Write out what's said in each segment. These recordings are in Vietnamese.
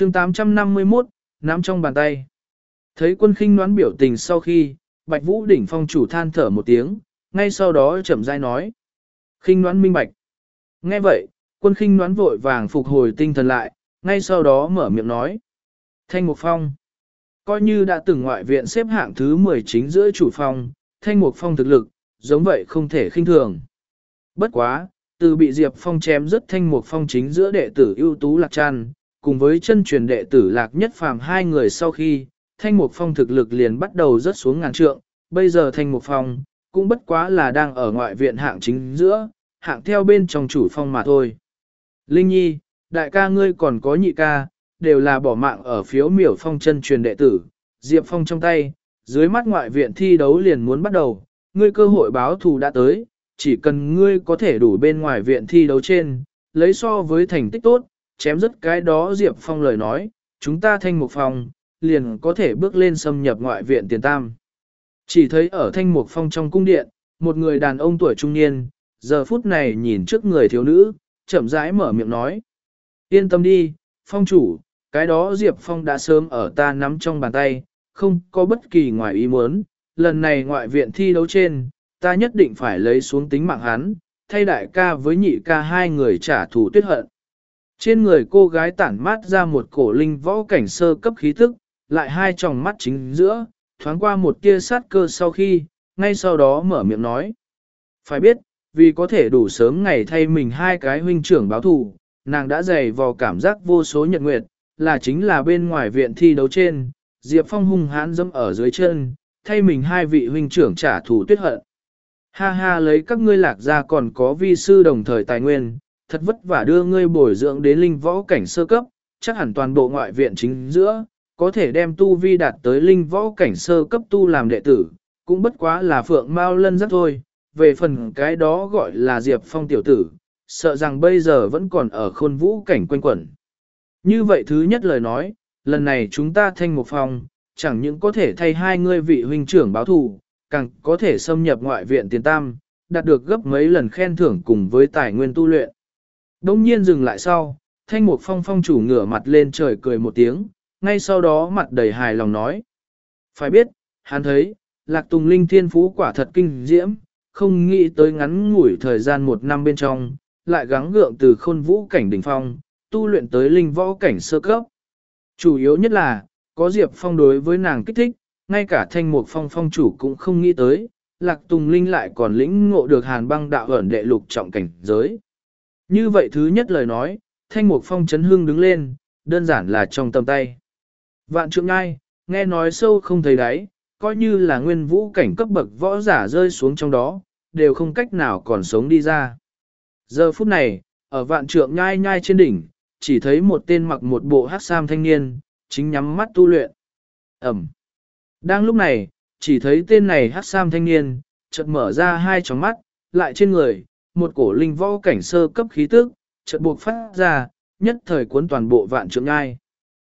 chương 851, nắm trong bàn tay. Thấy quân khinh đoán biểu tình sau khi, Bạch Vũ đỉnh phong chủ than thở một tiếng, ngay sau đó chậm rãi nói. Khinh đoán minh bạch. Nghe vậy, quân khinh đoán vội vàng phục hồi tinh thần lại, ngay sau đó mở miệng nói. Thanh Mục Phong. Coi như đã từng ngoại viện xếp hạng thứ 19 giữa chủ phong, Thanh Mục Phong thực lực, giống vậy không thể khinh thường. Bất quá, từ bị Diệp Phong chém rất Thanh Mục Phong chính giữa đệ tử ưu tú Lạc Trăn, cùng với chân truyền đệ tử Lạc Nhất Phàm hai người sau khi, Thanh Mục Phong thực lực liền bắt đầu rớt xuống ngàn trượng, bây giờ Thanh Mục Phong, cũng bất quá là đang ở ngoại viện hạng chính giữa, hạng theo bên trong chủ phong mà thôi. Linh Nhi, đại ca ngươi còn có nhị ca, đều là bỏ mạng ở phiếu miểu phong chân truyền đệ tử, Diệp Phong trong tay, dưới mắt ngoại viện thi đấu liền muốn bắt đầu, ngươi cơ hội báo thù đã tới, chỉ cần ngươi có thể đủ bên ngoài viện thi đấu trên, lấy so với thành tích tốt, chém dứt cái đó Diệp Phong lời nói, chúng ta thanh mục phong liền có thể bước lên xâm nhập ngoại viện tiền tam. Chỉ thấy ở thanh mục phong trong cung điện, một người đàn ông tuổi trung niên, giờ phút này nhìn trước người thiếu nữ, chậm rãi mở miệng nói. Yên tâm đi, phong chủ, cái đó Diệp Phong đã sớm ở ta nắm trong bàn tay, không có bất kỳ ngoài ý muốn, lần này ngoại viện thi đấu trên, ta nhất định phải lấy xuống tính mạng hắn, thay đại ca với nhị ca hai người trả thù tuyết hận. Trên người cô gái tản mát ra một cổ linh võ cảnh sơ cấp khí thức, lại hai tròng mắt chính giữa, thoáng qua một tia sát cơ sau khi, ngay sau đó mở miệng nói. Phải biết, vì có thể đủ sớm ngày thay mình hai cái huynh trưởng báo thù, nàng đã dày vò cảm giác vô số nhật nguyệt, là chính là bên ngoài viện thi đấu trên, Diệp Phong hung hãn dẫm ở dưới chân, thay mình hai vị huynh trưởng trả thù tuyết hận. Ha ha lấy các ngươi lạc ra còn có vi sư đồng thời tài nguyên, thật vất vả đưa ngươi bồi dưỡng đến linh võ cảnh sơ cấp, chắc hẳn toàn bộ ngoại viện chính giữa, có thể đem tu vi đạt tới linh võ cảnh sơ cấp tu làm đệ tử, cũng bất quá là phượng mao lân rất thôi, về phần cái đó gọi là Diệp Phong tiểu tử, sợ rằng bây giờ vẫn còn ở khôn vũ cảnh quanh quẩn. Như vậy thứ nhất lời nói, lần này chúng ta thanh một phòng, chẳng những có thể thay hai ngươi vị huynh trưởng báo thù, càng có thể xâm nhập ngoại viện tiền tam, đạt được gấp mấy lần khen thưởng cùng với tài nguyên tu luyện. Đông nhiên dừng lại sau, thanh mục phong phong chủ ngửa mặt lên trời cười một tiếng, ngay sau đó mặt đầy hài lòng nói. Phải biết, hắn thấy, lạc tùng linh thiên phú quả thật kinh diễm, không nghĩ tới ngắn ngủi thời gian một năm bên trong, lại gắng gượng từ khôn vũ cảnh đỉnh phong, tu luyện tới linh võ cảnh sơ cấp. Chủ yếu nhất là, có Diệp Phong đối với nàng kích thích, ngay cả thanh mục phong phong chủ cũng không nghĩ tới, lạc tùng linh lại còn lĩnh ngộ được hàn băng đạo ẩn đệ lục trọng cảnh giới. Như vậy thứ nhất lời nói, thanh mục phong chấn hương đứng lên, đơn giản là trong tầm tay. Vạn trượng ngai, nghe nói sâu không thấy đáy, coi như là nguyên vũ cảnh cấp bậc võ giả rơi xuống trong đó, đều không cách nào còn sống đi ra. Giờ phút này, ở vạn trượng nhai nhai trên đỉnh, chỉ thấy một tên mặc một bộ hát sam thanh niên, chính nhắm mắt tu luyện. Ẩm. Đang lúc này, chỉ thấy tên này hát sam thanh niên, chợt mở ra hai tròng mắt, lại trên người, một cổ linh võ cảnh sơ cấp khí tức, chợt buộc phát ra, nhất thời cuốn toàn bộ vạn trượng nhai.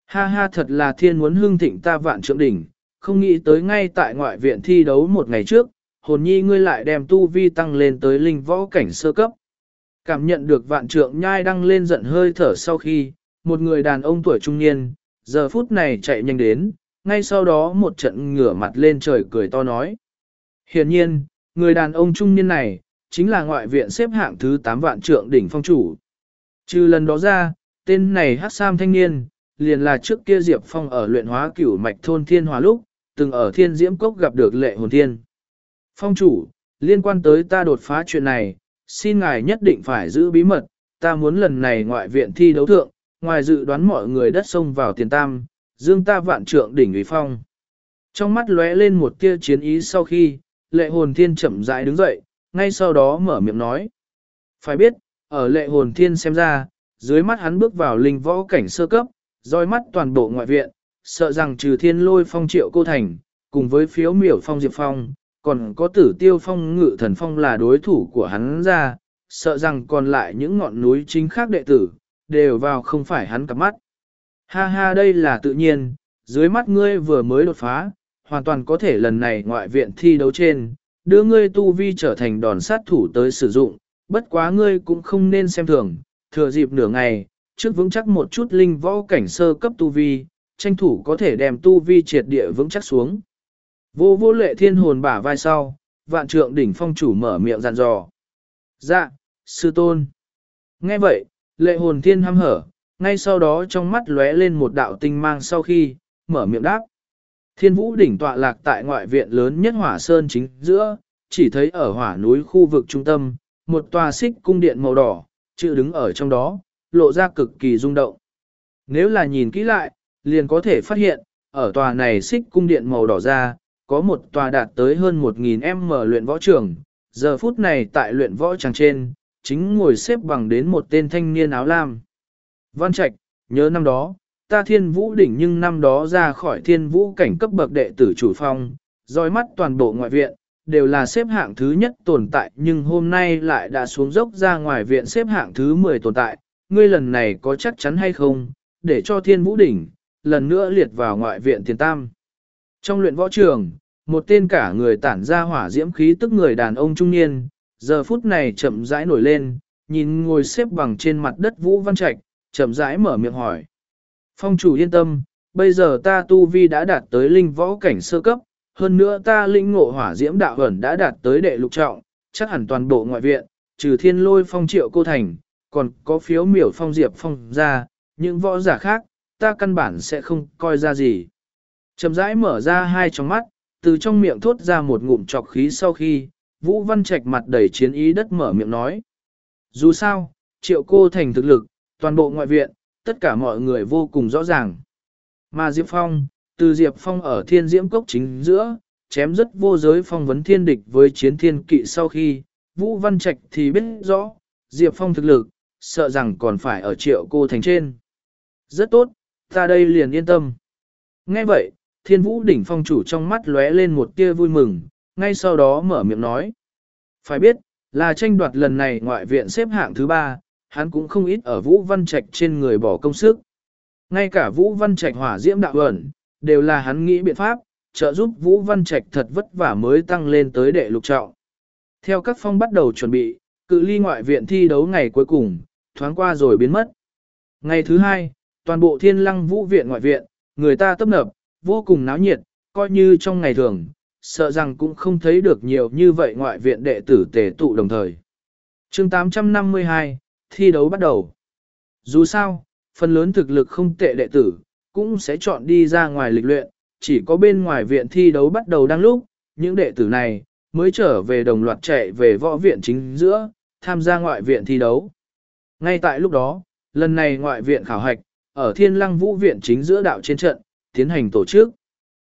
Ha ha thật là thiên muốn hương thịnh ta vạn trượng đỉnh, không nghĩ tới ngay tại ngoại viện thi đấu một ngày trước, hồn nhi ngươi lại đem tu vi tăng lên tới linh võ cảnh sơ cấp. Cảm nhận được vạn trượng nhai đăng lên giận hơi thở sau khi, một người đàn ông tuổi trung niên, giờ phút này chạy nhanh đến, ngay sau đó một trận ngửa mặt lên trời cười to nói. Hiển nhiên, người đàn ông trung niên này, chính là ngoại viện xếp hạng thứ 8 vạn trượng đỉnh phong chủ. Trừ lần đó ra, tên này hát sam thanh niên, liền là trước kia Diệp Phong ở luyện hóa cửu mạch thôn thiên hòa lúc, từng ở thiên diễm cốc gặp được lệ hồn thiên. Phong chủ, liên quan tới ta đột phá chuyện này, xin ngài nhất định phải giữ bí mật, ta muốn lần này ngoại viện thi đấu thượng, ngoài dự đoán mọi người đất sông vào tiền tam, dương ta vạn trượng đỉnh ủy phong. Trong mắt lóe lên một tia chiến ý sau khi, lệ hồn thiên chậm rãi đứng dậy, ngay sau đó mở miệng nói. Phải biết, ở lệ hồn thiên xem ra, dưới mắt hắn bước vào linh võ cảnh sơ cấp, roi mắt toàn bộ ngoại viện, sợ rằng trừ thiên lôi phong triệu cô thành, cùng với phiếu miểu phong diệp phong, còn có tử tiêu phong ngự thần phong là đối thủ của hắn ra, sợ rằng còn lại những ngọn núi chính khác đệ tử, đều vào không phải hắn cặp mắt. Ha ha đây là tự nhiên, dưới mắt ngươi vừa mới đột phá, hoàn toàn có thể lần này ngoại viện thi đấu trên, đưa ngươi tu vi trở thành đòn sát thủ tới sử dụng, bất quá ngươi cũng không nên xem thường, thừa dịp nửa ngày, trước vững chắc một chút linh võ cảnh sơ cấp tu vi, tranh thủ có thể đem tu vi triệt địa vững chắc xuống. Vô vô lệ thiên hồn bả vai sau, vạn trượng đỉnh phong chủ mở miệng dặn dò. Dạ, sư tôn. Nghe vậy, lệ hồn thiên hăm hở, ngay sau đó trong mắt lóe lên một đạo tinh mang sau khi, mở miệng đáp. Thiên vũ đỉnh tọa lạc tại ngoại viện lớn nhất hỏa sơn chính giữa, chỉ thấy ở hỏa núi khu vực trung tâm, một tòa xích cung điện màu đỏ, chữ đứng ở trong đó, lộ ra cực kỳ rung động. Nếu là nhìn kỹ lại, liền có thể phát hiện, ở tòa này xích cung điện màu đỏ ra, có một tòa đạt tới hơn 1.000 m luyện võ trường, giờ phút này tại luyện võ tràng trên, chính ngồi xếp bằng đến một tên thanh niên áo lam. Văn Trạch, nhớ năm đó, ta thiên vũ đỉnh nhưng năm đó ra khỏi thiên vũ cảnh cấp bậc đệ tử chủ phong, dõi mắt toàn bộ ngoại viện, đều là xếp hạng thứ nhất tồn tại nhưng hôm nay lại đã xuống dốc ra ngoài viện xếp hạng thứ 10 tồn tại, ngươi lần này có chắc chắn hay không, để cho thiên vũ đỉnh, lần nữa liệt vào ngoại viện tiền tam. Trong luyện võ trường, một tên cả người tản ra hỏa diễm khí tức người đàn ông trung niên, giờ phút này chậm rãi nổi lên, nhìn ngồi xếp bằng trên mặt đất Vũ Văn Trạch, chậm rãi mở miệng hỏi. Phong chủ yên tâm, bây giờ ta tu vi đã đạt tới linh võ cảnh sơ cấp, hơn nữa ta linh ngộ hỏa diễm đạo ẩn đã đạt tới đệ lục trọng, chắc hẳn toàn bộ ngoại viện, trừ thiên lôi phong triệu cô thành, còn có phiếu miểu phong diệp phong ra, những võ giả khác, ta căn bản sẽ không coi ra gì. Chầm rãi mở ra hai tròng mắt, từ trong miệng thốt ra một ngụm trọc khí sau khi, Vũ Văn Trạch mặt đầy chiến ý đất mở miệng nói. Dù sao, triệu cô thành thực lực, toàn bộ ngoại viện, tất cả mọi người vô cùng rõ ràng. Mà Diệp Phong, từ Diệp Phong ở thiên diễm cốc chính giữa, chém rất vô giới phong vấn thiên địch với chiến thiên kỵ sau khi, Vũ Văn Trạch thì biết rõ, Diệp Phong thực lực, sợ rằng còn phải ở triệu cô thành trên. Rất tốt, ta đây liền yên tâm. Nghe vậy, thiên vũ đỉnh phong chủ trong mắt lóe lên một tia vui mừng, ngay sau đó mở miệng nói. Phải biết, là tranh đoạt lần này ngoại viện xếp hạng thứ ba, hắn cũng không ít ở Vũ Văn Trạch trên người bỏ công sức. Ngay cả Vũ Văn Trạch hỏa diễm đạo ẩn, đều là hắn nghĩ biện pháp, trợ giúp Vũ Văn Trạch thật vất vả mới tăng lên tới đệ lục trọng. Theo các phong bắt đầu chuẩn bị, cự ly ngoại viện thi đấu ngày cuối cùng, thoáng qua rồi biến mất. Ngày thứ hai, toàn bộ thiên lăng vũ viện ngoại viện, người ta tấp nập, vô cùng náo nhiệt, coi như trong ngày thường, sợ rằng cũng không thấy được nhiều như vậy ngoại viện đệ tử tề tụ đồng thời. chương 852, thi đấu bắt đầu. Dù sao, phần lớn thực lực không tệ đệ tử, cũng sẽ chọn đi ra ngoài lịch luyện, chỉ có bên ngoài viện thi đấu bắt đầu đang lúc, những đệ tử này mới trở về đồng loạt chạy về võ viện chính giữa, tham gia ngoại viện thi đấu. Ngay tại lúc đó, lần này ngoại viện khảo hạch, ở thiên lăng vũ viện chính giữa đạo trên trận, tiến hành tổ chức.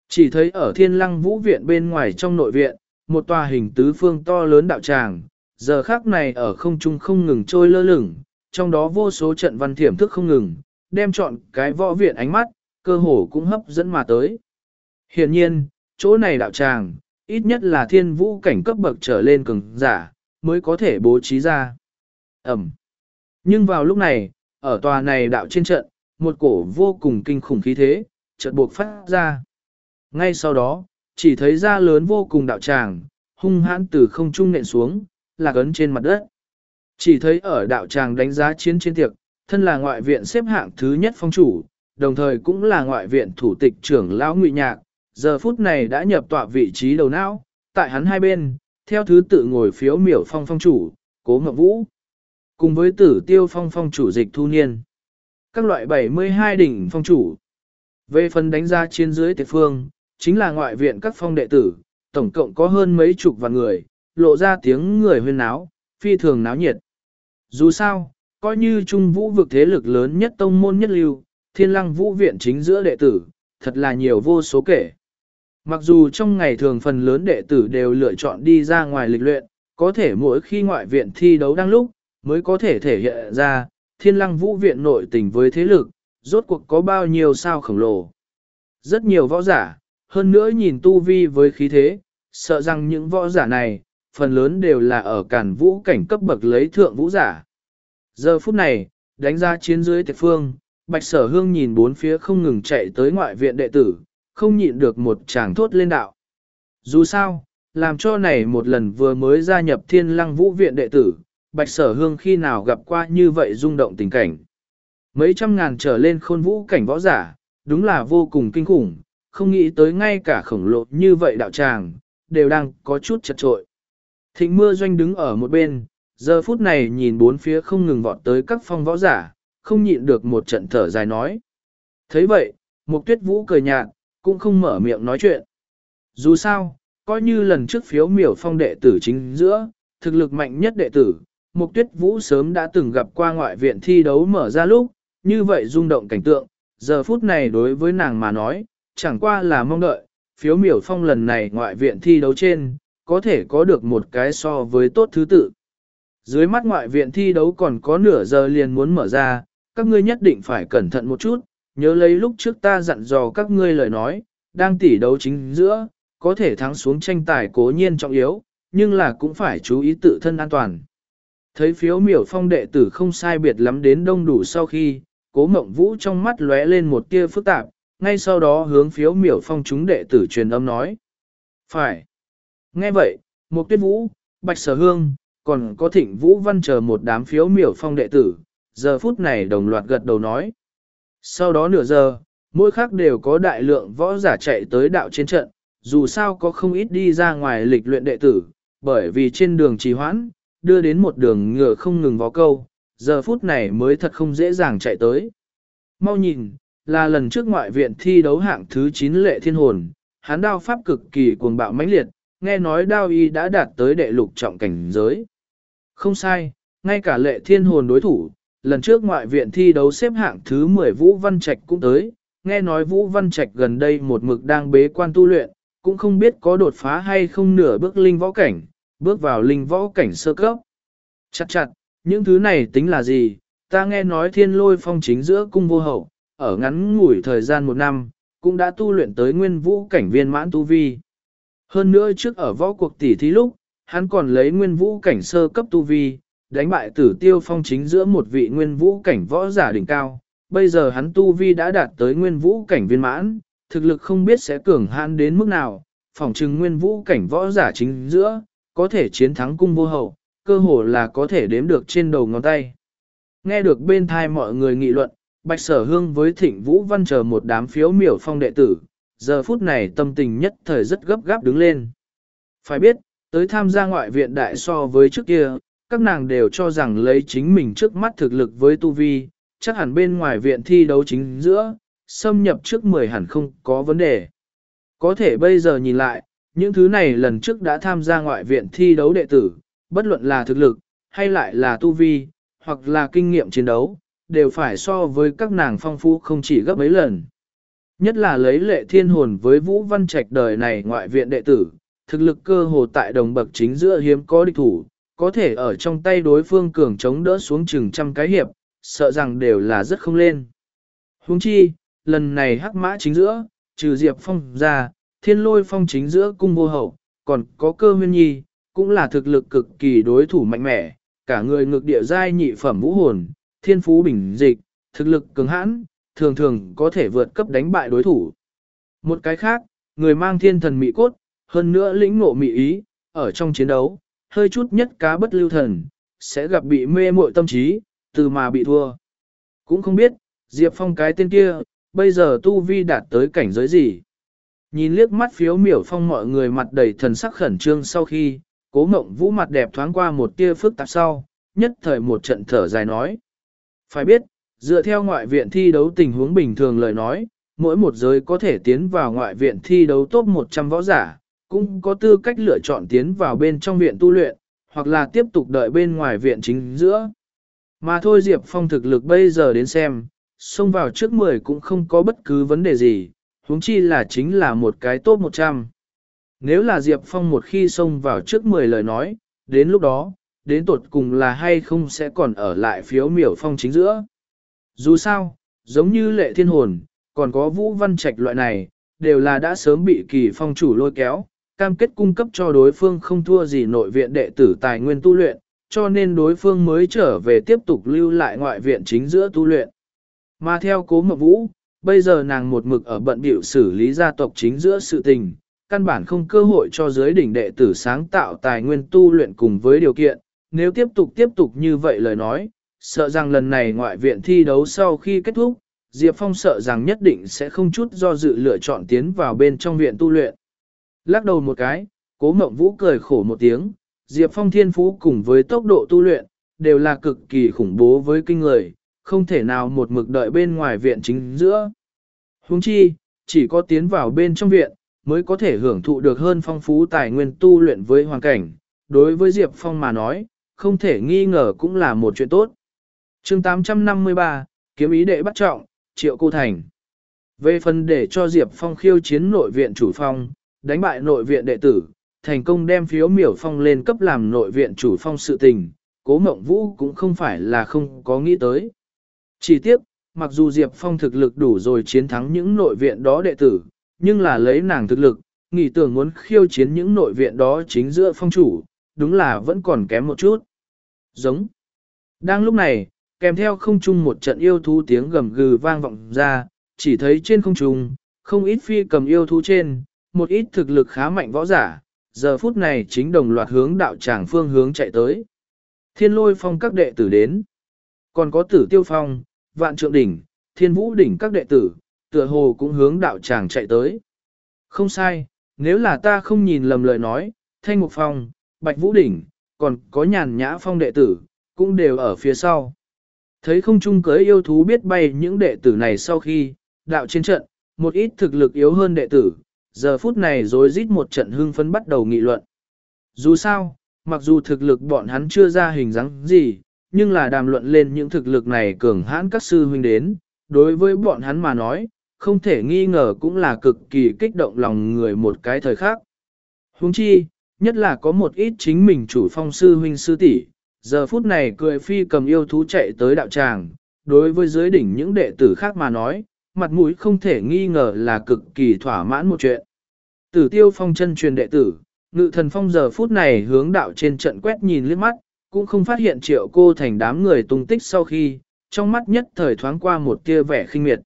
Chỉ thấy ở thiên lăng vũ viện bên ngoài trong nội viện, một tòa hình tứ phương to lớn đạo tràng, giờ khác này ở không trung không ngừng trôi lơ lửng, trong đó vô số trận văn thiểm thức không ngừng, đem chọn cái võ viện ánh mắt, cơ hồ cũng hấp dẫn mà tới. Hiện nhiên, chỗ này đạo tràng, ít nhất là thiên vũ cảnh cấp bậc trở lên cường giả, mới có thể bố trí ra. Ẩm. Nhưng vào lúc này, ở tòa này đạo trên trận, một cổ vô cùng kinh khủng khí thế, chợt buộc phát ra. Ngay sau đó, chỉ thấy ra lớn vô cùng đạo tràng, hung hãn từ không trung nện xuống, là cấn trên mặt đất. Chỉ thấy ở đạo tràng đánh giá chiến chiến tiệc, thân là ngoại viện xếp hạng thứ nhất phong chủ, đồng thời cũng là ngoại viện thủ tịch trưởng lão ngụy nhạc, giờ phút này đã nhập tọa vị trí đầu não, tại hắn hai bên, theo thứ tự ngồi phiếu miểu phong phong chủ, cố ngọc vũ, cùng với tử tiêu phong phong chủ dịch thu niên. Các loại 72 đỉnh phong chủ. Về phần đánh giá chiến dưới tiệc phương, chính là ngoại viện các phong đệ tử, tổng cộng có hơn mấy chục vạn người, lộ ra tiếng người huyên náo, phi thường náo nhiệt. Dù sao, coi như trung vũ vực thế lực lớn nhất tông môn nhất lưu, thiên lăng vũ viện chính giữa đệ tử, thật là nhiều vô số kể. Mặc dù trong ngày thường phần lớn đệ tử đều lựa chọn đi ra ngoài lịch luyện, có thể mỗi khi ngoại viện thi đấu đang lúc, mới có thể thể hiện ra, thiên lăng vũ viện nội tình với thế lực, rốt cuộc có bao nhiêu sao khổng lồ. Rất nhiều võ giả, hơn nữa nhìn tu vi với khí thế, sợ rằng những võ giả này, phần lớn đều là ở cản vũ cảnh cấp bậc lấy thượng vũ giả. Giờ phút này, đánh ra chiến dưới tiệt phương, Bạch Sở Hương nhìn bốn phía không ngừng chạy tới ngoại viện đệ tử, không nhịn được một chàng thốt lên đạo. Dù sao, làm cho này một lần vừa mới gia nhập thiên lăng vũ viện đệ tử, Bạch Sở Hương khi nào gặp qua như vậy rung động tình cảnh. Mấy trăm ngàn trở lên khôn vũ cảnh võ giả, đúng là vô cùng kinh khủng, không nghĩ tới ngay cả khổng lồ như vậy đạo tràng, đều đang có chút chật trội. Thịnh mưa doanh đứng ở một bên, giờ phút này nhìn bốn phía không ngừng vọt tới các phong võ giả, không nhịn được một trận thở dài nói. thấy vậy, Mục tuyết vũ cười nhạt, cũng không mở miệng nói chuyện. Dù sao, coi như lần trước phiếu miểu phong đệ tử chính giữa, thực lực mạnh nhất đệ tử, Mục tuyết vũ sớm đã từng gặp qua ngoại viện thi đấu mở ra lúc, như vậy rung động cảnh tượng, giờ phút này đối với nàng mà nói, chẳng qua là mong đợi, phiếu miểu phong lần này ngoại viện thi đấu trên, có thể có được một cái so với tốt thứ tự. Dưới mắt ngoại viện thi đấu còn có nửa giờ liền muốn mở ra, các ngươi nhất định phải cẩn thận một chút, nhớ lấy lúc trước ta dặn dò các ngươi lời nói, đang tỉ đấu chính giữa, có thể thắng xuống tranh tài cố nhiên trọng yếu, nhưng là cũng phải chú ý tự thân an toàn. Thấy phiếu miểu phong đệ tử không sai biệt lắm đến đông đủ sau khi, cố mộng vũ trong mắt lóe lên một tia phức tạp, ngay sau đó hướng phiếu miểu phong chúng đệ tử truyền âm nói. Phải. Nghe vậy, một tuyết vũ, bạch sở hương, còn có thịnh vũ văn chờ một đám phiếu miểu phong đệ tử, giờ phút này đồng loạt gật đầu nói. Sau đó nửa giờ, mỗi khắc đều có đại lượng võ giả chạy tới đạo trên trận, dù sao có không ít đi ra ngoài lịch luyện đệ tử, bởi vì trên đường trì hoãn, đưa đến một đường ngựa không ngừng vó câu, giờ phút này mới thật không dễ dàng chạy tới. Mau nhìn, là lần trước ngoại viện thi đấu hạng thứ 9 lệ thiên hồn, hắn đao pháp cực kỳ cuồng bạo mãnh liệt, nghe nói đao y đã đạt tới đệ lục trọng cảnh giới. Không sai, ngay cả lệ thiên hồn đối thủ, lần trước ngoại viện thi đấu xếp hạng thứ 10 Vũ Văn Trạch cũng tới, nghe nói Vũ Văn Trạch gần đây một mực đang bế quan tu luyện, cũng không biết có đột phá hay không nửa bước linh võ cảnh, bước vào linh võ cảnh sơ cấp. Chặt chặt, những thứ này tính là gì, ta nghe nói thiên lôi phong chính giữa cung vô hậu, ở ngắn ngủi thời gian một năm, cũng đã tu luyện tới nguyên vũ cảnh viên mãn tu vi. Hơn nữa trước ở võ cuộc tỷ thí lúc, hắn còn lấy nguyên vũ cảnh sơ cấp tu vi, đánh bại tử tiêu phong chính giữa một vị nguyên vũ cảnh võ giả đỉnh cao. Bây giờ hắn tu vi đã đạt tới nguyên vũ cảnh viên mãn, thực lực không biết sẽ cường hãn đến mức nào, phỏng chừng nguyên vũ cảnh võ giả chính giữa, có thể chiến thắng cung vô hậu, cơ hồ là có thể đếm được trên đầu ngón tay. Nghe được bên thai mọi người nghị luận, Bạch Sở Hương với Thịnh Vũ Văn chờ một đám phiếu miểu phong đệ tử, giờ phút này tâm tình nhất thời rất gấp gáp đứng lên. Phải biết, tới tham gia ngoại viện đại so với trước kia, các nàng đều cho rằng lấy chính mình trước mắt thực lực với tu vi, chắc hẳn bên ngoài viện thi đấu chính giữa, xâm nhập trước 10 hẳn không có vấn đề. Có thể bây giờ nhìn lại, những thứ này lần trước đã tham gia ngoại viện thi đấu đệ tử, bất luận là thực lực, hay lại là tu vi, hoặc là kinh nghiệm chiến đấu, đều phải so với các nàng phong phú không chỉ gấp mấy lần. Nhất là lấy lệ thiên hồn với Vũ Văn Trạch đời này ngoại viện đệ tử, thực lực cơ hồ tại đồng bậc chính giữa hiếm có địch thủ, có thể ở trong tay đối phương cường chống đỡ xuống chừng trăm cái hiệp, sợ rằng đều là rất không lên. Huống chi, lần này hắc mã chính giữa, trừ Diệp Phong ra, thiên lôi phong chính giữa cung vô hậu, còn có cơ huyên nhi, cũng là thực lực cực kỳ đối thủ mạnh mẽ, cả người ngược địa giai nhị phẩm vũ hồn, thiên phú bình dịch, thực lực cường hãn, thường thường có thể vượt cấp đánh bại đối thủ. Một cái khác, người mang thiên thần mị cốt, hơn nữa lĩnh ngộ mị ý, ở trong chiến đấu, hơi chút nhất cá bất lưu thần, sẽ gặp bị mê muội tâm trí, từ mà bị thua. Cũng không biết, Diệp Phong cái tên kia, bây giờ tu vi đạt tới cảnh giới gì. Nhìn liếc mắt phiếu miểu phong mọi người mặt đầy thần sắc khẩn trương sau khi, cố mộng vũ mặt đẹp thoáng qua một tia phức tạp sau, nhất thời một trận thở dài nói. Phải biết, dựa theo ngoại viện thi đấu tình huống bình thường lời nói, mỗi một giới có thể tiến vào ngoại viện thi đấu top 100 võ giả, cũng có tư cách lựa chọn tiến vào bên trong viện tu luyện, hoặc là tiếp tục đợi bên ngoài viện chính giữa. Mà thôi Diệp Phong thực lực bây giờ đến xem, xông vào trước 10 cũng không có bất cứ vấn đề gì, huống chi là chính là một cái top 100. Nếu là Diệp Phong một khi xông vào trước 10 lời nói, đến lúc đó, đến tột cùng là hay không sẽ còn ở lại phiếu miểu phong chính giữa. Dù sao, giống như lệ thiên hồn, còn có vũ văn trạch loại này, đều là đã sớm bị kỳ phong chủ lôi kéo, cam kết cung cấp cho đối phương không thua gì nội viện đệ tử tài nguyên tu luyện, cho nên đối phương mới trở về tiếp tục lưu lại ngoại viện chính giữa tu luyện. Mà theo cố mập vũ, bây giờ nàng một mực ở bận biểu xử lý gia tộc chính giữa sự tình, căn bản không cơ hội cho giới đỉnh đệ tử sáng tạo tài nguyên tu luyện cùng với điều kiện, nếu tiếp tục tiếp tục như vậy lời nói, sợ rằng lần này ngoại viện thi đấu sau khi kết thúc, Diệp Phong sợ rằng nhất định sẽ không chút do dự lựa chọn tiến vào bên trong viện tu luyện. Lắc đầu một cái, cố mộng vũ cười khổ một tiếng, Diệp Phong thiên phú cùng với tốc độ tu luyện, đều là cực kỳ khủng bố với kinh người, không thể nào một mực đợi bên ngoài viện chính giữa. Huống chi, chỉ có tiến vào bên trong viện, mới có thể hưởng thụ được hơn phong phú tài nguyên tu luyện với hoàn cảnh. Đối với Diệp Phong mà nói, không thể nghi ngờ cũng là một chuyện tốt chương 853, kiếm ý đệ bắt trọng, triệu cô thành. Về phần để cho Diệp Phong khiêu chiến nội viện chủ phong, đánh bại nội viện đệ tử, thành công đem phiếu miểu phong lên cấp làm nội viện chủ phong sự tình, cố mộng vũ cũng không phải là không có nghĩ tới. Chỉ tiếc, mặc dù Diệp Phong thực lực đủ rồi chiến thắng những nội viện đó đệ tử, nhưng là lấy nàng thực lực, nghĩ tưởng muốn khiêu chiến những nội viện đó chính giữa phong chủ, đúng là vẫn còn kém một chút. Giống. Đang lúc này, kèm theo không trung một trận yêu thú tiếng gầm gừ vang vọng ra, chỉ thấy trên không trung, không ít phi cầm yêu thú trên, một ít thực lực khá mạnh võ giả, giờ phút này chính đồng loạt hướng đạo tràng phương hướng chạy tới. Thiên lôi phong các đệ tử đến. Còn có tử tiêu phong, vạn trượng đỉnh, thiên vũ đỉnh các đệ tử, tựa hồ cũng hướng đạo tràng chạy tới. Không sai, nếu là ta không nhìn lầm lời nói, thanh mục phong, bạch vũ đỉnh, còn có nhàn nhã phong đệ tử, cũng đều ở phía sau. Thấy không chung cưới yêu thú biết bay những đệ tử này sau khi, đạo trên trận, một ít thực lực yếu hơn đệ tử, giờ phút này rồi rít một trận hưng phấn bắt đầu nghị luận. Dù sao, mặc dù thực lực bọn hắn chưa ra hình dáng gì, nhưng là đàm luận lên những thực lực này cường hãn các sư huynh đến, đối với bọn hắn mà nói, không thể nghi ngờ cũng là cực kỳ kích động lòng người một cái thời khác. Huống chi, nhất là có một ít chính mình chủ phong sư huynh sư tỷ, giờ phút này cười phi cầm yêu thú chạy tới đạo tràng, đối với dưới đỉnh những đệ tử khác mà nói, mặt mũi không thể nghi ngờ là cực kỳ thỏa mãn một chuyện. Tử tiêu phong chân truyền đệ tử, ngự thần phong giờ phút này hướng đạo trên trận quét nhìn liếc mắt, cũng không phát hiện triệu cô thành đám người tung tích sau khi, trong mắt nhất thời thoáng qua một tia vẻ khinh miệt.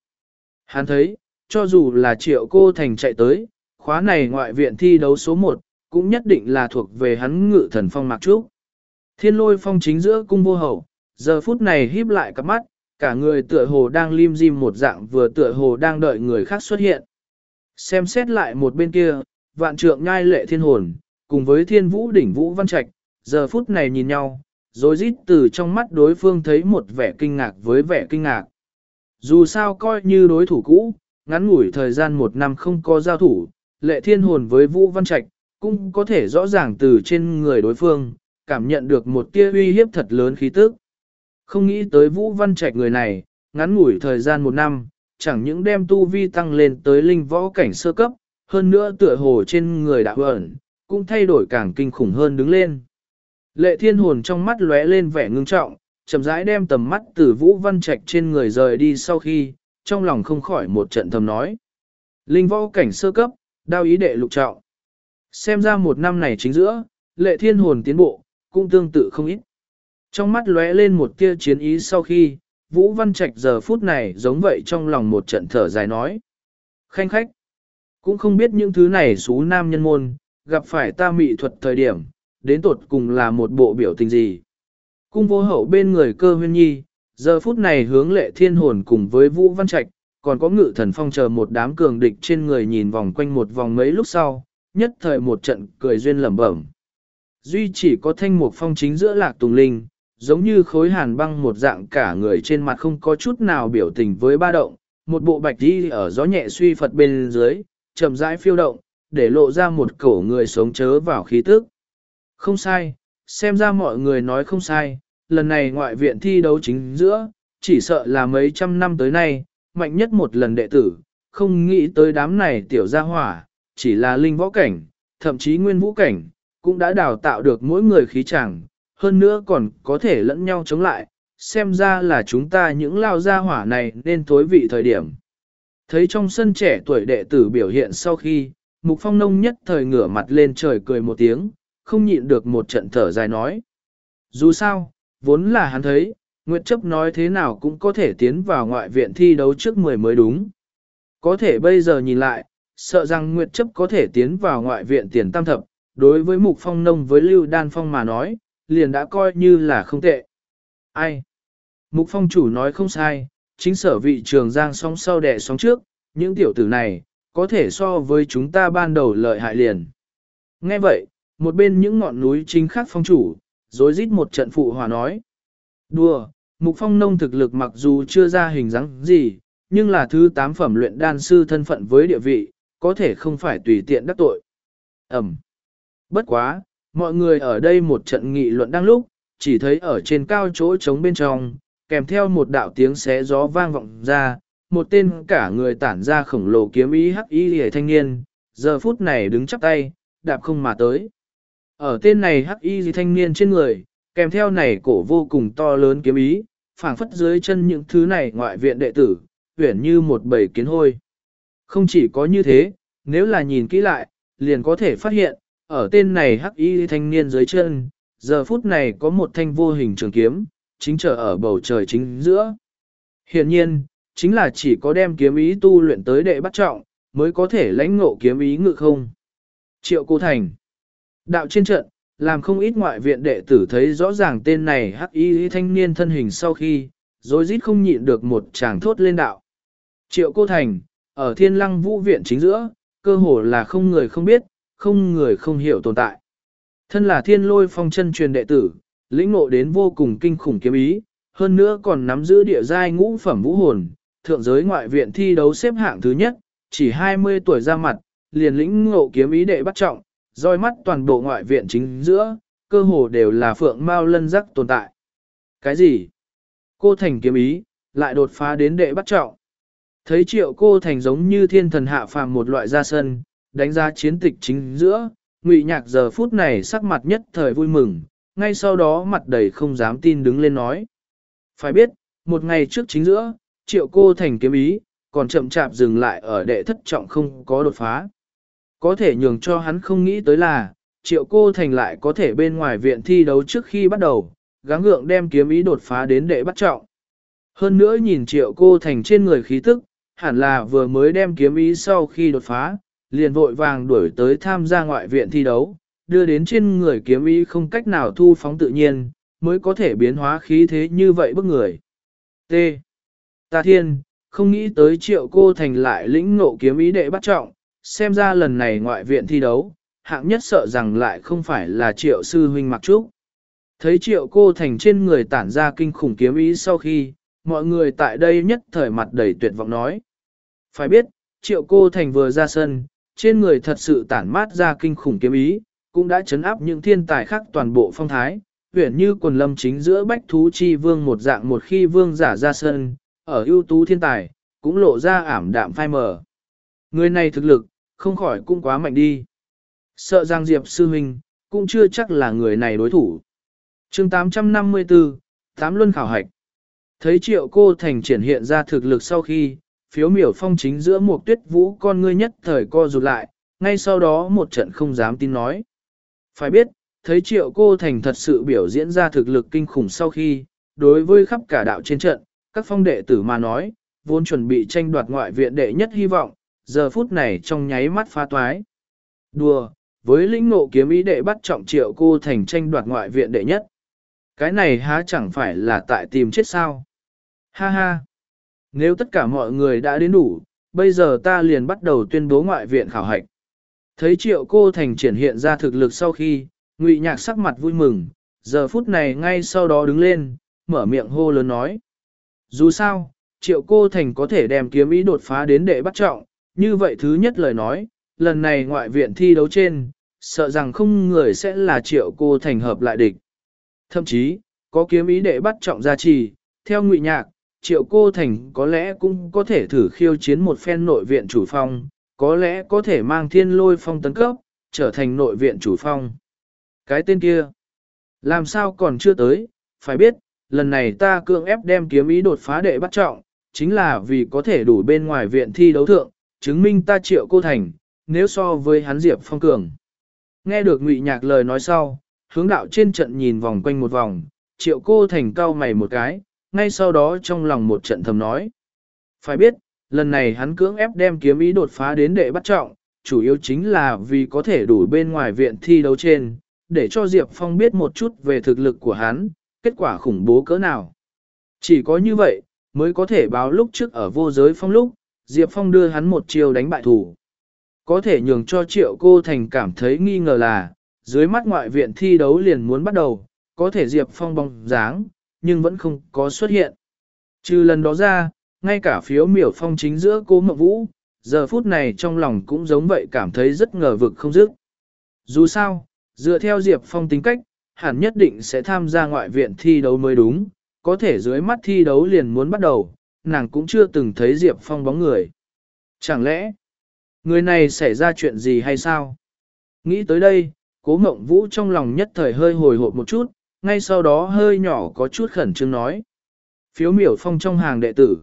Hắn thấy, cho dù là triệu cô thành chạy tới, khóa này ngoại viện thi đấu số 1, cũng nhất định là thuộc về hắn ngự thần phong mặc trúc. Thiên lôi phong chính giữa cung vô hậu, giờ phút này híp lại cặp mắt, cả người tựa hồ đang lim dim một dạng vừa tựa hồ đang đợi người khác xuất hiện. Xem xét lại một bên kia, vạn trượng nhai lệ thiên hồn, cùng với thiên vũ đỉnh vũ văn trạch, giờ phút này nhìn nhau, rồi rít từ trong mắt đối phương thấy một vẻ kinh ngạc với vẻ kinh ngạc. Dù sao coi như đối thủ cũ, ngắn ngủi thời gian một năm không có giao thủ, lệ thiên hồn với vũ văn trạch, cũng có thể rõ ràng từ trên người đối phương, cảm nhận được một tia uy hiếp thật lớn khí tức. Không nghĩ tới vũ văn trạch người này, ngắn ngủi thời gian một năm, chẳng những đem tu vi tăng lên tới linh võ cảnh sơ cấp, hơn nữa tựa hồ trên người đạo ẩn, cũng thay đổi càng kinh khủng hơn đứng lên. Lệ thiên hồn trong mắt lóe lên vẻ ngưng trọng, chậm rãi đem tầm mắt từ Vũ Văn Trạch trên người rời đi sau khi, trong lòng không khỏi một trận thầm nói. Linh võ cảnh sơ cấp, đao ý đệ lục trọng. Xem ra một năm này chính giữa, lệ thiên hồn tiến bộ, cũng tương tự không ít. Trong mắt lóe lên một tia chiến ý sau khi, Vũ Văn Trạch giờ phút này giống vậy trong lòng một trận thở dài nói. Khanh khách, cũng không biết những thứ này xú nam nhân môn, gặp phải ta mị thuật thời điểm, đến tột cùng là một bộ biểu tình gì. Cung vô hậu bên người cơ huyên nhi, giờ phút này hướng lệ thiên hồn cùng với Vũ Văn Trạch, còn có ngự thần phong chờ một đám cường địch trên người nhìn vòng quanh một vòng mấy lúc sau, nhất thời một trận cười duyên lẩm bẩm. Duy chỉ có thanh mục phong chính giữa lạc tùng linh, giống như khối hàn băng một dạng cả người trên mặt không có chút nào biểu tình với ba động, một bộ bạch đi ở gió nhẹ suy phật bên dưới, chậm rãi phiêu động, để lộ ra một cổ người sống chớ vào khí tức. Không sai, xem ra mọi người nói không sai, lần này ngoại viện thi đấu chính giữa, chỉ sợ là mấy trăm năm tới nay, mạnh nhất một lần đệ tử, không nghĩ tới đám này tiểu gia hỏa, chỉ là linh võ cảnh, thậm chí nguyên vũ cảnh, cũng đã đào tạo được mỗi người khí chẳng, hơn nữa còn có thể lẫn nhau chống lại, xem ra là chúng ta những lao gia hỏa này nên thối vị thời điểm. Thấy trong sân trẻ tuổi đệ tử biểu hiện sau khi, Mục Phong Nông nhất thời ngửa mặt lên trời cười một tiếng, không nhịn được một trận thở dài nói. Dù sao, vốn là hắn thấy, Nguyệt chấp nói thế nào cũng có thể tiến vào ngoại viện thi đấu trước 10 mới đúng. Có thể bây giờ nhìn lại, sợ rằng Nguyệt chấp có thể tiến vào ngoại viện tiền tam thập, đối với Mục Phong Nông với Lưu Đan Phong mà nói, liền đã coi như là không tệ. Ai? Mục phong chủ nói không sai, chính sở vị trường giang sóng sau đẻ sóng trước, những tiểu tử này, có thể so với chúng ta ban đầu lợi hại liền. Nghe vậy, một bên những ngọn núi chính khác phong chủ, rồi rít một trận phụ hòa nói. Đùa, mục phong nông thực lực mặc dù chưa ra hình dáng gì, nhưng là thứ tám phẩm luyện đan sư thân phận với địa vị, có thể không phải tùy tiện đắc tội. Ẩm. Bất quá, mọi người ở đây một trận nghị luận đang lúc, chỉ thấy ở trên cao chỗ trống bên trong, kèm theo một đạo tiếng xé gió vang vọng ra, một tên cả người tản ra khổng lồ kiếm ý hắc y hề thanh niên, giờ phút này đứng chắp tay, đạp không mà tới. Ở tên này hắc y thanh niên trên người, kèm theo này cổ vô cùng to lớn kiếm ý, phảng phất dưới chân những thứ này ngoại viện đệ tử, huyển như một bầy kiến hôi. Không chỉ có như thế, nếu là nhìn kỹ lại, liền có thể phát hiện, ở tên này hắc y thanh niên dưới chân, giờ phút này có một thanh vô hình trường kiếm, chính trở ở bầu trời chính giữa. Hiện nhiên, chính là chỉ có đem kiếm ý tu luyện tới đệ bắt trọng, mới có thể lãnh ngộ kiếm ý ngự không. Triệu Cô Thành Đạo trên trận, làm không ít ngoại viện đệ tử thấy rõ ràng tên này hắc y thanh niên thân hình sau khi, rồi rít không nhịn được một chàng thốt lên đạo. Triệu Cô Thành, ở thiên lăng vũ viện chính giữa, cơ hồ là không người không biết, không người không hiểu tồn tại. Thân là thiên lôi phong chân truyền đệ tử, lĩnh ngộ đến vô cùng kinh khủng kiếm ý, hơn nữa còn nắm giữ địa giai ngũ phẩm vũ hồn, thượng giới ngoại viện thi đấu xếp hạng thứ nhất, chỉ 20 tuổi ra mặt, liền lĩnh ngộ kiếm ý đệ bắt trọng, roi mắt toàn bộ ngoại viện chính giữa, cơ hồ đều là phượng mao lân rắc tồn tại. Cái gì? Cô thành kiếm ý, lại đột phá đến đệ bắt trọng. Thấy triệu cô thành giống như thiên thần hạ phàm một loại ra sân, đánh giá chiến tịch chính giữa, ngụy nhạc giờ phút này sắc mặt nhất thời vui mừng, ngay sau đó mặt đầy không dám tin đứng lên nói. Phải biết, một ngày trước chính giữa, triệu cô thành kiếm ý, còn chậm chạp dừng lại ở đệ thất trọng không có đột phá. Có thể nhường cho hắn không nghĩ tới là, triệu cô thành lại có thể bên ngoài viện thi đấu trước khi bắt đầu, gắng gượng đem kiếm ý đột phá đến đệ bắt trọng. Hơn nữa nhìn triệu cô thành trên người khí tức, hẳn là vừa mới đem kiếm ý sau khi đột phá, liền vội vàng đuổi tới tham gia ngoại viện thi đấu, đưa đến trên người kiếm ý không cách nào thu phóng tự nhiên, mới có thể biến hóa khí thế như vậy bức người. T. Ta thiên, không nghĩ tới triệu cô thành lại lĩnh ngộ kiếm ý đệ bắt trọng, xem ra lần này ngoại viện thi đấu, hạng nhất sợ rằng lại không phải là triệu sư huynh mặc trúc. Thấy triệu cô thành trên người tản ra kinh khủng kiếm ý sau khi, mọi người tại đây nhất thời mặt đầy tuyệt vọng nói. Phải biết, triệu cô thành vừa ra sân, trên người thật sự tản mát ra kinh khủng kiếm ý, cũng đã chấn áp những thiên tài khác toàn bộ phong thái, huyển như quần lâm chính giữa bách thú chi vương một dạng một khi vương giả ra sân, ở ưu tú thiên tài, cũng lộ ra ảm đạm phai mờ. Người này thực lực, không khỏi cũng quá mạnh đi. Sợ Giang Diệp sư huynh, cũng chưa chắc là người này đối thủ. chương 854, Tám Luân Khảo Hạch Thấy triệu cô thành triển hiện ra thực lực sau khi, phiếu miểu phong chính giữa một tuyết vũ con ngươi nhất thời co rụt lại, ngay sau đó một trận không dám tin nói. Phải biết, thấy triệu cô thành thật sự biểu diễn ra thực lực kinh khủng sau khi, đối với khắp cả đạo trên trận, các phong đệ tử mà nói, vốn chuẩn bị tranh đoạt ngoại viện đệ nhất hy vọng, giờ phút này trong nháy mắt phá toái. Đùa, với lĩnh ngộ kiếm ý đệ bắt trọng triệu cô thành tranh đoạt ngoại viện đệ nhất. Cái này há chẳng phải là tại tìm chết sao? Ha ha! Nếu tất cả mọi người đã đến đủ, bây giờ ta liền bắt đầu tuyên bố ngoại viện khảo hạch. Thấy triệu cô thành triển hiện ra thực lực sau khi, ngụy nhạc sắc mặt vui mừng, giờ phút này ngay sau đó đứng lên, mở miệng hô lớn nói. Dù sao, triệu cô thành có thể đem kiếm ý đột phá đến đệ bắt trọng, như vậy thứ nhất lời nói, lần này ngoại viện thi đấu trên, sợ rằng không người sẽ là triệu cô thành hợp lại địch. Thậm chí, có kiếm ý đệ bắt trọng gia trì, theo ngụy nhạc, triệu cô thành có lẽ cũng có thể thử khiêu chiến một phen nội viện chủ phong, có lẽ có thể mang thiên lôi phong tấn cấp, trở thành nội viện chủ phong. Cái tên kia, làm sao còn chưa tới, phải biết, lần này ta cưỡng ép đem kiếm ý đột phá đệ bắt trọng, chính là vì có thể đủ bên ngoài viện thi đấu thượng, chứng minh ta triệu cô thành, nếu so với hắn Diệp Phong Cường. Nghe được ngụy nhạc lời nói sau, hướng đạo trên trận nhìn vòng quanh một vòng, triệu cô thành cao mày một cái, ngay sau đó trong lòng một trận thầm nói. Phải biết, lần này hắn cưỡng ép đem kiếm ý đột phá đến đệ bắt trọng, chủ yếu chính là vì có thể đủ bên ngoài viện thi đấu trên, để cho Diệp Phong biết một chút về thực lực của hắn, kết quả khủng bố cỡ nào. Chỉ có như vậy, mới có thể báo lúc trước ở vô giới phong lúc, Diệp Phong đưa hắn một chiều đánh bại thủ. Có thể nhường cho triệu cô thành cảm thấy nghi ngờ là, dưới mắt ngoại viện thi đấu liền muốn bắt đầu, có thể Diệp Phong bóng dáng, nhưng vẫn không có xuất hiện. Trừ lần đó ra, ngay cả phiếu miểu phong chính giữa cô mộng vũ, giờ phút này trong lòng cũng giống vậy cảm thấy rất ngờ vực không dứt. Dù sao, dựa theo Diệp Phong tính cách, hẳn nhất định sẽ tham gia ngoại viện thi đấu mới đúng, có thể dưới mắt thi đấu liền muốn bắt đầu, nàng cũng chưa từng thấy Diệp Phong bóng người. Chẳng lẽ, người này xảy ra chuyện gì hay sao? Nghĩ tới đây, cố mộng vũ trong lòng nhất thời hơi hồi hộp một chút, ngay sau đó hơi nhỏ có chút khẩn trương nói. Phiếu miểu phong trong hàng đệ tử.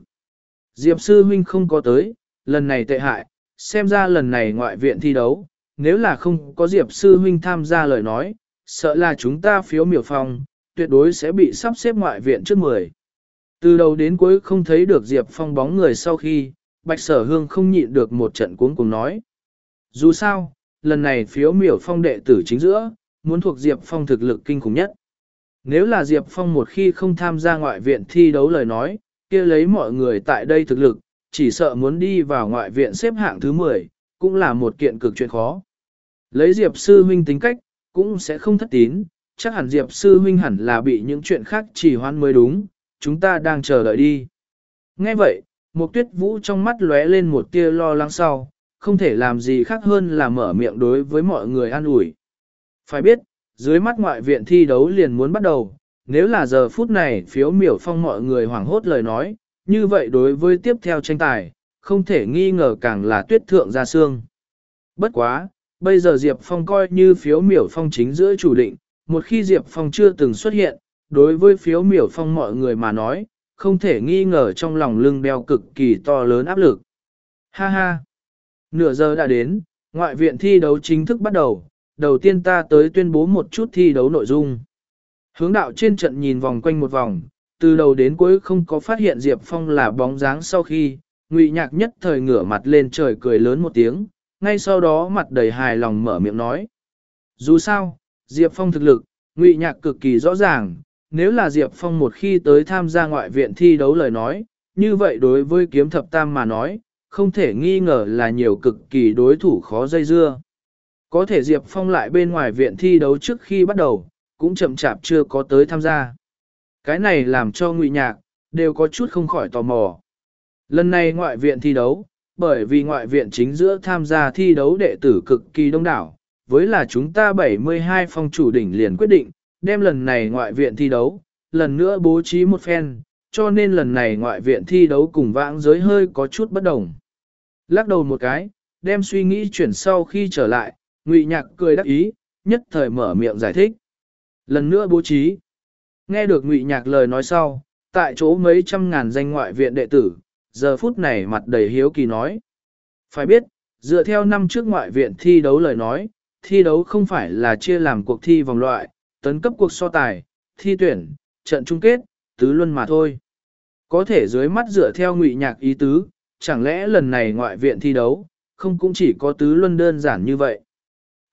Diệp sư huynh không có tới, lần này tệ hại, xem ra lần này ngoại viện thi đấu, nếu là không có Diệp sư huynh tham gia lời nói, sợ là chúng ta phiếu miểu phong, tuyệt đối sẽ bị sắp xếp ngoại viện trước 10. Từ đầu đến cuối không thấy được Diệp Phong bóng người sau khi, Bạch Sở Hương không nhịn được một trận cuống cùng nói. Dù sao, lần này phiếu miểu phong đệ tử chính giữa, muốn thuộc Diệp Phong thực lực kinh khủng nhất. Nếu là Diệp Phong một khi không tham gia ngoại viện thi đấu lời nói, kia lấy mọi người tại đây thực lực, chỉ sợ muốn đi vào ngoại viện xếp hạng thứ 10, cũng là một kiện cực chuyện khó. Lấy Diệp sư huynh tính cách, cũng sẽ không thất tín, chắc hẳn Diệp sư huynh hẳn là bị những chuyện khác chỉ hoan mới đúng, chúng ta đang chờ đợi đi. Nghe vậy, một tuyết vũ trong mắt lóe lên một tia lo lắng sau, không thể làm gì khác hơn là mở miệng đối với mọi người an ủi. Phải biết, dưới mắt ngoại viện thi đấu liền muốn bắt đầu, nếu là giờ phút này phiếu miểu phong mọi người hoảng hốt lời nói, như vậy đối với tiếp theo tranh tài, không thể nghi ngờ càng là tuyết thượng ra xương. Bất quá, bây giờ Diệp Phong coi như phiếu miểu phong chính giữa chủ định, một khi Diệp Phong chưa từng xuất hiện, đối với phiếu miểu phong mọi người mà nói, không thể nghi ngờ trong lòng lưng đeo cực kỳ to lớn áp lực. Ha ha! Nửa giờ đã đến, ngoại viện thi đấu chính thức bắt đầu, đầu tiên ta tới tuyên bố một chút thi đấu nội dung. Hướng đạo trên trận nhìn vòng quanh một vòng, từ đầu đến cuối không có phát hiện Diệp Phong là bóng dáng sau khi, ngụy nhạc nhất thời ngửa mặt lên trời cười lớn một tiếng, ngay sau đó mặt đầy hài lòng mở miệng nói. Dù sao, Diệp Phong thực lực, ngụy nhạc cực kỳ rõ ràng, nếu là Diệp Phong một khi tới tham gia ngoại viện thi đấu lời nói, như vậy đối với kiếm thập tam mà nói, không thể nghi ngờ là nhiều cực kỳ đối thủ khó dây dưa. Có thể Diệp Phong lại bên ngoài viện thi đấu trước khi bắt đầu, cũng chậm chạp chưa có tới tham gia. Cái này làm cho ngụy nhạc, đều có chút không khỏi tò mò. Lần này ngoại viện thi đấu, bởi vì ngoại viện chính giữa tham gia thi đấu đệ tử cực kỳ đông đảo, với là chúng ta 72 phong chủ đỉnh liền quyết định, đem lần này ngoại viện thi đấu, lần nữa bố trí một phen, cho nên lần này ngoại viện thi đấu cùng vãng giới hơi có chút bất đồng. Lắc đầu một cái, đem suy nghĩ chuyển sau khi trở lại, ngụy nhạc cười đắc ý, nhất thời mở miệng giải thích. Lần nữa bố trí. Nghe được ngụy nhạc lời nói sau, tại chỗ mấy trăm ngàn danh ngoại viện đệ tử, giờ phút này mặt đầy hiếu kỳ nói. Phải biết, dựa theo năm trước ngoại viện thi đấu lời nói, thi đấu không phải là chia làm cuộc thi vòng loại, tấn cấp cuộc so tài, thi tuyển, trận chung kết, tứ luân mà thôi. Có thể dưới mắt dựa theo ngụy nhạc ý tứ, chẳng lẽ lần này ngoại viện thi đấu, không cũng chỉ có tứ luân đơn giản như vậy.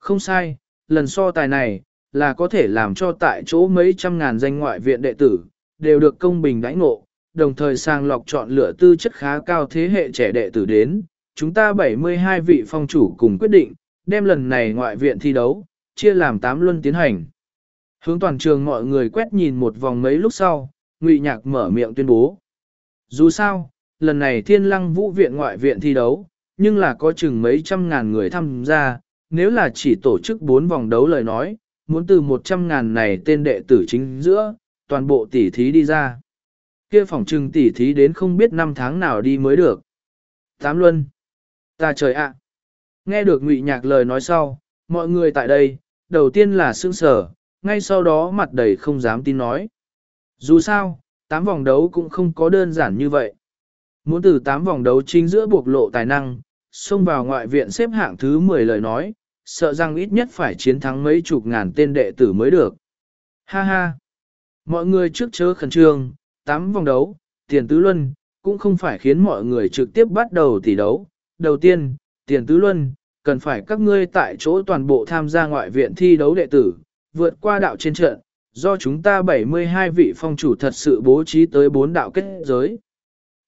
Không sai, lần so tài này, là có thể làm cho tại chỗ mấy trăm ngàn danh ngoại viện đệ tử, đều được công bình đãi ngộ, đồng thời sàng lọc chọn lựa tư chất khá cao thế hệ trẻ đệ tử đến. Chúng ta 72 vị phong chủ cùng quyết định, đem lần này ngoại viện thi đấu, chia làm 8 luân tiến hành. Hướng toàn trường mọi người quét nhìn một vòng mấy lúc sau, Ngụy Nhạc mở miệng tuyên bố. Dù sao, lần này thiên lăng vũ viện ngoại viện thi đấu, nhưng là có chừng mấy trăm ngàn người tham gia, nếu là chỉ tổ chức 4 vòng đấu lời nói, muốn từ 100 ngàn này tên đệ tử chính giữa, toàn bộ tỷ thí đi ra. Kia phòng trừng tỷ thí đến không biết năm tháng nào đi mới được. Tám luân. Ta trời ạ. Nghe được ngụy nhạc lời nói sau, mọi người tại đây, đầu tiên là sương sở, ngay sau đó mặt đầy không dám tin nói. Dù sao, tám vòng đấu cũng không có đơn giản như vậy. Muốn từ tám vòng đấu chính giữa buộc lộ tài năng, xông vào ngoại viện xếp hạng thứ 10 lời nói, sợ rằng ít nhất phải chiến thắng mấy chục ngàn tên đệ tử mới được. Ha ha! Mọi người trước chớ khẩn trương, tám vòng đấu, tiền tứ luân, cũng không phải khiến mọi người trực tiếp bắt đầu tỷ đấu. Đầu tiên, tiền tứ luân, cần phải các ngươi tại chỗ toàn bộ tham gia ngoại viện thi đấu đệ tử, vượt qua đạo trên trận, do chúng ta 72 vị phong chủ thật sự bố trí tới bốn đạo kết giới.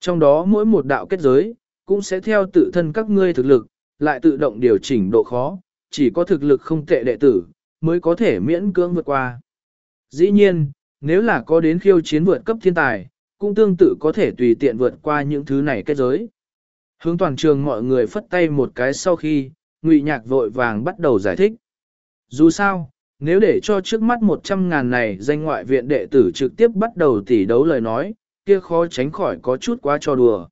Trong đó mỗi một đạo kết giới, cũng sẽ theo tự thân các ngươi thực lực, lại tự động điều chỉnh độ khó, chỉ có thực lực không tệ đệ tử, mới có thể miễn cưỡng vượt qua. Dĩ nhiên, nếu là có đến khiêu chiến vượt cấp thiên tài, cũng tương tự có thể tùy tiện vượt qua những thứ này kết giới. Hướng toàn trường mọi người phất tay một cái sau khi, Ngụy Nhạc vội vàng bắt đầu giải thích. Dù sao, nếu để cho trước mắt 100 ngàn này danh ngoại viện đệ tử trực tiếp bắt đầu tỉ đấu lời nói, kia khó tránh khỏi có chút quá cho đùa.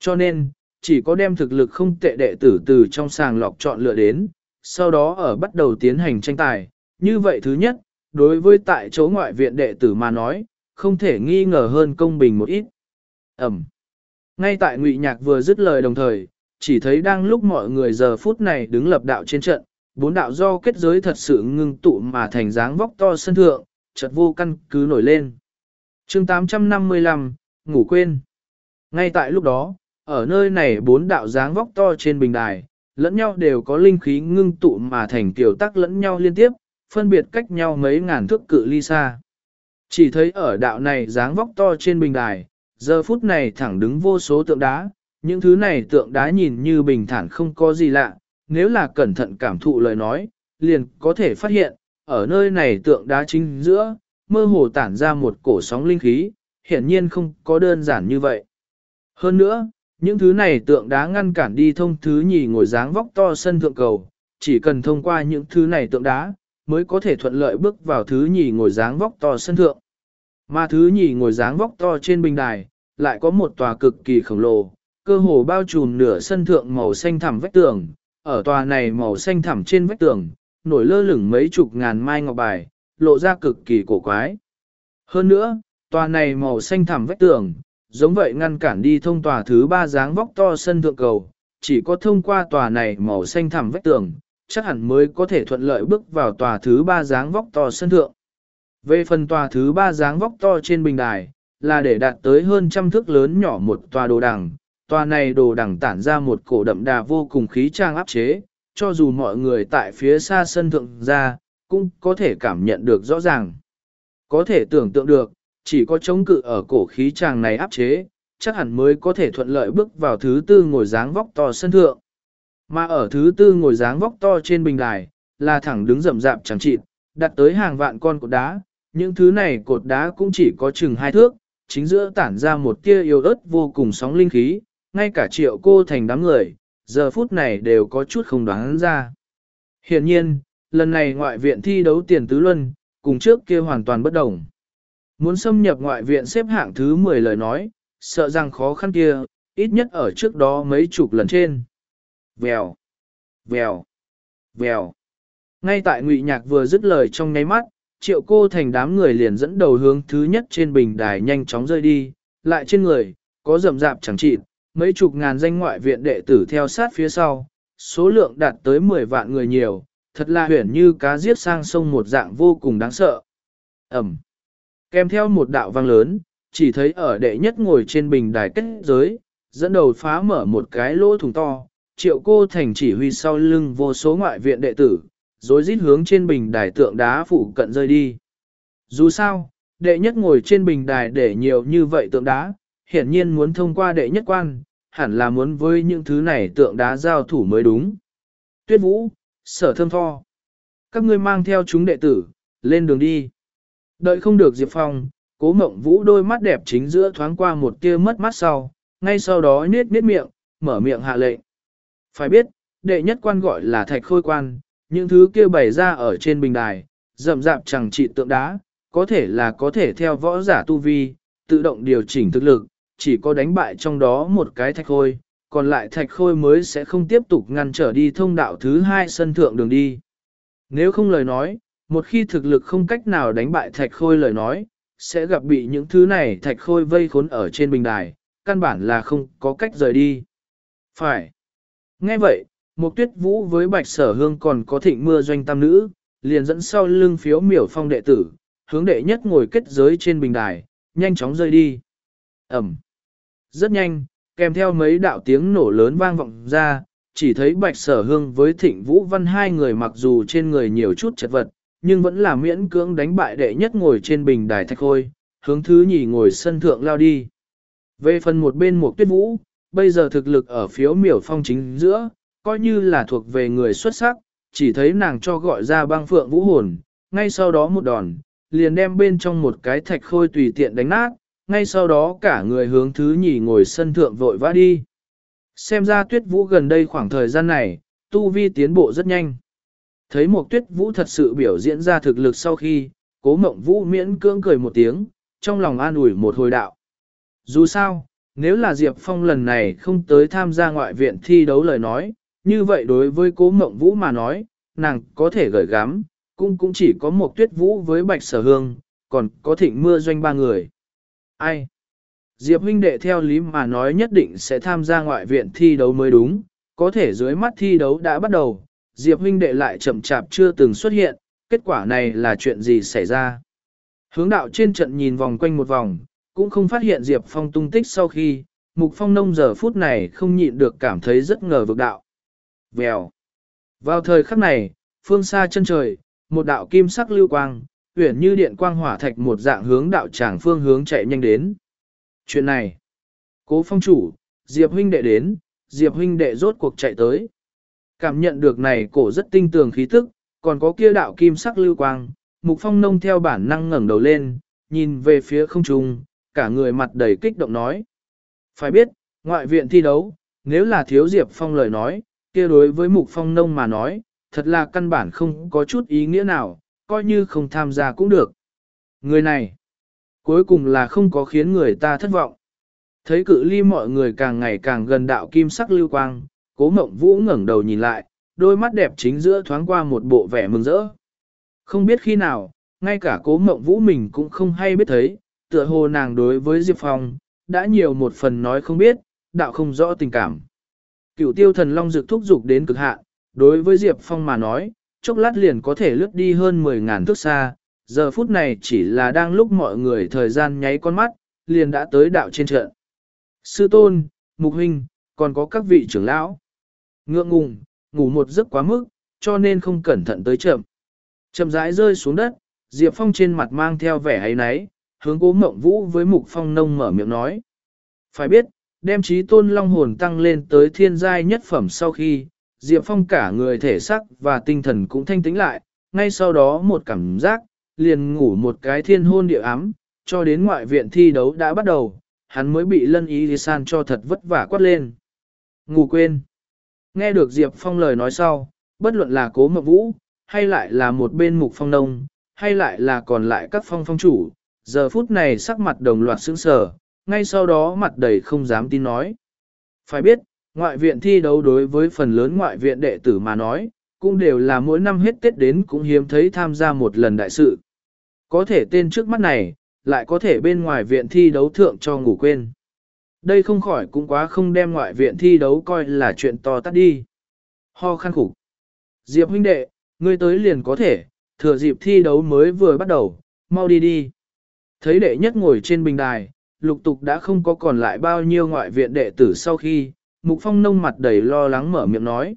Cho nên, chỉ có đem thực lực không tệ đệ tử từ trong sàng lọc chọn lựa đến, sau đó ở bắt đầu tiến hành tranh tài. Như vậy thứ nhất, đối với tại chỗ ngoại viện đệ tử mà nói, không thể nghi ngờ hơn công bình một ít. Ẩm. Ngay tại Ngụy Nhạc vừa dứt lời đồng thời, chỉ thấy đang lúc mọi người giờ phút này đứng lập đạo trên trận, bốn đạo do kết giới thật sự ngưng tụ mà thành dáng vóc to sân thượng, chợt vô căn cứ nổi lên. chương 855, ngủ quên. Ngay tại lúc đó, ở nơi này bốn đạo dáng vóc to trên bình đài, lẫn nhau đều có linh khí ngưng tụ mà thành tiểu tắc lẫn nhau liên tiếp, phân biệt cách nhau mấy ngàn thước cự ly xa. Chỉ thấy ở đạo này dáng vóc to trên bình đài, giờ phút này thẳng đứng vô số tượng đá, những thứ này tượng đá nhìn như bình thản không có gì lạ, nếu là cẩn thận cảm thụ lời nói, liền có thể phát hiện, ở nơi này tượng đá chính giữa, mơ hồ tản ra một cổ sóng linh khí, hiển nhiên không có đơn giản như vậy. Hơn nữa, những thứ này tượng đá ngăn cản đi thông thứ nhì ngồi dáng vóc to sân thượng cầu, chỉ cần thông qua những thứ này tượng đá, mới có thể thuận lợi bước vào thứ nhì ngồi dáng vóc to sân thượng. Mà thứ nhì ngồi dáng vóc to trên bình đài, lại có một tòa cực kỳ khổng lồ, cơ hồ bao trùm nửa sân thượng màu xanh thẳm vách tường, ở tòa này màu xanh thẳm trên vách tường, nổi lơ lửng mấy chục ngàn mai ngọc bài, lộ ra cực kỳ cổ quái. Hơn nữa, tòa này màu xanh thẳm vách tường, giống vậy ngăn cản đi thông tòa thứ ba dáng vóc to sân thượng cầu, chỉ có thông qua tòa này màu xanh thẳm vách tường, chắc hẳn mới có thể thuận lợi bước vào tòa thứ ba dáng vóc to sân thượng. Về phần tòa thứ ba dáng vóc to trên bình đài, là để đạt tới hơn trăm thước lớn nhỏ một tòa đồ đằng, tòa này đồ đằng tản ra một cổ đậm đà vô cùng khí trang áp chế, cho dù mọi người tại phía xa sân thượng ra, cũng có thể cảm nhận được rõ ràng. Có thể tưởng tượng được, chỉ có chống cự ở cổ khí chàng này áp chế, chắc hẳn mới có thể thuận lợi bước vào thứ tư ngồi dáng vóc to sân thượng. Mà ở thứ tư ngồi dáng vóc to trên bình đài, là thẳng đứng rậm rạp chẳng chịt, đặt tới hàng vạn con cột đá, những thứ này cột đá cũng chỉ có chừng hai thước, chính giữa tản ra một tia yêu ớt vô cùng sóng linh khí, ngay cả triệu cô thành đám người, giờ phút này đều có chút không đoán ra. Hiện nhiên, lần này ngoại viện thi đấu tiền tứ luân, cùng trước kia hoàn toàn bất đồng. Muốn xâm nhập ngoại viện xếp hạng thứ 10 lời nói, sợ rằng khó khăn kia, ít nhất ở trước đó mấy chục lần trên. Vèo, vèo, vèo. Ngay tại ngụy nhạc vừa dứt lời trong nháy mắt, triệu cô thành đám người liền dẫn đầu hướng thứ nhất trên bình đài nhanh chóng rơi đi, lại trên người, có rậm rạp chẳng chịt, mấy chục ngàn danh ngoại viện đệ tử theo sát phía sau, số lượng đạt tới 10 vạn người nhiều, thật là huyển như cá giết sang sông một dạng vô cùng đáng sợ. Ẩm. Kèm theo một đạo vang lớn, chỉ thấy ở đệ nhất ngồi trên bình đài kết giới, dẫn đầu phá mở một cái lỗ thùng to, triệu cô thành chỉ huy sau lưng vô số ngoại viện đệ tử, rồi rít hướng trên bình đài tượng đá phụ cận rơi đi. Dù sao, đệ nhất ngồi trên bình đài để nhiều như vậy tượng đá, hiển nhiên muốn thông qua đệ nhất quan, hẳn là muốn với những thứ này tượng đá giao thủ mới đúng. Tuyết vũ, sở thơm tho. Các ngươi mang theo chúng đệ tử, lên đường đi. Đợi không được Diệp Phong, cố mộng vũ đôi mắt đẹp chính giữa thoáng qua một tia mất mắt sau, ngay sau đó nết nết miệng, mở miệng hạ lệnh. Phải biết, đệ nhất quan gọi là thạch khôi quan, những thứ kia bày ra ở trên bình đài, rậm rạp chẳng trị tượng đá, có thể là có thể theo võ giả tu vi, tự động điều chỉnh thực lực, chỉ có đánh bại trong đó một cái thạch khôi, còn lại thạch khôi mới sẽ không tiếp tục ngăn trở đi thông đạo thứ hai sân thượng đường đi. Nếu không lời nói, một khi thực lực không cách nào đánh bại thạch khôi lời nói, sẽ gặp bị những thứ này thạch khôi vây khốn ở trên bình đài, căn bản là không có cách rời đi. Phải. Nghe vậy, một tuyết vũ với bạch sở hương còn có thịnh mưa doanh tam nữ, liền dẫn sau lưng phiếu miểu phong đệ tử, hướng đệ nhất ngồi kết giới trên bình đài, nhanh chóng rơi đi. Ẩm. Rất nhanh, kèm theo mấy đạo tiếng nổ lớn vang vọng ra, chỉ thấy bạch sở hương với thịnh vũ văn hai người mặc dù trên người nhiều chút chật vật, nhưng vẫn là miễn cưỡng đánh bại đệ nhất ngồi trên bình đài thạch khôi, hướng thứ nhì ngồi sân thượng lao đi. Về phần một bên một tuyết vũ, bây giờ thực lực ở phiếu miểu phong chính giữa, coi như là thuộc về người xuất sắc, chỉ thấy nàng cho gọi ra băng phượng vũ hồn, ngay sau đó một đòn, liền đem bên trong một cái thạch khôi tùy tiện đánh nát, ngay sau đó cả người hướng thứ nhì ngồi sân thượng vội vã đi. Xem ra tuyết vũ gần đây khoảng thời gian này, tu vi tiến bộ rất nhanh. Thấy một tuyết vũ thật sự biểu diễn ra thực lực sau khi, cố mộng vũ miễn cưỡng cười một tiếng, trong lòng an ủi một hồi đạo. Dù sao, nếu là Diệp Phong lần này không tới tham gia ngoại viện thi đấu lời nói, như vậy đối với cố mộng vũ mà nói, nàng có thể gửi gắm, cũng cũng chỉ có một tuyết vũ với bạch sở hương, còn có thịnh mưa doanh ba người. Ai? Diệp huynh đệ theo lý mà nói nhất định sẽ tham gia ngoại viện thi đấu mới đúng, có thể dưới mắt thi đấu đã bắt đầu, Diệp huynh đệ lại chậm chạp chưa từng xuất hiện, kết quả này là chuyện gì xảy ra? Hướng đạo trên trận nhìn vòng quanh một vòng, cũng không phát hiện Diệp Phong tung tích sau khi, Mục Phong nông giờ phút này không nhịn được cảm thấy rất ngờ vực đạo. Vèo. Vào thời khắc này, phương xa chân trời, một đạo kim sắc lưu quang, uyển như điện quang hỏa thạch một dạng hướng đạo tràng phương hướng chạy nhanh đến. Chuyện này, cố phong chủ, Diệp huynh đệ đến, Diệp huynh đệ rốt cuộc chạy tới. Cảm nhận được này cổ rất tinh tường khí tức, còn có kia đạo kim sắc lưu quang, mục phong nông theo bản năng ngẩng đầu lên, nhìn về phía không trung, cả người mặt đầy kích động nói. Phải biết, ngoại viện thi đấu, nếu là thiếu Diệp Phong lời nói, kia đối với mục phong nông mà nói, thật là căn bản không có chút ý nghĩa nào, coi như không tham gia cũng được. Người này, cuối cùng là không có khiến người ta thất vọng. Thấy cự ly mọi người càng ngày càng gần đạo kim sắc lưu quang, cố mộng vũ ngẩng đầu nhìn lại, đôi mắt đẹp chính giữa thoáng qua một bộ vẻ mừng rỡ. Không biết khi nào, ngay cả cố mộng vũ mình cũng không hay biết thấy, tựa hồ nàng đối với Diệp Phong, đã nhiều một phần nói không biết, đạo không rõ tình cảm. Cựu tiêu thần long dược thúc dục đến cực hạn, đối với Diệp Phong mà nói, chốc lát liền có thể lướt đi hơn 10.000 thước xa, giờ phút này chỉ là đang lúc mọi người thời gian nháy con mắt, liền đã tới đạo trên trận. Sư tôn, mục huynh, còn có các vị trưởng lão. Ngượng ngùng, ngủ một giấc quá mức, cho nên không cẩn thận tới chậm. Chậm rãi rơi xuống đất, Diệp Phong trên mặt mang theo vẻ ấy náy, hướng cố mộng vũ với mục phong nông mở miệng nói. Phải biết, đem trí tôn long hồn tăng lên tới thiên giai nhất phẩm sau khi, Diệp Phong cả người thể sắc và tinh thần cũng thanh tĩnh lại, ngay sau đó một cảm giác, liền ngủ một cái thiên hôn địa ám, cho đến ngoại viện thi đấu đã bắt đầu, hắn mới bị lân ý san cho thật vất vả quát lên. Ngủ quên. Nghe được Diệp Phong lời nói sau, bất luận là cố mộng vũ, hay lại là một bên mục phong nông, hay lại là còn lại các phong phong chủ, giờ phút này sắc mặt đồng loạt sững sờ, ngay sau đó mặt đầy không dám tin nói. Phải biết, ngoại viện thi đấu đối với phần lớn ngoại viện đệ tử mà nói, cũng đều là mỗi năm hết Tết đến cũng hiếm thấy tham gia một lần đại sự. Có thể tên trước mắt này, lại có thể bên ngoài viện thi đấu thượng cho ngủ quên. Đây không khỏi cũng quá không đem ngoại viện thi đấu coi là chuyện to tắt đi. Ho khăn khủng. Diệp huynh đệ, ngươi tới liền có thể, thừa dịp thi đấu mới vừa bắt đầu, mau đi đi. Thấy đệ nhất ngồi trên bình đài, lục tục đã không có còn lại bao nhiêu ngoại viện đệ tử sau khi, Mục Phong nông mặt đầy lo lắng mở miệng nói.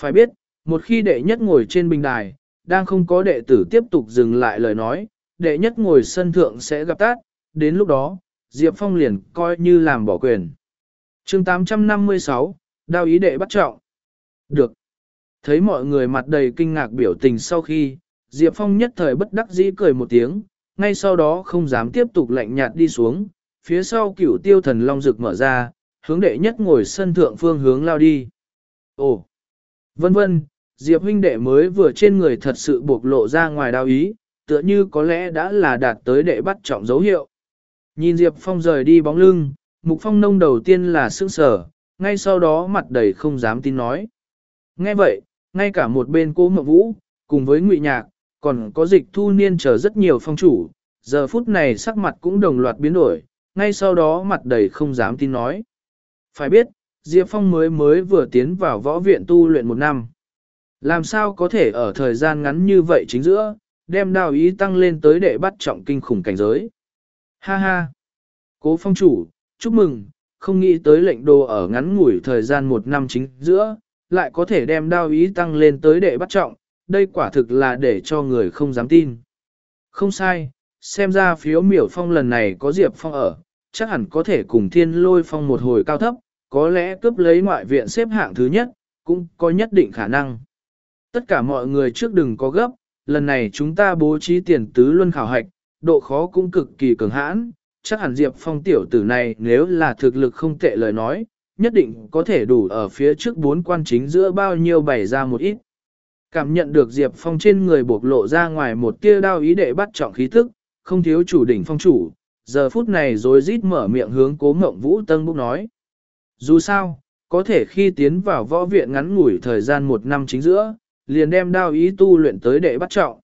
Phải biết, một khi đệ nhất ngồi trên bình đài, đang không có đệ tử tiếp tục dừng lại lời nói, đệ nhất ngồi sân thượng sẽ gặp tát, đến lúc đó, Diệp Phong liền coi như làm bỏ quyền. chương 856, đao ý đệ bắt trọng. Được. Thấy mọi người mặt đầy kinh ngạc biểu tình sau khi, Diệp Phong nhất thời bất đắc dĩ cười một tiếng, ngay sau đó không dám tiếp tục lạnh nhạt đi xuống, phía sau cửu tiêu thần long rực mở ra, hướng đệ nhất ngồi sân thượng phương hướng lao đi. Ồ! Vân vân, Diệp huynh đệ mới vừa trên người thật sự bộc lộ ra ngoài đao ý, tựa như có lẽ đã là đạt tới đệ bắt trọng dấu hiệu. Nhìn Diệp Phong rời đi bóng lưng, Mục Phong nông đầu tiên là sững sở, ngay sau đó mặt đầy không dám tin nói. Nghe vậy, ngay cả một bên cô mộng vũ, cùng với ngụy nhạc, còn có dịch thu niên chờ rất nhiều phong chủ, giờ phút này sắc mặt cũng đồng loạt biến đổi, ngay sau đó mặt đầy không dám tin nói. Phải biết, Diệp Phong mới mới vừa tiến vào võ viện tu luyện một năm. Làm sao có thể ở thời gian ngắn như vậy chính giữa, đem đào ý tăng lên tới để bắt trọng kinh khủng cảnh giới. Ha ha! Cố phong chủ, chúc mừng, không nghĩ tới lệnh đồ ở ngắn ngủi thời gian một năm chính giữa, lại có thể đem đao ý tăng lên tới đệ bắt trọng, đây quả thực là để cho người không dám tin. Không sai, xem ra phiếu miểu phong lần này có Diệp Phong ở, chắc hẳn có thể cùng thiên lôi phong một hồi cao thấp, có lẽ cướp lấy ngoại viện xếp hạng thứ nhất, cũng có nhất định khả năng. Tất cả mọi người trước đừng có gấp, lần này chúng ta bố trí tiền tứ luân khảo hạch, độ khó cũng cực kỳ cường hãn, chắc hẳn Diệp Phong tiểu tử này nếu là thực lực không tệ lời nói, nhất định có thể đủ ở phía trước bốn quan chính giữa bao nhiêu bày ra một ít. Cảm nhận được Diệp Phong trên người bộc lộ ra ngoài một tia đao ý để bắt trọng khí tức, không thiếu chủ đỉnh phong chủ, giờ phút này rồi rít mở miệng hướng cố mộng vũ tân búc nói. Dù sao, có thể khi tiến vào võ viện ngắn ngủi thời gian một năm chính giữa, liền đem đao ý tu luyện tới đệ bắt trọng.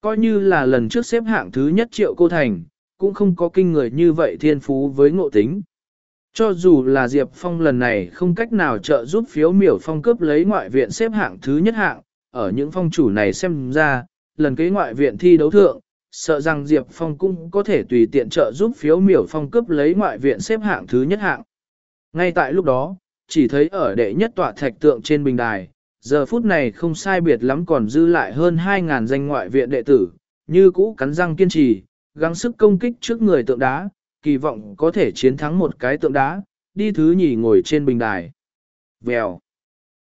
Coi như là lần trước xếp hạng thứ nhất triệu cô thành, cũng không có kinh người như vậy thiên phú với ngộ tính. Cho dù là Diệp Phong lần này không cách nào trợ giúp phiếu miểu phong cướp lấy ngoại viện xếp hạng thứ nhất hạng, ở những phong chủ này xem ra, lần kế ngoại viện thi đấu thượng, sợ rằng Diệp Phong cũng có thể tùy tiện trợ giúp phiếu miểu phong cướp lấy ngoại viện xếp hạng thứ nhất hạng. Ngay tại lúc đó, chỉ thấy ở đệ nhất tọa thạch tượng trên bình đài, giờ phút này không sai biệt lắm còn dư lại hơn 2.000 danh ngoại viện đệ tử, như cũ cắn răng kiên trì, gắng sức công kích trước người tượng đá, kỳ vọng có thể chiến thắng một cái tượng đá, đi thứ nhì ngồi trên bình đài. Vèo.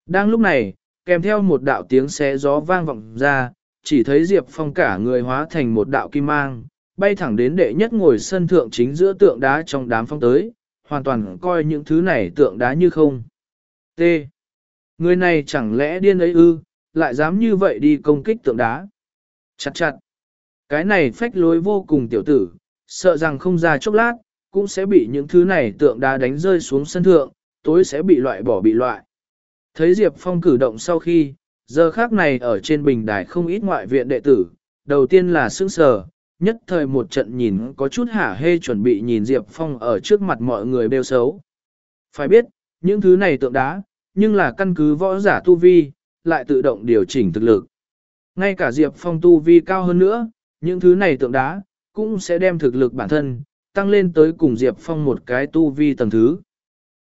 Đang lúc này, kèm theo một đạo tiếng xé gió vang vọng ra, chỉ thấy Diệp Phong cả người hóa thành một đạo kim mang, bay thẳng đến đệ nhất ngồi sân thượng chính giữa tượng đá trong đám phong tới, hoàn toàn coi những thứ này tượng đá như không. T. Người này chẳng lẽ điên ấy ư, lại dám như vậy đi công kích tượng đá. Chặt chặt. Cái này phách lối vô cùng tiểu tử, sợ rằng không ra chốc lát, cũng sẽ bị những thứ này tượng đá đánh rơi xuống sân thượng, tối sẽ bị loại bỏ bị loại. Thấy Diệp Phong cử động sau khi, giờ khác này ở trên bình đài không ít ngoại viện đệ tử, đầu tiên là sững sờ, nhất thời một trận nhìn có chút hả hê chuẩn bị nhìn Diệp Phong ở trước mặt mọi người bêu xấu. Phải biết, những thứ này tượng đá, nhưng là căn cứ võ giả tu vi, lại tự động điều chỉnh thực lực. Ngay cả Diệp Phong tu vi cao hơn nữa, những thứ này tượng đá, cũng sẽ đem thực lực bản thân, tăng lên tới cùng Diệp Phong một cái tu vi tầng thứ.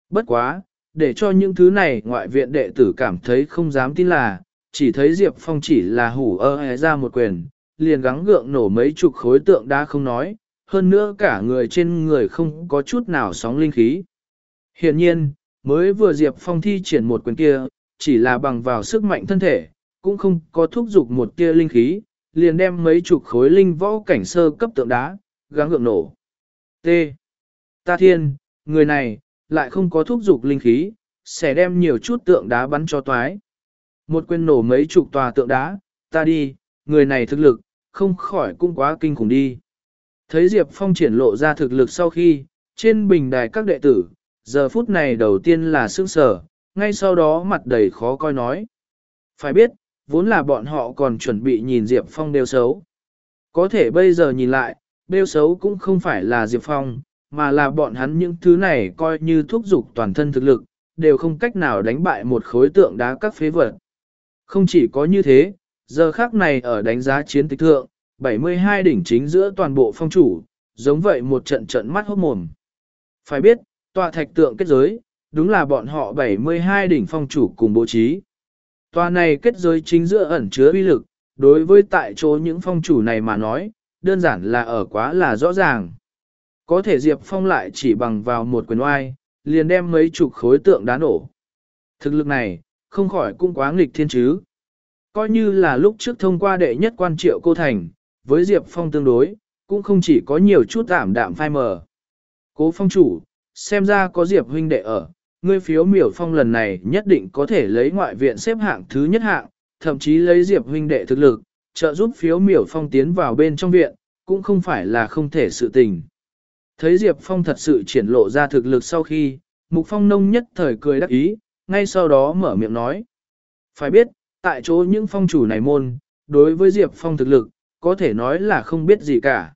Bất quá, để cho những thứ này ngoại viện đệ tử cảm thấy không dám tin là, chỉ thấy Diệp Phong chỉ là hủ ơ ra một quyền, liền gắng gượng nổ mấy chục khối tượng đá không nói, hơn nữa cả người trên người không có chút nào sóng linh khí. Hiện nhiên, mới vừa Diệp Phong thi triển một quyền kia, chỉ là bằng vào sức mạnh thân thể, cũng không có thúc giục một tia linh khí, liền đem mấy chục khối linh võ cảnh sơ cấp tượng đá, gắng gượng nổ. T. Ta thiên, người này, lại không có thúc giục linh khí, sẽ đem nhiều chút tượng đá bắn cho toái. Một quyền nổ mấy chục tòa tượng đá, ta đi, người này thực lực, không khỏi cũng quá kinh khủng đi. Thấy Diệp Phong triển lộ ra thực lực sau khi, trên bình đài các đệ tử, giờ phút này đầu tiên là sương sở, ngay sau đó mặt đầy khó coi nói. Phải biết, vốn là bọn họ còn chuẩn bị nhìn Diệp Phong đều xấu. Có thể bây giờ nhìn lại, đều xấu cũng không phải là Diệp Phong, mà là bọn hắn những thứ này coi như thuốc dục toàn thân thực lực, đều không cách nào đánh bại một khối tượng đá các phế vật. Không chỉ có như thế, giờ khác này ở đánh giá chiến tích thượng, 72 đỉnh chính giữa toàn bộ phong chủ, giống vậy một trận trận mắt hốt mồm. Phải biết, tòa thạch tượng kết giới, đúng là bọn họ 72 đỉnh phong chủ cùng bố trí. Tòa này kết giới chính giữa ẩn chứa uy lực, đối với tại chỗ những phong chủ này mà nói, đơn giản là ở quá là rõ ràng. Có thể Diệp Phong lại chỉ bằng vào một quyền oai, liền đem mấy chục khối tượng đá nổ. Thực lực này, không khỏi cũng quá nghịch thiên chứ. Coi như là lúc trước thông qua đệ nhất quan triệu cô thành, với Diệp Phong tương đối, cũng không chỉ có nhiều chút ảm đạm phai mờ. Cố phong chủ, xem ra có Diệp huynh đệ ở, ngươi phiếu miểu phong lần này nhất định có thể lấy ngoại viện xếp hạng thứ nhất hạng, thậm chí lấy Diệp huynh đệ thực lực, trợ giúp phiếu miểu phong tiến vào bên trong viện, cũng không phải là không thể sự tình. Thấy Diệp Phong thật sự triển lộ ra thực lực sau khi, Mục Phong nông nhất thời cười đắc ý, ngay sau đó mở miệng nói. Phải biết, tại chỗ những phong chủ này môn, đối với Diệp Phong thực lực, có thể nói là không biết gì cả.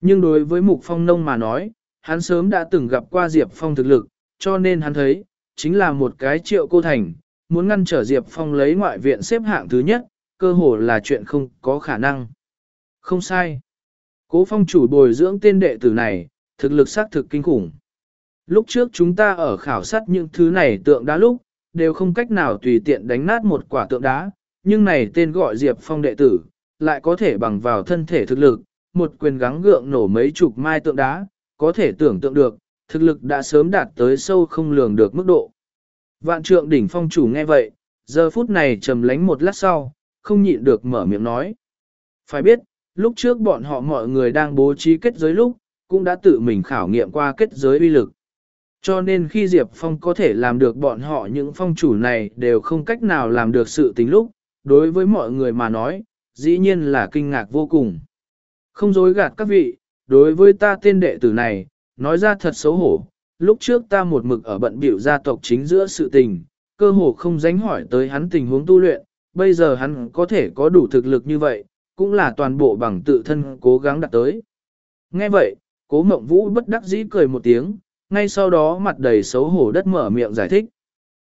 Nhưng đối với Mục Phong nông mà nói, hắn sớm đã từng gặp qua Diệp Phong thực lực, cho nên hắn thấy, chính là một cái triệu cô thành, muốn ngăn trở Diệp Phong lấy ngoại viện xếp hạng thứ nhất, cơ hồ là chuyện không có khả năng. Không sai. Cố phong chủ bồi dưỡng tên đệ tử này, thực lực xác thực kinh khủng. Lúc trước chúng ta ở khảo sát những thứ này tượng đá lúc, đều không cách nào tùy tiện đánh nát một quả tượng đá, nhưng này tên gọi Diệp Phong đệ tử, lại có thể bằng vào thân thể thực lực, một quyền gắng gượng nổ mấy chục mai tượng đá, có thể tưởng tượng được, thực lực đã sớm đạt tới sâu không lường được mức độ. Vạn trượng đỉnh phong chủ nghe vậy, giờ phút này trầm lánh một lát sau, không nhịn được mở miệng nói. Phải biết, lúc trước bọn họ mọi người đang bố trí kết giới lúc, cũng đã tự mình khảo nghiệm qua kết giới uy lực. Cho nên khi Diệp Phong có thể làm được bọn họ những phong chủ này đều không cách nào làm được sự tính lúc, đối với mọi người mà nói, dĩ nhiên là kinh ngạc vô cùng. Không dối gạt các vị, đối với ta tên đệ tử này, nói ra thật xấu hổ, lúc trước ta một mực ở bận biểu gia tộc chính giữa sự tình, cơ hồ không dánh hỏi tới hắn tình huống tu luyện, bây giờ hắn có thể có đủ thực lực như vậy, cũng là toàn bộ bằng tự thân cố gắng đạt tới. Nghe vậy, cố mộng vũ bất đắc dĩ cười một tiếng, ngay sau đó mặt đầy xấu hổ đất mở miệng giải thích.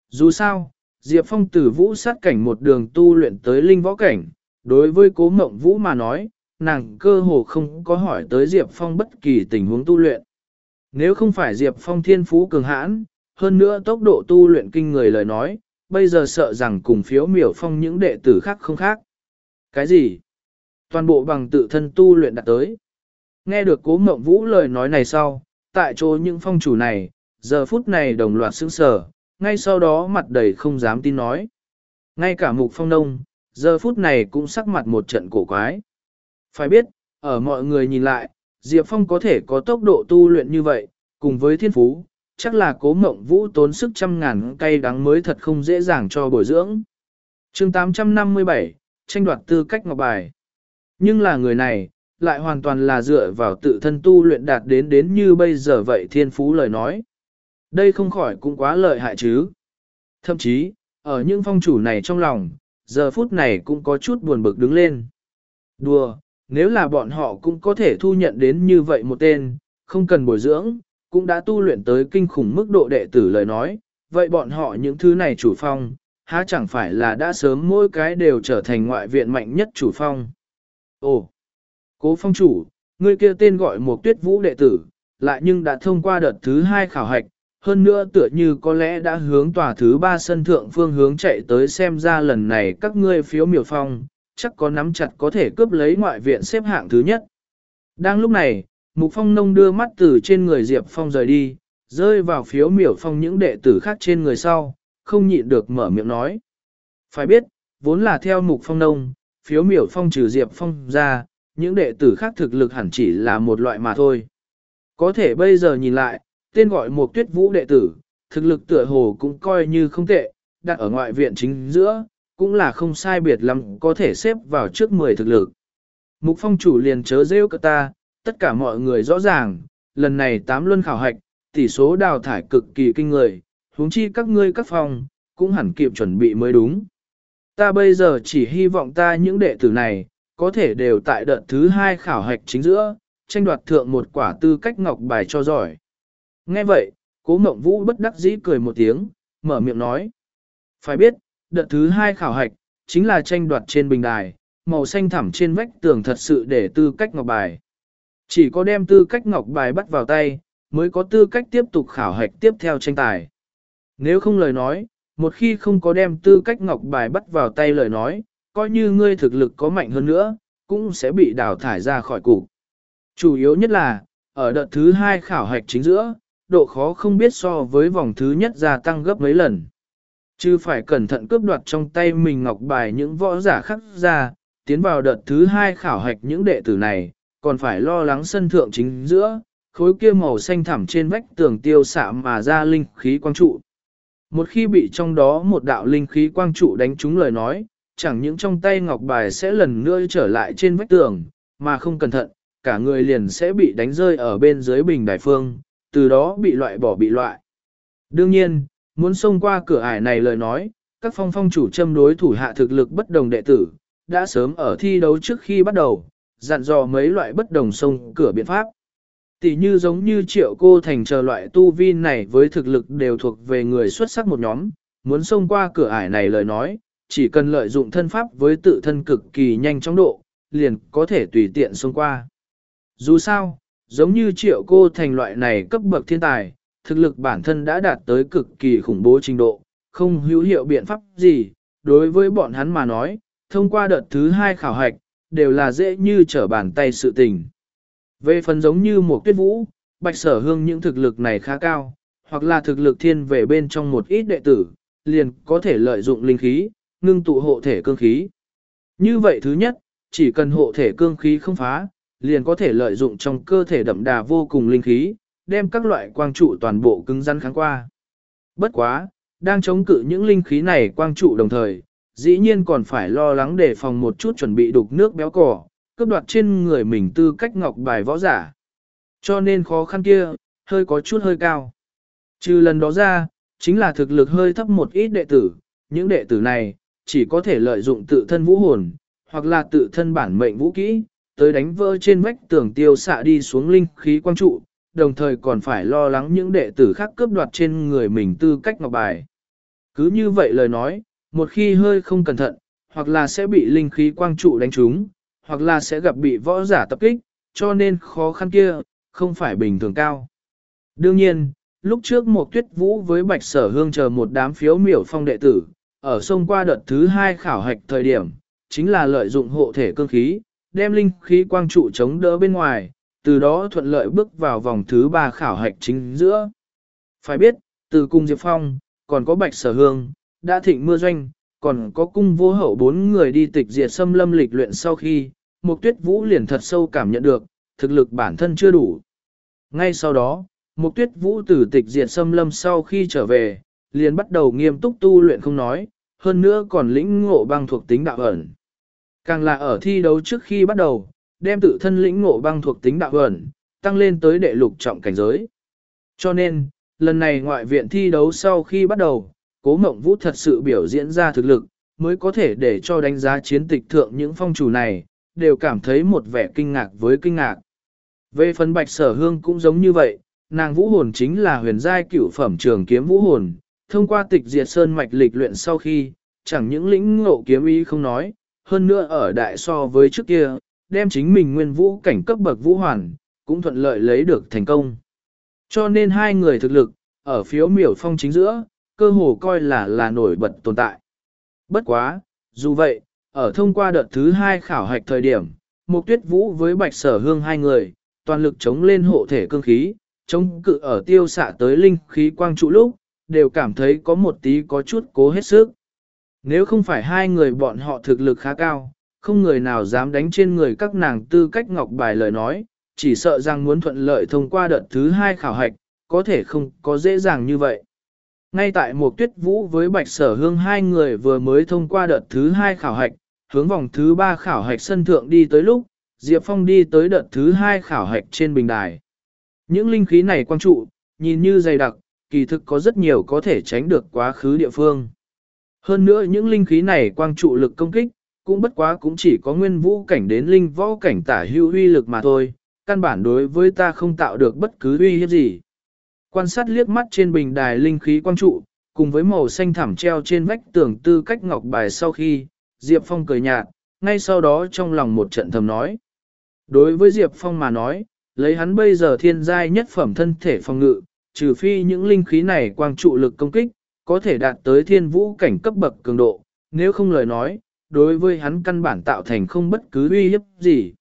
Dù sao, Diệp Phong từ vũ sát cảnh một đường tu luyện tới linh võ cảnh, đối với cố mộng vũ mà nói, nàng cơ hồ không có hỏi tới Diệp Phong bất kỳ tình huống tu luyện. Nếu không phải Diệp Phong thiên phú cường hãn, hơn nữa tốc độ tu luyện kinh người lời nói, bây giờ sợ rằng cùng phiếu miểu phong những đệ tử khác không khác. Cái gì? Toàn bộ bằng tự thân tu luyện đạt tới. Nghe được cố mộng vũ lời nói này sau, tại chỗ những phong chủ này, giờ phút này đồng loạt sững sờ, ngay sau đó mặt đầy không dám tin nói. Ngay cả mục phong nông, giờ phút này cũng sắc mặt một trận cổ quái. Phải biết, ở mọi người nhìn lại, Diệp Phong có thể có tốc độ tu luyện như vậy, cùng với thiên phú, chắc là cố mộng vũ tốn sức trăm ngàn cây đắng mới thật không dễ dàng cho bồi dưỡng. chương 857, tranh đoạt tư cách ngọc bài. Nhưng là người này, lại hoàn toàn là dựa vào tự thân tu luyện đạt đến đến như bây giờ vậy thiên phú lời nói. Đây không khỏi cũng quá lợi hại chứ. Thậm chí, ở những phong chủ này trong lòng, giờ phút này cũng có chút buồn bực đứng lên. Đùa, nếu là bọn họ cũng có thể thu nhận đến như vậy một tên, không cần bồi dưỡng, cũng đã tu luyện tới kinh khủng mức độ đệ tử lời nói, vậy bọn họ những thứ này chủ phong, há chẳng phải là đã sớm mỗi cái đều trở thành ngoại viện mạnh nhất chủ phong. Ồ, cố phong chủ, người kia tên gọi một tuyết vũ đệ tử, lại nhưng đã thông qua đợt thứ hai khảo hạch, hơn nữa tựa như có lẽ đã hướng tòa thứ ba sân thượng phương hướng chạy tới xem ra lần này các ngươi phiếu miểu phong, chắc có nắm chặt có thể cướp lấy ngoại viện xếp hạng thứ nhất. Đang lúc này, Mục Phong Nông đưa mắt từ trên người Diệp Phong rời đi, rơi vào phiếu miểu phong những đệ tử khác trên người sau, không nhịn được mở miệng nói. Phải biết, vốn là theo Mục Phong Nông, phiếu miểu phong trừ Diệp Phong ra, những đệ tử khác thực lực hẳn chỉ là một loại mà thôi. Có thể bây giờ nhìn lại, tên gọi một tuyết vũ đệ tử, thực lực tựa hồ cũng coi như không tệ, đặt ở ngoại viện chính giữa, cũng là không sai biệt lắm có thể xếp vào trước 10 thực lực. Mục phong chủ liền chớ rêu cơ ta, tất cả mọi người rõ ràng, lần này tám luân khảo hạch, tỷ số đào thải cực kỳ kinh người, huống chi các ngươi các phòng, cũng hẳn kịp chuẩn bị mới đúng. Ta bây giờ chỉ hy vọng ta những đệ tử này, có thể đều tại đợt thứ hai khảo hạch chính giữa, tranh đoạt thượng một quả tư cách ngọc bài cho giỏi. Nghe vậy, cố mộng vũ bất đắc dĩ cười một tiếng, mở miệng nói. Phải biết, đợt thứ hai khảo hạch, chính là tranh đoạt trên bình đài, màu xanh thẳm trên vách tường thật sự để tư cách ngọc bài. Chỉ có đem tư cách ngọc bài bắt vào tay, mới có tư cách tiếp tục khảo hạch tiếp theo tranh tài. Nếu không lời nói, một khi không có đem tư cách ngọc bài bắt vào tay lời nói, coi như ngươi thực lực có mạnh hơn nữa, cũng sẽ bị đào thải ra khỏi cục. Chủ yếu nhất là, ở đợt thứ hai khảo hạch chính giữa, độ khó không biết so với vòng thứ nhất gia tăng gấp mấy lần. Chứ phải cẩn thận cướp đoạt trong tay mình ngọc bài những võ giả khác ra, tiến vào đợt thứ hai khảo hạch những đệ tử này, còn phải lo lắng sân thượng chính giữa, khối kia màu xanh thẳm trên vách tường tiêu xạ mà ra linh khí quang trụ. Một khi bị trong đó một đạo linh khí quang trụ đánh trúng lời nói, chẳng những trong tay ngọc bài sẽ lần nữa trở lại trên vách tường, mà không cẩn thận, cả người liền sẽ bị đánh rơi ở bên dưới bình đài phương, từ đó bị loại bỏ bị loại. Đương nhiên, muốn xông qua cửa ải này lời nói, các phong phong chủ châm đối thủ hạ thực lực bất đồng đệ tử, đã sớm ở thi đấu trước khi bắt đầu, dặn dò mấy loại bất đồng xông cửa biện pháp. Tỷ như giống như triệu cô thành chờ loại tu vi này với thực lực đều thuộc về người xuất sắc một nhóm, muốn xông qua cửa ải này lời nói, chỉ cần lợi dụng thân pháp với tự thân cực kỳ nhanh chóng độ, liền có thể tùy tiện xông qua. Dù sao, giống như triệu cô thành loại này cấp bậc thiên tài, thực lực bản thân đã đạt tới cực kỳ khủng bố trình độ, không hữu hiệu biện pháp gì, đối với bọn hắn mà nói, thông qua đợt thứ hai khảo hạch, đều là dễ như trở bàn tay sự tình. Về phần giống như một tuyết vũ, bạch sở hương những thực lực này khá cao, hoặc là thực lực thiên về bên trong một ít đệ tử, liền có thể lợi dụng linh khí, ngưng tụ hộ thể cương khí. Như vậy thứ nhất, chỉ cần hộ thể cương khí không phá, liền có thể lợi dụng trong cơ thể đậm đà vô cùng linh khí, đem các loại quang trụ toàn bộ cứng rắn kháng qua. Bất quá, đang chống cự những linh khí này quang trụ đồng thời, dĩ nhiên còn phải lo lắng để phòng một chút chuẩn bị đục nước béo cỏ, cướp đoạt trên người mình tư cách ngọc bài võ giả. Cho nên khó khăn kia, hơi có chút hơi cao. Trừ lần đó ra, chính là thực lực hơi thấp một ít đệ tử, những đệ tử này, chỉ có thể lợi dụng tự thân vũ hồn, hoặc là tự thân bản mệnh vũ kỹ, tới đánh vỡ trên vách tường tiêu xạ đi xuống linh khí quang trụ, đồng thời còn phải lo lắng những đệ tử khác cướp đoạt trên người mình tư cách ngọc bài. Cứ như vậy lời nói, một khi hơi không cẩn thận, hoặc là sẽ bị linh khí quang trụ đánh trúng, hoặc là sẽ gặp bị võ giả tập kích, cho nên khó khăn kia, không phải bình thường cao. Đương nhiên, lúc trước một tuyết vũ với bạch sở hương chờ một đám phiếu miểu phong đệ tử, ở sông qua đợt thứ hai khảo hạch thời điểm, chính là lợi dụng hộ thể cương khí, đem linh khí quang trụ chống đỡ bên ngoài, từ đó thuận lợi bước vào vòng thứ ba khảo hạch chính giữa. Phải biết, từ cung Diệp Phong, còn có bạch sở hương, đã thịnh mưa doanh, còn có cung vô hậu bốn người đi tịch diệt xâm lâm lịch luyện sau khi, Mục Tuyết Vũ liền thật sâu cảm nhận được, thực lực bản thân chưa đủ. Ngay sau đó, Mục Tuyết Vũ từ tịch diệt xâm lâm sau khi trở về, liền bắt đầu nghiêm túc tu luyện không nói, hơn nữa còn lĩnh ngộ băng thuộc tính đạo ẩn. Càng là ở thi đấu trước khi bắt đầu, đem tự thân lĩnh ngộ băng thuộc tính đạo ẩn, tăng lên tới đệ lục trọng cảnh giới. Cho nên, lần này ngoại viện thi đấu sau khi bắt đầu, cố mộng vũ thật sự biểu diễn ra thực lực, mới có thể để cho đánh giá chiến tịch thượng những phong chủ này, đều cảm thấy một vẻ kinh ngạc với kinh ngạc. Về phần bạch sở hương cũng giống như vậy, nàng vũ hồn chính là huyền giai cửu phẩm trường kiếm vũ hồn, thông qua tịch diệt sơn mạch lịch luyện sau khi, chẳng những lĩnh ngộ kiếm ý không nói, hơn nữa ở đại so với trước kia, đem chính mình nguyên vũ cảnh cấp bậc vũ hoàn, cũng thuận lợi lấy được thành công. Cho nên hai người thực lực, ở phiếu miểu phong chính giữa, cơ hồ coi là là nổi bật tồn tại. Bất quá, dù vậy, ở thông qua đợt thứ hai khảo hạch thời điểm, Mục Tuyết Vũ với Bạch Sở Hương hai người, toàn lực chống lên hộ thể cương khí, chống cự ở tiêu xạ tới linh khí quang trụ lúc, đều cảm thấy có một tí có chút cố hết sức. Nếu không phải hai người bọn họ thực lực khá cao, không người nào dám đánh trên người các nàng tư cách ngọc bài lời nói, chỉ sợ rằng muốn thuận lợi thông qua đợt thứ hai khảo hạch, có thể không có dễ dàng như vậy. Ngay tại một tuyết vũ với bạch sở hương hai người vừa mới thông qua đợt thứ hai khảo hạch, hướng vòng thứ ba khảo hạch sân thượng đi tới lúc, Diệp Phong đi tới đợt thứ hai khảo hạch trên bình đài. Những linh khí này quang trụ, nhìn như dày đặc, kỳ thực có rất nhiều có thể tránh được quá khứ địa phương. Hơn nữa những linh khí này quang trụ lực công kích, cũng bất quá cũng chỉ có nguyên vũ cảnh đến linh võ cảnh tả hữu uy lực mà thôi, căn bản đối với ta không tạo được bất cứ uy hiếp gì. Quan sát liếc mắt trên bình đài linh khí quang trụ, cùng với màu xanh thảm treo trên vách tường tư cách ngọc bài sau khi, Diệp Phong cười nhạt, ngay sau đó trong lòng một trận thầm nói. Đối với Diệp Phong mà nói, lấy hắn bây giờ thiên giai nhất phẩm thân thể phòng ngự, trừ phi những linh khí này quang trụ lực công kích, có thể đạt tới thiên vũ cảnh cấp bậc cường độ, nếu không lời nói, đối với hắn căn bản tạo thành không bất cứ uy hiếp gì.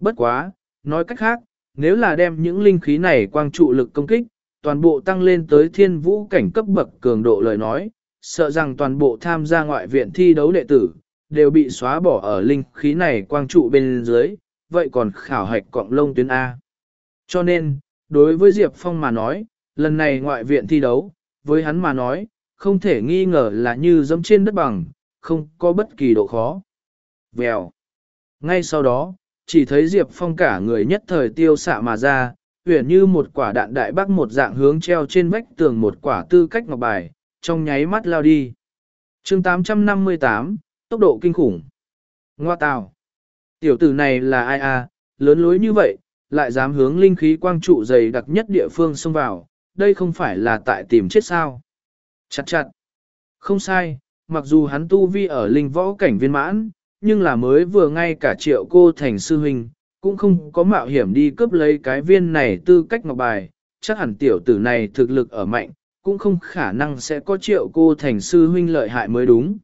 Bất quá, nói cách khác, nếu là đem những linh khí này quang trụ lực công kích, toàn bộ tăng lên tới thiên vũ cảnh cấp bậc cường độ lời nói, sợ rằng toàn bộ tham gia ngoại viện thi đấu đệ tử, đều bị xóa bỏ ở linh khí này quang trụ bên dưới, vậy còn khảo hạch cọng lông tuyến A. Cho nên, đối với Diệp Phong mà nói, lần này ngoại viện thi đấu, với hắn mà nói, không thể nghi ngờ là như dẫm trên đất bằng, không có bất kỳ độ khó. Vèo. Ngay sau đó, chỉ thấy Diệp Phong cả người nhất thời tiêu xạ mà ra, huyền như một quả đạn đại bác một dạng hướng treo trên vách tường một quả tư cách ngọc bài, trong nháy mắt lao đi. chương 858, tốc độ kinh khủng. Ngoa tào. Tiểu tử này là ai à, lớn lối như vậy, lại dám hướng linh khí quang trụ dày đặc nhất địa phương xông vào, đây không phải là tại tìm chết sao. Chặt chặt. Không sai, mặc dù hắn tu vi ở linh võ cảnh viên mãn, nhưng là mới vừa ngay cả triệu cô thành sư huynh, cũng không có mạo hiểm đi cướp lấy cái viên này tư cách ngọc bài, chắc hẳn tiểu tử này thực lực ở mạnh, cũng không khả năng sẽ có triệu cô thành sư huynh lợi hại mới đúng.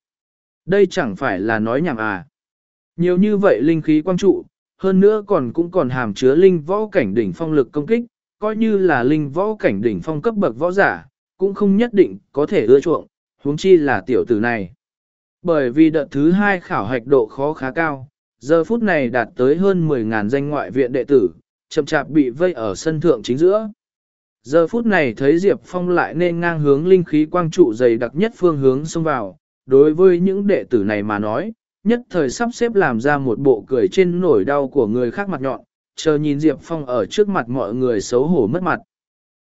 Đây chẳng phải là nói nhảm à. Nhiều như vậy linh khí quang trụ, hơn nữa còn cũng còn hàm chứa linh võ cảnh đỉnh phong lực công kích, coi như là linh võ cảnh đỉnh phong cấp bậc võ giả, cũng không nhất định có thể ưa chuộng, huống chi là tiểu tử này. Bởi vì đợt thứ hai khảo hạch độ khó khá cao, giờ phút này đạt tới hơn 10.000 danh ngoại viện đệ tử, chậm chạp bị vây ở sân thượng chính giữa. Giờ phút này thấy Diệp Phong lại nên ngang hướng linh khí quang trụ dày đặc nhất phương hướng xông vào, đối với những đệ tử này mà nói, nhất thời sắp xếp làm ra một bộ cười trên nổi đau của người khác mặt nhọn, chờ nhìn Diệp Phong ở trước mặt mọi người xấu hổ mất mặt.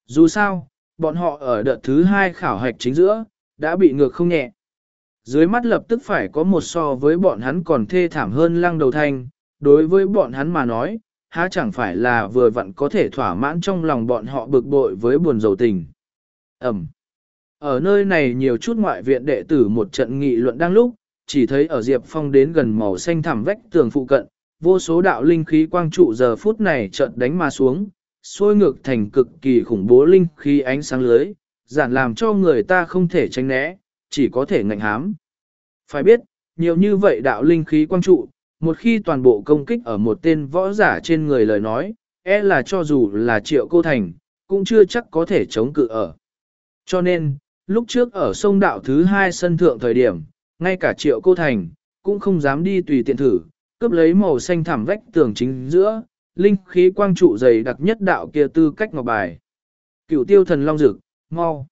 Dù sao, bọn họ ở đợt thứ hai khảo hạch chính giữa, đã bị ngược không nhẹ. Dưới mắt lập tức phải có một so với bọn hắn còn thê thảm hơn lăng đầu thanh, đối với bọn hắn mà nói, há chẳng phải là vừa vặn có thể thỏa mãn trong lòng bọn họ bực bội với buồn dầu tình. Ẩm. Ở nơi này nhiều chút ngoại viện đệ tử một trận nghị luận đang lúc, chỉ thấy ở Diệp Phong đến gần màu xanh thẳm vách tường phụ cận, vô số đạo linh khí quang trụ giờ phút này chợt đánh mà xuống, sôi ngược thành cực kỳ khủng bố linh khí ánh sáng lưới, giản làm cho người ta không thể tránh né, chỉ có thể ngạnh hám. Phải biết, nhiều như vậy đạo linh khí quang trụ, một khi toàn bộ công kích ở một tên võ giả trên người lời nói, e là cho dù là triệu cô thành, cũng chưa chắc có thể chống cự ở. Cho nên, lúc trước ở sông đạo thứ hai sân thượng thời điểm, ngay cả triệu cô thành, cũng không dám đi tùy tiện thử, cướp lấy màu xanh thảm vách tường chính giữa, linh khí quang trụ dày đặc nhất đạo kia tư cách ngọc bài. Cựu tiêu thần long dực mau.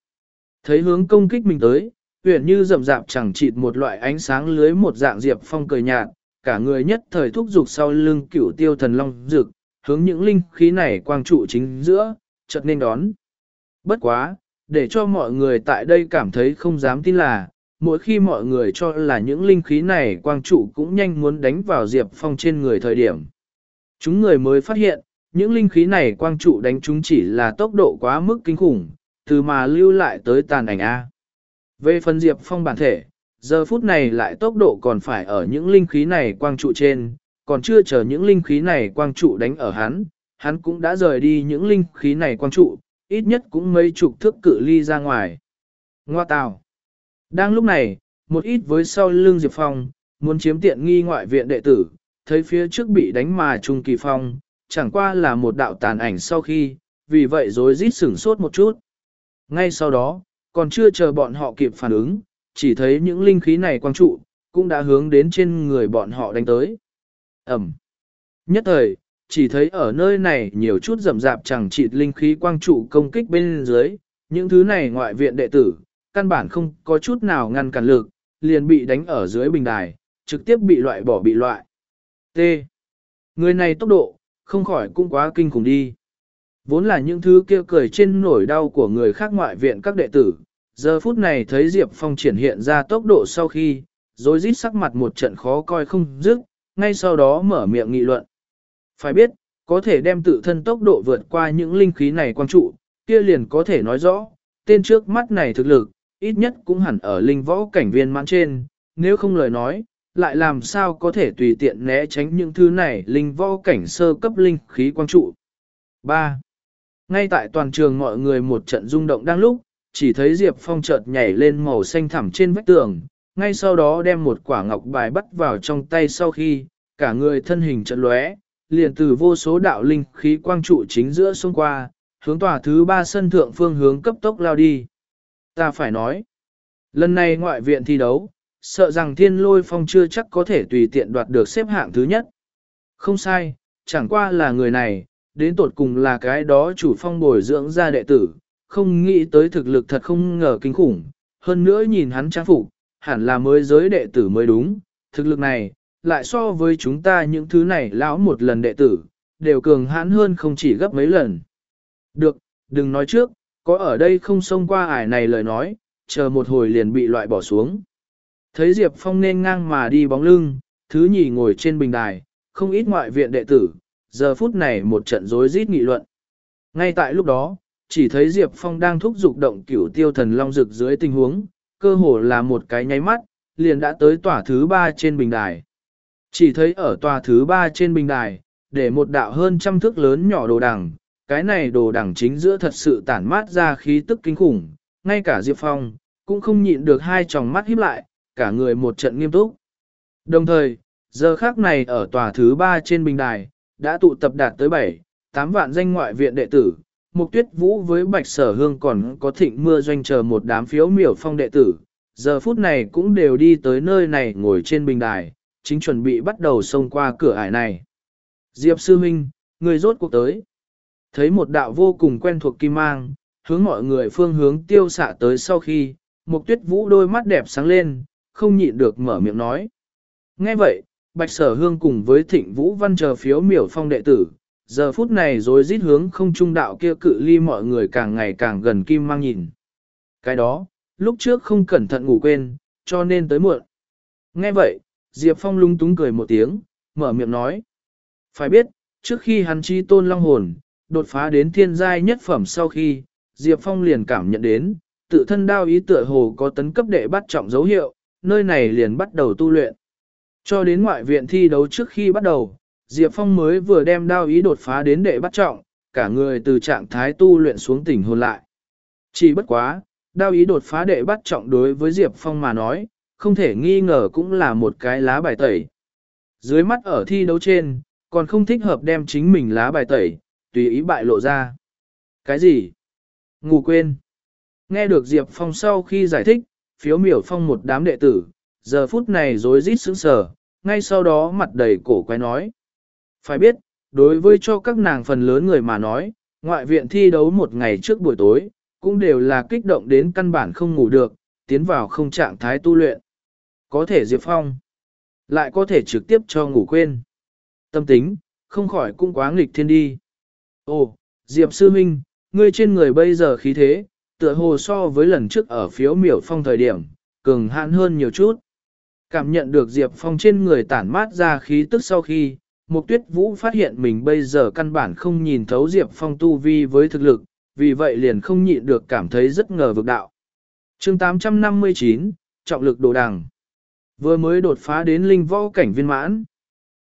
Thấy hướng công kích mình tới, huyện như rậm rạp chẳng chịt một loại ánh sáng lưới một dạng diệp phong cười nhạt, cả người nhất thời thúc dục sau lưng cựu tiêu thần long rực, hướng những linh khí này quang trụ chính giữa, chợt nên đón. Bất quá, để cho mọi người tại đây cảm thấy không dám tin là, mỗi khi mọi người cho là những linh khí này quang trụ cũng nhanh muốn đánh vào Diệp Phong trên người thời điểm. Chúng người mới phát hiện, những linh khí này quang trụ đánh chúng chỉ là tốc độ quá mức kinh khủng, từ mà lưu lại tới tàn ảnh A. Về phần Diệp Phong bản thể, giờ phút này lại tốc độ còn phải ở những linh khí này quang trụ trên, còn chưa chờ những linh khí này quang trụ đánh ở hắn, hắn cũng đã rời đi những linh khí này quang trụ, ít nhất cũng mấy chục thước cự ly ra ngoài. Ngoa tào. Đang lúc này, một ít với sau lưng Diệp Phong, muốn chiếm tiện nghi ngoại viện đệ tử, thấy phía trước bị đánh mà Trung Kỳ Phong, chẳng qua là một đạo tàn ảnh sau khi, vì vậy rồi rít sửng sốt một chút. Ngay sau đó, còn chưa chờ bọn họ kịp phản ứng, chỉ thấy những linh khí này quang trụ, cũng đã hướng đến trên người bọn họ đánh tới. Ẩm. Nhất thời, chỉ thấy ở nơi này nhiều chút rầm rạp chẳng chịt linh khí quang trụ công kích bên dưới, những thứ này ngoại viện đệ tử, căn bản không có chút nào ngăn cản lực, liền bị đánh ở dưới bình đài, trực tiếp bị loại bỏ bị loại. T. Người này tốc độ, không khỏi cũng quá kinh khủng đi. Vốn là những thứ kia cười trên nổi đau của người khác ngoại viện các đệ tử, giờ phút này thấy Diệp Phong triển hiện ra tốc độ sau khi, rồi rít sắc mặt một trận khó coi không dứt, ngay sau đó mở miệng nghị luận. Phải biết, có thể đem tự thân tốc độ vượt qua những linh khí này quang trụ, kia liền có thể nói rõ, tên trước mắt này thực lực, ít nhất cũng hẳn ở linh võ cảnh viên mãn trên, nếu không lời nói, lại làm sao có thể tùy tiện né tránh những thứ này linh võ cảnh sơ cấp linh khí quang trụ. 3. Ngay tại toàn trường mọi người một trận rung động đang lúc, chỉ thấy Diệp Phong chợt nhảy lên màu xanh thẳm trên vách tường, ngay sau đó đem một quả ngọc bài bắt vào trong tay sau khi, cả người thân hình trận lóe, liền từ vô số đạo linh khí quang trụ chính giữa xông qua, hướng tòa thứ ba sân thượng phương hướng cấp tốc lao đi. Ta phải nói, lần này ngoại viện thi đấu, sợ rằng thiên lôi phong chưa chắc có thể tùy tiện đoạt được xếp hạng thứ nhất. Không sai, chẳng qua là người này, đến tột cùng là cái đó chủ phong bồi dưỡng ra đệ tử, không nghĩ tới thực lực thật không ngờ kinh khủng, hơn nữa nhìn hắn trang phục, hẳn là mới giới đệ tử mới đúng, thực lực này, lại so với chúng ta những thứ này lão một lần đệ tử, đều cường hãn hơn không chỉ gấp mấy lần. Được, đừng nói trước, có ở đây không xông qua ải này lời nói, chờ một hồi liền bị loại bỏ xuống. Thấy Diệp Phong nên ngang mà đi bóng lưng, thứ nhì ngồi trên bình đài, không ít ngoại viện đệ tử, giờ phút này một trận rối rít nghị luận. Ngay tại lúc đó, chỉ thấy Diệp Phong đang thúc giục động cửu tiêu thần long rực dưới tình huống, cơ hồ là một cái nháy mắt, liền đã tới tòa thứ ba trên bình đài. Chỉ thấy ở tòa thứ ba trên bình đài, để một đạo hơn trăm thước lớn nhỏ đồ đằng, cái này đồ đằng chính giữa thật sự tản mát ra khí tức kinh khủng, ngay cả Diệp Phong, cũng không nhịn được hai tròng mắt híp lại, cả người một trận nghiêm túc. Đồng thời, giờ khác này ở tòa thứ ba trên bình đài, đã tụ tập đạt tới 7, 8 vạn danh ngoại viện đệ tử, Mục Tuyết Vũ với Bạch Sở Hương còn có thịnh mưa doanh chờ một đám phiếu miểu phong đệ tử, giờ phút này cũng đều đi tới nơi này ngồi trên bình đài, chính chuẩn bị bắt đầu xông qua cửa ải này. Diệp Sư Minh, người rốt cuộc tới. Thấy một đạo vô cùng quen thuộc kim mang, hướng mọi người phương hướng tiêu xạ tới sau khi, Mục Tuyết Vũ đôi mắt đẹp sáng lên, không nhịn được mở miệng nói. Nghe vậy, Bạch Sở Hương cùng với Thịnh Vũ Văn chờ phiếu miểu phong đệ tử, giờ phút này rồi rít hướng không trung đạo kia cự ly mọi người càng ngày càng gần kim mang nhìn. Cái đó, lúc trước không cẩn thận ngủ quên, cho nên tới muộn. Nghe vậy, Diệp Phong lung túng cười một tiếng, mở miệng nói. Phải biết, trước khi hắn chi tôn long hồn, đột phá đến thiên giai nhất phẩm sau khi, Diệp Phong liền cảm nhận đến, tự thân đao ý tựa hồ có tấn cấp đệ bắt trọng dấu hiệu, nơi này liền bắt đầu tu luyện. Cho đến ngoại viện thi đấu trước khi bắt đầu, Diệp Phong mới vừa đem đao ý đột phá đến đệ bắt trọng, cả người từ trạng thái tu luyện xuống tỉnh hồn lại. Chỉ bất quá, đao ý đột phá đệ bắt trọng đối với Diệp Phong mà nói, không thể nghi ngờ cũng là một cái lá bài tẩy. Dưới mắt ở thi đấu trên, còn không thích hợp đem chính mình lá bài tẩy, tùy ý bại lộ ra. Cái gì? Ngủ quên. Nghe được Diệp Phong sau khi giải thích, phiếu miểu phong một đám đệ tử, giờ phút này rối rít sững sờ, ngay sau đó mặt đầy cổ quay nói. Phải biết, đối với cho các nàng phần lớn người mà nói, ngoại viện thi đấu một ngày trước buổi tối, cũng đều là kích động đến căn bản không ngủ được, tiến vào không trạng thái tu luyện. Có thể Diệp Phong, lại có thể trực tiếp cho ngủ quên. Tâm tính, không khỏi cũng quá nghịch thiên đi. Ồ, Diệp Sư Minh, ngươi trên người bây giờ khí thế, tựa hồ so với lần trước ở phiếu miểu phong thời điểm, cường hạn hơn nhiều chút. Cảm nhận được Diệp Phong trên người tản mát ra khí tức sau khi, Mục Tuyết Vũ phát hiện mình bây giờ căn bản không nhìn thấu Diệp Phong tu vi với thực lực, vì vậy liền không nhịn được cảm thấy rất ngờ vực đạo. chương 859, Trọng lực đồ đằng. Vừa mới đột phá đến linh võ cảnh viên mãn.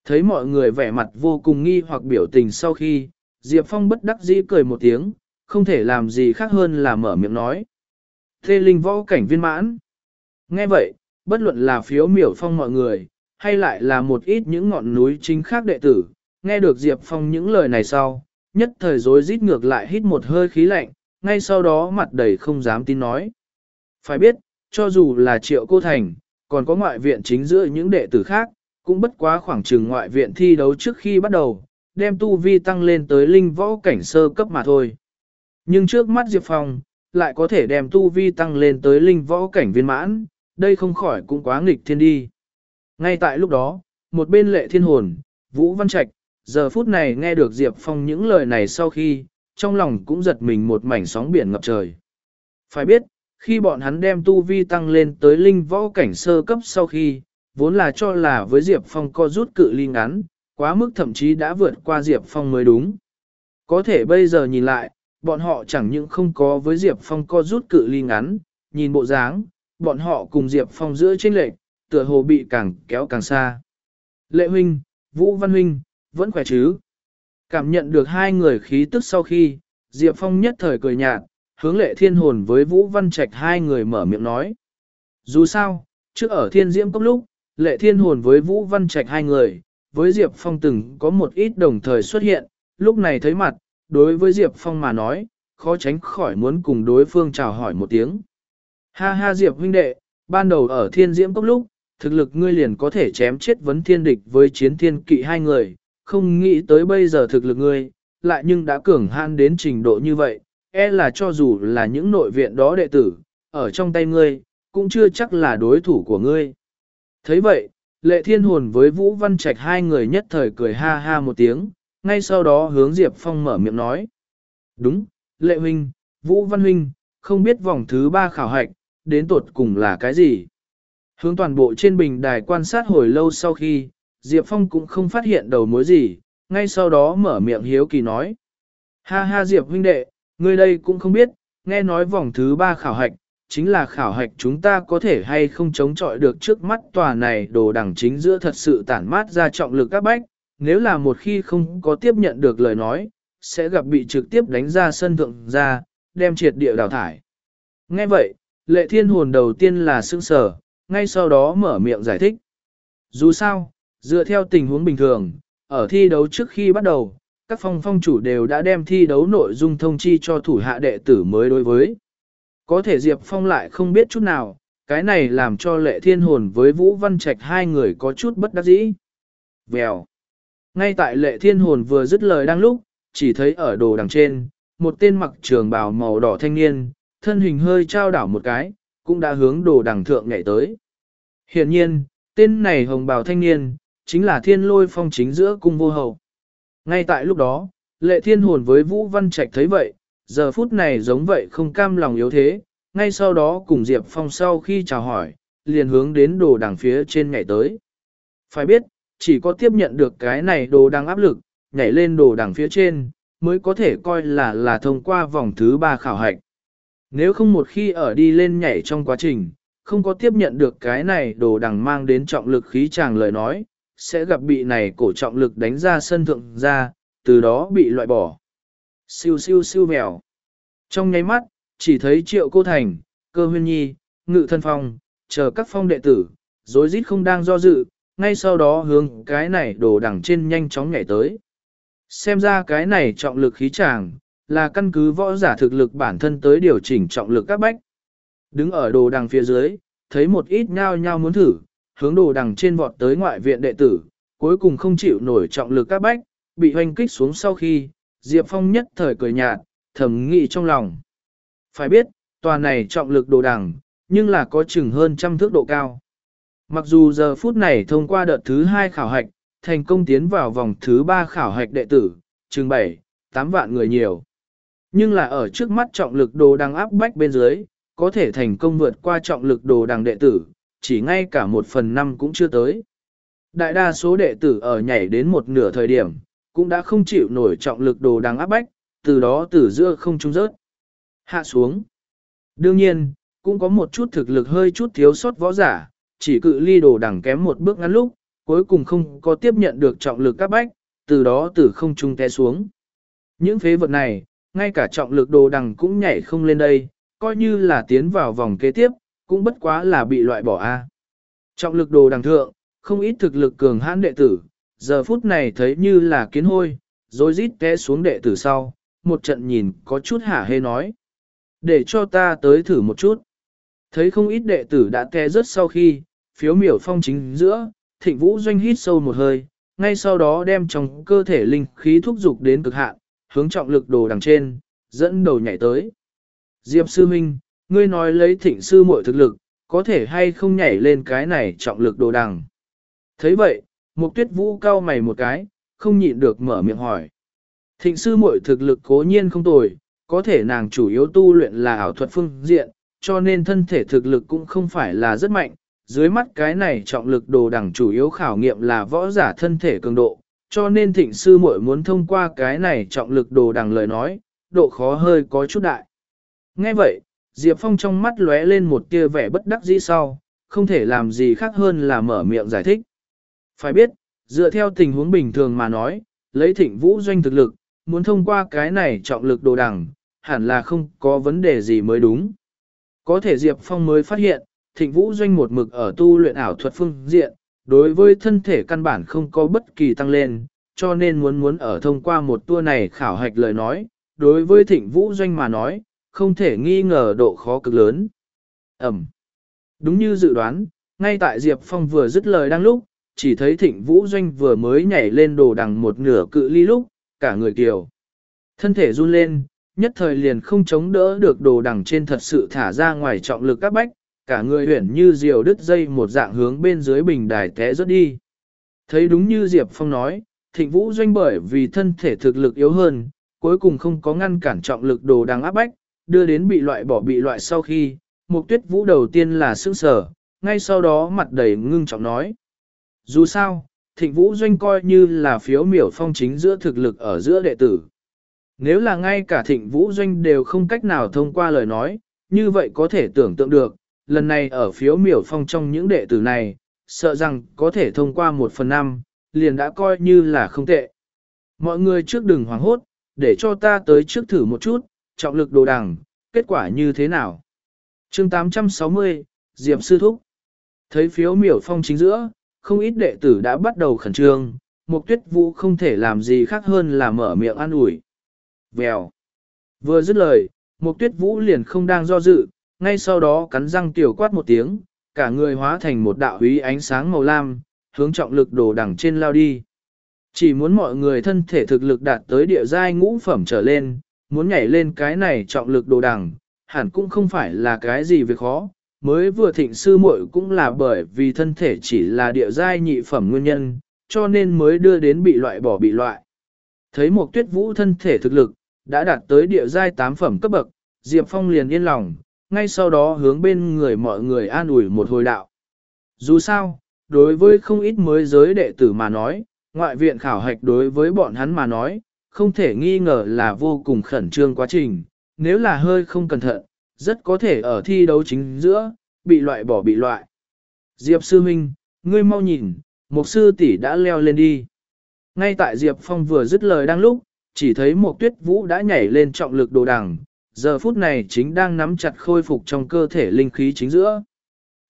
Thấy mọi người vẻ mặt vô cùng nghi hoặc biểu tình sau khi, Diệp Phong bất đắc dĩ cười một tiếng, không thể làm gì khác hơn là mở miệng nói. Thê linh võ cảnh viên mãn. Nghe vậy, bất luận là phiếu miểu phong mọi người, hay lại là một ít những ngọn núi chính khác đệ tử, nghe được Diệp Phong những lời này sau, nhất thời rối rít ngược lại hít một hơi khí lạnh, ngay sau đó mặt đầy không dám tin nói. Phải biết, cho dù là triệu cô thành, còn có ngoại viện chính giữa những đệ tử khác, cũng bất quá khoảng chừng ngoại viện thi đấu trước khi bắt đầu, đem tu vi tăng lên tới linh võ cảnh sơ cấp mà thôi. Nhưng trước mắt Diệp Phong, lại có thể đem tu vi tăng lên tới linh võ cảnh viên mãn, đây không khỏi cũng quá nghịch thiên đi. Ngay tại lúc đó, một bên lệ thiên hồn, Vũ Văn Trạch, giờ phút này nghe được Diệp Phong những lời này sau khi, trong lòng cũng giật mình một mảnh sóng biển ngập trời. Phải biết, khi bọn hắn đem tu vi tăng lên tới linh võ cảnh sơ cấp sau khi, vốn là cho là với Diệp Phong co rút cự ly ngắn, quá mức thậm chí đã vượt qua Diệp Phong mới đúng. Có thể bây giờ nhìn lại, bọn họ chẳng những không có với Diệp Phong co rút cự ly ngắn, nhìn bộ dáng, bọn họ cùng Diệp Phong giữa chênh lệch, tựa hồ bị càng kéo càng xa. Lệ huynh, Vũ Văn huynh, vẫn khỏe chứ? Cảm nhận được hai người khí tức sau khi, Diệp Phong nhất thời cười nhạt, hướng lệ thiên hồn với Vũ Văn Trạch hai người mở miệng nói. Dù sao, trước ở thiên diễm cốc lúc, lệ thiên hồn với Vũ Văn Trạch hai người, với Diệp Phong từng có một ít đồng thời xuất hiện, lúc này thấy mặt, đối với Diệp Phong mà nói, khó tránh khỏi muốn cùng đối phương chào hỏi một tiếng. Ha ha Diệp huynh đệ, ban đầu ở thiên diễm cốc lúc, thực lực ngươi liền có thể chém chết vấn thiên địch với chiến thiên kỵ hai người, không nghĩ tới bây giờ thực lực ngươi, lại nhưng đã cường han đến trình độ như vậy, e là cho dù là những nội viện đó đệ tử, ở trong tay ngươi, cũng chưa chắc là đối thủ của ngươi. thấy vậy, lệ thiên hồn với Vũ Văn Trạch hai người nhất thời cười ha ha một tiếng, ngay sau đó hướng Diệp Phong mở miệng nói. Đúng, lệ huynh, Vũ Văn huynh, không biết vòng thứ ba khảo hạch, đến tột cùng là cái gì? Hướng toàn bộ trên bình đài quan sát hồi lâu sau khi, Diệp Phong cũng không phát hiện đầu mối gì, ngay sau đó mở miệng hiếu kỳ nói. Ha ha Diệp huynh đệ, ngươi đây cũng không biết, nghe nói vòng thứ ba khảo hạch, chính là khảo hạch chúng ta có thể hay không chống chọi được trước mắt tòa này đồ đẳng chính giữa thật sự tản mát ra trọng lực các bách, nếu là một khi không có tiếp nhận được lời nói, sẽ gặp bị trực tiếp đánh ra sân thượng ra, đem triệt địa đào thải. Nghe vậy, lệ thiên hồn đầu tiên là xương sở, ngay sau đó mở miệng giải thích. Dù sao, dựa theo tình huống bình thường, ở thi đấu trước khi bắt đầu, các phong phong chủ đều đã đem thi đấu nội dung thông chi cho thủ hạ đệ tử mới đối với. Có thể Diệp Phong lại không biết chút nào, cái này làm cho lệ thiên hồn với Vũ Văn Trạch hai người có chút bất đắc dĩ. Vèo. Ngay tại lệ thiên hồn vừa dứt lời đang lúc, chỉ thấy ở đồ đằng trên, một tên mặc trường bào màu đỏ thanh niên, thân hình hơi trao đảo một cái, cũng đã hướng đồ đằng thượng nhảy tới. Hiện nhiên, tên này hồng bào thanh niên, chính là thiên lôi phong chính giữa cung vô hậu. Ngay tại lúc đó, lệ thiên hồn với Vũ Văn Trạch thấy vậy, giờ phút này giống vậy không cam lòng yếu thế, ngay sau đó cùng Diệp Phong sau khi chào hỏi, liền hướng đến đồ đằng phía trên nhảy tới. Phải biết, chỉ có tiếp nhận được cái này đồ đằng áp lực, nhảy lên đồ đằng phía trên, mới có thể coi là là thông qua vòng thứ ba khảo hạch. Nếu không một khi ở đi lên nhảy trong quá trình, không có tiếp nhận được cái này đồ đằng mang đến trọng lực khí chàng lời nói, sẽ gặp bị này cổ trọng lực đánh ra sân thượng ra, từ đó bị loại bỏ. Siêu siêu siêu mèo. Trong nháy mắt, chỉ thấy triệu cô thành, cơ huyên nhi, ngự thân phong, chờ các phong đệ tử, dối rít không đang do dự, ngay sau đó hướng cái này đồ đằng trên nhanh chóng nhảy tới. Xem ra cái này trọng lực khí chàng là căn cứ võ giả thực lực bản thân tới điều chỉnh trọng lực các bách. Đứng ở đồ đằng phía dưới, thấy một ít nhao nhao muốn thử, hướng đồ đằng trên vọt tới ngoại viện đệ tử, cuối cùng không chịu nổi trọng lực các bách, bị hoanh kích xuống sau khi, Diệp Phong nhất thời cười nhạt, thầm nghĩ trong lòng. Phải biết, tòa này trọng lực đồ đằng, nhưng là có chừng hơn trăm thước độ cao. Mặc dù giờ phút này thông qua đợt thứ hai khảo hạch, thành công tiến vào vòng thứ ba khảo hạch đệ tử, chừng 7, 8 vạn người nhiều. Nhưng là ở trước mắt trọng lực đồ đằng áp bách bên dưới, có thể thành công vượt qua trọng lực đồ đằng đệ tử, chỉ ngay cả một phần năm cũng chưa tới. Đại đa số đệ tử ở nhảy đến một nửa thời điểm, cũng đã không chịu nổi trọng lực đồ đằng áp bách, từ đó từ giữa không trung rớt. Hạ xuống. Đương nhiên, cũng có một chút thực lực hơi chút thiếu sót võ giả, chỉ cự ly đồ đằng kém một bước ngắn lúc, cuối cùng không có tiếp nhận được trọng lực áp bách, từ đó từ không trung té xuống. Những phế vật này, ngay cả trọng lực đồ đằng cũng nhảy không lên đây, coi như là tiến vào vòng kế tiếp, cũng bất quá là bị loại bỏ a. Trọng lực đồ đằng thượng, không ít thực lực cường hãn đệ tử, giờ phút này thấy như là kiến hôi, rồi rít té xuống đệ tử sau, một trận nhìn có chút hả hê nói. Để cho ta tới thử một chút. Thấy không ít đệ tử đã té rất sau khi, phiếu miểu phong chính giữa, thịnh vũ doanh hít sâu một hơi, ngay sau đó đem trong cơ thể linh khí thúc dục đến cực hạn, hướng trọng lực đồ đằng trên, dẫn đầu nhảy tới. Diệp sư minh, ngươi nói lấy thịnh sư muội thực lực, có thể hay không nhảy lên cái này trọng lực đồ đằng. thấy vậy, mục tuyết vũ cao mày một cái, không nhịn được mở miệng hỏi. Thịnh sư muội thực lực cố nhiên không tồi, có thể nàng chủ yếu tu luyện là ảo thuật phương diện, cho nên thân thể thực lực cũng không phải là rất mạnh. Dưới mắt cái này trọng lực đồ đẳng chủ yếu khảo nghiệm là võ giả thân thể cường độ, cho nên thịnh sư muội muốn thông qua cái này trọng lực đồ đẳng lời nói, độ khó hơi có chút đại. Nghe vậy, Diệp Phong trong mắt lóe lên một tia vẻ bất đắc dĩ sau, không thể làm gì khác hơn là mở miệng giải thích. Phải biết, dựa theo tình huống bình thường mà nói, lấy thịnh vũ doanh thực lực, muốn thông qua cái này trọng lực đồ đằng, hẳn là không có vấn đề gì mới đúng. Có thể Diệp Phong mới phát hiện, thịnh vũ doanh một mực ở tu luyện ảo thuật phương diện, đối với thân thể căn bản không có bất kỳ tăng lên, cho nên muốn muốn ở thông qua một tour này khảo hạch lời nói, đối với thịnh vũ doanh mà nói, không thể nghi ngờ độ khó cực lớn. Ẩm. Đúng như dự đoán, ngay tại Diệp Phong vừa dứt lời đang lúc, chỉ thấy thịnh vũ doanh vừa mới nhảy lên đồ đằng một nửa cự ly lúc, cả người kiều. Thân thể run lên, nhất thời liền không chống đỡ được đồ đằng trên thật sự thả ra ngoài trọng lực các bách, cả người huyển như diều đứt dây một dạng hướng bên dưới bình đài té rớt đi. Thấy đúng như Diệp Phong nói, thịnh vũ doanh bởi vì thân thể thực lực yếu hơn, cuối cùng không có ngăn cản trọng lực đồ đằng áp bách, đưa đến bị loại bỏ bị loại sau khi, mục tuyết vũ đầu tiên là sững sở, ngay sau đó mặt đầy ngưng trọng nói. Dù sao, thịnh vũ doanh coi như là phiếu miểu phong chính giữa thực lực ở giữa đệ tử. Nếu là ngay cả thịnh vũ doanh đều không cách nào thông qua lời nói, như vậy có thể tưởng tượng được, lần này ở phiếu miểu phong trong những đệ tử này, sợ rằng có thể thông qua một phần năm, liền đã coi như là không tệ. Mọi người trước đừng hoảng hốt, để cho ta tới trước thử một chút, trọng lực đồ đằng, kết quả như thế nào? chương 860, Diệp Sư Thúc Thấy phiếu miểu phong chính giữa, không ít đệ tử đã bắt đầu khẩn trương, Mục tuyết vũ không thể làm gì khác hơn là mở miệng an ủi. Vèo. Vừa dứt lời, Mục tuyết vũ liền không đang do dự, ngay sau đó cắn răng tiểu quát một tiếng, cả người hóa thành một đạo húy ánh sáng màu lam, hướng trọng lực đồ đẳng trên lao đi. Chỉ muốn mọi người thân thể thực lực đạt tới địa giai ngũ phẩm trở lên, muốn nhảy lên cái này trọng lực đồ đẳng, hẳn cũng không phải là cái gì việc khó. Mới vừa thịnh sư muội cũng là bởi vì thân thể chỉ là địa giai nhị phẩm nguyên nhân, cho nên mới đưa đến bị loại bỏ bị loại. Thấy một tuyết vũ thân thể thực lực, đã đạt tới địa giai tám phẩm cấp bậc, Diệp Phong liền yên lòng, ngay sau đó hướng bên người mọi người an ủi một hồi đạo. Dù sao, đối với không ít mới giới đệ tử mà nói, ngoại viện khảo hạch đối với bọn hắn mà nói, không thể nghi ngờ là vô cùng khẩn trương quá trình, nếu là hơi không cẩn thận, rất có thể ở thi đấu chính giữa, bị loại bỏ bị loại. Diệp Sư Minh, ngươi mau nhìn, một sư tỷ đã leo lên đi. Ngay tại Diệp Phong vừa dứt lời đang lúc, chỉ thấy một tuyết vũ đã nhảy lên trọng lực đồ đằng, giờ phút này chính đang nắm chặt khôi phục trong cơ thể linh khí chính giữa.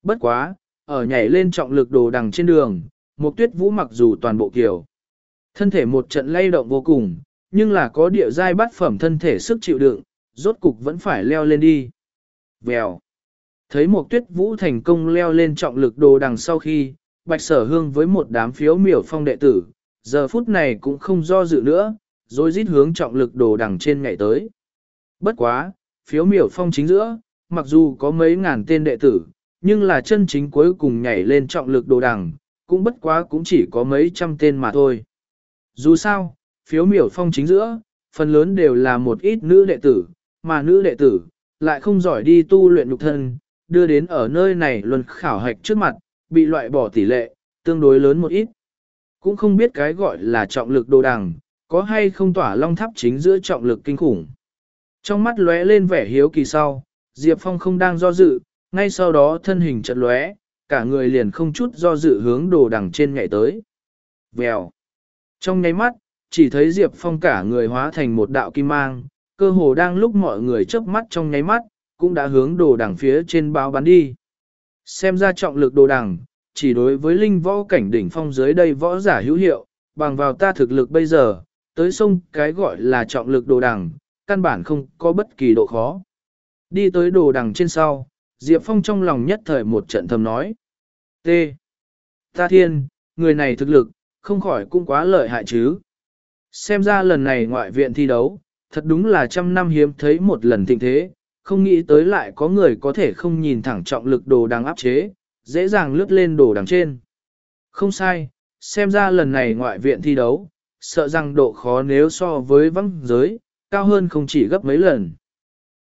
Bất quá, ở nhảy lên trọng lực đồ đằng trên đường, một tuyết vũ mặc dù toàn bộ kiểu. Thân thể một trận lay động vô cùng, nhưng là có địa giai bắt phẩm thân thể sức chịu đựng, rốt cục vẫn phải leo lên đi. Vèo. Thấy một tuyết vũ thành công leo lên trọng lực đồ đằng sau khi, bạch sở hương với một đám phiếu miểu phong đệ tử, giờ phút này cũng không do dự nữa, rồi rít hướng trọng lực đồ đằng trên ngày tới. Bất quá, phiếu miểu phong chính giữa, mặc dù có mấy ngàn tên đệ tử, nhưng là chân chính cuối cùng nhảy lên trọng lực đồ đằng, cũng bất quá cũng chỉ có mấy trăm tên mà thôi. Dù sao, phiếu miểu phong chính giữa, phần lớn đều là một ít nữ đệ tử, mà nữ đệ tử, lại không giỏi đi tu luyện nhục thân, đưa đến ở nơi này luân khảo hạch trước mặt, bị loại bỏ tỷ lệ, tương đối lớn một ít. Cũng không biết cái gọi là trọng lực đồ đằng, có hay không tỏa long tháp chính giữa trọng lực kinh khủng. Trong mắt lóe lên vẻ hiếu kỳ sau, Diệp Phong không đang do dự, ngay sau đó thân hình chợt lóe, cả người liền không chút do dự hướng đồ đằng trên nhảy tới. Vèo. Trong nháy mắt, chỉ thấy Diệp Phong cả người hóa thành một đạo kim mang, cơ hồ đang lúc mọi người chớp mắt trong nháy mắt, cũng đã hướng đồ đằng phía trên báo bắn đi. Xem ra trọng lực đồ đằng, chỉ đối với linh võ cảnh đỉnh phong dưới đây võ giả hữu hiệu, bằng vào ta thực lực bây giờ, tới sông cái gọi là trọng lực đồ đằng, căn bản không có bất kỳ độ khó. Đi tới đồ đằng trên sau, Diệp Phong trong lòng nhất thời một trận thầm nói. T. Ta thiên, người này thực lực, không khỏi cũng quá lợi hại chứ. Xem ra lần này ngoại viện thi đấu, thật đúng là trăm năm hiếm thấy một lần thịnh thế, không nghĩ tới lại có người có thể không nhìn thẳng trọng lực đồ đằng áp chế, dễ dàng lướt lên đồ đằng trên. Không sai, xem ra lần này ngoại viện thi đấu, sợ rằng độ khó nếu so với vắng giới, cao hơn không chỉ gấp mấy lần.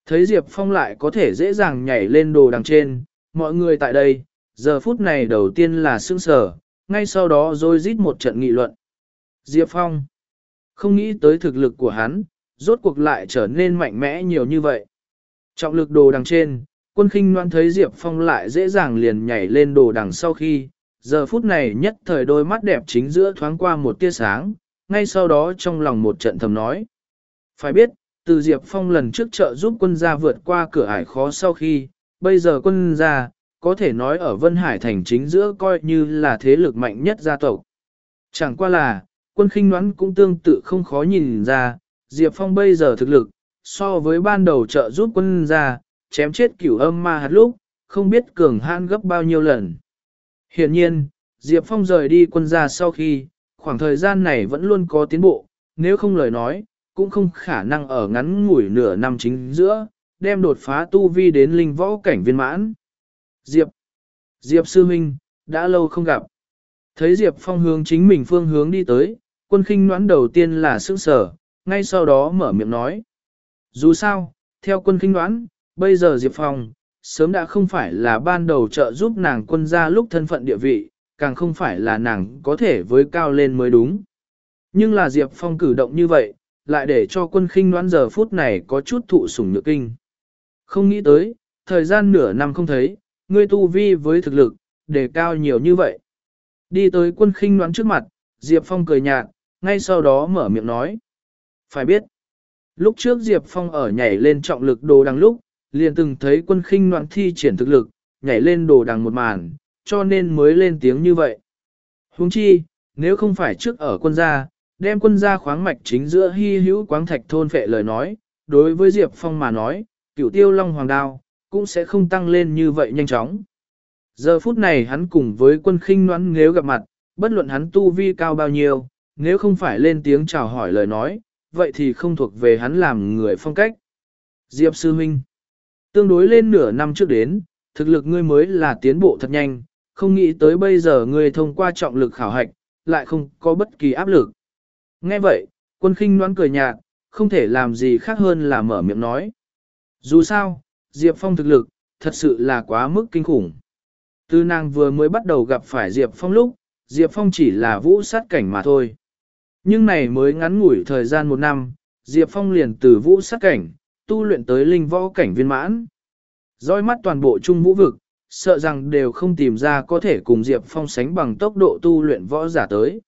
Thấy Diệp Phong lại có thể dễ dàng nhảy lên đồ đằng trên, mọi người tại đây, giờ phút này đầu tiên là sững sờ, ngay sau đó rồi rít một trận nghị luận. Diệp Phong, không nghĩ tới thực lực của hắn, rốt cuộc lại trở nên mạnh mẽ nhiều như vậy. Trọng lực đồ đằng trên, quân khinh noan thấy Diệp Phong lại dễ dàng liền nhảy lên đồ đằng sau khi, giờ phút này nhất thời đôi mắt đẹp chính giữa thoáng qua một tia sáng, ngay sau đó trong lòng một trận thầm nói. Phải biết, từ Diệp Phong lần trước trợ giúp quân gia vượt qua cửa ải khó sau khi, bây giờ quân gia, có thể nói ở Vân Hải thành chính giữa coi như là thế lực mạnh nhất gia tộc. Chẳng qua là, quân khinh đoán cũng tương tự không khó nhìn ra, Diệp Phong bây giờ thực lực, so với ban đầu trợ giúp quân gia, chém chết cửu âm ma hạt lúc, không biết cường hãn gấp bao nhiêu lần. Hiện nhiên, Diệp Phong rời đi quân gia sau khi, khoảng thời gian này vẫn luôn có tiến bộ, nếu không lời nói, cũng không khả năng ở ngắn ngủi nửa năm chính giữa, đem đột phá tu vi đến linh võ cảnh viên mãn. Diệp, Diệp sư Minh đã lâu không gặp. Thấy Diệp Phong hướng chính mình phương hướng đi tới, quân khinh noãn đầu tiên là sức sở, ngay sau đó mở miệng nói. Dù sao, theo quân khinh noãn, bây giờ Diệp Phong, sớm đã không phải là ban đầu trợ giúp nàng quân ra lúc thân phận địa vị, càng không phải là nàng có thể với cao lên mới đúng. Nhưng là Diệp Phong cử động như vậy, lại để cho quân khinh đoán giờ phút này có chút thụ sủng nhược kinh. Không nghĩ tới, thời gian nửa năm không thấy, ngươi tu vi với thực lực, đề cao nhiều như vậy. Đi tới quân khinh đoán trước mặt, Diệp Phong cười nhạt, ngay sau đó mở miệng nói. Phải biết, lúc trước Diệp Phong ở nhảy lên trọng lực đồ đằng lúc, liền từng thấy quân khinh đoán thi triển thực lực, nhảy lên đồ đằng một màn, cho nên mới lên tiếng như vậy. Huống chi, nếu không phải trước ở quân gia, đem quân gia khoáng mạch chính giữa hy hữu quáng thạch thôn phệ lời nói, đối với Diệp Phong mà nói, cửu tiêu long hoàng đao, cũng sẽ không tăng lên như vậy nhanh chóng. Giờ phút này hắn cùng với quân khinh noãn nếu gặp mặt, bất luận hắn tu vi cao bao nhiêu, nếu không phải lên tiếng chào hỏi lời nói, vậy thì không thuộc về hắn làm người phong cách. Diệp Sư Minh Tương đối lên nửa năm trước đến, thực lực ngươi mới là tiến bộ thật nhanh, không nghĩ tới bây giờ ngươi thông qua trọng lực khảo hạch, lại không có bất kỳ áp lực. Nghe vậy, quân khinh noán cười nhạt, không thể làm gì khác hơn là mở miệng nói. Dù sao, Diệp Phong thực lực, thật sự là quá mức kinh khủng. Từ nàng vừa mới bắt đầu gặp phải Diệp Phong lúc, Diệp Phong chỉ là vũ sát cảnh mà thôi. Nhưng này mới ngắn ngủi thời gian một năm, Diệp Phong liền từ vũ sát cảnh, tu luyện tới linh võ cảnh viên mãn. roi mắt toàn bộ trung vũ vực, sợ rằng đều không tìm ra có thể cùng Diệp Phong sánh bằng tốc độ tu luyện võ giả tới.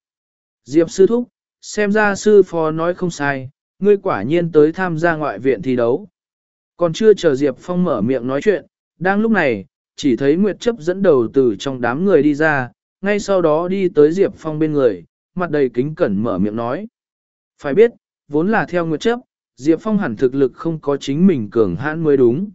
Diệp sư thúc, xem ra sư phó nói không sai, ngươi quả nhiên tới tham gia ngoại viện thi đấu. Còn chưa chờ Diệp Phong mở miệng nói chuyện, đang lúc này, chỉ thấy Nguyệt chấp dẫn đầu từ trong đám người đi ra, ngay sau đó đi tới Diệp Phong bên người, mặt đầy kính cẩn mở miệng nói. Phải biết, vốn là theo Nguyệt chấp, Diệp Phong hẳn thực lực không có chính mình cường hãn mới đúng.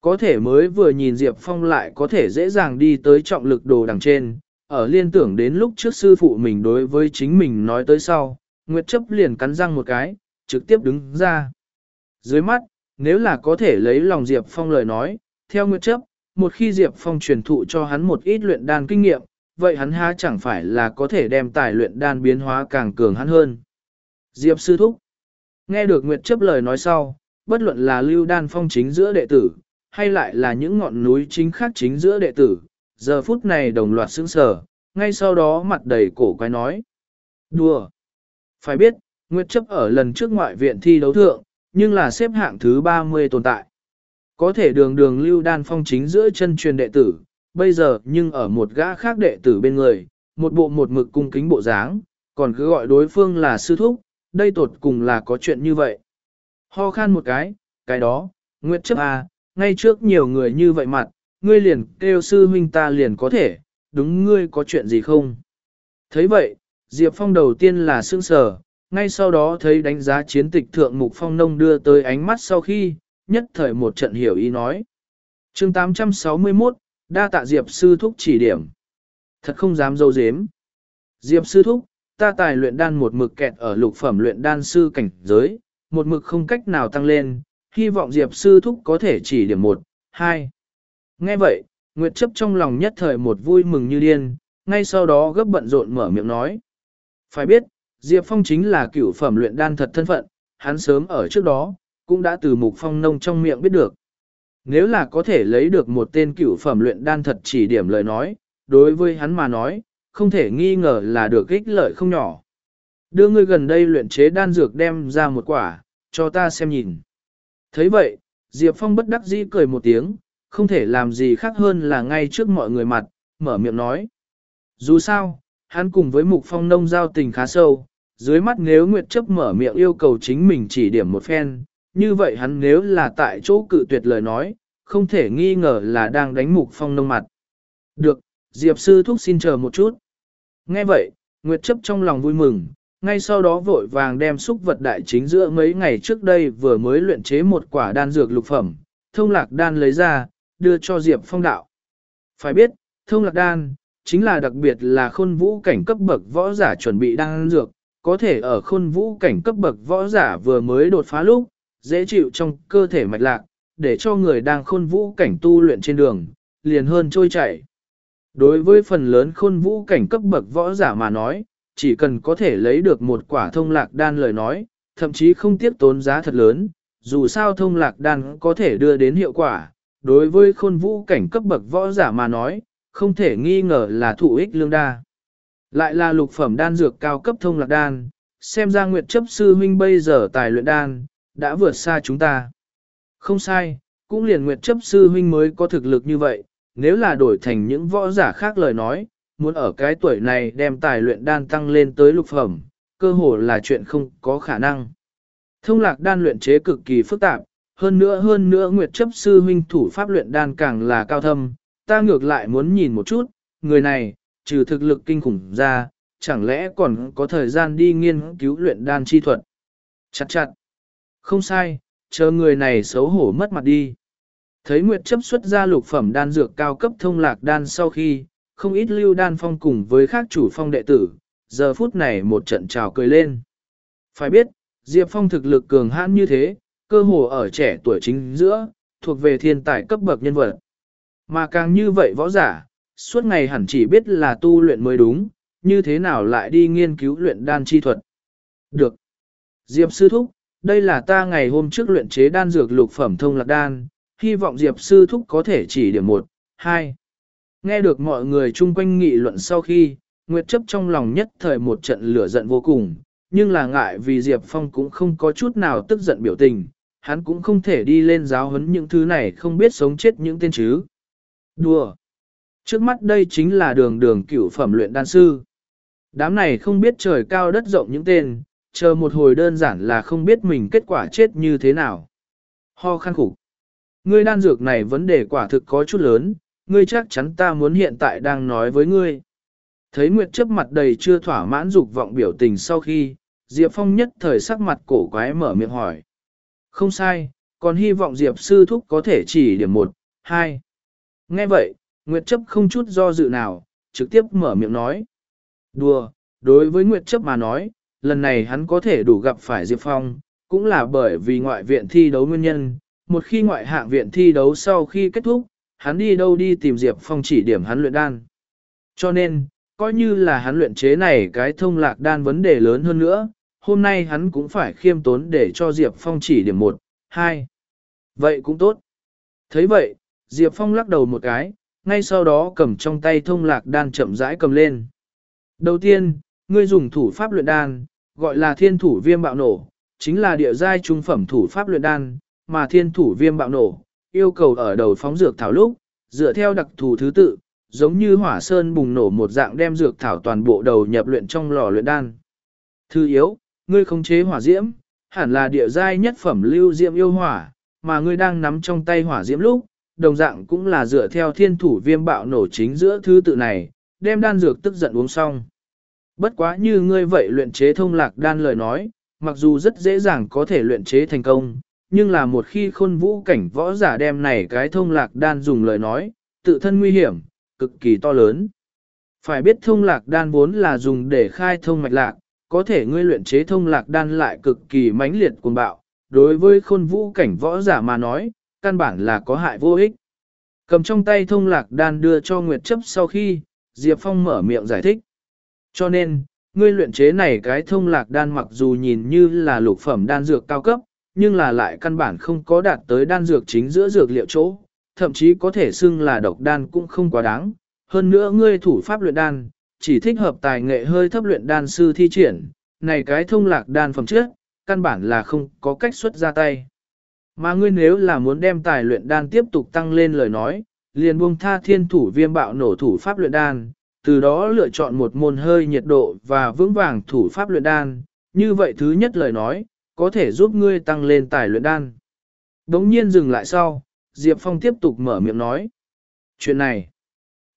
Có thể mới vừa nhìn Diệp Phong lại có thể dễ dàng đi tới trọng lực đồ đằng trên, ở liên tưởng đến lúc trước sư phụ mình đối với chính mình nói tới sau, Nguyệt chấp liền cắn răng một cái, trực tiếp đứng ra. Dưới mắt, nếu là có thể lấy lòng Diệp Phong lời nói, theo Nguyệt chấp, một khi Diệp Phong truyền thụ cho hắn một ít luyện đan kinh nghiệm, vậy hắn há chẳng phải là có thể đem tài luyện đan biến hóa càng cường hắn hơn. Diệp sư thúc. Nghe được Nguyệt chấp lời nói sau, bất luận là lưu đan phong chính giữa đệ tử, hay lại là những ngọn núi chính khác chính giữa đệ tử, giờ phút này đồng loạt sững sờ, ngay sau đó mặt đầy cổ quái nói. Đùa! Phải biết, Nguyệt chấp ở lần trước ngoại viện thi đấu thượng, nhưng là xếp hạng thứ 30 tồn tại. Có thể đường đường lưu đan phong chính giữa chân truyền đệ tử, bây giờ nhưng ở một gã khác đệ tử bên người, một bộ một mực cung kính bộ dáng, còn cứ gọi đối phương là sư thúc, đây tột cùng là có chuyện như vậy. Ho khan một cái, cái đó, Nguyệt chấp à, ngay trước nhiều người như vậy mặt, ngươi liền kêu sư huynh ta liền có thể, đúng ngươi có chuyện gì không? thấy vậy, Diệp Phong đầu tiên là sương sờ, ngay sau đó thấy đánh giá chiến tịch thượng mục phong nông đưa tới ánh mắt sau khi, nhất thời một trận hiểu ý nói. chương 861, đa tạ Diệp sư thúc chỉ điểm. Thật không dám dâu dếm. Diệp sư thúc, ta tài luyện đan một mực kẹt ở lục phẩm luyện đan sư cảnh giới, một mực không cách nào tăng lên, hy vọng Diệp sư thúc có thể chỉ điểm một, hai. Nghe vậy, Nguyệt chấp trong lòng nhất thời một vui mừng như điên, ngay sau đó gấp bận rộn mở miệng nói. Phải biết, Diệp Phong chính là cửu phẩm luyện đan thật thân phận, hắn sớm ở trước đó, cũng đã từ mục phong nông trong miệng biết được. Nếu là có thể lấy được một tên cửu phẩm luyện đan thật chỉ điểm lời nói, đối với hắn mà nói, không thể nghi ngờ là được ích lợi không nhỏ. Đưa ngươi gần đây luyện chế đan dược đem ra một quả, cho ta xem nhìn. thấy vậy, Diệp Phong bất đắc dĩ cười một tiếng, không thể làm gì khác hơn là ngay trước mọi người mặt, mở miệng nói. Dù sao, hắn cùng với Mục Phong nông giao tình khá sâu, dưới mắt nếu Nguyệt chấp mở miệng yêu cầu chính mình chỉ điểm một phen, như vậy hắn nếu là tại chỗ cự tuyệt lời nói, không thể nghi ngờ là đang đánh Mục Phong nông mặt. Được, Diệp sư thúc xin chờ một chút. Nghe vậy, Nguyệt chấp trong lòng vui mừng, ngay sau đó vội vàng đem xúc vật đại chính giữa mấy ngày trước đây vừa mới luyện chế một quả đan dược lục phẩm, thông lạc đan lấy ra, đưa cho Diệp Phong đạo. Phải biết, thông lạc đan, chính là đặc biệt là khôn vũ cảnh cấp bậc võ giả chuẩn bị đan dược, có thể ở khôn vũ cảnh cấp bậc võ giả vừa mới đột phá lúc, dễ chịu trong cơ thể mạch lạc, để cho người đang khôn vũ cảnh tu luyện trên đường, liền hơn trôi chảy. Đối với phần lớn khôn vũ cảnh cấp bậc võ giả mà nói, chỉ cần có thể lấy được một quả thông lạc đan lời nói, thậm chí không tiếc tốn giá thật lớn, dù sao thông lạc đan có thể đưa đến hiệu quả, đối với khôn vũ cảnh cấp bậc võ giả mà nói, không thể nghi ngờ là thụ ích lương đa. Lại là lục phẩm đan dược cao cấp thông lạc đan, xem ra nguyệt chấp sư huynh bây giờ tài luyện đan, đã vượt xa chúng ta. Không sai, cũng liền nguyệt chấp sư huynh mới có thực lực như vậy, nếu là đổi thành những võ giả khác lời nói, muốn ở cái tuổi này đem tài luyện đan tăng lên tới lục phẩm, cơ hồ là chuyện không có khả năng. Thông lạc đan luyện chế cực kỳ phức tạp, hơn nữa hơn nữa nguyệt chấp sư huynh thủ pháp luyện đan càng là cao thâm, ta ngược lại muốn nhìn một chút, người này, trừ thực lực kinh khủng ra, chẳng lẽ còn có thời gian đi nghiên cứu luyện đan chi thuật. Chặt chặt. Không sai, chờ người này xấu hổ mất mặt đi. Thấy Nguyệt chấp xuất ra lục phẩm đan dược cao cấp thông lạc đan sau khi, không ít lưu đan phong cùng với các chủ phong đệ tử, giờ phút này một trận trào cười lên. Phải biết, Diệp Phong thực lực cường hãn như thế, cơ hồ ở trẻ tuổi chính giữa, thuộc về thiên tài cấp bậc nhân vật. Mà càng như vậy võ giả, suốt ngày hẳn chỉ biết là tu luyện mới đúng, như thế nào lại đi nghiên cứu luyện đan chi thuật. Được. Diệp sư thúc, đây là ta ngày hôm trước luyện chế đan dược lục phẩm thông lạc đan, hy vọng Diệp sư thúc có thể chỉ điểm một, hai. Nghe được mọi người chung quanh nghị luận sau khi, Nguyệt chấp trong lòng nhất thời một trận lửa giận vô cùng, nhưng là ngại vì Diệp Phong cũng không có chút nào tức giận biểu tình, hắn cũng không thể đi lên giáo huấn những thứ này không biết sống chết những tên chứ. Đùa! Trước mắt đây chính là đường đường cửu phẩm luyện đan sư. Đám này không biết trời cao đất rộng những tên, chờ một hồi đơn giản là không biết mình kết quả chết như thế nào. Ho khăn khủng. Ngươi đan dược này vấn đề quả thực có chút lớn, ngươi chắc chắn ta muốn hiện tại đang nói với ngươi. Thấy Nguyệt chấp mặt đầy chưa thỏa mãn dục vọng biểu tình sau khi, Diệp Phong nhất thời sắc mặt cổ quái mở miệng hỏi. Không sai, còn hy vọng Diệp sư thúc có thể chỉ điểm một, hai. Nghe vậy, Nguyệt chấp không chút do dự nào, trực tiếp mở miệng nói. Đùa, đối với Nguyệt chấp mà nói, lần này hắn có thể đủ gặp phải Diệp Phong, cũng là bởi vì ngoại viện thi đấu nguyên nhân. Một khi ngoại hạng viện thi đấu sau khi kết thúc, hắn đi đâu đi tìm Diệp Phong chỉ điểm hắn luyện đan. Cho nên, coi như là hắn luyện chế này cái thông lạc đan vấn đề lớn hơn nữa, hôm nay hắn cũng phải khiêm tốn để cho Diệp Phong chỉ điểm một, hai. Vậy cũng tốt. thấy vậy, Diệp Phong lắc đầu một cái, ngay sau đó cầm trong tay thông lạc đan chậm rãi cầm lên. Đầu tiên, ngươi dùng thủ pháp luyện đan, gọi là thiên thủ viêm bạo nổ, chính là địa giai trung phẩm thủ pháp luyện đan, mà thiên thủ viêm bạo nổ, yêu cầu ở đầu phóng dược thảo lúc, dựa theo đặc thù thứ tự, giống như hỏa sơn bùng nổ một dạng đem dược thảo toàn bộ đầu nhập luyện trong lò luyện đan. Thứ yếu, ngươi khống chế hỏa diễm, hẳn là địa giai nhất phẩm lưu diễm yêu hỏa, mà ngươi đang nắm trong tay hỏa diễm lúc, đồng dạng cũng là dựa theo thiên thủ viêm bạo nổ chính giữa thứ tự này, đem đan dược tức giận uống xong. Bất quá như ngươi vậy luyện chế thông lạc đan lời nói, mặc dù rất dễ dàng có thể luyện chế thành công, nhưng là một khi khôn vũ cảnh võ giả đem này cái thông lạc đan dùng lời nói, tự thân nguy hiểm, cực kỳ to lớn. Phải biết thông lạc đan vốn là dùng để khai thông mạch lạc, có thể ngươi luyện chế thông lạc đan lại cực kỳ mãnh liệt cuồng bạo, đối với khôn vũ cảnh võ giả mà nói, căn bản là có hại vô ích. Cầm trong tay thông lạc đan đưa cho Nguyệt chấp sau khi, Diệp Phong mở miệng giải thích. Cho nên, ngươi luyện chế này cái thông lạc đan mặc dù nhìn như là lục phẩm đan dược cao cấp, nhưng là lại căn bản không có đạt tới đan dược chính giữa dược liệu chỗ, thậm chí có thể xưng là độc đan cũng không quá đáng. Hơn nữa ngươi thủ pháp luyện đan, chỉ thích hợp tài nghệ hơi thấp luyện đan sư thi triển, này cái thông lạc đan phẩm trước, căn bản là không có cách xuất ra tay. Mà ngươi nếu là muốn đem tài luyện đan tiếp tục tăng lên lời nói, liền buông tha thiên thủ viêm bạo nổ thủ pháp luyện đan, từ đó lựa chọn một môn hơi nhiệt độ và vững vàng thủ pháp luyện đan, như vậy thứ nhất lời nói, có thể giúp ngươi tăng lên tài luyện đan. Đống nhiên dừng lại sau, Diệp Phong tiếp tục mở miệng nói. Chuyện này,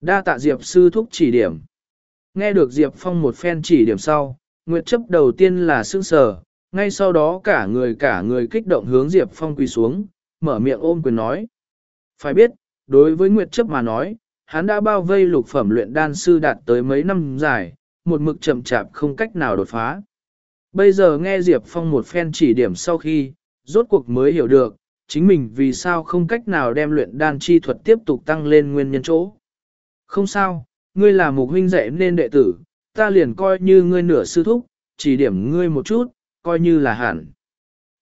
đa tạ Diệp sư thúc chỉ điểm. Nghe được Diệp Phong một phen chỉ điểm sau, Nguyệt chấp đầu tiên là sững sờ, ngay sau đó cả người cả người kích động hướng Diệp Phong quỳ xuống, mở miệng ôm quyền nói. Phải biết, đối với Nguyệt chấp mà nói, hắn đã bao vây lục phẩm luyện đan sư đạt tới mấy năm dài, một mực chậm chạp không cách nào đột phá. Bây giờ nghe Diệp Phong một phen chỉ điểm sau khi, rốt cuộc mới hiểu được, chính mình vì sao không cách nào đem luyện đan chi thuật tiếp tục tăng lên nguyên nhân chỗ. Không sao, ngươi là mục huynh dạy nên đệ tử, ta liền coi như ngươi nửa sư thúc, chỉ điểm ngươi một chút, coi như là hẳn.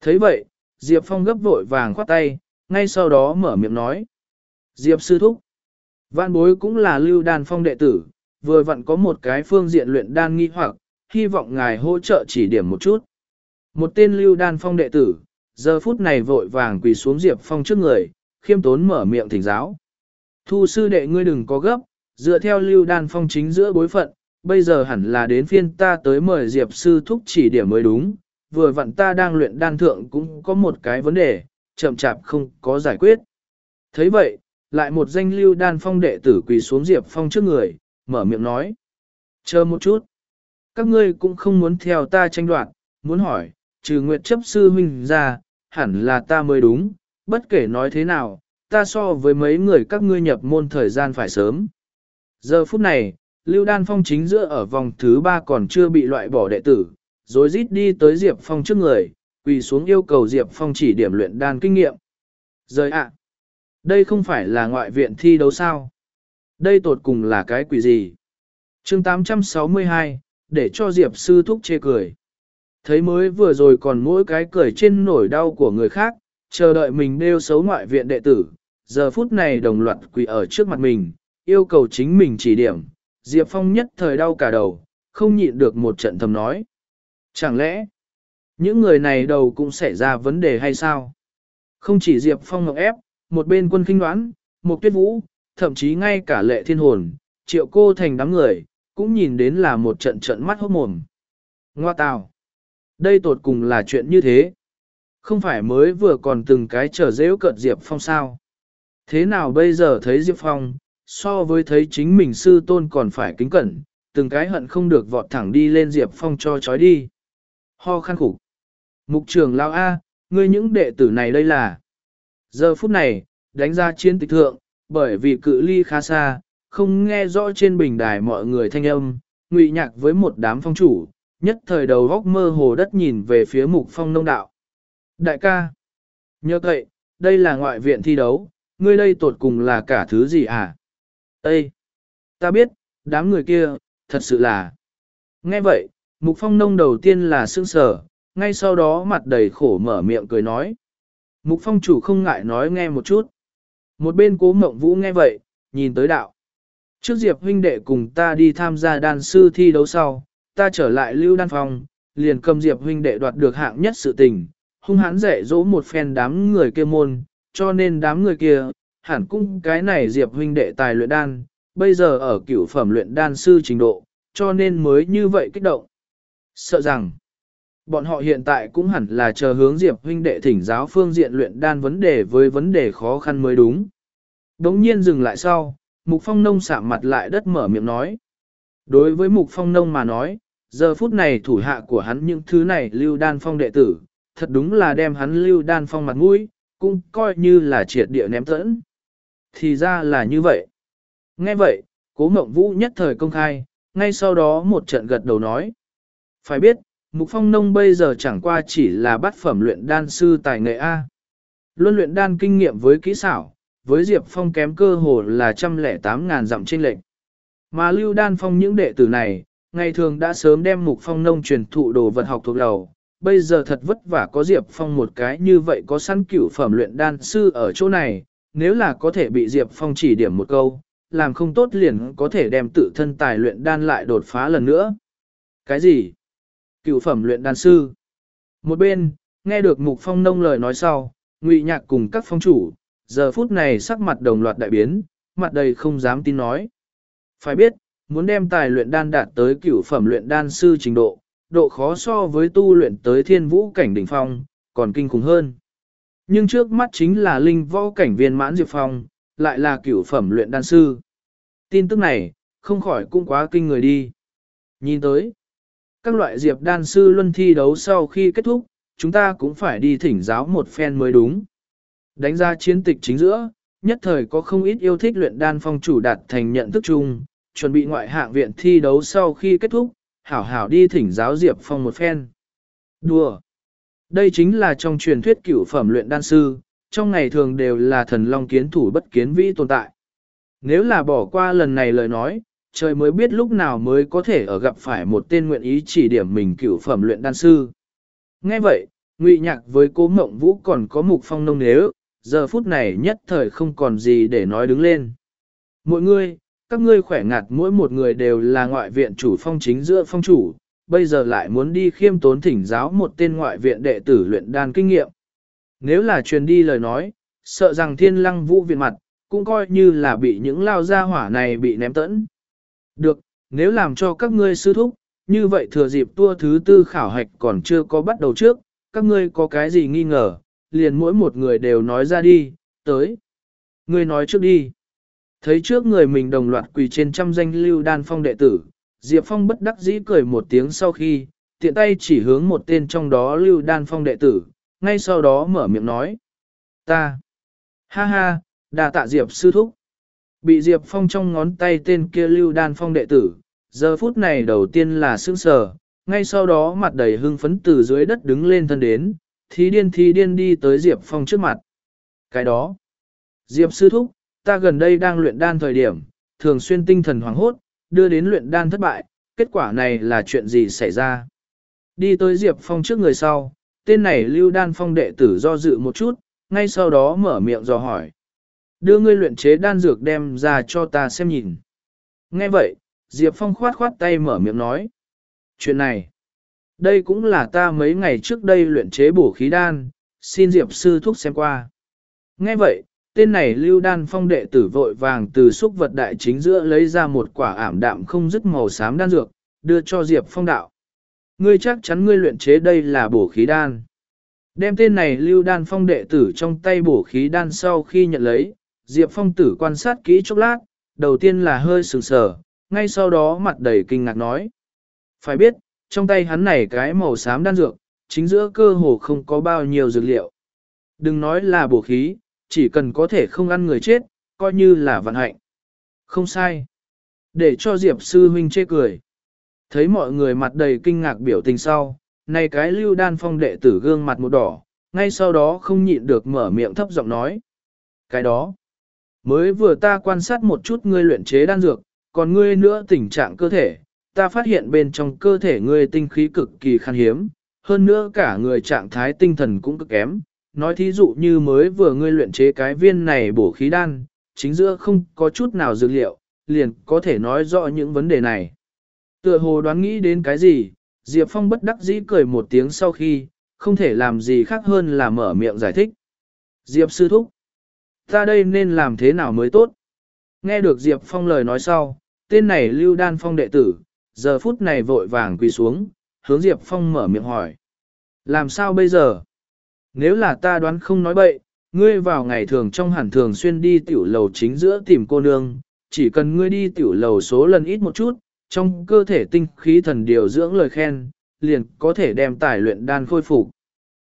thấy vậy, Diệp Phong gấp vội vàng khoát tay, ngay sau đó mở miệng nói. Diệp sư thúc, vạn bối cũng là lưu đan phong đệ tử, vừa vặn có một cái phương diện luyện đan nghi hoặc, hy vọng ngài hỗ trợ chỉ điểm một chút. Một tên lưu đan phong đệ tử, giờ phút này vội vàng quỳ xuống Diệp Phong trước người, khiêm tốn mở miệng thỉnh giáo. Thu sư đệ ngươi đừng có gấp, dựa theo lưu đan phong chính giữa bối phận, bây giờ hẳn là đến phiên ta tới mời Diệp sư thúc chỉ điểm mới đúng, vừa vặn ta đang luyện đan thượng cũng có một cái vấn đề, chậm chạp không có giải quyết. thấy vậy, lại một danh lưu đan phong đệ tử quỳ xuống Diệp Phong trước người, mở miệng nói. Chờ một chút. Các ngươi cũng không muốn theo ta tranh đoạt, muốn hỏi, trừ nguyệt chấp sư huynh ra, hẳn là ta mới đúng, bất kể nói thế nào, ta so với mấy người các ngươi nhập môn thời gian phải sớm. Giờ phút này, Lưu Đan Phong chính giữa ở vòng thứ ba còn chưa bị loại bỏ đệ tử, rồi rít đi tới Diệp Phong trước người, quỳ xuống yêu cầu Diệp Phong chỉ điểm luyện đan kinh nghiệm. Rời ạ! đây không phải là ngoại viện thi đấu sao? Đây tột cùng là cái quỷ gì? chương 862, để cho Diệp sư thúc chê cười. Thấy mới vừa rồi còn mỗi cái cười trên nổi đau của người khác, chờ đợi mình đeo xấu ngoại viện đệ tử, giờ phút này đồng loạt quỳ ở trước mặt mình, yêu cầu chính mình chỉ điểm, Diệp Phong nhất thời đau cả đầu, không nhịn được một trận thầm nói. Chẳng lẽ, những người này đầu cũng xảy ra vấn đề hay sao? Không chỉ Diệp Phong ngọc ép, một bên quân kinh đoán, một tuyết vũ, thậm chí ngay cả lệ thiên hồn, triệu cô thành đám người, cũng nhìn đến là một trận trận mắt hốt mồm. Ngoa tào! Đây tột cùng là chuyện như thế. Không phải mới vừa còn từng cái trở dễu cận Diệp Phong sao. Thế nào bây giờ thấy Diệp Phong, so với thấy chính mình sư tôn còn phải kính cẩn, từng cái hận không được vọt thẳng đi lên Diệp Phong cho chói đi. Ho khăn khủng. Mục trường lao A, ngươi những đệ tử này đây là. Giờ phút này, đánh ra chiến tịch thượng, bởi vì cự ly khá xa, không nghe rõ trên bình đài mọi người thanh âm, ngụy nhạc với một đám phong chủ, nhất thời đầu góc mơ hồ đất nhìn về phía mục phong nông đạo. Đại ca, nhớ cậy, đây là ngoại viện thi đấu, ngươi đây tột cùng là cả thứ gì à? Ê! Ta biết, đám người kia, thật sự là... Nghe vậy, mục phong nông đầu tiên là sương sở, ngay sau đó mặt đầy khổ mở miệng cười nói. Mục phong chủ không ngại nói nghe một chút. Một bên cố mộng vũ nghe vậy, nhìn tới đạo. Trước Diệp huynh đệ cùng ta đi tham gia đan sư thi đấu sau, ta trở lại lưu đan phòng, liền cầm Diệp huynh đệ đoạt được hạng nhất sự tình, hung hãn dạy dỗ một phen đám người kia môn, cho nên đám người kia, hẳn cũng cái này Diệp huynh đệ tài luyện đan, bây giờ ở cửu phẩm luyện đan sư trình độ, cho nên mới như vậy kích động. Sợ rằng, bọn họ hiện tại cũng hẳn là chờ hướng Diệp huynh đệ thỉnh giáo phương diện luyện đan vấn đề với vấn đề khó khăn mới đúng. Đống nhiên dừng lại sau, Mục Phong Nông sạm mặt lại đất mở miệng nói. Đối với Mục Phong Nông mà nói, giờ phút này thủ hạ của hắn những thứ này lưu đan phong đệ tử, thật đúng là đem hắn lưu đan phong mặt mũi, cũng coi như là triệt địa ném tẫn. Thì ra là như vậy. Nghe vậy, cố mộng vũ nhất thời công khai, ngay sau đó một trận gật đầu nói. Phải biết, Mục Phong Nông bây giờ chẳng qua chỉ là bát phẩm luyện đan sư tài nghệ A. Luân luyện đan kinh nghiệm với kỹ xảo, với Diệp Phong kém cơ hồ là trăm lẻ tám ngàn dặm trên lệnh. Mà lưu đan phong những đệ tử này, ngày thường đã sớm đem Mục Phong Nông truyền thụ đồ vật học thuộc đầu, bây giờ thật vất vả có Diệp Phong một cái như vậy có sẵn cửu phẩm luyện đan sư ở chỗ này, nếu là có thể bị Diệp Phong chỉ điểm một câu, làm không tốt liền có thể đem tự thân tài luyện đan lại đột phá lần nữa. Cái gì? cựu phẩm luyện đan sư. Một bên, nghe được Mục Phong nông lời nói sau, Ngụy Nhạc cùng các phong chủ, giờ phút này sắc mặt đồng loạt đại biến, mặt đầy không dám tin nói. Phải biết, muốn đem tài luyện đan đạt tới cựu phẩm luyện đan sư trình độ, độ khó so với tu luyện tới thiên vũ cảnh đỉnh phong, còn kinh khủng hơn. Nhưng trước mắt chính là linh võ cảnh viên mãn Diệp Phong, lại là cửu phẩm luyện đan sư. Tin tức này, không khỏi cũng quá kinh người đi. Nhìn tới, các loại Diệp đan sư luân thi đấu sau khi kết thúc, chúng ta cũng phải đi thỉnh giáo một phen mới đúng. Đánh ra chiến tịch chính giữa, nhất thời có không ít yêu thích luyện đan phong chủ đạt thành nhận thức chung, chuẩn bị ngoại hạng viện thi đấu sau khi kết thúc, hảo hảo đi thỉnh giáo Diệp Phong một phen. Đùa! Đây chính là trong truyền thuyết cửu phẩm luyện đan sư, trong ngày thường đều là thần long kiến thủ bất kiến vĩ tồn tại. Nếu là bỏ qua lần này lời nói, trời mới biết lúc nào mới có thể ở gặp phải một tên nguyện ý chỉ điểm mình cửu phẩm luyện đan sư. Nghe vậy, Ngụy Nhạc với Cố Mộng Vũ còn có Mục Phong nông nếu, giờ phút này nhất thời không còn gì để nói đứng lên. Mọi người, các ngươi khỏe ngặt mỗi một người đều là ngoại viện chủ phong chính giữa phong chủ, bây giờ lại muốn đi khiêm tốn thỉnh giáo một tên ngoại viện đệ tử luyện đan kinh nghiệm. Nếu là truyền đi lời nói, sợ rằng thiên lăng vũ viện mặt, cũng coi như là bị những lao gia hỏa này bị ném tẫn. Được, nếu làm cho các ngươi sư thúc, như vậy thừa dịp tua thứ tư khảo hạch còn chưa có bắt đầu trước, các ngươi có cái gì nghi ngờ, liền mỗi một người đều nói ra đi, tới. Ngươi nói trước đi. Thấy trước người mình đồng loạt quỳ trên trăm danh lưu đan phong đệ tử, Diệp Phong bất đắc dĩ cười một tiếng sau khi, tiện tay chỉ hướng một tên trong đó lưu đan phong đệ tử, ngay sau đó mở miệng nói. Ta! Ha ha, đà tạ Diệp sư thúc. Bị Diệp Phong trong ngón tay tên kia lưu đan phong đệ tử, giờ phút này đầu tiên là sương sờ, ngay sau đó mặt đầy hưng phấn từ dưới đất đứng lên thân đến, thí điên thí điên đi tới Diệp Phong trước mặt. Cái đó, Diệp sư thúc, ta gần đây đang luyện đan thời điểm, thường xuyên tinh thần hoảng hốt, đưa đến luyện đan thất bại, kết quả này là chuyện gì xảy ra? Đi tới Diệp Phong trước người sau, tên này lưu đan phong đệ tử do dự một chút, ngay sau đó mở miệng dò hỏi. Đưa ngươi luyện chế đan dược đem ra cho ta xem nhìn. Nghe vậy, Diệp Phong khoát khoát tay mở miệng nói. Chuyện này, đây cũng là ta mấy ngày trước đây luyện chế bổ khí đan, xin Diệp sư thúc xem qua. Nghe vậy, tên này lưu đan phong đệ tử vội vàng từ xúc vật đại chính giữa lấy ra một quả ảm đạm không dứt màu xám đan dược, đưa cho Diệp phong đạo. Ngươi chắc chắn ngươi luyện chế đây là bổ khí đan. Đem tên này lưu đan phong đệ tử trong tay bổ khí đan sau khi nhận lấy, Diệp phong tử quan sát kỹ chốc lát, đầu tiên là hơi sừng sờ, ngay sau đó mặt đầy kinh ngạc nói. Phải biết, trong tay hắn này cái màu xám đan dược, chính giữa cơ hồ không có bao nhiêu dược liệu. Đừng nói là bổ khí, chỉ cần có thể không ăn người chết, coi như là vận hạnh. Không sai. Để cho Diệp sư huynh chê cười. Thấy mọi người mặt đầy kinh ngạc biểu tình sau, này cái lưu đan phong đệ tử gương mặt một đỏ, ngay sau đó không nhịn được mở miệng thấp giọng nói. Cái đó, mới vừa ta quan sát một chút ngươi luyện chế đan dược, còn ngươi nữa tình trạng cơ thể, ta phát hiện bên trong cơ thể ngươi tinh khí cực kỳ khan hiếm, hơn nữa cả người trạng thái tinh thần cũng cực kém. Nói thí dụ như mới vừa ngươi luyện chế cái viên này bổ khí đan, chính giữa không có chút nào dược liệu, liền có thể nói rõ những vấn đề này. Tựa hồ đoán nghĩ đến cái gì, Diệp Phong bất đắc dĩ cười một tiếng sau khi, không thể làm gì khác hơn là mở miệng giải thích. Diệp sư thúc, ta đây nên làm thế nào mới tốt? Nghe được Diệp Phong lời nói sau, tên này lưu đan phong đệ tử, giờ phút này vội vàng quỳ xuống, hướng Diệp Phong mở miệng hỏi. Làm sao bây giờ? Nếu là ta đoán không nói bậy, ngươi vào ngày thường trong hẳn thường xuyên đi tiểu lầu chính giữa tìm cô nương, chỉ cần ngươi đi tiểu lầu số lần ít một chút, trong cơ thể tinh khí thần điều dưỡng lời khen, liền có thể đem tài luyện đan khôi phục.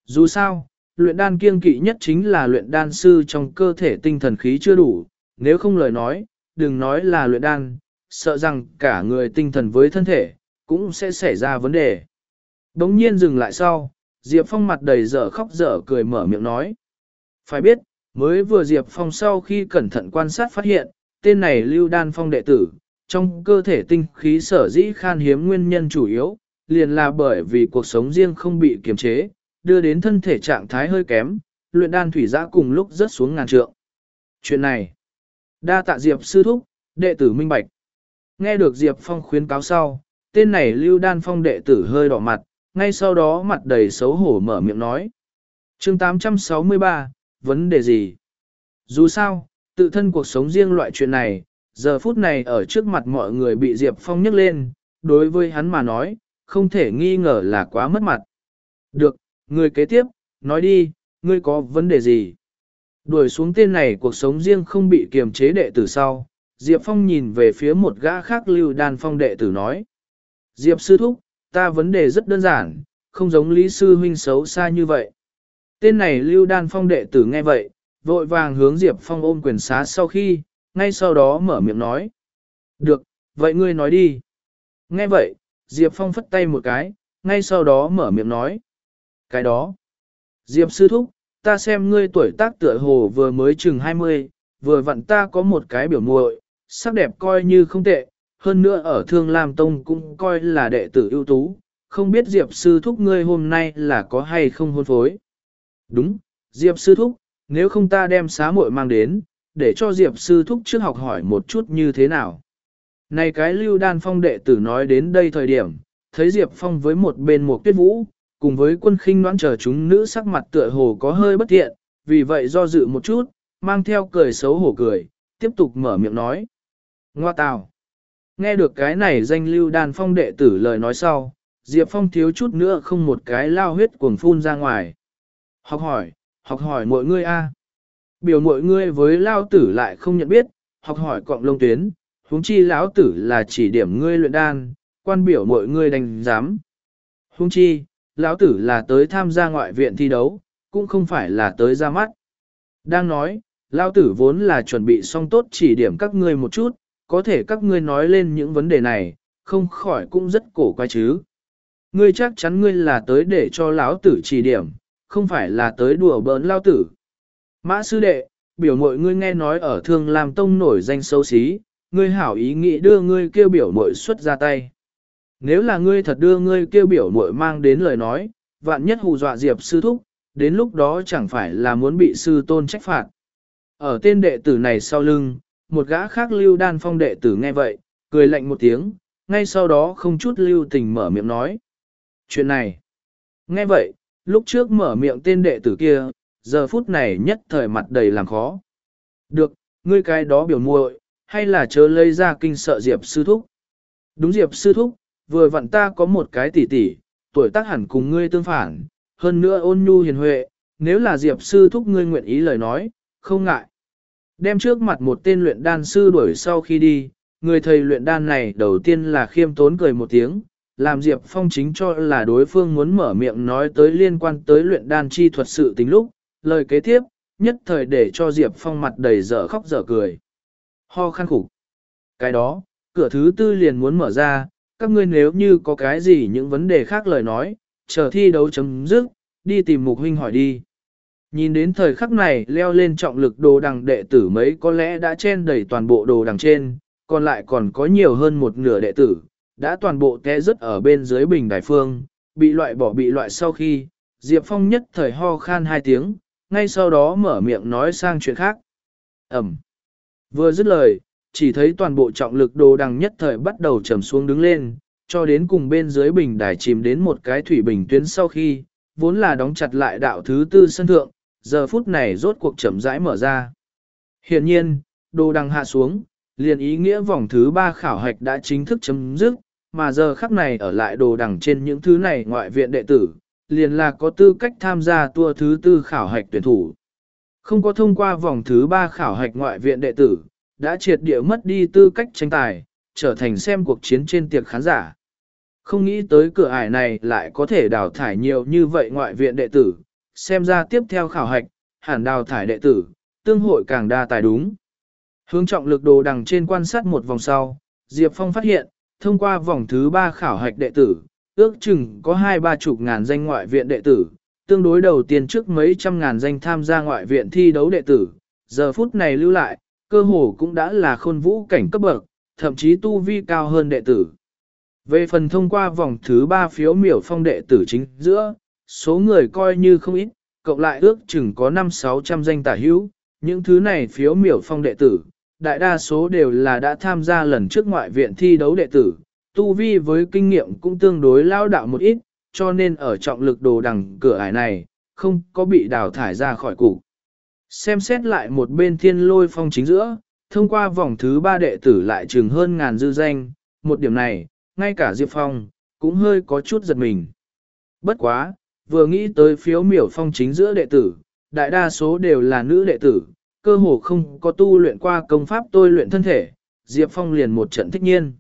Dù sao, luyện đan kiêng kỵ nhất chính là luyện đan sư trong cơ thể tinh thần khí chưa đủ, nếu không lời nói, đừng nói là luyện đan, sợ rằng cả người tinh thần với thân thể, cũng sẽ xảy ra vấn đề. Đống nhiên dừng lại sau, Diệp Phong mặt đầy dở khóc dở cười mở miệng nói. Phải biết, mới vừa Diệp Phong sau khi cẩn thận quan sát phát hiện, tên này lưu đan phong đệ tử, trong cơ thể tinh khí sở dĩ khan hiếm nguyên nhân chủ yếu, liền là bởi vì cuộc sống riêng không bị kiềm chế, đưa đến thân thể trạng thái hơi kém, luyện đan thủy giã cùng lúc rớt xuống ngàn trượng. Chuyện này, đa tạ Diệp sư thúc, đệ tử minh bạch. Nghe được Diệp Phong khuyến cáo sau, tên này lưu đan phong đệ tử hơi đỏ mặt, ngay sau đó mặt đầy xấu hổ mở miệng nói. chương 863, vấn đề gì? Dù sao, tự thân cuộc sống riêng loại chuyện này, giờ phút này ở trước mặt mọi người bị Diệp Phong nhấc lên, đối với hắn mà nói, không thể nghi ngờ là quá mất mặt. Được, người kế tiếp, nói đi, ngươi có vấn đề gì? Đuổi xuống tên này cuộc sống riêng không bị kiềm chế đệ tử sau, Diệp Phong nhìn về phía một gã khác lưu đan phong đệ tử nói. Diệp sư thúc, ta vấn đề rất đơn giản, không giống lý sư huynh xấu xa như vậy. Tên này lưu đan phong đệ tử nghe vậy, vội vàng hướng Diệp Phong ôm quyền xá sau khi, ngay sau đó mở miệng nói. Được, vậy ngươi nói đi. Nghe vậy, Diệp Phong phất tay một cái, ngay sau đó mở miệng nói. Cái đó. Diệp sư thúc, ta xem ngươi tuổi tác tựa hồ vừa mới chừng 20, vừa vặn ta có một cái biểu muội, sắc đẹp coi như không tệ, hơn nữa ở Thương Lam Tông cũng coi là đệ tử ưu tú, không biết Diệp sư thúc ngươi hôm nay là có hay không hôn phối. Đúng, Diệp sư thúc, nếu không ta đem xá muội mang đến, để cho Diệp sư thúc trước học hỏi một chút như thế nào. Này cái lưu đan phong đệ tử nói đến đây thời điểm, thấy Diệp Phong với một bên một tuyết vũ, cùng với quân khinh đoán chờ chúng nữ sắc mặt tựa hồ có hơi bất thiện, vì vậy do dự một chút, mang theo cười xấu hổ cười, tiếp tục mở miệng nói. Ngoa tào. Nghe được cái này danh lưu đan phong đệ tử lời nói sau, Diệp Phong thiếu chút nữa không một cái lao huyết cuồng phun ra ngoài. Học hỏi, học hỏi mọi ngươi a. Biểu mọi ngươi với lao tử lại không nhận biết, học hỏi cọng lông tuyến, huống chi lão tử là chỉ điểm ngươi luyện đan, quan biểu mọi ngươi đành giám. Huống chi, lão tử là tới tham gia ngoại viện thi đấu, cũng không phải là tới ra mắt. Đang nói, lão tử vốn là chuẩn bị xong tốt chỉ điểm các ngươi một chút, có thể các ngươi nói lên những vấn đề này, không khỏi cũng rất cổ quái chứ. Ngươi chắc chắn ngươi là tới để cho lão tử chỉ điểm, không phải là tới đùa bỡn lao tử. Mã sư đệ, biểu mội ngươi nghe nói ở thương làm tông nổi danh xấu xí, ngươi hảo ý nghĩ đưa ngươi kêu biểu mội xuất ra tay. Nếu là ngươi thật đưa ngươi kêu biểu mội mang đến lời nói, vạn nhất hù dọa diệp sư thúc, đến lúc đó chẳng phải là muốn bị sư tôn trách phạt. Ở tên đệ tử này sau lưng, một gã khác lưu đan phong đệ tử nghe vậy, cười lạnh một tiếng, ngay sau đó không chút lưu tình mở miệng nói. Chuyện này, nghe vậy, lúc trước mở miệng tên đệ tử kia, giờ phút này nhất thời mặt đầy làm khó. Được, ngươi cái đó biểu muội, hay là chớ lấy ra kinh sợ Diệp sư thúc. Đúng Diệp sư thúc, vừa vặn ta có một cái tỷ tỷ, tuổi tác hẳn cùng ngươi tương phản, hơn nữa ôn nhu hiền huệ, nếu là Diệp sư thúc ngươi nguyện ý lời nói, không ngại. Đem trước mặt một tên luyện đan sư đuổi sau khi đi, người thầy luyện đan này đầu tiên là khiêm tốn cười một tiếng, làm Diệp Phong chính cho là đối phương muốn mở miệng nói tới liên quan tới luyện đan chi thuật sự tính lúc, lời kế tiếp, nhất thời để cho Diệp Phong mặt đầy dở khóc dở cười. Ho khăn khủng. Cái đó, cửa thứ tư liền muốn mở ra, các ngươi nếu như có cái gì những vấn đề khác lời nói, chờ thi đấu chấm dứt, đi tìm mục huynh hỏi đi. Nhìn đến thời khắc này leo lên trọng lực đồ đằng đệ tử mấy có lẽ đã chen đầy toàn bộ đồ đằng trên, còn lại còn có nhiều hơn một nửa đệ tử, đã toàn bộ té rớt ở bên dưới bình đài phương, bị loại bỏ bị loại sau khi, Diệp Phong nhất thời ho khan hai tiếng, ngay sau đó mở miệng nói sang chuyện khác. Ẩm. Vừa dứt lời, chỉ thấy toàn bộ trọng lực đồ đằng nhất thời bắt đầu trầm xuống đứng lên, cho đến cùng bên dưới bình đài chìm đến một cái thủy bình tuyến sau khi, vốn là đóng chặt lại đạo thứ tư sân thượng, giờ phút này rốt cuộc chậm rãi mở ra. Hiện nhiên, đồ đằng hạ xuống, liền ý nghĩa vòng thứ ba khảo hạch đã chính thức chấm dứt, mà giờ khắc này ở lại đồ đằng trên những thứ này ngoại viện đệ tử, liền là có tư cách tham gia tour thứ tư khảo hạch tuyển thủ. Không có thông qua vòng thứ ba khảo hạch ngoại viện đệ tử, đã triệt địa mất đi tư cách tranh tài, trở thành xem cuộc chiến trên tiệc khán giả. Không nghĩ tới cửa ải này lại có thể đào thải nhiều như vậy ngoại viện đệ tử, xem ra tiếp theo khảo hạch, hẳn đào thải đệ tử, tương hội càng đa tài đúng. Hướng trọng lực đồ đằng trên quan sát một vòng sau, Diệp Phong phát hiện, thông qua vòng thứ ba khảo hạch đệ tử, ước chừng có hai ba chục ngàn danh ngoại viện đệ tử, tương đối đầu tiên trước mấy trăm ngàn danh tham gia ngoại viện thi đấu đệ tử, giờ phút này lưu lại, cơ hồ cũng đã là khôn vũ cảnh cấp bậc, thậm chí tu vi cao hơn đệ tử. Về phần thông qua vòng thứ ba phiếu miểu phong đệ tử chính giữa, số người coi như không ít, cộng lại ước chừng có 5-600 danh tả hữu, những thứ này phiếu miểu phong đệ tử, đại đa số đều là đã tham gia lần trước ngoại viện thi đấu đệ tử, tu vi với kinh nghiệm cũng tương đối lao đạo một ít, cho nên ở trọng lực đồ đằng cửa ải này, không có bị đào thải ra khỏi cục. Xem xét lại một bên thiên lôi phong chính giữa, thông qua vòng thứ ba đệ tử lại chừng hơn ngàn dư danh, một điểm này, ngay cả Diệp Phong, cũng hơi có chút giật mình. Bất quá, vừa nghĩ tới phiếu miểu phong chính giữa đệ tử, đại đa số đều là nữ đệ tử, cơ hồ không có tu luyện qua công pháp tôi luyện thân thể, Diệp Phong liền một trận thích nhiên.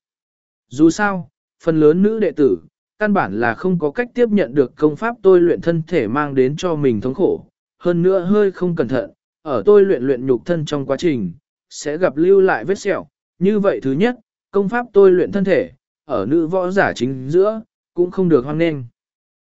Dù sao, phần lớn nữ đệ tử, căn bản là không có cách tiếp nhận được công pháp tôi luyện thân thể mang đến cho mình thống khổ, hơn nữa hơi không cẩn thận, ở tôi luyện luyện nhục thân trong quá trình, sẽ gặp lưu lại vết sẹo. Như vậy thứ nhất, công pháp tôi luyện thân thể, ở nữ võ giả chính giữa, cũng không được hoan nghênh.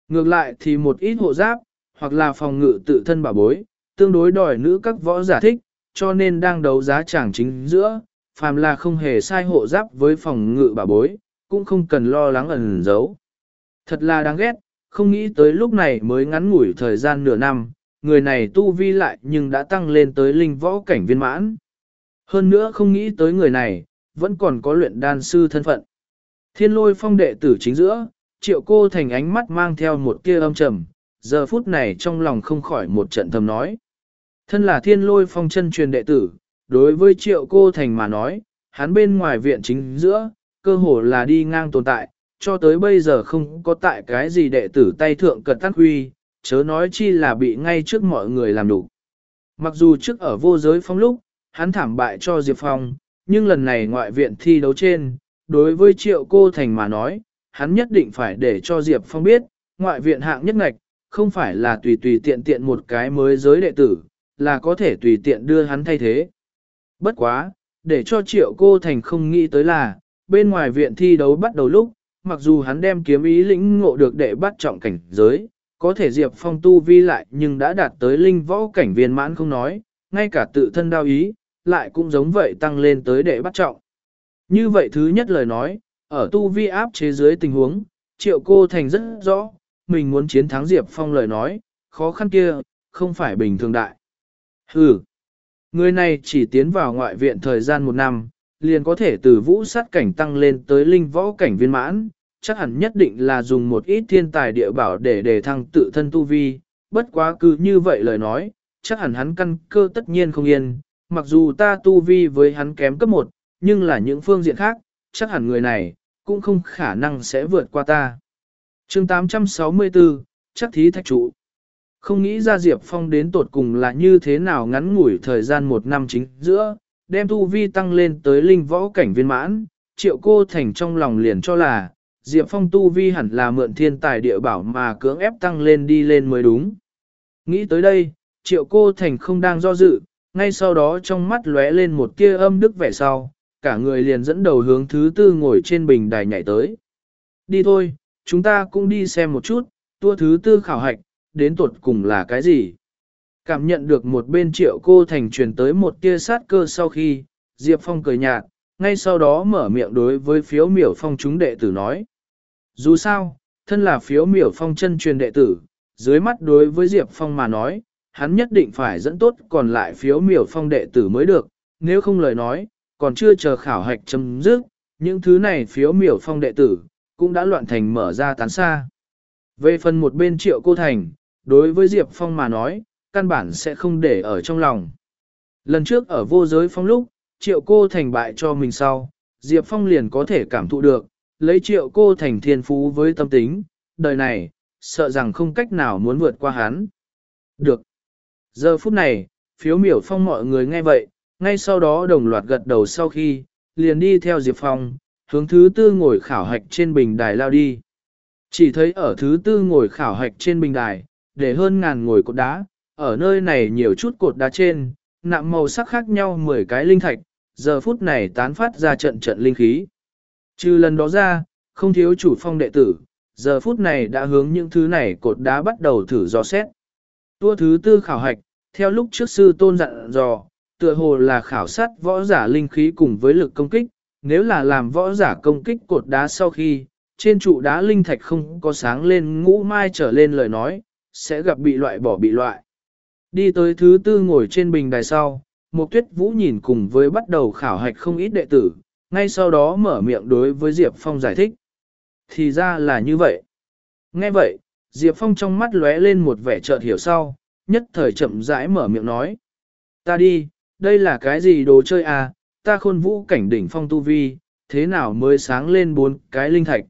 Ngược lại thì một ít hộ giáp, hoặc là phòng ngự tự thân bảo bối, tương đối đòi nữ các võ giả thích, cho nên đang đấu giá chẳng chính giữa, phàm là không hề sai hộ giáp với phòng ngự bảo bối, cũng không cần lo lắng ẩn giấu. Thật là đáng ghét, không nghĩ tới lúc này mới ngắn ngủi thời gian nửa năm, người này tu vi lại nhưng đã tăng lên tới linh võ cảnh viên mãn. Hơn nữa không nghĩ tới người này, vẫn còn có luyện đan sư thân phận. Thiên lôi phong đệ tử chính giữa, triệu cô thành ánh mắt mang theo một tia âm trầm, giờ phút này trong lòng không khỏi một trận thầm nói. Thân là thiên lôi phong chân truyền đệ tử, đối với triệu cô thành mà nói, hắn bên ngoài viện chính giữa, cơ hồ là đi ngang tồn tại, cho tới bây giờ không có tại cái gì đệ tử tay thượng cật tắt huy, chớ nói chi là bị ngay trước mọi người làm đủ. Mặc dù trước ở vô giới phong lúc, hắn thảm bại cho Diệp Phong, nhưng lần này ngoại viện thi đấu trên, đối với triệu cô thành mà nói, hắn nhất định phải để cho Diệp Phong biết, ngoại viện hạng nhất ngạch, không phải là tùy tùy tiện tiện một cái mới giới đệ tử, là có thể tùy tiện đưa hắn thay thế. Bất quá, để cho triệu cô thành không nghĩ tới là, bên ngoài viện thi đấu bắt đầu lúc, mặc dù hắn đem kiếm ý lĩnh ngộ được đệ bắt trọng cảnh giới, có thể Diệp Phong tu vi lại nhưng đã đạt tới linh võ cảnh viên mãn không nói, ngay cả tự thân đao ý, lại cũng giống vậy tăng lên tới đệ bắt trọng. Như vậy thứ nhất lời nói, ở tu vi áp chế dưới tình huống, triệu cô thành rất rõ, mình muốn chiến thắng Diệp Phong lời nói, khó khăn kia, không phải bình thường đại. Hừ, người này chỉ tiến vào ngoại viện thời gian một năm, liền có thể từ vũ sát cảnh tăng lên tới linh võ cảnh viên mãn, chắc hẳn nhất định là dùng một ít thiên tài địa bảo để đề thăng tự thân tu vi, bất quá cứ như vậy lời nói, chắc hẳn hắn căn cơ tất nhiên không yên, mặc dù ta tu vi với hắn kém cấp 1, nhưng là những phương diện khác, chắc hẳn người này, cũng không khả năng sẽ vượt qua ta. chương 864, chắc thí thách trụ. Không nghĩ ra Diệp Phong đến tột cùng là như thế nào ngắn ngủi thời gian một năm chính giữa, đem tu vi tăng lên tới linh võ cảnh viên mãn, triệu cô thành trong lòng liền cho là, Diệp Phong tu vi hẳn là mượn thiên tài địa bảo mà cưỡng ép tăng lên đi lên mới đúng. Nghĩ tới đây, triệu cô thành không đang do dự, ngay sau đó trong mắt lóe lên một tia âm đức vẻ sau, cả người liền dẫn đầu hướng thứ tư ngồi trên bình đài nhảy tới. Đi thôi, chúng ta cũng đi xem một chút, tua thứ tư khảo hạch, đến tuột cùng là cái gì? Cảm nhận được một bên triệu cô thành truyền tới một tia sát cơ sau khi, Diệp Phong cười nhạt, ngay sau đó mở miệng đối với phiếu miểu phong chúng đệ tử nói. Dù sao, thân là phiếu miểu phong chân truyền đệ tử, dưới mắt đối với Diệp Phong mà nói, hắn nhất định phải dẫn tốt còn lại phiếu miểu phong đệ tử mới được, nếu không lời nói, còn chưa chờ khảo hạch chấm dứt, những thứ này phiếu miểu phong đệ tử, cũng đã loạn thành mở ra tán xa. Về phần một bên triệu cô thành, đối với Diệp Phong mà nói, căn bản sẽ không để ở trong lòng. Lần trước ở vô giới phong lúc, triệu cô thành bại cho mình sau, Diệp Phong liền có thể cảm thụ được, lấy triệu cô thành thiên phú với tâm tính, đời này, sợ rằng không cách nào muốn vượt qua hắn. Được. Giờ phút này, phiếu miểu phong mọi người nghe vậy, ngay sau đó đồng loạt gật đầu sau khi, liền đi theo Diệp Phong, hướng thứ tư ngồi khảo hạch trên bình đài lao đi. Chỉ thấy ở thứ tư ngồi khảo hạch trên bình đài, để hơn ngàn ngồi cột đá, ở nơi này nhiều chút cột đá trên, nạm màu sắc khác nhau 10 cái linh thạch, giờ phút này tán phát ra trận trận linh khí. Trừ lần đó ra, không thiếu chủ phong đệ tử, giờ phút này đã hướng những thứ này cột đá bắt đầu thử dò xét. Tua thứ tư khảo hạch, theo lúc trước sư tôn dặn dò, tựa hồ là khảo sát võ giả linh khí cùng với lực công kích, nếu là làm võ giả công kích cột đá sau khi, trên trụ đá linh thạch không có sáng lên ngũ mai trở lên lời nói, sẽ gặp bị loại bỏ bị loại. Đi tới thứ tư ngồi trên bình đài sau, một tuyết vũ nhìn cùng với bắt đầu khảo hạch không ít đệ tử, ngay sau đó mở miệng đối với Diệp Phong giải thích. Thì ra là như vậy. Nghe vậy, Diệp Phong trong mắt lóe lên một vẻ chợt hiểu sau, nhất thời chậm rãi mở miệng nói. Ta đi, đây là cái gì đồ chơi à, ta khôn vũ cảnh đỉnh phong tu vi, thế nào mới sáng lên bốn cái linh thạch.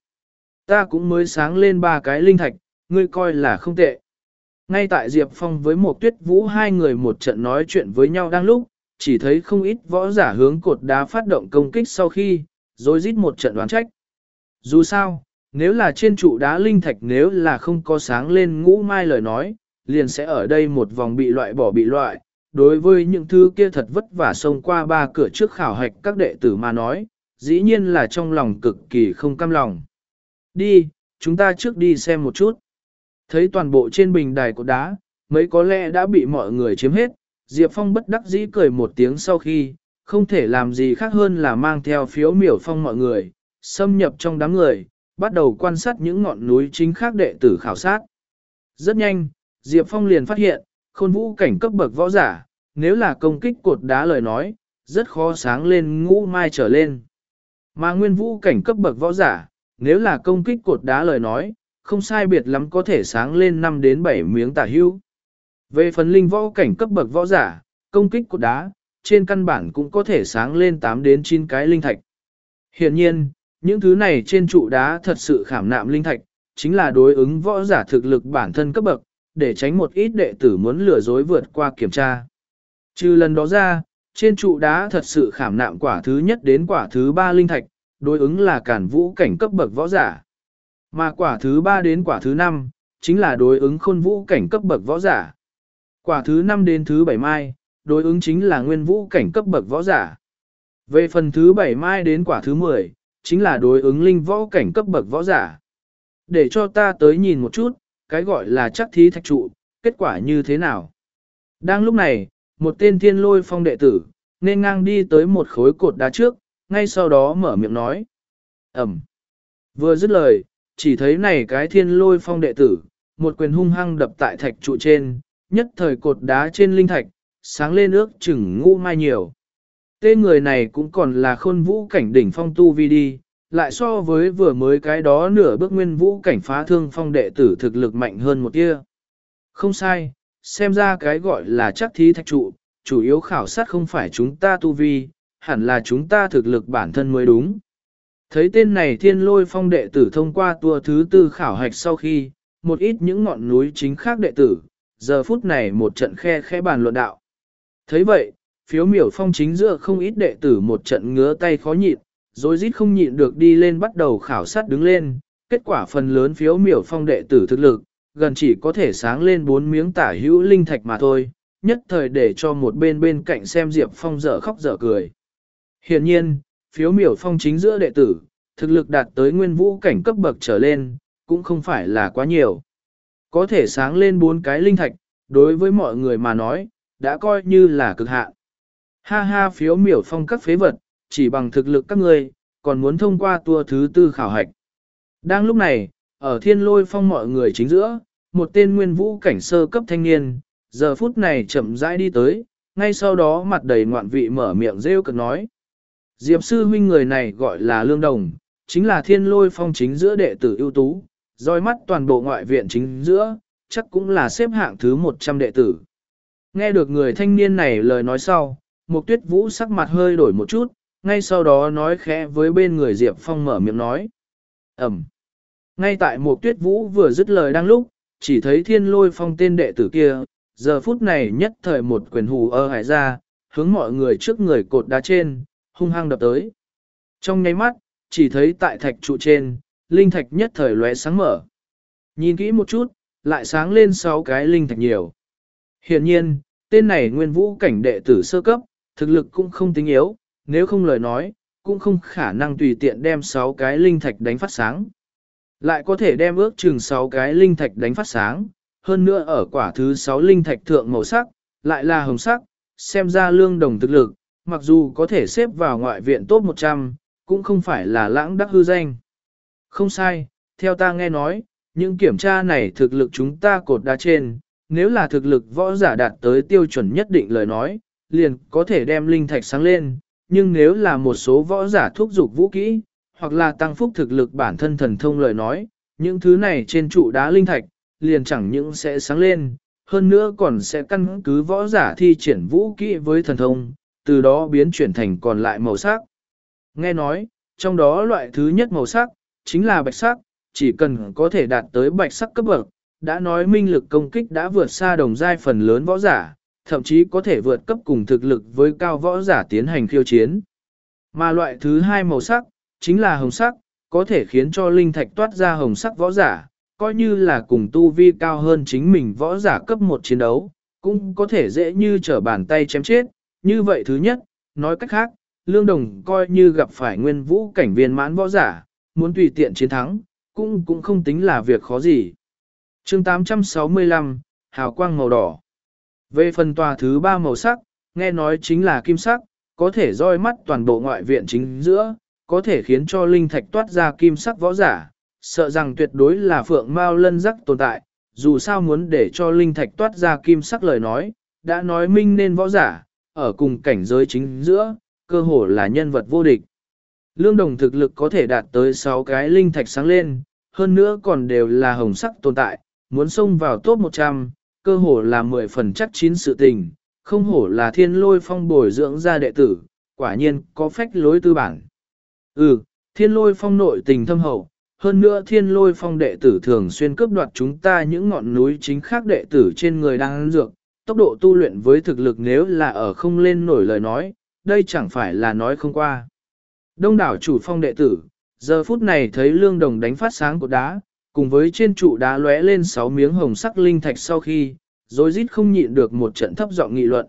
Ta cũng mới sáng lên ba cái linh thạch, ngươi coi là không tệ. Ngay tại Diệp Phong với một tuyết vũ hai người một trận nói chuyện với nhau đang lúc, chỉ thấy không ít võ giả hướng cột đá phát động công kích sau khi, rồi rít một trận đoán trách. Dù sao, nếu là trên trụ đá linh thạch nếu là không có sáng lên ngũ mai lời nói, liền sẽ ở đây một vòng bị loại bỏ bị loại. Đối với những thứ kia thật vất vả xông qua ba cửa trước khảo hạch các đệ tử mà nói, dĩ nhiên là trong lòng cực kỳ không cam lòng. Đi, chúng ta trước đi xem một chút. Thấy toàn bộ trên bình đài của đá, mấy có lẽ đã bị mọi người chiếm hết, Diệp Phong bất đắc dĩ cười một tiếng sau khi, không thể làm gì khác hơn là mang theo phiếu miểu phong mọi người, xâm nhập trong đám người, bắt đầu quan sát những ngọn núi chính khác đệ tử khảo sát. Rất nhanh, Diệp Phong liền phát hiện, khôn vũ cảnh cấp bậc võ giả, nếu là công kích cột đá lời nói, rất khó sáng lên ngũ mai trở lên. Mà nguyên vũ cảnh cấp bậc võ giả, nếu là công kích cột đá lời nói, không sai biệt lắm có thể sáng lên 5 đến 7 miếng tả hưu. Về phần linh võ cảnh cấp bậc võ giả, công kích cột đá, trên căn bản cũng có thể sáng lên 8 đến 9 cái linh thạch. Hiện nhiên, những thứ này trên trụ đá thật sự khảm nạm linh thạch, chính là đối ứng võ giả thực lực bản thân cấp bậc, để tránh một ít đệ tử muốn lừa dối vượt qua kiểm tra. Trừ lần đó ra, Trên trụ đá thật sự khảm nạm quả thứ nhất đến quả thứ ba linh thạch, đối ứng là cản vũ cảnh cấp bậc võ giả. Mà quả thứ ba đến quả thứ năm, chính là đối ứng khôn vũ cảnh cấp bậc võ giả. Quả thứ năm đến thứ bảy mai, đối ứng chính là nguyên vũ cảnh cấp bậc võ giả. Về phần thứ bảy mai đến quả thứ mười, chính là đối ứng linh võ cảnh cấp bậc võ giả. Để cho ta tới nhìn một chút, cái gọi là chắc thí thạch trụ, kết quả như thế nào. Đang lúc này, một tên thiên lôi phong đệ tử, nên ngang đi tới một khối cột đá trước, ngay sau đó mở miệng nói. Ẩm. Vừa dứt lời, chỉ thấy này cái thiên lôi phong đệ tử, một quyền hung hăng đập tại thạch trụ trên, nhất thời cột đá trên linh thạch, sáng lên ước chừng ngu mai nhiều. Tên người này cũng còn là khôn vũ cảnh đỉnh phong tu vi đi, lại so với vừa mới cái đó nửa bước nguyên vũ cảnh phá thương phong đệ tử thực lực mạnh hơn một tia. Không sai, xem ra cái gọi là chắc thí thạch trụ, chủ yếu khảo sát không phải chúng ta tu vi, hẳn là chúng ta thực lực bản thân mới đúng. Thấy tên này thiên lôi phong đệ tử thông qua tour thứ tư khảo hạch sau khi, một ít những ngọn núi chính khác đệ tử, giờ phút này một trận khe khe bàn luận đạo. thấy vậy, phiếu miểu phong chính giữa không ít đệ tử một trận ngứa tay khó nhịn, rồi rít không nhịn được đi lên bắt đầu khảo sát đứng lên, kết quả phần lớn phiếu miểu phong đệ tử thực lực, gần chỉ có thể sáng lên bốn miếng tả hữu linh thạch mà thôi, nhất thời để cho một bên bên cạnh xem Diệp Phong dở khóc dở cười. Hiện nhiên, phiếu miểu phong chính giữa đệ tử, thực lực đạt tới nguyên vũ cảnh cấp bậc trở lên, cũng không phải là quá nhiều. Có thể sáng lên bốn cái linh thạch, đối với mọi người mà nói, đã coi như là cực hạn. Ha ha phiếu miểu phong các phế vật, chỉ bằng thực lực các ngươi, còn muốn thông qua tour thứ tư khảo hạch. Đang lúc này, ở thiên lôi phong mọi người chính giữa, một tên nguyên vũ cảnh sơ cấp thanh niên, giờ phút này chậm rãi đi tới, ngay sau đó mặt đầy ngoạn vị mở miệng rêu cực nói. Diệp sư huynh người này gọi là Lương Đồng, chính là thiên lôi phong chính giữa đệ tử ưu tú, roi mắt toàn bộ ngoại viện chính giữa, chắc cũng là xếp hạng thứ 100 đệ tử. Nghe được người thanh niên này lời nói sau, một Tuyết Vũ sắc mặt hơi đổi một chút, ngay sau đó nói khẽ với bên người Diệp Phong mở miệng nói. Ẩm. Ngay tại một Tuyết Vũ vừa dứt lời đang lúc, chỉ thấy thiên lôi phong tên đệ tử kia, giờ phút này nhất thời một quyền hù ơ hải ra, hướng mọi người trước người cột đá trên, hung hăng đập tới. Trong nháy mắt, chỉ thấy tại thạch trụ trên, linh thạch nhất thời lóe sáng mở. Nhìn kỹ một chút, lại sáng lên sáu cái linh thạch nhiều. Hiện nhiên, tên này nguyên vũ cảnh đệ tử sơ cấp, thực lực cũng không tính yếu, nếu không lời nói, cũng không khả năng tùy tiện đem sáu cái linh thạch đánh phát sáng. Lại có thể đem ước chừng sáu cái linh thạch đánh phát sáng, hơn nữa ở quả thứ sáu linh thạch thượng màu sắc, lại là hồng sắc, xem ra lương đồng thực lực, mặc dù có thể xếp vào ngoại viện top 100, cũng không phải là lãng đắc hư danh. Không sai, theo ta nghe nói, những kiểm tra này thực lực chúng ta cột đá trên, nếu là thực lực võ giả đạt tới tiêu chuẩn nhất định lời nói, liền có thể đem linh thạch sáng lên, nhưng nếu là một số võ giả thúc dục vũ kỹ, hoặc là tăng phúc thực lực bản thân thần thông lời nói, những thứ này trên trụ đá linh thạch, liền chẳng những sẽ sáng lên, hơn nữa còn sẽ căn cứ võ giả thi triển vũ kỹ với thần thông, từ đó biến chuyển thành còn lại màu sắc. Nghe nói, trong đó loại thứ nhất màu sắc, chính là bạch sắc, chỉ cần có thể đạt tới bạch sắc cấp bậc, đã nói minh lực công kích đã vượt xa đồng giai phần lớn võ giả, thậm chí có thể vượt cấp cùng thực lực với cao võ giả tiến hành khiêu chiến. Mà loại thứ hai màu sắc, chính là hồng sắc, có thể khiến cho linh thạch toát ra hồng sắc võ giả, coi như là cùng tu vi cao hơn chính mình võ giả cấp một chiến đấu, cũng có thể dễ như trở bàn tay chém chết. Như vậy thứ nhất, nói cách khác, Lương Đồng coi như gặp phải nguyên vũ cảnh viên mãn võ giả, muốn tùy tiện chiến thắng, cũng cũng không tính là việc khó gì. chương 865, Hào quang màu đỏ. Về phần tòa thứ ba màu sắc, nghe nói chính là kim sắc, có thể roi mắt toàn bộ ngoại viện chính giữa, có thể khiến cho linh thạch toát ra kim sắc võ giả, sợ rằng tuyệt đối là phượng mao lân rắc tồn tại, dù sao muốn để cho linh thạch toát ra kim sắc lời nói, đã nói minh nên võ giả, ở cùng cảnh giới chính giữa, cơ hồ là nhân vật vô địch. Lương đồng thực lực có thể đạt tới 6 cái linh thạch sáng lên, hơn nữa còn đều là hồng sắc tồn tại, muốn xông vào top 100, cơ hồ là 10 phần chắc chín sự tình, không hổ là thiên lôi phong bồi dưỡng ra đệ tử, quả nhiên có phách lối tư bản. Ừ, thiên lôi phong nội tình thâm hậu, hơn nữa thiên lôi phong đệ tử thường xuyên cướp đoạt chúng ta những ngọn núi chính khác đệ tử trên người đang dược, tốc độ tu luyện với thực lực nếu là ở không lên nổi lời nói, đây chẳng phải là nói không qua. Đông đảo chủ phong đệ tử, giờ phút này thấy lương đồng đánh phát sáng của đá, cùng với trên trụ đá lóe lên sáu miếng hồng sắc linh thạch sau khi, rồi rít không nhịn được một trận thấp giọng nghị luận.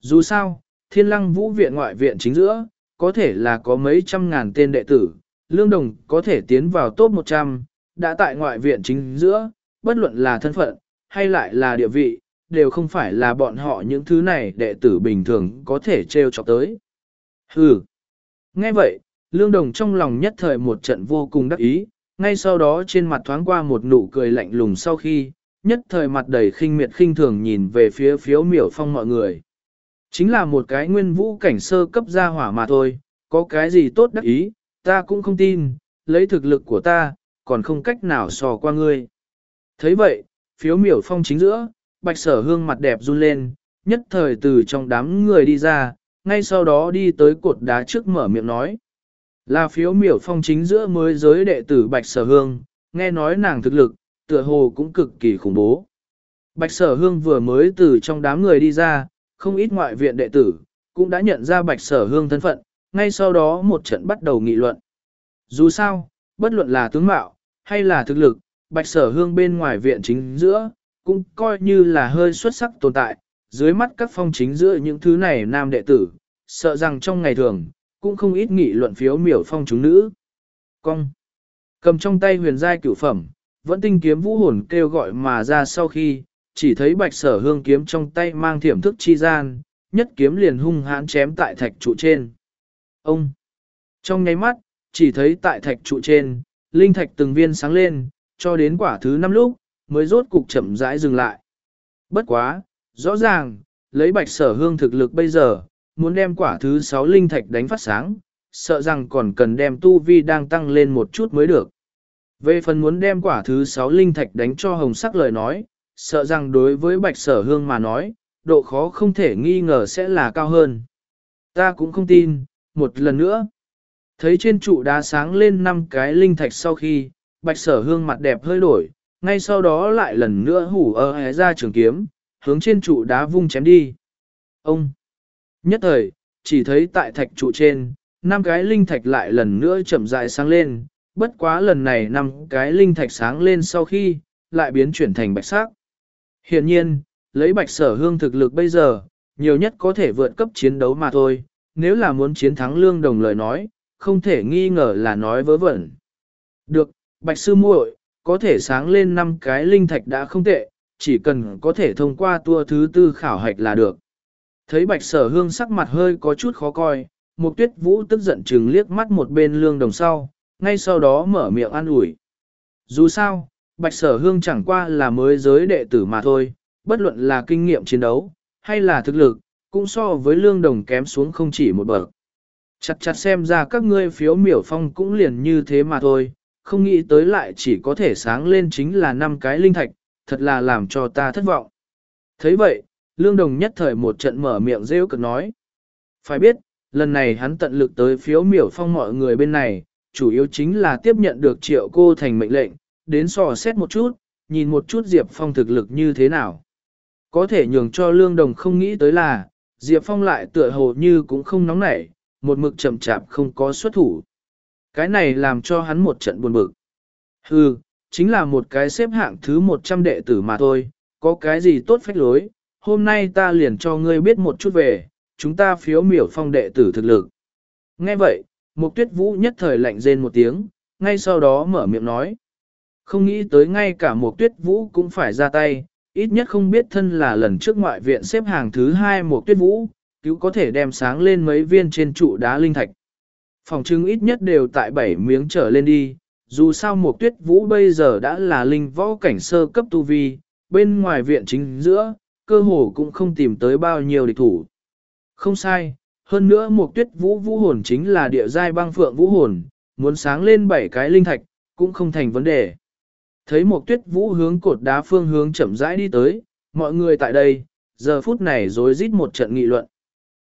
Dù sao, thiên lăng vũ viện ngoại viện chính giữa, có thể là có mấy trăm ngàn tên đệ tử, lương đồng có thể tiến vào top 100, đã tại ngoại viện chính giữa, bất luận là thân phận, hay lại là địa vị, đều không phải là bọn họ những thứ này đệ tử bình thường có thể trêu chọc tới. Hừ. Nghe vậy, lương đồng trong lòng nhất thời một trận vô cùng đắc ý, ngay sau đó trên mặt thoáng qua một nụ cười lạnh lùng sau khi, nhất thời mặt đầy khinh miệt khinh thường nhìn về phía phiếu miểu phong mọi người. Chính là một cái nguyên vũ cảnh sơ cấp gia hỏa mà thôi, có cái gì tốt đắc ý, ta cũng không tin, lấy thực lực của ta, còn không cách nào sò qua ngươi. thấy vậy, phiếu miểu phong chính giữa, bạch sở hương mặt đẹp run lên, nhất thời từ trong đám người đi ra, ngay sau đó đi tới cột đá trước mở miệng nói. Là phiếu miểu phong chính giữa mới giới đệ tử bạch sở hương, nghe nói nàng thực lực, tựa hồ cũng cực kỳ khủng bố. Bạch sở hương vừa mới từ trong đám người đi ra, không ít ngoại viện đệ tử, cũng đã nhận ra bạch sở hương thân phận, ngay sau đó một trận bắt đầu nghị luận. Dù sao, bất luận là tướng mạo, hay là thực lực, bạch sở hương bên ngoài viện chính giữa, cũng coi như là hơi xuất sắc tồn tại, dưới mắt các phong chính giữa những thứ này nam đệ tử, sợ rằng trong ngày thường, cũng không ít nghị luận phiếu miểu phong chúng nữ. Cong. Cầm trong tay huyền giai cửu phẩm, vẫn tinh kiếm vũ hồn kêu gọi mà ra sau khi, chỉ thấy bạch sở hương kiếm trong tay mang thiểm thức chi gian, nhất kiếm liền hung hãn chém tại thạch trụ trên. Ông! Trong nháy mắt, chỉ thấy tại thạch trụ trên, linh thạch từng viên sáng lên, cho đến quả thứ năm lúc, mới rốt cục chậm rãi dừng lại. Bất quá, rõ ràng, lấy bạch sở hương thực lực bây giờ, muốn đem quả thứ sáu linh thạch đánh phát sáng, sợ rằng còn cần đem tu vi đang tăng lên một chút mới được. Về phần muốn đem quả thứ sáu linh thạch đánh cho hồng sắc lời nói, sợ rằng đối với bạch sở hương mà nói, độ khó không thể nghi ngờ sẽ là cao hơn. Ta cũng không tin, một lần nữa. Thấy trên trụ đá sáng lên năm cái linh thạch sau khi, bạch sở hương mặt đẹp hơi đổi, ngay sau đó lại lần nữa hủ ơ hé ra trường kiếm, hướng trên trụ đá vung chém đi. Ông! Nhất thời, chỉ thấy tại thạch trụ trên, năm cái linh thạch lại lần nữa chậm rãi sáng lên, bất quá lần này năm cái linh thạch sáng lên sau khi, lại biến chuyển thành bạch sắc. Hiện nhiên, lấy bạch sở hương thực lực bây giờ, nhiều nhất có thể vượt cấp chiến đấu mà thôi, nếu là muốn chiến thắng lương đồng lời nói, không thể nghi ngờ là nói vớ vẩn. Được, bạch sư muội, có thể sáng lên năm cái linh thạch đã không tệ, chỉ cần có thể thông qua tour thứ tư khảo hạch là được. Thấy bạch sở hương sắc mặt hơi có chút khó coi, một tuyết vũ tức giận chừng liếc mắt một bên lương đồng sau, ngay sau đó mở miệng an ủi. Dù sao, bạch sở hương chẳng qua là mới giới đệ tử mà thôi, bất luận là kinh nghiệm chiến đấu, hay là thực lực, cũng so với lương đồng kém xuống không chỉ một bậc. Chặt chặt xem ra các ngươi phiếu miểu phong cũng liền như thế mà thôi, không nghĩ tới lại chỉ có thể sáng lên chính là năm cái linh thạch, thật là làm cho ta thất vọng. thấy vậy, lương đồng nhất thời một trận mở miệng rêu cực nói. Phải biết, lần này hắn tận lực tới phiếu miểu phong mọi người bên này, chủ yếu chính là tiếp nhận được triệu cô thành mệnh lệnh, đến sò xét một chút, nhìn một chút Diệp Phong thực lực như thế nào. Có thể nhường cho lương đồng không nghĩ tới là, Diệp Phong lại tựa hồ như cũng không nóng nảy, một mực chậm chạp không có xuất thủ. Cái này làm cho hắn một trận buồn bực. Hừ, chính là một cái xếp hạng thứ 100 đệ tử mà thôi, có cái gì tốt phách lối, hôm nay ta liền cho ngươi biết một chút về, chúng ta phiếu miểu phong đệ tử thực lực. Nghe vậy, Mục tuyết vũ nhất thời lạnh rên một tiếng, ngay sau đó mở miệng nói. Không nghĩ tới ngay cả Mục tuyết vũ cũng phải ra tay, ít nhất không biết thân là lần trước ngoại viện xếp hàng thứ hai Mục tuyết vũ, cứu có thể đem sáng lên mấy viên trên trụ đá linh thạch. Phòng trưng ít nhất đều tại bảy miếng trở lên đi, dù sao Mục tuyết vũ bây giờ đã là linh võ cảnh sơ cấp tu vi, bên ngoài viện chính giữa, cơ hồ cũng không tìm tới bao nhiêu địch thủ. Không sai, hơn nữa một tuyết vũ vũ hồn chính là địa giai băng phượng vũ hồn, muốn sáng lên bảy cái linh thạch, cũng không thành vấn đề. Thấy một tuyết vũ hướng cột đá phương hướng chậm rãi đi tới, mọi người tại đây, giờ phút này rối rít một trận nghị luận.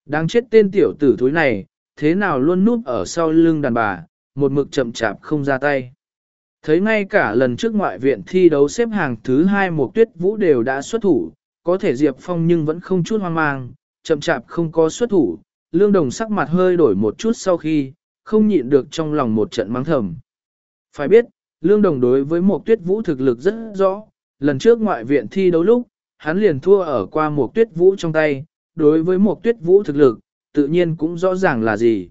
Đáng chết tên tiểu tử thúi này, thế nào luôn núp ở sau lưng đàn bà, một mực chậm chạp không ra tay. Thấy ngay cả lần trước ngoại viện thi đấu xếp hàng thứ hai một tuyết vũ đều đã xuất thủ, có thể Diệp Phong nhưng vẫn không chút hoang mang, chậm chạp không có xuất thủ, lương đồng sắc mặt hơi đổi một chút sau khi, không nhịn được trong lòng một trận mắng thầm. Phải biết, lương đồng đối với một tuyết vũ thực lực rất rõ, lần trước ngoại viện thi đấu lúc, hắn liền thua ở qua một tuyết vũ trong tay, đối với một tuyết vũ thực lực, tự nhiên cũng rõ ràng là gì.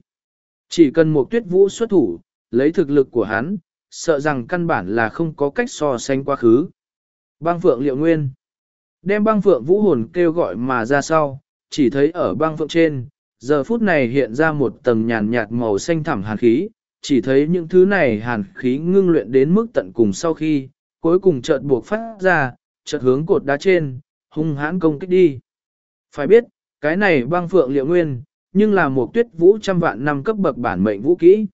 Chỉ cần một tuyết vũ xuất thủ, lấy thực lực của hắn, sợ rằng căn bản là không có cách so sánh quá khứ. Băng phượng liệu nguyên. Đem băng phượng vũ hồn kêu gọi mà ra sau, chỉ thấy ở băng phượng trên, giờ phút này hiện ra một tầng nhàn nhạt màu xanh thẳm hàn khí, chỉ thấy những thứ này hàn khí ngưng luyện đến mức tận cùng sau khi, cuối cùng chợt buộc phát ra, chợt hướng cột đá trên, hung hãn công kích đi. Phải biết, cái này băng phượng liệu nguyên, nhưng là một tuyết vũ trăm vạn năm cấp bậc bản mệnh vũ kỹ.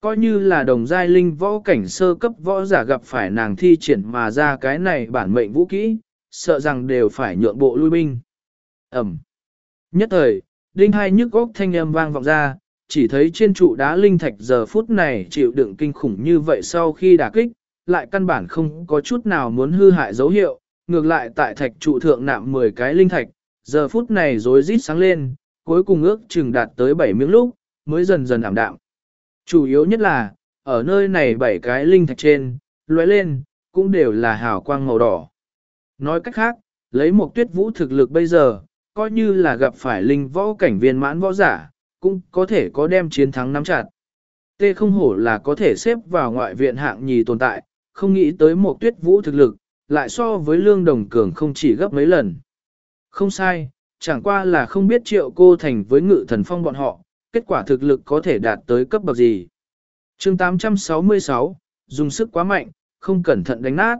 Coi như là đồng giai linh võ cảnh sơ cấp võ giả gặp phải nàng thi triển mà ra cái này bản mệnh vũ kỹ, sợ rằng đều phải nhượng bộ lui binh. Ẩm. Nhất thời, đinh hai nhức góc thanh âm vang vọng ra, chỉ thấy trên trụ đá linh thạch giờ phút này chịu đựng kinh khủng như vậy sau khi đả kích, lại căn bản không có chút nào muốn hư hại dấu hiệu, ngược lại tại thạch trụ thượng nạm 10 cái linh thạch, giờ phút này rối rít sáng lên, cuối cùng ước chừng đạt tới 7 miếng lúc, mới dần dần ảm đạm. Chủ yếu nhất là, ở nơi này 7 cái linh thạch trên, lóe lên, cũng đều là hào quang màu đỏ. Nói cách khác, lấy một tuyết vũ thực lực bây giờ, coi như là gặp phải linh võ cảnh viên mãn võ giả, cũng có thể có đem chiến thắng nắm chặt. Tê không hổ là có thể xếp vào ngoại viện hạng nhì tồn tại, không nghĩ tới một tuyết vũ thực lực, lại so với lương đồng cường không chỉ gấp mấy lần. Không sai, chẳng qua là không biết triệu cô thành với ngự thần phong bọn họ, kết quả thực lực có thể đạt tới cấp bậc gì. chương 866, dùng sức quá mạnh, không cẩn thận đánh nát.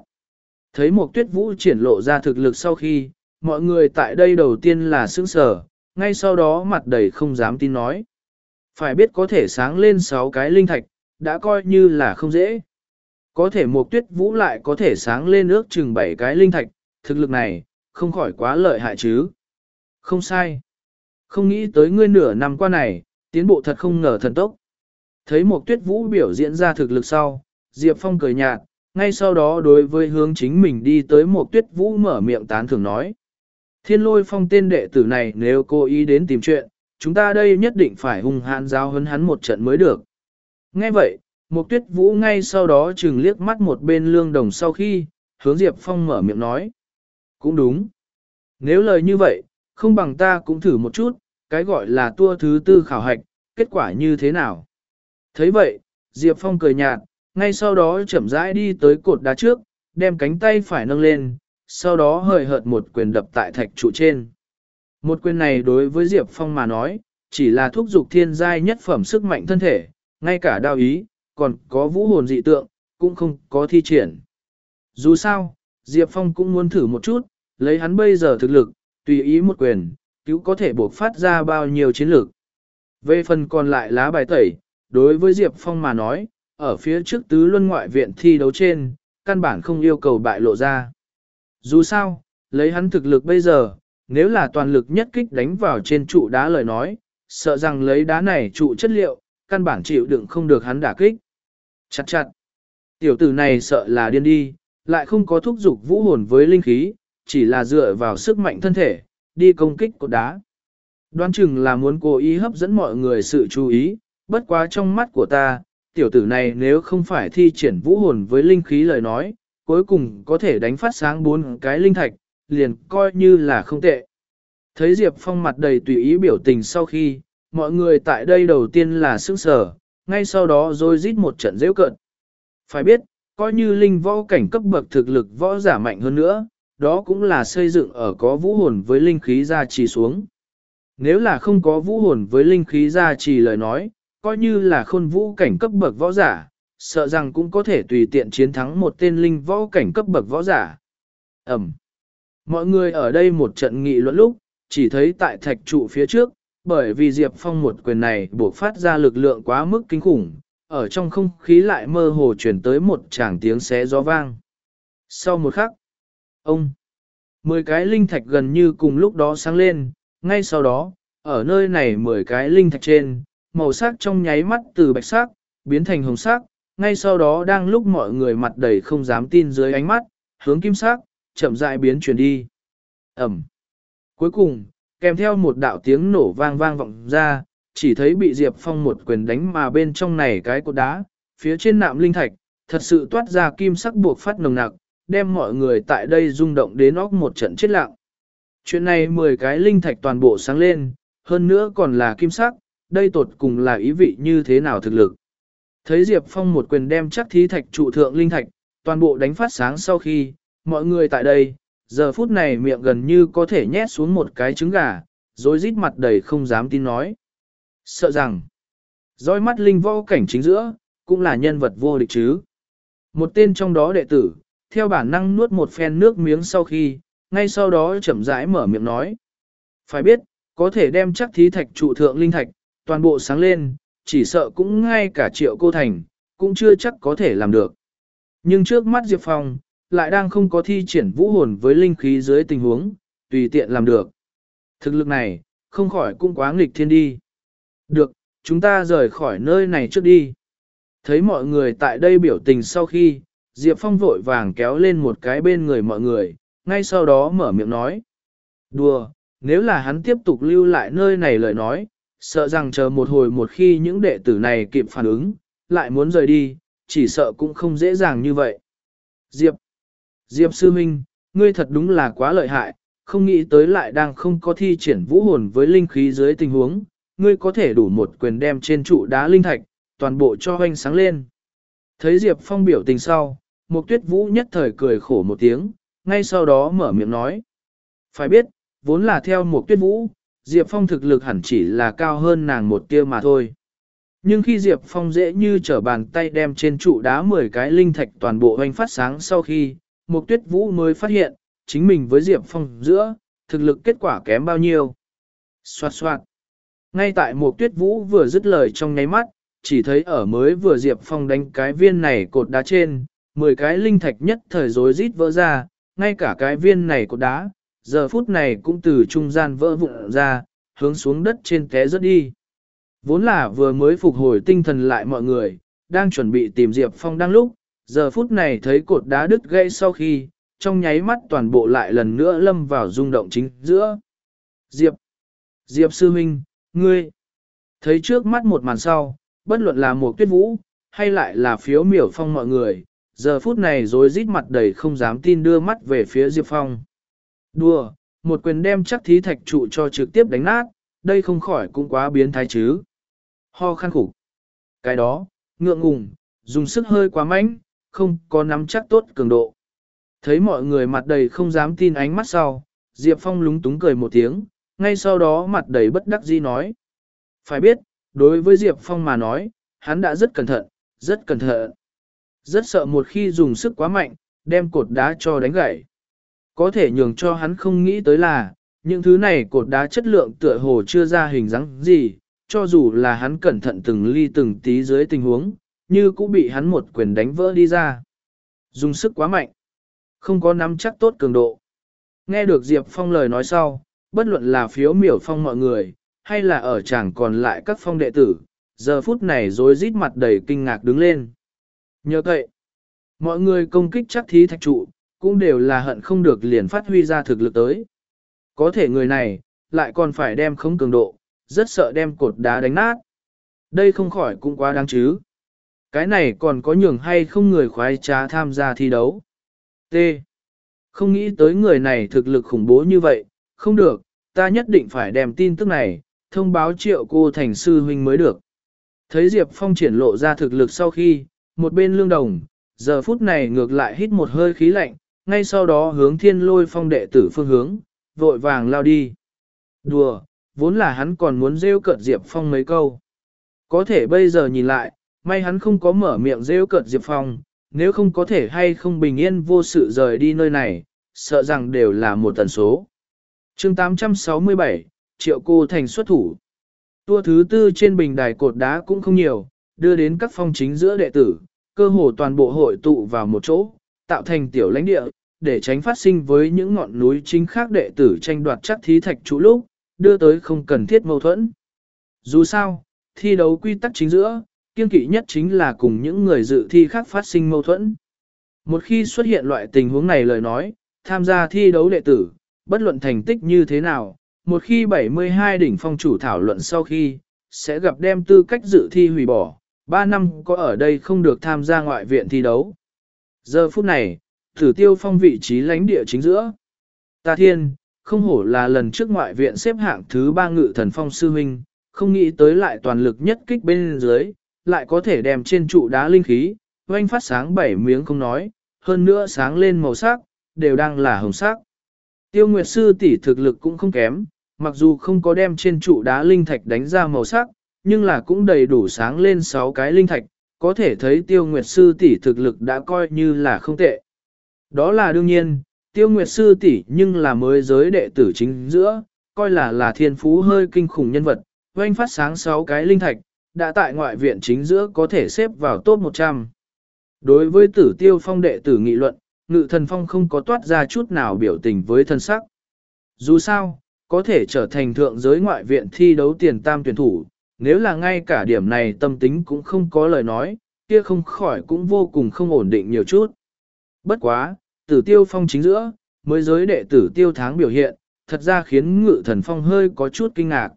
Thấy một tuyết vũ triển lộ ra thực lực sau khi, mọi người tại đây đầu tiên là sững sờ, ngay sau đó mặt đầy không dám tin nói. Phải biết có thể sáng lên 6 cái linh thạch, đã coi như là không dễ. Có thể một tuyết vũ lại có thể sáng lên ước chừng 7 cái linh thạch, thực lực này, không khỏi quá lợi hại chứ. Không sai. Không nghĩ tới ngươi nửa năm qua này, tiến bộ thật không ngờ thần tốc. Thấy một tuyết vũ biểu diễn ra thực lực sau, Diệp Phong cười nhạt, ngay sau đó đối với hướng chính mình đi tới một tuyết vũ mở miệng tán thường nói. Thiên lôi phong tên đệ tử này nếu cô ý đến tìm chuyện, chúng ta đây nhất định phải hung hãn giao hấn hắn một trận mới được. Nghe vậy, một tuyết vũ ngay sau đó chừng liếc mắt một bên lương đồng sau khi, hướng Diệp Phong mở miệng nói. Cũng đúng. Nếu lời như vậy, không bằng ta cũng thử một chút, cái gọi là tua thứ tư khảo hạch, kết quả như thế nào. thấy vậy, Diệp Phong cười nhạt, ngay sau đó chậm rãi đi tới cột đá trước, đem cánh tay phải nâng lên, sau đó hời hợt một quyền đập tại thạch trụ trên. Một quyền này đối với Diệp Phong mà nói, chỉ là thúc dục thiên giai nhất phẩm sức mạnh thân thể, ngay cả đao ý, còn có vũ hồn dị tượng, cũng không có thi triển. Dù sao, Diệp Phong cũng muốn thử một chút, lấy hắn bây giờ thực lực, tùy ý một quyền, cứu có thể buộc phát ra bao nhiêu chiến lược. Về phần còn lại lá bài tẩy, đối với Diệp Phong mà nói, ở phía trước tứ luân ngoại viện thi đấu trên, căn bản không yêu cầu bại lộ ra. Dù sao, lấy hắn thực lực bây giờ, nếu là toàn lực nhất kích đánh vào trên trụ đá lời nói, sợ rằng lấy đá này trụ chất liệu, căn bản chịu đựng không được hắn đả kích. Chặt chặt. Tiểu tử này sợ là điên đi, lại không có thúc dục vũ hồn với linh khí, chỉ là dựa vào sức mạnh thân thể, đi công kích cột đá. Đoán chừng là muốn cố ý hấp dẫn mọi người sự chú ý, bất quá trong mắt của ta, tiểu tử này nếu không phải thi triển vũ hồn với linh khí lời nói, cuối cùng có thể đánh phát sáng bốn cái linh thạch, liền coi như là không tệ. Thấy Diệp Phong mặt đầy tùy ý biểu tình sau khi, mọi người tại đây đầu tiên là sững sở ngay sau đó rồi rít một trận dễ cận. Phải biết, coi như linh võ cảnh cấp bậc thực lực võ giả mạnh hơn nữa, đó cũng là xây dựng ở có vũ hồn với linh khí gia trì xuống. Nếu là không có vũ hồn với linh khí gia trì lời nói, coi như là khôn vũ cảnh cấp bậc võ giả, sợ rằng cũng có thể tùy tiện chiến thắng một tên linh võ cảnh cấp bậc võ giả. Ẩm. Mọi người ở đây một trận nghị luận lúc, chỉ thấy tại thạch trụ phía trước, bởi vì Diệp Phong một quyền này buộc phát ra lực lượng quá mức kinh khủng, ở trong không khí lại mơ hồ chuyển tới một tràng tiếng xé gió vang. Sau một khắc, ông, mười cái linh thạch gần như cùng lúc đó sáng lên, ngay sau đó, ở nơi này mười cái linh thạch trên, màu sắc trong nháy mắt từ bạch sắc, biến thành hồng sắc, ngay sau đó đang lúc mọi người mặt đầy không dám tin dưới ánh mắt, hướng kim sắc, chậm rãi biến chuyển đi. Ẩm. Cuối cùng, kèm theo một đạo tiếng nổ vang vang vọng ra, chỉ thấy bị Diệp Phong một quyền đánh mà bên trong này cái cột đá, phía trên nạm linh thạch, thật sự toát ra kim sắc buộc phát nồng nặc, đem mọi người tại đây rung động đến óc một trận chết lặng. Chuyện này 10 cái linh thạch toàn bộ sáng lên, hơn nữa còn là kim sắc, đây tột cùng là ý vị như thế nào thực lực. Thấy Diệp Phong một quyền đem chắc thí thạch trụ thượng linh thạch, toàn bộ đánh phát sáng sau khi, mọi người tại đây, giờ phút này miệng gần như có thể nhét xuống một cái trứng gà, rồi rít mặt đầy không dám tin nói. Sợ rằng, dõi mắt linh võ cảnh chính giữa, cũng là nhân vật vô địch chứ. Một tên trong đó đệ tử, theo bản năng nuốt một phen nước miếng sau khi, ngay sau đó chậm rãi mở miệng nói. Phải biết, có thể đem chắc thí thạch trụ thượng linh thạch, toàn bộ sáng lên, chỉ sợ cũng ngay cả triệu cô thành, cũng chưa chắc có thể làm được. Nhưng trước mắt Diệp Phong, lại đang không có thi triển vũ hồn với linh khí dưới tình huống, tùy tiện làm được. Thực lực này, không khỏi cũng quá nghịch thiên đi. Được, chúng ta rời khỏi nơi này trước đi. Thấy mọi người tại đây biểu tình sau khi, Diệp Phong vội vàng kéo lên một cái bên người mọi người, ngay sau đó mở miệng nói. Đùa, nếu là hắn tiếp tục lưu lại nơi này lời nói, sợ rằng chờ một hồi một khi những đệ tử này kịp phản ứng, lại muốn rời đi, chỉ sợ cũng không dễ dàng như vậy. Diệp, Diệp Sư Minh, ngươi thật đúng là quá lợi hại, không nghĩ tới lại đang không có thi triển vũ hồn với linh khí dưới tình huống, ngươi có thể đủ một quyền đem trên trụ đá linh thạch, toàn bộ cho hoanh sáng lên. Thấy Diệp Phong biểu tình sau, một tuyết vũ nhất thời cười khổ một tiếng, ngay sau đó mở miệng nói. Phải biết, vốn là theo một tuyết vũ, Diệp Phong thực lực hẳn chỉ là cao hơn nàng một tia mà thôi. Nhưng khi Diệp Phong dễ như trở bàn tay đem trên trụ đá 10 cái linh thạch toàn bộ hoành phát sáng sau khi, Mục tuyết vũ mới phát hiện, chính mình với Diệp Phong giữa, thực lực kết quả kém bao nhiêu. Xoạt xoạt. Ngay tại Mục tuyết vũ vừa dứt lời trong nháy mắt, chỉ thấy ở mới vừa Diệp Phong đánh cái viên này cột đá trên, 10 cái linh thạch nhất thời rối rít vỡ ra, ngay cả cái viên này cột đá, giờ phút này cũng từ trung gian vỡ vụn ra, hướng xuống đất trên té rớt đi. Vốn là vừa mới phục hồi tinh thần lại mọi người, đang chuẩn bị tìm Diệp Phong đang lúc, giờ phút này thấy cột đá đứt gãy sau khi, trong nháy mắt toàn bộ lại lần nữa lâm vào rung động chính giữa. Diệp! Diệp Sư Minh, ngươi! Thấy trước mắt một màn sau, bất luận là một tuyết vũ, hay lại là phiếu miểu phong mọi người, giờ phút này rồi rít mặt đầy không dám tin đưa mắt về phía Diệp Phong. Đùa, một quyền đem chắc thí thạch trụ cho trực tiếp đánh nát, đây không khỏi cũng quá biến thái chứ. Ho khăn khủng. Cái đó, ngượng ngùng, dùng sức hơi quá mạnh, không có nắm chắc tốt cường độ. Thấy mọi người mặt đầy không dám tin ánh mắt sau, Diệp Phong lúng túng cười một tiếng, ngay sau đó mặt đầy bất đắc dĩ nói. Phải biết, đối với Diệp Phong mà nói, hắn đã rất cẩn thận, rất cẩn thận. Rất sợ một khi dùng sức quá mạnh, đem cột đá cho đánh gãy. Có thể nhường cho hắn không nghĩ tới là, những thứ này cột đá chất lượng tựa hồ chưa ra hình dáng gì, cho dù là hắn cẩn thận từng ly từng tí dưới tình huống, như cũng bị hắn một quyền đánh vỡ đi ra. Dùng sức quá mạnh, không có nắm chắc tốt cường độ. Nghe được Diệp Phong lời nói sau, bất luận là phiếu miểu phong mọi người, hay là ở chẳng còn lại các phong đệ tử, giờ phút này rối rít mặt đầy kinh ngạc đứng lên. Nhờ vậy, mọi người công kích chắc thí thạch trụ, cũng đều là hận không được liền phát huy ra thực lực tới. Có thể người này, lại còn phải đem không cường độ, rất sợ đem cột đá đánh nát. Đây không khỏi cũng quá đáng chứ. Cái này còn có nhường hay không người khoái trá tham gia thi đấu. T. Không nghĩ tới người này thực lực khủng bố như vậy, không được, ta nhất định phải đem tin tức này, thông báo triệu cô thành sư huynh mới được. Thấy Diệp Phong triển lộ ra thực lực sau khi, một bên lương đồng, giờ phút này ngược lại hít một hơi khí lạnh, ngay sau đó hướng thiên lôi phong đệ tử phương hướng, vội vàng lao đi. Đùa, vốn là hắn còn muốn rêu cợt Diệp Phong mấy câu. Có thể bây giờ nhìn lại, may hắn không có mở miệng rêu cợt Diệp Phong, nếu không có thể hay không bình yên vô sự rời đi nơi này, sợ rằng đều là một tần số. chương 867, triệu cô thành xuất thủ. Tua thứ tư trên bình đài cột đá cũng không nhiều, đưa đến các phong chính giữa đệ tử, cơ hồ toàn bộ hội tụ vào một chỗ, tạo thành tiểu lãnh địa, để tránh phát sinh với những ngọn núi chính khác đệ tử tranh đoạt chắc thí thạch chủ lúc, đưa tới không cần thiết mâu thuẫn. Dù sao, thi đấu quy tắc chính giữa, kiên kỵ nhất chính là cùng những người dự thi khác phát sinh mâu thuẫn. Một khi xuất hiện loại tình huống này lời nói, tham gia thi đấu đệ tử, bất luận thành tích như thế nào, một khi 72 đỉnh phong chủ thảo luận sau khi, sẽ gặp đem tư cách dự thi hủy bỏ, 3 năm có ở đây không được tham gia ngoại viện thi đấu. Giờ phút này, thử tiêu phong vị trí lãnh địa chính giữa. Ta thiên, không hổ là lần trước ngoại viện xếp hạng thứ ba ngự thần phong sư huynh, không nghĩ tới lại toàn lực nhất kích bên dưới, lại có thể đem trên trụ đá linh khí, oanh phát sáng bảy miếng không nói, hơn nữa sáng lên màu sắc, đều đang là hồng sắc. Tiêu Nguyệt Sư tỷ thực lực cũng không kém, mặc dù không có đem trên trụ đá linh thạch đánh ra màu sắc, nhưng là cũng đầy đủ sáng lên 6 cái linh thạch, có thể thấy Tiêu Nguyệt Sư tỷ thực lực đã coi như là không tệ. Đó là đương nhiên, Tiêu Nguyệt Sư tỷ nhưng là mới giới đệ tử chính giữa, coi là là thiên phú hơi kinh khủng nhân vật, oanh phát sáng 6 cái linh thạch, đã tại ngoại viện chính giữa có thể xếp vào top 100. Đối với tử tiêu phong đệ tử nghị luận, ngự thần phong không có toát ra chút nào biểu tình với thân sắc. Dù sao, có thể trở thành thượng giới ngoại viện thi đấu tiền tam tuyển thủ, nếu là ngay cả điểm này tâm tính cũng không có lời nói, kia không khỏi cũng vô cùng không ổn định nhiều chút. Bất quá, tử tiêu phong chính giữa, mới giới đệ tử tiêu tháng biểu hiện, thật ra khiến ngự thần phong hơi có chút kinh ngạc.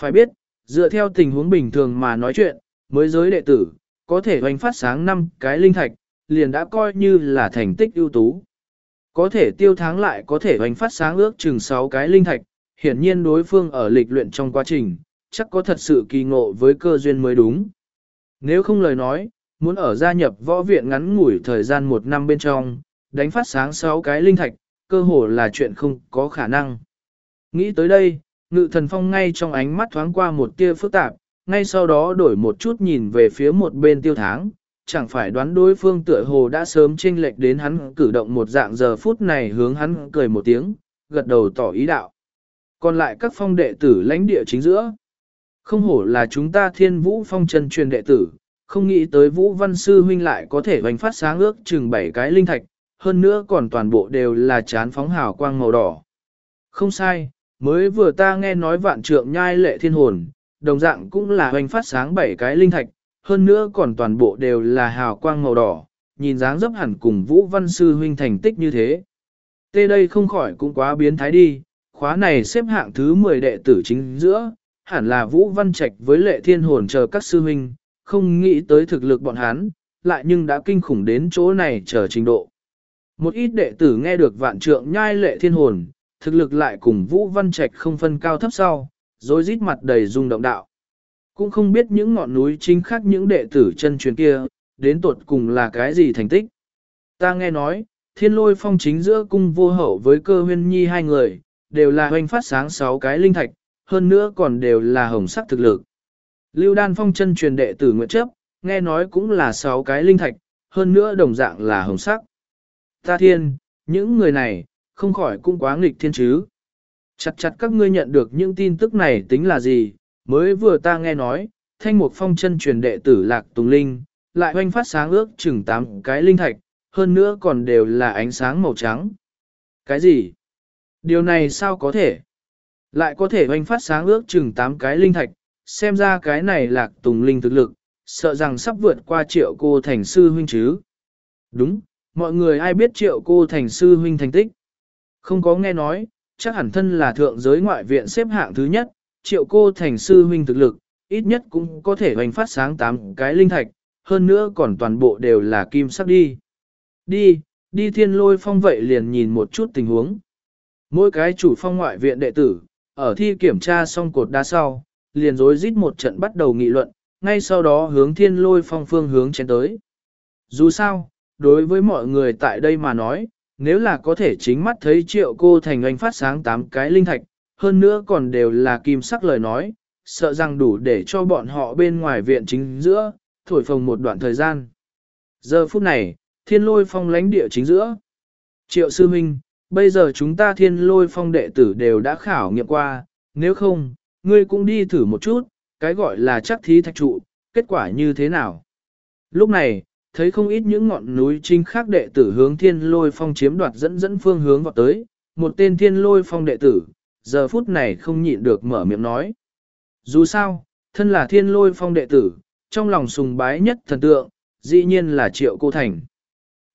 Phải biết, dựa theo tình huống bình thường mà nói chuyện, mới giới đệ tử, có thể hoành phát sáng năm cái linh thạch, liền đã coi như là thành tích ưu tú. Có thể tiêu tháng lại có thể hoành phát sáng ước chừng 6 cái linh thạch, hiển nhiên đối phương ở lịch luyện trong quá trình, chắc có thật sự kỳ ngộ với cơ duyên mới đúng. Nếu không lời nói, muốn ở gia nhập võ viện ngắn ngủi thời gian một năm bên trong, đánh phát sáng 6 cái linh thạch, cơ hồ là chuyện không có khả năng. Nghĩ tới đây, ngự thần phong ngay trong ánh mắt thoáng qua một tia phức tạp, ngay sau đó đổi một chút nhìn về phía một bên tiêu tháng, chẳng phải đoán đối phương tựa hồ đã sớm chênh lệch đến hắn cử động một dạng giờ phút này hướng hắn cười một tiếng, gật đầu tỏ ý đạo. Còn lại các phong đệ tử lãnh địa chính giữa. Không hổ là chúng ta thiên vũ phong chân truyền đệ tử, không nghĩ tới vũ văn sư huynh lại có thể hoành phát sáng ước chừng 7 cái linh thạch, hơn nữa còn toàn bộ đều là chán phóng hào quang màu đỏ. Không sai, mới vừa ta nghe nói vạn trượng nhai lệ thiên hồn, đồng dạng cũng là hoành phát sáng 7 cái linh thạch, hơn nữa còn toàn bộ đều là hào quang màu đỏ, nhìn dáng dấp hẳn cùng Vũ Văn Sư huynh thành tích như thế. Tê đây không khỏi cũng quá biến thái đi, khóa này xếp hạng thứ 10 đệ tử chính giữa, hẳn là Vũ Văn Trạch với lệ thiên hồn chờ các sư huynh, không nghĩ tới thực lực bọn hắn, lại nhưng đã kinh khủng đến chỗ này chờ trình độ. Một ít đệ tử nghe được vạn trượng nhai lệ thiên hồn, thực lực lại cùng Vũ Văn Trạch không phân cao thấp sau, rồi rít mặt đầy rung động đạo. Cũng không biết những ngọn núi chính khác những đệ tử chân truyền kia, đến tuột cùng là cái gì thành tích. Ta nghe nói, thiên lôi phong chính giữa cung vô hậu với cơ huyên nhi hai người, đều là hoành phát sáng sáu cái linh thạch, hơn nữa còn đều là hồng sắc thực lực. Lưu đan phong chân truyền đệ tử nguyện chấp, nghe nói cũng là sáu cái linh thạch, hơn nữa đồng dạng là hồng sắc. Ta thiên, những người này, không khỏi cũng quá nghịch thiên chứ. Chặt chặt các ngươi nhận được những tin tức này tính là gì, mới vừa ta nghe nói, thanh mục phong chân truyền đệ tử lạc tùng linh, lại hoanh phát sáng ước chừng 8 cái linh thạch, hơn nữa còn đều là ánh sáng màu trắng. Cái gì? Điều này sao có thể? Lại có thể hoanh phát sáng ước chừng 8 cái linh thạch, xem ra cái này lạc tùng linh thực lực, sợ rằng sắp vượt qua triệu cô thành sư huynh chứ. Đúng, mọi người ai biết triệu cô thành sư huynh thành tích? Không có nghe nói, chắc hẳn thân là thượng giới ngoại viện xếp hạng thứ nhất, triệu cô thành sư huynh thực lực, ít nhất cũng có thể hoành phát sáng 8 cái linh thạch, hơn nữa còn toàn bộ đều là kim sắc đi. Đi, đi thiên lôi phong vậy liền nhìn một chút tình huống. Mỗi cái chủ phong ngoại viện đệ tử, ở thi kiểm tra xong cột đá sau, liền rối rít một trận bắt đầu nghị luận, ngay sau đó hướng thiên lôi phong phương hướng chén tới. Dù sao, đối với mọi người tại đây mà nói, nếu là có thể chính mắt thấy triệu cô thành anh phát sáng 8 cái linh thạch, hơn nữa còn đều là kim sắc lời nói, sợ rằng đủ để cho bọn họ bên ngoài viện chính giữa, thổi phồng một đoạn thời gian. Giờ phút này, thiên lôi phong lánh địa chính giữa. Triệu sư minh, bây giờ chúng ta thiên lôi phong đệ tử đều đã khảo nghiệm qua, nếu không, ngươi cũng đi thử một chút, cái gọi là chắc thí thạch trụ, kết quả như thế nào. Lúc này, thấy không ít những ngọn núi trinh khác đệ tử hướng thiên lôi phong chiếm đoạt dẫn dẫn phương hướng vào tới, một tên thiên lôi phong đệ tử, giờ phút này không nhịn được mở miệng nói. Dù sao, thân là thiên lôi phong đệ tử, trong lòng sùng bái nhất thần tượng, dĩ nhiên là triệu cô thành.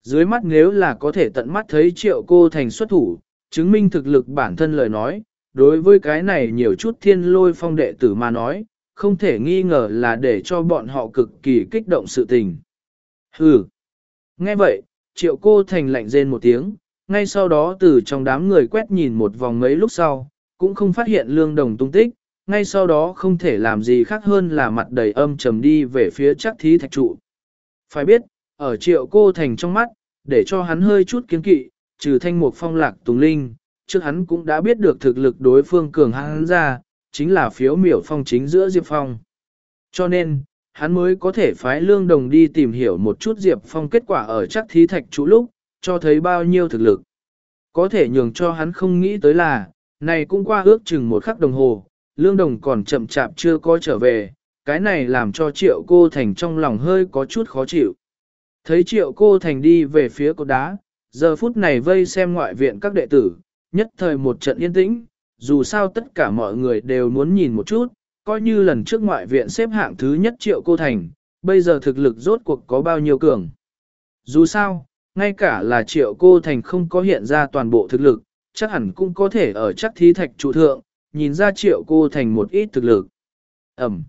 Dưới mắt nếu là có thể tận mắt thấy triệu cô thành xuất thủ, chứng minh thực lực bản thân lời nói, đối với cái này nhiều chút thiên lôi phong đệ tử mà nói, không thể nghi ngờ là để cho bọn họ cực kỳ kích động sự tình. Hừ. Nghe vậy, triệu cô thành lạnh rên một tiếng, ngay sau đó từ trong đám người quét nhìn một vòng mấy lúc sau, cũng không phát hiện lương đồng tung tích, ngay sau đó không thể làm gì khác hơn là mặt đầy âm trầm đi về phía chắc thí thạch trụ. Phải biết, ở triệu cô thành trong mắt, để cho hắn hơi chút kiến kỵ, trừ thanh mục phong lạc tùng linh, trước hắn cũng đã biết được thực lực đối phương cường hắn ra, chính là phiếu miểu phong chính giữa Diệp Phong. Cho nên, hắn mới có thể phái lương đồng đi tìm hiểu một chút Diệp Phong kết quả ở chắc thí thạch trụ lúc, cho thấy bao nhiêu thực lực. Có thể nhường cho hắn không nghĩ tới là, này cũng qua ước chừng một khắc đồng hồ, lương đồng còn chậm chạp chưa có trở về, cái này làm cho triệu cô thành trong lòng hơi có chút khó chịu. Thấy triệu cô thành đi về phía cột đá, giờ phút này vây xem ngoại viện các đệ tử, nhất thời một trận yên tĩnh, dù sao tất cả mọi người đều muốn nhìn một chút, coi như lần trước ngoại viện xếp hạng thứ nhất triệu cô thành, bây giờ thực lực rốt cuộc có bao nhiêu cường. Dù sao, ngay cả là triệu cô thành không có hiện ra toàn bộ thực lực, chắc hẳn cũng có thể ở chắc thí thạch trụ thượng, nhìn ra triệu cô thành một ít thực lực. Ẩm.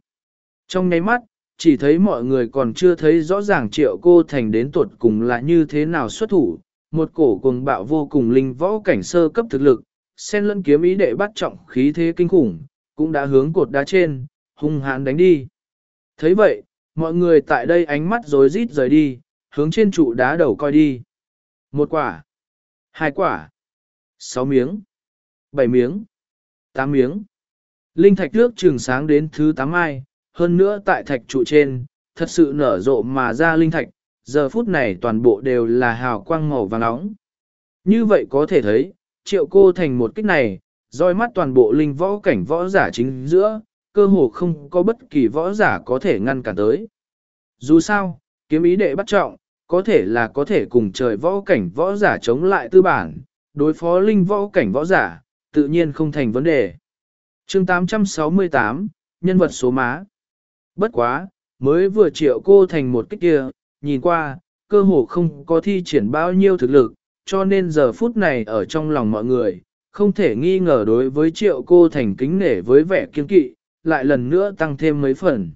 Trong nháy mắt, chỉ thấy mọi người còn chưa thấy rõ ràng triệu cô thành đến tuột cùng là như thế nào xuất thủ, một cổ cuồng bạo vô cùng linh võ cảnh sơ cấp thực lực, sen lẫn kiếm ý đệ bắt trọng khí thế kinh khủng, cũng đã hướng cột đá trên, hung hãn đánh đi. thấy vậy, mọi người tại đây ánh mắt rối rít rời đi, hướng trên trụ đá đầu coi đi. Một quả, hai quả, sáu miếng, bảy miếng, tám miếng. Linh thạch nước trường sáng đến thứ tám ai, hơn nữa tại thạch trụ trên, thật sự nở rộ mà ra linh thạch, giờ phút này toàn bộ đều là hào quang màu vàng nóng. Như vậy có thể thấy, triệu cô thành một kích này, roi mắt toàn bộ linh võ cảnh võ giả chính giữa, cơ hồ không có bất kỳ võ giả có thể ngăn cản tới. Dù sao, kiếm ý đệ bắt trọng, có thể là có thể cùng trời võ cảnh võ giả chống lại tư bản, đối phó linh võ cảnh võ giả, tự nhiên không thành vấn đề. chương 868, nhân vật số má. Bất quá, mới vừa triệu cô thành một kích kia, nhìn qua, cơ hồ không có thi triển bao nhiêu thực lực, cho nên giờ phút này ở trong lòng mọi người, không thể nghi ngờ đối với triệu cô thành kính nể với vẻ kiên kỵ, lại lần nữa tăng thêm mấy phần.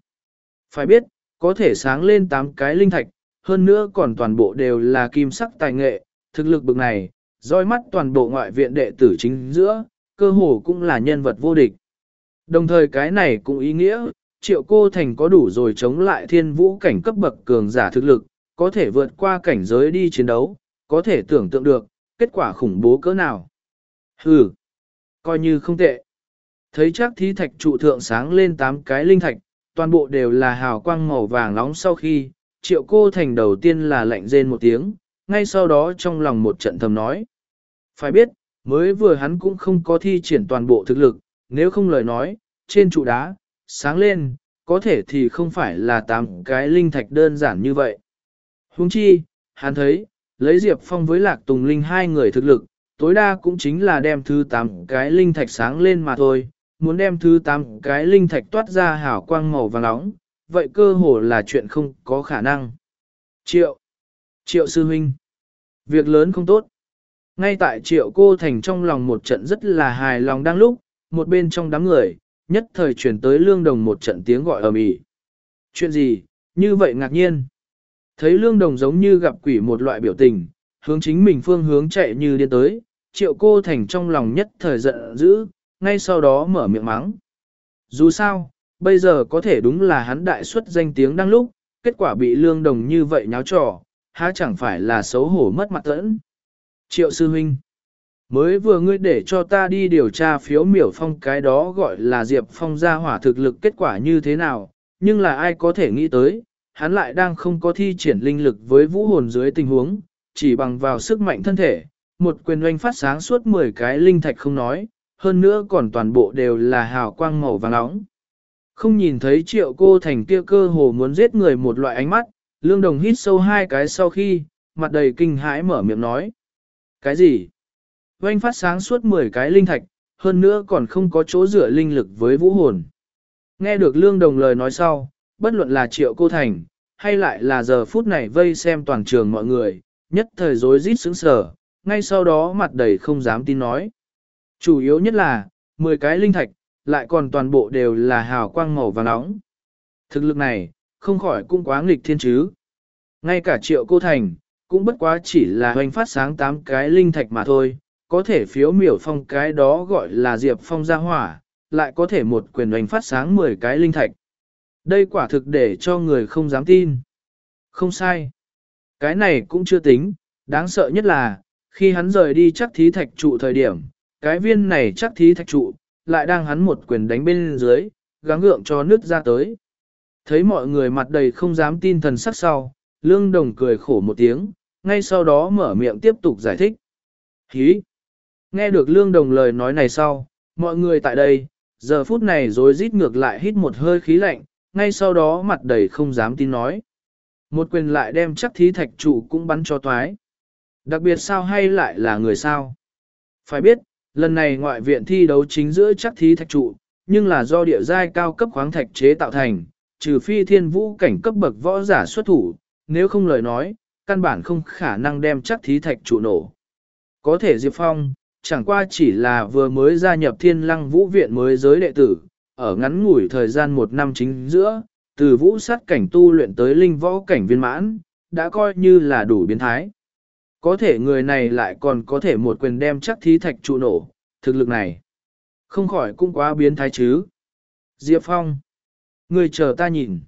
Phải biết, có thể sáng lên 8 cái linh thạch, hơn nữa còn toàn bộ đều là kim sắc tài nghệ, thực lực bực này, roi mắt toàn bộ ngoại viện đệ tử chính giữa, cơ hồ cũng là nhân vật vô địch. Đồng thời cái này cũng ý nghĩa, triệu cô thành có đủ rồi chống lại thiên vũ cảnh cấp bậc cường giả thực lực, có thể vượt qua cảnh giới đi chiến đấu, có thể tưởng tượng được, kết quả khủng bố cỡ nào. Hừ, coi như không tệ. Thấy chắc thí thạch trụ thượng sáng lên 8 cái linh thạch, toàn bộ đều là hào quang màu vàng nóng sau khi, triệu cô thành đầu tiên là lạnh rên một tiếng, ngay sau đó trong lòng một trận thầm nói. Phải biết, mới vừa hắn cũng không có thi triển toàn bộ thực lực, nếu không lời nói, trên trụ đá, sáng lên, có thể thì không phải là tám cái linh thạch đơn giản như vậy. Huống chi, hắn thấy, lấy Diệp Phong với Lạc Tùng Linh hai người thực lực, tối đa cũng chính là đem thứ tám cái linh thạch sáng lên mà thôi, muốn đem thứ tám cái linh thạch toát ra hào quang màu vàng nóng, vậy cơ hồ là chuyện không có khả năng. Triệu, triệu sư huynh, việc lớn không tốt. Ngay tại triệu cô thành trong lòng một trận rất là hài lòng đang lúc, một bên trong đám người, nhất thời chuyển tới lương đồng một trận tiếng gọi ầm ĩ. Chuyện gì, như vậy ngạc nhiên. Thấy lương đồng giống như gặp quỷ một loại biểu tình, hướng chính mình phương hướng chạy như điên tới, triệu cô thành trong lòng nhất thời giận dữ, ngay sau đó mở miệng mắng. Dù sao, bây giờ có thể đúng là hắn đại xuất danh tiếng đang lúc, kết quả bị lương đồng như vậy nháo trò, há chẳng phải là xấu hổ mất mặt tẫn. Triệu sư huynh, mới vừa ngươi để cho ta đi điều tra phiếu miểu phong cái đó gọi là Diệp Phong ra hỏa thực lực kết quả như thế nào, nhưng là ai có thể nghĩ tới, hắn lại đang không có thi triển linh lực với vũ hồn dưới tình huống, chỉ bằng vào sức mạnh thân thể, một quyền oanh phát sáng suốt 10 cái linh thạch không nói, hơn nữa còn toàn bộ đều là hào quang màu vàng nóng. Không nhìn thấy triệu cô thành kia cơ hồ muốn giết người một loại ánh mắt, lương đồng hít sâu hai cái sau khi, mặt đầy kinh hãi mở miệng nói. Cái gì? Oanh phát sáng suốt 10 cái linh thạch, hơn nữa còn không có chỗ dựa linh lực với vũ hồn. Nghe được lương đồng lời nói sau, bất luận là triệu cô thành, hay lại là giờ phút này vây xem toàn trường mọi người, nhất thời rối rít sững sờ, ngay sau đó mặt đầy không dám tin nói. Chủ yếu nhất là, 10 cái linh thạch, lại còn toàn bộ đều là hào quang màu vàng nóng. Thực lực này, không khỏi cũng quá nghịch thiên chứ. Ngay cả triệu cô thành, cũng bất quá chỉ là hoành phát sáng 8 cái linh thạch mà thôi, có thể phiếu miểu phong cái đó gọi là diệp phong gia hỏa, lại có thể một quyền đánh phát sáng 10 cái linh thạch. Đây quả thực để cho người không dám tin. Không sai. Cái này cũng chưa tính, đáng sợ nhất là, khi hắn rời đi chắc thí thạch trụ thời điểm, cái viên này chắc thí thạch trụ, lại đang hắn một quyền đánh bên dưới, gắng gượng cho nước ra tới. Thấy mọi người mặt đầy không dám tin thần sắc sau, lương đồng cười khổ một tiếng, ngay sau đó mở miệng tiếp tục giải thích. Hí! Nghe được lương đồng lời nói này sau, mọi người tại đây, giờ phút này rồi rít ngược lại hít một hơi khí lạnh, ngay sau đó mặt đầy không dám tin nói. Một quyền lại đem chắc thí thạch trụ cũng bắn cho toái. Đặc biệt sao hay lại là người sao? Phải biết, lần này ngoại viện thi đấu chính giữa chắc thí thạch trụ, nhưng là do địa giai cao cấp khoáng thạch chế tạo thành, trừ phi thiên vũ cảnh cấp bậc võ giả xuất thủ, nếu không lời nói, căn bản không khả năng đem chắc thí thạch trụ nổ. Có thể Diệp Phong, chẳng qua chỉ là vừa mới gia nhập thiên lăng vũ viện mới giới đệ tử, ở ngắn ngủi thời gian một năm chính giữa, từ vũ sát cảnh tu luyện tới linh võ cảnh viên mãn, đã coi như là đủ biến thái. Có thể người này lại còn có thể một quyền đem chắc thí thạch trụ nổ, thực lực này. Không khỏi cũng quá biến thái chứ. Diệp Phong. Người chờ ta nhìn.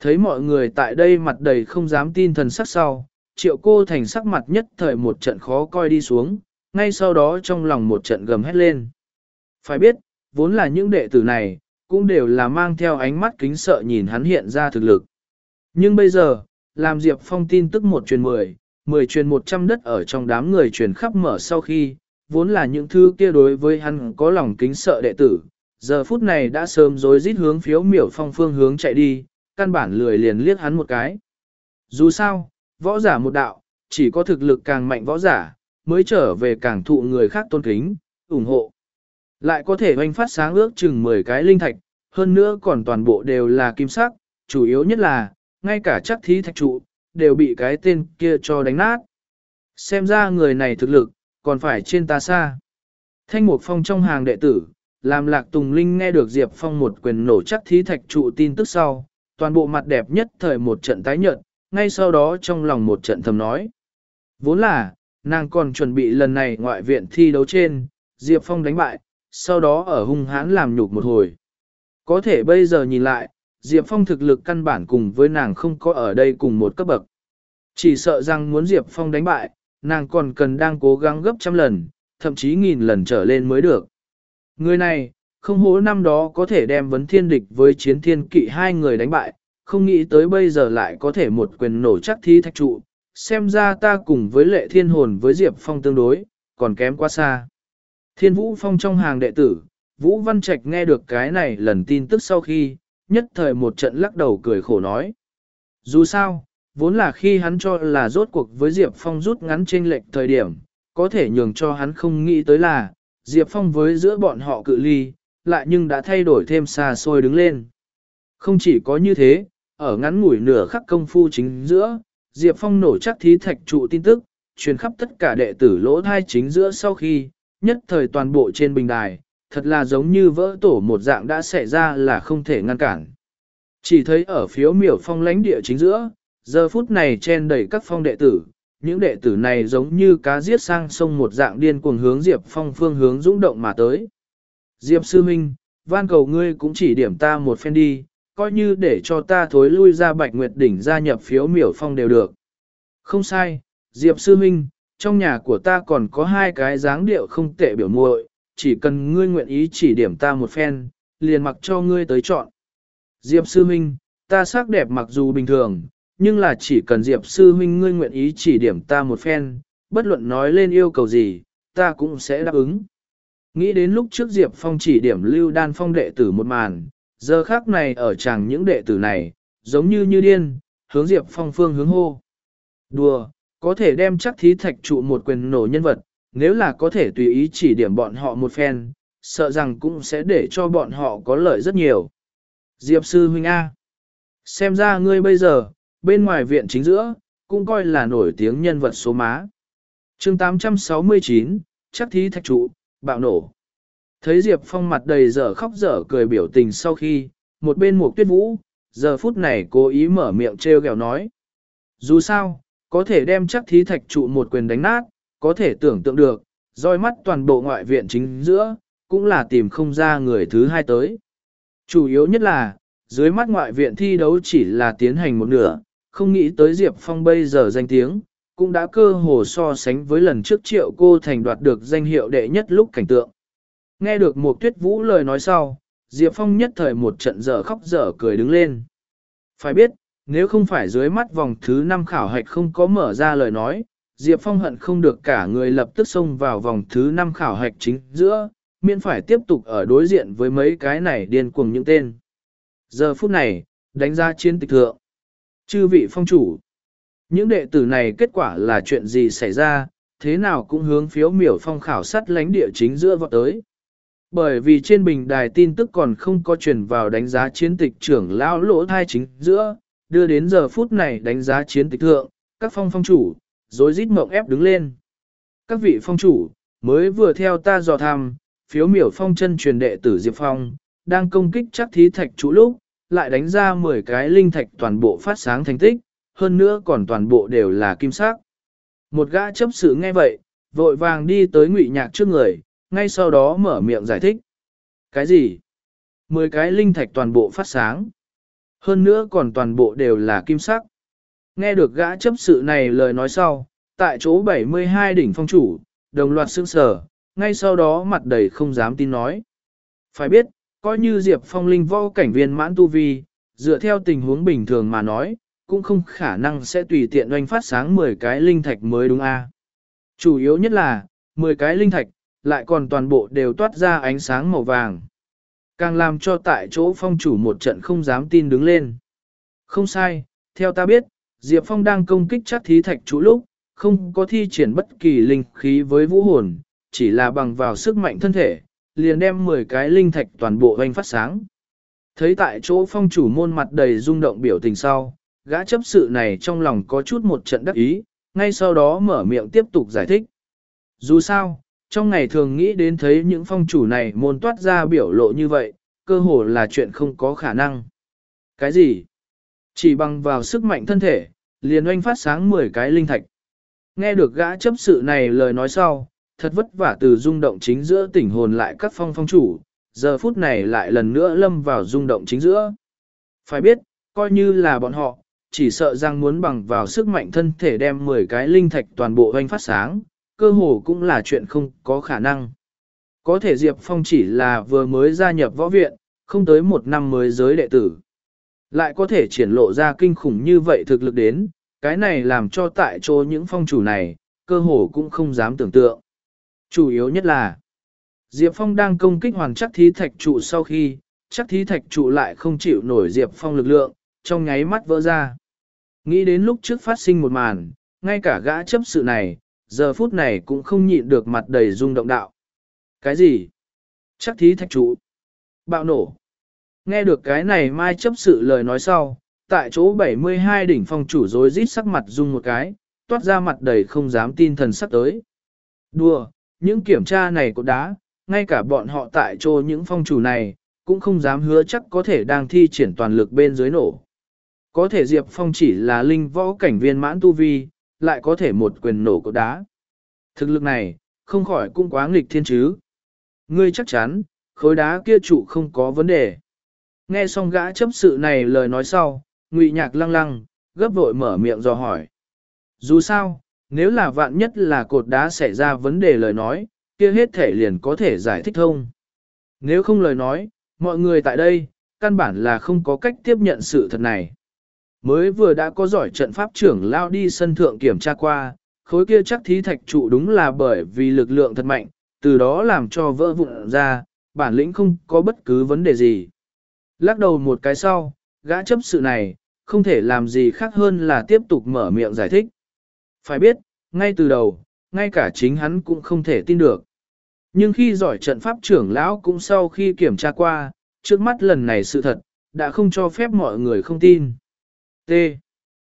Thấy mọi người tại đây mặt đầy không dám tin thần sắc sau, triệu cô thành sắc mặt nhất thời một trận khó coi đi xuống, ngay sau đó trong lòng một trận gầm hét lên. Phải biết, vốn là những đệ tử này, cũng đều là mang theo ánh mắt kính sợ nhìn hắn hiện ra thực lực. Nhưng bây giờ, làm Diệp Phong tin tức một truyền mười, mười truyền một trăm đất ở trong đám người truyền khắp mở sau khi, vốn là những thứ kia đối với hắn có lòng kính sợ đệ tử, giờ phút này đã sớm rối rít hướng phiếu miểu phong phương hướng chạy đi, căn bản lười liền liếc hắn một cái. Dù sao, võ giả một đạo, chỉ có thực lực càng mạnh võ giả, mới trở về càng thụ người khác tôn kính, ủng hộ. Lại có thể hoành phát sáng ước chừng 10 cái linh thạch, hơn nữa còn toàn bộ đều là kim sắc, chủ yếu nhất là, ngay cả chắc thí thạch trụ, đều bị cái tên kia cho đánh nát. Xem ra người này thực lực, còn phải trên ta xa. Thanh Mục Phong trong hàng đệ tử, làm lạc tùng linh nghe được Diệp Phong một quyền nổ chắc thí thạch trụ tin tức sau, toàn bộ mặt đẹp nhất thời một trận tái nhợt, ngay sau đó trong lòng một trận thầm nói. Vốn là, nàng còn chuẩn bị lần này ngoại viện thi đấu trên, Diệp Phong đánh bại, sau đó ở hung hãn làm nhục một hồi. Có thể bây giờ nhìn lại, Diệp Phong thực lực căn bản cùng với nàng không có ở đây cùng một cấp bậc. Chỉ sợ rằng muốn Diệp Phong đánh bại, nàng còn cần đang cố gắng gấp trăm lần, thậm chí nghìn lần trở lên mới được. Người này, không hố năm đó có thể đem vấn thiên địch với chiến thiên kỵ hai người đánh bại, không nghĩ tới bây giờ lại có thể một quyền nổ chắc thi thạch trụ, xem ra ta cùng với lệ thiên hồn với Diệp Phong tương đối, còn kém quá xa. Thiên Vũ Phong trong hàng đệ tử, Vũ Văn Trạch nghe được cái này lần tin tức sau khi, nhất thời một trận lắc đầu cười khổ nói. Dù sao, vốn là khi hắn cho là rốt cuộc với Diệp Phong rút ngắn trên lệch thời điểm, có thể nhường cho hắn không nghĩ tới là, Diệp Phong với giữa bọn họ cự ly, lại nhưng đã thay đổi thêm xa xôi đứng lên. Không chỉ có như thế, ở ngắn ngủi nửa khắc công phu chính giữa, Diệp Phong nổ chắc thí thạch trụ tin tức, truyền khắp tất cả đệ tử lỗ thai chính giữa sau khi, nhất thời toàn bộ trên bình đài, thật là giống như vỡ tổ một dạng đã xảy ra là không thể ngăn cản. Chỉ thấy ở phiếu miểu phong lãnh địa chính giữa, giờ phút này chen đầy các phong đệ tử, những đệ tử này giống như cá giết sang sông một dạng điên cuồng hướng Diệp Phong phương hướng dũng động mà tới. Diệp Sư Minh, van cầu ngươi cũng chỉ điểm ta một phen đi, coi như để cho ta thối lui ra Bạch Nguyệt Đỉnh gia nhập phiếu miểu phong đều được. Không sai, Diệp Sư Minh, trong nhà của ta còn có hai cái dáng điệu không tệ biểu muội, chỉ cần ngươi nguyện ý chỉ điểm ta một phen, liền mặc cho ngươi tới chọn. Diệp Sư Minh, ta sắc đẹp mặc dù bình thường, nhưng là chỉ cần Diệp Sư Minh ngươi nguyện ý chỉ điểm ta một phen, bất luận nói lên yêu cầu gì, ta cũng sẽ đáp ứng. Nghĩ đến lúc trước Diệp Phong chỉ điểm lưu đan phong đệ tử một màn, giờ khác này ở chàng những đệ tử này, giống như như điên, hướng Diệp Phong phương hướng hô. Đùa, có thể đem chắc thí thạch trụ một quyền nổ nhân vật, nếu là có thể tùy ý chỉ điểm bọn họ một phen, sợ rằng cũng sẽ để cho bọn họ có lợi rất nhiều. Diệp sư huynh A. Xem ra ngươi bây giờ, bên ngoài viện chính giữa, cũng coi là nổi tiếng nhân vật số má. chương 869, chắc thí thạch trụ, bạo nổ. Thấy Diệp Phong mặt đầy dở khóc dở cười biểu tình sau khi, một bên Mục tuyết vũ, giờ phút này cố ý mở miệng trêu ghẹo nói. Dù sao, có thể đem chắc thí thạch trụ một quyền đánh nát, có thể tưởng tượng được, roi mắt toàn bộ ngoại viện chính giữa, cũng là tìm không ra người thứ hai tới. Chủ yếu nhất là, dưới mắt ngoại viện thi đấu chỉ là tiến hành một nửa, không nghĩ tới Diệp Phong bây giờ danh tiếng, cũng đã cơ hồ so sánh với lần trước triệu cô thành đoạt được danh hiệu đệ nhất lúc cảnh tượng. Nghe được một tuyết vũ lời nói sau, Diệp Phong nhất thời một trận dở khóc dở cười đứng lên. Phải biết, nếu không phải dưới mắt vòng thứ 5 khảo hạch không có mở ra lời nói, Diệp Phong hận không được cả người lập tức xông vào vòng thứ 5 khảo hạch chính giữa, miễn phải tiếp tục ở đối diện với mấy cái này điên cuồng những tên. Giờ phút này, đánh ra chiến tịch thượng. Chư vị phong chủ. Những đệ tử này kết quả là chuyện gì xảy ra, thế nào cũng hướng phiếu miểu phong khảo sát lánh địa chính giữa vọt tới. Bởi vì trên bình đài tin tức còn không có truyền vào đánh giá chiến tịch trưởng lão lỗ thai chính giữa, đưa đến giờ phút này đánh giá chiến tịch thượng, các phong phong chủ, rồi rít mộng ép đứng lên. Các vị phong chủ, mới vừa theo ta dò thăm, phiếu miểu phong chân truyền đệ tử Diệp Phong, đang công kích chắc thí thạch chủ lúc, lại đánh ra 10 cái linh thạch toàn bộ phát sáng thành tích, hơn nữa còn toàn bộ đều là kim sắc. Một gã chấp sự nghe vậy, vội vàng đi tới ngụy nhạc trước người, ngay sau đó mở miệng giải thích. Cái gì? 10 cái linh thạch toàn bộ phát sáng. Hơn nữa còn toàn bộ đều là kim sắc. Nghe được gã chấp sự này lời nói sau, tại chỗ 72 đỉnh phong chủ, đồng loạt sương sở, ngay sau đó mặt đầy không dám tin nói. Phải biết, coi như Diệp Phong linh vô cảnh viên mãn tu vi, dựa theo tình huống bình thường mà nói, cũng không khả năng sẽ tùy tiện oanh phát sáng 10 cái linh thạch mới đúng a. Chủ yếu nhất là, 10 cái linh thạch, lại còn toàn bộ đều toát ra ánh sáng màu vàng. Càng làm cho tại chỗ phong chủ một trận không dám tin đứng lên. Không sai, theo ta biết, Diệp Phong đang công kích chắc thí thạch chủ lúc, không có thi triển bất kỳ linh khí với vũ hồn, chỉ là bằng vào sức mạnh thân thể, liền đem 10 cái linh thạch toàn bộ hoành phát sáng. Thấy tại chỗ phong chủ môn mặt đầy rung động biểu tình sau, gã chấp sự này trong lòng có chút một trận đắc ý, ngay sau đó mở miệng tiếp tục giải thích. Dù sao, trong ngày thường nghĩ đến thấy những phong chủ này môn toát ra biểu lộ như vậy, cơ hồ là chuyện không có khả năng. Cái gì? Chỉ bằng vào sức mạnh thân thể, liền oanh phát sáng 10 cái linh thạch. Nghe được gã chấp sự này lời nói sau, thật vất vả từ rung động chính giữa tỉnh hồn lại các phong phong chủ, giờ phút này lại lần nữa lâm vào rung động chính giữa. Phải biết, coi như là bọn họ, chỉ sợ rằng muốn bằng vào sức mạnh thân thể đem 10 cái linh thạch toàn bộ hoanh phát sáng, cơ hồ cũng là chuyện không có khả năng. Có thể Diệp Phong chỉ là vừa mới gia nhập võ viện, không tới một năm mới giới đệ tử. Lại có thể triển lộ ra kinh khủng như vậy thực lực đến, cái này làm cho tại chỗ những phong chủ này, cơ hồ cũng không dám tưởng tượng. Chủ yếu nhất là, Diệp Phong đang công kích hoàn chắc thí thạch trụ sau khi, chắc thí thạch trụ lại không chịu nổi Diệp Phong lực lượng, trong nháy mắt vỡ ra. Nghĩ đến lúc trước phát sinh một màn, ngay cả gã chấp sự này, giờ phút này cũng không nhịn được mặt đầy rung động đạo. Cái gì? Chắc thí thạch trụ. Bạo nổ. Nghe được cái này mai chấp sự lời nói sau, tại chỗ 72 đỉnh phong chủ rối rít sắc mặt rung một cái, toát ra mặt đầy không dám tin thần sắc tới. Đùa, những kiểm tra này của đá, ngay cả bọn họ tại chỗ những phong chủ này, cũng không dám hứa chắc có thể đang thi triển toàn lực bên dưới nổ. Có thể Diệp Phong chỉ là linh võ cảnh viên mãn tu vi, lại có thể một quyền nổ cột đá. Thực lực này, không khỏi cũng quá nghịch thiên chứ. Ngươi chắc chắn, khối đá kia trụ không có vấn đề. Nghe xong gã chấp sự này lời nói sau, ngụy nhạc lăng lăng, gấp vội mở miệng dò hỏi. Dù sao, nếu là vạn nhất là cột đá xảy ra vấn đề lời nói, kia hết thể liền có thể giải thích thông. Nếu không lời nói, mọi người tại đây, căn bản là không có cách tiếp nhận sự thật này. Mới vừa đã có giỏi trận pháp trưởng lao đi sân thượng kiểm tra qua, khối kia chắc thí thạch trụ đúng là bởi vì lực lượng thật mạnh, từ đó làm cho vỡ vụn ra, bản lĩnh không có bất cứ vấn đề gì. Lắc đầu một cái sau, gã chấp sự này, không thể làm gì khác hơn là tiếp tục mở miệng giải thích. Phải biết, ngay từ đầu, ngay cả chính hắn cũng không thể tin được. Nhưng khi giỏi trận pháp trưởng lão cũng sau khi kiểm tra qua, trước mắt lần này sự thật, đã không cho phép mọi người không tin. T.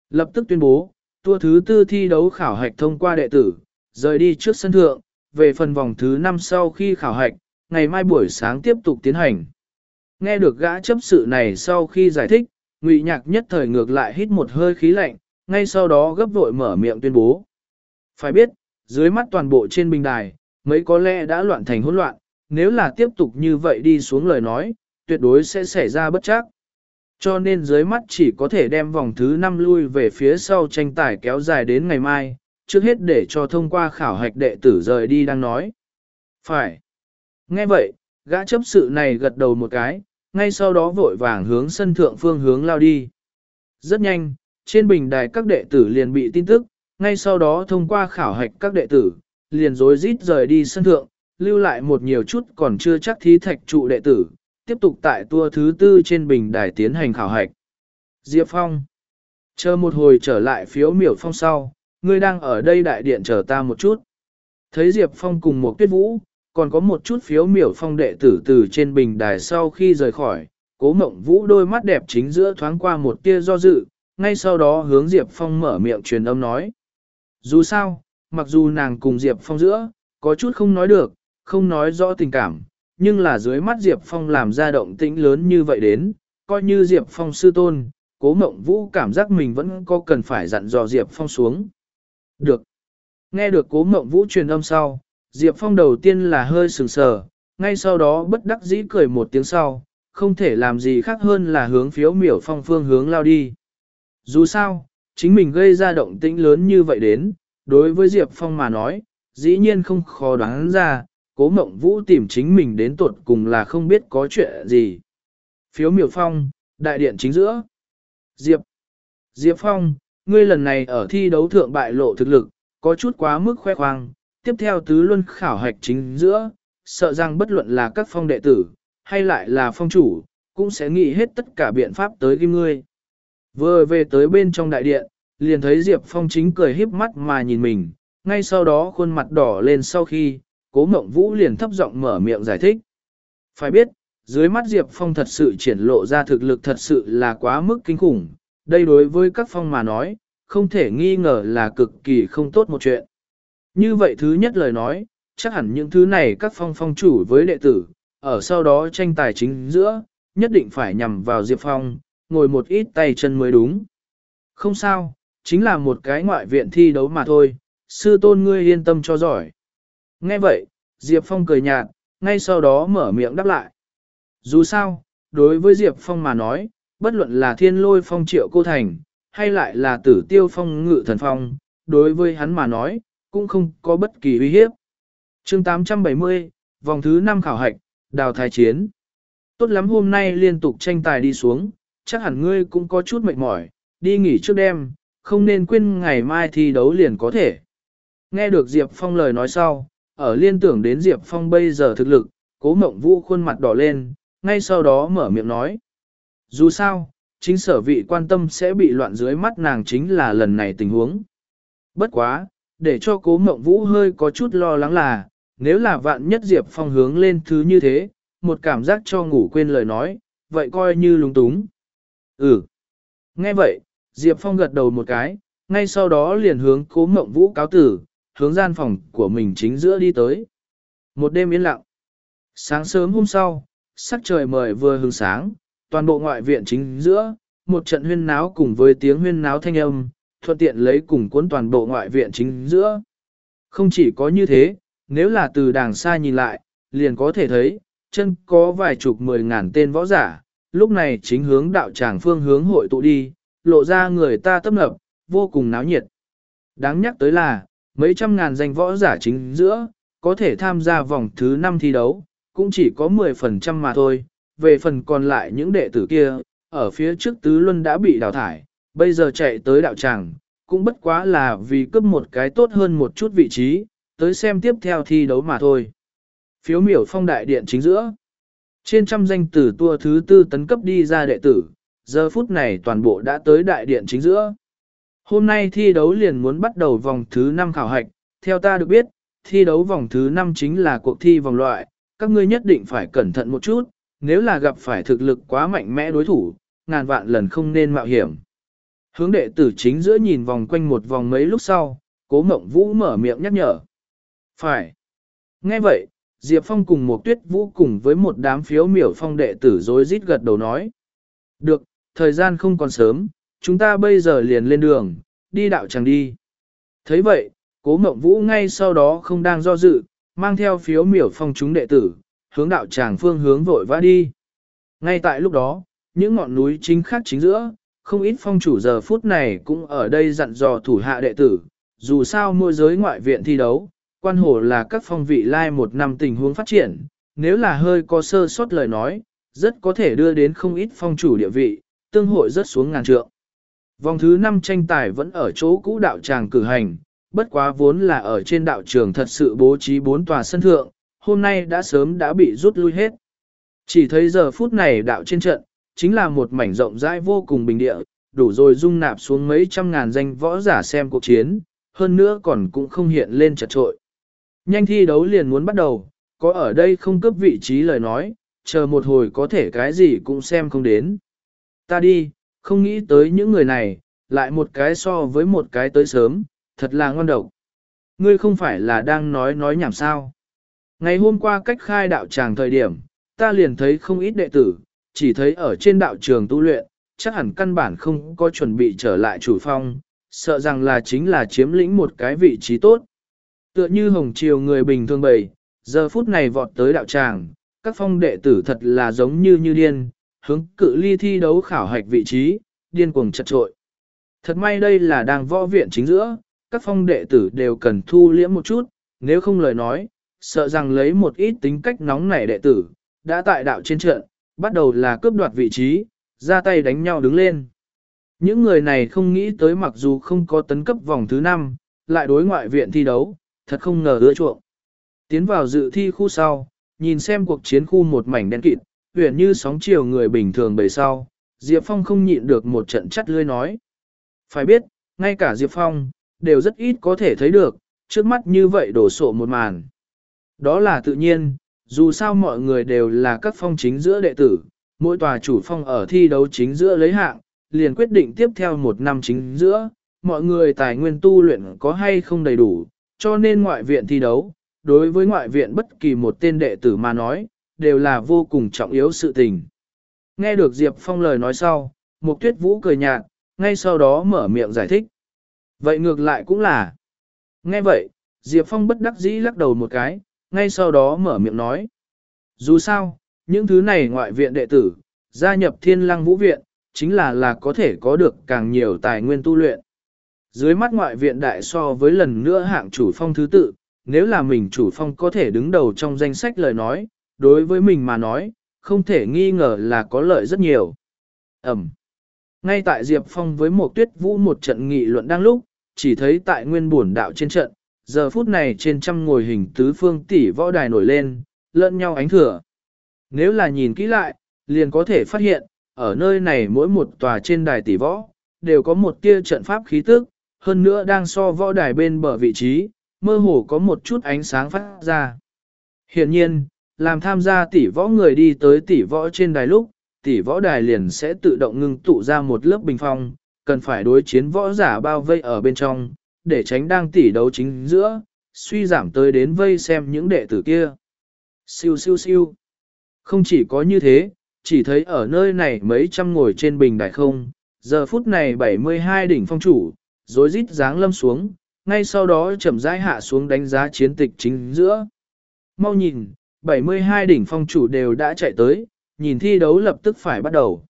Lập tức tuyên bố, tour thứ tư thi đấu khảo hạch thông qua đệ tử, Rời đi trước sân thượng, về phần vòng thứ 5 sau khi khảo hạch, ngày mai buổi sáng tiếp tục tiến hành. Nghe được gã chấp sự này sau khi giải thích, Ngụy Nhạc nhất thời ngược lại hít một hơi khí lạnh, ngay sau đó gấp vội mở miệng tuyên bố. Phải biết, dưới mắt toàn bộ trên bình đài, mấy có lẽ đã loạn thành hỗn loạn, nếu là tiếp tục như vậy đi xuống lời nói, tuyệt đối sẽ xảy ra bất chắc. Cho nên dưới mắt chỉ có thể đem vòng thứ 5 lui về phía sau tranh tài kéo dài đến ngày mai, trước hết để cho thông qua khảo hạch đệ tử rời đi đang nói. Phải. Nghe vậy, gã chấp sự này gật đầu một cái, ngay sau đó vội vàng hướng sân thượng phương hướng lao đi. Rất nhanh, trên bình đài các đệ tử liền bị tin tức, ngay sau đó thông qua khảo hạch các đệ tử, liền rối rít rời đi sân thượng, lưu lại một nhiều chút còn chưa chắc thí thạch trụ đệ tử, tiếp tục tại tour thứ tư trên bình đài tiến hành khảo hạch. Diệp Phong Chờ một hồi trở lại phiếu miểu phong sau, ngươi đang ở đây đại điện chờ ta một chút. Thấy Diệp Phong cùng một tuyết vũ, còn có một chút phiếu miểu phong đệ tử từ trên bình đài sau khi rời khỏi, cố mộng vũ đôi mắt đẹp chính giữa thoáng qua một tia do dự, ngay sau đó hướng Diệp Phong mở miệng truyền âm nói. Dù sao, mặc dù nàng cùng Diệp Phong giữa, có chút không nói được, không nói rõ tình cảm, nhưng là dưới mắt Diệp Phong làm ra động tĩnh lớn như vậy đến, coi như Diệp Phong sư tôn, cố mộng vũ cảm giác mình vẫn có cần phải dặn dò Diệp Phong xuống. Được. Nghe được cố mộng vũ truyền âm sau, Diệp Phong đầu tiên là hơi sừng sờ, ngay sau đó bất đắc dĩ cười một tiếng sau, không thể làm gì khác hơn là hướng phiếu miểu phong phương hướng lao đi. Dù sao, chính mình gây ra động tĩnh lớn như vậy đến, đối với Diệp Phong mà nói, dĩ nhiên không khó đoán ra, cố mộng vũ tìm chính mình đến tuột cùng là không biết có chuyện gì. Phiếu miểu phong, đại điện chính giữa. Diệp. Diệp Phong, ngươi lần này ở thi đấu thượng bại lộ thực lực, có chút quá mức khoe khoang, tiếp theo tứ luân khảo hạch chính giữa, sợ rằng bất luận là các phong đệ tử, hay lại là phong chủ, cũng sẽ nghĩ hết tất cả biện pháp tới kim ngươi. Vừa về tới bên trong đại điện, liền thấy Diệp Phong chính cười híp mắt mà nhìn mình, ngay sau đó khuôn mặt đỏ lên sau khi, cố mộng vũ liền thấp giọng mở miệng giải thích. Phải biết, dưới mắt Diệp Phong thật sự triển lộ ra thực lực thật sự là quá mức kinh khủng, đây đối với các phong mà nói, không thể nghi ngờ là cực kỳ không tốt một chuyện. Như vậy thứ nhất lời nói, chắc hẳn những thứ này các phong phong chủ với đệ tử, ở sau đó tranh tài chính giữa, nhất định phải nhằm vào Diệp Phong, ngồi một ít tay chân mới đúng. Không sao, chính là một cái ngoại viện thi đấu mà thôi, sư tôn ngươi yên tâm cho giỏi. Nghe vậy, Diệp Phong cười nhạt, ngay sau đó mở miệng đáp lại. Dù sao, đối với Diệp Phong mà nói, bất luận là thiên lôi phong triệu cô thành, hay lại là tử tiêu phong ngự thần phong, đối với hắn mà nói, cũng không có bất kỳ uy hiếp. chương 870, vòng thứ 5 khảo hạch, đào thái chiến. Tốt lắm hôm nay liên tục tranh tài đi xuống, chắc hẳn ngươi cũng có chút mệt mỏi, đi nghỉ trước đêm, không nên quên ngày mai thi đấu liền có thể. Nghe được Diệp Phong lời nói sau, ở liên tưởng đến Diệp Phong bây giờ thực lực, cố mộng vũ khuôn mặt đỏ lên, ngay sau đó mở miệng nói. Dù sao, chính sở vị quan tâm sẽ bị loạn dưới mắt nàng chính là lần này tình huống. Bất quá, để cho cố mộng vũ hơi có chút lo lắng là, nếu là vạn nhất Diệp Phong hướng lên thứ như thế, một cảm giác cho ngủ quên lời nói, vậy coi như lúng túng. Ừ. Nghe vậy, Diệp Phong gật đầu một cái, ngay sau đó liền hướng cố mộng vũ cáo tử, hướng gian phòng của mình chính giữa đi tới. Một đêm yên lặng. Sáng sớm hôm sau, sắc trời mời vừa hừng sáng, toàn bộ ngoại viện chính giữa, một trận huyên náo cùng với tiếng huyên náo thanh âm, thuận tiện lấy cùng cuốn toàn bộ ngoại viện chính giữa. Không chỉ có như thế, nếu là từ đàng xa nhìn lại, liền có thể thấy, chân có vài chục mười ngàn tên võ giả, lúc này chính hướng đạo tràng phương hướng hội tụ đi, lộ ra người ta tấp nập, vô cùng náo nhiệt. Đáng nhắc tới là, mấy trăm ngàn danh võ giả chính giữa, có thể tham gia vòng thứ 5 thi đấu, cũng chỉ có 10% mà thôi. Về phần còn lại những đệ tử kia, ở phía trước tứ luân đã bị đào thải, bây giờ chạy tới đạo tràng, cũng bất quá là vì cướp một cái tốt hơn một chút vị trí, tới xem tiếp theo thi đấu mà thôi. Phiếu miểu phong đại điện chính giữa. Trên trăm danh tử tua thứ tư tấn cấp đi ra đệ tử, giờ phút này toàn bộ đã tới đại điện chính giữa. Hôm nay thi đấu liền muốn bắt đầu vòng thứ 5 khảo hạch, theo ta được biết, thi đấu vòng thứ 5 chính là cuộc thi vòng loại, các ngươi nhất định phải cẩn thận một chút, nếu là gặp phải thực lực quá mạnh mẽ đối thủ, ngàn vạn lần không nên mạo hiểm. Hướng đệ tử chính giữa nhìn vòng quanh một vòng mấy lúc sau, cố mộng vũ mở miệng nhắc nhở. Phải. Nghe vậy, Diệp Phong cùng một tuyết vũ cùng với một đám phiếu miểu phong đệ tử rối rít gật đầu nói. Được, thời gian không còn sớm, chúng ta bây giờ liền lên đường, đi đạo chẳng đi. thấy vậy, cố mộng vũ ngay sau đó không đang do dự, mang theo phiếu miểu phong chúng đệ tử, hướng đạo tràng phương hướng vội vã đi. Ngay tại lúc đó, những ngọn núi chính khác chính giữa, không ít phong chủ giờ phút này cũng ở đây dặn dò thủ hạ đệ tử, dù sao môi giới ngoại viện thi đấu, quan hồ là các phong vị lai một năm tình huống phát triển, nếu là hơi có sơ sót lời nói, rất có thể đưa đến không ít phong chủ địa vị, tương hội rất xuống ngàn trượng. Vòng thứ 5 tranh tài vẫn ở chỗ cũ đạo tràng cử hành, bất quá vốn là ở trên đạo trường thật sự bố trí bốn tòa sân thượng, hôm nay đã sớm đã bị rút lui hết. Chỉ thấy giờ phút này đạo trên trận, chính là một mảnh rộng rãi vô cùng bình địa, đủ rồi dung nạp xuống mấy trăm ngàn danh võ giả xem cuộc chiến, hơn nữa còn cũng không hiện lên chật trội. Nhanh thi đấu liền muốn bắt đầu, có ở đây không cấp vị trí lời nói, chờ một hồi có thể cái gì cũng xem không đến. Ta đi, không nghĩ tới những người này, lại một cái so với một cái tới sớm, thật là ngon độc. Ngươi không phải là đang nói nói nhảm sao. Ngày hôm qua cách khai đạo tràng thời điểm, ta liền thấy không ít đệ tử, chỉ thấy ở trên đạo trường tu luyện, chắc hẳn căn bản không có chuẩn bị trở lại chủ phong, sợ rằng là chính là chiếm lĩnh một cái vị trí tốt. Tựa như hồng triều người bình thường bầy, giờ phút này vọt tới đạo tràng, các phong đệ tử thật là giống như như điên, hướng cự ly thi đấu khảo hạch vị trí, điên cuồng chật trội. Thật may đây là đang võ viện chính giữa, các phong đệ tử đều cần thu liễm một chút, nếu không lời nói, sợ rằng lấy một ít tính cách nóng nảy đệ tử, đã tại đạo trên trận, bắt đầu là cướp đoạt vị trí, ra tay đánh nhau đứng lên. Những người này không nghĩ tới mặc dù không có tấn cấp vòng thứ 5, lại đối ngoại viện thi đấu, thật không ngờ ưa chuộng. Tiến vào dự thi khu sau, nhìn xem cuộc chiến khu một mảnh đen kịt, huyền như sóng chiều người bình thường bầy sau, Diệp Phong không nhịn được một trận chắt lươi nói. Phải biết, ngay cả Diệp Phong, đều rất ít có thể thấy được, trước mắt như vậy đổ sộ một màn. Đó là tự nhiên, dù sao mọi người đều là các phong chính giữa đệ tử, mỗi tòa chủ phong ở thi đấu chính giữa lấy hạng, liền quyết định tiếp theo một năm chính giữa, mọi người tài nguyên tu luyện có hay không đầy đủ, cho nên ngoại viện thi đấu, đối với ngoại viện bất kỳ một tên đệ tử mà nói, đều là vô cùng trọng yếu sự tình. Nghe được Diệp Phong lời nói sau, Mục Tuyết Vũ cười nhạt, ngay sau đó mở miệng giải thích. Vậy ngược lại cũng là. Nghe vậy, Diệp Phong bất đắc dĩ lắc đầu một cái, ngay sau đó mở miệng nói. Dù sao, những thứ này ngoại viện đệ tử, gia nhập thiên lăng vũ viện, chính là là có thể có được càng nhiều tài nguyên tu luyện. Dưới mắt ngoại viện đại so với lần nữa hạng chủ phong thứ tự, nếu là mình chủ phong có thể đứng đầu trong danh sách lời nói, đối với mình mà nói, không thể nghi ngờ là có lợi rất nhiều. Ẩm. Ngay tại Diệp Phong với một tuyết vũ một trận nghị luận đang lúc, chỉ thấy tại nguyên buồn đạo trên trận, giờ phút này trên trăm ngồi hình tứ phương tỷ võ đài nổi lên, lẫn nhau ánh thừa. Nếu là nhìn kỹ lại, liền có thể phát hiện, ở nơi này mỗi một tòa trên đài tỷ võ, đều có một tia trận pháp khí tức, hơn nữa đang so võ đài bên bờ vị trí, mơ hồ có một chút ánh sáng phát ra. Hiện nhiên, làm tham gia tỷ võ người đi tới tỷ võ trên đài lúc, tỷ võ đài liền sẽ tự động ngưng tụ ra một lớp bình phong, cần phải đối chiến võ giả bao vây ở bên trong, để tránh đang tỷ đấu chính giữa, suy giảm tới đến vây xem những đệ tử kia. Siêu siêu siêu. Không chỉ có như thế, chỉ thấy ở nơi này mấy trăm ngồi trên bình đài không, giờ phút này 72 đỉnh phong chủ, rối rít dáng lâm xuống, ngay sau đó chậm rãi hạ xuống đánh giá chiến tịch chính giữa. Mau nhìn, 72 đỉnh phong chủ đều đã chạy tới, nhìn thi đấu lập tức phải bắt đầu.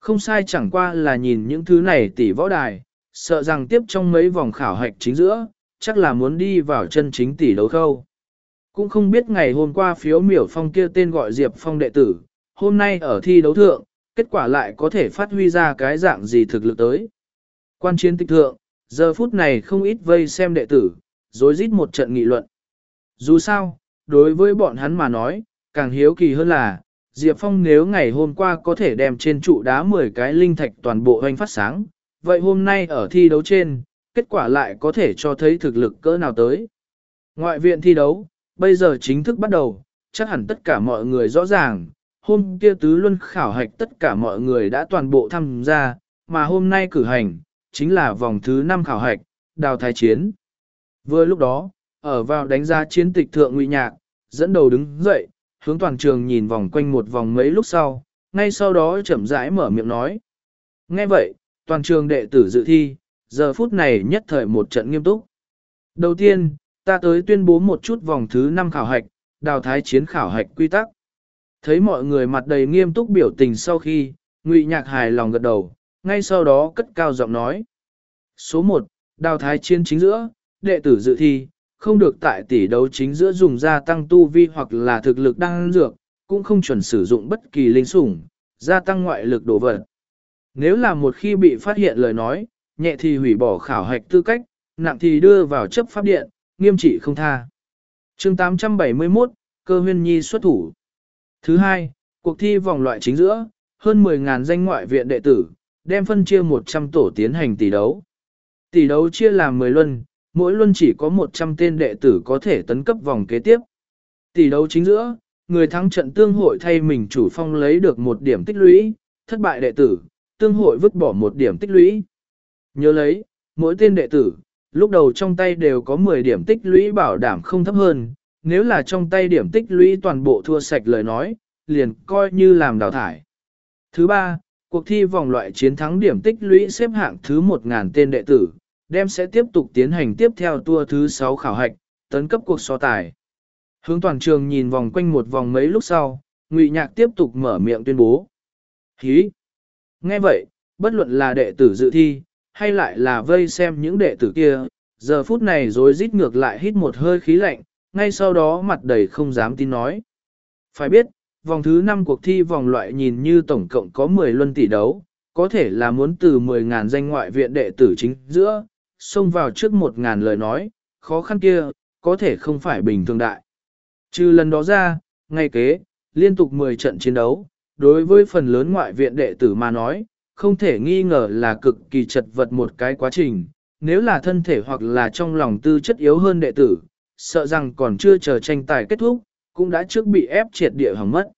Không sai chẳng qua là nhìn những thứ này tỷ võ đài, sợ rằng tiếp trong mấy vòng khảo hạch chính giữa, chắc là muốn đi vào chân chính tỷ đấu khâu. Cũng không biết ngày hôm qua phiếu miểu phong kia tên gọi Diệp Phong đệ tử, hôm nay ở thi đấu thượng, kết quả lại có thể phát huy ra cái dạng gì thực lực tới. Quan chiến tịch thượng, giờ phút này không ít vây xem đệ tử, rồi rít một trận nghị luận. Dù sao, đối với bọn hắn mà nói, càng hiếu kỳ hơn là, Diệp Phong nếu ngày hôm qua có thể đem trên trụ đá 10 cái linh thạch toàn bộ hoành phát sáng, vậy hôm nay ở thi đấu trên, kết quả lại có thể cho thấy thực lực cỡ nào tới. Ngoại viện thi đấu, bây giờ chính thức bắt đầu, chắc hẳn tất cả mọi người rõ ràng, hôm kia tứ luân khảo hạch tất cả mọi người đã toàn bộ tham gia, mà hôm nay cử hành, chính là vòng thứ 5 khảo hạch, đào thái chiến. Vừa lúc đó, ở vào đánh giá chiến tịch thượng ngụy nhạc, dẫn đầu đứng dậy, hướng toàn trường nhìn vòng quanh một vòng mấy lúc sau, ngay sau đó chậm rãi mở miệng nói. Nghe vậy, toàn trường đệ tử dự thi, giờ phút này nhất thời một trận nghiêm túc. Đầu tiên, ta tới tuyên bố một chút vòng thứ 5 khảo hạch, đào thái chiến khảo hạch quy tắc. Thấy mọi người mặt đầy nghiêm túc biểu tình sau khi, Ngụy Nhạc hài lòng gật đầu, ngay sau đó cất cao giọng nói. Số 1, đào thái chiến chính giữa, đệ tử dự thi, không được tại tỷ đấu chính giữa dùng gia tăng tu vi hoặc là thực lực đang dược, cũng không chuẩn sử dụng bất kỳ linh sủng, gia tăng ngoại lực đổ vật. Nếu là một khi bị phát hiện lời nói, nhẹ thì hủy bỏ khảo hạch tư cách, nặng thì đưa vào chấp pháp điện, nghiêm trị không tha. chương 871, cơ huyên nhi xuất thủ. Thứ hai, cuộc thi vòng loại chính giữa, hơn 10.000 danh ngoại viện đệ tử, đem phân chia 100 tổ tiến hành tỷ đấu. Tỷ đấu chia làm 10 luân, mỗi luân chỉ có 100 tên đệ tử có thể tấn cấp vòng kế tiếp. Tỷ đấu chính giữa, người thắng trận tương hội thay mình chủ phong lấy được một điểm tích lũy, thất bại đệ tử, tương hội vứt bỏ một điểm tích lũy. Nhớ lấy, mỗi tên đệ tử, lúc đầu trong tay đều có 10 điểm tích lũy bảo đảm không thấp hơn, nếu là trong tay điểm tích lũy toàn bộ thua sạch lời nói, liền coi như làm đào thải. Thứ ba, cuộc thi vòng loại chiến thắng điểm tích lũy xếp hạng thứ 1.000 tên đệ tử, đem sẽ tiếp tục tiến hành tiếp theo tour thứ 6 khảo hạch, tấn cấp cuộc so tài. Hướng toàn trường nhìn vòng quanh một vòng mấy lúc sau, Ngụy Nhạc tiếp tục mở miệng tuyên bố. Hí! Nghe vậy, bất luận là đệ tử dự thi, hay lại là vây xem những đệ tử kia, giờ phút này rồi rít ngược lại hít một hơi khí lạnh, ngay sau đó mặt đầy không dám tin nói. Phải biết, vòng thứ 5 cuộc thi vòng loại nhìn như tổng cộng có 10 luân tỷ đấu, có thể là muốn từ 10.000 danh ngoại viện đệ tử chính giữa, xông vào trước một ngàn lời nói, khó khăn kia, có thể không phải bình thường đại. Trừ lần đó ra, ngay kế, liên tục 10 trận chiến đấu, đối với phần lớn ngoại viện đệ tử mà nói, không thể nghi ngờ là cực kỳ chật vật một cái quá trình, nếu là thân thể hoặc là trong lòng tư chất yếu hơn đệ tử, sợ rằng còn chưa chờ tranh tài kết thúc, cũng đã trước bị ép triệt địa hỏng mất.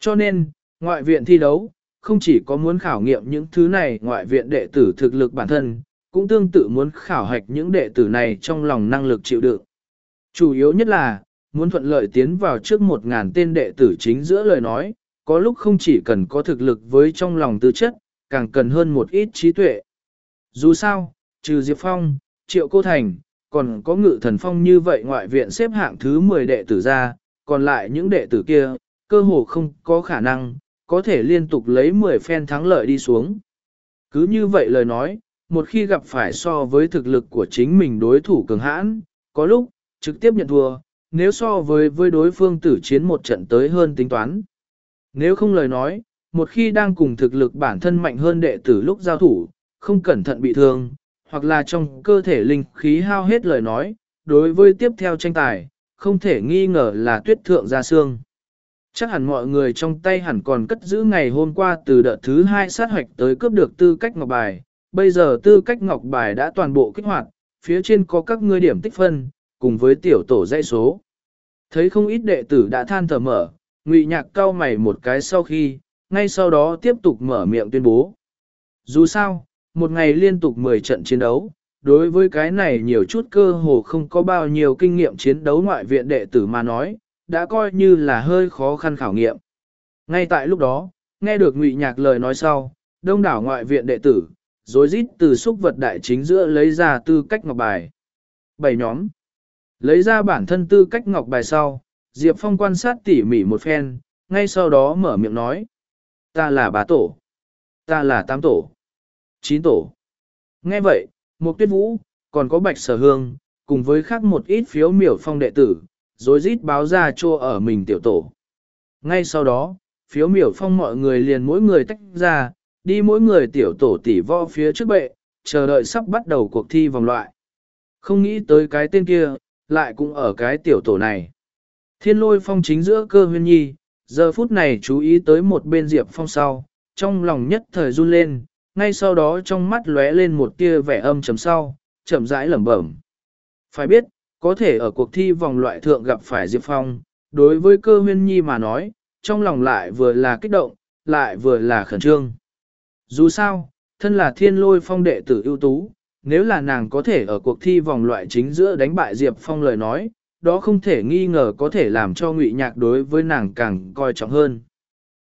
Cho nên, ngoại viện thi đấu, không chỉ có muốn khảo nghiệm những thứ này ngoại viện đệ tử thực lực bản thân, cũng tương tự muốn khảo hạch những đệ tử này trong lòng năng lực chịu đựng. Chủ yếu nhất là, muốn thuận lợi tiến vào trước một ngàn tên đệ tử chính giữa lời nói, có lúc không chỉ cần có thực lực với trong lòng tư chất, càng cần hơn một ít trí tuệ. Dù sao, trừ Diệp Phong, Triệu Cô Thành, còn có ngự thần phong như vậy ngoại viện xếp hạng thứ 10 đệ tử ra, còn lại những đệ tử kia, cơ hồ không có khả năng, có thể liên tục lấy 10 phen thắng lợi đi xuống. Cứ như vậy lời nói, một khi gặp phải so với thực lực của chính mình đối thủ cường hãn, có lúc, trực tiếp nhận thua, nếu so với với đối phương tử chiến một trận tới hơn tính toán. Nếu không lời nói, một khi đang cùng thực lực bản thân mạnh hơn đệ tử lúc giao thủ, không cẩn thận bị thương, hoặc là trong cơ thể linh khí hao hết lời nói, đối với tiếp theo tranh tài, không thể nghi ngờ là tuyết thượng ra xương. Chắc hẳn mọi người trong tay hẳn còn cất giữ ngày hôm qua từ đợt thứ hai sát hoạch tới cướp được tư cách ngọc bài, bây giờ tư cách ngọc bài đã toàn bộ kích hoạt, phía trên có các ngươi điểm tích phân, cùng với tiểu tổ dãy số. Thấy không ít đệ tử đã than thở mở, ngụy nhạc cao mày một cái sau khi, ngay sau đó tiếp tục mở miệng tuyên bố. Dù sao, một ngày liên tục 10 trận chiến đấu, đối với cái này nhiều chút cơ hồ không có bao nhiêu kinh nghiệm chiến đấu ngoại viện đệ tử mà nói, đã coi như là hơi khó khăn khảo nghiệm. Ngay tại lúc đó, nghe được ngụy nhạc lời nói sau, đông đảo ngoại viện đệ tử, rồi rít từ xúc vật đại chính giữa lấy ra tư cách ngọc bài. Bảy nhóm. Lấy ra bản thân tư cách ngọc bài sau, Diệp Phong quan sát tỉ mỉ một phen, ngay sau đó mở miệng nói. Ta là bá tổ. Ta là tám tổ. Chín tổ. Nghe vậy, một tuyết vũ, còn có bạch sở hương, cùng với khác một ít phiếu miểu phong đệ tử, rồi rít báo ra cho ở mình tiểu tổ. Ngay sau đó, phiếu miểu phong mọi người liền mỗi người tách ra, đi mỗi người tiểu tổ tỉ vo phía trước bệ, chờ đợi sắp bắt đầu cuộc thi vòng loại. Không nghĩ tới cái tên kia, lại cũng ở cái tiểu tổ này. Thiên lôi phong chính giữa cơ huyên nhi, giờ phút này chú ý tới một bên diệp phong sau, trong lòng nhất thời run lên, ngay sau đó trong mắt lóe lên một tia vẻ âm trầm sau, chậm rãi lẩm bẩm. Phải biết, có thể ở cuộc thi vòng loại thượng gặp phải Diệp Phong, đối với cơ huyên nhi mà nói, trong lòng lại vừa là kích động, lại vừa là khẩn trương. Dù sao, thân là thiên lôi phong đệ tử ưu tú, nếu là nàng có thể ở cuộc thi vòng loại chính giữa đánh bại Diệp Phong lời nói, đó không thể nghi ngờ có thể làm cho ngụy nhạc đối với nàng càng coi trọng hơn.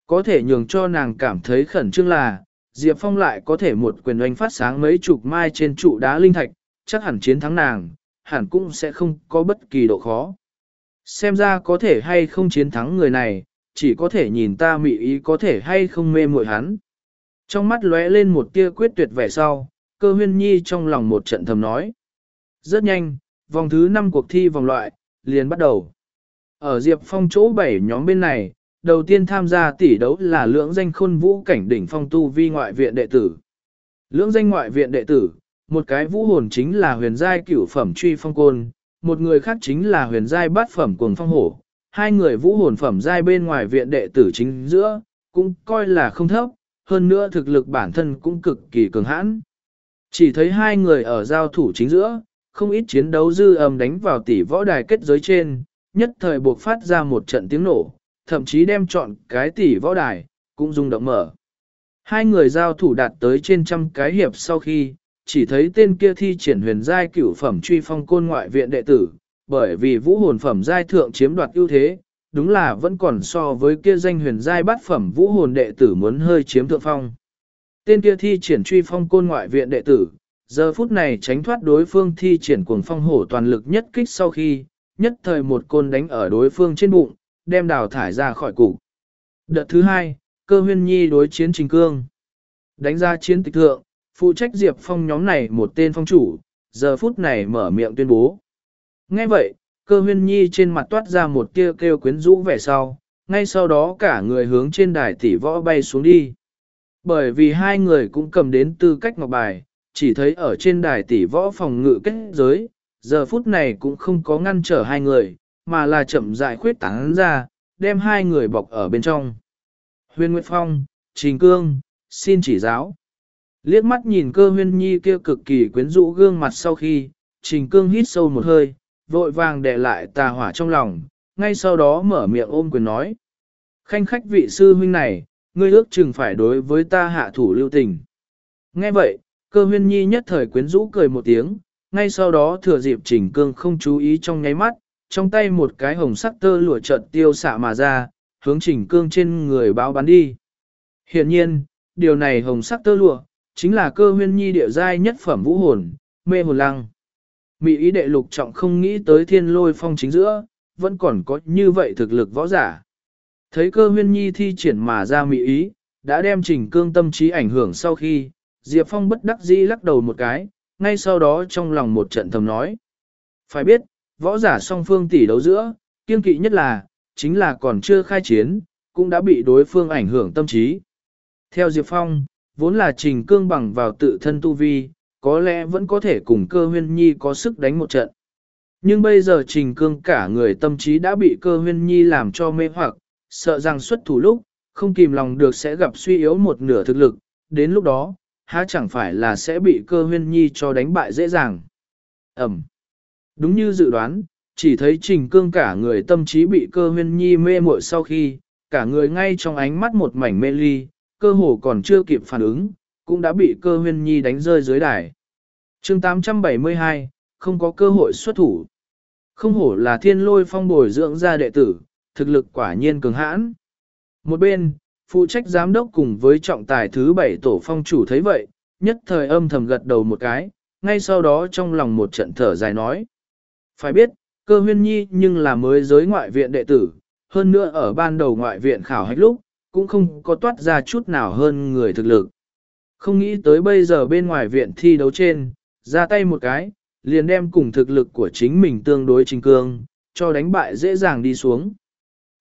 Có thể nhường cho nàng cảm thấy khẩn trương là, Diệp Phong lại có thể một quyền oanh phát sáng mấy chục mai trên trụ đá linh thạch, chắc hẳn chiến thắng nàng, hẳn cũng sẽ không có bất kỳ độ khó. Xem ra có thể hay không chiến thắng người này, chỉ có thể nhìn ta mị ý có thể hay không mê muội hắn. Trong mắt lóe lên một tia quyết tuyệt vẻ sau, cơ huyên nhi trong lòng một trận thầm nói. Rất nhanh, vòng thứ 5 cuộc thi vòng loại, liền bắt đầu. Ở Diệp Phong chỗ 7 nhóm bên này, đầu tiên tham gia tỷ đấu là lưỡng danh khôn vũ cảnh đỉnh phong tu vi ngoại viện đệ tử. Lưỡng danh ngoại viện đệ tử, một cái vũ hồn chính là huyền giai cửu phẩm truy phong côn, một người khác chính là huyền giai bát phẩm cuồng phong hổ. Hai người vũ hồn phẩm giai bên ngoài viện đệ tử chính giữa, cũng coi là không thấp, hơn nữa thực lực bản thân cũng cực kỳ cường hãn. Chỉ thấy hai người ở giao thủ chính giữa, không ít chiến đấu dư âm đánh vào tỷ võ đài kết giới trên, nhất thời buộc phát ra một trận tiếng nổ, thậm chí đem chọn cái tỷ võ đài, cũng rung động mở. Hai người giao thủ đạt tới trên trăm cái hiệp sau khi, chỉ thấy tên kia thi triển huyền giai cửu phẩm truy phong côn ngoại viện đệ tử, bởi vì vũ hồn phẩm giai thượng chiếm đoạt ưu thế, đúng là vẫn còn so với kia danh huyền giai bát phẩm vũ hồn đệ tử muốn hơi chiếm thượng phong. Tên kia thi triển truy phong côn ngoại viện đệ tử, giờ phút này tránh thoát đối phương thi triển cuồng phong hổ toàn lực nhất kích sau khi, nhất thời một côn đánh ở đối phương trên bụng, đem đào thải ra khỏi cục. Đợt thứ hai, cơ huyên nhi đối chiến trình cương. Đánh ra chiến tịch thượng, phụ trách diệp phong nhóm này một tên phong chủ, giờ phút này mở miệng tuyên bố. Ngay vậy, cơ huyên nhi trên mặt toát ra một tia kêu quyến rũ vẻ sau, ngay sau đó cả người hướng trên đài tỷ võ bay xuống đi. Bởi vì hai người cũng cầm đến tư cách ngọc bài, chỉ thấy ở trên đài tỷ võ phòng ngự kết giới, giờ phút này cũng không có ngăn trở hai người, mà là chậm dại khuyết tán ra, đem hai người bọc ở bên trong. Huyên Nguyệt Phong, Trình Cương, xin chỉ giáo. Liếc mắt nhìn cơ huyên nhi kia cực kỳ quyến rũ gương mặt sau khi, Trình Cương hít sâu một hơi, vội vàng để lại tà hỏa trong lòng, ngay sau đó mở miệng ôm quyền nói. Khanh khách vị sư huynh này, ngươi ước chừng phải đối với ta hạ thủ lưu tình. Nghe vậy, cơ huyên nhi nhất thời quyến rũ cười một tiếng, ngay sau đó thừa dịp trình cương không chú ý trong nháy mắt, trong tay một cái hồng sắc tơ lụa chợt tiêu xạ mà ra, hướng trình cương trên người báo bắn đi. Hiện nhiên, điều này hồng sắc tơ lụa, chính là cơ huyên nhi địa giai nhất phẩm vũ hồn, mê hồn lăng. Mỹ ý đệ lục trọng không nghĩ tới thiên lôi phong chính giữa, vẫn còn có như vậy thực lực võ giả. Thấy cơ huyên nhi thi triển mà ra mỹ ý, đã đem trình cương tâm trí ảnh hưởng sau khi, Diệp Phong bất đắc dĩ lắc đầu một cái, ngay sau đó trong lòng một trận thầm nói. Phải biết, võ giả song phương tỷ đấu giữa, kiên kỵ nhất là, chính là còn chưa khai chiến, cũng đã bị đối phương ảnh hưởng tâm trí. Theo Diệp Phong, vốn là trình cương bằng vào tự thân tu vi, có lẽ vẫn có thể cùng cơ huyên nhi có sức đánh một trận. Nhưng bây giờ trình cương cả người tâm trí đã bị cơ huyên nhi làm cho mê hoặc, sợ rằng xuất thủ lúc, không kìm lòng được sẽ gặp suy yếu một nửa thực lực, đến lúc đó, há chẳng phải là sẽ bị cơ huyên nhi cho đánh bại dễ dàng. Ẩm. Đúng như dự đoán, chỉ thấy trình cương cả người tâm trí bị cơ huyên nhi mê muội sau khi, cả người ngay trong ánh mắt một mảnh mê ly, cơ hồ còn chưa kịp phản ứng, cũng đã bị cơ huyên nhi đánh rơi dưới đài. chương 872, không có cơ hội xuất thủ. Không hổ là thiên lôi phong bồi dưỡng ra đệ tử, thực lực quả nhiên cường hãn. Một bên, phụ trách giám đốc cùng với trọng tài thứ bảy tổ phong chủ thấy vậy, nhất thời âm thầm gật đầu một cái, ngay sau đó trong lòng một trận thở dài nói. Phải biết, cơ huyên nhi nhưng là mới giới ngoại viện đệ tử, hơn nữa ở ban đầu ngoại viện khảo hạch lúc, cũng không có toát ra chút nào hơn người thực lực. Không nghĩ tới bây giờ bên ngoài viện thi đấu trên, ra tay một cái, liền đem cùng thực lực của chính mình tương đối trình cương, cho đánh bại dễ dàng đi xuống.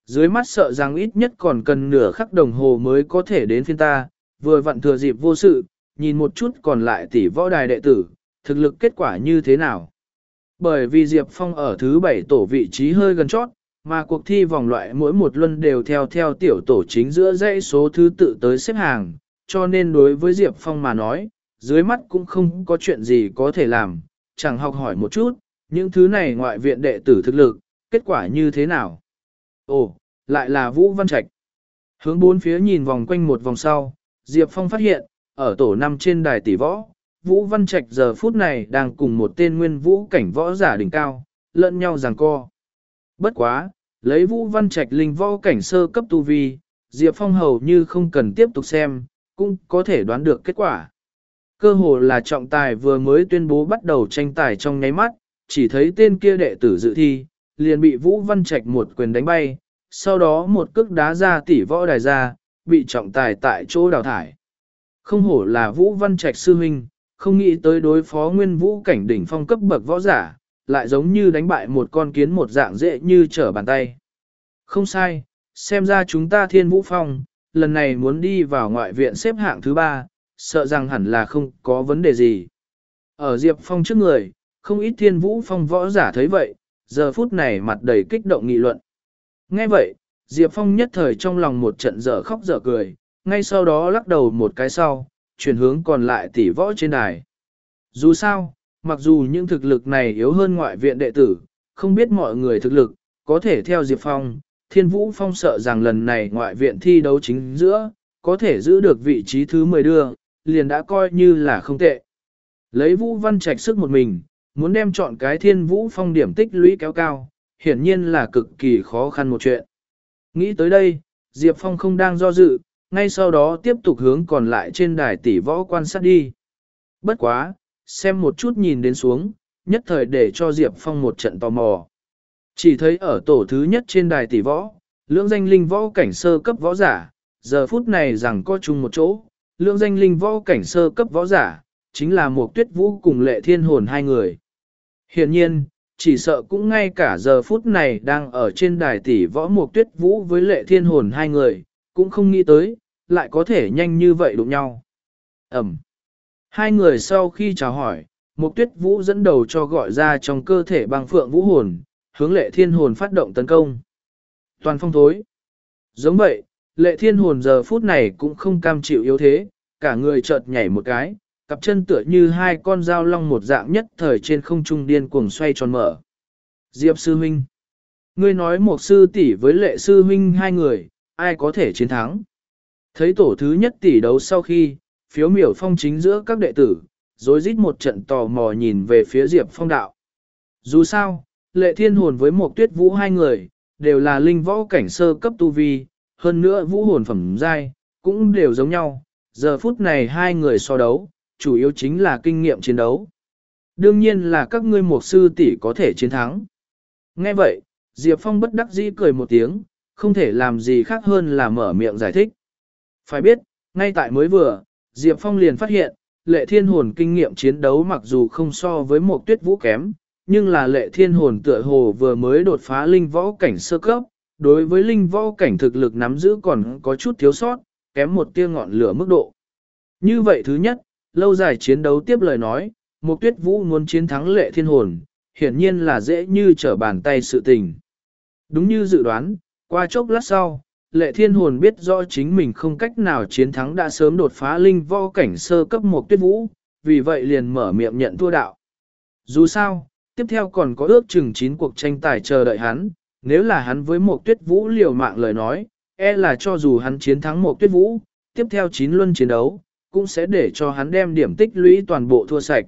Dưới mắt sợ rằng ít nhất còn cần nửa khắc đồng hồ mới có thể đến phiên ta, vừa vặn thừa dịp vô sự, nhìn một chút còn lại tỷ võ đài đệ tử, thực lực kết quả như thế nào. Bởi vì Diệp Phong ở thứ bảy tổ vị trí hơi gần chót, mà cuộc thi vòng loại mỗi một luân đều theo theo tiểu tổ chính giữa dãy số thứ tự tới xếp hàng, cho nên đối với Diệp Phong mà nói, dưới mắt cũng không có chuyện gì có thể làm, chẳng học hỏi một chút, những thứ này ngoại viện đệ tử thực lực, kết quả như thế nào. Ồ, lại là Vũ Văn Trạch. Hướng bốn phía nhìn vòng quanh một vòng sau, Diệp Phong phát hiện, ở tổ năm trên đài tỷ võ, Vũ Văn Trạch giờ phút này đang cùng một tên nguyên vũ cảnh võ giả đỉnh cao, lẫn nhau giằng co. Bất quá, lấy Vũ Văn Trạch linh võ cảnh sơ cấp tu vi, Diệp Phong hầu như không cần tiếp tục xem, cũng có thể đoán được kết quả. Cơ hồ là trọng tài vừa mới tuyên bố bắt đầu tranh tài trong nháy mắt, chỉ thấy tên kia đệ tử dự thi, liền bị Vũ Văn Trạch một quyền đánh bay, sau đó một cước đá ra tỉ võ đài ra, bị trọng tài tại chỗ đào thải. Không hổ là Vũ Văn Trạch sư huynh, không nghĩ tới đối phó nguyên vũ cảnh đỉnh phong cấp bậc võ giả, lại giống như đánh bại một con kiến một dạng dễ như trở bàn tay. Không sai, xem ra chúng ta thiên vũ phong, lần này muốn đi vào ngoại viện xếp hạng thứ ba, sợ rằng hẳn là không có vấn đề gì. Ở Diệp Phong trước người, không ít thiên vũ phong võ giả thấy vậy, giờ phút này mặt đầy kích động nghị luận. Nghe vậy, Diệp Phong nhất thời trong lòng một trận dở khóc dở cười, ngay sau đó lắc đầu một cái sau, chuyển hướng còn lại tỷ võ trên đài. Dù sao, mặc dù những thực lực này yếu hơn ngoại viện đệ tử, không biết mọi người thực lực, có thể theo Diệp Phong, Thiên Vũ Phong sợ rằng lần này ngoại viện thi đấu chính giữa, có thể giữ được vị trí thứ 10 đưa, liền đã coi như là không tệ. Lấy Vũ Văn Trạch sức một mình, muốn đem chọn cái Thiên Vũ Phong điểm tích lũy kéo cao, hiển nhiên là cực kỳ khó khăn một chuyện. Nghĩ tới đây, Diệp Phong không đang do dự, ngay sau đó tiếp tục hướng còn lại trên đài tỷ võ quan sát đi. Bất quá, xem một chút nhìn đến xuống, nhất thời để cho Diệp Phong một trận tò mò. Chỉ thấy ở tổ thứ nhất trên đài tỷ võ, lưỡng danh linh võ cảnh sơ cấp võ giả, giờ phút này rằng có chung một chỗ, lưỡng danh linh võ cảnh sơ cấp võ giả, chính là một tuyết vũ cùng lệ thiên hồn hai người. Hiện nhiên, chỉ sợ cũng ngay cả giờ phút này đang ở trên đài tỷ võ một tuyết vũ với lệ thiên hồn hai người, cũng không nghĩ tới, lại có thể nhanh như vậy đụng nhau. Ẩm. Hai người sau khi chào hỏi, một tuyết vũ dẫn đầu cho gọi ra trong cơ thể băng phượng vũ hồn, hướng lệ thiên hồn phát động tấn công. Toàn phong thối. Giống vậy, lệ thiên hồn giờ phút này cũng không cam chịu yếu thế, cả người chợt nhảy một cái, cặp chân tựa như hai con dao long một dạng nhất thời trên không trung điên cuồng xoay tròn mở. Diệp sư huynh. Ngươi nói một sư tỷ với lệ sư huynh hai người, ai có thể chiến thắng? Thấy tổ thứ nhất tỷ đấu sau khi, phiếu miểu phong chính giữa các đệ tử, rồi rít một trận tò mò nhìn về phía Diệp phong đạo. Dù sao, lệ thiên hồn với một tuyết vũ hai người, đều là linh võ cảnh sơ cấp tu vi, hơn nữa vũ hồn phẩm giai, cũng đều giống nhau. Giờ phút này hai người so đấu, chủ yếu chính là kinh nghiệm chiến đấu. Đương nhiên là các ngươi một sư tỷ có thể chiến thắng. Nghe vậy, Diệp Phong bất đắc dĩ cười một tiếng, không thể làm gì khác hơn là mở miệng giải thích. Phải biết, ngay tại mới vừa, Diệp Phong liền phát hiện, lệ thiên hồn kinh nghiệm chiến đấu mặc dù không so với một tuyết vũ kém, nhưng là lệ thiên hồn tựa hồ vừa mới đột phá linh võ cảnh sơ cấp, đối với linh võ cảnh thực lực nắm giữ còn có chút thiếu sót, kém một tia ngọn lửa mức độ. Như vậy thứ nhất, lâu dài chiến đấu tiếp lời nói, một tuyết vũ muốn chiến thắng lệ thiên hồn, hiển nhiên là dễ như trở bàn tay sự tình. Đúng như dự đoán, qua chốc lát sau, lệ thiên hồn biết rõ chính mình không cách nào chiến thắng đã sớm đột phá linh võ cảnh sơ cấp một tuyết vũ, vì vậy liền mở miệng nhận thua đạo. Dù sao, tiếp theo còn có ước chừng 9 cuộc tranh tài chờ đợi hắn, nếu là hắn với một tuyết vũ liều mạng lời nói, e là cho dù hắn chiến thắng một tuyết vũ, tiếp theo 9 luân chiến đấu, cũng sẽ để cho hắn đem điểm tích lũy toàn bộ thua sạch.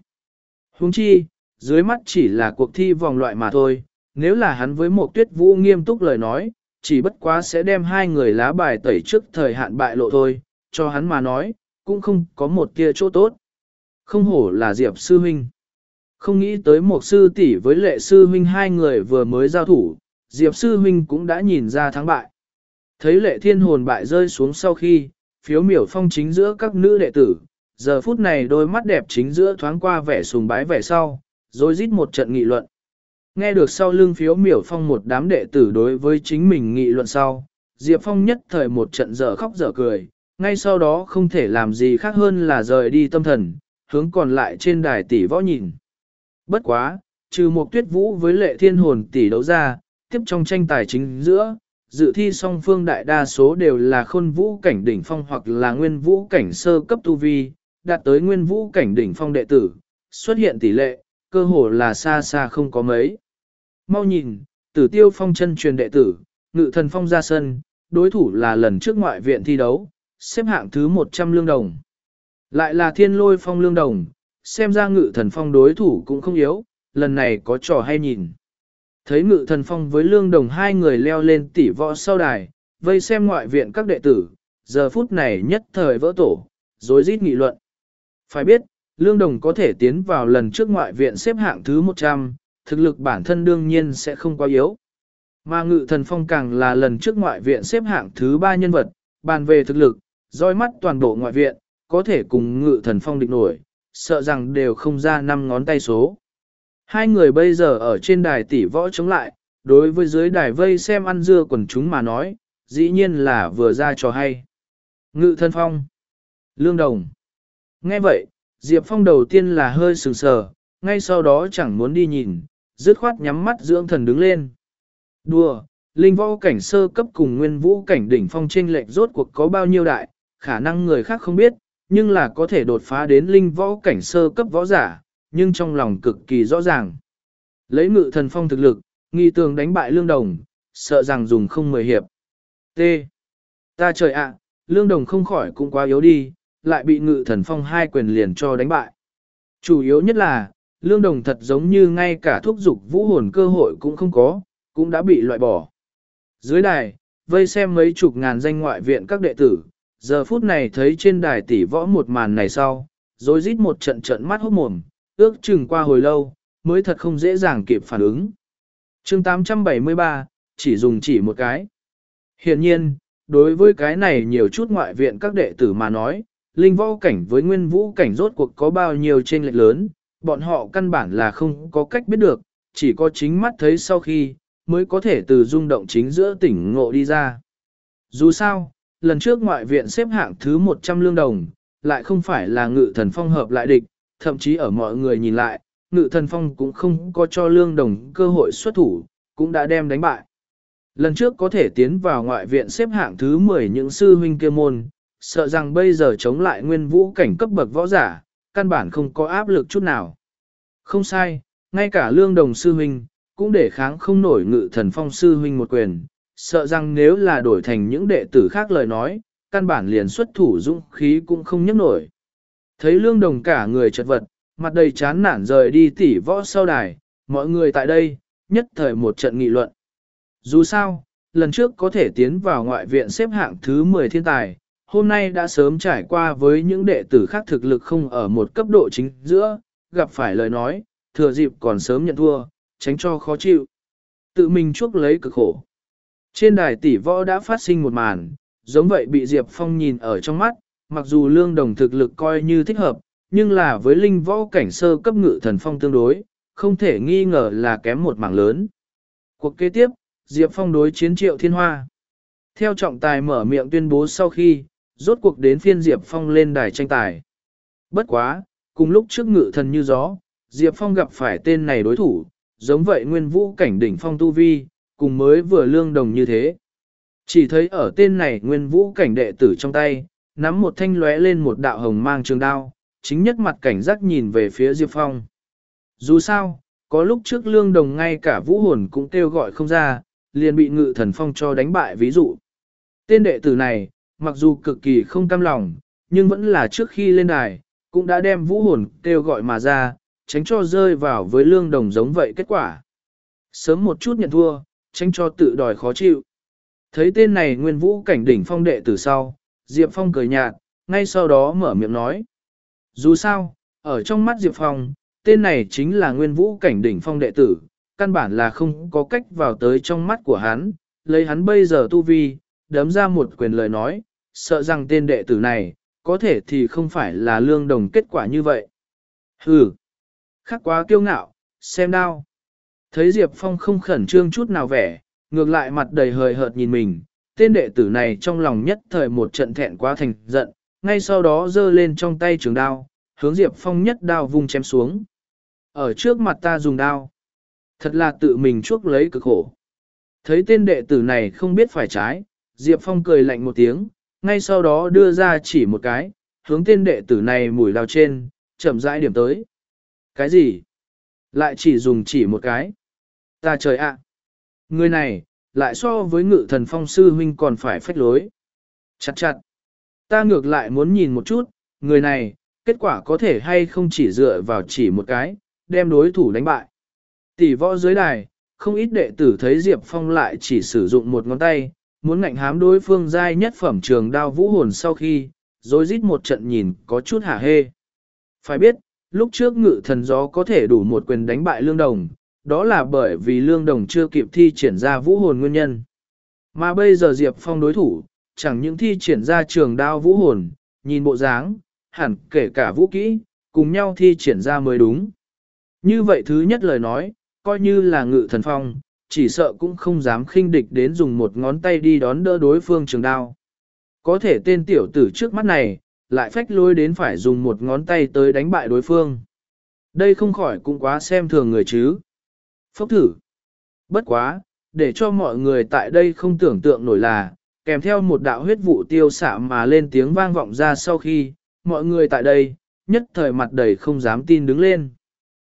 Huống chi, dưới mắt chỉ là cuộc thi vòng loại mà thôi, nếu là hắn với một tuyết vũ nghiêm túc lời nói, chỉ bất quá sẽ đem hai người lá bài tẩy trước thời hạn bại lộ thôi, cho hắn mà nói, cũng không có một tia chỗ tốt. Không hổ là Diệp Sư Huynh. Không nghĩ tới một sư tỷ với lệ sư huynh hai người vừa mới giao thủ, Diệp sư huynh cũng đã nhìn ra thắng bại. Thấy lệ thiên hồn bại rơi xuống sau khi, phiếu miểu phong chính giữa các nữ đệ tử, giờ phút này đôi mắt đẹp chính giữa thoáng qua vẻ sùng bái vẻ sau, rồi rít một trận nghị luận. Nghe được sau lưng phiếu miểu phong một đám đệ tử đối với chính mình nghị luận sau, Diệp Phong nhất thời một trận dở khóc dở cười, ngay sau đó không thể làm gì khác hơn là rời đi tâm thần, hướng còn lại trên đài tỷ võ nhìn. Bất quá, trừ một tuyết vũ với lệ thiên hồn tỷ đấu ra, tiếp trong tranh tài chính giữa, dự thi song phương đại đa số đều là khôn vũ cảnh đỉnh phong hoặc là nguyên vũ cảnh sơ cấp tu vi, đạt tới nguyên vũ cảnh đỉnh phong đệ tử, xuất hiện tỷ lệ, cơ hồ là xa xa không có mấy. Mau nhìn, tử tiêu phong chân truyền đệ tử, ngự thần phong ra sân, đối thủ là lần trước ngoại viện thi đấu, xếp hạng thứ 100 lương đồng. Lại là thiên lôi phong lương đồng, xem ra ngự thần phong đối thủ cũng không yếu, lần này có trò hay nhìn. Thấy ngự thần phong với lương đồng hai người leo lên tỉ võ sau đài, vây xem ngoại viện các đệ tử, giờ phút này nhất thời vỡ tổ, dối rít nghị luận. Phải biết, lương đồng có thể tiến vào lần trước ngoại viện xếp hạng thứ 100, thực lực bản thân đương nhiên sẽ không quá yếu. Mà ngự thần phong càng là lần trước ngoại viện xếp hạng thứ 3 nhân vật, bàn về thực lực, roi mắt toàn bộ ngoại viện, có thể cùng ngự thần phong địch nổi, sợ rằng đều không ra năm ngón tay số. Hai người bây giờ ở trên đài tỷ võ chống lại, đối với dưới đài vây xem ăn dưa quần chúng mà nói, dĩ nhiên là vừa ra trò hay. Ngự thân phong. Lương đồng. Nghe vậy, Diệp Phong đầu tiên là hơi sừng sờ, ngay sau đó chẳng muốn đi nhìn, dứt khoát nhắm mắt dưỡng thần đứng lên. Đùa, linh võ cảnh sơ cấp cùng nguyên vũ cảnh đỉnh phong trên lệch rốt cuộc có bao nhiêu đại, khả năng người khác không biết, nhưng là có thể đột phá đến linh võ cảnh sơ cấp võ giả, nhưng trong lòng cực kỳ rõ ràng. Lấy ngự thần phong thực lực, nghi tường đánh bại lương đồng, sợ rằng dùng không mười hiệp. T. Ta trời ạ, lương đồng không khỏi cũng quá yếu đi, lại bị ngự thần phong hai quyền liền cho đánh bại. Chủ yếu nhất là, lương đồng thật giống như ngay cả thúc dục vũ hồn cơ hội cũng không có, cũng đã bị loại bỏ. Dưới đài, vây xem mấy chục ngàn danh ngoại viện các đệ tử, giờ phút này thấy trên đài tỷ võ một màn này sau, rồi rít một trận trận mắt hốt mồm, ước chừng qua hồi lâu, mới thật không dễ dàng kịp phản ứng. chương 873, chỉ dùng chỉ một cái. Hiện nhiên, đối với cái này nhiều chút ngoại viện các đệ tử mà nói, linh võ cảnh với nguyên vũ cảnh rốt cuộc có bao nhiêu trên lệch lớn, bọn họ căn bản là không có cách biết được, chỉ có chính mắt thấy sau khi, mới có thể từ rung động chính giữa tỉnh ngộ đi ra. Dù sao, lần trước ngoại viện xếp hạng thứ 100 lương đồng, lại không phải là ngự thần phong hợp lại địch, thậm chí ở mọi người nhìn lại, ngự thần phong cũng không có cho lương đồng cơ hội xuất thủ, cũng đã đem đánh bại. Lần trước có thể tiến vào ngoại viện xếp hạng thứ 10 những sư huynh kia môn, sợ rằng bây giờ chống lại nguyên vũ cảnh cấp bậc võ giả, căn bản không có áp lực chút nào. Không sai, ngay cả lương đồng sư huynh, cũng để kháng không nổi ngự thần phong sư huynh một quyền, sợ rằng nếu là đổi thành những đệ tử khác lời nói, căn bản liền xuất thủ dũng khí cũng không nhấc nổi. Thấy lương đồng cả người chật vật, mặt đầy chán nản rời đi tỉ võ sau đài, mọi người tại đây, nhất thời một trận nghị luận. Dù sao, lần trước có thể tiến vào ngoại viện xếp hạng thứ 10 thiên tài, hôm nay đã sớm trải qua với những đệ tử khác thực lực không ở một cấp độ chính giữa, gặp phải lời nói, thừa dịp còn sớm nhận thua, tránh cho khó chịu. Tự mình chuốc lấy cực khổ. Trên đài tỷ võ đã phát sinh một màn, giống vậy bị Diệp Phong nhìn ở trong mắt, mặc dù lương đồng thực lực coi như thích hợp, nhưng là với linh võ cảnh sơ cấp ngự thần phong tương đối, không thể nghi ngờ là kém một mảng lớn. Cuộc kế tiếp, Diệp Phong đối chiến triệu thiên hoa. Theo trọng tài mở miệng tuyên bố sau khi, rốt cuộc đến phiên Diệp Phong lên đài tranh tài. Bất quá, cùng lúc trước ngự thần như gió, Diệp Phong gặp phải tên này đối thủ, giống vậy nguyên vũ cảnh đỉnh phong tu vi, cùng mới vừa lương đồng như thế. Chỉ thấy ở tên này nguyên vũ cảnh đệ tử trong tay, nắm một thanh lóe lên một đạo hồng mang trường đao, chính nhất mặt cảnh giác nhìn về phía Diệp Phong. Dù sao, có lúc trước lương đồng ngay cả vũ hồn cũng kêu gọi không ra, liền bị ngự thần phong cho đánh bại ví dụ. Tên đệ tử này, mặc dù cực kỳ không cam lòng, nhưng vẫn là trước khi lên đài, cũng đã đem vũ hồn kêu gọi mà ra, tránh cho rơi vào với lương đồng giống vậy kết quả. Sớm một chút nhận thua, tránh cho tự đòi khó chịu. Thấy tên này nguyên vũ cảnh đỉnh phong đệ từ sau, Diệp Phong cười nhạt, ngay sau đó mở miệng nói. Dù sao, ở trong mắt Diệp Phong, tên này chính là nguyên vũ cảnh đỉnh phong đệ tử, căn bản là không có cách vào tới trong mắt của hắn, lấy hắn bây giờ tu vi, đấm ra một quyền lời nói, sợ rằng tên đệ tử này, có thể thì không phải là lương đồng kết quả như vậy. Hừ, khắc quá kiêu ngạo, xem đao. Thấy Diệp Phong không khẩn trương chút nào vẻ, ngược lại mặt đầy hời hợt nhìn mình, tên đệ tử này trong lòng nhất thời một trận thẹn quá thành giận, ngay sau đó giơ lên trong tay trường đao, hướng Diệp Phong nhất đao vung chém xuống. Ở trước mặt ta dùng đao, thật là tự mình chuốc lấy cực khổ. Thấy tên đệ tử này không biết phải trái, Diệp Phong cười lạnh một tiếng, ngay sau đó đưa ra chỉ một cái, hướng tên đệ tử này mùi đao trên, chậm rãi điểm tới. Cái gì? Lại chỉ dùng chỉ một cái. Ta trời ạ! Người này, lại so với ngự thần phong sư huynh còn phải phách lối. Chặt chặt! Ta ngược lại muốn nhìn một chút, người này, kết quả có thể hay không chỉ dựa vào chỉ một cái, đem đối thủ đánh bại. Tỷ võ dưới đài, không ít đệ tử thấy Diệp Phong lại chỉ sử dụng một ngón tay, muốn ngạnh hám đối phương giai nhất phẩm trường đao vũ hồn sau khi, rồi rít một trận nhìn có chút hả hê. Phải biết, lúc trước ngự thần gió có thể đủ một quyền đánh bại lương đồng, đó là bởi vì lương đồng chưa kịp thi triển ra vũ hồn nguyên nhân. Mà bây giờ Diệp Phong đối thủ, chẳng những thi triển ra trường đao vũ hồn, nhìn bộ dáng, hẳn kể cả vũ kỹ, cùng nhau thi triển ra mới đúng. Như vậy thứ nhất lời nói, coi như là ngự thần phong, chỉ sợ cũng không dám khinh địch đến dùng một ngón tay đi đón đỡ đối phương trường đao. Có thể tên tiểu tử trước mắt này, lại phách lôi đến phải dùng một ngón tay tới đánh bại đối phương. Đây không khỏi cũng quá xem thường người chứ. Phốc thử. Bất quá, để cho mọi người tại đây không tưởng tượng nổi là, kèm theo một đạo huyết vụ tiêu xạ mà lên tiếng vang vọng ra sau khi, mọi người tại đây, nhất thời mặt đầy không dám tin đứng lên.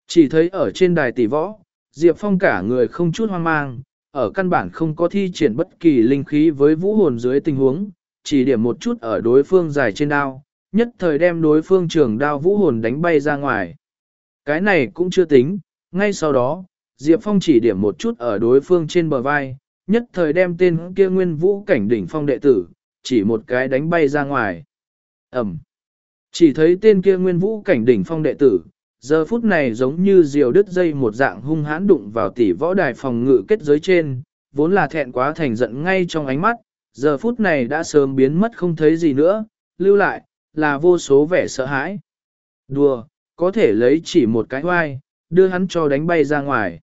Chỉ thấy ở trên đài tỷ võ, Diệp Phong cả người không chút hoang mang, ở căn bản không có thi triển bất kỳ linh khí với vũ hồn dưới tình huống, chỉ điểm một chút ở đối phương dài trên đao, nhất thời đem đối phương trường đao vũ hồn đánh bay ra ngoài. Cái này cũng chưa tính, ngay sau đó, Diệp Phong chỉ điểm một chút ở đối phương trên bờ vai, nhất thời đem tên kia nguyên vũ cảnh đỉnh phong đệ tử, chỉ một cái đánh bay ra ngoài. Ẩm. Chỉ thấy tên kia nguyên vũ cảnh đỉnh phong đệ tử, giờ phút này giống như diều đứt dây một dạng hung hãn đụng vào tỷ võ đài phòng ngự kết giới trên, vốn là thẹn quá thành giận ngay trong ánh mắt, giờ phút này đã sớm biến mất không thấy gì nữa, lưu lại, là vô số vẻ sợ hãi. Đùa, có thể lấy chỉ một cái hoai, đưa hắn cho đánh bay ra ngoài.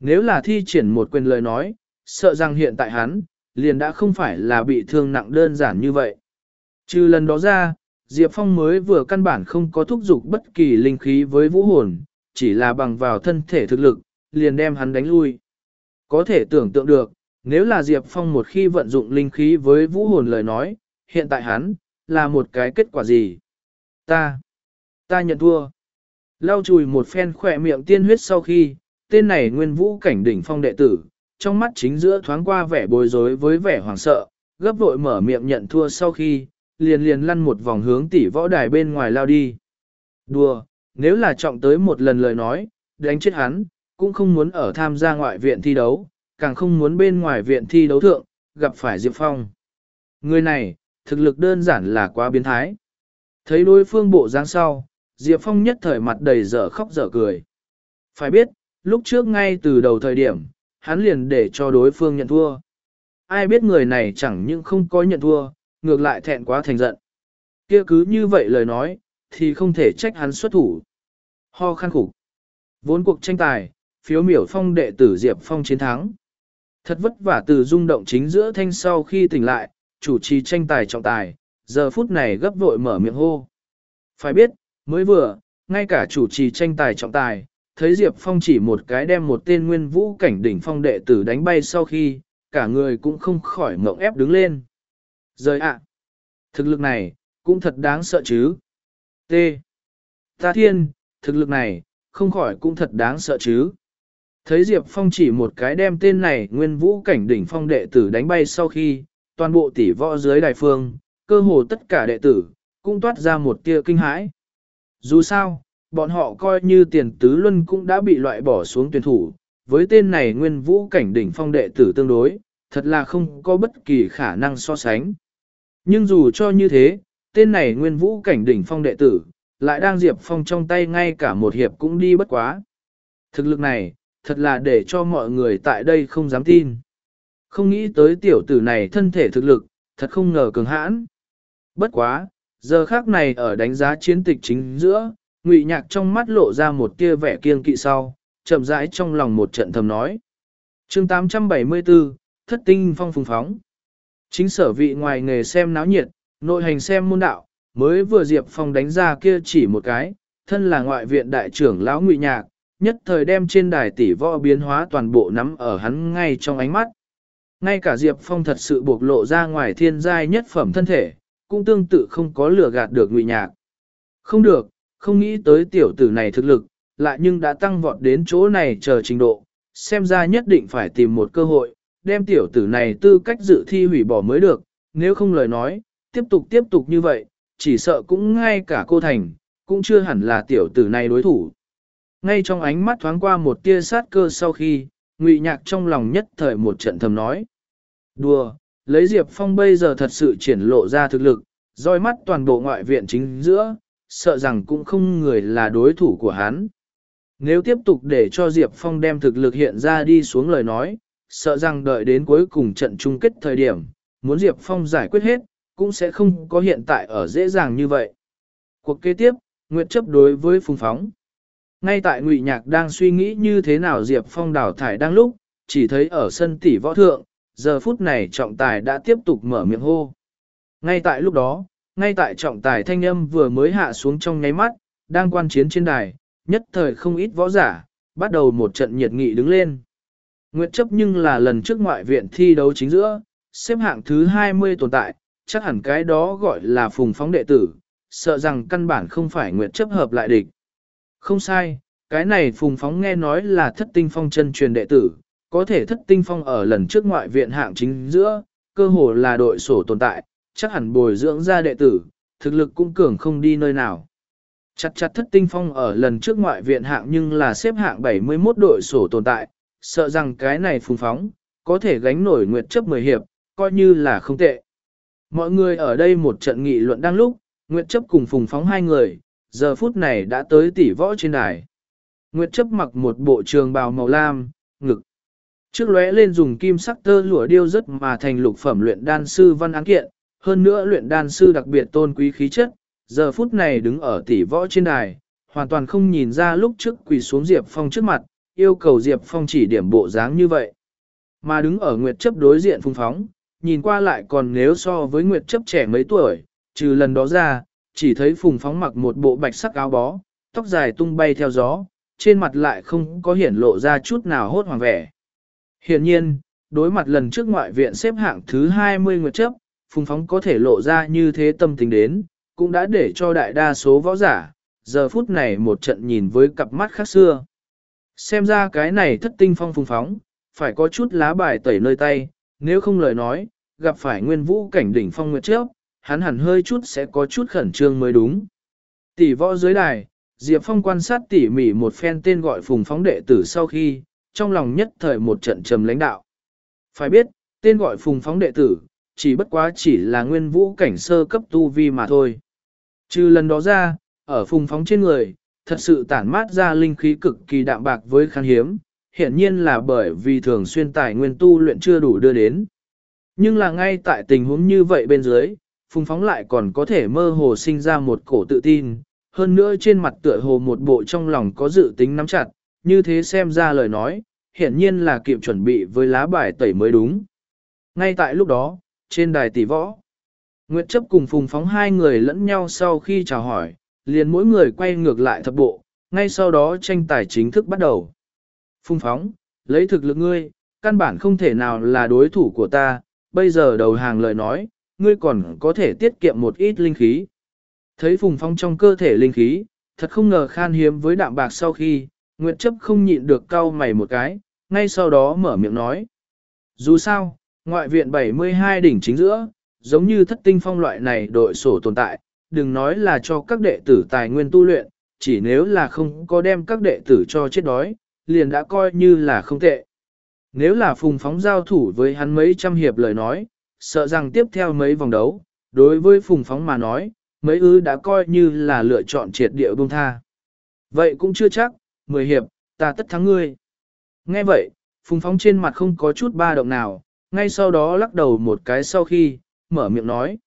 Nếu là thi triển một quyền lời nói, sợ rằng hiện tại hắn, liền đã không phải là bị thương nặng đơn giản như vậy. Trừ lần đó ra, Diệp Phong mới vừa căn bản không có thúc giục bất kỳ linh khí với vũ hồn, chỉ là bằng vào thân thể thực lực, liền đem hắn đánh lui. Có thể tưởng tượng được, nếu là Diệp Phong một khi vận dụng linh khí với vũ hồn lời nói, hiện tại hắn, là một cái kết quả gì? Ta, ta nhận thua. Lau chùi một phen khỏe miệng tiên huyết sau khi, tên này nguyên vũ cảnh đỉnh phong đệ tử, trong mắt chính giữa thoáng qua vẻ bối rối với vẻ hoảng sợ, gấp vội mở miệng nhận thua sau khi, liền liền lăn một vòng hướng tỷ võ đài bên ngoài lao đi. Đùa, nếu là trọng tới một lần lời nói, đánh chết hắn, cũng không muốn ở tham gia ngoại viện thi đấu, càng không muốn bên ngoài viện thi đấu thượng, gặp phải Diệp Phong. Người này, thực lực đơn giản là quá biến thái. Thấy đối phương bộ dáng sau, Diệp Phong nhất thời mặt đầy dở khóc dở cười. Phải biết, lúc trước ngay từ đầu thời điểm, hắn liền để cho đối phương nhận thua. Ai biết người này chẳng những không có nhận thua, ngược lại thẹn quá thành giận. kia cứ như vậy lời nói, thì không thể trách hắn xuất thủ. Ho khăn khủng. Vốn cuộc tranh tài, phiếu miểu phong đệ tử Diệp Phong chiến thắng. Thật vất vả từ rung động chính giữa thanh sau khi tỉnh lại, chủ trì tranh tài trọng tài, giờ phút này gấp vội mở miệng hô. Phải biết, mới vừa, ngay cả chủ trì tranh tài trọng tài, thấy Diệp Phong chỉ một cái đem một tên nguyên vũ cảnh đỉnh phong đệ tử đánh bay sau khi, cả người cũng không khỏi ngộng ép đứng lên. Rời ạ! thực lực này, cũng thật đáng sợ chứ. T. Ta thiên, thực lực này, không khỏi cũng thật đáng sợ chứ. Thấy Diệp Phong chỉ một cái đem tên này nguyên vũ cảnh đỉnh phong đệ tử đánh bay sau khi, toàn bộ tỷ võ dưới đài phương, cơ hồ tất cả đệ tử, cũng toát ra một tia kinh hãi. Dù sao, bọn họ coi như tiền tứ luân cũng đã bị loại bỏ xuống tuyển thủ, với tên này nguyên vũ cảnh đỉnh phong đệ tử tương đối, thật là không có bất kỳ khả năng so sánh. Nhưng dù cho như thế, tên này nguyên vũ cảnh đỉnh phong đệ tử, lại đang Diệp Phong trong tay ngay cả một hiệp cũng đi bất quá. Thực lực này, thật là để cho mọi người tại đây không dám tin. Không nghĩ tới tiểu tử này thân thể thực lực, thật không ngờ cường hãn. Bất quá, giờ khác này ở đánh giá chiến tịch chính giữa, ngụy nhạc trong mắt lộ ra một tia vẻ kiêng kỵ sau, chậm rãi trong lòng một trận thầm nói. chương 874, Thất tinh phong phùng phóng. Chính sở vị ngoài nghề xem náo nhiệt, nội hành xem môn đạo, mới vừa Diệp Phong đánh ra kia chỉ một cái, thân là ngoại viện đại trưởng lão ngụy nhạc, nhất thời đem trên đài tỷ võ biến hóa toàn bộ nắm ở hắn ngay trong ánh mắt. Ngay cả Diệp Phong thật sự bộc lộ ra ngoài thiên giai nhất phẩm thân thể, cũng tương tự không có lừa gạt được ngụy nhạc. Không được, không nghĩ tới tiểu tử này thực lực, lại nhưng đã tăng vọt đến chỗ này chờ trình độ, xem ra nhất định phải tìm một cơ hội, đem tiểu tử này tư cách dự thi hủy bỏ mới được, nếu không lời nói, tiếp tục tiếp tục như vậy, chỉ sợ cũng ngay cả cô Thành, cũng chưa hẳn là tiểu tử này đối thủ. Ngay trong ánh mắt thoáng qua một tia sát cơ sau khi, ngụy nhạc trong lòng nhất thời một trận thầm nói. Đùa, lấy Diệp Phong bây giờ thật sự triển lộ ra thực lực, roi mắt toàn bộ ngoại viện chính giữa, sợ rằng cũng không người là đối thủ của hắn. Nếu tiếp tục để cho Diệp Phong đem thực lực hiện ra đi xuống lời nói, sợ rằng đợi đến cuối cùng trận chung kết thời điểm, muốn Diệp Phong giải quyết hết, cũng sẽ không có hiện tại ở dễ dàng như vậy. Cuộc kế tiếp, Nguyệt chấp đối với Phùng Phóng. Ngay tại Ngụy Nhạc đang suy nghĩ như thế nào Diệp Phong đào thải đang lúc, chỉ thấy ở sân tỷ võ thượng, giờ phút này trọng tài đã tiếp tục mở miệng hô. Ngay tại lúc đó, ngay tại trọng tài thanh âm vừa mới hạ xuống trong nháy mắt, đang quan chiến trên đài, nhất thời không ít võ giả, bắt đầu một trận nhiệt nghị đứng lên. Nguyệt chấp nhưng là lần trước ngoại viện thi đấu chính giữa, xếp hạng thứ 20 tồn tại, chắc hẳn cái đó gọi là phùng phóng đệ tử, sợ rằng căn bản không phải Nguyệt chấp hợp lại địch. Không sai, cái này phùng phóng nghe nói là thất tinh phong chân truyền đệ tử, có thể thất tinh phong ở lần trước ngoại viện hạng chính giữa, cơ hồ là đội sổ tồn tại, chắc hẳn bồi dưỡng ra đệ tử, thực lực cũng cường không đi nơi nào. Chặt chặt thất tinh phong ở lần trước ngoại viện hạng nhưng là xếp hạng 71 đội sổ tồn tại, sợ rằng cái này phùng phóng, có thể gánh nổi nguyệt chấp 10 hiệp, coi như là không tệ. Mọi người ở đây một trận nghị luận đang lúc, nguyệt chấp cùng phùng phóng hai người, giờ phút này đã tới tỷ võ trên đài. Nguyệt chấp mặc một bộ trường bào màu lam, ngực. Trước lóe lên dùng kim sắc tơ lụa điêu rất mà thành lục phẩm luyện đan sư văn án kiện, hơn nữa luyện đan sư đặc biệt tôn quý khí chất, giờ phút này đứng ở tỷ võ trên đài, hoàn toàn không nhìn ra lúc trước quỳ xuống Diệp Phong trước mặt, yêu cầu Diệp Phong chỉ điểm bộ dáng như vậy. Mà đứng ở Nguyệt chấp đối diện phung phóng, nhìn qua lại còn nếu so với Nguyệt chấp trẻ mấy tuổi, trừ lần đó ra, chỉ thấy phùng phóng mặc một bộ bạch sắc áo bó, tóc dài tung bay theo gió, trên mặt lại không có hiển lộ ra chút nào hốt hoàng vẻ. Hiện nhiên, đối mặt lần trước ngoại viện xếp hạng thứ 20 Nguyệt chấp, phùng phóng có thể lộ ra như thế tâm tình đến, cũng đã để cho đại đa số võ giả, giờ phút này một trận nhìn với cặp mắt khác xưa. Xem ra cái này thất tinh phong phùng phóng, phải có chút lá bài tẩy nơi tay, nếu không lời nói, gặp phải nguyên vũ cảnh đỉnh phong nguyệt trước, hắn hẳn hơi chút sẽ có chút khẩn trương mới đúng. Tỷ võ dưới đài, Diệp Phong quan sát tỉ mỉ một phen tên gọi phùng phóng đệ tử sau khi, trong lòng nhất thời một trận trầm lãnh đạo. Phải biết, tên gọi phùng phóng đệ tử, chỉ bất quá chỉ là nguyên vũ cảnh sơ cấp tu vi mà thôi. Trừ lần đó ra, ở phùng phóng trên người, thật sự tản mát ra linh khí cực kỳ đạm bạc với khan hiếm, hiển nhiên là bởi vì thường xuyên tài nguyên tu luyện chưa đủ đưa đến. Nhưng là ngay tại tình huống như vậy bên dưới, phùng phóng lại còn có thể mơ hồ sinh ra một cổ tự tin, hơn nữa trên mặt tựa hồ một bộ trong lòng có dự tính nắm chặt, như thế xem ra lời nói, hiển nhiên là kịp chuẩn bị với lá bài tẩy mới đúng. Ngay tại lúc đó, trên đài tỷ võ, Nguyệt chấp cùng phùng phóng hai người lẫn nhau sau khi chào hỏi, liền mỗi người quay ngược lại thập bộ, ngay sau đó tranh tài chính thức bắt đầu. Phùng phóng, lấy thực lực ngươi, căn bản không thể nào là đối thủ của ta, bây giờ đầu hàng lời nói, ngươi còn có thể tiết kiệm một ít linh khí. Thấy phùng phóng trong cơ thể linh khí, thật không ngờ khan hiếm với đạm bạc sau khi, Nguyệt chấp không nhịn được cau mày một cái, ngay sau đó mở miệng nói. Dù sao, ngoại viện 72 đỉnh chính giữa, giống như thất tinh phong loại này đội sổ tồn tại, đừng nói là cho các đệ tử tài nguyên tu luyện, chỉ nếu là không có đem các đệ tử cho chết đói, liền đã coi như là không tệ. Nếu là phùng phóng giao thủ với hắn mấy trăm hiệp lời nói, sợ rằng tiếp theo mấy vòng đấu, đối với phùng phóng mà nói, mấy ư đã coi như là lựa chọn triệt địa bông tha. Vậy cũng chưa chắc, mười hiệp, ta tất thắng ngươi. Nghe vậy, phùng phóng trên mặt không có chút ba động nào, ngay sau đó lắc đầu một cái sau khi, mở miệng nói.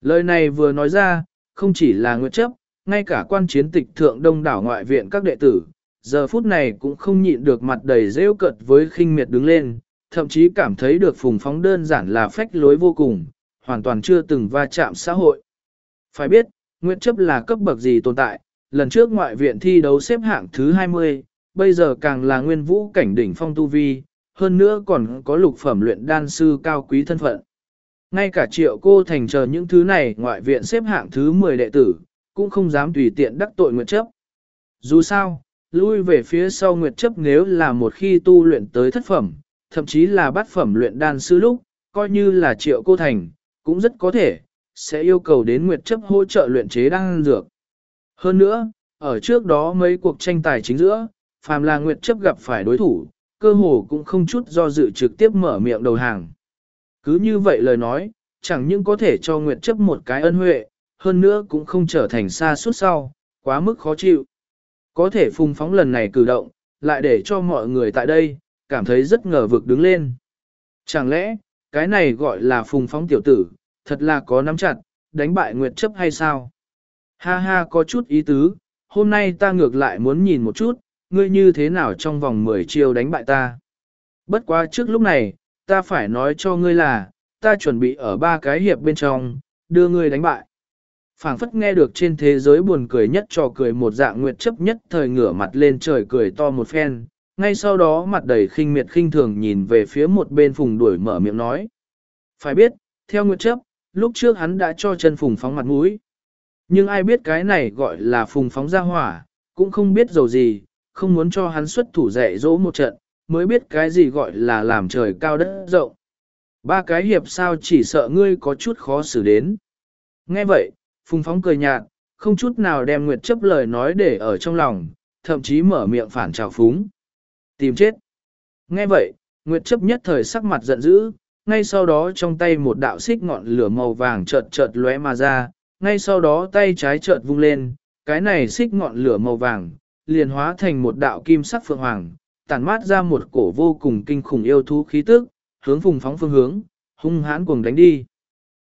Lời này vừa nói ra, không chỉ là nguyệt chấp, ngay cả quan chiến tịch thượng đông đảo ngoại viện các đệ tử, giờ phút này cũng không nhịn được mặt đầy rêu cợt với khinh miệt đứng lên, thậm chí cảm thấy được phùng phóng đơn giản là phách lối vô cùng, hoàn toàn chưa từng va chạm xã hội. Phải biết, nguyệt chấp là cấp bậc gì tồn tại, lần trước ngoại viện thi đấu xếp hạng thứ 20, bây giờ càng là nguyên vũ cảnh đỉnh phong tu vi, hơn nữa còn có lục phẩm luyện đan sư cao quý thân phận. Ngay cả triệu cô thành chờ những thứ này ngoại viện xếp hạng thứ 10 đệ tử, cũng không dám tùy tiện đắc tội nguyệt chấp. Dù sao, lui về phía sau nguyệt chấp nếu là một khi tu luyện tới thất phẩm, thậm chí là bát phẩm luyện đan sư lúc, coi như là triệu cô thành, cũng rất có thể, sẽ yêu cầu đến nguyệt chấp hỗ trợ luyện chế đan dược. Hơn nữa, ở trước đó mấy cuộc tranh tài chính giữa, phàm là Nguyệt chấp gặp phải đối thủ, cơ hồ cũng không chút do dự trực tiếp mở miệng đầu hàng. Cứ như vậy lời nói, chẳng những có thể cho Nguyệt chấp một cái ân huệ, hơn nữa cũng không trở thành xa suốt sau, quá mức khó chịu. Có thể phùng phóng lần này cử động, lại để cho mọi người tại đây, cảm thấy rất ngờ vực đứng lên. Chẳng lẽ, cái này gọi là phùng phóng tiểu tử, thật là có nắm chặt, đánh bại Nguyệt chấp hay sao? Ha ha có chút ý tứ, hôm nay ta ngược lại muốn nhìn một chút, ngươi như thế nào trong vòng 10 chiêu đánh bại ta. Bất quá trước lúc này, ta phải nói cho ngươi là, ta chuẩn bị ở ba cái hiệp bên trong, đưa ngươi đánh bại. phảng phất nghe được trên thế giới buồn cười nhất trò cười một dạng nguyệt chấp nhất thời ngửa mặt lên trời cười to một phen, ngay sau đó mặt đầy khinh miệt khinh thường nhìn về phía một bên phùng đuổi mở miệng nói. Phải biết, theo nguyệt chấp, lúc trước hắn đã cho chân phùng phóng mặt mũi. Nhưng ai biết cái này gọi là phùng phóng ra hỏa, cũng không biết dầu gì, không muốn cho hắn xuất thủ dạy dỗ một trận, mới biết cái gì gọi là làm trời cao đất rộng. Ba cái hiệp sao chỉ sợ ngươi có chút khó xử đến. Nghe vậy, Phùng Phóng cười nhạt, không chút nào đem Nguyệt chấp lời nói để ở trong lòng, thậm chí mở miệng phản trào phúng. Tìm chết. Nghe vậy, Nguyệt chấp nhất thời sắc mặt giận dữ, ngay sau đó trong tay một đạo xích ngọn lửa màu vàng chợt chợt lóe mà ra, ngay sau đó tay trái chợt vung lên, cái này xích ngọn lửa màu vàng, liền hóa thành một đạo kim sắc phượng hoàng, tản mát ra một cổ vô cùng kinh khủng yêu thú khí tức, hướng vùng phóng phương hướng, hung hãn cuồng đánh đi.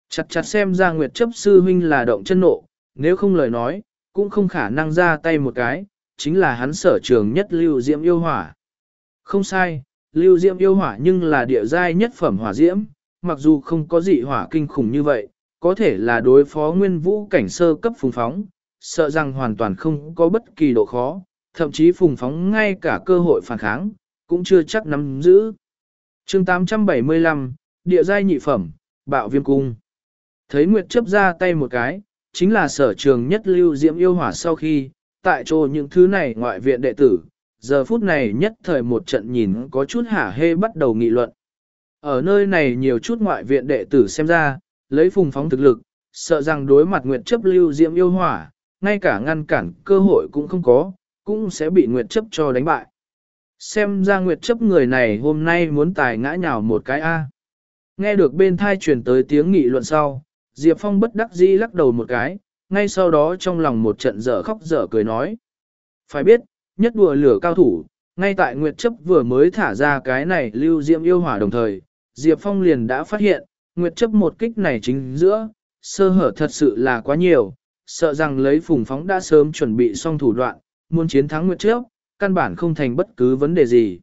Chặt chặt xem ra Nguyệt chấp sư huynh là động chân nộ, nếu không lời nói, cũng không khả năng ra tay một cái, chính là hắn sở trường nhất lưu diễm yêu hỏa. Không sai, lưu diễm yêu hỏa nhưng là địa giai nhất phẩm hỏa diễm, mặc dù không có dị hỏa kinh khủng như vậy, có thể là đối phó nguyên vũ cảnh sơ cấp phùng phóng, sợ rằng hoàn toàn không có bất kỳ độ khó, thậm chí phùng phóng ngay cả cơ hội phản kháng, cũng chưa chắc nắm giữ. chương 875, địa giai nhị phẩm, bạo viêm cung. Thấy Nguyệt chấp ra tay một cái, chính là sở trường nhất lưu diễm yêu hỏa sau khi, tại chỗ những thứ này ngoại viện đệ tử, giờ phút này nhất thời một trận nhìn có chút hả hê bắt đầu nghị luận. Ở nơi này nhiều chút ngoại viện đệ tử xem ra, lấy phùng phóng thực lực, sợ rằng đối mặt Nguyệt chấp lưu diễm yêu hỏa, ngay cả ngăn cản cơ hội cũng không có, cũng sẽ bị Nguyệt chấp cho đánh bại. Xem ra Nguyệt chấp người này hôm nay muốn tài ngã nhào một cái A. Nghe được bên thai truyền tới tiếng nghị luận sau, Diệp Phong bất đắc dĩ lắc đầu một cái, ngay sau đó trong lòng một trận dở khóc dở cười nói. Phải biết, nhất đùa lửa cao thủ, ngay tại Nguyệt chấp vừa mới thả ra cái này lưu diệm yêu hỏa đồng thời, Diệp Phong liền đã phát hiện, Nguyệt chấp một kích này chính giữa, sơ hở thật sự là quá nhiều, sợ rằng lấy phùng phóng đã sớm chuẩn bị xong thủ đoạn, muốn chiến thắng Nguyệt chấp, căn bản không thành bất cứ vấn đề gì.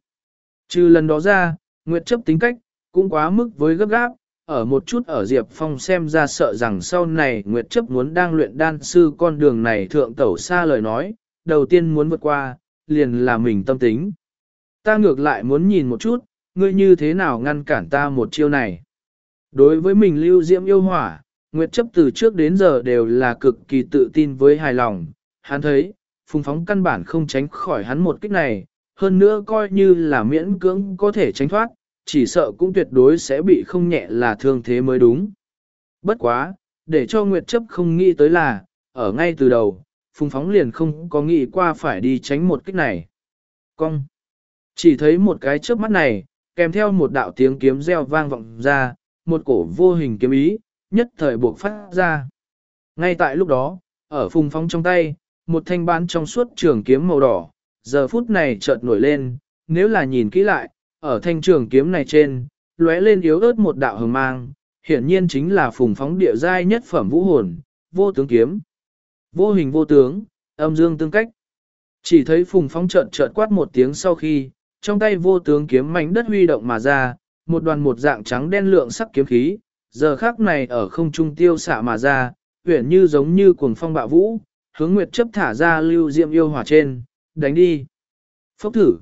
Trừ lần đó ra, Nguyệt chấp tính cách, cũng quá mức với gấp gáp, ở một chút ở Diệp Phong xem ra sợ rằng sau này Nguyệt chấp muốn đang luyện đan sư con đường này thượng tẩu xa lời nói, đầu tiên muốn vượt qua, liền là mình tâm tính. Ta ngược lại muốn nhìn một chút, ngươi như thế nào ngăn cản ta một chiêu này. Đối với mình lưu diễm yêu hỏa, Nguyệt chấp từ trước đến giờ đều là cực kỳ tự tin với hài lòng, hắn thấy, phùng phóng căn bản không tránh khỏi hắn một kích này, hơn nữa coi như là miễn cưỡng có thể tránh thoát, chỉ sợ cũng tuyệt đối sẽ bị không nhẹ là thương thế mới đúng. Bất quá, để cho Nguyệt chấp không nghĩ tới là, ở ngay từ đầu, phùng phóng liền không có nghĩ qua phải đi tránh một kích này. Cong! Chỉ thấy một cái chớp mắt này, kèm theo một đạo tiếng kiếm reo vang vọng ra, một cổ vô hình kiếm ý, nhất thời buộc phát ra. Ngay tại lúc đó, ở phùng phóng trong tay, một thanh bán trong suốt trường kiếm màu đỏ, giờ phút này chợt nổi lên, nếu là nhìn kỹ lại, ở thanh trường kiếm này trên, lóe lên yếu ớt một đạo hồng mang, hiển nhiên chính là phùng phóng địa giai nhất phẩm vũ hồn, vô tướng kiếm. Vô hình vô tướng, âm dương tương cách. Chỉ thấy phùng phóng chợt chợt quát một tiếng sau khi, trong tay vô tướng kiếm mảnh đất huy động mà ra, một đoàn một dạng trắng đen lượng sắc kiếm khí, giờ khác này ở không trung tiêu xạ mà ra, huyển như giống như cuồng phong bạo vũ, hướng nguyệt chấp thả ra lưu diệm yêu hỏa trên, đánh đi. Phốc thử.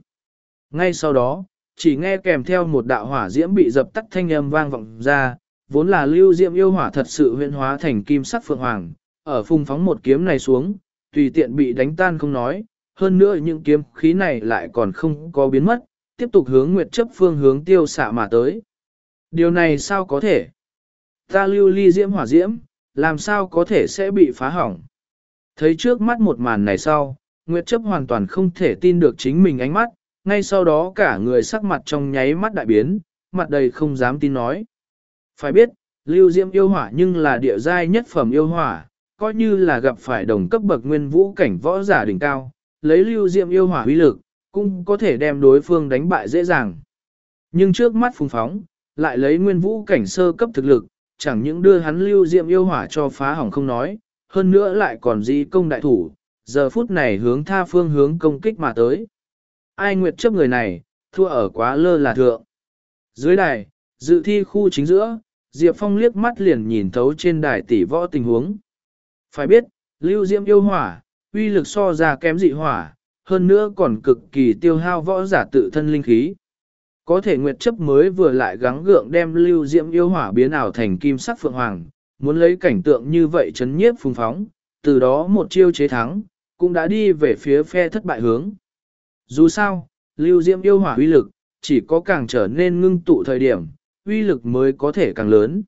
Ngay sau đó, chỉ nghe kèm theo một đạo hỏa diễm bị dập tắt thanh âm vang vọng ra, vốn là lưu diệm yêu hỏa thật sự huyễn hóa thành kim sắc phượng hoàng, ở phùng phóng một kiếm này xuống, tùy tiện bị đánh tan không nói, hơn nữa những kiếm khí này lại còn không có biến mất, tiếp tục hướng nguyệt chấp phương hướng tiêu xạ mà tới. Điều này sao có thể? Ta lưu ly diễm hỏa diễm, làm sao có thể sẽ bị phá hỏng? Thấy trước mắt một màn này sau, Nguyệt chấp hoàn toàn không thể tin được chính mình ánh mắt, ngay sau đó cả người sắc mặt trong nháy mắt đại biến, mặt đầy không dám tin nói. Phải biết, lưu diễm yêu hỏa nhưng là địa giai nhất phẩm yêu hỏa, coi như là gặp phải đồng cấp bậc nguyên vũ cảnh võ giả đỉnh cao, lấy lưu diễm yêu hỏa uy lực, cũng có thể đem đối phương đánh bại dễ dàng. Nhưng trước mắt phùng phóng, lại lấy nguyên vũ cảnh sơ cấp thực lực, chẳng những đưa hắn lưu diệm yêu hỏa cho phá hỏng không nói, hơn nữa lại còn di công đại thủ, giờ phút này hướng tha phương hướng công kích mà tới. Ai nguyệt chấp người này, thua ở quá lơ là thượng. Dưới đài, dự thi khu chính giữa, Diệp Phong liếc mắt liền nhìn thấu trên đài tỷ võ tình huống. Phải biết, lưu diệm yêu hỏa, uy lực so ra kém dị hỏa, hơn nữa còn cực kỳ tiêu hao võ giả tự thân linh khí. Có thể nguyệt chấp mới vừa lại gắng gượng đem lưu diệm yêu hỏa biến ảo thành kim sắc phượng hoàng, muốn lấy cảnh tượng như vậy chấn nhiếp phùng phóng, từ đó một chiêu chế thắng, cũng đã đi về phía phe thất bại hướng. Dù sao, lưu diệm yêu hỏa uy lực, chỉ có càng trở nên ngưng tụ thời điểm, uy lực mới có thể càng lớn.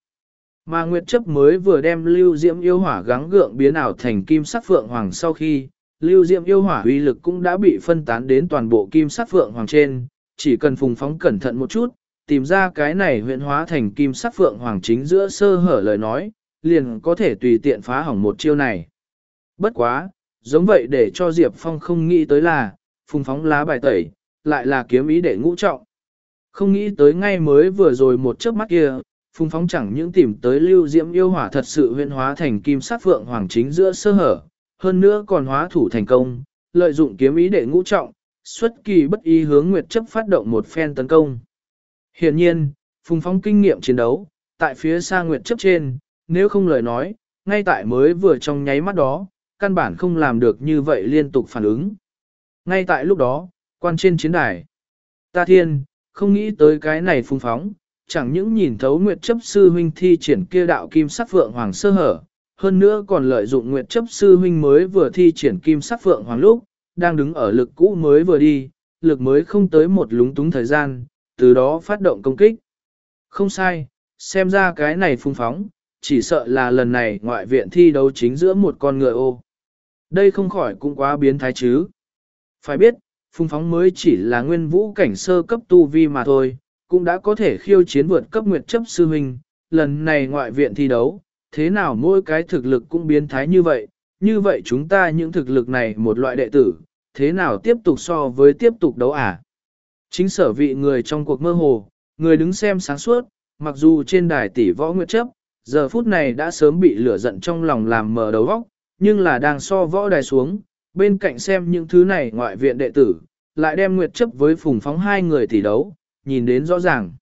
Mà Nguyệt chấp mới vừa đem lưu diệm yêu hỏa gắng gượng biến ảo thành kim sắc phượng hoàng sau khi, lưu diệm yêu hỏa uy lực cũng đã bị phân tán đến toàn bộ kim sắc phượng hoàng trên, chỉ cần phùng phóng cẩn thận một chút, tìm ra cái này huyện hóa thành kim sắc phượng hoàng chính giữa sơ hở lời nói, liền có thể tùy tiện phá hỏng một chiêu này. Bất quá, giống vậy để cho Diệp Phong không nghĩ tới là, phùng phóng lá bài tẩy, lại là kiếm ý để ngũ trọng. Không nghĩ tới ngay mới vừa rồi một chớp mắt kia, phùng phóng chẳng những tìm tới lưu diễm yêu hỏa thật sự huyện hóa thành kim sắc phượng hoàng chính giữa sơ hở, hơn nữa còn hóa thủ thành công, lợi dụng kiếm ý để ngũ trọng, xuất kỳ bất ý hướng Nguyệt chấp phát động một phen tấn công. Hiện nhiên, phùng phóng kinh nghiệm chiến đấu, tại phía xa Nguyệt chấp trên, nếu không lời nói, ngay tại mới vừa trong nháy mắt đó, căn bản không làm được như vậy liên tục phản ứng. Ngay tại lúc đó, quan trên chiến đài, ta thiên, không nghĩ tới cái này phùng phóng, chẳng những nhìn thấu Nguyệt chấp sư huynh thi triển kia đạo kim sắc vượng hoàng sơ hở, hơn nữa còn lợi dụng Nguyệt chấp sư huynh mới vừa thi triển kim sắc phượng hoàng lúc, đang đứng ở lực cũ mới vừa đi, lực mới không tới một lúng túng thời gian, từ đó phát động công kích. Không sai, xem ra cái này phung phóng, chỉ sợ là lần này ngoại viện thi đấu chính giữa một con ngựa ô. Đây không khỏi cũng quá biến thái chứ. Phải biết, phung phóng mới chỉ là nguyên vũ cảnh sơ cấp tu vi mà thôi, cũng đã có thể khiêu chiến vượt cấp nguyệt chấp sư huynh. Lần này ngoại viện thi đấu, thế nào mỗi cái thực lực cũng biến thái như vậy, như vậy chúng ta những thực lực này một loại đệ tử, thế nào tiếp tục so với tiếp tục đấu à? Chính sở vị người trong cuộc mơ hồ, người đứng xem sáng suốt, mặc dù trên đài tỷ võ nguyệt chấp, giờ phút này đã sớm bị lửa giận trong lòng làm mờ đầu óc, nhưng là đang so võ đài xuống, bên cạnh xem những thứ này ngoại viện đệ tử, lại đem nguyệt chấp với phùng phóng hai người tỷ đấu, nhìn đến rõ ràng.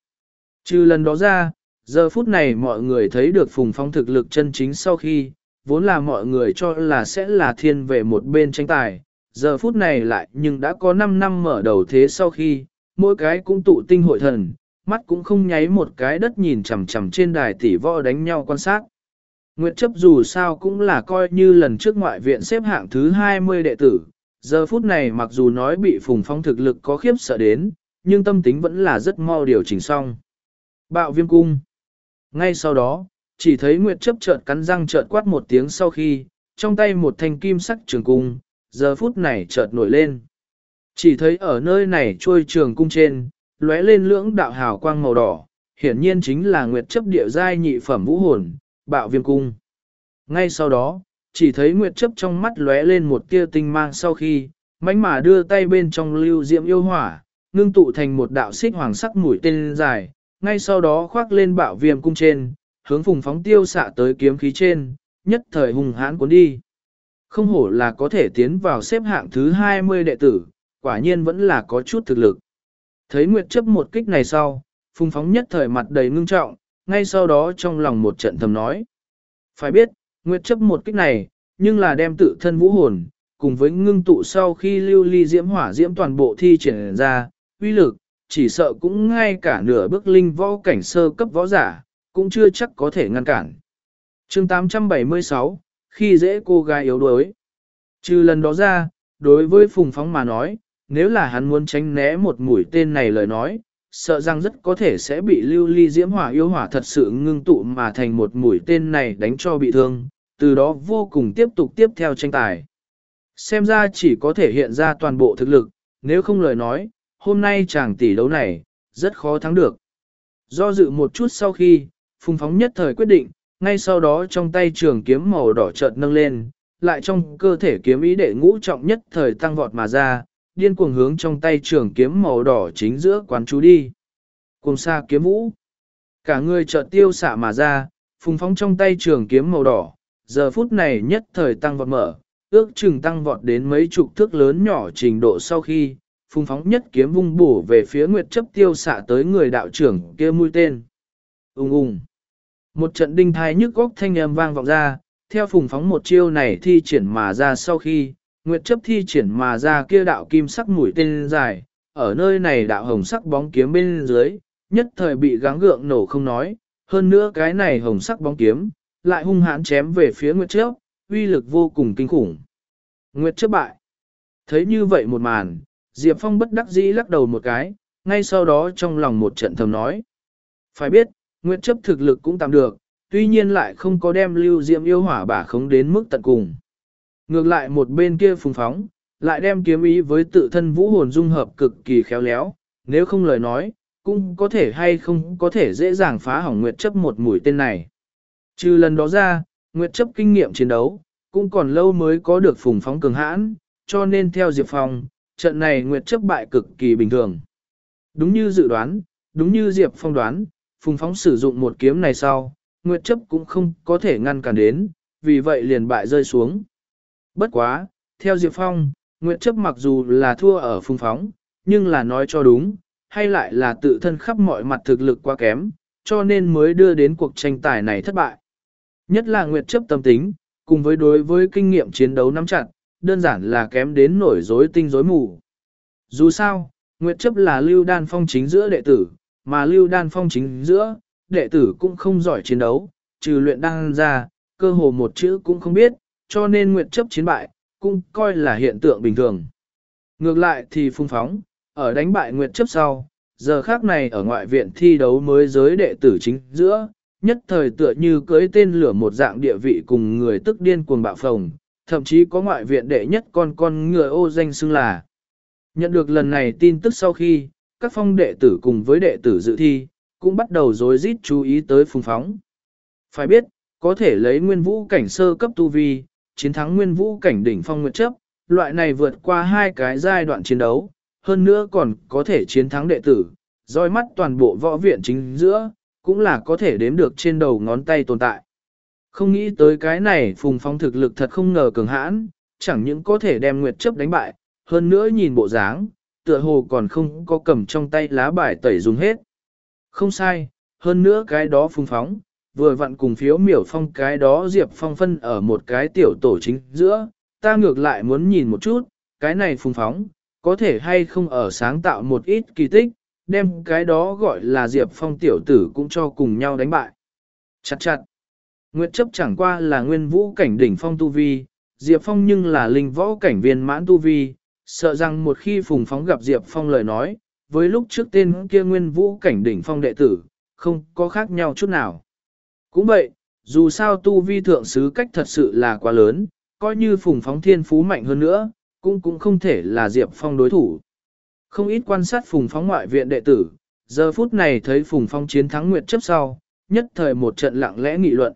Trừ lần đó ra, giờ phút này mọi người thấy được phùng Phong thực lực chân chính sau khi, vốn là mọi người cho là sẽ là thiên về một bên tranh tài, giờ phút này lại nhưng đã có 5 năm mở đầu thế sau khi, mỗi cái cũng tụ tinh hội thần, mắt cũng không nháy một cái đất nhìn chằm chằm trên đài tỷ võ đánh nhau quan sát. Nguyệt chấp dù sao cũng là coi như lần trước ngoại viện xếp hạng thứ 20 đệ tử, giờ phút này mặc dù nói bị phùng phong thực lực có khiếp sợ đến, nhưng tâm tính vẫn là rất mau điều chỉnh xong. Bạo viêm cung. Ngay sau đó, chỉ thấy Nguyệt chấp chợt cắn răng chợt quát một tiếng sau khi, trong tay một thanh kim sắc trường cung, giờ phút này chợt nổi lên. Chỉ thấy ở nơi này trôi trường cung trên, lóe lên lưỡng đạo hào quang màu đỏ, hiển nhiên chính là Nguyệt chấp địa giai nhị phẩm vũ hồn, bạo viêm cung. Ngay sau đó, chỉ thấy Nguyệt chấp trong mắt lóe lên một tia tinh mang sau khi, mánh mà đưa tay bên trong lưu diệm yêu hỏa, ngưng tụ thành một đạo xích hoàng sắc mũi tên dài, ngay sau đó khoác lên bạo viêm cung trên, hướng phùng phóng tiêu xạ tới kiếm khí trên, nhất thời hùng hãn cuốn đi. Không hổ là có thể tiến vào xếp hạng thứ 20 đệ tử, quả nhiên vẫn là có chút thực lực. Thấy Nguyệt chấp một kích này sau, phùng phóng nhất thời mặt đầy ngưng trọng, ngay sau đó trong lòng một trận thầm nói. Phải biết, Nguyệt chấp một kích này, nhưng là đem tự thân vũ hồn, cùng với ngưng tụ sau khi lưu ly diễm hỏa diễm toàn bộ thi triển ra, uy lực, chỉ sợ cũng ngay cả nửa bước linh võ cảnh sơ cấp võ giả, cũng chưa chắc có thể ngăn cản. chương 876, khi dễ cô gái yếu đuối. Trừ lần đó ra, đối với Phùng Phóng mà nói, nếu là hắn muốn tránh né một mũi tên này lời nói, sợ rằng rất có thể sẽ bị lưu ly diễm hỏa yêu hỏa thật sự ngưng tụ mà thành một mũi tên này đánh cho bị thương, từ đó vô cùng tiếp tục tiếp theo tranh tài. Xem ra chỉ có thể hiện ra toàn bộ thực lực, nếu không lời nói, hôm nay chàng tỷ đấu này, rất khó thắng được. Do dự một chút sau khi, Phùng Phóng nhất thời quyết định, ngay sau đó trong tay trường kiếm màu đỏ chợt nâng lên, lại trong cơ thể kiếm ý đệ ngũ trọng nhất thời tăng vọt mà ra, điên cuồng hướng trong tay trường kiếm màu đỏ chính giữa quán chú đi. Cùng xa kiếm vũ. Cả người chợt tiêu xạ mà ra, phùng phóng trong tay trường kiếm màu đỏ, giờ phút này nhất thời tăng vọt mở, ước chừng tăng vọt đến mấy chục thước lớn nhỏ trình độ sau khi, phùng phóng nhất kiếm vung bổ về phía nguyệt chấp tiêu xạ tới người đạo trưởng kia mũi tên. Ung ung. Một trận đinh thai nhức góc thanh âm vang vọng ra, theo phùng phóng một chiêu này thi triển mà ra sau khi, nguyệt chấp thi triển mà ra kia đạo kim sắc mũi tên dài, ở nơi này đạo hồng sắc bóng kiếm bên dưới, nhất thời bị gắng gượng nổ không nói, hơn nữa cái này hồng sắc bóng kiếm, lại hung hãn chém về phía nguyệt chấp, uy lực vô cùng kinh khủng. Nguyệt chấp bại. Thấy như vậy một màn, Diệp Phong bất đắc dĩ lắc đầu một cái, ngay sau đó trong lòng một trận thầm nói. Phải biết, Nguyệt chấp thực lực cũng tạm được, tuy nhiên lại không có đem lưu diệm yêu hỏa bả khống đến mức tận cùng. Ngược lại một bên kia phùng phóng, lại đem kiếm ý với tự thân vũ hồn dung hợp cực kỳ khéo léo, nếu không lời nói, cũng có thể hay không có thể dễ dàng phá hỏng Nguyệt chấp một mũi tên này. Trừ lần đó ra, Nguyệt chấp kinh nghiệm chiến đấu, cũng còn lâu mới có được phùng phóng cường hãn, cho nên theo Diệp Phong, trận này Nguyệt chấp bại cực kỳ bình thường. Đúng như dự đoán, đúng như Diệp Phong đoán, phùng phóng sử dụng một kiếm này sau, Nguyệt chấp cũng không có thể ngăn cản đến, vì vậy liền bại rơi xuống. Bất quá, theo Diệp Phong, Nguyệt chấp mặc dù là thua ở phùng phóng, nhưng là nói cho đúng, hay lại là tự thân khắp mọi mặt thực lực quá kém, cho nên mới đưa đến cuộc tranh tài này thất bại. Nhất là Nguyệt chấp tâm tính, cùng với đối với kinh nghiệm chiến đấu nắm chặt, đơn giản là kém đến nổi rối tinh rối mù. Dù sao, Nguyệt chấp là lưu đan phong chính giữa đệ tử, mà lưu đan phong chính giữa, đệ tử cũng không giỏi chiến đấu, trừ luyện đan ra, cơ hồ một chữ cũng không biết, cho nên Nguyệt chấp chiến bại, cũng coi là hiện tượng bình thường. Ngược lại thì phung phóng, ở đánh bại Nguyệt chấp sau, giờ khác này ở ngoại viện thi đấu mới giới đệ tử chính giữa, nhất thời tựa như cưới tên lửa một dạng địa vị cùng người tức điên cuồng bạo phồng, thậm chí có ngoại viện đệ nhất con con ngựa ô danh xưng là. Nhận được lần này tin tức sau khi, các phong đệ tử cùng với đệ tử dự thi, cũng bắt đầu rối rít chú ý tới phùng phóng. Phải biết, có thể lấy nguyên vũ cảnh sơ cấp tu vi, chiến thắng nguyên vũ cảnh đỉnh phong nguyệt chấp, loại này vượt qua hai cái giai đoạn chiến đấu, hơn nữa còn có thể chiến thắng đệ tử, roi mắt toàn bộ võ viện chính giữa, cũng là có thể đếm được trên đầu ngón tay tồn tại. Không nghĩ tới cái này phùng phong thực lực thật không ngờ cường hãn, chẳng những có thể đem nguyệt chấp đánh bại, hơn nữa nhìn bộ dáng, tựa hồ còn không có cầm trong tay lá bài tẩy dùng hết. Không sai, hơn nữa cái đó phùng phóng, vừa vặn cùng phiếu miểu phong cái đó diệp phong phân ở một cái tiểu tổ chính giữa, ta ngược lại muốn nhìn một chút, cái này phùng phóng, có thể hay không ở sáng tạo một ít kỳ tích, đem cái đó gọi là Diệp Phong tiểu tử cũng cho cùng nhau đánh bại. Chặt chặt. Nguyệt chấp chẳng qua là nguyên vũ cảnh đỉnh phong tu vi, Diệp Phong nhưng là linh võ cảnh viên mãn tu vi, sợ rằng một khi phùng phóng gặp Diệp Phong lời nói, với lúc trước tên kia nguyên vũ cảnh đỉnh phong đệ tử, không có khác nhau chút nào. Cũng vậy, dù sao tu vi thượng sứ cách thật sự là quá lớn, coi như phùng phóng thiên phú mạnh hơn nữa, cũng cũng không thể là Diệp Phong đối thủ. Không ít quan sát Phùng phóng ngoại viện đệ tử, giờ phút này thấy Phùng Phong chiến thắng Nguyệt chấp sau, nhất thời một trận lặng lẽ nghị luận.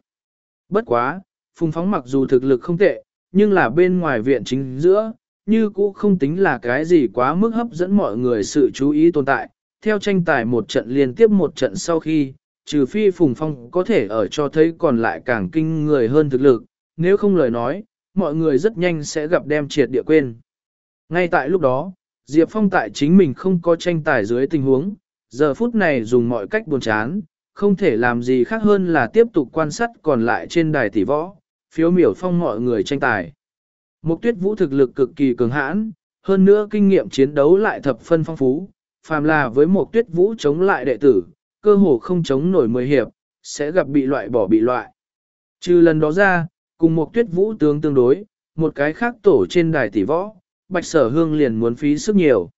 Bất quá, Phùng Phong mặc dù thực lực không tệ, nhưng là bên ngoài viện chính giữa, như cũ không tính là cái gì quá mức hấp dẫn mọi người sự chú ý tồn tại. Theo tranh tài một trận liên tiếp một trận sau khi, trừ phi Phùng Phong có thể ở cho thấy còn lại càng kinh người hơn thực lực, nếu không lời nói, mọi người rất nhanh sẽ gặp đem triệt địa quên. Ngay tại lúc đó, Diệp Phong tại chính mình không có tranh tài dưới tình huống, giờ phút này dùng mọi cách buồn chán, không thể làm gì khác hơn là tiếp tục quan sát còn lại trên đài tỷ võ, phiếu miểu phong mọi người tranh tài. Mục tuyết vũ thực lực cực kỳ cường hãn, hơn nữa kinh nghiệm chiến đấu lại thập phân phong phú, phàm là với một tuyết vũ chống lại đệ tử, cơ hồ không chống nổi mười hiệp, sẽ gặp bị loại bỏ bị loại. Trừ lần đó ra, cùng một tuyết vũ tướng tương đối, một cái khác tổ trên đài tỷ võ, Bạch Sở Hương liền muốn phí sức nhiều.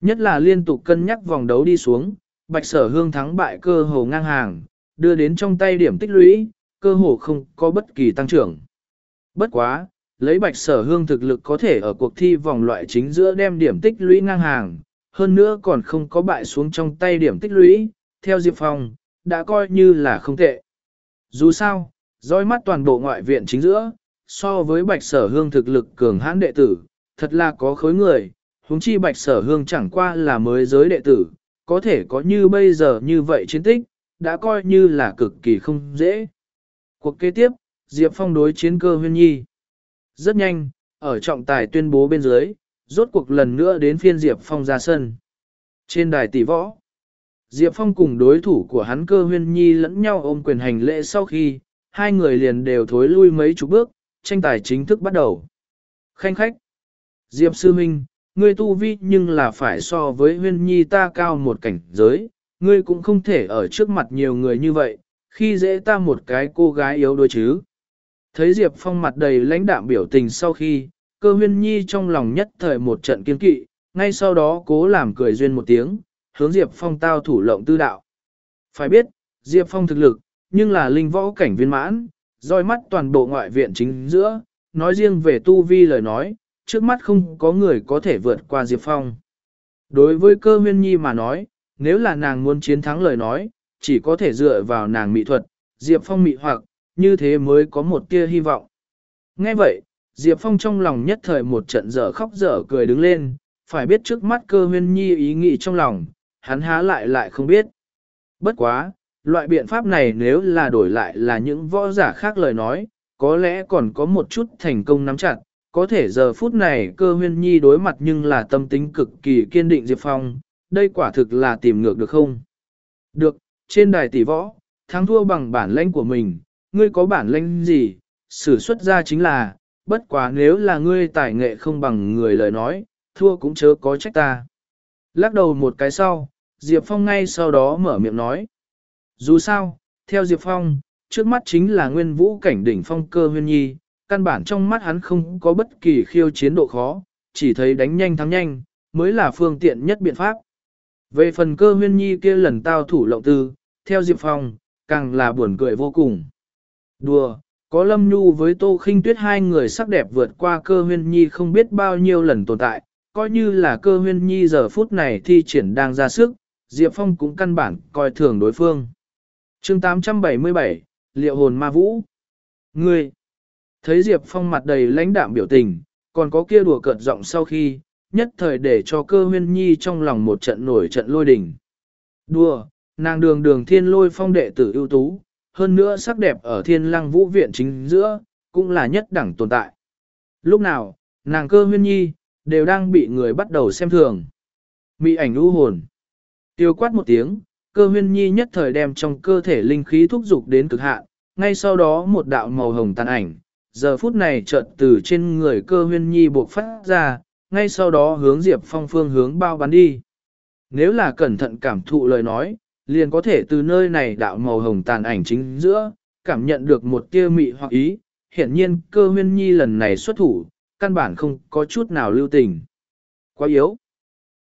Nhất là liên tục cân nhắc vòng đấu đi xuống, Bạch Sở Hương thắng bại cơ hồ ngang hàng, đưa đến trong tay điểm tích lũy, cơ hồ không có bất kỳ tăng trưởng. Bất quá, lấy bạch sở hương thực lực có thể ở cuộc thi vòng loại chính giữa đem điểm tích lũy ngang hàng, hơn nữa còn không có bại xuống trong tay điểm tích lũy, theo Diệp Phong, đã coi như là không tệ. Dù sao, dõi mắt toàn bộ ngoại viện chính giữa, so với bạch sở hương thực lực cường hãn đệ tử, thật là có khối người, huống chi bạch sở hương chẳng qua là mới giới đệ tử, có thể có như bây giờ như vậy chiến tích, đã coi như là cực kỳ không dễ. Cuộc kế tiếp, Diệp Phong đối chiến cơ huyên nhi. Rất nhanh, ở trọng tài tuyên bố bên dưới, rốt cuộc lần nữa đến phiên Diệp Phong ra sân. Trên đài tỷ võ, Diệp Phong cùng đối thủ của hắn cơ huyên nhi lẫn nhau ôm quyền hành lễ sau khi, hai người liền đều thối lui mấy chục bước, tranh tài chính thức bắt đầu. Khanh khách, Diệp Sư Minh, ngươi tu vi nhưng là phải so với huyên nhi ta cao một cảnh giới, ngươi cũng không thể ở trước mặt nhiều người như vậy, khi dễ ta một cái cô gái yếu đuối chứ. Thấy Diệp Phong mặt đầy lãnh đạm biểu tình sau khi, cơ huyên nhi trong lòng nhất thời một trận kiên kỵ, ngay sau đó cố làm cười duyên một tiếng, hướng Diệp Phong tao thủ lộng tư đạo. Phải biết, Diệp Phong thực lực, nhưng là linh võ cảnh viên mãn, roi mắt toàn bộ ngoại viện chính giữa, nói riêng về tu vi lời nói, trước mắt không có người có thể vượt qua Diệp Phong. Đối với cơ huyên nhi mà nói, nếu là nàng muốn chiến thắng lời nói, chỉ có thể dựa vào nàng mỹ thuật, Diệp Phong mỹ hoặc, như thế mới có một tia hy vọng. Nghe vậy, Diệp Phong trong lòng nhất thời một trận dở khóc dở cười đứng lên, phải biết trước mắt cơ huyên nhi ý nghĩ trong lòng, hắn há lại lại không biết. Bất quá, loại biện pháp này nếu là đổi lại là những võ giả khác lời nói, có lẽ còn có một chút thành công nắm chặt, có thể giờ phút này cơ huyên nhi đối mặt nhưng là tâm tính cực kỳ kiên định Diệp Phong, đây quả thực là tìm ngược được không? Được, trên đài tỷ võ, thắng thua bằng bản lãnh của mình, ngươi có bản lãnh gì, sử xuất ra chính là, bất quá nếu là ngươi tài nghệ không bằng người lời nói, thua cũng chớ có trách ta. Lắc đầu một cái sau, Diệp Phong ngay sau đó mở miệng nói. Dù sao, theo Diệp Phong, trước mắt chính là nguyên vũ cảnh đỉnh phong cơ huyên nhi, căn bản trong mắt hắn không có bất kỳ khiêu chiến độ khó, chỉ thấy đánh nhanh thắng nhanh, mới là phương tiện nhất biện pháp. Về phần cơ huyên nhi kia lần tao thủ lộng tư, theo Diệp Phong, càng là buồn cười vô cùng. Đùa, có Lâm Nhu với Tô Khinh Tuyết hai người sắc đẹp vượt qua cơ huyên nhi không biết bao nhiêu lần tồn tại, coi như là cơ huyên nhi giờ phút này thi triển đang ra sức, Diệp Phong cũng căn bản coi thường đối phương. chương 877, Liệu hồn ma vũ. Ngươi, thấy Diệp Phong mặt đầy lãnh đạm biểu tình, còn có kia đùa cợt giọng sau khi, nhất thời để cho cơ huyên nhi trong lòng một trận nổi trận lôi đình. Đùa, nàng đường đường thiên lôi phong đệ tử ưu tú, hơn nữa sắc đẹp ở thiên lăng vũ viện chính giữa, cũng là nhất đẳng tồn tại. Lúc nào, nàng cơ huyên nhi, đều đang bị người bắt đầu xem thường. Mị ảnh u hồn. Tiêu quát một tiếng, cơ huyên nhi nhất thời đem trong cơ thể linh khí thúc dục đến cực hạn, ngay sau đó một đạo màu hồng tàn ảnh, giờ phút này chợt từ trên người cơ huyên nhi buộc phát ra, ngay sau đó hướng Diệp Phong phương hướng bao bắn đi. Nếu là cẩn thận cảm thụ lời nói, liền có thể từ nơi này đạo màu hồng tàn ảnh chính giữa, cảm nhận được một tia mị hoặc ý, hiển nhiên cơ huyên nhi lần này xuất thủ, căn bản không có chút nào lưu tình. Quá yếu.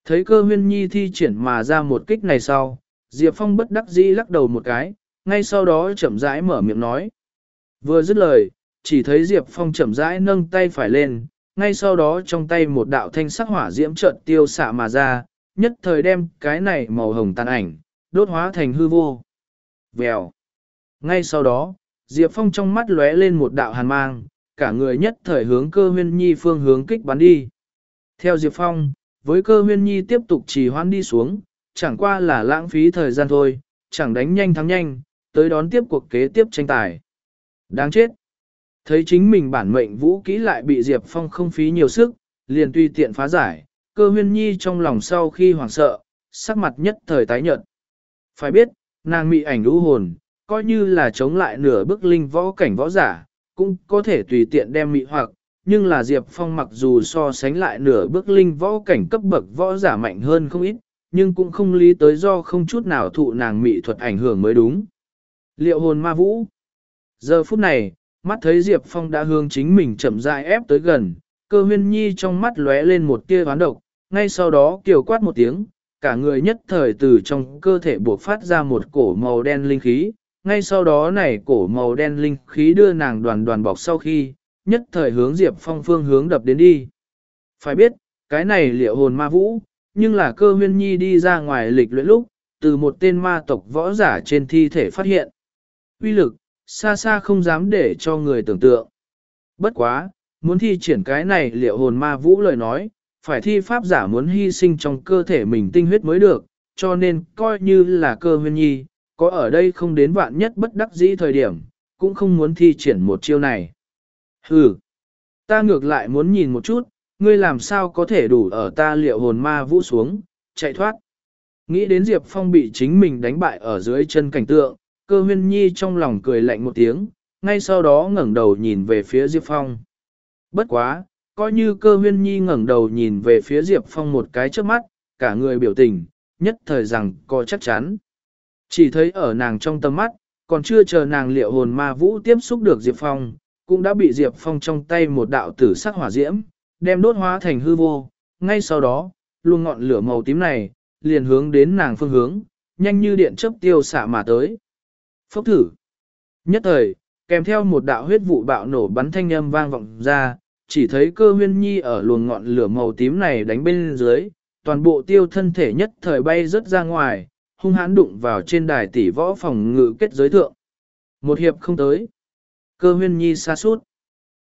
Thấy cơ huyên nhi thi triển mà ra một kích này sau, Diệp Phong bất đắc dĩ lắc đầu một cái, ngay sau đó chậm rãi mở miệng nói. Vừa dứt lời, chỉ thấy Diệp Phong chậm rãi nâng tay phải lên, ngay sau đó trong tay một đạo thanh sắc hỏa diễm chợt tiêu xạ mà ra, nhất thời đem cái này màu hồng tàn ảnh, đốt hóa thành hư vô. Vèo. Ngay sau đó, Diệp Phong trong mắt lóe lên một đạo hàn mang, cả người nhất thời hướng cơ huyên nhi phương hướng kích bắn đi. Theo Diệp Phong, với cơ huyên nhi tiếp tục trì hoãn đi xuống, chẳng qua là lãng phí thời gian thôi, chẳng đánh nhanh thắng nhanh, tới đón tiếp cuộc kế tiếp tranh tài. Đáng chết! Thấy chính mình bản mệnh vũ kỹ lại bị Diệp Phong không phí nhiều sức, liền tùy tiện phá giải, cơ huyên nhi trong lòng sau khi hoảng sợ, sắc mặt nhất thời tái nhợt. Phải biết, nàng mị ảnh lũ hồn, coi như là chống lại nửa bức linh võ cảnh võ giả, cũng có thể tùy tiện đem mị hoặc, nhưng là Diệp Phong mặc dù so sánh lại nửa bước linh võ cảnh cấp bậc võ giả mạnh hơn không ít, nhưng cũng không lý tới do không chút nào thụ nàng mị thuật ảnh hưởng mới đúng. Liệu hồn ma vũ? Giờ phút này, mắt thấy Diệp Phong đã hướng chính mình chậm rãi ép tới gần, cơ huyên nhi trong mắt lóe lên một tia hoán độc, ngay sau đó kiều quát một tiếng, cả người nhất thời từ trong cơ thể buộc phát ra một cổ màu đen linh khí, ngay sau đó này cổ màu đen linh khí đưa nàng đoàn đoàn bọc sau khi, nhất thời hướng Diệp Phong phương hướng đập đến đi. Phải biết, cái này liệu hồn ma vũ, nhưng là cơ huyên nhi đi ra ngoài lịch luyện lúc, từ một tên ma tộc võ giả trên thi thể phát hiện. Uy lực, xa xa không dám để cho người tưởng tượng. Bất quá, muốn thi triển cái này liệu hồn ma vũ lời nói, phải thi pháp giả muốn hy sinh trong cơ thể mình tinh huyết mới được, cho nên coi như là cơ huyên nhi, có ở đây không đến vạn nhất bất đắc dĩ thời điểm, cũng không muốn thi triển một chiêu này. Hừ, ta ngược lại muốn nhìn một chút, ngươi làm sao có thể đủ ở ta liệu hồn ma vũ xuống, chạy thoát. Nghĩ đến Diệp Phong bị chính mình đánh bại ở dưới chân cảnh tượng, cơ huyên nhi trong lòng cười lạnh một tiếng, ngay sau đó ngẩng đầu nhìn về phía Diệp Phong. Bất quá, coi như cơ huyên nhi ngẩng đầu nhìn về phía Diệp Phong một cái trước mắt, cả người biểu tình, nhất thời rằng có chắc chắn. Chỉ thấy ở nàng trong tầm mắt, còn chưa chờ nàng liệu hồn ma vũ tiếp xúc được Diệp Phong, cũng đã bị Diệp Phong trong tay một đạo tử sắc hỏa diễm, đem đốt hóa thành hư vô. Ngay sau đó, luôn ngọn lửa màu tím này, liền hướng đến nàng phương hướng, nhanh như điện chớp tiêu xạ mà tới. Phốc thử. Nhất thời, kèm theo một đạo huyết vụ bạo nổ bắn thanh âm vang vọng ra, chỉ thấy cơ huyên nhi ở luồng ngọn lửa màu tím này đánh bên dưới, toàn bộ tiêu thân thể nhất thời bay rớt ra ngoài, hung hãn đụng vào trên đài tỷ võ phòng ngự kết giới thượng. Một hiệp không tới. Cơ huyên nhi xa suốt.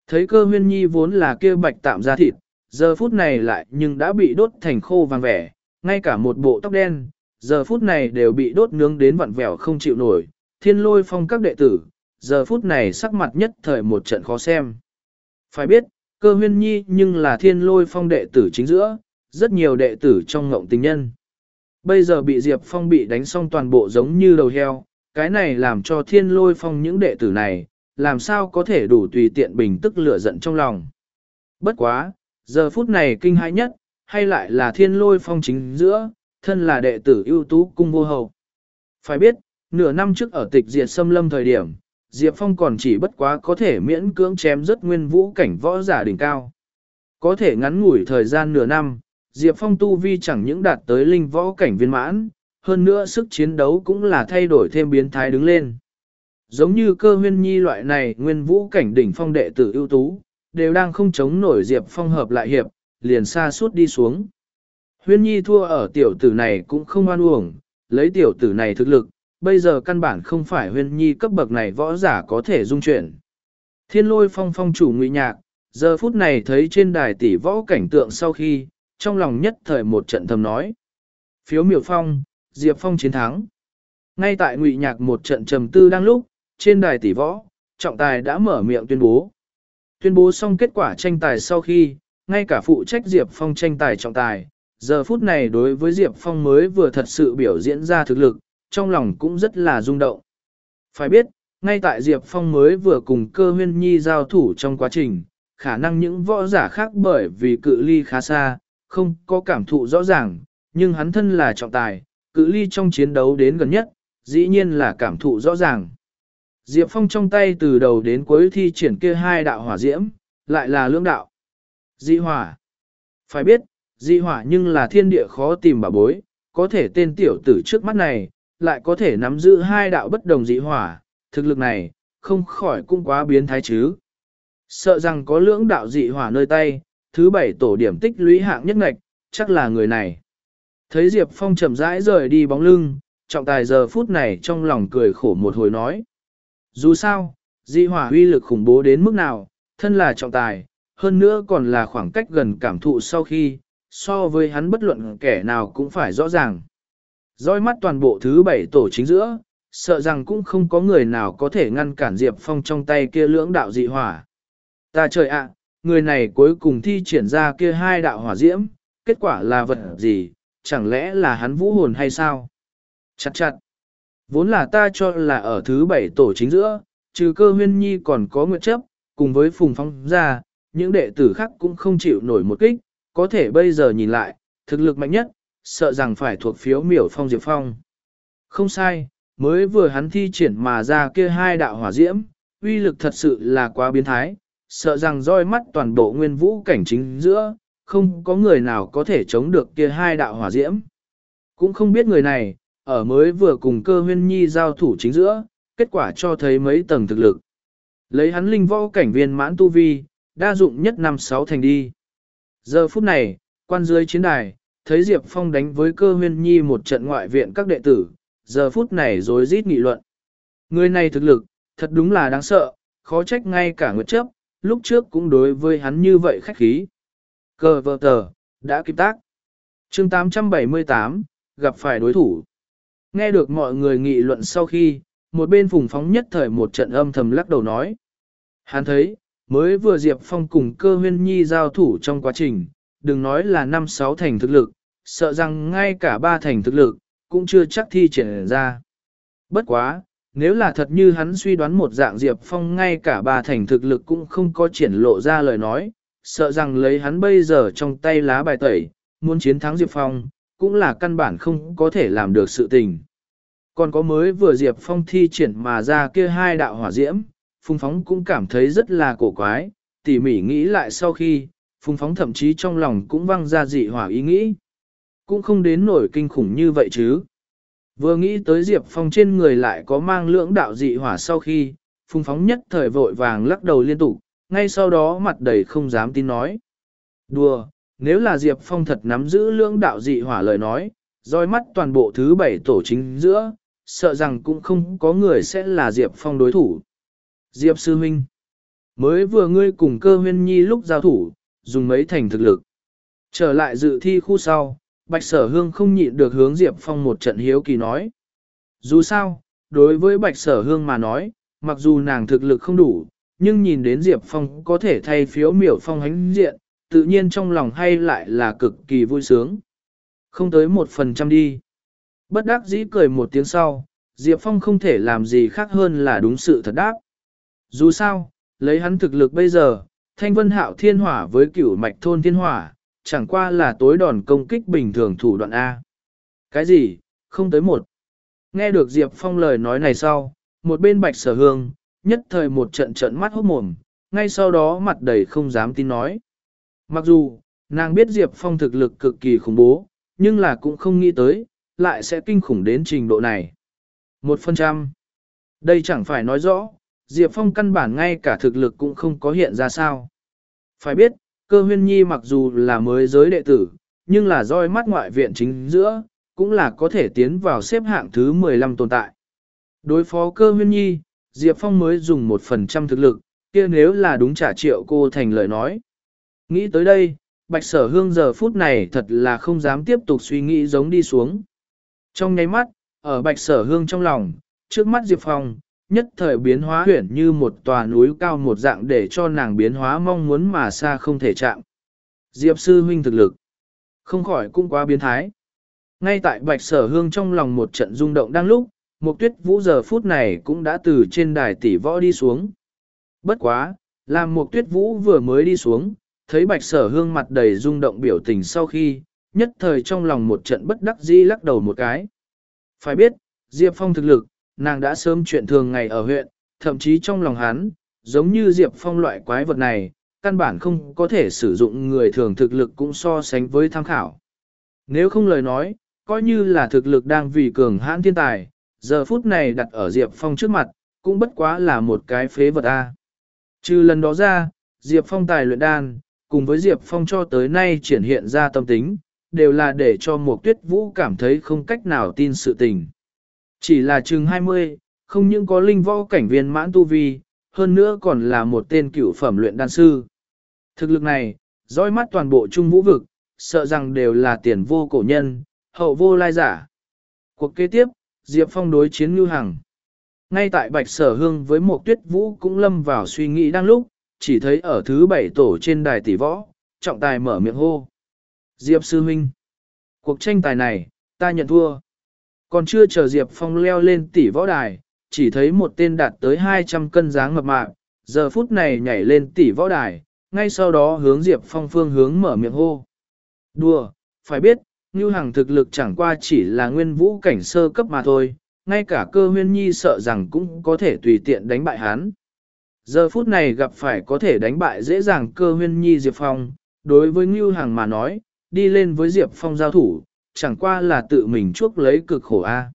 Thấy cơ huyên nhi vốn là kia bạch tạm ra thịt, giờ phút này lại nhưng đã bị đốt thành khô vàng vẻ, ngay cả một bộ tóc đen, giờ phút này đều bị đốt nướng đến vặn vẹo không chịu nổi, thiên lôi phong các đệ tử, giờ phút này sắc mặt nhất thời một trận khó xem. Phải biết, cơ huyên nhi nhưng là thiên lôi phong đệ tử chính giữa, rất nhiều đệ tử trong ngộng tình nhân. Bây giờ bị Diệp Phong bị đánh xong toàn bộ giống như đầu heo, cái này làm cho thiên lôi phong những đệ tử này, làm sao có thể đủ tùy tiện bình tức lửa giận trong lòng. Bất quá, giờ phút này kinh hãi nhất, hay lại là thiên lôi phong chính giữa, thân là đệ tử ưu tú cung vô hầu. Phải biết, nửa năm trước ở tịch diệt xâm lâm thời điểm, Diệp Phong còn chỉ bất quá có thể miễn cưỡng chém rất nguyên vũ cảnh võ giả đỉnh cao. Có thể ngắn ngủi thời gian nửa năm, Diệp Phong tu vi chẳng những đạt tới linh võ cảnh viên mãn, hơn nữa sức chiến đấu cũng là thay đổi thêm biến thái đứng lên. Giống như cơ huyên nhi loại này nguyên vũ cảnh đỉnh phong đệ tử ưu tú, đều đang không chống nổi Diệp Phong hợp lại hiệp, liền xa suốt đi xuống. Huyên nhi thua ở tiểu tử này cũng không oan uổng, lấy tiểu tử này thực lực, bây giờ căn bản không phải huyên nhi cấp bậc này võ giả có thể dung chuyển. Thiên lôi phong phong chủ ngụy nhạc, giờ phút này thấy trên đài tỷ võ cảnh tượng sau khi, trong lòng nhất thời một trận thầm nói. Phiếu miểu phong, Diệp Phong chiến thắng. Ngay tại ngụy nhạc một trận trầm tư đang lúc, trên đài tỷ võ, trọng tài đã mở miệng tuyên bố. Tuyên bố xong kết quả tranh tài sau khi, ngay cả phụ trách Diệp Phong tranh tài trọng tài, giờ phút này đối với Diệp Phong mới vừa thật sự biểu diễn ra thực lực, trong lòng cũng rất là rung động. Phải biết, ngay tại Diệp Phong mới vừa cùng cơ huyên nhi giao thủ trong quá trình, khả năng những võ giả khác bởi vì cự ly khá xa, không có cảm thụ rõ ràng, nhưng hắn thân là trọng tài, cự ly trong chiến đấu đến gần nhất, dĩ nhiên là cảm thụ rõ ràng. Diệp Phong trong tay từ đầu đến cuối thi triển kia hai đạo hỏa diễm, lại là lưỡng đạo. Dị hỏa. Phải biết, dị hỏa nhưng là thiên địa khó tìm bà bối, có thể tên tiểu tử trước mắt này, lại có thể nắm giữ hai đạo bất đồng dị hỏa, thực lực này, không khỏi cũng quá biến thái chứ. Sợ rằng có lưỡng đạo dị hỏa nơi tay, thứ bảy tổ điểm tích lũy hạng nhất ngạch, chắc là người này. Thấy Diệp Phong chậm rãi rời đi bóng lưng, trọng tài giờ phút này trong lòng cười khổ một hồi nói. Dù sao, dị hỏa uy lực khủng bố đến mức nào, thân là trọng tài, hơn nữa còn là khoảng cách gần cảm thụ sau khi, so với hắn bất luận kẻ nào cũng phải rõ ràng. Dõi mắt toàn bộ thứ bảy tổ chính giữa, sợ rằng cũng không có người nào có thể ngăn cản Diệp Phong trong tay kia lưỡng đạo dị hỏa. Ta trời ạ, người này cuối cùng thi triển ra kia hai đạo hỏa diễm, kết quả là vật gì, chẳng lẽ là hắn vũ hồn hay sao? Chặt chặt. Vốn là ta cho là ở thứ bảy tổ chính giữa, trừ cơ huyên nhi còn có nguyện chấp, cùng với phùng phong ra, những đệ tử khác cũng không chịu nổi một kích, có thể bây giờ nhìn lại, thực lực mạnh nhất, sợ rằng phải thuộc phiếu miểu phong diệp phong. Không sai, mới vừa hắn thi triển mà ra kia hai đạo hỏa diễm, uy lực thật sự là quá biến thái, sợ rằng roi mắt toàn bộ nguyên vũ cảnh chính giữa, không có người nào có thể chống được kia hai đạo hỏa diễm. Cũng không biết người này, ở mới vừa cùng cơ huyên nhi giao thủ chính giữa, kết quả cho thấy mấy tầng thực lực. Lấy hắn linh võ cảnh viên mãn tu vi, đa dụng nhất năm sáu thành đi. Giờ phút này, quan dưới chiến đài, thấy Diệp Phong đánh với cơ huyên nhi một trận ngoại viện các đệ tử, giờ phút này rối rít nghị luận. Người này thực lực, thật đúng là đáng sợ, khó trách ngay cả nguyệt chấp, lúc trước cũng đối với hắn như vậy khách khí. Cờ vợ tờ, đã kịp tác. chương 878, gặp phải đối thủ. Nghe được mọi người nghị luận sau khi, một bên phùng phóng nhất thời một trận âm thầm lắc đầu nói. Hắn thấy, mới vừa Diệp Phong cùng cơ huyên nhi giao thủ trong quá trình, đừng nói là năm sáu thành thực lực, sợ rằng ngay cả ba thành thực lực, cũng chưa chắc thi triển ra. Bất quá, nếu là thật như hắn suy đoán một dạng Diệp Phong ngay cả ba thành thực lực cũng không có triển lộ ra lời nói, sợ rằng lấy hắn bây giờ trong tay lá bài tẩy, muốn chiến thắng Diệp Phong, cũng là căn bản không có thể làm được sự tình. Còn có mới vừa Diệp Phong thi triển mà ra kia hai đạo hỏa diễm, Phùng Phóng cũng cảm thấy rất là cổ quái, tỉ mỉ nghĩ lại sau khi, Phùng Phóng thậm chí trong lòng cũng văng ra dị hỏa ý nghĩ. Cũng không đến nổi kinh khủng như vậy chứ. Vừa nghĩ tới Diệp Phong trên người lại có mang lưỡng đạo dị hỏa sau khi, Phùng Phóng nhất thời vội vàng lắc đầu liên tục, ngay sau đó mặt đầy không dám tin nói. Đùa, nếu là Diệp Phong thật nắm giữ lưỡng đạo dị hỏa lời nói, roi mắt toàn bộ thứ bảy tổ chính giữa, sợ rằng cũng không có người sẽ là Diệp Phong đối thủ. Diệp Sư Minh Mới vừa ngươi cùng cơ huyên nhi lúc giao thủ, dùng mấy thành thực lực. Trở lại dự thi khu sau, Bạch Sở Hương không nhịn được hướng Diệp Phong một trận hiếu kỳ nói. Dù sao, đối với Bạch Sở Hương mà nói, mặc dù nàng thực lực không đủ, nhưng nhìn đến Diệp Phong có thể thay phiếu miểu phong hánh diện, tự nhiên trong lòng hay lại là cực kỳ vui sướng. Không tới một phần trăm đi. Bất đắc dĩ cười một tiếng sau, Diệp Phong không thể làm gì khác hơn là đúng sự thật đáp. Dù sao, lấy hắn thực lực bây giờ, thanh vân hạo thiên hỏa với cửu mạch thôn thiên hỏa, chẳng qua là tối đòn công kích bình thường thủ đoạn A. Cái gì, không tới một. Nghe được Diệp Phong lời nói này sau, một bên bạch sở hương, nhất thời một trận trận mắt hốt mồm, ngay sau đó mặt đầy không dám tin nói. Mặc dù, nàng biết Diệp Phong thực lực cực kỳ khủng bố, nhưng là cũng không nghĩ tới, lại sẽ kinh khủng đến trình độ này. Một phần trăm. Đây chẳng phải nói rõ, Diệp Phong căn bản ngay cả thực lực cũng không có hiện ra sao. Phải biết, cơ huyên nhi mặc dù là mới giới đệ tử, nhưng là roi mắt ngoại viện chính giữa, cũng là có thể tiến vào xếp hạng thứ 15 tồn tại. Đối phó cơ huyên nhi, Diệp Phong mới dùng một phần trăm thực lực, kia nếu là đúng trả triệu cô thành lời nói. Nghĩ tới đây, Bạch Sở Hương giờ phút này thật là không dám tiếp tục suy nghĩ giống đi xuống. Trong nháy mắt, ở Bạch Sở Hương trong lòng, trước mắt Diệp Phong, nhất thời biến hóa huyển như một tòa núi cao một dạng để cho nàng biến hóa mong muốn mà xa không thể chạm. Diệp sư huynh thực lực, không khỏi cũng quá biến thái. Ngay tại Bạch Sở Hương trong lòng một trận rung động đang lúc, một tuyết vũ giờ phút này cũng đã từ trên đài tỷ võ đi xuống. Bất quá, làm một tuyết vũ vừa mới đi xuống, thấy bạch sở hương mặt đầy rung động biểu tình sau khi, nhất thời trong lòng một trận bất đắc dĩ lắc đầu một cái. Phải biết, Diệp Phong thực lực, nàng đã sớm chuyện thường ngày ở huyện, thậm chí trong lòng hắn, giống như Diệp Phong loại quái vật này, căn bản không có thể sử dụng người thường thực lực cũng so sánh với tham khảo. Nếu không lời nói, coi như là thực lực đang vì cường hãn thiên tài, giờ phút này đặt ở Diệp Phong trước mặt, cũng bất quá là một cái phế vật A. Trừ lần đó ra, Diệp Phong tài luyện đan, cùng với Diệp Phong cho tới nay triển hiện ra tâm tính, đều là để cho một tuyết vũ cảm thấy không cách nào tin sự tình. Chỉ là chừng 20, không những có linh võ cảnh viên mãn tu vi, hơn nữa còn là một tên cựu phẩm luyện đan sư. Thực lực này, dõi mắt toàn bộ trung vũ vực, sợ rằng đều là tiền vô cổ nhân, hậu vô lai giả. Cuộc kế tiếp, Diệp Phong đối chiến Ngưu Hằng. Ngay tại Bạch Sở Hương với một tuyết vũ cũng lâm vào suy nghĩ đang lúc, chỉ thấy ở thứ bảy tổ trên đài tỷ võ, trọng tài mở miệng hô. Diệp Sư Minh. Cuộc tranh tài này, ta nhận thua. Còn chưa chờ Diệp Phong leo lên tỷ võ đài, chỉ thấy một tên đạt tới 200 cân dáng mập mạp, giờ phút này nhảy lên tỷ võ đài, ngay sau đó hướng Diệp Phong phương hướng mở miệng hô. Đùa, phải biết, Ngưu Hằng thực lực chẳng qua chỉ là nguyên vũ cảnh sơ cấp mà thôi, ngay cả cơ huyên nhi sợ rằng cũng có thể tùy tiện đánh bại hắn. Giờ phút này gặp phải có thể đánh bại dễ dàng cơ huyên nhi Diệp Phong, đối với Ngưu Hằng mà nói, đi lên với Diệp Phong giao thủ, chẳng qua là tự mình chuốc lấy cực khổ a.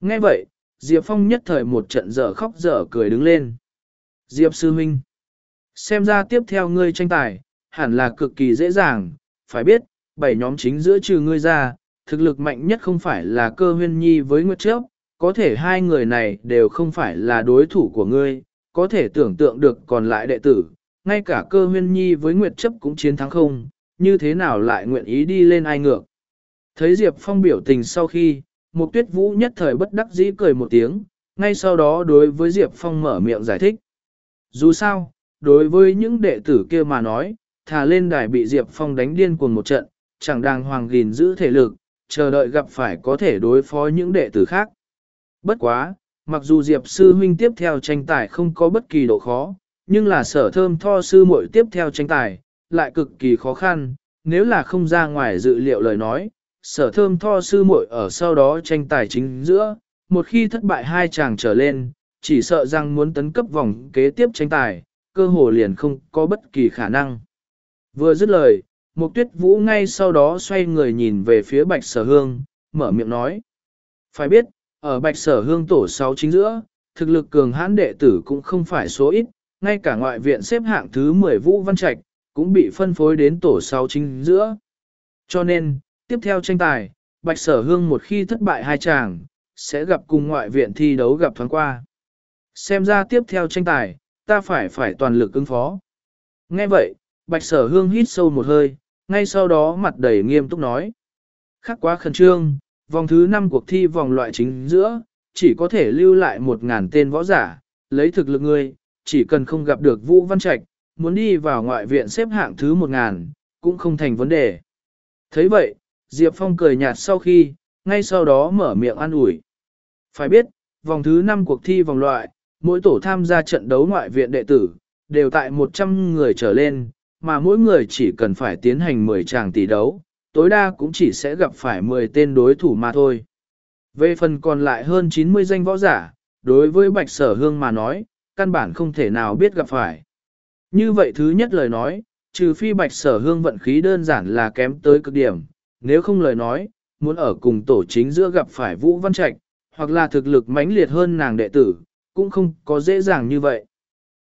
Nghe vậy, Diệp Phong nhất thời một trận dở khóc dở cười đứng lên. Diệp Sư Minh. xem ra tiếp theo ngươi tranh tài, hẳn là cực kỳ dễ dàng, phải biết, bảy nhóm chính giữa trừ ngươi ra, thực lực mạnh nhất không phải là cơ huyên nhi với Nguyệt Chấp, có thể hai người này đều không phải là đối thủ của ngươi, có thể tưởng tượng được còn lại đệ tử, ngay cả cơ huyên nhi với Nguyệt Chấp cũng chiến thắng không, như thế nào lại nguyện ý đi lên ai ngược. Thấy Diệp Phong biểu tình sau khi, Mục tuyết vũ nhất thời bất đắc dĩ cười một tiếng, ngay sau đó đối với Diệp Phong mở miệng giải thích. Dù sao, đối với những đệ tử kia mà nói, thà lên đài bị Diệp Phong đánh điên cuồng một trận, chẳng đàng hoàng gìn giữ thể lực, chờ đợi gặp phải có thể đối phó những đệ tử khác. Bất quá, mặc dù Diệp sư huynh tiếp theo tranh tài không có bất kỳ độ khó, nhưng là sở thơm tho sư muội tiếp theo tranh tài, lại cực kỳ khó khăn, nếu là không ra ngoài dự liệu lời nói, sở thơm tho sư muội ở sau đó tranh tài chính giữa, một khi thất bại hai chàng trở lên, chỉ sợ rằng muốn tấn cấp vòng kế tiếp tranh tài, cơ hồ liền không có bất kỳ khả năng. Vừa dứt lời, Mục tuyết vũ ngay sau đó xoay người nhìn về phía bạch sở hương, mở miệng nói. Phải biết, ở bạch sở hương tổ 6 chính giữa, thực lực cường hãn đệ tử cũng không phải số ít, ngay cả ngoại viện xếp hạng thứ 10 vũ văn trạch, cũng bị phân phối đến tổ 6 chính giữa. Cho nên, tiếp theo tranh tài, bạch sở hương một khi thất bại hai chàng, sẽ gặp cùng ngoại viện thi đấu gặp thoáng qua. Xem ra tiếp theo tranh tài, ta phải phải toàn lực ứng phó. Nghe vậy, bạch sở hương hít sâu một hơi, ngay sau đó mặt đầy nghiêm túc nói. khắc quá khẩn trương, vòng thứ 5 cuộc thi vòng loại chính giữa, chỉ có thể lưu lại 1.000 tên võ giả, lấy thực lực ngươi, chỉ cần không gặp được Vũ Văn Trạch, muốn đi vào ngoại viện xếp hạng thứ 1.000, cũng không thành vấn đề. thấy vậy, Diệp Phong cười nhạt sau khi, ngay sau đó mở miệng an ủi. Phải biết, vòng thứ 5 cuộc thi vòng loại, mỗi tổ tham gia trận đấu ngoại viện đệ tử, đều tại 100 người trở lên, mà mỗi người chỉ cần phải tiến hành 10 tràng tỷ đấu, tối đa cũng chỉ sẽ gặp phải 10 tên đối thủ mà thôi. Về phần còn lại hơn 90 danh võ giả, đối với Bạch Sở Hương mà nói, căn bản không thể nào biết gặp phải. Như vậy thứ nhất lời nói, trừ phi Bạch Sở Hương vận khí đơn giản là kém tới cực điểm, nếu không lời nói, muốn ở cùng tổ chính giữa gặp phải Vũ Văn Trạch, hoặc là thực lực mãnh liệt hơn nàng đệ tử, cũng không có dễ dàng như vậy.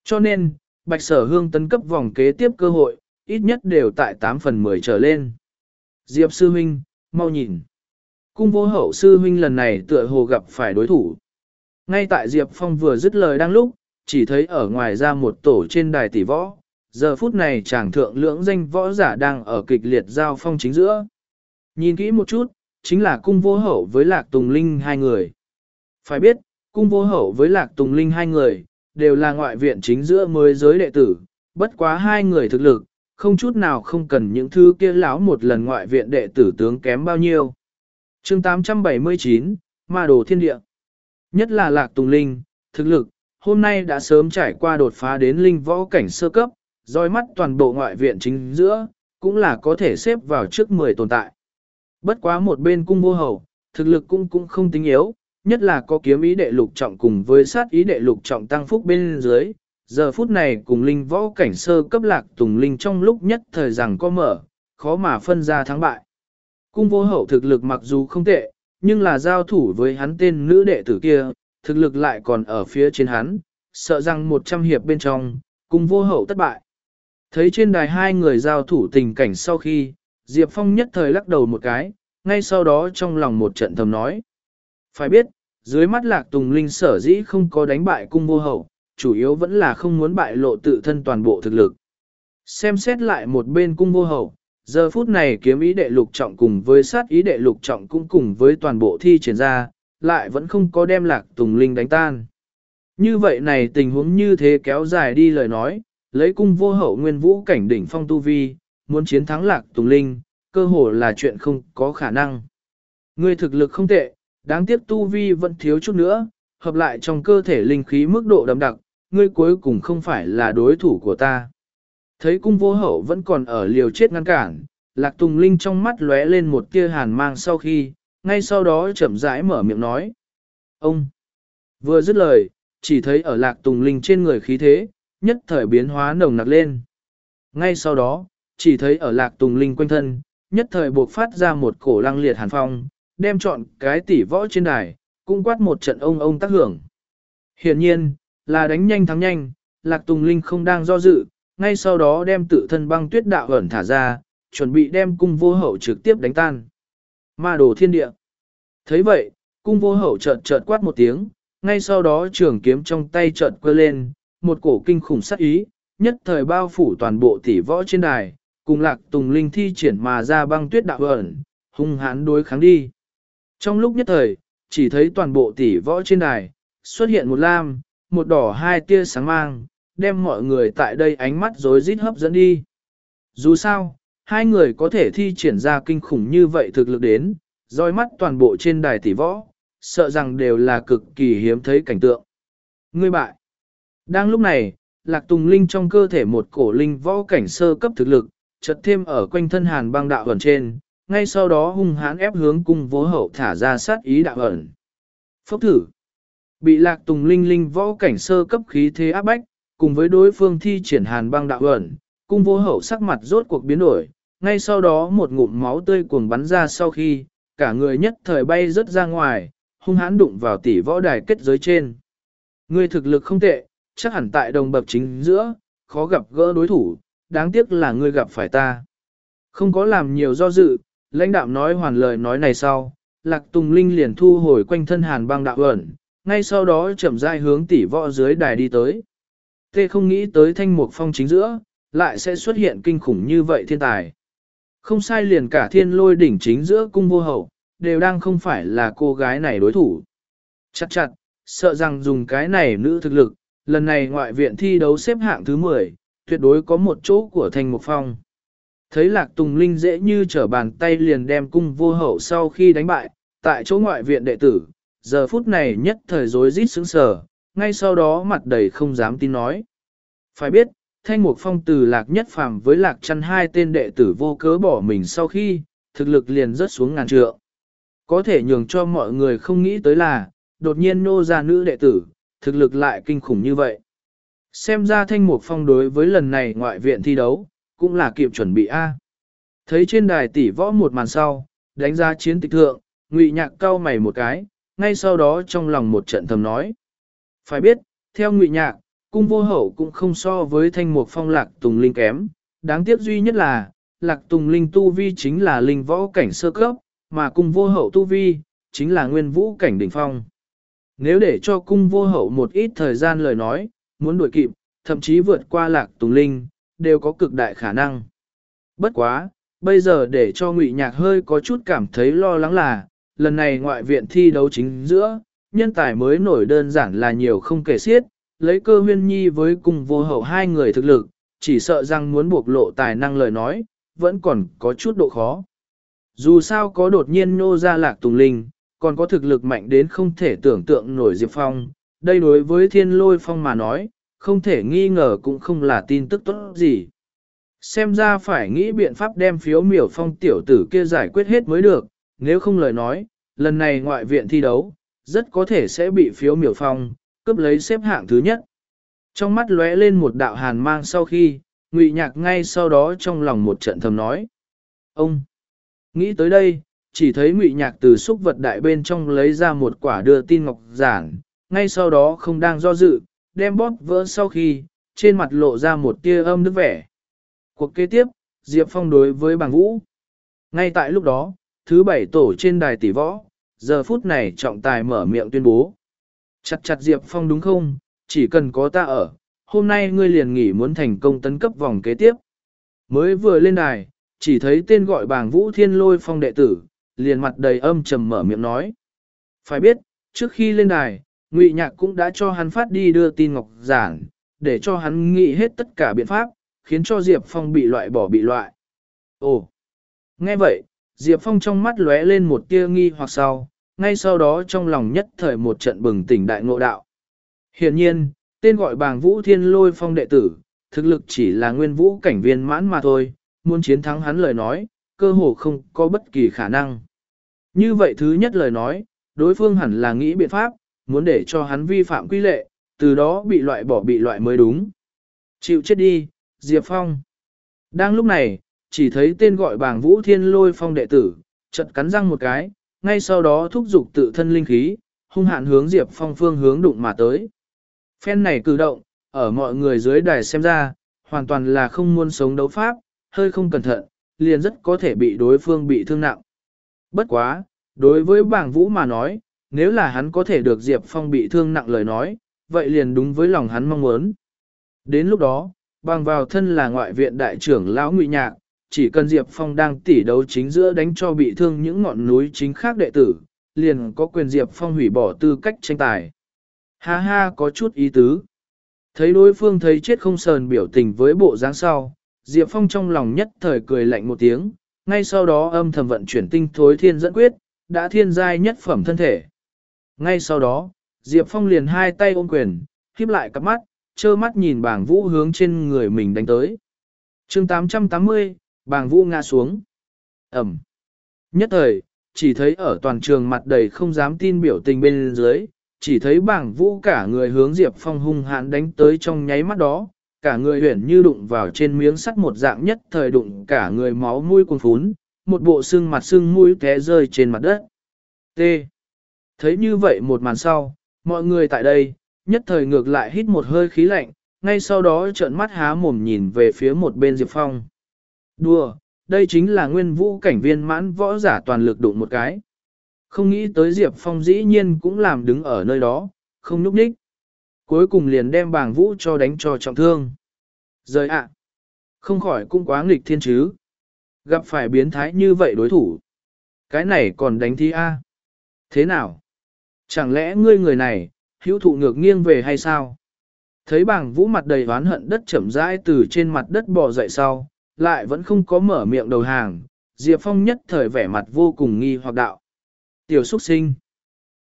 Cho nên, Bạch sở hương tấn cấp vòng kế tiếp cơ hội, ít nhất đều tại 8 phần 10 trở lên. Diệp sư huynh, mau nhìn. Cung vô hậu sư huynh lần này tựa hồ gặp phải đối thủ. Ngay tại Diệp Phong vừa dứt lời đang lúc, chỉ thấy ở ngoài ra một tổ trên đài tỷ võ. Giờ phút này chàng thượng lưỡng danh võ giả đang ở kịch liệt giao phong chính giữa. Nhìn kỹ một chút, chính là cung vô hậu với lạc tùng linh hai người. Phải biết, cung vô hậu với lạc tùng linh hai người, đều là ngoại viện chính giữa mới giới đệ tử, bất quá hai người thực lực, không chút nào không cần những thứ kia lão một lần ngoại viện đệ tử tướng kém bao nhiêu. chương 879, Ma Đồ Thiên Địa Nhất là Lạc Tùng Linh, thực lực, hôm nay đã sớm trải qua đột phá đến linh võ cảnh sơ cấp, dõi mắt toàn bộ ngoại viện chính giữa, cũng là có thể xếp vào trước 10 tồn tại. Bất quá một bên cung vô hậu, thực lực cung cũng không tính yếu, nhất là có kiếm ý đệ lục trọng cùng với sát ý đệ lục trọng tăng phúc bên dưới. Giờ phút này cùng linh võ cảnh sơ cấp lạc tùng linh trong lúc nhất thời rằng có mở, khó mà phân ra thắng bại. Cung vô hậu thực lực mặc dù không tệ, nhưng là giao thủ với hắn tên nữ đệ tử kia, thực lực lại còn ở phía trên hắn, sợ rằng một trăm hiệp bên trong, cung vô hậu thất bại. Thấy trên đài hai người giao thủ tình cảnh sau khi, Diệp Phong nhất thời lắc đầu một cái, ngay sau đó trong lòng một trận thầm nói. Phải biết, dưới mắt lạc tùng linh sở dĩ không có đánh bại cung vô hậu, chủ yếu vẫn là không muốn bại lộ tự thân toàn bộ thực lực. Xem xét lại một bên cung vô hậu, giờ phút này kiếm ý đệ lục trọng cùng với sát ý đệ lục trọng cũng cùng với toàn bộ thi triển ra, lại vẫn không có đem lạc tùng linh đánh tan. Như vậy này tình huống như thế kéo dài đi lời nói, lấy cung vô hậu nguyên vũ cảnh đỉnh phong tu vi, muốn chiến thắng lạc tùng linh, cơ hồ là chuyện không có khả năng. ngươi thực lực không tệ, đáng tiếc tu vi vẫn thiếu chút nữa, hợp lại trong cơ thể linh khí mức độ đậm đặc, ngươi cuối cùng không phải là đối thủ của ta. Thấy cung vô hậu vẫn còn ở liều chết ngăn cản, lạc tùng linh trong mắt lóe lên một tia hàn mang sau khi, ngay sau đó chậm rãi mở miệng nói. Ông! Vừa dứt lời, chỉ thấy ở lạc tùng linh trên người khí thế, nhất thời biến hóa nồng nặc lên. Ngay sau đó, chỉ thấy ở lạc tùng linh quanh thân, nhất thời buộc phát ra một cổ lăng liệt hàn phong, đem chọn cái tỷ võ trên đài, cũng quát một trận ông ông tác hưởng. Hiển nhiên, là đánh nhanh thắng nhanh, Lạc Tùng Linh không đang do dự, ngay sau đó đem tự thân băng tuyết đạo ẩn thả ra, chuẩn bị đem cung vô hậu trực tiếp đánh tan. Ma đồ thiên địa. thấy vậy, cung vô hậu chợt chợt quát một tiếng, ngay sau đó trường kiếm trong tay chợt quơ lên, một cổ kinh khủng sát ý, nhất thời bao phủ toàn bộ tỷ võ trên đài, cùng lạc tùng linh thi triển mà ra băng tuyết đạo ẩn, hung hãn đối kháng đi. Trong lúc nhất thời, chỉ thấy toàn bộ tỷ võ trên đài, xuất hiện một lam, một đỏ hai tia sáng mang, đem mọi người tại đây ánh mắt rối rít hấp dẫn đi. Dù sao, hai người có thể thi triển ra kinh khủng như vậy thực lực đến, roi mắt toàn bộ trên đài tỷ võ, sợ rằng đều là cực kỳ hiếm thấy cảnh tượng. Ngươi bại. Đang lúc này, Lạc Tùng Linh trong cơ thể một cổ linh võ cảnh sơ cấp thực lực, chật thêm ở quanh thân hàn băng đạo ẩn trên, ngay sau đó hung hãn ép hướng cung vô hậu thả ra sát ý đạo ẩn. Phốc thử. Bị Lạc Tùng Linh linh võ cảnh sơ cấp khí thế áp bách, cùng với đối phương thi triển hàn băng đạo ẩn, cung vô hậu sắc mặt rốt cuộc biến đổi, ngay sau đó một ngụm máu tươi cuồng bắn ra sau khi, cả người nhất thời bay rớt ra ngoài, hung hãn đụng vào tỷ võ đài kết giới trên. Người thực lực không tệ, chắc hẳn tại đồng bậc chính giữa, khó gặp gỡ đối thủ, đáng tiếc là ngươi gặp phải ta. Không có làm nhiều do dự, lãnh đạo nói hoàn lời nói này sau, Lạc Tùng Linh liền thu hồi quanh thân hàn băng đạo ẩn, ngay sau đó chậm rãi hướng tỷ võ dưới đài đi tới. Tê không nghĩ tới thanh mục phong chính giữa, lại sẽ xuất hiện kinh khủng như vậy thiên tài. Không sai liền cả thiên lôi đỉnh chính giữa cung vô hậu, đều đang không phải là cô gái này đối thủ. Chặt chặt, sợ rằng dùng cái này nữ thực lực, lần này ngoại viện thi đấu xếp hạng thứ 10, tuyệt đối có một chỗ của thành một phong. Thấy lạc tùng linh dễ như trở bàn tay liền đem cung vô hậu sau khi đánh bại, tại chỗ ngoại viện đệ tử, giờ phút này nhất thời rối rít sững sờ, ngay sau đó mặt đầy không dám tin nói. Phải biết, thanh mục phong từ lạc nhất phàm với lạc chăn hai tên đệ tử vô cớ bỏ mình sau khi, thực lực liền rớt xuống ngàn trượng. Có thể nhường cho mọi người không nghĩ tới là, đột nhiên nô ra nữ đệ tử, thực lực lại kinh khủng như vậy. Xem ra thanh mục phong đối với lần này ngoại viện thi đấu, cũng là kịp chuẩn bị A. Thấy trên đài tỷ võ một màn sau, đánh ra chiến tịch thượng, ngụy nhạc cau mày một cái, ngay sau đó trong lòng một trận thầm nói. Phải biết, theo ngụy nhạc, cung vô hậu cũng không so với thanh mục phong lạc tùng linh kém, đáng tiếc duy nhất là, lạc tùng linh tu vi chính là linh võ cảnh sơ cấp, mà cung vô hậu tu vi, chính là nguyên vũ cảnh đỉnh phong. Nếu để cho cung vô hậu một ít thời gian lời nói, muốn đuổi kịp, thậm chí vượt qua lạc tùng linh, đều có cực đại khả năng. Bất quá, bây giờ để cho ngụy nhạc hơi có chút cảm thấy lo lắng là, lần này ngoại viện thi đấu chính giữa, nhân tài mới nổi đơn giản là nhiều không kể xiết, lấy cơ huyên nhi với cùng vô hậu hai người thực lực, chỉ sợ rằng muốn buộc lộ tài năng lời nói, vẫn còn có chút độ khó. Dù sao có đột nhiên nô ra lạc tùng linh, còn có thực lực mạnh đến không thể tưởng tượng nổi Diệp Phong, đây đối với thiên lôi phong mà nói, không thể nghi ngờ cũng không là tin tức tốt gì. Xem ra phải nghĩ biện pháp đem phiếu miểu phong tiểu tử kia giải quyết hết mới được, nếu không lời nói, lần này ngoại viện thi đấu, rất có thể sẽ bị phiếu miểu phong, cướp lấy xếp hạng thứ nhất. Trong mắt lóe lên một đạo hàn mang sau khi, ngụy nhạc ngay sau đó trong lòng một trận thầm nói. Ông! Nghĩ tới đây, chỉ thấy ngụy nhạc từ xúc vật đại bên trong lấy ra một quả đưa tin ngọc giản, ngay sau đó không đang do dự, đem bóp vỡ sau khi, trên mặt lộ ra một tia âm nước vẻ. Cuộc kế tiếp, Diệp Phong đối với bàng vũ. Ngay tại lúc đó, thứ bảy tổ trên đài tỷ võ, giờ phút này trọng tài mở miệng tuyên bố. Chặt chặt Diệp Phong đúng không, chỉ cần có ta ở, hôm nay ngươi liền nghỉ muốn thành công tấn cấp vòng kế tiếp. Mới vừa lên đài, chỉ thấy tên gọi bàng vũ thiên lôi phong đệ tử, liền mặt đầy âm trầm mở miệng nói. Phải biết, trước khi lên đài, Ngụy Nhạc cũng đã cho hắn phát đi đưa tin ngọc giản, để cho hắn nghĩ hết tất cả biện pháp, khiến cho Diệp Phong bị loại bỏ bị loại. Ồ! Nghe vậy, Diệp Phong trong mắt lóe lên một tia nghi hoặc sau, ngay sau đó trong lòng nhất thời một trận bừng tỉnh đại ngộ đạo. Hiện nhiên, tên gọi bàng vũ thiên lôi phong đệ tử, thực lực chỉ là nguyên vũ cảnh viên mãn mà thôi, muốn chiến thắng hắn lời nói, cơ hồ không có bất kỳ khả năng. Như vậy thứ nhất lời nói, đối phương hẳn là nghĩ biện pháp, muốn để cho hắn vi phạm quy lệ, từ đó bị loại bỏ bị loại mới đúng. Chịu chết đi, Diệp Phong. Đang lúc này, chỉ thấy tên gọi bảng vũ thiên lôi phong đệ tử, chật cắn răng một cái, ngay sau đó thúc giục tự thân linh khí, hung hạn hướng Diệp Phong phương hướng đụng mà tới. Phen này cử động, ở mọi người dưới đài xem ra, hoàn toàn là không muốn sống đấu pháp, hơi không cẩn thận, liền rất có thể bị đối phương bị thương nặng. Bất quá, đối với bảng vũ mà nói, nếu là hắn có thể được Diệp Phong bị thương nặng lời nói, vậy liền đúng với lòng hắn mong muốn. Đến lúc đó, bằng vào thân là ngoại viện đại trưởng lão ngụy nhạc, chỉ cần Diệp Phong đang tỉ đấu chính giữa đánh cho bị thương những ngọn núi chính khác đệ tử, liền có quyền Diệp Phong hủy bỏ tư cách tranh tài. Ha ha có chút ý tứ. Thấy đối phương thấy chết không sờn biểu tình với bộ dáng sau, Diệp Phong trong lòng nhất thời cười lạnh một tiếng, ngay sau đó âm thầm vận chuyển tinh thối thiên dẫn quyết, đã thiên giai nhất phẩm thân thể. Ngay sau đó, Diệp Phong liền hai tay ôm quyền, khiếp lại cặp mắt, trơ mắt nhìn bảng vũ hướng trên người mình đánh tới. chương 880, bảng vũ ngã xuống. Ẩm. Nhất thời, chỉ thấy ở toàn trường mặt đầy không dám tin biểu tình bên dưới, chỉ thấy bảng vũ cả người hướng Diệp Phong hung hãn đánh tới trong nháy mắt đó, cả người huyển như đụng vào trên miếng sắt một dạng nhất thời đụng cả người máu mũi cuồn phún, một bộ xương mặt xương mũi té rơi trên mặt đất. T. Thấy như vậy một màn sau, mọi người tại đây, nhất thời ngược lại hít một hơi khí lạnh, ngay sau đó trợn mắt há mồm nhìn về phía một bên Diệp Phong. Đùa, đây chính là nguyên vũ cảnh viên mãn võ giả toàn lực đụng một cái. Không nghĩ tới Diệp Phong dĩ nhiên cũng làm đứng ở nơi đó, không núp đích. Cuối cùng liền đem bàng vũ cho đánh cho trọng thương. Rời ạ! không khỏi cũng quá nghịch thiên chứ. Gặp phải biến thái như vậy đối thủ. Cái này còn đánh thi A. Thế nào? Chẳng lẽ ngươi người này, hữu thụ ngược nghiêng về hay sao? Thấy bàng vũ mặt đầy oán hận đất chậm rãi từ trên mặt đất bò dậy sau, lại vẫn không có mở miệng đầu hàng, Diệp Phong nhất thời vẻ mặt vô cùng nghi hoặc đạo. Tiểu xuất sinh,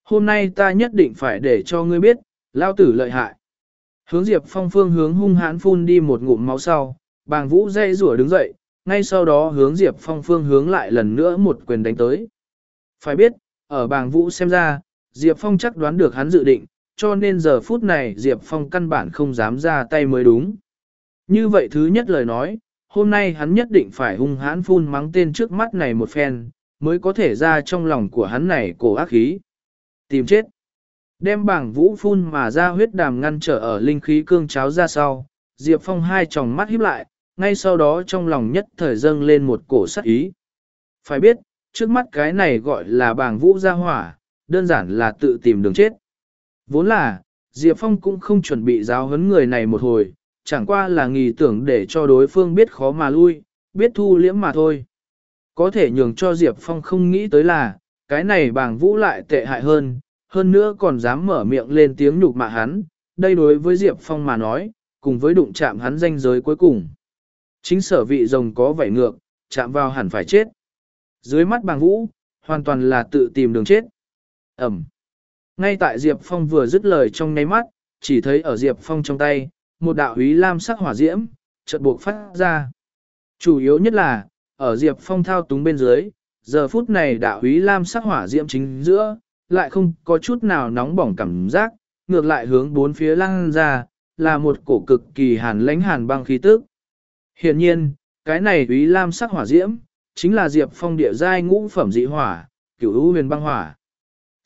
hôm nay ta nhất định phải để cho ngươi biết, lao tử lợi hại. Hướng Diệp Phong phương hướng hung hãn phun đi một ngụm máu sau, bàng vũ dây rủa đứng dậy, ngay sau đó hướng Diệp Phong phương hướng lại lần nữa một quyền đánh tới. Phải biết, ở bàng vũ xem ra, Diệp Phong chắc đoán được hắn dự định, cho nên giờ phút này Diệp Phong căn bản không dám ra tay mới đúng. Như vậy thứ nhất lời nói, hôm nay hắn nhất định phải hung hãn phun mắng tên trước mắt này một phen, mới có thể ra trong lòng của hắn này cổ ác khí. Tìm chết. Đem bảng vũ phun mà ra huyết đàm ngăn trở ở linh khí cương cháo ra sau, Diệp Phong hai tròng mắt híp lại, ngay sau đó trong lòng nhất thời dâng lên một cổ sắc ý. Phải biết, trước mắt cái này gọi là bảng vũ ra hỏa, đơn giản là tự tìm đường chết. Vốn là, Diệp Phong cũng không chuẩn bị giáo huấn người này một hồi, chẳng qua là nghỉ tưởng để cho đối phương biết khó mà lui, biết thu liễm mà thôi. Có thể nhường cho Diệp Phong không nghĩ tới là, cái này Bàng vũ lại tệ hại hơn, hơn nữa còn dám mở miệng lên tiếng nhục mạ hắn, đây đối với Diệp Phong mà nói, cùng với đụng chạm hắn danh giới cuối cùng. Chính sở vị rồng có vảy ngược, chạm vào hẳn phải chết. Dưới mắt bàng vũ, hoàn toàn là tự tìm đường chết. Ẩm. Ngay tại Diệp Phong vừa dứt lời trong nháy mắt, chỉ thấy ở Diệp Phong trong tay, một đạo úy lam sắc hỏa diễm, chợt buộc phát ra. Chủ yếu nhất là, ở Diệp Phong thao túng bên dưới, giờ phút này đạo úy lam sắc hỏa diễm chính giữa, lại không có chút nào nóng bỏng cảm giác, ngược lại hướng bốn phía lan ra, là một cổ cực kỳ hàn lãnh hàn băng khí tức. Hiện nhiên, cái này úy lam sắc hỏa diễm, chính là Diệp Phong địa giai ngũ phẩm dị hỏa, cửu u huyền băng hỏa.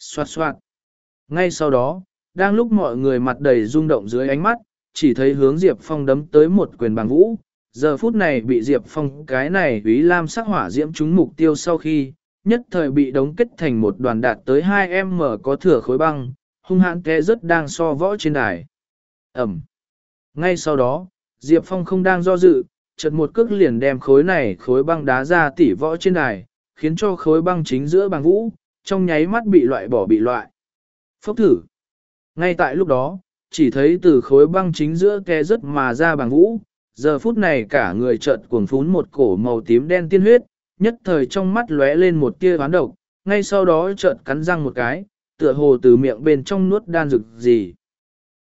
Xoạt xoạt. Ngay sau đó, đang lúc mọi người mặt đầy rung động dưới ánh mắt, chỉ thấy hướng Diệp Phong đấm tới một quyền bằng vũ. Giờ phút này bị Diệp Phong cái này ý lam sắc hỏa diễm trúng mục tiêu sau khi, nhất thời bị đóng kết thành một đoàn đạt tới 2M có thừa khối băng, hung hãn té rất đang so võ trên đài. Ẩm. Ngay sau đó, Diệp Phong không đang do dự, chợt một cước liền đem khối này khối băng đá ra tỉ võ trên đài, khiến cho khối băng chính giữa bằng vũ, trong nháy mắt bị loại bỏ bị loại. Phốc thử. Ngay tại lúc đó, chỉ thấy từ khối băng chính giữa ke rất mà ra bằng vũ, giờ phút này cả người chợt cuồng phún một cổ màu tím đen tiên huyết, nhất thời trong mắt lóe lên một tia hoán độc, ngay sau đó chợt cắn răng một cái, tựa hồ từ miệng bên trong nuốt đan rực gì.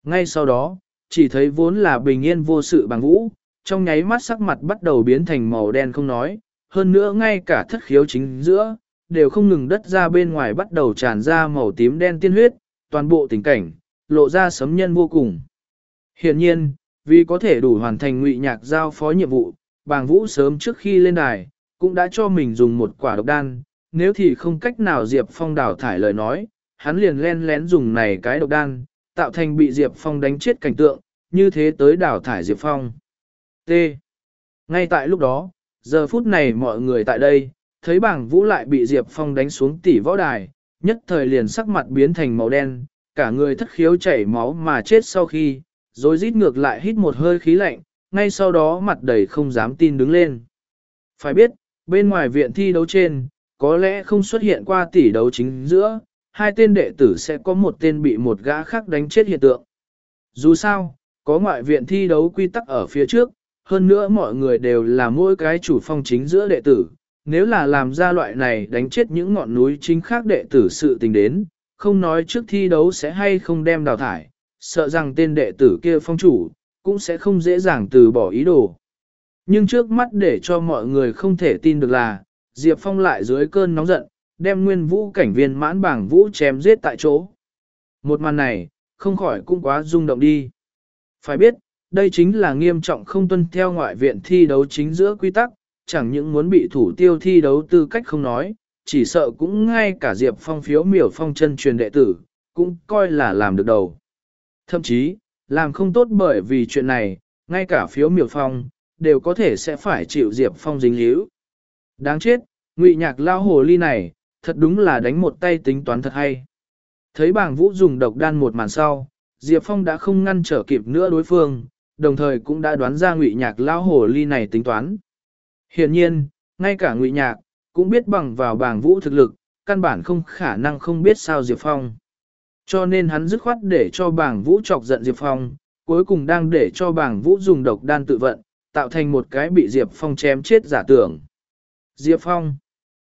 Ngay sau đó, chỉ thấy vốn là bình yên vô sự bằng vũ, trong nháy mắt sắc mặt bắt đầu biến thành màu đen không nói, hơn nữa ngay cả thất khiếu chính giữa, đều không ngừng đất ra bên ngoài bắt đầu tràn ra màu tím đen tiên huyết, toàn bộ tình cảnh, lộ ra sấm nhân vô cùng. Hiện nhiên, vì có thể đủ hoàn thành ngụy nhạc giao phó nhiệm vụ, bàng vũ sớm trước khi lên đài, cũng đã cho mình dùng một quả độc đan, nếu thì không cách nào Diệp Phong đào thải lời nói, hắn liền len lén dùng này cái độc đan, tạo thành bị Diệp Phong đánh chết cảnh tượng, như thế tới đào thải Diệp Phong. T. Ngay tại lúc đó, giờ phút này mọi người tại đây, thấy bảng vũ lại bị Diệp Phong đánh xuống tỉ võ đài, nhất thời liền sắc mặt biến thành màu đen, cả người thất khiếu chảy máu mà chết sau khi, rồi rít ngược lại hít một hơi khí lạnh, ngay sau đó mặt đầy không dám tin đứng lên. Phải biết, bên ngoài viện thi đấu trên, có lẽ không xuất hiện qua tỷ đấu chính giữa, hai tên đệ tử sẽ có một tên bị một gã khác đánh chết hiện tượng. Dù sao, có ngoại viện thi đấu quy tắc ở phía trước, hơn nữa mọi người đều là mỗi cái chủ phong chính giữa đệ tử. Nếu là làm ra loại này đánh chết những ngọn núi chính khác đệ tử sự tình đến, không nói trước thi đấu sẽ hay không đem đào thải, sợ rằng tên đệ tử kia phong chủ, cũng sẽ không dễ dàng từ bỏ ý đồ. Nhưng trước mắt để cho mọi người không thể tin được là, Diệp Phong lại dưới cơn nóng giận, đem nguyên vũ cảnh viên mãn bảng vũ chém giết tại chỗ. Một màn này, không khỏi cũng quá rung động đi. Phải biết, đây chính là nghiêm trọng không tuân theo ngoại viện thi đấu chính giữa quy tắc, chẳng những muốn bị thủ tiêu thi đấu tư cách không nói, chỉ sợ cũng ngay cả Diệp Phong phiếu miểu phong chân truyền đệ tử, cũng coi là làm được đầu. Thậm chí, làm không tốt bởi vì chuyện này, ngay cả phiếu miểu phong, đều có thể sẽ phải chịu Diệp Phong dính líu. Đáng chết, ngụy nhạc lao hồ ly này, thật đúng là đánh một tay tính toán thật hay. Thấy bảng vũ dùng độc đan một màn sau, Diệp Phong đã không ngăn trở kịp nữa đối phương, đồng thời cũng đã đoán ra ngụy nhạc lao hồ ly này tính toán. Hiện nhiên, ngay cả ngụy nhạc, cũng biết bằng vào bảng vũ thực lực, căn bản không khả năng không biết sao Diệp Phong. Cho nên hắn dứt khoát để cho bảng vũ chọc giận Diệp Phong, cuối cùng đang để cho bảng vũ dùng độc đan tự vận, tạo thành một cái bị Diệp Phong chém chết giả tưởng. Diệp Phong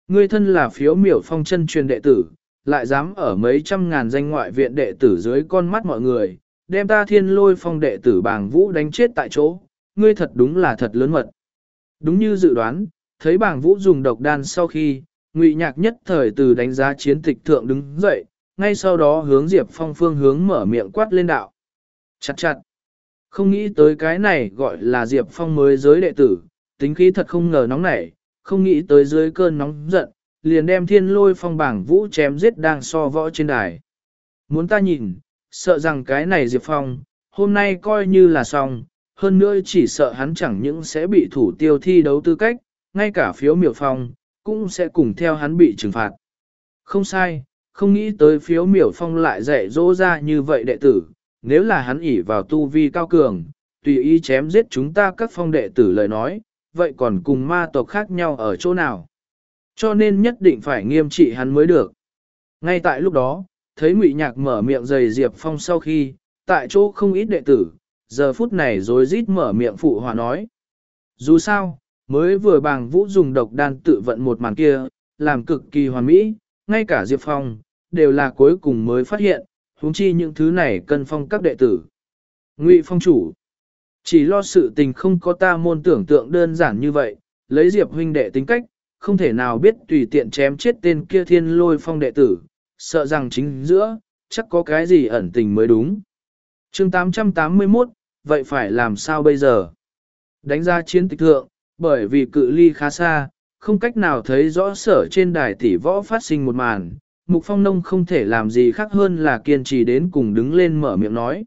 Ngươi thân là phiếu miểu phong chân truyền đệ tử, lại dám ở mấy trăm ngàn danh ngoại viện đệ tử dưới con mắt mọi người, đem ta thiên lôi phong đệ tử bảng vũ đánh chết tại chỗ, ngươi thật đúng là thật lớn mật. Đúng như dự đoán, thấy bảng vũ dùng độc đan sau khi, ngụy nhạc nhất thời từ đánh giá chiến tịch thượng đứng dậy, ngay sau đó hướng Diệp Phong phương hướng mở miệng quát lên đạo. Chặt chặt. Không nghĩ tới cái này gọi là Diệp Phong mới giới đệ tử, tính khí thật không ngờ nóng nảy, không nghĩ tới dưới cơn nóng giận, liền đem thiên lôi phong bảng vũ chém giết đang so võ trên đài. Muốn ta nhìn, sợ rằng cái này Diệp Phong, hôm nay coi như là xong, hơn nữa chỉ sợ hắn chẳng những sẽ bị thủ tiêu thi đấu tư cách, ngay cả phiếu miểu phong, cũng sẽ cùng theo hắn bị trừng phạt. Không sai, không nghĩ tới phiếu miểu phong lại dạy dỗ ra như vậy đệ tử, nếu là hắn ỉ vào tu vi cao cường, tùy ý chém giết chúng ta các phong đệ tử lời nói, vậy còn cùng ma tộc khác nhau ở chỗ nào? Cho nên nhất định phải nghiêm trị hắn mới được. Ngay tại lúc đó, thấy Ngụy Nhạc mở miệng giày Diệp Phong sau khi, tại chỗ không ít đệ tử, giờ phút này rồi rít mở miệng phụ hòa nói. Dù sao, mới vừa bàng vũ dùng độc đan tự vận một màn kia, làm cực kỳ hoàn mỹ, ngay cả Diệp Phong, đều là cuối cùng mới phát hiện, huống chi những thứ này cân phong các đệ tử. Ngụy Phong chủ, chỉ lo sự tình không có ta môn tưởng tượng đơn giản như vậy, lấy Diệp huynh đệ tính cách, không thể nào biết tùy tiện chém chết tên kia thiên lôi phong đệ tử, sợ rằng chính giữa, chắc có cái gì ẩn tình mới đúng. chương 881, vậy phải làm sao bây giờ? Đánh ra chiến tịch thượng, bởi vì cự ly khá xa, không cách nào thấy rõ sở trên đài tỷ võ phát sinh một màn, Mục Phong Nông không thể làm gì khác hơn là kiên trì đến cùng đứng lên mở miệng nói.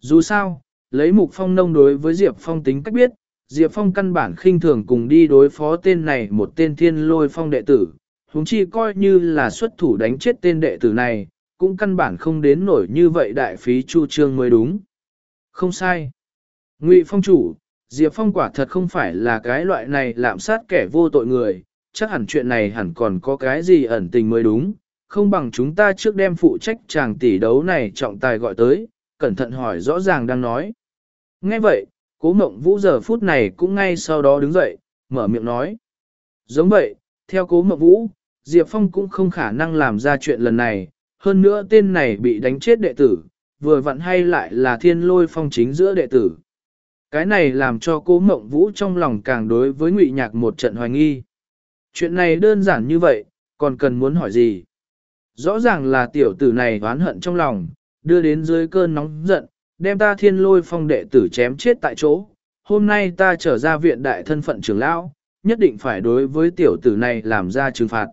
Dù sao, lấy Mục Phong Nông đối với Diệp Phong tính cách biết, Diệp Phong căn bản khinh thường cùng đi đối phó tên này một tên thiên lôi phong đệ tử, huống chi coi như là xuất thủ đánh chết tên đệ tử này, cũng căn bản không đến nổi như vậy đại phí chu trương mới đúng. Không sai. Ngụy Phong chủ, Diệp Phong quả thật không phải là cái loại này lạm sát kẻ vô tội người, chắc hẳn chuyện này hẳn còn có cái gì ẩn tình mới đúng, không bằng chúng ta trước đem phụ trách chàng tỷ đấu này trọng tài gọi tới, cẩn thận hỏi rõ ràng đang nói. Nghe vậy, cố mộng vũ giờ phút này cũng ngay sau đó đứng dậy, mở miệng nói. Giống vậy, theo cố mộng vũ, Diệp Phong cũng không khả năng làm ra chuyện lần này, hơn nữa tên này bị đánh chết đệ tử, vừa vặn hay lại là thiên lôi phong chính giữa đệ tử. Cái này làm cho cố mộng vũ trong lòng càng đối với ngụy nhạc một trận hoài nghi. Chuyện này đơn giản như vậy, còn cần muốn hỏi gì? Rõ ràng là tiểu tử này oán hận trong lòng, đưa đến dưới cơn nóng giận, đem ta thiên lôi phong đệ tử chém chết tại chỗ. Hôm nay ta trở ra viện đại thân phận trưởng lão, nhất định phải đối với tiểu tử này làm ra trừng phạt.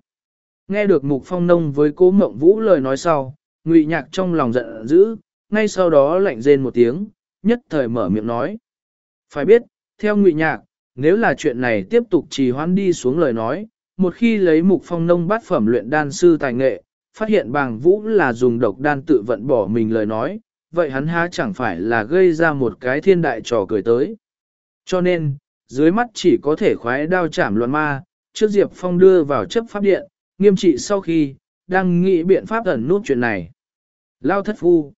Nghe được mục phong nông với cố mộng vũ lời nói sau, ngụy nhạc trong lòng giận dữ, ngay sau đó lạnh rên một tiếng, nhất thời mở miệng nói. Phải biết, theo ngụy nhạc, nếu là chuyện này tiếp tục trì hoãn đi xuống lời nói, một khi lấy mục phong nông bát phẩm luyện đan sư tài nghệ, phát hiện bàng vũ là dùng độc đan tự vận bỏ mình lời nói, vậy hắn há chẳng phải là gây ra một cái thiên đại trò cười tới. Cho nên, dưới mắt chỉ có thể khoái đao chảm loạn ma, trước Diệp Phong đưa vào chấp pháp điện, nghiêm trị sau khi, đang nghĩ biện pháp ẩn nút chuyện này. Lao thất phu.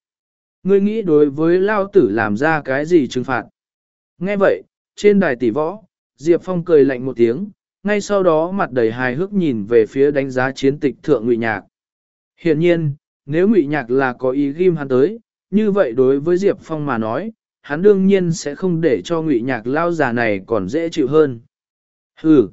Ngươi nghĩ đối với Lao tử làm ra cái gì trừng phạt? Nghe vậy, trên đài tỷ võ, Diệp Phong cười lạnh một tiếng, ngay sau đó mặt đầy hài hước nhìn về phía đánh giá chiến tịch thượng ngụy nhạc. Hiện nhiên, nếu ngụy nhạc là có ý ghim hắn tới, như vậy đối với Diệp Phong mà nói, hắn đương nhiên sẽ không để cho ngụy nhạc lao già này còn dễ chịu hơn. Hừ,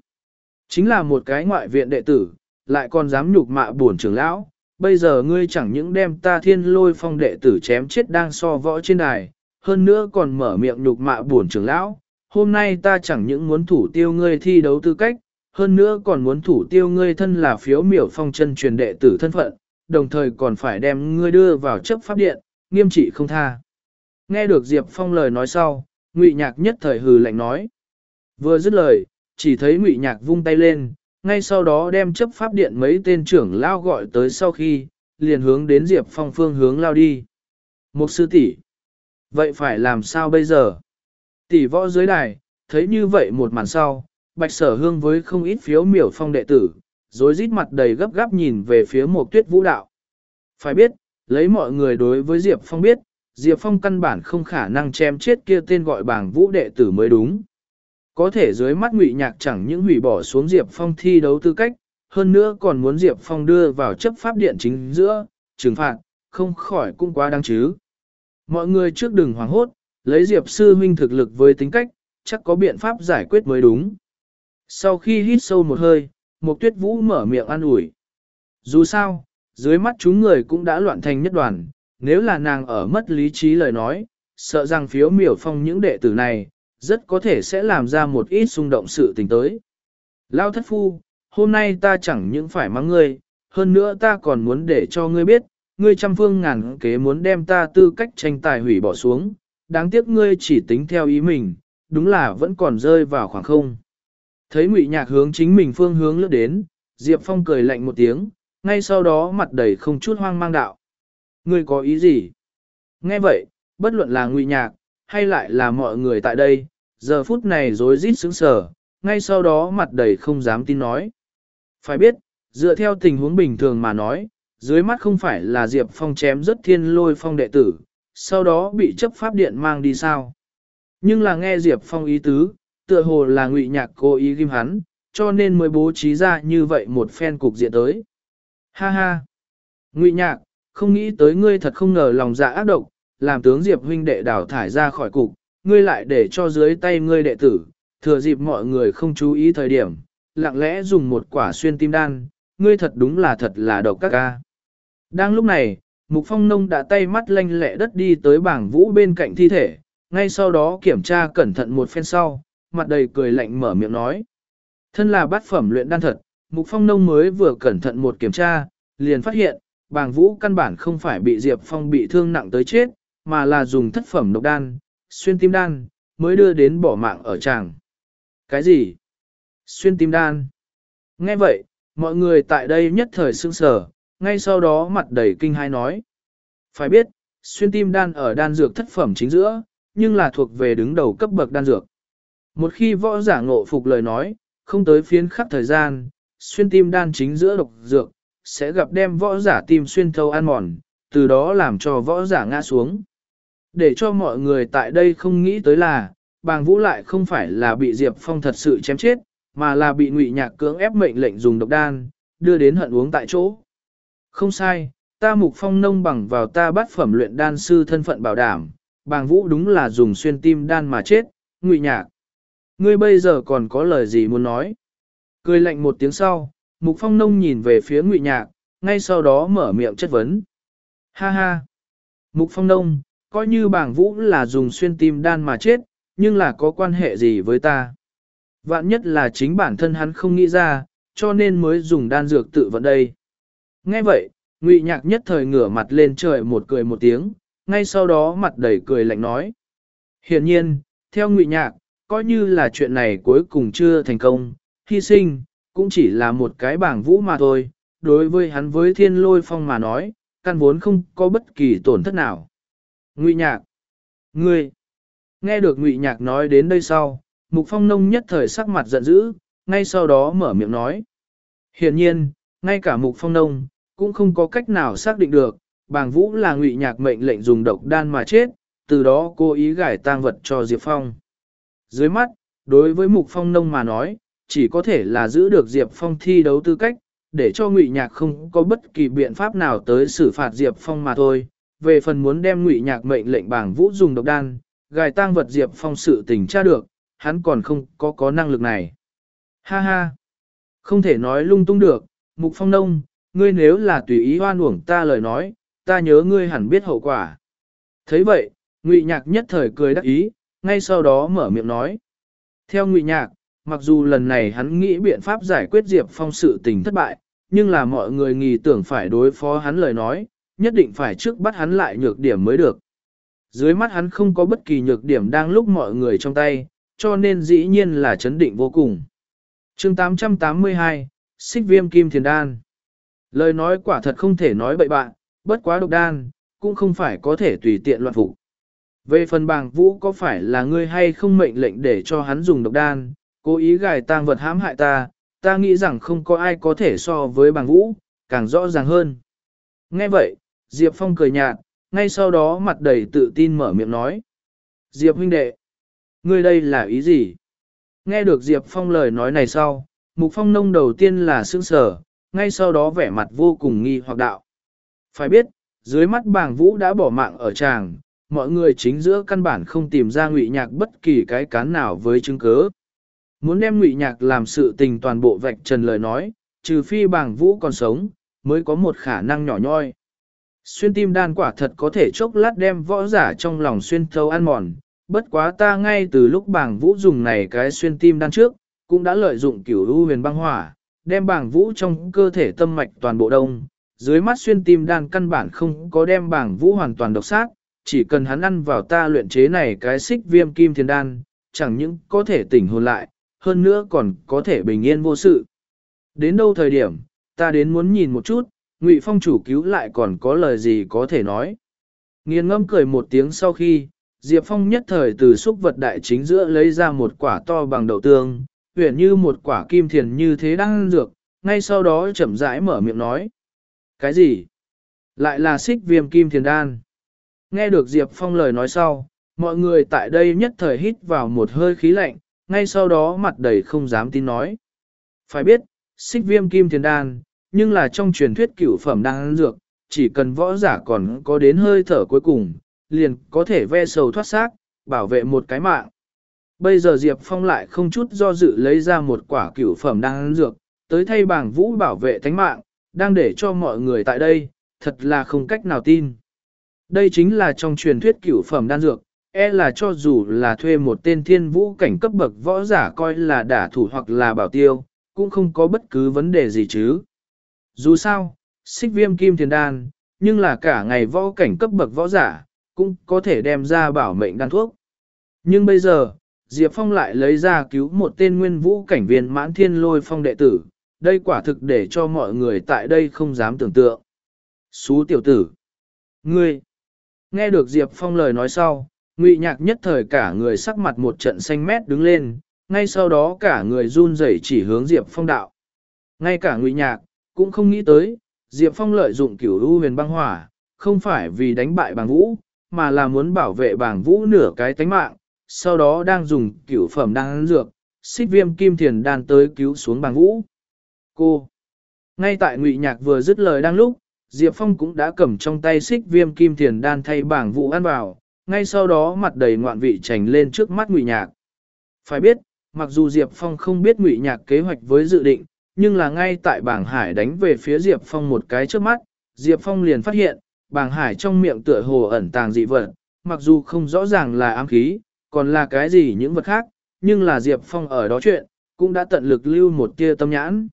chính là một cái ngoại viện đệ tử, lại còn dám nhục mạ bổn trưởng lão, bây giờ ngươi chẳng những đem ta thiên lôi phong đệ tử chém chết đang so võ trên đài, hơn nữa còn mở miệng nhục mạ buồn trưởng lão, hôm nay ta chẳng những muốn thủ tiêu ngươi thi đấu tư cách, hơn nữa còn muốn thủ tiêu ngươi thân là phiếu miểu phong chân truyền đệ tử thân phận, đồng thời còn phải đem ngươi đưa vào chấp pháp điện, nghiêm trị không tha. Nghe được Diệp Phong lời nói sau, Ngụy Nhạc nhất thời hừ lạnh nói. Vừa dứt lời, chỉ thấy Ngụy Nhạc vung tay lên, ngay sau đó đem chấp pháp điện mấy tên trưởng lao gọi tới sau khi, liền hướng đến Diệp Phong phương hướng lao đi. Một sư tỷ, Vậy phải làm sao bây giờ? Tỷ võ dưới đài, thấy như vậy một màn sau, bạch sở hương với không ít phiếu miểu phong đệ tử, rồi rít mặt đầy gấp gáp nhìn về phía một tuyết vũ đạo. Phải biết, lấy mọi người đối với Diệp Phong biết, Diệp Phong căn bản không khả năng chém chết kia tên gọi bảng vũ đệ tử mới đúng. Có thể dưới mắt ngụy nhạc chẳng những hủy bỏ xuống Diệp Phong thi đấu tư cách, hơn nữa còn muốn Diệp Phong đưa vào chấp pháp điện chính giữa, trừng phạt, không khỏi cũng quá đáng chứ. Mọi người trước đừng hoảng hốt, lấy Diệp sư huynh thực lực với tính cách, chắc có biện pháp giải quyết mới đúng. Sau khi hít sâu một hơi, Mục Tuyết Vũ mở miệng an ủi. Dù sao, dưới mắt chúng người cũng đã loạn thành nhất đoàn, nếu là nàng ở mất lý trí lời nói, sợ rằng phiếu miểu phong những đệ tử này, rất có thể sẽ làm ra một ít xung động sự tình tới. Lao thất phu, hôm nay ta chẳng những phải mắng ngươi, hơn nữa ta còn muốn để cho ngươi biết, ngươi trăm phương ngàn kế muốn đem ta tư cách tranh tài hủy bỏ xuống, đáng tiếc ngươi chỉ tính theo ý mình, đúng là vẫn còn rơi vào khoảng không. Thấy ngụy nhạc hướng chính mình phương hướng lướt đến, Diệp Phong cười lạnh một tiếng, ngay sau đó mặt đầy không chút hoang mang đạo. Ngươi có ý gì? Nghe vậy, bất luận là ngụy nhạc, hay lại là mọi người tại đây, giờ phút này rối rít sững sờ, ngay sau đó mặt đầy không dám tin nói. Phải biết, dựa theo tình huống bình thường mà nói, dưới mắt không phải là Diệp Phong chém rất thiên lôi phong đệ tử, sau đó bị chấp pháp điện mang đi sao. Nhưng là nghe Diệp Phong ý tứ, tựa hồ là ngụy nhạc cố ý ghim hắn, cho nên mới bố trí ra như vậy một phen cục diện tới. Ha ha! Ngụy nhạc, không nghĩ tới ngươi thật không ngờ lòng dạ ác độc, làm tướng Diệp huynh đệ đảo thải ra khỏi cục, ngươi lại để cho dưới tay ngươi đệ tử, thừa dịp mọi người không chú ý thời điểm, lặng lẽ dùng một quả xuyên tim đan, ngươi thật đúng là thật là độc các ca. Đang lúc này, Mục Phong Nông đã tay mắt lanh lẹ đất đi tới bảng vũ bên cạnh thi thể, ngay sau đó kiểm tra cẩn thận một phen sau, mặt đầy cười lạnh mở miệng nói. Thân là bát phẩm luyện đan thật, Mục Phong Nông mới vừa cẩn thận một kiểm tra, liền phát hiện, bàng vũ căn bản không phải bị Diệp Phong bị thương nặng tới chết, mà là dùng thất phẩm độc đan, xuyên tim đan, mới đưa đến bỏ mạng ở chàng. Cái gì? Xuyên tim đan. Nghe vậy, mọi người tại đây nhất thời sương sở, ngay sau đó mặt đầy kinh hai nói. Phải biết, xuyên tim đan ở đan dược thất phẩm chính giữa, nhưng là thuộc về đứng đầu cấp bậc đan dược. Một khi võ giả ngộ phục lời nói, không tới phiến khắc thời gian, xuyên tim đan chính giữa độc dược, sẽ gặp đem võ giả tim xuyên thâu ăn mòn, từ đó làm cho võ giả ngã xuống. Để cho mọi người tại đây không nghĩ tới là, bàng vũ lại không phải là bị Diệp Phong thật sự chém chết, mà là bị ngụy nhạc cưỡng ép mệnh lệnh dùng độc đan, đưa đến hận uống tại chỗ. Không sai, ta mục phong nông bằng vào ta bắt phẩm luyện đan sư thân phận bảo đảm, bàng vũ đúng là dùng xuyên tim đan mà chết, ngụy nhạc. Ngươi bây giờ còn có lời gì muốn nói? Cười lạnh một tiếng sau, mục phong nông nhìn về phía ngụy nhạc, ngay sau đó mở miệng chất vấn. Ha ha! Mục phong nông, coi như bàng vũ là dùng xuyên tim đan mà chết, nhưng là có quan hệ gì với ta? Vạn nhất là chính bản thân hắn không nghĩ ra, cho nên mới dùng đan dược tự vận đây. Nghe vậy, Ngụy Nhạc nhất thời ngửa mặt lên trời một cười một tiếng, ngay sau đó mặt đầy cười lạnh nói. Hiển nhiên, theo Ngụy Nhạc, coi như là chuyện này cuối cùng chưa thành công, hy sinh, cũng chỉ là một cái bảng vũ mà thôi, đối với hắn với thiên lôi phong mà nói, căn vốn không có bất kỳ tổn thất nào. Ngụy nhạc, ngươi, nghe được ngụy nhạc nói đến đây sau, mục phong nông nhất thời sắc mặt giận dữ, ngay sau đó mở miệng nói. Hiện nhiên, ngay cả mục phong nông, cũng không có cách nào xác định được, bàng vũ là ngụy nhạc mệnh lệnh dùng độc đan mà chết, từ đó cố ý gải tang vật cho Diệp Phong. Dưới mắt, đối với mục phong nông mà nói, chỉ có thể là giữ được Diệp Phong thi đấu tư cách, để cho Ngụy Nhạc không có bất kỳ biện pháp nào tới xử phạt Diệp Phong mà thôi. Về phần muốn đem Ngụy Nhạc mệnh lệnh bảng vũ dùng độc đan, gài tang vật Diệp Phong sự tình tra được, hắn còn không có có năng lực này. Ha ha! Không thể nói lung tung được, Mục Phong Nông, ngươi nếu là tùy ý hoan uổng ta lời nói, ta nhớ ngươi hẳn biết hậu quả. thấy vậy, Ngụy Nhạc nhất thời cười đắc ý, ngay sau đó mở miệng nói. Theo Ngụy Nhạc, mặc dù lần này hắn nghĩ biện pháp giải quyết Diệp Phong sự tình thất bại, nhưng là mọi người nghi tưởng phải đối phó hắn lời nói, nhất định phải trước bắt hắn lại nhược điểm mới được. Dưới mắt hắn không có bất kỳ nhược điểm đang lúc mọi người trong tay, cho nên dĩ nhiên là chấn định vô cùng. chương 882, Xích Viêm Kim Thiền Đan Lời nói quả thật không thể nói bậy bạn, bất quá độc đan, cũng không phải có thể tùy tiện loạn phục. Về phần bàng vũ có phải là ngươi hay không mệnh lệnh để cho hắn dùng độc đan, cố ý gài tang vật hãm hại ta, ta nghĩ rằng không có ai có thể so với bàng vũ, càng rõ ràng hơn. Nghe vậy, Diệp Phong cười nhạt, ngay sau đó mặt đầy tự tin mở miệng nói. Diệp huynh đệ, ngươi đây là ý gì? Nghe được Diệp Phong lời nói này sau, Mục Phong nông đầu tiên là sững sờ, ngay sau đó vẻ mặt vô cùng nghi hoặc đạo. Phải biết, dưới mắt bàng vũ đã bỏ mạng ở tràng, mọi người chính giữa căn bản không tìm ra ngụy nhạc bất kỳ cái cán nào với chứng cứ. Muốn đem ngụy nhạc làm sự tình toàn bộ vạch trần lời nói, trừ phi bàng vũ còn sống, mới có một khả năng nhỏ nhoi. Xuyên tim đan quả thật có thể chốc lát đem võ giả trong lòng xuyên thâu ăn mòn, bất quá ta ngay từ lúc bảng vũ dùng này cái xuyên tim đan trước, cũng đã lợi dụng kiểu lưu huyền băng hỏa, đem bảng vũ trong cơ thể tâm mạch toàn bộ đông. Dưới mắt xuyên tim đan căn bản không có đem bảng vũ hoàn toàn độc sát, chỉ cần hắn ăn vào ta luyện chế này cái xích viêm kim thiên đan, chẳng những có thể tỉnh hồn lại, hơn nữa còn có thể bình yên vô sự. Đến đâu thời điểm, ta đến muốn nhìn một chút, Ngụy Phong chủ cứu lại còn có lời gì có thể nói. Nghiền ngâm cười một tiếng sau khi, Diệp Phong nhất thời từ xúc vật đại chính giữa lấy ra một quả to bằng đậu tương, huyện như một quả kim thiền như thế đang dược, ngay sau đó chậm rãi mở miệng nói. Cái gì? Lại là xích viêm kim thiền đan. Nghe được Diệp Phong lời nói sau, mọi người tại đây nhất thời hít vào một hơi khí lạnh, ngay sau đó mặt đầy không dám tin nói. Phải biết, xích viêm kim thiền đan, nhưng là trong truyền thuyết cửu phẩm đan dược, chỉ cần võ giả còn có đến hơi thở cuối cùng, liền có thể ve sầu thoát xác, bảo vệ một cái mạng. Bây giờ Diệp Phong lại không chút do dự lấy ra một quả cửu phẩm đan dược, tới thay bảng vũ bảo vệ thánh mạng, đang để cho mọi người tại đây, thật là không cách nào tin. Đây chính là trong truyền thuyết cửu phẩm đan dược, e là cho dù là thuê một tên thiên vũ cảnh cấp bậc võ giả coi là đả thủ hoặc là bảo tiêu, cũng không có bất cứ vấn đề gì chứ. Dù sao, xích viêm kim thiền đan, nhưng là cả ngày võ cảnh cấp bậc võ giả, cũng có thể đem ra bảo mệnh đan thuốc. Nhưng bây giờ, Diệp Phong lại lấy ra cứu một tên nguyên vũ cảnh viên mãn thiên lôi phong đệ tử, đây quả thực để cho mọi người tại đây không dám tưởng tượng. Xú tiểu tử! Ngươi! Nghe được Diệp Phong lời nói sau, Ngụy Nhạc nhất thời cả người sắc mặt một trận xanh mét đứng lên, ngay sau đó cả người run rẩy chỉ hướng Diệp Phong đạo. Ngay cả Ngụy Nhạc cũng không nghĩ tới, Diệp Phong lợi dụng Cửu U Huyền Băng Hỏa, không phải vì đánh bại Bàng Vũ, mà là muốn bảo vệ Bàng Vũ nửa cái tánh mạng, sau đó đang dùng cửu phẩm đan dược, xích viêm kim thiền đan tới cứu xuống Bàng Vũ. Cô! Ngay tại Ngụy Nhạc vừa dứt lời đang lúc, Diệp Phong cũng đã cầm trong tay xích viêm kim thiền đan thay bảng vụ ăn vào, ngay sau đó mặt đầy ngoạn vị trành lên trước mắt ngụy nhạc. Phải biết, mặc dù Diệp Phong không biết ngụy nhạc kế hoạch với dự định, nhưng là ngay tại bảng hải đánh về phía Diệp Phong một cái trước mắt, Diệp Phong liền phát hiện, bảng hải trong miệng tựa hồ ẩn tàng dị vật, mặc dù không rõ ràng là ám khí, còn là cái gì những vật khác, nhưng là Diệp Phong ở đó chuyện, cũng đã tận lực lưu một tia tâm nhãn.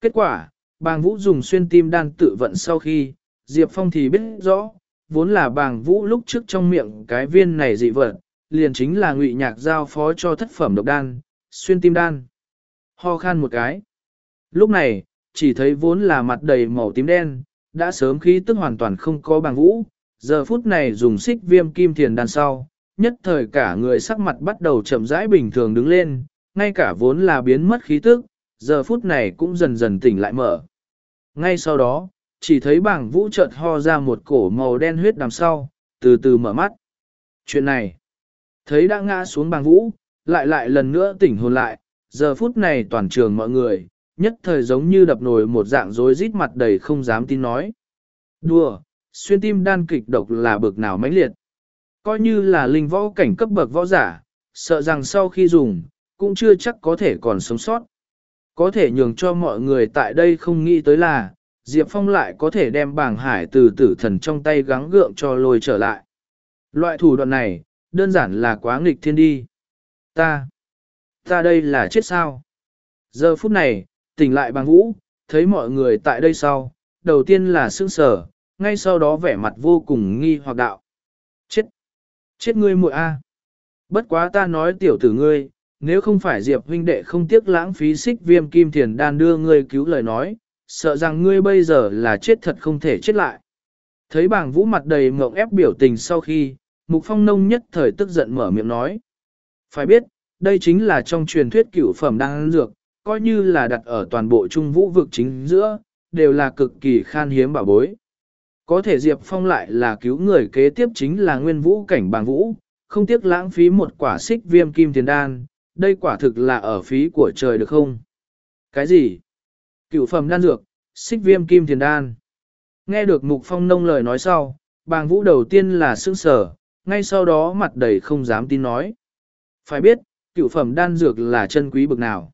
Kết quả, Bàng Vũ dùng xuyên tim đan tự vận sau khi, Diệp Phong thì biết rõ, vốn là bàng Vũ lúc trước trong miệng cái viên này dị vật, liền chính là ngụy nhạc giao phó cho thất phẩm độc đan, xuyên tim đan. Ho khan một cái. Lúc này, chỉ thấy vốn là mặt đầy màu tím đen, đã sớm khí tức hoàn toàn không có bằng vũ, giờ phút này dùng xích viêm kim thiền đan sau, nhất thời cả người sắc mặt bắt đầu chậm rãi bình thường đứng lên, ngay cả vốn là biến mất khí tức, giờ phút này cũng dần dần tỉnh lại mở. Ngay sau đó, chỉ thấy bảng vũ chợt ho ra một cổ màu đen huyết đằng sau, từ từ mở mắt. Chuyện này, thấy đã ngã xuống bảng vũ, lại lại lần nữa tỉnh hồn lại, giờ phút này toàn trường mọi người, nhất thời giống như đập nồi một dạng rối rít mặt đầy không dám tin nói. Đùa, xuyên tim đan kịch độc là bực nào mãnh liệt. Coi như là linh võ cảnh cấp bậc võ giả, sợ rằng sau khi dùng, cũng chưa chắc có thể còn sống sót. Có thể nhường cho mọi người tại đây không nghĩ tới là, Diệp Phong lại có thể đem bảng hải từ tử thần trong tay gắng gượng cho lôi trở lại. Loại thủ đoạn này, đơn giản là quá nghịch thiên đi. Ta, ta đây là chết sao? Giờ phút này, tỉnh lại bằng vũ, thấy mọi người tại đây sau, đầu tiên là sững sở, ngay sau đó vẻ mặt vô cùng nghi hoặc đạo. Chết! Chết ngươi muội a! Bất quá ta nói tiểu tử ngươi, nếu không phải Diệp huynh đệ không tiếc lãng phí xích viêm kim thiền đan đưa ngươi cứu lời nói, sợ rằng ngươi bây giờ là chết thật không thể chết lại. Thấy bàng vũ mặt đầy mộng ép biểu tình sau khi, Mục Phong Nông nhất thời tức giận mở miệng nói. Phải biết, đây chính là trong truyền thuyết cửu phẩm đang dược, coi như là đặt ở toàn bộ trung vũ vực chính giữa, đều là cực kỳ khan hiếm bảo bối. Có thể Diệp Phong lại là cứu người kế tiếp chính là nguyên vũ cảnh bàng vũ, không tiếc lãng phí một quả xích viêm kim tiền đan, đây quả thực là ở phí của trời được không? Cái gì? Cựu phẩm đan dược, xích viêm kim tiền đan. Nghe được Mục Phong nông lời nói sau, bàng vũ đầu tiên là sững sở, ngay sau đó mặt đầy không dám tin nói. Phải biết, cựu phẩm đan dược là chân quý bực nào.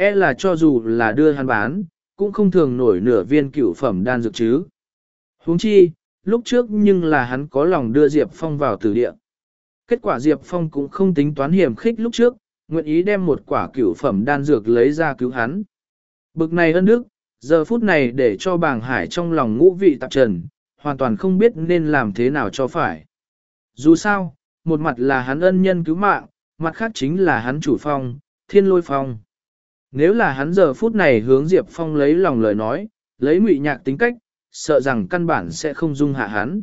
E là cho dù là đưa hắn bán, cũng không thường nổi nửa viên cựu phẩm đan dược chứ. huống chi, lúc trước nhưng là hắn có lòng đưa Diệp Phong vào tử địa. Kết quả Diệp Phong cũng không tính toán hiểm khích lúc trước, nguyện ý đem một quả cửu phẩm đan dược lấy ra cứu hắn. Bực này ân đức, giờ phút này để cho bàng hải trong lòng ngũ vị tạp trần, hoàn toàn không biết nên làm thế nào cho phải. Dù sao, một mặt là hắn ân nhân cứu mạng, mặt khác chính là hắn chủ phong, thiên lôi phong. Nếu là hắn giờ phút này hướng Diệp Phong lấy lòng lời nói, lấy ngụy nhạc tính cách, sợ rằng căn bản sẽ không dung hạ hắn.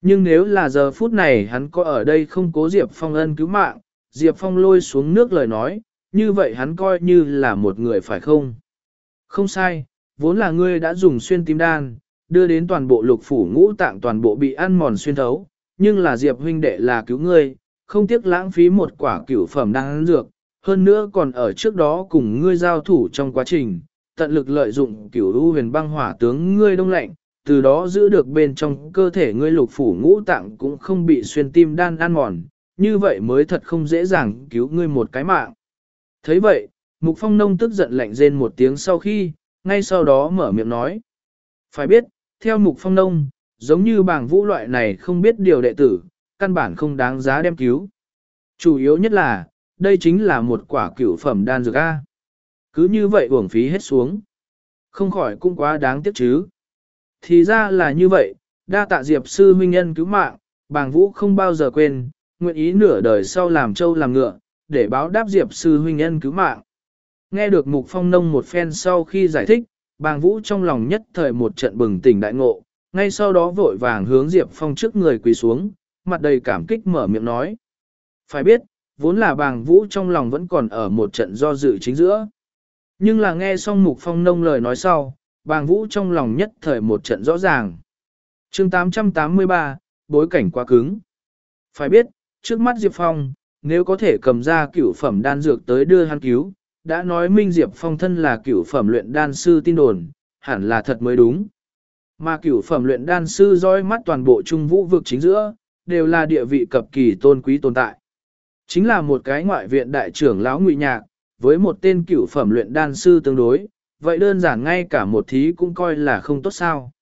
Nhưng nếu là giờ phút này hắn có ở đây không cố Diệp Phong ân cứu mạng, Diệp Phong lôi xuống nước lời nói, như vậy hắn coi như là một người phải không? Không sai, vốn là ngươi đã dùng xuyên tim đan, đưa đến toàn bộ lục phủ ngũ tạng toàn bộ bị ăn mòn xuyên thấu, nhưng là Diệp huynh đệ là cứu ngươi, không tiếc lãng phí một quả cửu phẩm đan dược, hơn nữa còn ở trước đó cùng ngươi giao thủ trong quá trình, tận lực lợi dụng cửu u huyền băng hỏa tướng ngươi đông lạnh, từ đó giữ được bên trong cơ thể ngươi lục phủ ngũ tạng cũng không bị xuyên tim đan ăn mòn, như vậy mới thật không dễ dàng cứu ngươi một cái mạng. thấy vậy, Mục Phong Nông tức giận lạnh rên một tiếng sau khi, ngay sau đó mở miệng nói. Phải biết, theo Mục Phong Nông, giống như bảng vũ loại này không biết điều đệ tử, căn bản không đáng giá đem cứu. Chủ yếu nhất là, đây chính là một quả cửu phẩm đan dược A. Cứ như vậy uổng phí hết xuống. Không khỏi cũng quá đáng tiếc chứ. Thì ra là như vậy, đa tạ diệp sư huynh nhân cứu mạng, bàng vũ không bao giờ quên, nguyện ý nửa đời sau làm trâu làm ngựa, để báo đáp diệp sư huynh nhân cứu mạng. Nghe được mục phong nông một phen sau khi giải thích, bàng vũ trong lòng nhất thời một trận bừng tỉnh đại ngộ, ngay sau đó vội vàng hướng diệp phong trước người quỳ xuống, mặt đầy cảm kích mở miệng nói. Phải biết, vốn là bàng vũ trong lòng vẫn còn ở một trận do dự chính giữa. Nhưng là nghe xong mục phong nông lời nói sau, bàng vũ trong lòng nhất thời một trận rõ ràng. chương 883, bối cảnh quá cứng. Phải biết, trước mắt Diệp Phong, nếu có thể cầm ra cửu phẩm đan dược tới đưa hắn cứu, đã nói Minh Diệp Phong thân là cửu phẩm luyện đan sư tin đồn, hẳn là thật mới đúng. Mà cửu phẩm luyện đan sư dõi mắt toàn bộ trung vũ vực chính giữa, đều là địa vị cập kỳ tôn quý tồn tại. Chính là một cái ngoại viện đại trưởng lão ngụy nhạc, với một tên cựu phẩm luyện đan sư tương đối, vậy đơn giản ngay cả một thí cũng coi là không tốt sao.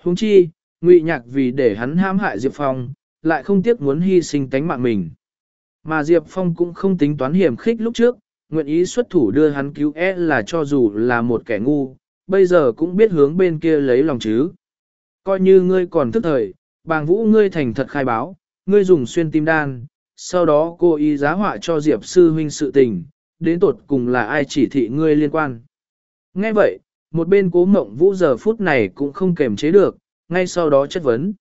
Huống chi, ngụy nhạc vì để hắn ham hại Diệp Phong, lại không tiếc muốn hy sinh tánh mạng mình. Mà Diệp Phong cũng không tính toán hiểm khích lúc trước, nguyện ý xuất thủ đưa hắn cứu e là cho dù là một kẻ ngu, bây giờ cũng biết hướng bên kia lấy lòng chứ. Coi như ngươi còn thức thời, bàng vũ ngươi thành thật khai báo, ngươi dùng xuyên tim đan, sau đó cô ý giá họa cho Diệp sư huynh sự tình, đến tột cùng là ai chỉ thị ngươi liên quan. Nghe vậy, một bên cố mộng vũ giờ phút này cũng không kềm chế được, ngay sau đó chất vấn.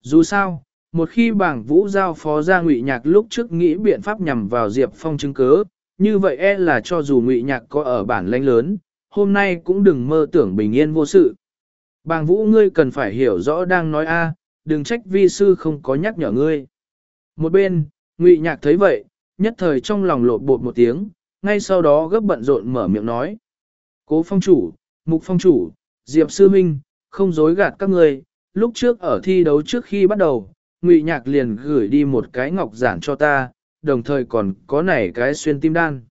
Dù sao, một khi bảng vũ giao phó ra ngụy nhạc lúc trước nghĩ biện pháp nhằm vào Diệp Phong chứng cớ, như vậy e là cho dù ngụy nhạc có ở bản lãnh lớn, hôm nay cũng đừng mơ tưởng bình yên vô sự. Bàng vũ ngươi cần phải hiểu rõ đang nói a, đừng trách vi sư không có nhắc nhở ngươi. Một bên, ngụy nhạc thấy vậy, nhất thời trong lòng lột bột một tiếng, ngay sau đó gấp bận rộn mở miệng nói. Cố phong chủ, mục phong chủ, diệp sư minh, không dối gạt các ngươi, lúc trước ở thi đấu trước khi bắt đầu, ngụy nhạc liền gửi đi một cái ngọc giản cho ta, đồng thời còn có nảy cái xuyên tim đan.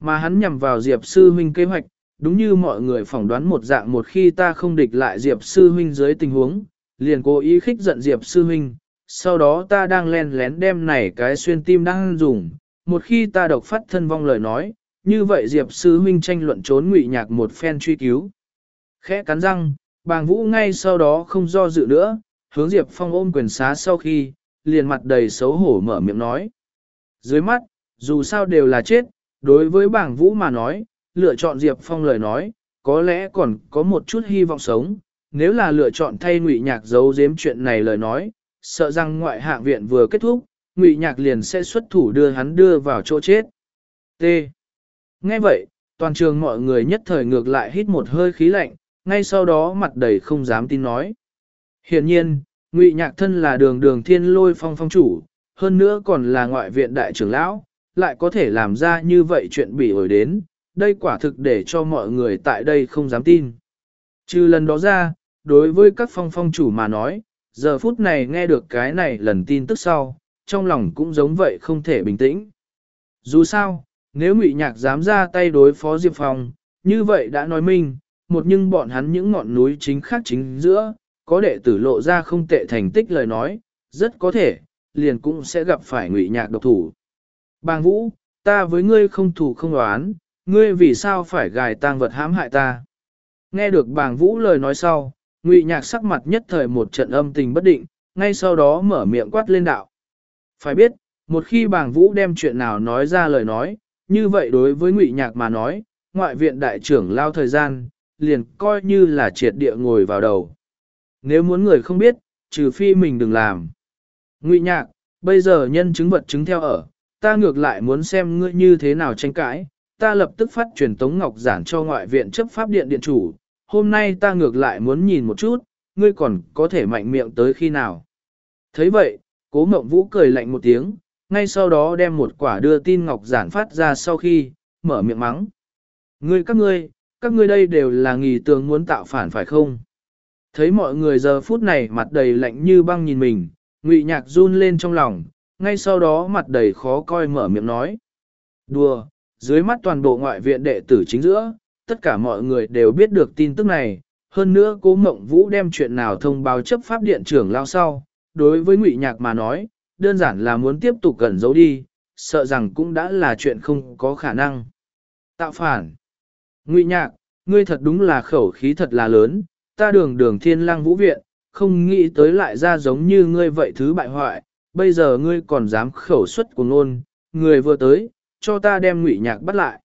Mà hắn nhằm vào diệp sư huynh kế hoạch, đúng như mọi người phỏng đoán một dạng một khi ta không địch lại diệp sư huynh dưới tình huống, liền cố ý khích giận diệp sư huynh, sau đó ta đang len lén đem này cái xuyên tim đang dùng, một khi ta độc phát thân vong lời nói, như vậy Diệp sư huynh tranh luận trốn ngụy nhạc một phen truy cứu. Khẽ cắn răng, bàng vũ ngay sau đó không do dự nữa, hướng Diệp Phong ôm quyền xá sau khi, liền mặt đầy xấu hổ mở miệng nói. Dưới mắt, dù sao đều là chết, đối với bàng vũ mà nói, lựa chọn Diệp Phong lời nói, có lẽ còn có một chút hy vọng sống, nếu là lựa chọn thay ngụy nhạc giấu giếm chuyện này lời nói, sợ rằng ngoại hạng viện vừa kết thúc, ngụy nhạc liền sẽ xuất thủ đưa hắn đưa vào chỗ chết. T. Nghe vậy, toàn trường mọi người nhất thời ngược lại hít một hơi khí lạnh, ngay sau đó mặt đầy không dám tin nói. Hiện nhiên, ngụy nhạc thân là đường đường thiên lôi phong phong chủ, hơn nữa còn là ngoại viện đại trưởng lão, lại có thể làm ra như vậy chuyện bị ổi đến, đây quả thực để cho mọi người tại đây không dám tin. Trừ lần đó ra, đối với các phong phong chủ mà nói, giờ phút này nghe được cái này lần tin tức sau, trong lòng cũng giống vậy không thể bình tĩnh. Dù sao, nếu ngụy nhạc dám ra tay đối phó Diệp Phong, như vậy đã nói minh, một nhưng bọn hắn những ngọn núi chính khác chính giữa, có đệ tử lộ ra không tệ thành tích lời nói, rất có thể, liền cũng sẽ gặp phải ngụy nhạc độc thủ. Bàng Vũ, ta với ngươi không thủ không đoán, ngươi vì sao phải gài tang vật hãm hại ta? Nghe được bàng Vũ lời nói sau, ngụy nhạc sắc mặt nhất thời một trận âm tình bất định, ngay sau đó mở miệng quát lên đạo. Phải biết, một khi bàng Vũ đem chuyện nào nói ra lời nói, như vậy đối với ngụy nhạc mà nói, ngoại viện đại trưởng lao thời gian, liền coi như là triệt địa ngồi vào đầu. Nếu muốn người không biết, trừ phi mình đừng làm. Ngụy nhạc, bây giờ nhân chứng vật chứng theo ở, ta ngược lại muốn xem ngươi như thế nào tranh cãi, ta lập tức phát truyền tống ngọc giản cho ngoại viện chấp pháp điện điện chủ, hôm nay ta ngược lại muốn nhìn một chút, ngươi còn có thể mạnh miệng tới khi nào. thấy vậy, cố mộng vũ cười lạnh một tiếng, ngay sau đó đem một quả đưa tin ngọc giản phát ra sau khi, mở miệng mắng. Ngươi các ngươi, các ngươi đây đều là nghỉ tường muốn tạo phản phải không? Thấy mọi người giờ phút này mặt đầy lạnh như băng nhìn mình, ngụy nhạc run lên trong lòng, ngay sau đó mặt đầy khó coi mở miệng nói. Đùa, dưới mắt toàn bộ ngoại viện đệ tử chính giữa, tất cả mọi người đều biết được tin tức này, hơn nữa cố mộng vũ đem chuyện nào thông báo chấp pháp điện trưởng lao sau, đối với ngụy nhạc mà nói, đơn giản là muốn tiếp tục cẩn giấu đi, sợ rằng cũng đã là chuyện không có khả năng. Tạo phản. Ngụy nhạc, ngươi thật đúng là khẩu khí thật là lớn, ta đường đường thiên lang vũ viện, không nghĩ tới lại ra giống như ngươi vậy thứ bại hoại, bây giờ ngươi còn dám khẩu xuất của ngôn, người vừa tới, cho ta đem ngụy nhạc bắt lại.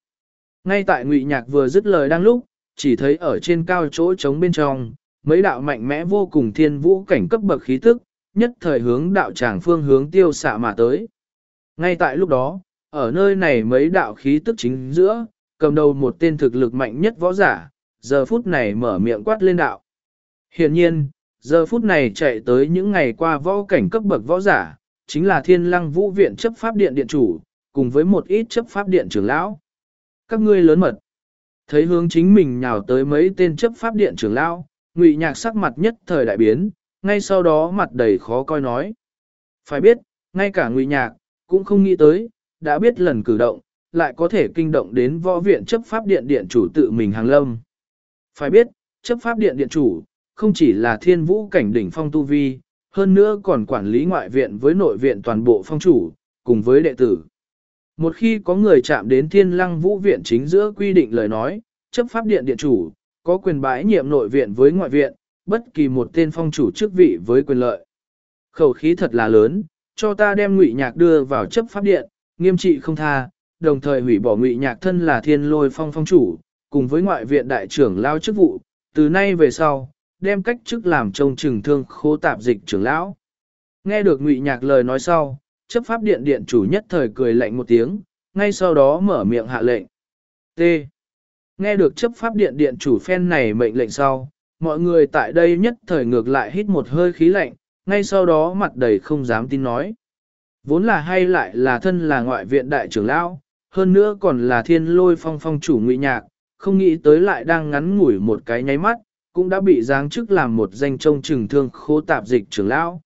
Ngay tại ngụy nhạc vừa dứt lời đang lúc, chỉ thấy ở trên cao chỗ trống bên trong, mấy đạo mạnh mẽ vô cùng thiên vũ cảnh cấp bậc khí tức, nhất thời hướng đạo tràng phương hướng tiêu xạ mà tới. Ngay tại lúc đó, ở nơi này mấy đạo khí tức chính giữa, cầm đầu một tên thực lực mạnh nhất võ giả, giờ phút này mở miệng quát lên đạo. Hiện nhiên, giờ phút này chạy tới những ngày qua võ cảnh cấp bậc võ giả, chính là thiên lăng vũ viện chấp pháp điện điện chủ, cùng với một ít chấp pháp điện trưởng lão. Các ngươi lớn mật. Thấy hướng chính mình nhào tới mấy tên chấp pháp điện trưởng lão, ngụy nhạc sắc mặt nhất thời đại biến, ngay sau đó mặt đầy khó coi nói. Phải biết, ngay cả ngụy nhạc, cũng không nghĩ tới, đã biết lần cử động, lại có thể kinh động đến võ viện chấp pháp điện điện chủ tự mình hàng lâm. Phải biết, chấp pháp điện điện chủ, không chỉ là thiên vũ cảnh đỉnh phong tu vi, hơn nữa còn quản lý ngoại viện với nội viện toàn bộ phong chủ, cùng với đệ tử. Một khi có người chạm đến thiên lăng vũ viện chính giữa quy định lời nói, chấp pháp điện điện chủ, có quyền bãi nhiệm nội viện với ngoại viện, bất kỳ một tên phong chủ chức vị với quyền lợi. Khẩu khí thật là lớn, cho ta đem ngụy nhạc đưa vào chấp pháp điện, nghiêm trị không tha, đồng thời hủy bỏ ngụy nhạc thân là thiên lôi phong phong chủ, cùng với ngoại viện đại trưởng lao chức vụ, từ nay về sau, đem cách chức làm trông trừng thương khố tạp dịch trưởng lão. Nghe được ngụy nhạc lời nói sau, chấp pháp điện điện chủ nhất thời cười lạnh một tiếng, ngay sau đó mở miệng hạ lệnh. T. Nghe được chấp pháp điện điện chủ phen này mệnh lệnh sau, mọi người tại đây nhất thời ngược lại hít một hơi khí lạnh, ngay sau đó mặt đầy không dám tin nói. Vốn là hay lại là thân là ngoại viện đại trưởng lão, hơn nữa còn là thiên lôi phong phong chủ ngụy nhạc, không nghĩ tới lại đang ngắn ngủi một cái nháy mắt, cũng đã bị giáng chức làm một danh trông trừng thương khô tạp dịch trưởng lão.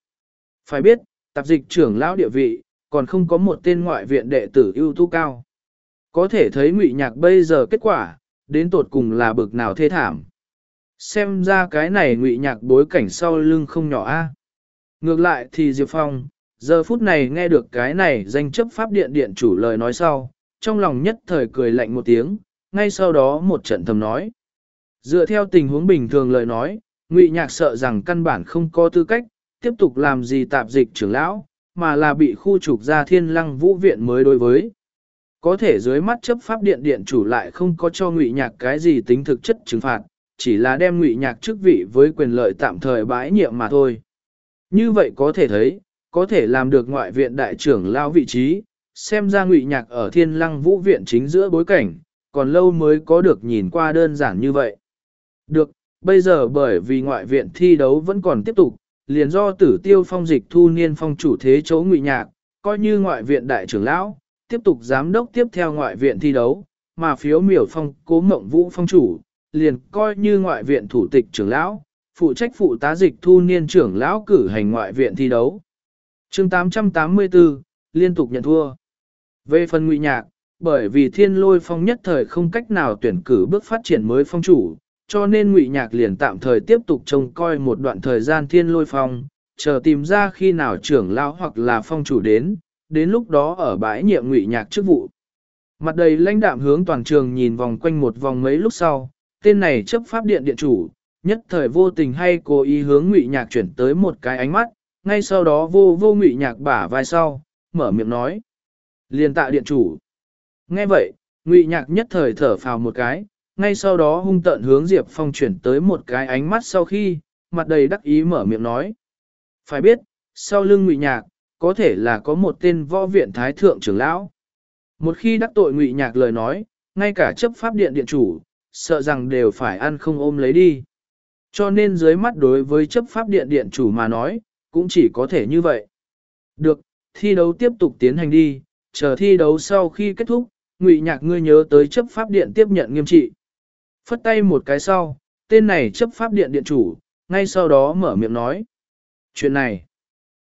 Phải biết, tạp dịch trưởng lão địa vị, còn không có một tên ngoại viện đệ tử ưu tú cao. Có thể thấy ngụy nhạc bây giờ kết quả, đến tột cùng là bực nào thê thảm. Xem ra cái này ngụy nhạc bối cảnh sau lưng không nhỏ a. Ngược lại thì Diệp Phong, giờ phút này nghe được cái này danh chấp pháp điện điện chủ lời nói sau, trong lòng nhất thời cười lạnh một tiếng, ngay sau đó một trận thầm nói. Dựa theo tình huống bình thường lời nói, ngụy nhạc sợ rằng căn bản không có tư cách, tiếp tục làm gì tạp dịch trưởng lão, mà là bị khu trục ra thiên lăng vũ viện mới đối với. Có thể dưới mắt chấp pháp điện điện chủ lại không có cho ngụy nhạc cái gì tính thực chất trừng phạt, chỉ là đem ngụy nhạc chức vị với quyền lợi tạm thời bãi nhiệm mà thôi. Như vậy có thể thấy, có thể làm được ngoại viện đại trưởng lao vị trí, xem ra ngụy nhạc ở thiên lăng vũ viện chính giữa bối cảnh, còn lâu mới có được nhìn qua đơn giản như vậy. Được, bây giờ bởi vì ngoại viện thi đấu vẫn còn tiếp tục, liền do tử tiêu phong dịch thu niên phong chủ thế chỗ ngụy nhạc, coi như ngoại viện đại trưởng lão, tiếp tục giám đốc tiếp theo ngoại viện thi đấu, mà phiếu miểu phong cố mộng vũ phong chủ, liền coi như ngoại viện thủ tịch trưởng lão, phụ trách phụ tá dịch thu niên trưởng lão cử hành ngoại viện thi đấu. chương 884, liên tục nhận thua. Về phần ngụy nhạc, bởi vì thiên lôi phong nhất thời không cách nào tuyển cử bước phát triển mới phong chủ, cho nên ngụy nhạc liền tạm thời tiếp tục trông coi một đoạn thời gian thiên lôi phong, chờ tìm ra khi nào trưởng lão hoặc là phong chủ đến, đến lúc đó ở bãi nhiệm ngụy nhạc chức vụ. Mặt đầy lãnh đạm hướng toàn trường nhìn vòng quanh một vòng mấy lúc sau, tên này chấp pháp điện điện chủ, nhất thời vô tình hay cố ý hướng ngụy nhạc chuyển tới một cái ánh mắt, ngay sau đó vô vô ngụy nhạc bả vai sau, mở miệng nói. Liên tạ điện chủ. Nghe vậy, ngụy nhạc nhất thời thở phào một cái, ngay sau đó hung tợn hướng Diệp Phong chuyển tới một cái ánh mắt sau khi, mặt đầy đắc ý mở miệng nói. Phải biết, sau lưng ngụy nhạc, có thể là có một tên võ viện thái thượng trưởng lão. Một khi đắc tội ngụy nhạc lời nói, ngay cả chấp pháp điện điện chủ, sợ rằng đều phải ăn không ôm lấy đi. Cho nên dưới mắt đối với chấp pháp điện điện chủ mà nói, cũng chỉ có thể như vậy. Được, thi đấu tiếp tục tiến hành đi, chờ thi đấu sau khi kết thúc, ngụy nhạc ngươi nhớ tới chấp pháp điện tiếp nhận nghiêm trị. Phất tay một cái sau, tên này chấp pháp điện điện chủ, ngay sau đó mở miệng nói. Chuyện này,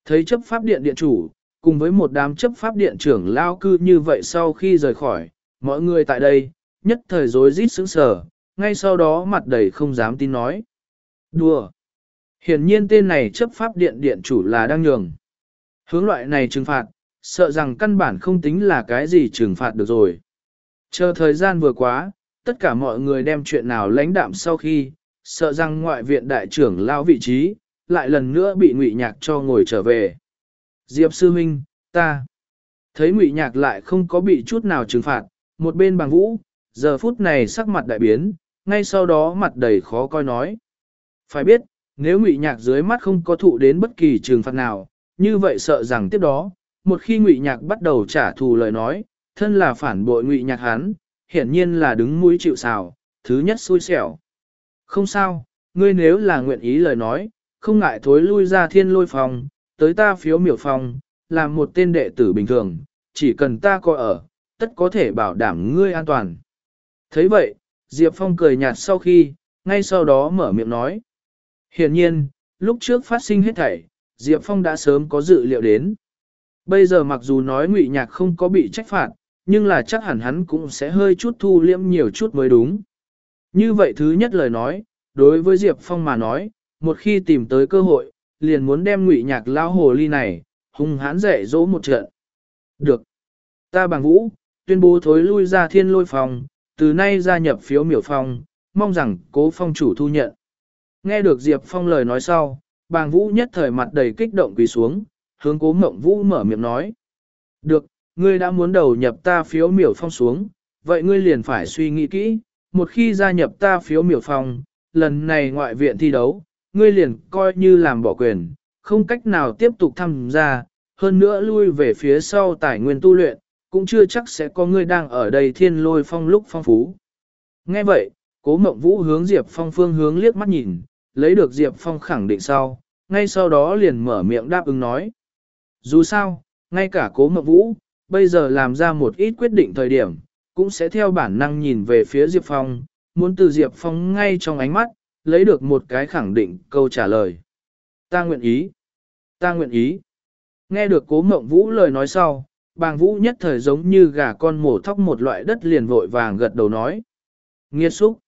thấy chấp pháp điện điện chủ, cùng với một đám chấp pháp điện trưởng lao cư như vậy sau khi rời khỏi, mọi người tại đây, nhất thời rối rít sững sờ, ngay sau đó mặt đầy không dám tin nói. Đùa! Hiển nhiên tên này chấp pháp điện điện chủ là đang nhường. Hướng loại này trừng phạt, sợ rằng căn bản không tính là cái gì trừng phạt được rồi. Chờ thời gian vừa quá, tất cả mọi người đem chuyện nào lãnh đạm sau khi, sợ rằng ngoại viện đại trưởng lao vị trí, lại lần nữa bị ngụy nhạc cho ngồi trở về. Diệp sư huynh, ta, thấy ngụy nhạc lại không có bị chút nào trừng phạt, một bên bằng vũ, giờ phút này sắc mặt đại biến, ngay sau đó mặt đầy khó coi nói. Phải biết, nếu ngụy nhạc dưới mắt không có thụ đến bất kỳ trừng phạt nào, như vậy sợ rằng tiếp đó, một khi ngụy nhạc bắt đầu trả thù lời nói, thân là phản bội ngụy nhạc hắn, hiển nhiên là đứng mũi chịu sào, thứ nhất xui xẻo. Không sao, ngươi nếu là nguyện ý lời nói, không ngại thối lui ra thiên lôi phòng, tới ta phiếu miểu phòng, làm một tên đệ tử bình thường, chỉ cần ta coi ở, tất có thể bảo đảm ngươi an toàn. thấy vậy, Diệp Phong cười nhạt sau khi, ngay sau đó mở miệng nói. Hiển nhiên, lúc trước phát sinh hết thảy, Diệp Phong đã sớm có dự liệu đến. Bây giờ mặc dù nói ngụy nhạc không có bị trách phạt, nhưng là chắc hẳn hắn cũng sẽ hơi chút thu liễm nhiều chút mới đúng. Như vậy thứ nhất lời nói, đối với Diệp Phong mà nói, một khi tìm tới cơ hội, liền muốn đem ngụy nhạc lao hồ ly này, hung hãn dạy dỗ một trận. Được. Ta bằng vũ, tuyên bố thối lui ra thiên lôi phòng, từ nay gia nhập phiếu miểu phong, mong rằng cố phong chủ thu nhận. Nghe được Diệp Phong lời nói sau, bàng vũ nhất thời mặt đầy kích động quỳ xuống, hướng cố mộng vũ mở miệng nói. Được, ngươi đã muốn đầu nhập ta phiếu miểu phong xuống, vậy ngươi liền phải suy nghĩ kỹ, một khi gia nhập ta phiếu miểu phong, lần này ngoại viện thi đấu, ngươi liền coi như làm bỏ quyền, không cách nào tiếp tục tham gia, hơn nữa lui về phía sau tài nguyên tu luyện, cũng chưa chắc sẽ có ngươi đang ở đây thiên lôi phong lúc phong phú. Nghe vậy, cố mộng vũ hướng Diệp Phong phương hướng liếc mắt nhìn, lấy được Diệp Phong khẳng định sau, ngay sau đó liền mở miệng đáp ứng nói. Dù sao, ngay cả cố mộng vũ, bây giờ làm ra một ít quyết định thời điểm, cũng sẽ theo bản năng nhìn về phía Diệp Phong, muốn từ Diệp Phong ngay trong ánh mắt, lấy được một cái khẳng định câu trả lời. Ta nguyện ý. Ta nguyện ý. Nghe được cố mộng vũ lời nói sau, bàng vũ nhất thời giống như gà con mổ thóc một loại đất liền vội vàng gật đầu nói. Nghiệt xúc.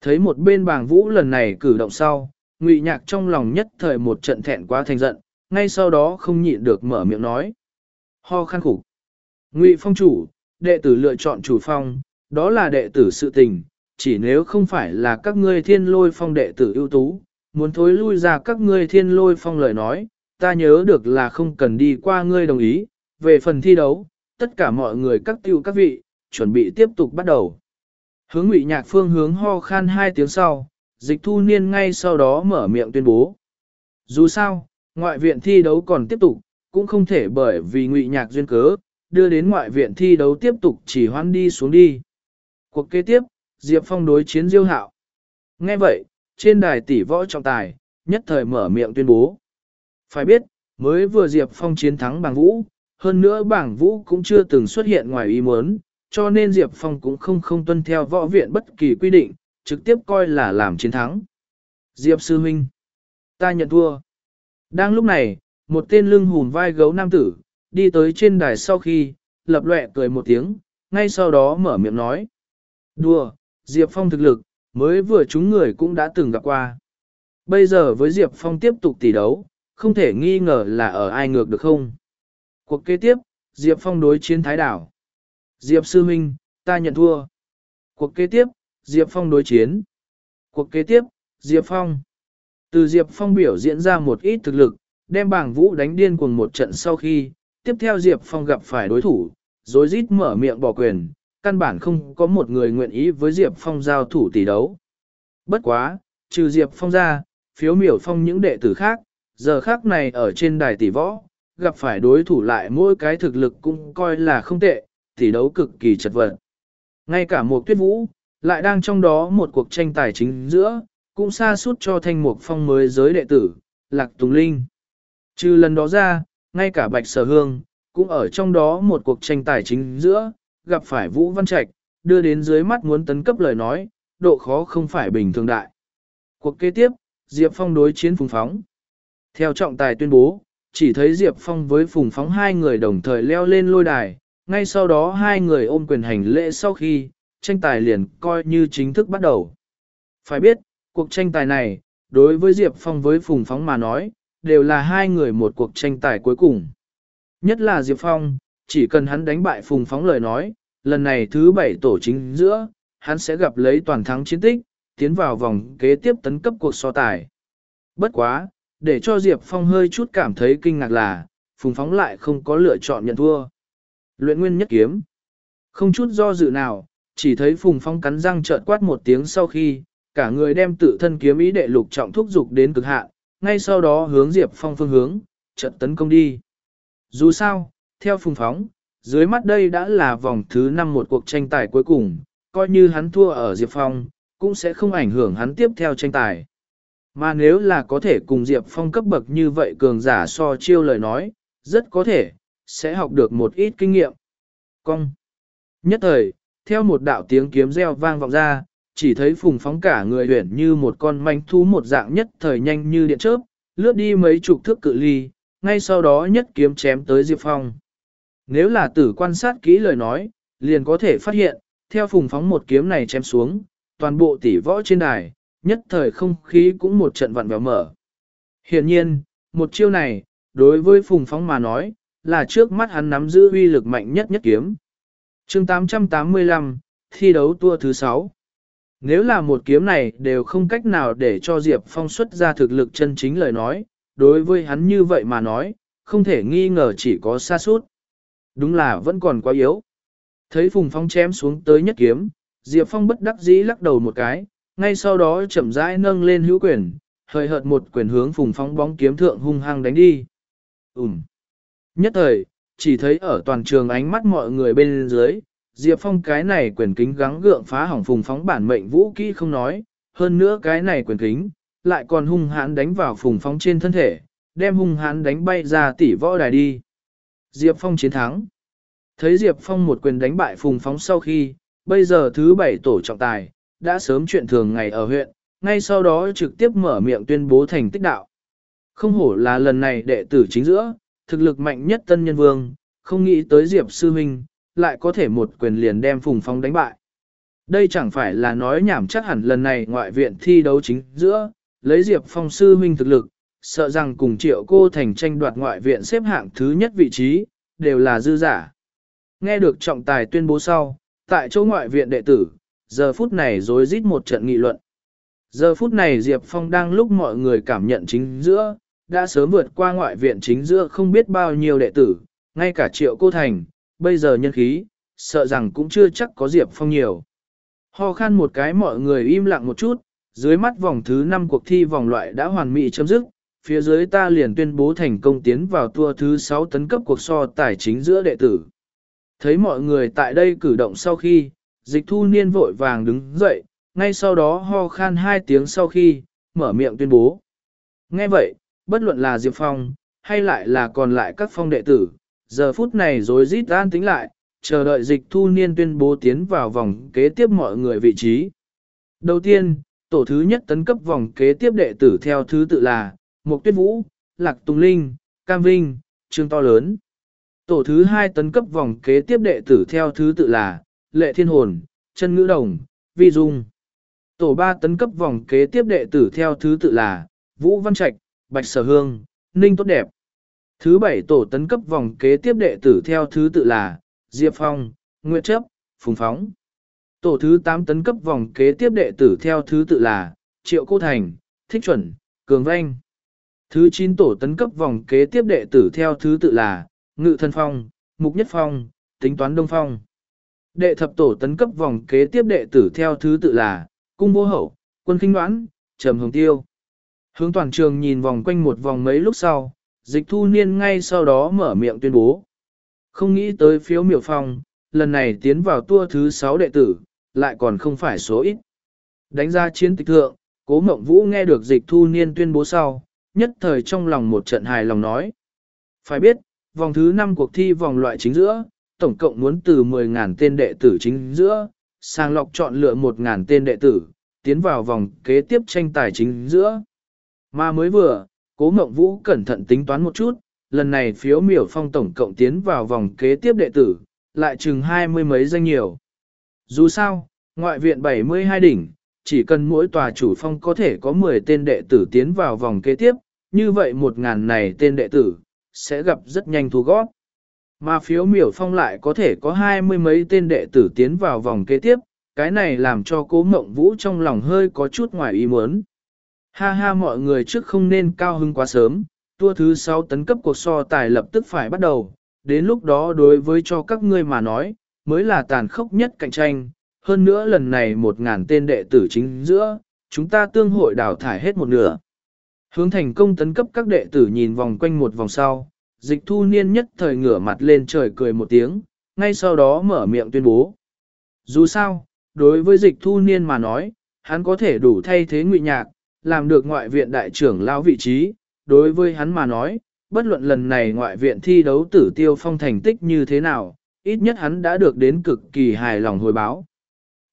Thấy một bên bàng vũ lần này cử động sau, ngụy nhạc trong lòng nhất thời một trận thẹn quá thành giận, ngay sau đó không nhịn được mở miệng nói. Ho khăn khủng. Ngụy phong chủ, đệ tử lựa chọn chủ phong, đó là đệ tử sự tình, chỉ nếu không phải là các ngươi thiên lôi phong đệ tử ưu tú, muốn thối lui ra các ngươi thiên lôi phong lời nói, ta nhớ được là không cần đi qua ngươi đồng ý, về phần thi đấu, tất cả mọi người các tiêu các vị, chuẩn bị tiếp tục bắt đầu. Hướng ngụy nhạc phương hướng ho khan hai tiếng sau, dịch thu niên ngay sau đó mở miệng tuyên bố. Dù sao, ngoại viện thi đấu còn tiếp tục, cũng không thể bởi vì ngụy nhạc duyên cớ, đưa đến ngoại viện thi đấu tiếp tục chỉ hoan đi xuống đi. Cuộc kế tiếp, Diệp Phong đối chiến Diêu Hạo. Nghe vậy, trên đài tỷ võ trọng tài, nhất thời mở miệng tuyên bố. Phải biết, mới vừa Diệp Phong chiến thắng bảng vũ, hơn nữa bảng vũ cũng chưa từng xuất hiện ngoài ý muốn, cho nên Diệp Phong cũng không không tuân theo võ viện bất kỳ quy định, trực tiếp coi là làm chiến thắng. Diệp Sư Minh, ta nhận thua. Đang lúc này, một tên lưng hùn vai gấu nam tử, đi tới trên đài sau khi, lập lệ cười một tiếng, ngay sau đó mở miệng nói. Đùa, Diệp Phong thực lực, mới vừa chúng người cũng đã từng gặp qua. Bây giờ với Diệp Phong tiếp tục tỷ đấu, không thể nghi ngờ là ở ai ngược được không. Cuộc kế tiếp, Diệp Phong đối chiến Thái Đảo. Diệp Sư Minh, ta nhận thua. Cuộc kế tiếp, Diệp Phong đối chiến. Cuộc kế tiếp, Diệp Phong. Từ Diệp Phong biểu diễn ra một ít thực lực, đem bảng vũ đánh điên cuồng một trận sau khi, tiếp theo Diệp Phong gặp phải đối thủ, rồi rít mở miệng bỏ quyền, căn bản không có một người nguyện ý với Diệp Phong giao thủ tỷ đấu. Bất quá, trừ Diệp Phong ra, phiếu miểu phong những đệ tử khác, giờ khác này ở trên đài tỷ võ, gặp phải đối thủ lại mỗi cái thực lực cũng coi là không tệ, tỷ đấu cực kỳ chật vật. Ngay cả một tuyết vũ, lại đang trong đó một cuộc tranh tài chính giữa, cũng xa suốt cho thanh mục phong mới giới đệ tử, Lạc Tùng Linh. Trừ lần đó ra, ngay cả Bạch Sở Hương, cũng ở trong đó một cuộc tranh tài chính giữa, gặp phải Vũ Văn Trạch, đưa đến dưới mắt muốn tấn cấp lời nói, độ khó không phải bình thường đại. Cuộc kế tiếp, Diệp Phong đối chiến Phùng Phóng. Theo trọng tài tuyên bố, chỉ thấy Diệp Phong với Phùng Phóng hai người đồng thời leo lên lôi đài, ngay sau đó hai người ôm quyền hành lễ sau khi, tranh tài liền coi như chính thức bắt đầu. Phải biết, cuộc tranh tài này, đối với Diệp Phong với Phùng Phóng mà nói, đều là hai người một cuộc tranh tài cuối cùng. Nhất là Diệp Phong, chỉ cần hắn đánh bại Phùng Phóng lời nói, lần này thứ bảy tổ chính giữa, hắn sẽ gặp lấy toàn thắng chiến tích, tiến vào vòng kế tiếp tấn cấp cuộc so tài. Bất quá, để cho Diệp Phong hơi chút cảm thấy kinh ngạc là, Phùng Phóng lại không có lựa chọn nhận thua. Luyện nguyên nhất kiếm. Không chút do dự nào, chỉ thấy Phùng Phong cắn răng trợn quát một tiếng sau khi, cả người đem tự thân kiếm ý đệ lục trọng thúc dục đến cực hạn, ngay sau đó hướng Diệp Phong phương hướng, trận tấn công đi. Dù sao, theo Phùng Phóng, dưới mắt đây đã là vòng thứ 5 một cuộc tranh tài cuối cùng, coi như hắn thua ở Diệp Phong, cũng sẽ không ảnh hưởng hắn tiếp theo tranh tài. Mà nếu là có thể cùng Diệp Phong cấp bậc như vậy cường giả so chiêu lời nói, rất có thể, sẽ học được một ít kinh nghiệm. Cong. Nhất thời, theo một đạo tiếng kiếm reo vang vọng ra, chỉ thấy phùng phóng cả người huyển như một con manh thú một dạng nhất thời nhanh như điện chớp, lướt đi mấy chục thước cự ly, ngay sau đó nhất kiếm chém tới Diệp Phong. Nếu là tử quan sát kỹ lời nói, liền có thể phát hiện, theo phùng phóng một kiếm này chém xuống, toàn bộ tỷ võ trên đài, nhất thời không khí cũng một trận vặn vẹo mở. Hiện nhiên, một chiêu này, đối với phùng phóng mà nói, là trước mắt hắn nắm giữ uy lực mạnh nhất nhất kiếm. chương 885, thi đấu tour thứ 6. Nếu là một kiếm này đều không cách nào để cho Diệp Phong xuất ra thực lực chân chính lời nói, đối với hắn như vậy mà nói, không thể nghi ngờ chỉ có xa suốt. Đúng là vẫn còn quá yếu. Thấy Phùng Phong chém xuống tới nhất kiếm, Diệp Phong bất đắc dĩ lắc đầu một cái, ngay sau đó chậm rãi nâng lên hữu quyền, hơi hợt một quyền hướng Phùng Phong bóng kiếm thượng hung hăng đánh đi. Ừm. Nhất thời, chỉ thấy ở toàn trường ánh mắt mọi người bên dưới, Diệp Phong cái này quyền kính gắng gượng phá hỏng Phùng Phóng bản mệnh vũ kỹ không nói, hơn nữa cái này quyền kính, lại còn hung hãn đánh vào Phùng Phóng trên thân thể, đem hung hãn đánh bay ra tỷ võ đài đi. Diệp Phong chiến thắng. Thấy Diệp Phong một quyền đánh bại Phùng Phóng sau khi, bây giờ thứ bảy tổ trọng tài, đã sớm chuyện thường ngày ở huyện, ngay sau đó trực tiếp mở miệng tuyên bố thành tích đạo. Không hổ là lần này đệ tử chính giữa, thực lực mạnh nhất tân nhân vương, không nghĩ tới Diệp Sư Minh, lại có thể một quyền liền đem Phùng phong đánh bại. Đây chẳng phải là nói nhảm chắc hẳn lần này ngoại viện thi đấu chính giữa, lấy Diệp Phong Sư huynh thực lực, sợ rằng cùng triệu cô thành tranh đoạt ngoại viện xếp hạng thứ nhất vị trí, đều là dư giả. Nghe được trọng tài tuyên bố sau, tại chỗ ngoại viện đệ tử, giờ phút này rối rít một trận nghị luận. Giờ phút này Diệp Phong đang lúc mọi người cảm nhận chính giữa, đã sớm vượt qua ngoại viện chính giữa không biết bao nhiêu đệ tử, ngay cả triệu cô thành, bây giờ nhân khí, sợ rằng cũng chưa chắc có Diệp Phong nhiều. Ho khan một cái mọi người im lặng một chút, dưới mắt vòng thứ 5 cuộc thi vòng loại đã hoàn mỹ chấm dứt, phía dưới ta liền tuyên bố thành công tiến vào tour thứ 6 tấn cấp cuộc so tài chính giữa đệ tử. Thấy mọi người tại đây cử động sau khi, dịch thu niên vội vàng đứng dậy, ngay sau đó ho khan hai tiếng sau khi, mở miệng tuyên bố. Nghe vậy, bất luận là Diệp Phong, hay lại là còn lại các phong đệ tử, giờ phút này rồi rít an tính lại, chờ đợi dịch thu niên tuyên bố tiến vào vòng kế tiếp mọi người vị trí. Đầu tiên, tổ thứ nhất tấn cấp vòng kế tiếp đệ tử theo thứ tự là, Mục Tuyết Vũ, Lạc Tùng Linh, Cam Vinh, Trương To Lớn. Tổ thứ hai tấn cấp vòng kế tiếp đệ tử theo thứ tự là Lệ Thiên Hồn, Chân Ngữ Đồng, Vi Dung. Tổ ba tấn cấp vòng kế tiếp đệ tử theo thứ tự là Vũ Văn Trạch, Bạch Sở Hương, Ninh Tốt Đẹp. Thứ bảy tổ tấn cấp vòng kế tiếp đệ tử theo thứ tự là Diệp Phong, Nguyệt Chấp, Phùng Phóng. Tổ thứ 8 tấn cấp vòng kế tiếp đệ tử theo thứ tự là Triệu Cô Thành, Thích Chuẩn, Cường Vanh. Thứ 9 tổ tấn cấp vòng kế tiếp đệ tử theo thứ tự là Ngự Thân Phong, Mục Nhất Phong, Tính Toán Đông Phong. Đệ thập tổ tấn cấp vòng kế tiếp đệ tử theo thứ tự là Cung Vô Hậu, Quân Kinh Đoán, Trầm Hồng Tiêu. Hướng toàn trường nhìn vòng quanh một vòng mấy lúc sau, dịch thu niên ngay sau đó mở miệng tuyên bố. Không nghĩ tới phiếu miểu phong, lần này tiến vào tour thứ 6 đệ tử, lại còn không phải số ít. Đánh ra chiến tịch thượng, cố mộng vũ nghe được dịch thu niên tuyên bố sau, nhất thời trong lòng một trận hài lòng nói. Phải biết, vòng thứ 5 cuộc thi vòng loại chính giữa, tổng cộng muốn từ 10.000 tên đệ tử chính giữa, sang lọc chọn lựa 1.000 tên đệ tử, tiến vào vòng kế tiếp tranh tài chính giữa. Mà mới vừa, cố mộng vũ cẩn thận tính toán một chút, lần này phiếu miểu phong tổng cộng tiến vào vòng kế tiếp đệ tử, lại chừng hai mươi mấy danh nhiều. Dù sao, ngoại viện 72 đỉnh, chỉ cần mỗi tòa chủ phong có thể có 10 tên đệ tử tiến vào vòng kế tiếp, như vậy một ngàn này tên đệ tử, sẽ gặp rất nhanh thu gót. Mà phiếu miểu phong lại có thể có hai mươi mấy tên đệ tử tiến vào vòng kế tiếp, cái này làm cho cố mộng vũ trong lòng hơi có chút ngoài ý muốn. Ha ha mọi người trước không nên cao hưng quá sớm, tua thứ 6 tấn cấp cuộc so tài lập tức phải bắt đầu, đến lúc đó đối với cho các ngươi mà nói, mới là tàn khốc nhất cạnh tranh, hơn nữa lần này một ngàn tên đệ tử chính giữa, chúng ta tương hội đào thải hết một nửa. Hướng thành công tấn cấp các đệ tử nhìn vòng quanh một vòng sau, dịch thu niên nhất thời ngửa mặt lên trời cười một tiếng, ngay sau đó mở miệng tuyên bố. Dù sao, đối với dịch thu niên mà nói, hắn có thể đủ thay thế ngụy nhạc, làm được ngoại viện đại trưởng lao vị trí, đối với hắn mà nói, bất luận lần này ngoại viện thi đấu tử tiêu phong thành tích như thế nào, ít nhất hắn đã được đến cực kỳ hài lòng hồi báo.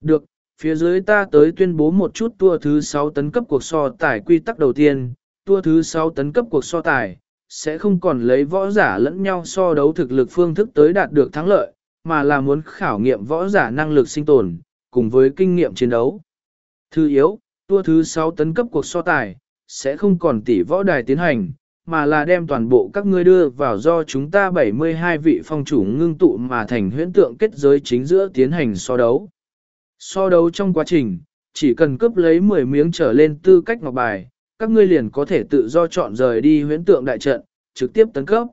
Được, phía dưới ta tới tuyên bố một chút tour thứ 6 tấn cấp cuộc so tài quy tắc đầu tiên, tour thứ 6 tấn cấp cuộc so tài, sẽ không còn lấy võ giả lẫn nhau so đấu thực lực phương thức tới đạt được thắng lợi, mà là muốn khảo nghiệm võ giả năng lực sinh tồn, cùng với kinh nghiệm chiến đấu. Thứ yếu, tour thứ 6 tấn cấp cuộc so tài, sẽ không còn tỷ võ đài tiến hành, mà là đem toàn bộ các ngươi đưa vào do chúng ta 72 vị phong chủ ngưng tụ mà thành huyễn tượng kết giới chính giữa tiến hành so đấu. So đấu trong quá trình, chỉ cần cướp lấy 10 miếng trở lên tư cách ngọc bài, các ngươi liền có thể tự do chọn rời đi huyễn tượng đại trận, trực tiếp tấn cấp.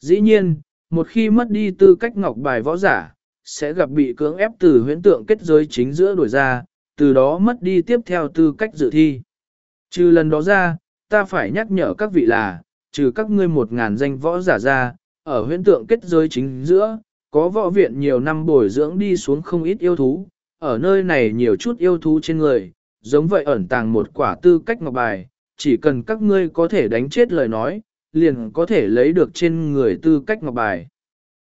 Dĩ nhiên, một khi mất đi tư cách ngọc bài võ giả, sẽ gặp bị cưỡng ép từ huyễn tượng kết giới chính giữa đuổi ra, từ đó mất đi tiếp theo tư cách dự thi. Trừ lần đó ra, ta phải nhắc nhở các vị là, trừ các ngươi một ngàn danh võ giả ra, ở huyễn tượng kết giới chính giữa, có võ viện nhiều năm bồi dưỡng đi xuống không ít yêu thú, ở nơi này nhiều chút yêu thú trên người, giống vậy ẩn tàng một quả tư cách ngọc bài, chỉ cần các ngươi có thể đánh chết lời nói, liền có thể lấy được trên người tư cách ngọc bài.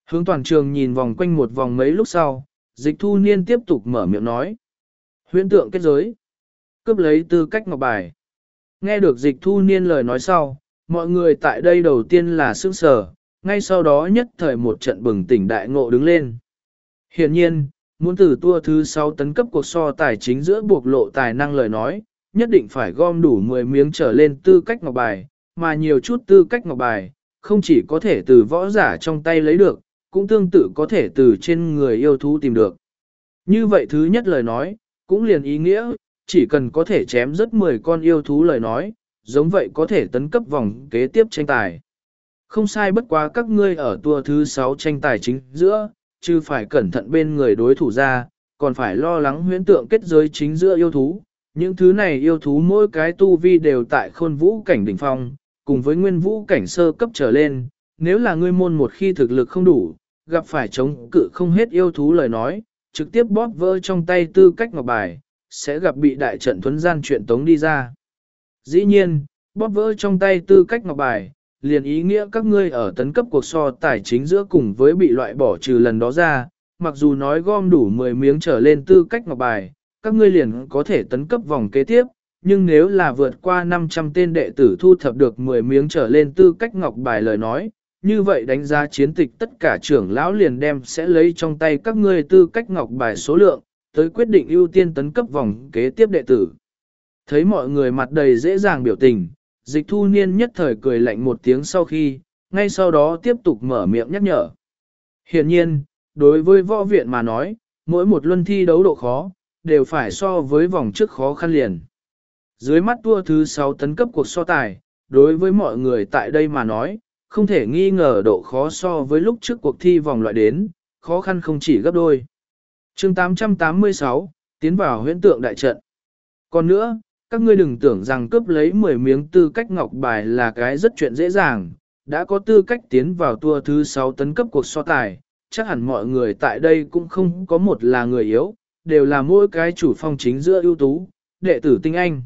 Hướng toàn trường nhìn vòng quanh một vòng mấy lúc sau, dịch thu niên tiếp tục mở miệng nói. Huyễn tượng kết giới. Cướp lấy tư cách ngọc bài. Nghe được dịch thu niên lời nói sau, mọi người tại đây đầu tiên là sững sờ, ngay sau đó nhất thời một trận bừng tỉnh đại ngộ đứng lên. Hiện nhiên, muốn từ tua thứ 6 tấn cấp cuộc so tài chính giữa buộc lộ tài năng lời nói, nhất định phải gom đủ 10 miếng trở lên tư cách ngọc bài, mà nhiều chút tư cách ngọc bài, không chỉ có thể từ võ giả trong tay lấy được, cũng tương tự có thể từ trên người yêu thú tìm được. Như vậy thứ nhất lời nói, cũng liền ý nghĩa, chỉ cần có thể chém rất 10 con yêu thú lời nói, giống vậy có thể tấn cấp vòng kế tiếp tranh tài. Không sai bất quá các ngươi ở tour thứ 6 tranh tài chính giữa, chứ phải cẩn thận bên người đối thủ ra, còn phải lo lắng huyễn tượng kết giới chính giữa yêu thú. Những thứ này yêu thú mỗi cái tu vi đều tại khôn vũ cảnh đỉnh phong, cùng với nguyên vũ cảnh sơ cấp trở lên, nếu là ngươi môn một khi thực lực không đủ, gặp phải chống cự không hết yêu thú lời nói, trực tiếp bóp vỡ trong tay tư cách ngọc bài, sẽ gặp bị đại trận thuấn gian chuyện tống đi ra. Dĩ nhiên, bóp vỡ trong tay tư cách ngọc bài, liền ý nghĩa các ngươi ở tấn cấp cuộc so tài chính giữa cùng với bị loại bỏ trừ lần đó ra, mặc dù nói gom đủ 10 miếng trở lên tư cách ngọc bài, các ngươi liền có thể tấn cấp vòng kế tiếp, nhưng nếu là vượt qua 500 tên đệ tử thu thập được 10 miếng trở lên tư cách ngọc bài lời nói, như vậy đánh giá chiến tịch tất cả trưởng lão liền đem sẽ lấy trong tay các ngươi tư cách ngọc bài số lượng, tới quyết định ưu tiên tấn cấp vòng kế tiếp đệ tử. Thấy mọi người mặt đầy dễ dàng biểu tình, dịch thu niên nhất thời cười lạnh một tiếng sau khi, ngay sau đó tiếp tục mở miệng nhắc nhở. Hiện nhiên, đối với võ viện mà nói, mỗi một luân thi đấu độ khó, đều phải so với vòng trước khó khăn liền. Dưới mắt tua thứ 6 tấn cấp cuộc so tài, đối với mọi người tại đây mà nói, không thể nghi ngờ độ khó so với lúc trước cuộc thi vòng loại đến, khó khăn không chỉ gấp đôi. chương 886, tiến vào huyễn tượng đại trận. Còn nữa, các ngươi đừng tưởng rằng cướp lấy 10 miếng tư cách ngọc bài là cái rất chuyện dễ dàng, đã có tư cách tiến vào tour thứ 6 tấn cấp cuộc so tài, chắc hẳn mọi người tại đây cũng không có một là người yếu, đều là mỗi cái chủ phong chính giữa ưu tú, đệ tử tinh anh.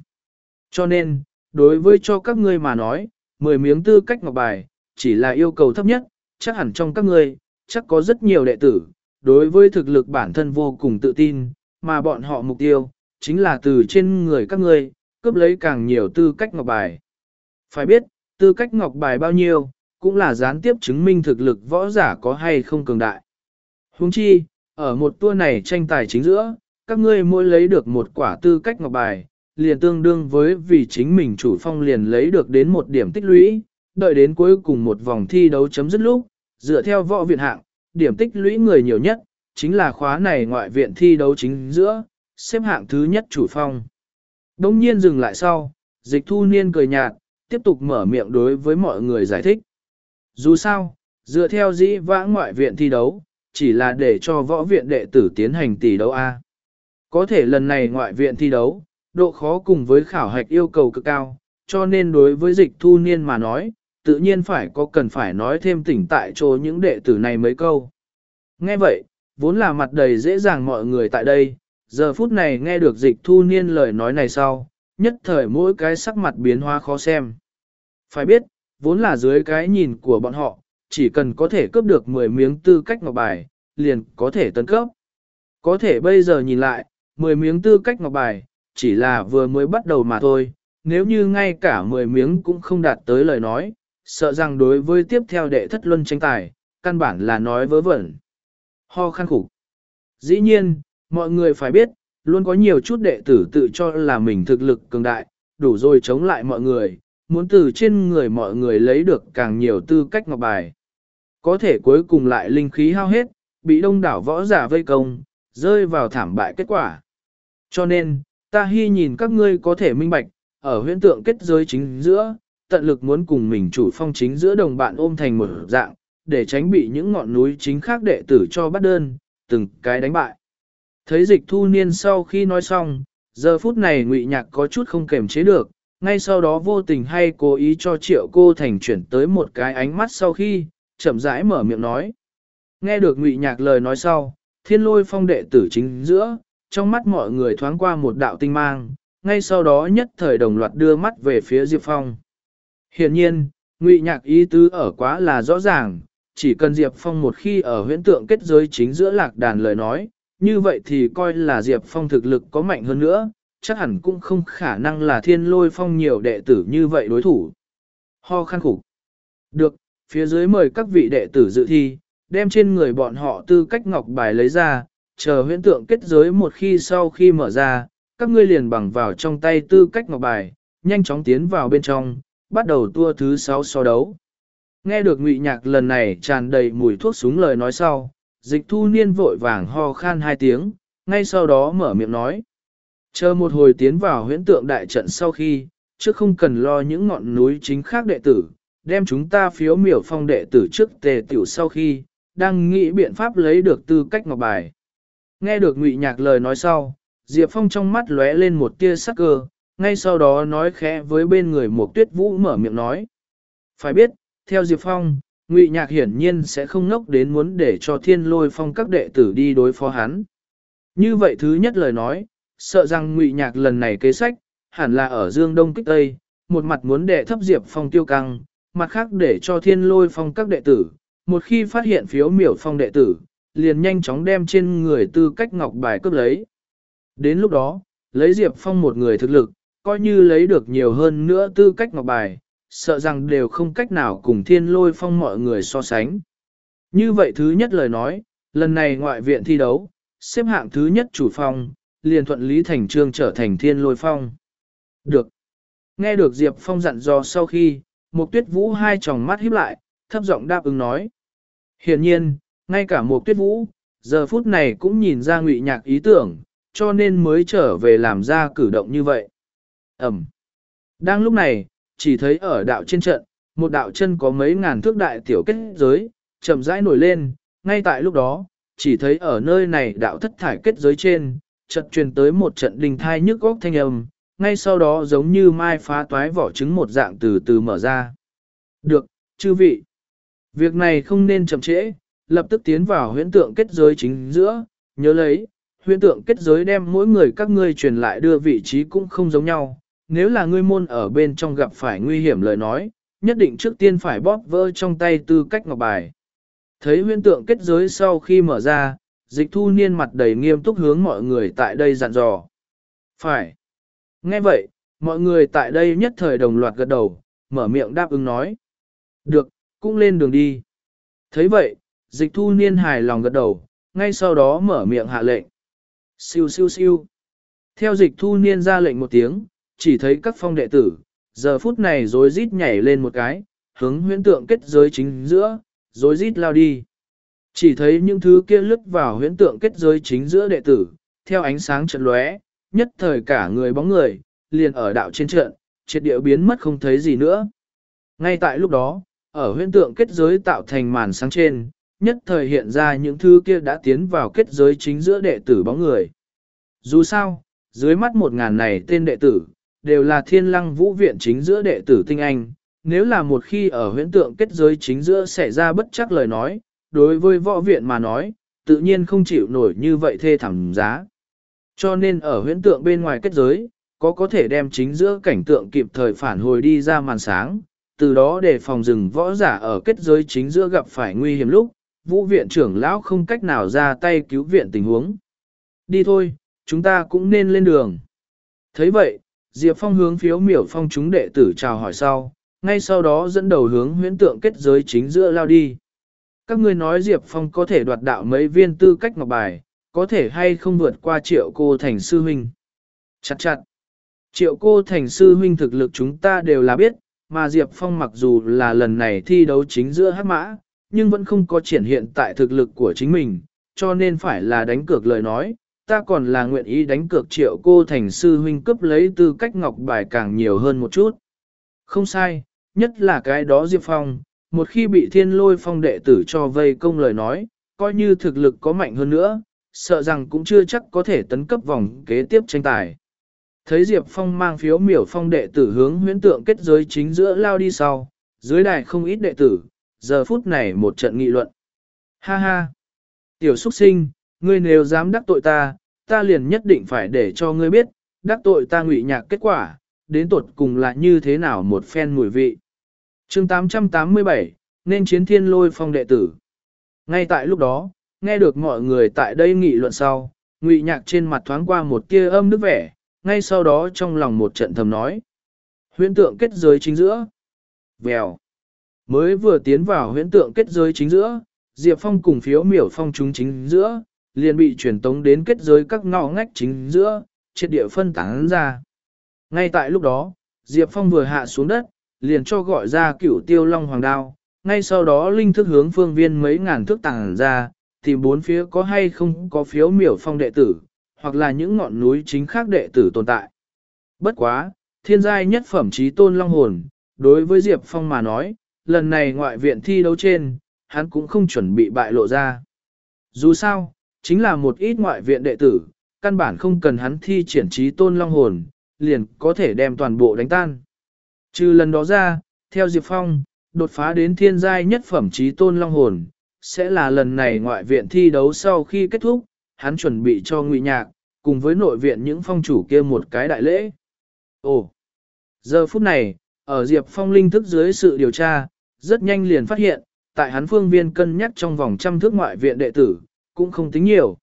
Cho nên, đối với cho các ngươi mà nói, 10 miếng tư cách ngọc bài, chỉ là yêu cầu thấp nhất, chắc hẳn trong các ngươi, chắc có rất nhiều đệ tử, đối với thực lực bản thân vô cùng tự tin, mà bọn họ mục tiêu, chính là từ trên người các ngươi, cướp lấy càng nhiều tư cách ngọc bài. Phải biết, tư cách ngọc bài bao nhiêu, cũng là gián tiếp chứng minh thực lực võ giả có hay không cường đại. Huống chi, ở một tour này tranh tài chính giữa, các ngươi mỗi lấy được một quả tư cách ngọc bài, liền tương đương với vì chính mình chủ phong liền lấy được đến một điểm tích lũy, đợi đến cuối cùng một vòng thi đấu chấm dứt lúc, dựa theo võ viện hạng, điểm tích lũy người nhiều nhất, chính là khóa này ngoại viện thi đấu chính giữa, xếp hạng thứ nhất chủ phong. Đông nhiên dừng lại sau, dịch thu niên cười nhạt, tiếp tục mở miệng đối với mọi người giải thích. Dù sao, dựa theo dĩ vãng ngoại viện thi đấu, chỉ là để cho võ viện đệ tử tiến hành tỷ đấu A. Có thể lần này ngoại viện thi đấu, độ khó cùng với khảo hạch yêu cầu cực cao, cho nên đối với dịch thu niên mà nói, tự nhiên phải có cần phải nói thêm tỉnh tại chỗ những đệ tử này mấy câu. Nghe vậy, vốn là mặt đầy dễ dàng mọi người tại đây, giờ phút này nghe được dịch thu niên lời nói này sau, nhất thời mỗi cái sắc mặt biến hóa khó xem. Phải biết, vốn là dưới cái nhìn của bọn họ, chỉ cần có thể cướp được 10 miếng tư cách ngọc bài, liền có thể tấn cấp. Có thể bây giờ nhìn lại, 10 miếng tư cách ngọc bài, chỉ là vừa mới bắt đầu mà thôi, nếu như ngay cả 10 miếng cũng không đạt tới lời nói, sợ rằng đối với tiếp theo đệ thất luân tranh tài, căn bản là nói vớ vẩn. Ho khăn khủng. Dĩ nhiên, mọi người phải biết, luôn có nhiều chút đệ tử tự cho là mình thực lực cường đại, đủ rồi chống lại mọi người, muốn từ trên người mọi người lấy được càng nhiều tư cách ngọc bài. Có thể cuối cùng lại linh khí hao hết, bị đông đảo võ giả vây công, rơi vào thảm bại kết quả. Cho nên, ta hy nhìn các ngươi có thể minh bạch, ở huyễn tượng kết giới chính giữa, tận lực muốn cùng mình chủ phong chính giữa đồng bạn ôm thành một dạng, để tránh bị những ngọn núi chính khác đệ tử cho bắt đơn, từng cái đánh bại. Thấy dịch thu niên sau khi nói xong, giờ phút này ngụy nhạc có chút không kềm chế được, ngay sau đó vô tình hay cố ý cho triệu cô thành chuyển tới một cái ánh mắt sau khi, chậm rãi mở miệng nói. Nghe được ngụy nhạc lời nói sau, thiên lôi phong đệ tử chính giữa, trong mắt mọi người thoáng qua một đạo tinh mang, ngay sau đó nhất thời đồng loạt đưa mắt về phía Diệp Phong. Hiện nhiên, ngụy nhạc ý tứ ở quá là rõ ràng, chỉ cần Diệp Phong một khi ở huyễn tượng kết giới chính giữa lạc đàn lời nói, như vậy thì coi là Diệp Phong thực lực có mạnh hơn nữa, chắc hẳn cũng không khả năng là thiên lôi phong nhiều đệ tử như vậy đối thủ. Ho khăn khủng. Được, phía dưới mời các vị đệ tử dự thi, đem trên người bọn họ tư cách ngọc bài lấy ra, chờ huyễn tượng kết giới một khi sau khi mở ra, các ngươi liền bằng vào trong tay tư cách ngọc bài, nhanh chóng tiến vào bên trong, bắt đầu tua thứ sáu so đấu. Nghe được ngụy nhạc lần này tràn đầy mùi thuốc súng lời nói sau, dịch thu niên vội vàng ho khan hai tiếng, ngay sau đó mở miệng nói. Chờ một hồi tiến vào huyễn tượng đại trận sau khi, chứ không cần lo những ngọn núi chính khác đệ tử, đem chúng ta phiếu miểu phong đệ tử trước tề tiểu sau khi, đang nghĩ biện pháp lấy được tư cách ngọc bài. Nghe được ngụy nhạc lời nói sau, Diệp Phong trong mắt lóe lên một tia sắc cơ, ngay sau đó nói khẽ với bên người một tuyết vũ mở miệng nói. Phải biết, theo Diệp Phong, ngụy nhạc hiển nhiên sẽ không ngốc đến muốn để cho thiên lôi phong các đệ tử đi đối phó hắn. Như vậy thứ nhất lời nói, sợ rằng ngụy nhạc lần này kế sách, hẳn là ở Dương Đông Kích Tây, một mặt muốn đệ thấp Diệp Phong tiêu căng, mặt khác để cho thiên lôi phong các đệ tử, một khi phát hiện phiếu miểu phong đệ tử, liền nhanh chóng đem trên người tư cách ngọc bài cướp lấy. Đến lúc đó, lấy Diệp Phong một người thực lực, coi như lấy được nhiều hơn nữa tư cách ngọc bài, sợ rằng đều không cách nào cùng thiên lôi phong mọi người so sánh. Như vậy thứ nhất lời nói, lần này ngoại viện thi đấu, xếp hạng thứ nhất chủ phong, liền thuận lý thành trương trở thành thiên lôi phong. Được. Nghe được Diệp Phong dặn dò sau khi, một tuyết vũ hai tròng mắt híp lại, thấp giọng đáp ứng nói. Hiển nhiên, ngay cả một tuyết vũ, giờ phút này cũng nhìn ra ngụy nhạc ý tưởng, cho nên mới trở về làm ra cử động như vậy. Ẩm. Đang lúc này, chỉ thấy ở đạo trên trận, một đạo chân có mấy ngàn thước đại tiểu kết giới, chậm rãi nổi lên, ngay tại lúc đó, chỉ thấy ở nơi này đạo thất thải kết giới trên, trận truyền tới một trận đình thai nhức góc thanh âm, ngay sau đó giống như mai phá toái vỏ trứng một dạng từ từ mở ra. Được, chư vị. Việc này không nên chậm trễ, lập tức tiến vào huyễn tượng kết giới chính giữa, nhớ lấy, huyễn tượng kết giới đem mỗi người các ngươi truyền lại đưa vị trí cũng không giống nhau. Nếu là ngươi môn ở bên trong gặp phải nguy hiểm lời nói, nhất định trước tiên phải bóp vỡ trong tay tư cách ngọc bài. Thấy huyễn tượng kết giới sau khi mở ra, dịch thu niên mặt đầy nghiêm túc hướng mọi người tại đây dặn dò. Phải. Nghe vậy, mọi người tại đây nhất thời đồng loạt gật đầu, mở miệng đáp ứng nói. Được, cũng lên đường đi. thấy vậy, dịch thu niên hài lòng gật đầu, ngay sau đó mở miệng hạ lệnh. Siêu siêu siêu. Theo dịch thu niên ra lệnh một tiếng, chỉ thấy các phong đệ tử, giờ phút này rối rít nhảy lên một cái, hướng huyễn tượng kết giới chính giữa, rối rít lao đi. Chỉ thấy những thứ kia lướt vào huyễn tượng kết giới chính giữa đệ tử, theo ánh sáng trận lóe, nhất thời cả người bóng người, liền ở đạo trên trận, triệt địa biến mất không thấy gì nữa. Ngay tại lúc đó, ở huyễn tượng kết giới tạo thành màn sáng trên, nhất thời hiện ra những thứ kia đã tiến vào kết giới chính giữa đệ tử bóng người. Dù sao, dưới mắt một ngàn này tên đệ tử, đều là thiên lăng vũ viện chính giữa đệ tử tinh anh. Nếu là một khi ở huyễn tượng kết giới chính giữa xảy ra bất chắc lời nói, đối với võ viện mà nói, tự nhiên không chịu nổi như vậy thê thảm giá. Cho nên ở huyễn tượng bên ngoài kết giới, có có thể đem chính giữa cảnh tượng kịp thời phản hồi đi ra màn sáng, từ đó để phòng rừng võ giả ở kết giới chính giữa gặp phải nguy hiểm lúc, vũ viện trưởng lão không cách nào ra tay cứu viện tình huống. Đi thôi, chúng ta cũng nên lên đường. thấy vậy, Diệp Phong hướng phiếu miểu phong chúng đệ tử chào hỏi sau, ngay sau đó dẫn đầu hướng huyễn tượng kết giới chính giữa lao đi. Các ngươi nói Diệp Phong có thể đoạt đạo mấy viên tư cách ngọc bài, có thể hay không vượt qua triệu cô thành sư huynh. Chặt chặt. Triệu cô thành sư huynh thực lực chúng ta đều là biết, mà Diệp Phong mặc dù là lần này thi đấu chính giữa hát mã, nhưng vẫn không có triển hiện tại thực lực của chính mình, cho nên phải là đánh cược lời nói, ta còn là nguyện ý đánh cược triệu cô thành sư huynh cấp lấy tư cách ngọc bài càng nhiều hơn một chút. Không sai, nhất là cái đó Diệp Phong, một khi bị thiên lôi phong đệ tử cho vây công lời nói, coi như thực lực có mạnh hơn nữa, sợ rằng cũng chưa chắc có thể tấn cấp vòng kế tiếp tranh tài. Thấy Diệp Phong mang phiếu miểu phong đệ tử hướng huyễn tượng kết giới chính giữa lao đi sau, dưới đài không ít đệ tử, giờ phút này một trận nghị luận. Ha ha! Tiểu xuất sinh, ngươi nếu dám đắc tội ta, ta liền nhất định phải để cho ngươi biết, đắc tội ta ngụy nhạc kết quả, đến tột cùng là như thế nào một phen mùi vị. chương 887, nên chiến thiên lôi phong đệ tử. Ngay tại lúc đó, nghe được mọi người tại đây nghị luận sau, ngụy nhạc trên mặt thoáng qua một tia âm nước vẻ, ngay sau đó trong lòng một trận thầm nói. Huyễn tượng kết giới chính giữa. Vèo. Mới vừa tiến vào huyễn tượng kết giới chính giữa, Diệp Phong cùng phiếu miểu phong chúng chính giữa, liền bị truyền tống đến kết giới các ngõ ngách chính giữa, triệt địa phân tán ra. Ngay tại lúc đó, Diệp Phong vừa hạ xuống đất, liền cho gọi ra cửu tiêu long hoàng đao, ngay sau đó linh thức hướng phương viên mấy ngàn thước tàng ra, tìm bốn phía có hay không có phiếu miểu phong đệ tử, hoặc là những ngọn núi chính khác đệ tử tồn tại. Bất quá, thiên giai nhất phẩm trí tôn long hồn, đối với Diệp Phong mà nói, lần này ngoại viện thi đấu trên, hắn cũng không chuẩn bị bại lộ ra. Dù sao, chính là một ít ngoại viện đệ tử, căn bản không cần hắn thi triển trí tôn long hồn, liền có thể đem toàn bộ đánh tan. Trừ lần đó ra, theo Diệp Phong, đột phá đến thiên giai nhất phẩm trí tôn long hồn, sẽ là lần này ngoại viện thi đấu sau khi kết thúc, hắn chuẩn bị cho ngụy nhạc, cùng với nội viện những phong chủ kia một cái đại lễ. Ồ! Giờ phút này, ở Diệp Phong linh thức dưới sự điều tra, rất nhanh liền phát hiện, tại hắn phương viên cân nhắc trong vòng trăm thước ngoại viện đệ tử, cũng không tính nhiều.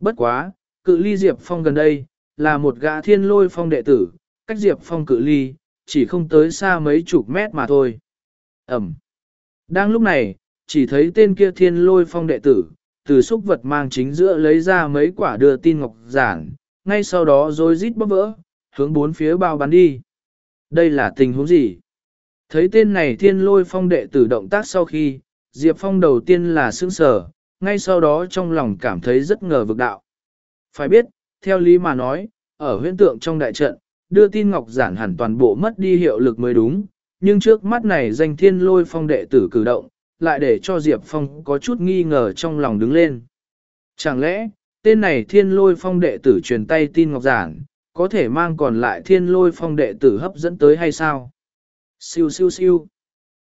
Bất quá, cự ly Diệp Phong gần đây, là một gã thiên lôi phong đệ tử, cách Diệp Phong cự ly, chỉ không tới xa mấy chục mét mà thôi. Ẩm. Đang lúc này, chỉ thấy tên kia thiên lôi phong đệ tử, từ xúc vật mang chính giữa lấy ra mấy quả đưa tin ngọc giản, ngay sau đó rồi rít bóp vỡ, hướng bốn phía bao bắn đi. Đây là tình huống gì? Thấy tên này thiên lôi phong đệ tử động tác sau khi, Diệp Phong đầu tiên là sững sờ, ngay sau đó trong lòng cảm thấy rất ngờ vực đạo. Phải biết, theo lý mà nói, ở huyễn tượng trong đại trận, đưa tin ngọc giản hẳn toàn bộ mất đi hiệu lực mới đúng, nhưng trước mắt này danh thiên lôi phong đệ tử cử động, lại để cho Diệp Phong có chút nghi ngờ trong lòng đứng lên. Chẳng lẽ, tên này thiên lôi phong đệ tử truyền tay tin ngọc giản, có thể mang còn lại thiên lôi phong đệ tử hấp dẫn tới hay sao? Siêu siêu siêu.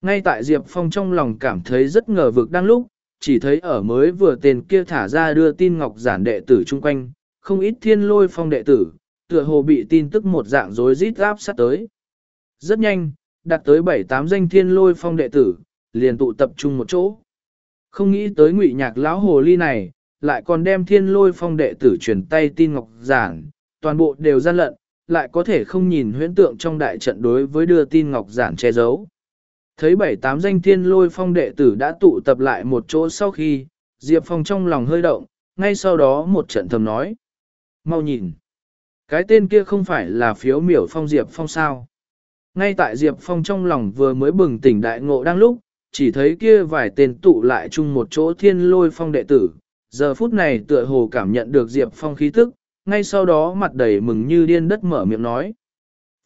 Ngay tại Diệp Phong trong lòng cảm thấy rất ngờ vực đang lúc, chỉ thấy ở mới vừa tên kia thả ra đưa tin ngọc giản đệ tử chung quanh, không ít thiên lôi phong đệ tử, tựa hồ bị tin tức một dạng rối rít áp sát tới. Rất nhanh, đạt tới 7-8 danh thiên lôi phong đệ tử, liền tụ tập trung một chỗ. Không nghĩ tới ngụy nhạc lão hồ ly này, lại còn đem thiên lôi phong đệ tử truyền tay tin ngọc giản, toàn bộ đều gian lận, lại có thể không nhìn huyễn tượng trong đại trận đối với đưa tin ngọc giản che giấu. Thấy bảy tám danh thiên lôi phong đệ tử đã tụ tập lại một chỗ sau khi, Diệp Phong trong lòng hơi động, ngay sau đó một trận thầm nói. Mau nhìn. Cái tên kia không phải là phiếu miểu phong Diệp Phong sao. Ngay tại Diệp Phong trong lòng vừa mới bừng tỉnh đại ngộ đang lúc, chỉ thấy kia vài tên tụ lại chung một chỗ thiên lôi phong đệ tử. Giờ phút này tựa hồ cảm nhận được Diệp Phong khí tức, ngay sau đó mặt đầy mừng như điên đất mở miệng nói.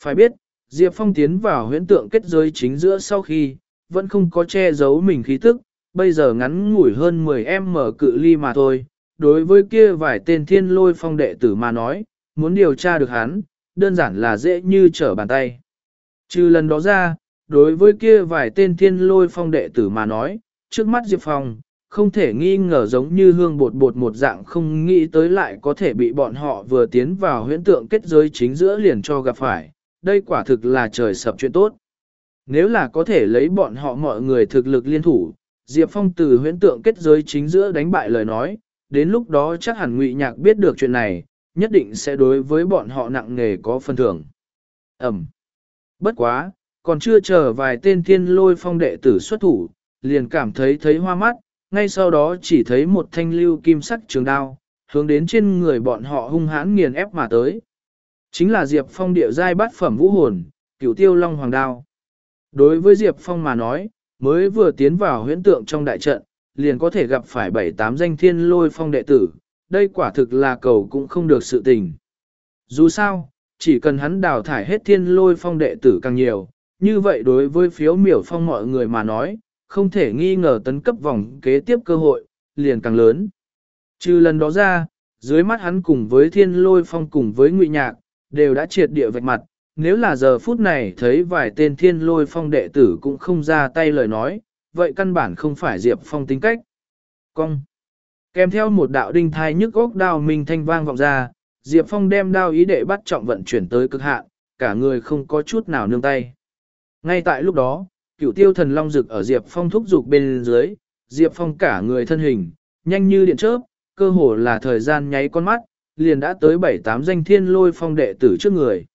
Phải biết, Diệp Phong tiến vào huyễn tượng kết giới chính giữa sau khi, vẫn không có che giấu mình khí tức, bây giờ ngắn ngủi hơn 10 em mở cự ly mà thôi. Đối với kia vài tên thiên lôi phong đệ tử mà nói, muốn điều tra được hắn, đơn giản là dễ như trở bàn tay. Trừ lần đó ra, đối với kia vài tên thiên lôi phong đệ tử mà nói, trước mắt Diệp Phong, không thể nghi ngờ giống như hương bột bột một dạng không nghĩ tới lại có thể bị bọn họ vừa tiến vào huyễn tượng kết giới chính giữa liền cho gặp phải, đây quả thực là trời sập chuyện tốt. Nếu là có thể lấy bọn họ mọi người thực lực liên thủ, Diệp Phong từ huyễn tượng kết giới chính giữa đánh bại lời nói, đến lúc đó chắc hẳn ngụy nhạc biết được chuyện này, nhất định sẽ đối với bọn họ nặng nghề có phân thưởng. Ẩm. Bất quá, còn chưa chờ vài tên thiên lôi phong đệ tử xuất thủ, liền cảm thấy thấy hoa mắt, ngay sau đó chỉ thấy một thanh lưu kim sắc trường đao, hướng đến trên người bọn họ hung hãn nghiền ép mà tới. Chính là Diệp Phong địa giai bát phẩm vũ hồn, cửu tiêu long hoàng đao. Đối với Diệp Phong mà nói, mới vừa tiến vào huyễn tượng trong đại trận, liền có thể gặp phải bảy tám danh thiên lôi phong đệ tử, đây quả thực là cầu cũng không được sự tình. Dù sao, chỉ cần hắn đào thải hết thiên lôi phong đệ tử càng nhiều, như vậy đối với phiếu miểu phong mọi người mà nói, không thể nghi ngờ tấn cấp vòng kế tiếp cơ hội, liền càng lớn. Trừ lần đó ra, dưới mắt hắn cùng với thiên lôi phong cùng với ngụy nhạc, đều đã triệt địa vạch mặt, nếu là giờ phút này thấy vài tên thiên lôi phong đệ tử cũng không ra tay lời nói, vậy căn bản không phải Diệp Phong tính cách. Cong. Kèm theo một đạo đinh thai nhức góc đao minh thanh vang vọng ra, Diệp Phong đem đao ý đệ bắt trọng vận chuyển tới cực hạn, cả người không có chút nào nương tay. Ngay tại lúc đó, cửu tiêu thần long rực ở Diệp Phong thúc dục bên dưới, Diệp Phong cả người thân hình, nhanh như điện chớp, cơ hồ là thời gian nháy con mắt, liền đã tới bảy tám danh thiên lôi phong đệ tử trước người.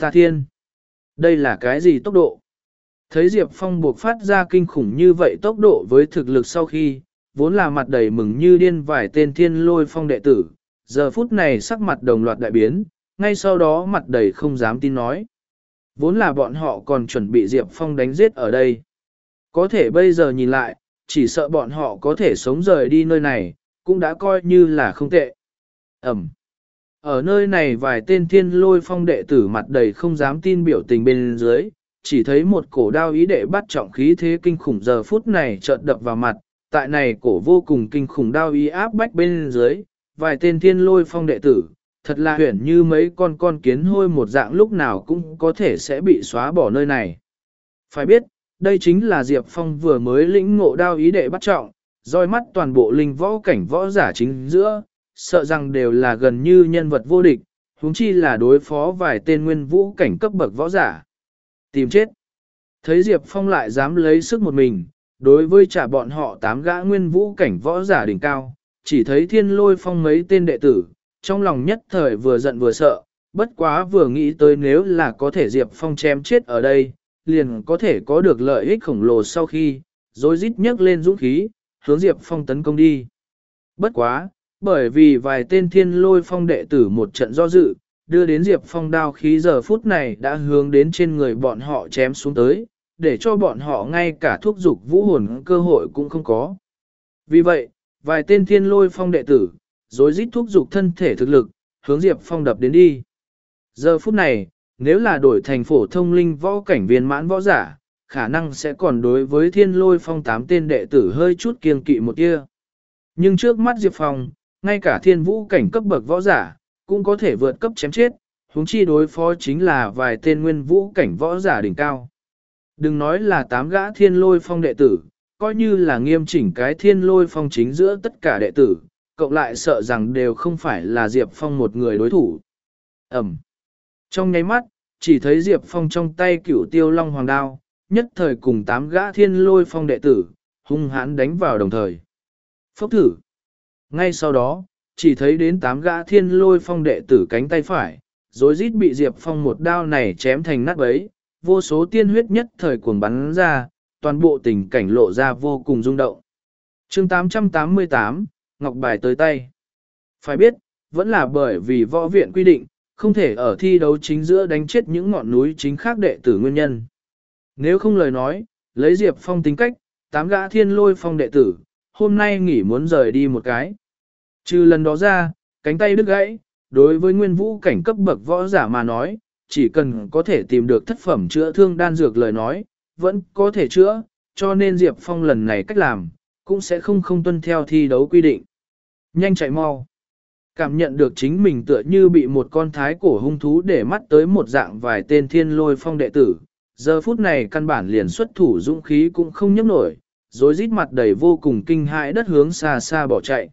Tà thiên! Đây là cái gì tốc độ? Thấy Diệp Phong buộc phát ra kinh khủng như vậy tốc độ với thực lực sau khi, vốn là mặt đầy mừng như điên vài tên thiên lôi phong đệ tử, giờ phút này sắc mặt đồng loạt đại biến, ngay sau đó mặt đầy không dám tin nói. Vốn là bọn họ còn chuẩn bị Diệp Phong đánh giết ở đây. Có thể bây giờ nhìn lại, chỉ sợ bọn họ có thể sống rời đi nơi này, cũng đã coi như là không tệ. Ẩm. Ở nơi này vài tên thiên lôi phong đệ tử mặt đầy không dám tin biểu tình bên dưới, chỉ thấy một cổ đao ý đệ bắt trọng khí thế kinh khủng giờ phút này chợt đập vào mặt, tại này cổ vô cùng kinh khủng đao ý áp bách bên dưới, vài tên thiên lôi phong đệ tử, thật là huyển như mấy con con kiến hôi một dạng lúc nào cũng có thể sẽ bị xóa bỏ nơi này. Phải biết, đây chính là Diệp Phong vừa mới lĩnh ngộ đao ý đệ bắt trọng, roi mắt toàn bộ linh võ cảnh võ giả chính giữa, sợ rằng đều là gần như nhân vật vô địch, huống chi là đối phó vài tên nguyên vũ cảnh cấp bậc võ giả. Tìm chết. Thấy Diệp Phong lại dám lấy sức một mình, đối với trả bọn họ tám gã nguyên vũ cảnh võ giả đỉnh cao, chỉ thấy thiên lôi phong mấy tên đệ tử, trong lòng nhất thời vừa giận vừa sợ, bất quá vừa nghĩ tới nếu là có thể Diệp Phong chém chết ở đây, liền có thể có được lợi ích khổng lồ sau khi, rồi rít nhấc lên dũng khí, hướng Diệp Phong tấn công đi. Bất quá, bởi vì vài tên thiên lôi phong đệ tử một trận do dự, đưa đến Diệp Phong đao khí giờ phút này đã hướng đến trên người bọn họ chém xuống tới, để cho bọn họ ngay cả thuốc dục vũ hồn cơ hội cũng không có. Vì vậy, vài tên thiên lôi phong đệ tử, rồi rít thuốc dục thân thể thực lực, hướng Diệp Phong đập đến đi. Giờ phút này, nếu là đổi thành phổ thông linh võ cảnh viên mãn võ giả, khả năng sẽ còn đối với thiên lôi phong tám tên đệ tử hơi chút kiêng kỵ một tia. Nhưng trước mắt Diệp Phong, ngay cả thiên vũ cảnh cấp bậc võ giả, cũng có thể vượt cấp chém chết, huống chi đối phó chính là vài tên nguyên vũ cảnh võ giả đỉnh cao. Đừng nói là tám gã thiên lôi phong đệ tử, coi như là nghiêm chỉnh cái thiên lôi phong chính giữa tất cả đệ tử, cộng lại sợ rằng đều không phải là Diệp Phong một người đối thủ. Ẩm. Trong nháy mắt, chỉ thấy Diệp Phong trong tay cửu tiêu long hoàng đao, nhất thời cùng tám gã thiên lôi phong đệ tử, hung hãn đánh vào đồng thời. Phốc thử. Ngay sau đó, chỉ thấy đến tám gã thiên lôi phong đệ tử cánh tay phải, rồi rít bị Diệp Phong một đao này chém thành nát bấy, vô số tiên huyết nhất thời cuồng bắn ra, toàn bộ tình cảnh lộ ra vô cùng rung động. chương 888, Ngọc Bài tới tay. Phải biết, vẫn là bởi vì võ viện quy định, không thể ở thi đấu chính giữa đánh chết những ngọn núi chính khác đệ tử nguyên nhân. Nếu không lời nói, lấy Diệp Phong tính cách, tám gã thiên lôi phong đệ tử, hôm nay nghỉ muốn rời đi một cái. Trừ lần đó ra, cánh tay đứt gãy, đối với nguyên vũ cảnh cấp bậc võ giả mà nói, chỉ cần có thể tìm được thất phẩm chữa thương đan dược lời nói, vẫn có thể chữa, cho nên Diệp Phong lần này cách làm, cũng sẽ không không tuân theo thi đấu quy định. Nhanh chạy mau. Cảm nhận được chính mình tựa như bị một con thái cổ hung thú để mắt tới một dạng vài tên thiên lôi phong đệ tử. Giờ phút này căn bản liền xuất thủ dũng khí cũng không nhấc nổi, rồi rít mặt đầy vô cùng kinh hãi đất hướng xa xa bỏ chạy.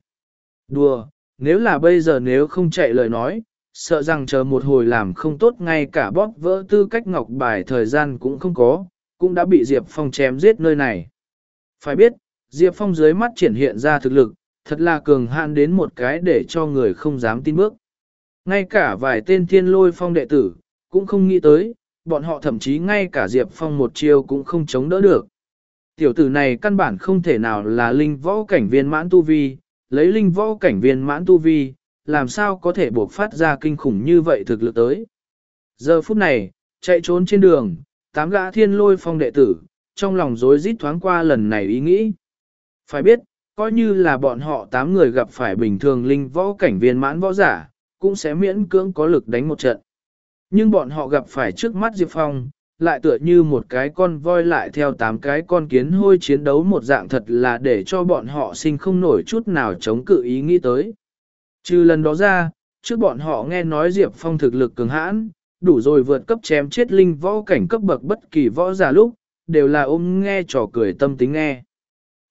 Đùa, nếu là bây giờ nếu không chạy lời nói, sợ rằng chờ một hồi làm không tốt ngay cả bóp vỡ tư cách ngọc bài thời gian cũng không có, cũng đã bị Diệp Phong chém giết nơi này. Phải biết, Diệp Phong dưới mắt triển hiện ra thực lực, thật là cường hạn đến một cái để cho người không dám tin bước. Ngay cả vài tên thiên lôi phong đệ tử, cũng không nghĩ tới, bọn họ thậm chí ngay cả Diệp Phong một chiêu cũng không chống đỡ được. Tiểu tử này căn bản không thể nào là linh võ cảnh viên mãn tu vi, lấy linh võ cảnh viên mãn tu vi, làm sao có thể buộc phát ra kinh khủng như vậy thực lực tới. Giờ phút này, chạy trốn trên đường, tám gã thiên lôi phong đệ tử, trong lòng rối rít thoáng qua lần này ý nghĩ. Phải biết, coi như là bọn họ tám người gặp phải bình thường linh võ cảnh viên mãn võ giả, cũng sẽ miễn cưỡng có lực đánh một trận. Nhưng bọn họ gặp phải trước mắt Diệp Phong, lại tựa như một cái con voi lại theo tám cái con kiến hôi chiến đấu một dạng thật là để cho bọn họ sinh không nổi chút nào chống cự ý nghĩ tới. Trừ lần đó ra, trước bọn họ nghe nói Diệp Phong thực lực cường hãn, đủ rồi vượt cấp chém chết linh võ cảnh cấp bậc bất kỳ võ giả lúc, đều là ôm nghe trò cười tâm tính nghe.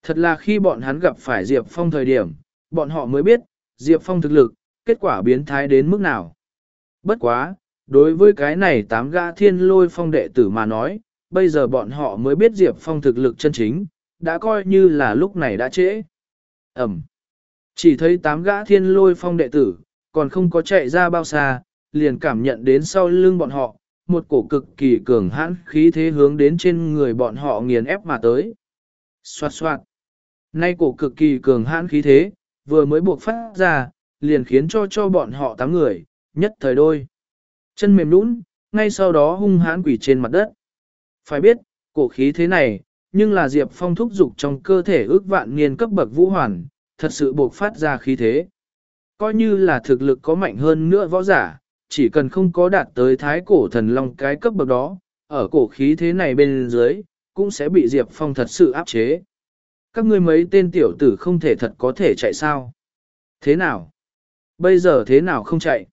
Thật là khi bọn hắn gặp phải Diệp Phong thời điểm, bọn họ mới biết, Diệp Phong thực lực, kết quả biến thái đến mức nào. Bất quá, đối với cái này tám gã thiên lôi phong đệ tử mà nói, bây giờ bọn họ mới biết Diệp Phong thực lực chân chính, đã coi như là lúc này đã trễ. Ẩm. Chỉ thấy tám gã thiên lôi phong đệ tử, còn không có chạy ra bao xa, liền cảm nhận đến sau lưng bọn họ, một cổ cực kỳ cường hãn khí thế hướng đến trên người bọn họ nghiền ép mà tới. Xoạt xoạt. Nay cổ cực kỳ cường hãn khí thế, vừa mới buộc phát ra, liền khiến cho cho bọn họ tám người, nhất thời đôi. Chân mềm nũng, ngay sau đó hung hãn quỷ trên mặt đất. Phải biết, cổ khí thế này, nhưng là Diệp Phong thúc dục trong cơ thể ước vạn niên cấp bậc vũ hoàn, thật sự buộc phát ra khí thế. Coi như là thực lực có mạnh hơn nữa võ giả, chỉ cần không có đạt tới thái cổ thần long cái cấp bậc đó, ở cổ khí thế này bên dưới, cũng sẽ bị Diệp Phong thật sự áp chế. Các ngươi mấy tên tiểu tử không thể thật có thể chạy sao? Thế nào? Bây giờ thế nào không chạy?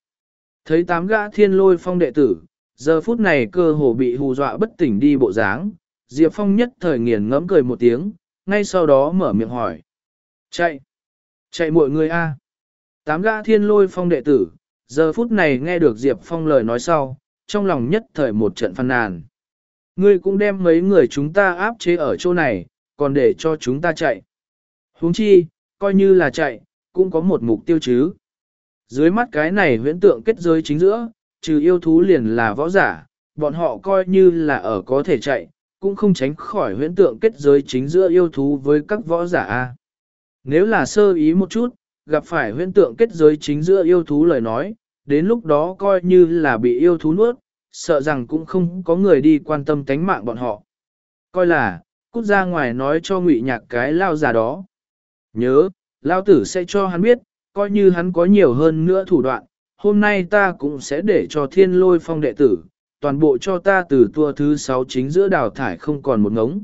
Thấy tám gã thiên lôi phong đệ tử, giờ phút này cơ hồ bị hù dọa bất tỉnh đi bộ dáng, Diệp Phong nhất thời nghiền ngẫm cười một tiếng, ngay sau đó mở miệng hỏi. Chạy! Chạy mọi người a Tám gã thiên lôi phong đệ tử, giờ phút này nghe được Diệp Phong lời nói sau, trong lòng nhất thời một trận phàn nàn. Ngươi cũng đem mấy người chúng ta áp chế ở chỗ này, còn để cho chúng ta chạy. huống chi, coi như là chạy, cũng có một mục tiêu chứ. Dưới mắt cái này huyễn tượng kết giới chính giữa, trừ yêu thú liền là võ giả, bọn họ coi như là ở có thể chạy, cũng không tránh khỏi huyễn tượng kết giới chính giữa yêu thú với các võ giả a. Nếu là sơ ý một chút, gặp phải huyễn tượng kết giới chính giữa yêu thú lời nói, đến lúc đó coi như là bị yêu thú nuốt, sợ rằng cũng không có người đi quan tâm tánh mạng bọn họ. Coi là, cút ra ngoài nói cho ngụy nhạc cái lao già đó. Nhớ, lao tử sẽ cho hắn biết, coi như hắn có nhiều hơn nữa thủ đoạn, hôm nay ta cũng sẽ để cho thiên lôi phong đệ tử, toàn bộ cho ta từ tua thứ 6 chính giữa đào thải không còn một ngống.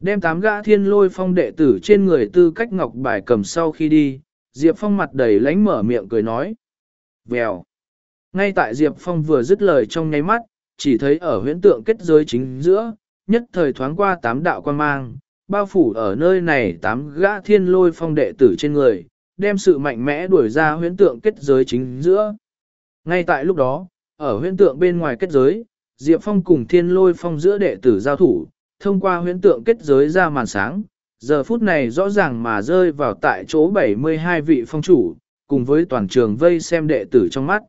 Đem tám gã thiên lôi phong đệ tử trên người tư cách ngọc bài cầm sau khi đi, Diệp Phong mặt đầy lánh mở miệng cười nói. Vèo. Ngay tại Diệp Phong vừa dứt lời trong nháy mắt, chỉ thấy ở huyễn tượng kết giới chính giữa, nhất thời thoáng qua tám đạo quan mang, bao phủ ở nơi này tám gã thiên lôi phong đệ tử trên người, đem sự mạnh mẽ đuổi ra huyễn tượng kết giới chính giữa. Ngay tại lúc đó, ở huyễn tượng bên ngoài kết giới, Diệp Phong cùng thiên lôi phong giữa đệ tử giao thủ, thông qua huyễn tượng kết giới ra màn sáng, giờ phút này rõ ràng mà rơi vào tại chỗ 72 vị phong chủ, cùng với toàn trường vây xem đệ tử trong mắt.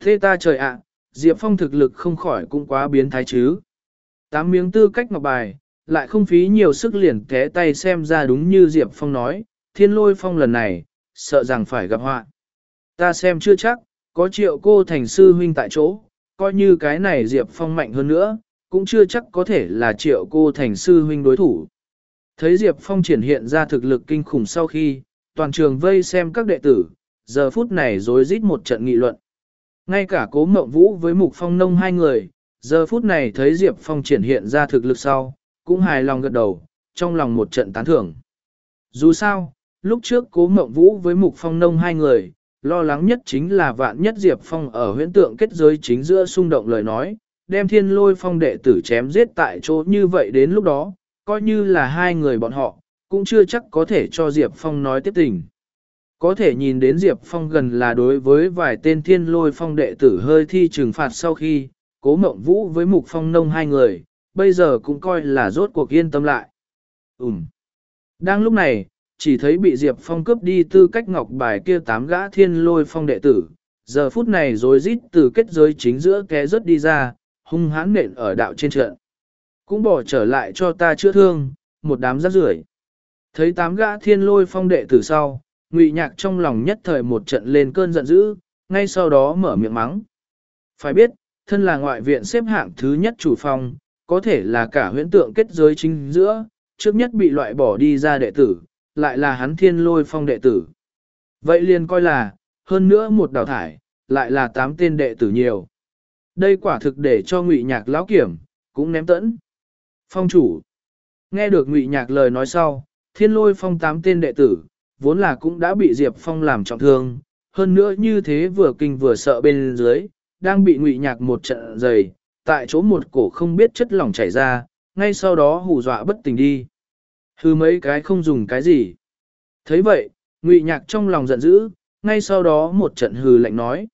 Thế ta trời ạ, Diệp Phong thực lực không khỏi cũng quá biến thái chứ. Tám miếng tư cách ngọc bài, lại không phí nhiều sức liền té tay xem ra đúng như Diệp Phong nói, thiên lôi phong lần này, sợ rằng phải gặp họa. Ta xem chưa chắc, có triệu cô thành sư huynh tại chỗ, coi như cái này Diệp Phong mạnh hơn nữa, cũng chưa chắc có thể là triệu cô thành sư huynh đối thủ. Thấy Diệp Phong triển hiện ra thực lực kinh khủng sau khi, toàn trường vây xem các đệ tử, giờ phút này rối rít một trận nghị luận. Ngay cả cố mộng vũ với mục phong nông hai người, giờ phút này thấy Diệp Phong triển hiện ra thực lực sau, cũng hài lòng gật đầu, trong lòng một trận tán thưởng. Dù sao, lúc trước cố mộng vũ với mục phong nông hai người, lo lắng nhất chính là vạn nhất Diệp Phong ở huyễn tượng kết giới chính giữa xung động lời nói, đem thiên lôi phong đệ tử chém giết tại chỗ như vậy đến lúc đó, coi như là hai người bọn họ, cũng chưa chắc có thể cho Diệp Phong nói tiếp tình. Có thể nhìn đến Diệp Phong gần là đối với vài tên thiên lôi phong đệ tử hơi thi trừng phạt sau khi, cố mộng vũ với mục phong nông hai người, bây giờ cũng coi là rốt cuộc yên tâm lại. Ừm. Đang lúc này, chỉ thấy bị Diệp Phong cướp đi tư cách ngọc bài kia tám gã thiên lôi phong đệ tử, giờ phút này rồi rít từ kết giới chính giữa té rớt đi ra, hung hãn nện ở đạo trên trận. Cũng bỏ trở lại cho ta chữa thương, một đám rác rưởi. Thấy tám gã thiên lôi phong đệ tử sau, ngụy nhạc trong lòng nhất thời một trận lên cơn giận dữ, ngay sau đó mở miệng mắng. Phải biết, thân là ngoại viện xếp hạng thứ nhất chủ phong, có thể là cả huyễn tượng kết giới chính giữa, trước nhất bị loại bỏ đi ra đệ tử, lại là hắn thiên lôi phong đệ tử. Vậy liền coi là, hơn nữa một đào thải, lại là tám tên đệ tử nhiều. Đây quả thực để cho ngụy nhạc lão kiểm, cũng ném tẫn. Phong chủ. Nghe được ngụy nhạc lời nói sau, thiên lôi phong tám tên đệ tử, vốn là cũng đã bị Diệp Phong làm trọng thương, hơn nữa như thế vừa kinh vừa sợ bên dưới, đang bị ngụy nhạc một trận dày, tại chỗ một cổ không biết chất lỏng chảy ra, ngay sau đó hù dọa bất tỉnh đi thứ mấy cái không dùng cái gì. thấy vậy, ngụy nhạc trong lòng giận dữ, ngay sau đó một trận hừ lạnh nói.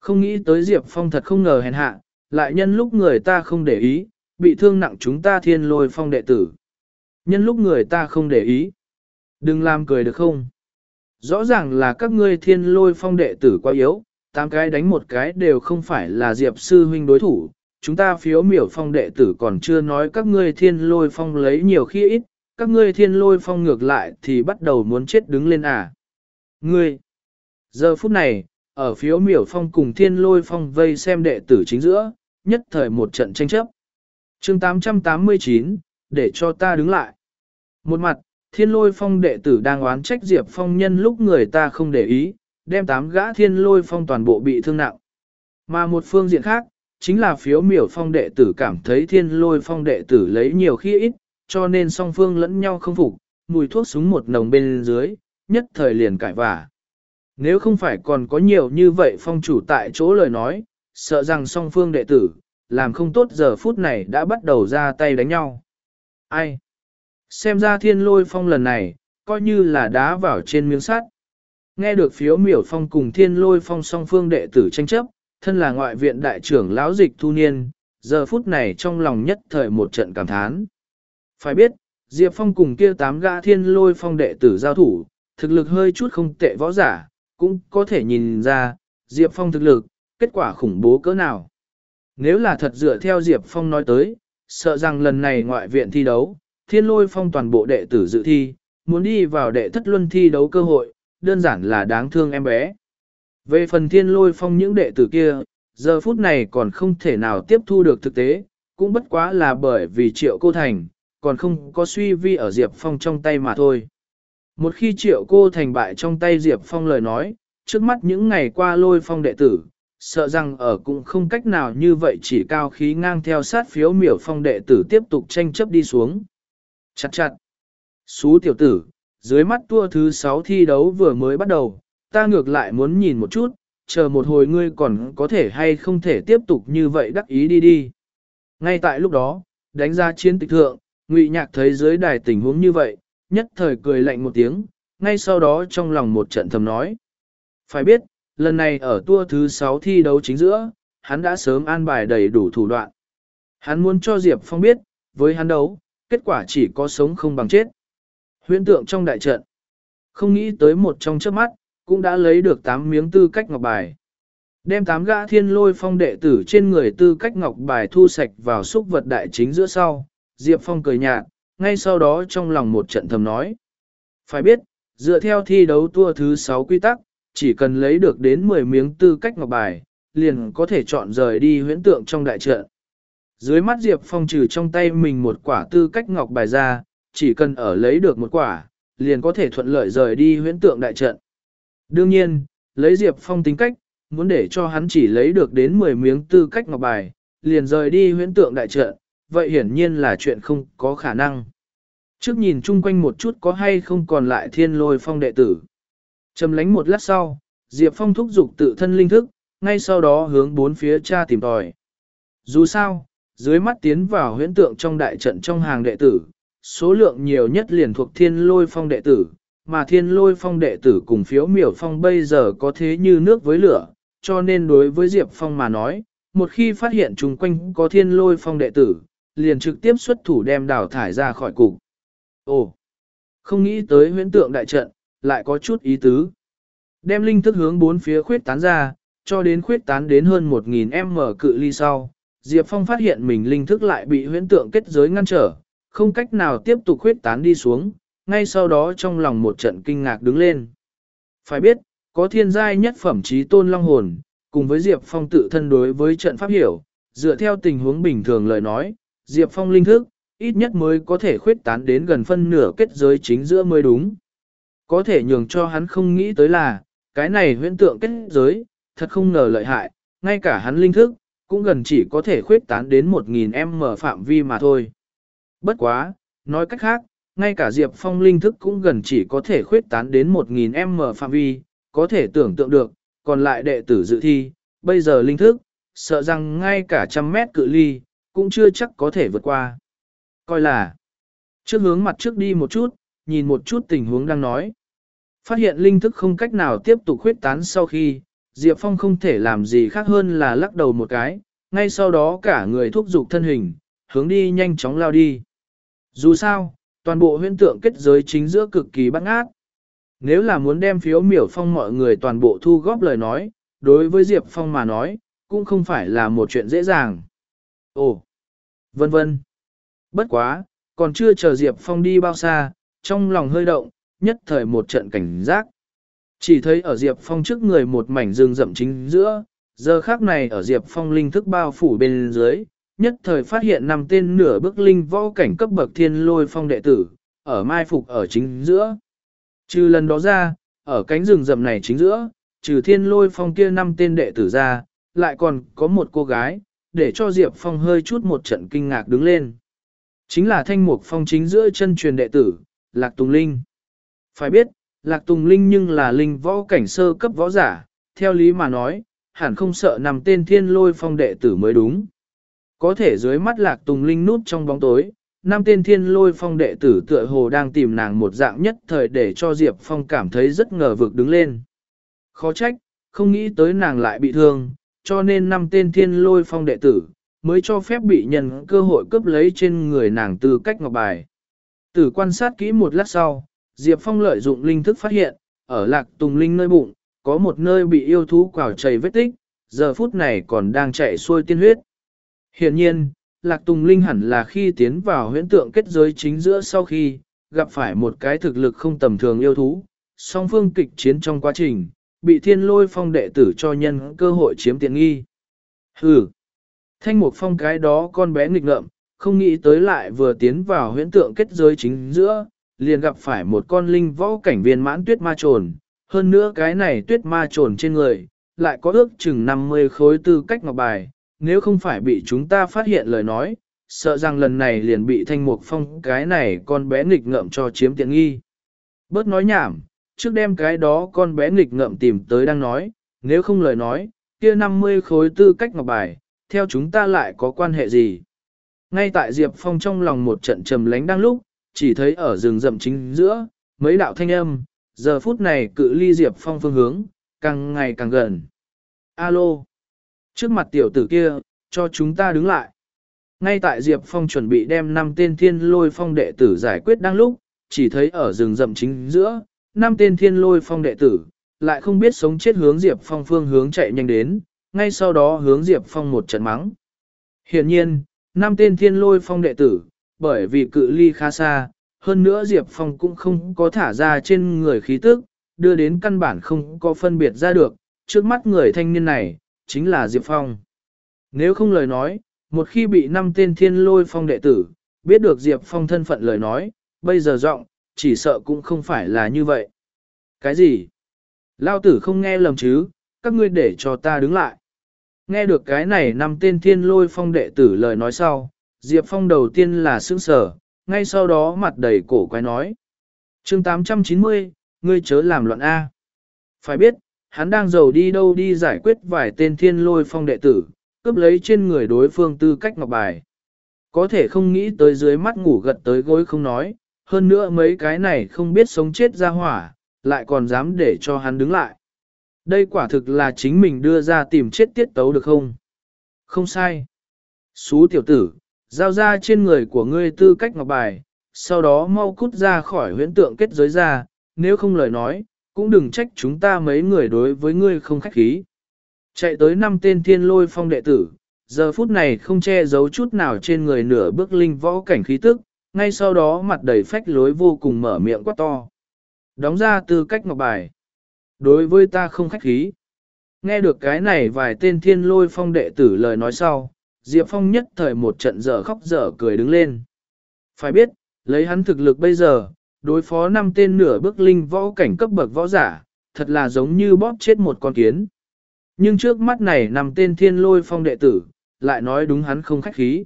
Không nghĩ tới Diệp Phong thật không ngờ hèn hạ, lại nhân lúc người ta không để ý, bị thương nặng chúng ta thiên lôi phong đệ tử. Nhân lúc người ta không để ý. Đừng làm cười được không? Rõ ràng là các ngươi thiên lôi phong đệ tử quá yếu, tám cái đánh một cái đều không phải là Diệp sư huynh đối thủ. Chúng ta phiếu miểu phong đệ tử còn chưa nói các ngươi thiên lôi phong lấy nhiều khi ít, các ngươi thiên lôi phong ngược lại thì bắt đầu muốn chết đứng lên à. Ngươi! Giờ phút này, ở phiếu miểu phong cùng thiên lôi phong vây xem đệ tử chính giữa, nhất thời một trận tranh chấp. chương 889, để cho ta đứng lại. Một mặt, thiên lôi phong đệ tử đang oán trách Diệp Phong nhân lúc người ta không để ý, đem tám gã thiên lôi phong toàn bộ bị thương nặng. Mà một phương diện khác, chính là phiếu miểu phong đệ tử cảm thấy thiên lôi phong đệ tử lấy nhiều khi ít, cho nên song phương lẫn nhau không phục, mùi thuốc súng một nồng bên dưới, nhất thời liền cãi vả. Nếu không phải còn có nhiều như vậy phong chủ tại chỗ lời nói, sợ rằng song phương đệ tử, làm không tốt giờ phút này đã bắt đầu ra tay đánh nhau. Ai? Xem ra thiên lôi phong lần này, coi như là đá vào trên miếng sắt. Nghe được phiếu miểu phong cùng thiên lôi phong song phương đệ tử tranh chấp, thân là ngoại viện đại trưởng lão dịch thu niên, giờ phút này trong lòng nhất thời một trận cảm thán. Phải biết, Diệp Phong cùng kia tám gã thiên lôi phong đệ tử giao thủ, thực lực hơi chút không tệ võ giả, cũng có thể nhìn ra, Diệp Phong thực lực, kết quả khủng bố cỡ nào. Nếu là thật dựa theo Diệp Phong nói tới, sợ rằng lần này ngoại viện thi đấu, thiên lôi phong toàn bộ đệ tử dự thi, muốn đi vào đệ thất luân thi đấu cơ hội, đơn giản là đáng thương em bé. Về phần thiên lôi phong những đệ tử kia, giờ phút này còn không thể nào tiếp thu được thực tế, cũng bất quá là bởi vì triệu cô thành, còn không có suy vi ở Diệp Phong trong tay mà thôi. Một khi triệu cô thành bại trong tay Diệp Phong lời nói, trước mắt những ngày qua lôi phong đệ tử, sợ rằng ở cũng không cách nào như vậy chỉ cao khí ngang theo sát phiếu miểu phong đệ tử tiếp tục tranh chấp đi xuống. Chặt chặt. Xú tiểu tử, dưới mắt tua thứ 6 thi đấu vừa mới bắt đầu, ta ngược lại muốn nhìn một chút, chờ một hồi ngươi còn có thể hay không thể tiếp tục như vậy đắc ý đi đi. Ngay tại lúc đó, đánh ra chiến tịch thượng, Ngụy Nhạc thấy dưới đài tình huống như vậy, nhất thời cười lạnh một tiếng, ngay sau đó trong lòng một trận thầm nói. Phải biết, lần này ở tour thứ 6 thi đấu chính giữa, hắn đã sớm an bài đầy đủ thủ đoạn. Hắn muốn cho Diệp Phong biết, với hắn đấu, kết quả chỉ có sống không bằng chết. Huyễn tượng trong đại trận, không nghĩ tới một trong chớp mắt, cũng đã lấy được 8 miếng tư cách ngọc bài. Đem 8 gã thiên lôi phong đệ tử trên người tư cách ngọc bài thu sạch vào xúc vật đại chính giữa sau, Diệp Phong cười nhạt, ngay sau đó trong lòng một trận thầm nói. Phải biết, dựa theo thi đấu tour thứ 6 quy tắc, chỉ cần lấy được đến 10 miếng tư cách ngọc bài, liền có thể chọn rời đi huyễn tượng trong đại trận. Dưới mắt Diệp Phong trừ trong tay mình một quả tư cách ngọc bài ra, chỉ cần ở lấy được một quả, liền có thể thuận lợi rời đi huyễn tượng đại trận. Đương nhiên, lấy Diệp Phong tính cách, muốn để cho hắn chỉ lấy được đến 10 miếng tư cách ngọc bài, liền rời đi huyễn tượng đại trận, vậy hiển nhiên là chuyện không có khả năng. Trước nhìn chung quanh một chút có hay không còn lại thiên lôi phong đệ tử. Trầm lánh một lát sau, Diệp Phong thúc giục tự thân linh thức, ngay sau đó hướng bốn phía cha tìm tòi. Dù sao, dưới mắt tiến vào huyễn tượng trong đại trận trong hàng đệ tử, số lượng nhiều nhất liền thuộc thiên lôi phong đệ tử, mà thiên lôi phong đệ tử cùng phiếu miểu phong bây giờ có thế như nước với lửa, cho nên đối với Diệp Phong mà nói, một khi phát hiện chung quanh có thiên lôi phong đệ tử, liền trực tiếp xuất thủ đem đào thải ra khỏi cục. Ồ, không nghĩ tới huyễn tượng đại trận, lại có chút ý tứ. Đem linh thức hướng bốn phía khuyết tán ra, cho đến khuyết tán đến hơn 1.000 m cự ly sau, Diệp Phong phát hiện mình linh thức lại bị huyễn tượng kết giới ngăn trở, không cách nào tiếp tục khuyết tán đi xuống, ngay sau đó trong lòng một trận kinh ngạc đứng lên. Phải biết, có thiên giai nhất phẩm trí tôn long hồn, cùng với Diệp Phong tự thân đối với trận pháp hiểu, dựa theo tình huống bình thường lời nói, Diệp Phong linh thức, ít nhất mới có thể khuyết tán đến gần phân nửa kết giới chính giữa mới đúng. Có thể nhường cho hắn không nghĩ tới là, cái này huyễn tượng kết giới, thật không ngờ lợi hại, ngay cả hắn linh thức, cũng gần chỉ có thể khuyết tán đến 1.000m phạm vi mà thôi. Bất quá, nói cách khác, ngay cả Diệp Phong linh thức cũng gần chỉ có thể khuyết tán đến 1.000m phạm vi, có thể tưởng tượng được, còn lại đệ tử dự thi, bây giờ linh thức, sợ rằng ngay cả trăm mét cự ly, cũng chưa chắc có thể vượt qua. Coi là, trước hướng mặt trước đi một chút, nhìn một chút tình huống đang nói. Phát hiện linh thức không cách nào tiếp tục khuyết tán sau khi, Diệp Phong không thể làm gì khác hơn là lắc đầu một cái, ngay sau đó cả người thúc giục thân hình, hướng đi nhanh chóng lao đi. Dù sao, toàn bộ huyễn tượng kết giới chính giữa cực kỳ bắt ngát. Nếu là muốn đem phiếu miểu phong mọi người toàn bộ thu góp lời nói, đối với Diệp Phong mà nói, cũng không phải là một chuyện dễ dàng. Ồ, vân vân. Bất quá, còn chưa chờ Diệp Phong đi bao xa, trong lòng hơi động, nhất thời một trận cảnh giác. Chỉ thấy ở Diệp Phong trước người một mảnh rừng rậm chính giữa, giờ khác này ở Diệp Phong linh thức bao phủ bên dưới, nhất thời phát hiện năm tên nửa bước linh võ cảnh cấp bậc thiên lôi phong đệ tử, ở mai phục ở chính giữa. Trừ lần đó ra, ở cánh rừng rậm này chính giữa, trừ thiên lôi phong kia năm tên đệ tử ra, lại còn có một cô gái, để cho Diệp Phong hơi chút một trận kinh ngạc đứng lên. Chính là thanh mục phong chính giữa chân truyền đệ tử, Lạc Tùng Linh. Phải biết, Lạc Tùng Linh nhưng là linh võ cảnh sơ cấp võ giả, theo lý mà nói, hẳn không sợ nằm tên thiên lôi phong đệ tử mới đúng. Có thể dưới mắt Lạc Tùng Linh nút trong bóng tối, năm tên thiên lôi phong đệ tử tựa hồ đang tìm nàng một dạng nhất thời để cho Diệp Phong cảm thấy rất ngờ vực đứng lên. Khó trách, không nghĩ tới nàng lại bị thương, cho nên năm tên thiên lôi phong đệ tử, mới cho phép bị nhân cơ hội cướp lấy trên người nàng từ cách ngọc bài. Tử quan sát kỹ một lát sau, Diệp Phong lợi dụng linh thức phát hiện, ở lạc tùng linh nơi bụng, có một nơi bị yêu thú quào chảy vết tích, giờ phút này còn đang chạy xuôi tiên huyết. Hiện nhiên, lạc tùng linh hẳn là khi tiến vào huyễn tượng kết giới chính giữa sau khi, gặp phải một cái thực lực không tầm thường yêu thú, song phương kịch chiến trong quá trình, bị thiên lôi phong đệ tử cho nhân cơ hội chiếm tiện nghi. Hừ! Thanh mục phong cái đó con bé nghịch ngợm, không nghĩ tới lại vừa tiến vào huyễn tượng kết giới chính giữa, liền gặp phải một con linh võ cảnh viên mãn tuyết ma trồn. Hơn nữa cái này tuyết ma trồn trên người, lại có ước chừng 50 khối tư cách ngọc bài, nếu không phải bị chúng ta phát hiện lời nói, sợ rằng lần này liền bị thanh mục phong cái này con bé nghịch ngợm cho chiếm tiện nghi. Bớt nói nhảm, trước đem cái đó con bé nghịch ngợm tìm tới đang nói, nếu không lời nói, kia 50 khối tư cách ngọc bài, theo chúng ta lại có quan hệ gì? Ngay tại Diệp Phong trong lòng một trận trầm lánh đang lúc, chỉ thấy ở rừng rậm chính giữa, mấy đạo thanh âm, giờ phút này cự ly Diệp Phong phương hướng, càng ngày càng gần. Alo! Trước mặt tiểu tử kia, cho chúng ta đứng lại. Ngay tại Diệp Phong chuẩn bị đem năm tên thiên lôi phong đệ tử giải quyết đang lúc, chỉ thấy ở rừng rậm chính giữa, năm tên thiên lôi phong đệ tử, lại không biết sống chết hướng Diệp Phong phương hướng chạy nhanh đến, ngay sau đó hướng Diệp Phong một trận mắng. Hiện nhiên, năm tên thiên lôi phong đệ tử, bởi vì cự ly khá xa, hơn nữa Diệp Phong cũng không có thả ra trên người khí tức, đưa đến căn bản không có phân biệt ra được, trước mắt người thanh niên này, chính là Diệp Phong. Nếu không lời nói, một khi bị năm tên thiên lôi phong đệ tử, biết được Diệp Phong thân phận lời nói, bây giờ giọng chỉ sợ cũng không phải là như vậy. Cái gì? Lao tử không nghe lầm chứ, các ngươi để cho ta đứng lại. Nghe được cái này năm tên thiên lôi phong đệ tử lời nói sau, Diệp Phong đầu tiên là sững sở, ngay sau đó mặt đầy cổ quái nói. chương 890, ngươi chớ làm loạn A. Phải biết, hắn đang giàu đi đâu đi giải quyết vài tên thiên lôi phong đệ tử, cướp lấy trên người đối phương tư cách ngọc bài. Có thể không nghĩ tới dưới mắt ngủ gật tới gối không nói, hơn nữa mấy cái này không biết sống chết ra hỏa, lại còn dám để cho hắn đứng lại. Đây quả thực là chính mình đưa ra tìm chết tiết tấu được không? Không sai. Xú tiểu tử, giao ra trên người của ngươi tư cách ngọc bài, sau đó mau cút ra khỏi huyễn tượng kết giới ra, nếu không lời nói, cũng đừng trách chúng ta mấy người đối với ngươi không khách khí. Chạy tới năm tên thiên lôi phong đệ tử, giờ phút này không che giấu chút nào trên người nửa bước linh võ cảnh khí tức, ngay sau đó mặt đầy phách lối vô cùng mở miệng quát to. Đóng ra tư cách ngọc bài. Đối với ta không khách khí. Nghe được cái này vài tên thiên lôi phong đệ tử lời nói sau, Diệp Phong nhất thời một trận dở khóc dở cười đứng lên. Phải biết, lấy hắn thực lực bây giờ, đối phó năm tên nửa bước linh võ cảnh cấp bậc võ giả, thật là giống như bóp chết một con kiến. Nhưng trước mắt này nằm tên thiên lôi phong đệ tử, lại nói đúng hắn không khách khí.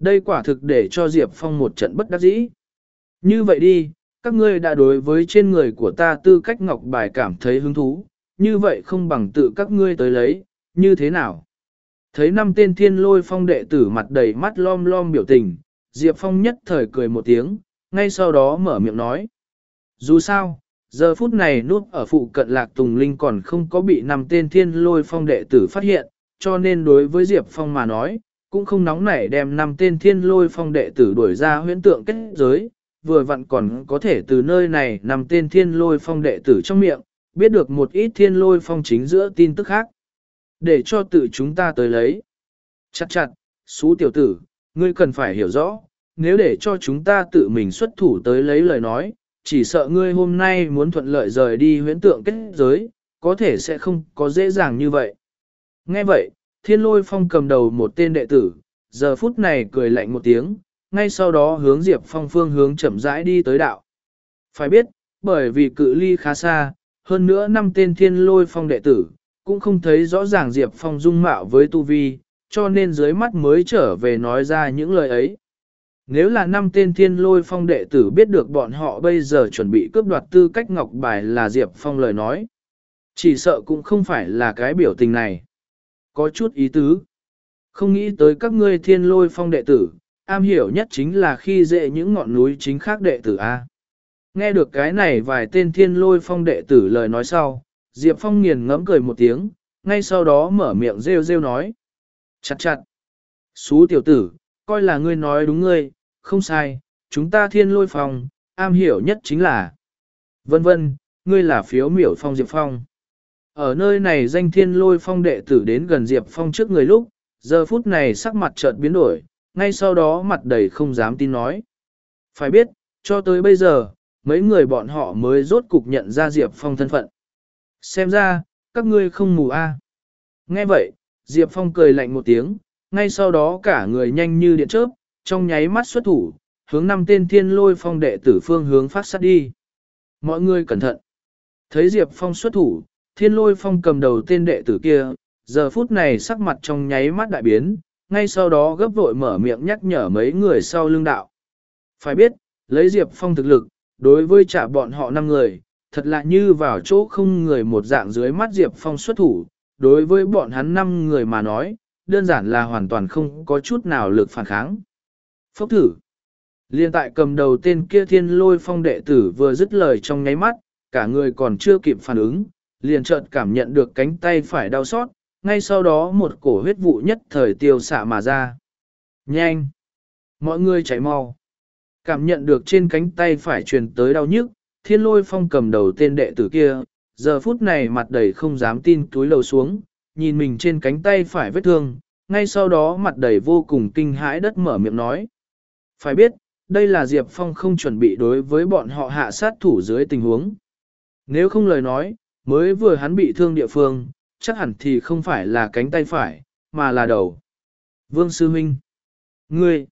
Đây quả thực để cho Diệp Phong một trận bất đắc dĩ. Như vậy đi, các ngươi đã đối với trên người của ta tư cách ngọc bài cảm thấy hứng thú, như vậy không bằng tự các ngươi tới lấy, như thế nào? Thấy năm tên thiên lôi phong đệ tử mặt đầy mắt lom lom biểu tình, Diệp Phong nhất thời cười một tiếng, ngay sau đó mở miệng nói. Dù sao, giờ phút này núp ở phụ cận lạc Tùng Linh còn không có bị năm tên thiên lôi phong đệ tử phát hiện, cho nên đối với Diệp Phong mà nói, cũng không nóng nảy đem năm tên thiên lôi phong đệ tử đuổi ra huyễn tượng kết giới, vừa vặn còn có thể từ nơi này nằm tên thiên lôi phong đệ tử trong miệng, biết được một ít thiên lôi phong chính giữa tin tức khác. Để cho tự chúng ta tới lấy. Chặt chặt, xú tiểu tử, ngươi cần phải hiểu rõ, nếu để cho chúng ta tự mình xuất thủ tới lấy lời nói, chỉ sợ ngươi hôm nay muốn thuận lợi rời đi huyễn tượng kết giới, có thể sẽ không có dễ dàng như vậy. Nghe vậy, thiên lôi phong cầm đầu một tên đệ tử, giờ phút này cười lạnh một tiếng, ngay sau đó hướng Diệp Phong phương hướng chậm rãi đi tới đạo. Phải biết, bởi vì cự ly khá xa, hơn nữa năm tên thiên lôi phong đệ tử, cũng không thấy rõ ràng Diệp Phong dung mạo với Tu Vi, cho nên dưới mắt mới trở về nói ra những lời ấy. Nếu là năm tên thiên lôi phong đệ tử biết được bọn họ bây giờ chuẩn bị cướp đoạt tư cách ngọc bài là Diệp Phong lời nói, chỉ sợ cũng không phải là cái biểu tình này. Có chút ý tứ. Không nghĩ tới các ngươi thiên lôi phong đệ tử, am hiểu nhất chính là khi dễ những ngọn núi chính khác đệ tử A. Nghe được cái này vài tên thiên lôi phong đệ tử lời nói sau, Diệp Phong nghiền ngẫm cười một tiếng, ngay sau đó mở miệng rêu rêu nói. Chặt chặt. Xú tiểu tử, coi là ngươi nói đúng ngươi, không sai, chúng ta thiên lôi phong, am hiểu nhất chính là. Vân vân, ngươi là phiếu miểu phong Diệp Phong. Ở nơi này danh thiên lôi phong đệ tử đến gần Diệp Phong trước người lúc, giờ phút này sắc mặt chợt biến đổi, ngay sau đó mặt đầy không dám tin nói. Phải biết, cho tới bây giờ, mấy người bọn họ mới rốt cục nhận ra Diệp Phong thân phận. Xem ra, các ngươi không mù a. À. Nghe vậy, Diệp Phong cười lạnh một tiếng, ngay sau đó cả người nhanh như điện chớp, trong nháy mắt xuất thủ, hướng năm tên thiên lôi phong đệ tử phương hướng phát sát đi. Mọi người cẩn thận. Thấy Diệp Phong xuất thủ, thiên lôi phong cầm đầu tên đệ tử kia, giờ phút này sắc mặt trong nháy mắt đại biến, ngay sau đó gấp vội mở miệng nhắc nhở mấy người sau lưng đạo. Phải biết, lấy Diệp Phong thực lực, đối với trả bọn họ năm người, thật lạ như vào chỗ không người một dạng dưới mắt Diệp Phong xuất thủ, đối với bọn hắn năm người mà nói, đơn giản là hoàn toàn không có chút nào lực phản kháng. Phốc thử. Liên tại cầm đầu tên kia thiên lôi phong đệ tử vừa dứt lời trong nháy mắt, cả người còn chưa kịp phản ứng, liền chợt cảm nhận được cánh tay phải đau xót, ngay sau đó một cổ huyết vụ nhất thời tiêu xạ mà ra. Nhanh! Mọi người chạy mau! Cảm nhận được trên cánh tay phải truyền tới đau nhức, thiên lôi phong cầm đầu tên đệ tử kia, giờ phút này mặt đầy không dám tin túi lầu xuống, nhìn mình trên cánh tay phải vết thương, ngay sau đó mặt đầy vô cùng kinh hãi đất mở miệng nói. Phải biết, đây là Diệp Phong không chuẩn bị đối với bọn họ hạ sát thủ dưới tình huống. Nếu không lời nói, mới vừa hắn bị thương địa phương, chắc hẳn thì không phải là cánh tay phải, mà là đầu. Vương Sư Minh. Ngươi.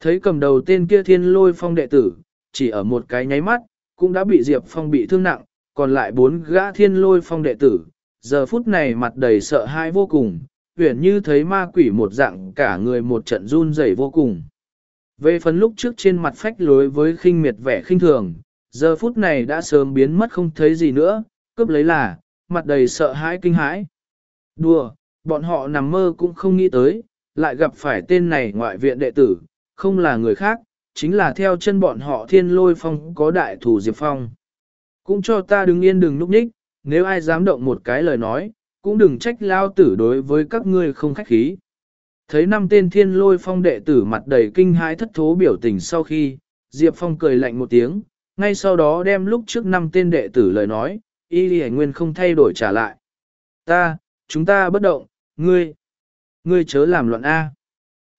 Thấy cầm đầu tên kia thiên lôi phong đệ tử, chỉ ở một cái nháy mắt, cũng đã bị Diệp Phong bị thương nặng, còn lại bốn gã thiên lôi phong đệ tử, giờ phút này mặt đầy sợ hãi vô cùng, huyền như thấy ma quỷ một dạng cả người một trận run rẩy vô cùng. Về phần lúc trước trên mặt phách lối với khinh miệt vẻ khinh thường, giờ phút này đã sớm biến mất không thấy gì nữa, cướp lấy là, mặt đầy sợ hãi kinh hãi. Đùa, bọn họ nằm mơ cũng không nghĩ tới, lại gặp phải tên này ngoại viện đệ tử, không là người khác, chính là theo chân bọn họ thiên lôi phong có đại thủ Diệp Phong. Cũng cho ta đứng yên đừng núp nhích, nếu ai dám động một cái lời nói, cũng đừng trách lao tử đối với các ngươi không khách khí. Thấy năm tên thiên lôi phong đệ tử mặt đầy kinh hãi thất thố biểu tình sau khi, Diệp Phong cười lạnh một tiếng, ngay sau đó đem lúc trước năm tên đệ tử lời nói, y lì nguyên không thay đổi trả lại. Ta, chúng ta bất động, ngươi, ngươi chớ làm loạn A.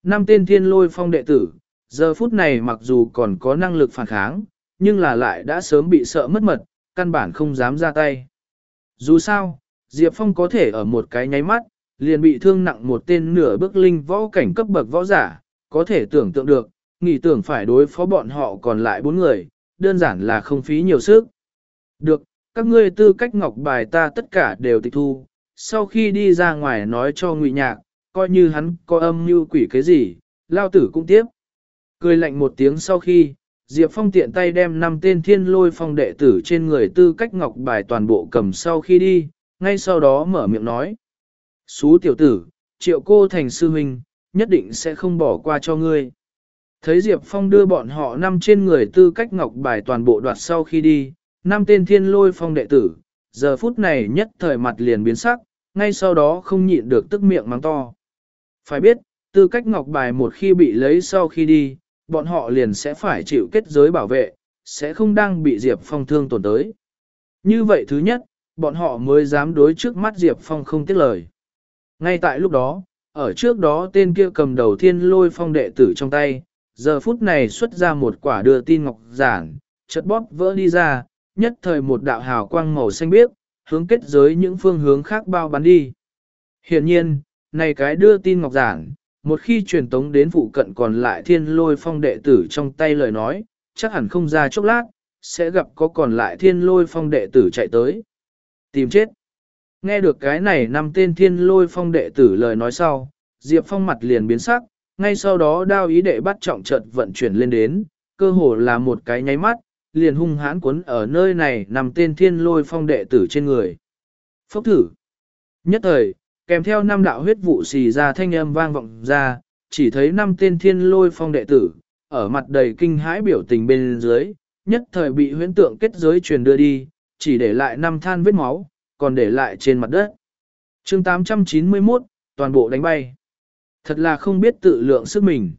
Năm tên thiên lôi phong đệ tử, giờ phút này mặc dù còn có năng lực phản kháng, nhưng là lại đã sớm bị sợ mất mật, căn bản không dám ra tay. Dù sao, Diệp Phong có thể ở một cái nháy mắt, liền bị thương nặng một tên nửa bước linh võ cảnh cấp bậc võ giả, có thể tưởng tượng được, nghĩ tưởng phải đối phó bọn họ còn lại bốn người, đơn giản là không phí nhiều sức. Được, các ngươi tư cách ngọc bài ta tất cả đều tịch thu, sau khi đi ra ngoài nói cho ngụy nhạc, coi như hắn có âm như quỷ cái gì, lao tử cũng tiếp. Cười lạnh một tiếng sau khi, Diệp Phong tiện tay đem năm tên thiên lôi phong đệ tử trên người tư cách ngọc bài toàn bộ cầm sau khi đi, ngay sau đó mở miệng nói. Xú tiểu tử, triệu cô thành sư huynh, nhất định sẽ không bỏ qua cho ngươi. Thấy Diệp Phong đưa bọn họ năm trên người tư cách ngọc bài toàn bộ đoạt sau khi đi, năm tên thiên lôi phong đệ tử, giờ phút này nhất thời mặt liền biến sắc, ngay sau đó không nhịn được tức miệng mắng to. Phải biết, tư cách ngọc bài một khi bị lấy sau khi đi, bọn họ liền sẽ phải chịu kết giới bảo vệ, sẽ không đang bị Diệp Phong thương tổn tới. Như vậy thứ nhất, bọn họ mới dám đối trước mắt Diệp Phong không tiếc lời. Ngay tại lúc đó, ở trước đó tên kia cầm đầu thiên lôi phong đệ tử trong tay, giờ phút này xuất ra một quả đưa tin ngọc giản, chật bóp vỡ đi ra, nhất thời một đạo hào quang màu xanh biếc, hướng kết giới những phương hướng khác bao bắn đi. Hiện nhiên, này cái đưa tin ngọc giản, một khi truyền tống đến phụ cận còn lại thiên lôi phong đệ tử trong tay lời nói, chắc hẳn không ra chốc lát, sẽ gặp có còn lại thiên lôi phong đệ tử chạy tới. Tìm chết. Nghe được cái này năm tên thiên lôi phong đệ tử lời nói sau, Diệp Phong mặt liền biến sắc, ngay sau đó đao ý đệ bắt trọng trận vận chuyển lên đến, cơ hồ là một cái nháy mắt, liền hung hãn quấn ở nơi này nằm tên thiên lôi phong đệ tử trên người. Phốc thử. Nhất thời, kèm theo năm đạo huyết vụ xì ra thanh âm vang vọng ra, chỉ thấy năm tên thiên lôi phong đệ tử, ở mặt đầy kinh hãi biểu tình bên dưới, nhất thời bị huyễn tượng kết giới truyền đưa đi, chỉ để lại năm than vết máu, còn để lại trên mặt đất. chương 891, toàn bộ đánh bay. Thật là không biết tự lượng sức mình.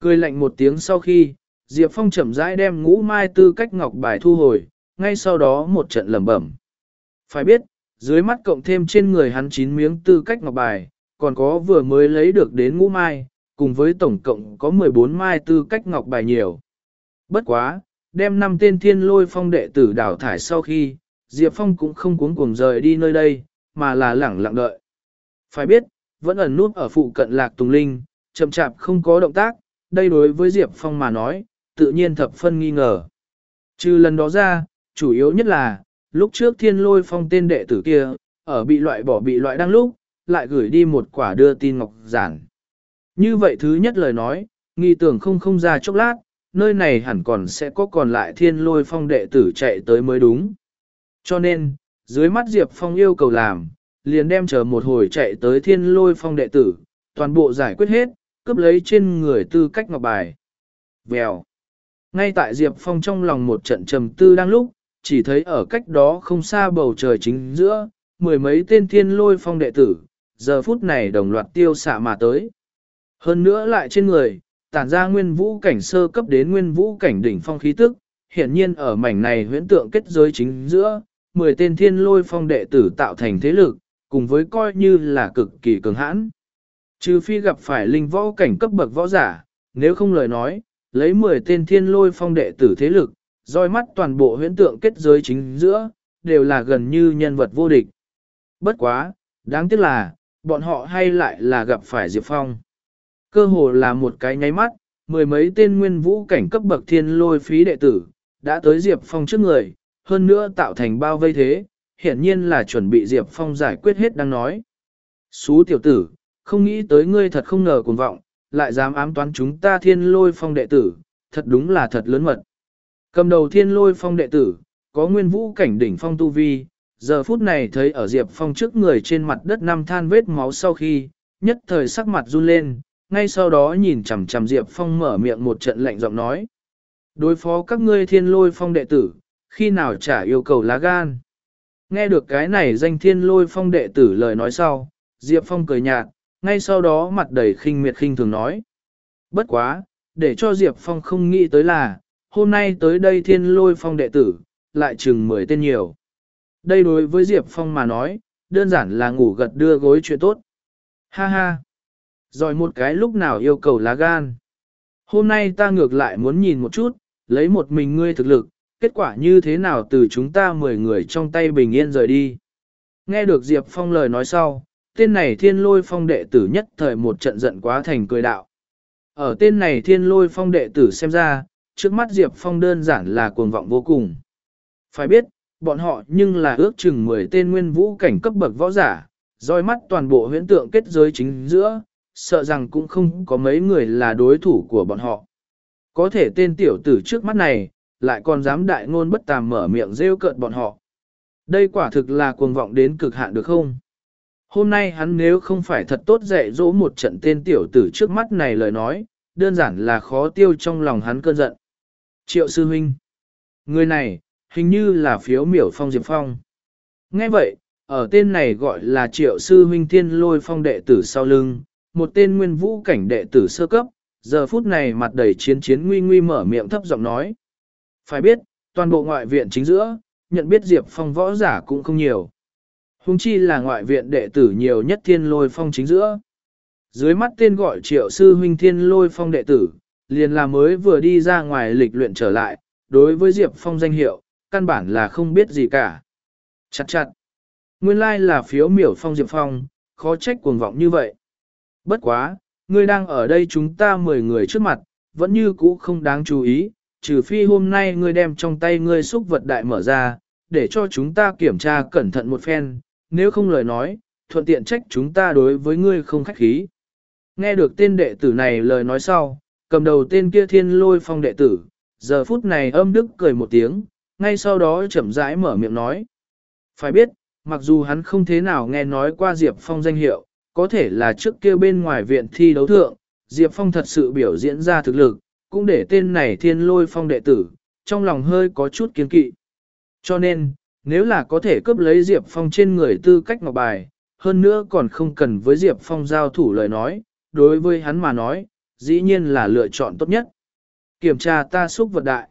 Cười lạnh một tiếng sau khi, Diệp Phong chậm rãi đem ngũ mai tư cách ngọc bài thu hồi, ngay sau đó một trận lẩm bẩm. Phải biết, dưới mắt cộng thêm trên người hắn chín miếng tư cách ngọc bài, còn có vừa mới lấy được đến ngũ mai, cùng với tổng cộng có 14 mai tư cách ngọc bài nhiều. Bất quá, đem năm tên thiên lôi phong đệ tử đảo thải sau khi, Diệp Phong cũng không cuống cuồng rời đi nơi đây, mà là lẳng lặng đợi. Phải biết, vẫn ẩn nút ở phụ cận lạc tùng linh, chậm chạp không có động tác, đây đối với Diệp Phong mà nói, tự nhiên thập phân nghi ngờ. Trừ lần đó ra, chủ yếu nhất là, lúc trước thiên lôi phong tên đệ tử kia, ở bị loại bỏ bị loại đang lúc, lại gửi đi một quả đưa tin ngọc giản. Như vậy thứ nhất lời nói, nghi tưởng không không ra chốc lát, nơi này hẳn còn sẽ có còn lại thiên lôi phong đệ tử chạy tới mới đúng. Cho nên, dưới mắt Diệp Phong yêu cầu làm, liền đem chờ một hồi chạy tới thiên lôi phong đệ tử, toàn bộ giải quyết hết, cướp lấy trên người tư cách ngọc bài. Vèo. Ngay tại Diệp Phong trong lòng một trận trầm tư đang lúc, chỉ thấy ở cách đó không xa bầu trời chính giữa, mười mấy tên thiên lôi phong đệ tử, giờ phút này đồng loạt tiêu xạ mà tới. Hơn nữa lại trên người, tản ra nguyên vũ cảnh sơ cấp đến nguyên vũ cảnh đỉnh phong khí tức, hiện nhiên ở mảnh này huyễn tượng kết giới chính giữa, mười tên thiên lôi phong đệ tử tạo thành thế lực, cùng với coi như là cực kỳ cường hãn. Trừ phi gặp phải linh võ cảnh cấp bậc võ giả, nếu không lời nói, lấy 10 tên thiên lôi phong đệ tử thế lực, roi mắt toàn bộ huyễn tượng kết giới chính giữa, đều là gần như nhân vật vô địch. Bất quá, đáng tiếc là, bọn họ hay lại là gặp phải Diệp Phong. Cơ hồ là một cái nháy mắt, mười mấy tên nguyên vũ cảnh cấp bậc thiên lôi phí đệ tử, đã tới Diệp Phong trước người, hơn nữa tạo thành bao vây thế, hiển nhiên là chuẩn bị Diệp Phong giải quyết hết đang nói. Xú tiểu tử, không nghĩ tới ngươi thật không ngờ cuồng vọng, lại dám ám toán chúng ta thiên lôi phong đệ tử, thật đúng là thật lớn mật. Cầm đầu thiên lôi phong đệ tử, có nguyên vũ cảnh đỉnh phong tu vi, giờ phút này thấy ở Diệp Phong trước người trên mặt đất năm than vết máu sau khi, nhất thời sắc mặt run lên, ngay sau đó nhìn chằm chằm Diệp Phong mở miệng một trận lạnh giọng nói. Đối phó các ngươi thiên lôi phong đệ tử, khi nào trả yêu cầu lá gan. Nghe được cái này danh thiên lôi phong đệ tử lời nói sau, Diệp Phong cười nhạt, ngay sau đó mặt đầy khinh miệt khinh thường nói. Bất quá, để cho Diệp Phong không nghĩ tới là, hôm nay tới đây thiên lôi phong đệ tử, lại chừng mười tên nhiều. Đây đối với Diệp Phong mà nói, đơn giản là ngủ gật đưa gối chuyện tốt. Ha ha! Rồi một cái lúc nào yêu cầu lá gan. Hôm nay ta ngược lại muốn nhìn một chút, lấy một mình ngươi thực lực, kết quả như thế nào từ chúng ta mười người trong tay bình yên rời đi. Nghe được Diệp Phong lời nói sau, tên này thiên lôi phong đệ tử nhất thời một trận giận quá thành cười đạo. Ở tên này thiên lôi phong đệ tử xem ra, trước mắt Diệp Phong đơn giản là cuồng vọng vô cùng. Phải biết, bọn họ nhưng là ước chừng 10 tên nguyên vũ cảnh cấp bậc võ giả, roi mắt toàn bộ huyễn tượng kết giới chính giữa, sợ rằng cũng không có mấy người là đối thủ của bọn họ. Có thể tên tiểu tử trước mắt này, lại còn dám đại ngôn bất tàm mở miệng rêu cợt bọn họ. Đây quả thực là cuồng vọng đến cực hạn được không? Hôm nay hắn nếu không phải thật tốt dạy dỗ một trận tên tiểu tử trước mắt này lời nói, đơn giản là khó tiêu trong lòng hắn cơn giận. Triệu sư huynh. Người này, hình như là phiếu miểu phong diệp phong. Nghe vậy, ở tên này gọi là triệu sư huynh thiên lôi phong đệ tử sau lưng, một tên nguyên vũ cảnh đệ tử sơ cấp, giờ phút này mặt đầy chiến chiến nguy nguy mở miệng thấp giọng nói. Phải biết, toàn bộ ngoại viện chính giữa, nhận biết Diệp Phong võ giả cũng không nhiều. Hùng chi là ngoại viện đệ tử nhiều nhất thiên lôi phong chính giữa. Dưới mắt tên gọi triệu sư huynh thiên lôi phong đệ tử, liền là mới vừa đi ra ngoài lịch luyện trở lại, đối với Diệp Phong danh hiệu, căn bản là không biết gì cả. Chặt chặt. Nguyên lai like là phiếu miểu phong Diệp Phong, khó trách cuồng vọng như vậy. Bất quá, ngươi đang ở đây chúng ta 10 người trước mặt, vẫn như cũ không đáng chú ý, trừ phi hôm nay ngươi đem trong tay ngươi xúc vật đại mở ra, để cho chúng ta kiểm tra cẩn thận một phen, nếu không lời nói, thuận tiện trách chúng ta đối với ngươi không khách khí. Nghe được tên đệ tử này lời nói sau, cầm đầu tên kia thiên lôi phong đệ tử, giờ phút này âm đức cười một tiếng, ngay sau đó chậm rãi mở miệng nói. Phải biết, mặc dù hắn không thế nào nghe nói qua Diệp Phong danh hiệu, có thể là trước kia bên ngoài viện thi đấu thượng, Diệp Phong thật sự biểu diễn ra thực lực, cũng để tên này thiên lôi phong đệ tử, trong lòng hơi có chút kiên kỵ. Cho nên, nếu là có thể cướp lấy Diệp Phong trên người tư cách ngọc bài, hơn nữa còn không cần với Diệp Phong giao thủ lời nói, đối với hắn mà nói, dĩ nhiên là lựa chọn tốt nhất. Kiểm tra ta xúc vật đại.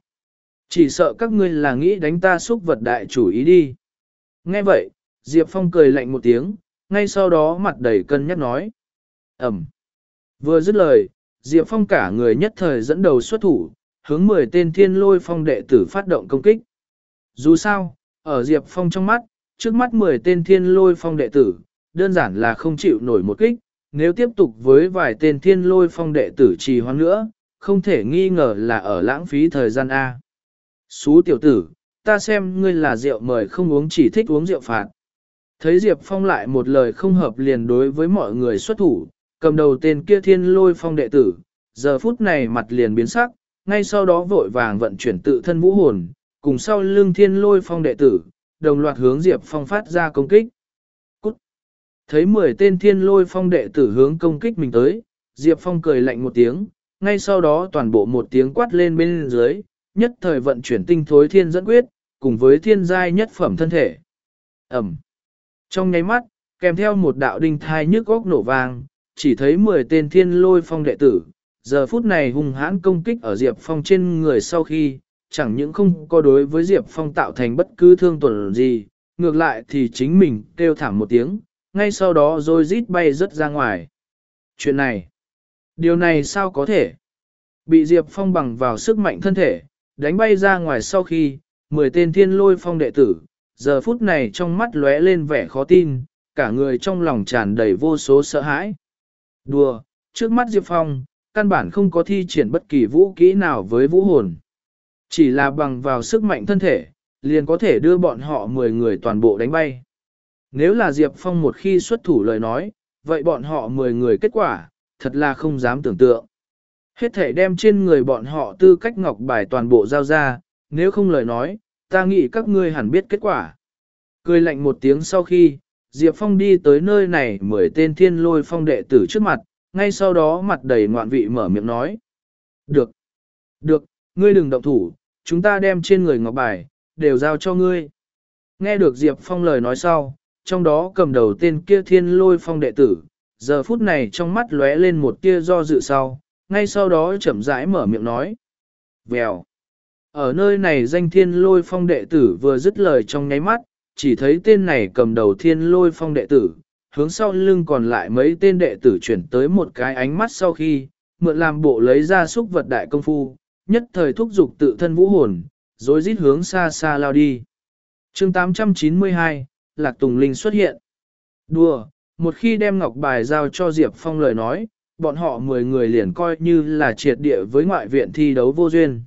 Chỉ sợ các ngươi là nghĩ đánh ta xúc vật đại chủ ý đi. Nghe vậy, Diệp Phong cười lạnh một tiếng, ngay sau đó mặt đầy cân nhắc nói. Ẩm. Vừa dứt lời, Diệp Phong cả người nhất thời dẫn đầu xuất thủ, hướng 10 tên thiên lôi phong đệ tử phát động công kích. Dù sao, ở Diệp Phong trong mắt, trước mắt 10 tên thiên lôi phong đệ tử, đơn giản là không chịu nổi một kích, nếu tiếp tục với vài tên thiên lôi phong đệ tử trì hoãn nữa, không thể nghi ngờ là ở lãng phí thời gian A. Xú tiểu tử, ta xem ngươi là rượu mời không uống chỉ thích uống rượu phạt. Thấy Diệp Phong lại một lời không hợp liền đối với mọi người xuất thủ, cầm đầu tên kia thiên lôi phong đệ tử, giờ phút này mặt liền biến sắc, ngay sau đó vội vàng vận chuyển tự thân vũ hồn, cùng sau lưng thiên lôi phong đệ tử, đồng loạt hướng Diệp Phong phát ra công kích. Cút! Thấy 10 tên thiên lôi phong đệ tử hướng công kích mình tới, Diệp Phong cười lạnh một tiếng, ngay sau đó toàn bộ một tiếng quát lên bên dưới, nhất thời vận chuyển tinh thối thiên dẫn quyết, cùng với thiên giai nhất phẩm thân thể. Ẩm! Trong nháy mắt, kèm theo một đạo đinh thai nhức góc nổ vang, chỉ thấy 10 tên thiên lôi phong đệ tử, giờ phút này hung hãn công kích ở Diệp Phong trên người sau khi, chẳng những không có đối với Diệp Phong tạo thành bất cứ thương tổn gì, ngược lại thì chính mình kêu thảm một tiếng, ngay sau đó rồi rít bay rất ra ngoài. Chuyện này, điều này sao có thể? Bị Diệp Phong bằng vào sức mạnh thân thể, đánh bay ra ngoài sau khi, 10 tên thiên lôi phong đệ tử, giờ phút này trong mắt lóe lên vẻ khó tin, cả người trong lòng tràn đầy vô số sợ hãi. Đùa, trước mắt Diệp Phong, căn bản không có thi triển bất kỳ vũ kỹ nào với vũ hồn. Chỉ là bằng vào sức mạnh thân thể, liền có thể đưa bọn họ 10 người toàn bộ đánh bay. Nếu là Diệp Phong một khi xuất thủ lời nói, vậy bọn họ 10 người kết quả, thật là không dám tưởng tượng. Hết thể đem trên người bọn họ tư cách ngọc bài toàn bộ giao ra, nếu không lời nói, ta nghĩ các ngươi hẳn biết kết quả. Cười lạnh một tiếng sau khi, Diệp Phong đi tới nơi này mười tên thiên lôi phong đệ tử trước mặt, ngay sau đó mặt đầy ngoạn vị mở miệng nói. Được, được, ngươi đừng động thủ, chúng ta đem trên người ngọc bài, đều giao cho ngươi. Nghe được Diệp Phong lời nói sau, trong đó cầm đầu tên kia thiên lôi phong đệ tử, giờ phút này trong mắt lóe lên một tia do dự sau, ngay sau đó chậm rãi mở miệng nói. Vèo. Ở nơi này danh thiên lôi phong đệ tử vừa dứt lời trong nháy mắt, chỉ thấy tên này cầm đầu thiên lôi phong đệ tử, hướng sau lưng còn lại mấy tên đệ tử chuyển tới một cái ánh mắt sau khi, mượn làm bộ lấy ra xúc vật đại công phu, nhất thời thúc dục tự thân vũ hồn, rồi rít hướng xa xa lao đi. chương 892, Lạc Tùng Linh xuất hiện. Đùa, một khi đem ngọc bài giao cho Diệp Phong lời nói, bọn họ 10 người liền coi như là triệt địa với ngoại viện thi đấu vô duyên.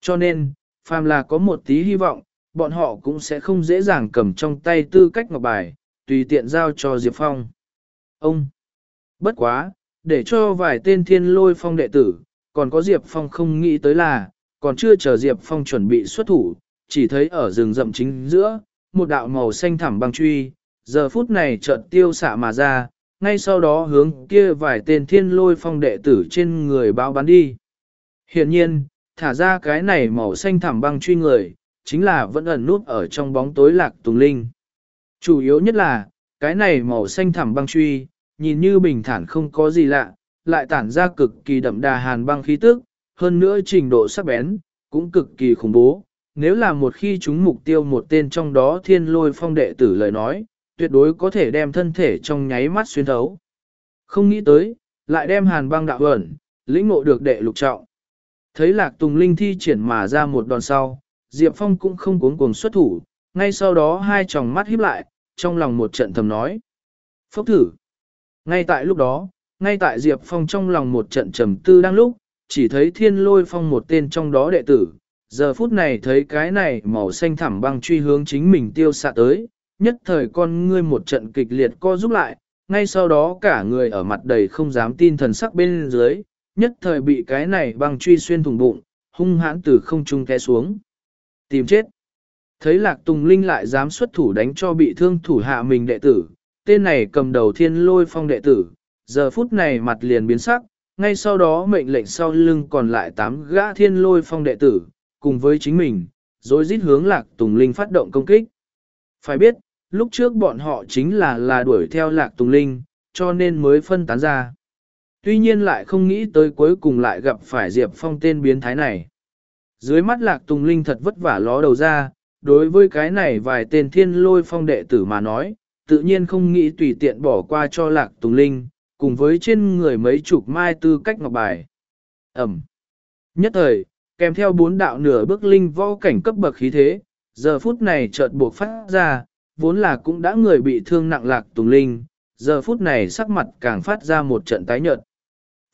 Cho nên, phàm là có một tí hy vọng, bọn họ cũng sẽ không dễ dàng cầm trong tay tư cách ngọc bài, tùy tiện giao cho Diệp Phong. Ông! Bất quá, để cho vài tên thiên lôi phong đệ tử, còn có Diệp Phong không nghĩ tới là, còn chưa chờ Diệp Phong chuẩn bị xuất thủ, chỉ thấy ở rừng rậm chính giữa, một đạo màu xanh thẳm băng truy, giờ phút này chợt tiêu xạ mà ra, ngay sau đó hướng kia vài tên thiên lôi phong đệ tử trên người bao bắn đi. Hiện nhiên, thả ra cái này màu xanh thẳm băng truy người, chính là vẫn ẩn nút ở trong bóng tối lạc tùng linh. Chủ yếu nhất là, cái này màu xanh thẳm băng truy, nhìn như bình thản không có gì lạ, lại tản ra cực kỳ đậm đà hàn băng khí tức, hơn nữa trình độ sắc bén, cũng cực kỳ khủng bố. Nếu là một khi chúng mục tiêu một tên trong đó thiên lôi phong đệ tử lời nói, tuyệt đối có thể đem thân thể trong nháy mắt xuyên thấu. Không nghĩ tới, lại đem hàn băng đạo ẩn, lĩnh ngộ được đệ lục trọng. Thấy lạc tùng linh thi triển mà ra một đòn sau, Diệp Phong cũng không cuốn cuồng xuất thủ, ngay sau đó hai tròng mắt híp lại, trong lòng một trận thầm nói. Phốc thử. Ngay tại lúc đó, ngay tại Diệp Phong trong lòng một trận trầm tư đang lúc, chỉ thấy thiên lôi phong một tên trong đó đệ tử. Giờ phút này thấy cái này màu xanh thẳm băng truy hướng chính mình tiêu xạ tới, nhất thời con ngươi một trận kịch liệt co giúp lại, ngay sau đó cả người ở mặt đầy không dám tin thần sắc bên dưới, nhất thời bị cái này băng truy xuyên thủng bụng, hung hãn từ không trung té xuống. Tìm chết. Thấy Lạc Tùng Linh lại dám xuất thủ đánh cho bị thương thủ hạ mình đệ tử, tên này cầm đầu thiên lôi phong đệ tử, giờ phút này mặt liền biến sắc, ngay sau đó mệnh lệnh sau lưng còn lại tám gã thiên lôi phong đệ tử, cùng với chính mình, rồi rít hướng Lạc Tùng Linh phát động công kích. Phải biết, lúc trước bọn họ chính là là đuổi theo Lạc Tùng Linh, cho nên mới phân tán ra. Tuy nhiên lại không nghĩ tới cuối cùng lại gặp phải Diệp Phong tên biến thái này. Dưới mắt Lạc Tùng Linh thật vất vả ló đầu ra, đối với cái này vài tên thiên lôi phong đệ tử mà nói, tự nhiên không nghĩ tùy tiện bỏ qua cho Lạc Tùng Linh, cùng với trên người mấy chục mai tư cách ngọc bài. Ẩm. Nhất thời, kèm theo bốn đạo nửa bước linh võ cảnh cấp bậc khí thế, giờ phút này chợt buộc phát ra, vốn là cũng đã người bị thương nặng Lạc Tùng Linh, giờ phút này sắc mặt càng phát ra một trận tái nhợt.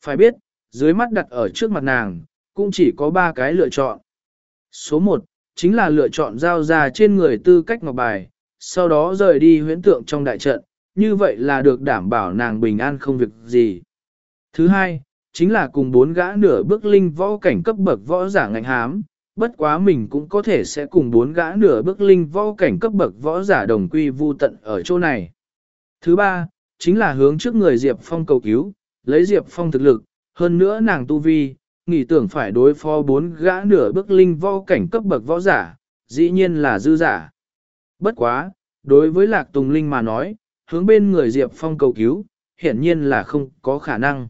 Phải biết, dưới mắt đặt ở trước mặt nàng, cũng chỉ có ba cái lựa chọn. Số 1, chính là lựa chọn giao ra trên người tư cách ngọc bài, sau đó rời đi huyễn tượng trong đại trận, như vậy là được đảm bảo nàng bình an không việc gì. Thứ hai, chính là cùng bốn gã nửa bước linh võ cảnh cấp bậc võ giả ngạnh hám, bất quá mình cũng có thể sẽ cùng bốn gã nửa bước linh võ cảnh cấp bậc võ giả đồng quy vu tận ở chỗ này. Thứ ba, chính là hướng trước người Diệp Phong cầu cứu, lấy Diệp Phong thực lực, hơn nữa nàng tu vi, nghĩ tưởng phải đối phó bốn gã nửa bước linh võ cảnh cấp bậc võ giả, dĩ nhiên là dư giả. Bất quá, đối với Lạc Tùng Linh mà nói, hướng bên người Diệp Phong cầu cứu, hiển nhiên là không có khả năng.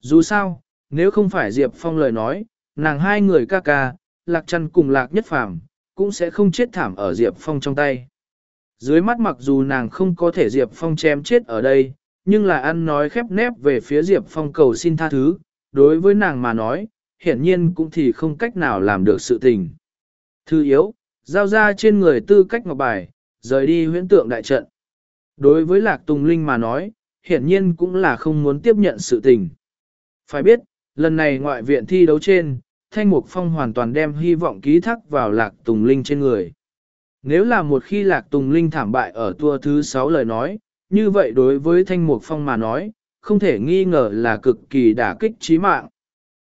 Dù sao, nếu không phải Diệp Phong lời nói, nàng hai người ca ca, Lạc Trăn cùng Lạc Nhất Phàm cũng sẽ không chết thảm ở Diệp Phong trong tay. Dưới mắt mặc dù nàng không có thể Diệp Phong chém chết ở đây, nhưng là ăn nói khép nép về phía Diệp Phong cầu xin tha thứ, đối với nàng mà nói, hiển nhiên cũng thì không cách nào làm được sự tình. Thư yếu, giao ra trên người tư cách ngọc bài, rời đi huyễn tượng đại trận. Đối với Lạc Tùng Linh mà nói, hiển nhiên cũng là không muốn tiếp nhận sự tình. Phải biết, lần này ngoại viện thi đấu trên, Thanh Mục Phong hoàn toàn đem hy vọng ký thác vào Lạc Tùng Linh trên người. Nếu là một khi Lạc Tùng Linh thảm bại ở tour thứ 6 lời nói, như vậy đối với Thanh Mục Phong mà nói, không thể nghi ngờ là cực kỳ đả kích trí mạng.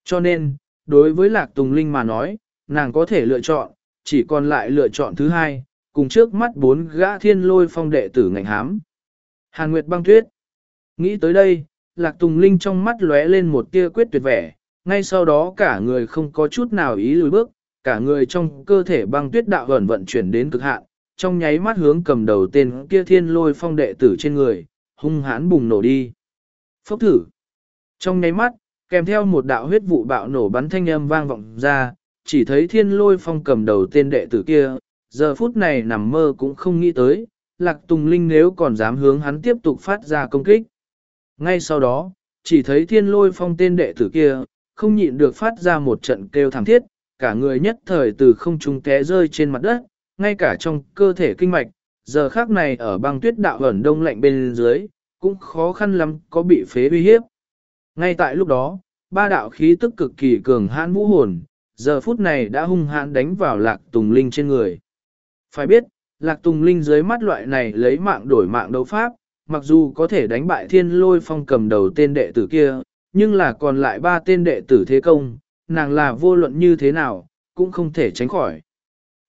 Cho nên, đối với Lạc Tùng Linh mà nói, nàng có thể lựa chọn, chỉ còn lại lựa chọn thứ hai, cùng trước mắt bốn gã thiên lôi phong đệ tử ngành hám. Hàn Nguyệt băng tuyết. Nghĩ tới đây, Lạc Tùng Linh trong mắt lóe lên một tia quyết tuyệt vẻ, ngay sau đó cả người không có chút nào ý lùi bước, cả người trong cơ thể băng tuyết đạo ẩn vận chuyển đến cực hạn, trong nháy mắt hướng cầm đầu tên kia thiên lôi phong đệ tử trên người, hung hãn bùng nổ đi. Phốc thử. Trong nháy mắt, kèm theo một đạo huyết vụ bạo nổ bắn thanh âm vang vọng ra, chỉ thấy thiên lôi phong cầm đầu tên đệ tử kia, giờ phút này nằm mơ cũng không nghĩ tới, lạc tùng linh nếu còn dám hướng hắn tiếp tục phát ra công kích. Ngay sau đó, chỉ thấy thiên lôi phong tên đệ tử kia, không nhịn được phát ra một trận kêu thảm thiết, cả người nhất thời từ không trung té rơi trên mặt đất, ngay cả trong cơ thể kinh mạch, giờ khác này ở băng tuyết đạo ẩn đông lạnh bên dưới, cũng khó khăn lắm có bị phế uy hiếp. Ngay tại lúc đó, ba đạo khí tức cực kỳ cường hãn vũ hồn, giờ phút này đã hung hãn đánh vào lạc tùng linh trên người. Phải biết, Lạc Tùng Linh dưới mắt loại này lấy mạng đổi mạng đấu pháp, mặc dù có thể đánh bại thiên lôi phong cầm đầu tên đệ tử kia, nhưng là còn lại ba tên đệ tử thế công, nàng là vô luận như thế nào, cũng không thể tránh khỏi.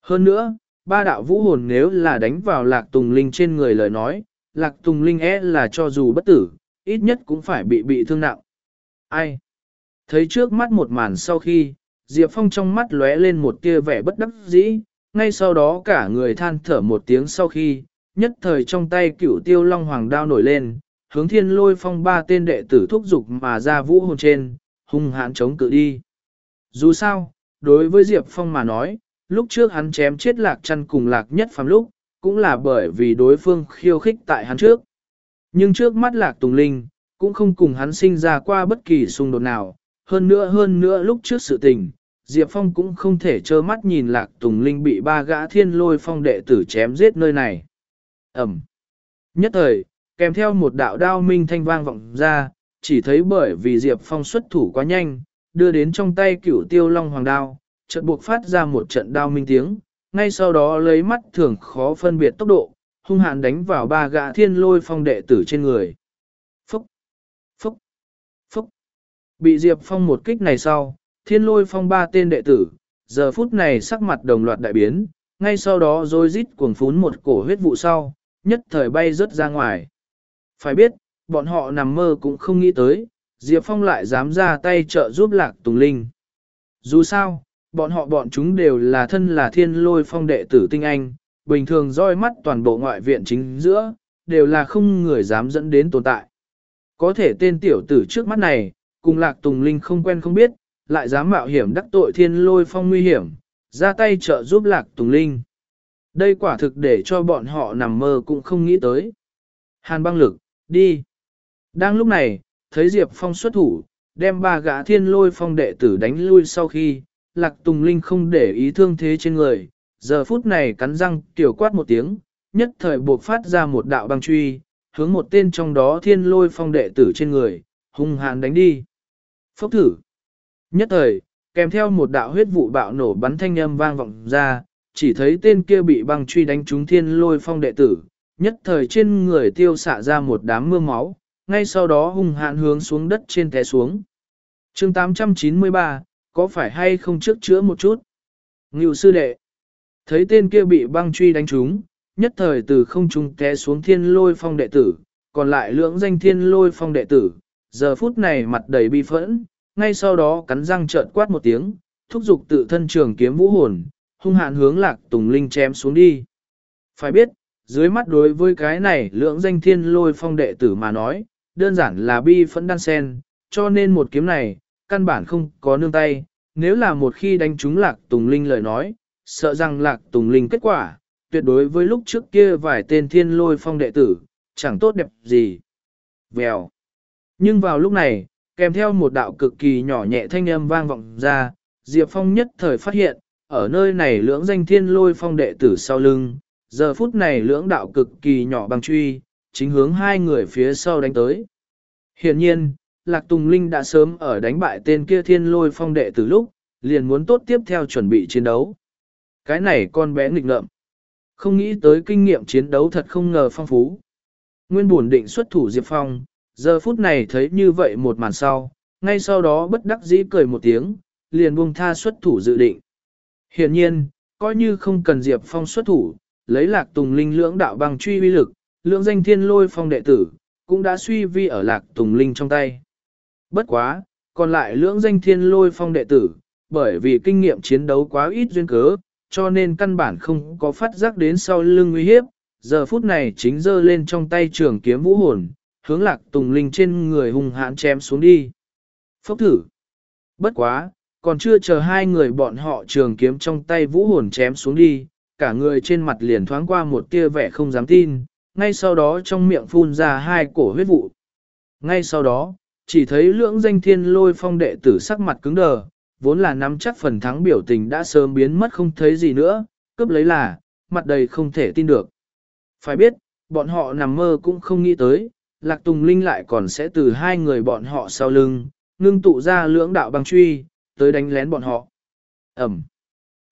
Hơn nữa, ba đạo vũ hồn nếu là đánh vào lạc tùng linh trên người lời nói, lạc tùng linh é e là cho dù bất tử, ít nhất cũng phải bị bị thương nặng. Ai? Thấy trước mắt một màn sau khi, Diệp Phong trong mắt lóe lên một tia vẻ bất đắc dĩ, ngay sau đó cả người than thở một tiếng sau khi, nhất thời trong tay cửu tiêu long hoàng đao nổi lên, hướng thiên lôi phong ba tên đệ tử thúc dục mà ra vũ hồn trên, hung hãn chống cự đi. Dù sao, đối với Diệp Phong mà nói, lúc trước hắn chém chết lạc chăn cùng lạc nhất phàm lúc, cũng là bởi vì đối phương khiêu khích tại hắn trước. Nhưng trước mắt lạc tùng linh, cũng không cùng hắn sinh ra qua bất kỳ xung đột nào, hơn nữa hơn nữa lúc trước sự tình, Diệp Phong cũng không thể trơ mắt nhìn lạc tùng linh bị ba gã thiên lôi phong đệ tử chém giết nơi này. Ẩm. Nhất thời, kèm theo một đạo đao minh thanh vang vọng ra, chỉ thấy bởi vì Diệp Phong xuất thủ quá nhanh, đưa đến trong tay cửu tiêu long hoàng đao, chợt buộc phát ra một trận đao minh tiếng, ngay sau đó lấy mắt thường khó phân biệt tốc độ, hung hãn đánh vào ba gã thiên lôi phong đệ tử trên người. Phúc! Phúc! Phúc! Bị Diệp Phong một kích này sau, thiên lôi phong ba tên đệ tử, giờ phút này sắc mặt đồng loạt đại biến, ngay sau đó rồi rít cuồng phún một cổ huyết vụ sau, nhất thời bay rớt ra ngoài. Phải biết, bọn họ nằm mơ cũng không nghĩ tới, Diệp Phong lại dám ra tay trợ giúp Lạc Tùng Linh. Dù sao, bọn họ bọn chúng đều là thân là thiên lôi phong đệ tử tinh anh, bình thường roi mắt toàn bộ ngoại viện chính giữa, đều là không người dám dẫn đến tồn tại. Có thể tên tiểu tử trước mắt này, cùng Lạc Tùng Linh không quen không biết, lại dám mạo hiểm đắc tội thiên lôi phong nguy hiểm, ra tay trợ giúp Lạc Tùng Linh. Đây quả thực để cho bọn họ nằm mơ cũng không nghĩ tới. Hàn băng lực, đi. Đang lúc này, thấy Diệp Phong xuất thủ, đem ba gã thiên lôi phong đệ tử đánh lui sau khi, Lạc Tùng Linh không để ý thương thế trên người, giờ phút này cắn răng tiểu quát một tiếng, nhất thời buộc phát ra một đạo băng truy, hướng một tên trong đó thiên lôi phong đệ tử trên người, hung hãn đánh đi. Phốc thử. Nhất thời, kèm theo một đạo huyết vụ bạo nổ bắn thanh âm vang vọng ra, chỉ thấy tên kia bị băng truy đánh trúng thiên lôi phong đệ tử, nhất thời trên người tiêu xạ ra một đám mưa máu, ngay sau đó hung hãn hướng xuống đất trên té xuống. chương 893, có phải hay không trước chữa một chút? Ngưu sư đệ, thấy tên kia bị băng truy đánh trúng, nhất thời từ không trung té xuống thiên lôi phong đệ tử, còn lại lưỡng danh thiên lôi phong đệ tử, giờ phút này mặt đầy bi phẫn, ngay sau đó cắn răng trợn quát một tiếng, thúc giục tự thân trường kiếm vũ hồn, hung hạn hướng lạc tùng linh chém xuống đi. Phải biết, dưới mắt đối với cái này lưỡng danh thiên lôi phong đệ tử mà nói, đơn giản là bi phẫn đan sen, cho nên một kiếm này, căn bản không có nương tay, nếu là một khi đánh trúng lạc tùng linh lời nói, sợ rằng lạc tùng linh kết quả, tuyệt đối với lúc trước kia vài tên thiên lôi phong đệ tử, chẳng tốt đẹp gì. Vèo. Nhưng vào lúc này, kèm theo một đạo cực kỳ nhỏ nhẹ thanh âm vang vọng ra, Diệp Phong nhất thời phát hiện, ở nơi này lưỡng danh thiên lôi phong đệ tử sau lưng, giờ phút này lưỡng đạo cực kỳ nhỏ bằng truy, chính hướng hai người phía sau đánh tới. Hiện nhiên, Lạc Tùng Linh đã sớm ở đánh bại tên kia thiên lôi phong đệ từ lúc, liền muốn tốt tiếp theo chuẩn bị chiến đấu. Cái này con bé nghịch ngợm. Không nghĩ tới kinh nghiệm chiến đấu thật không ngờ phong phú. Nguyên buồn định xuất thủ Diệp Phong, giờ phút này thấy như vậy một màn sau, ngay sau đó bất đắc dĩ cười một tiếng, liền buông tha xuất thủ dự định. Hiện nhiên, coi như không cần Diệp Phong xuất thủ, lấy lạc tùng linh lưỡng đạo bằng truy uy lực, lưỡng danh thiên lôi phong đệ tử, cũng đã suy vi ở lạc tùng linh trong tay. Bất quá, còn lại lưỡng danh thiên lôi phong đệ tử, bởi vì kinh nghiệm chiến đấu quá ít duyên cớ, cho nên căn bản không có phát giác đến sau lưng nguy hiếp, giờ phút này chính giơ lên trong tay trường kiếm vũ hồn, hướng lạc tùng linh trên người hung hãn chém xuống đi. Phốc thử. Bất quá, còn chưa chờ hai người bọn họ trường kiếm trong tay vũ hồn chém xuống đi, cả người trên mặt liền thoáng qua một tia vẻ không dám tin, ngay sau đó trong miệng phun ra hai cổ huyết vụ. Ngay sau đó, chỉ thấy lưỡng danh thiên lôi phong đệ tử sắc mặt cứng đờ, vốn là nắm chắc phần thắng biểu tình đã sớm biến mất không thấy gì nữa, cướp lấy là, mặt đầy không thể tin được. Phải biết, bọn họ nằm mơ cũng không nghĩ tới, Lạc Tùng Linh lại còn sẽ từ hai người bọn họ sau lưng, ngưng tụ ra lưỡng đạo băng truy, tới đánh lén bọn họ. Ẩm.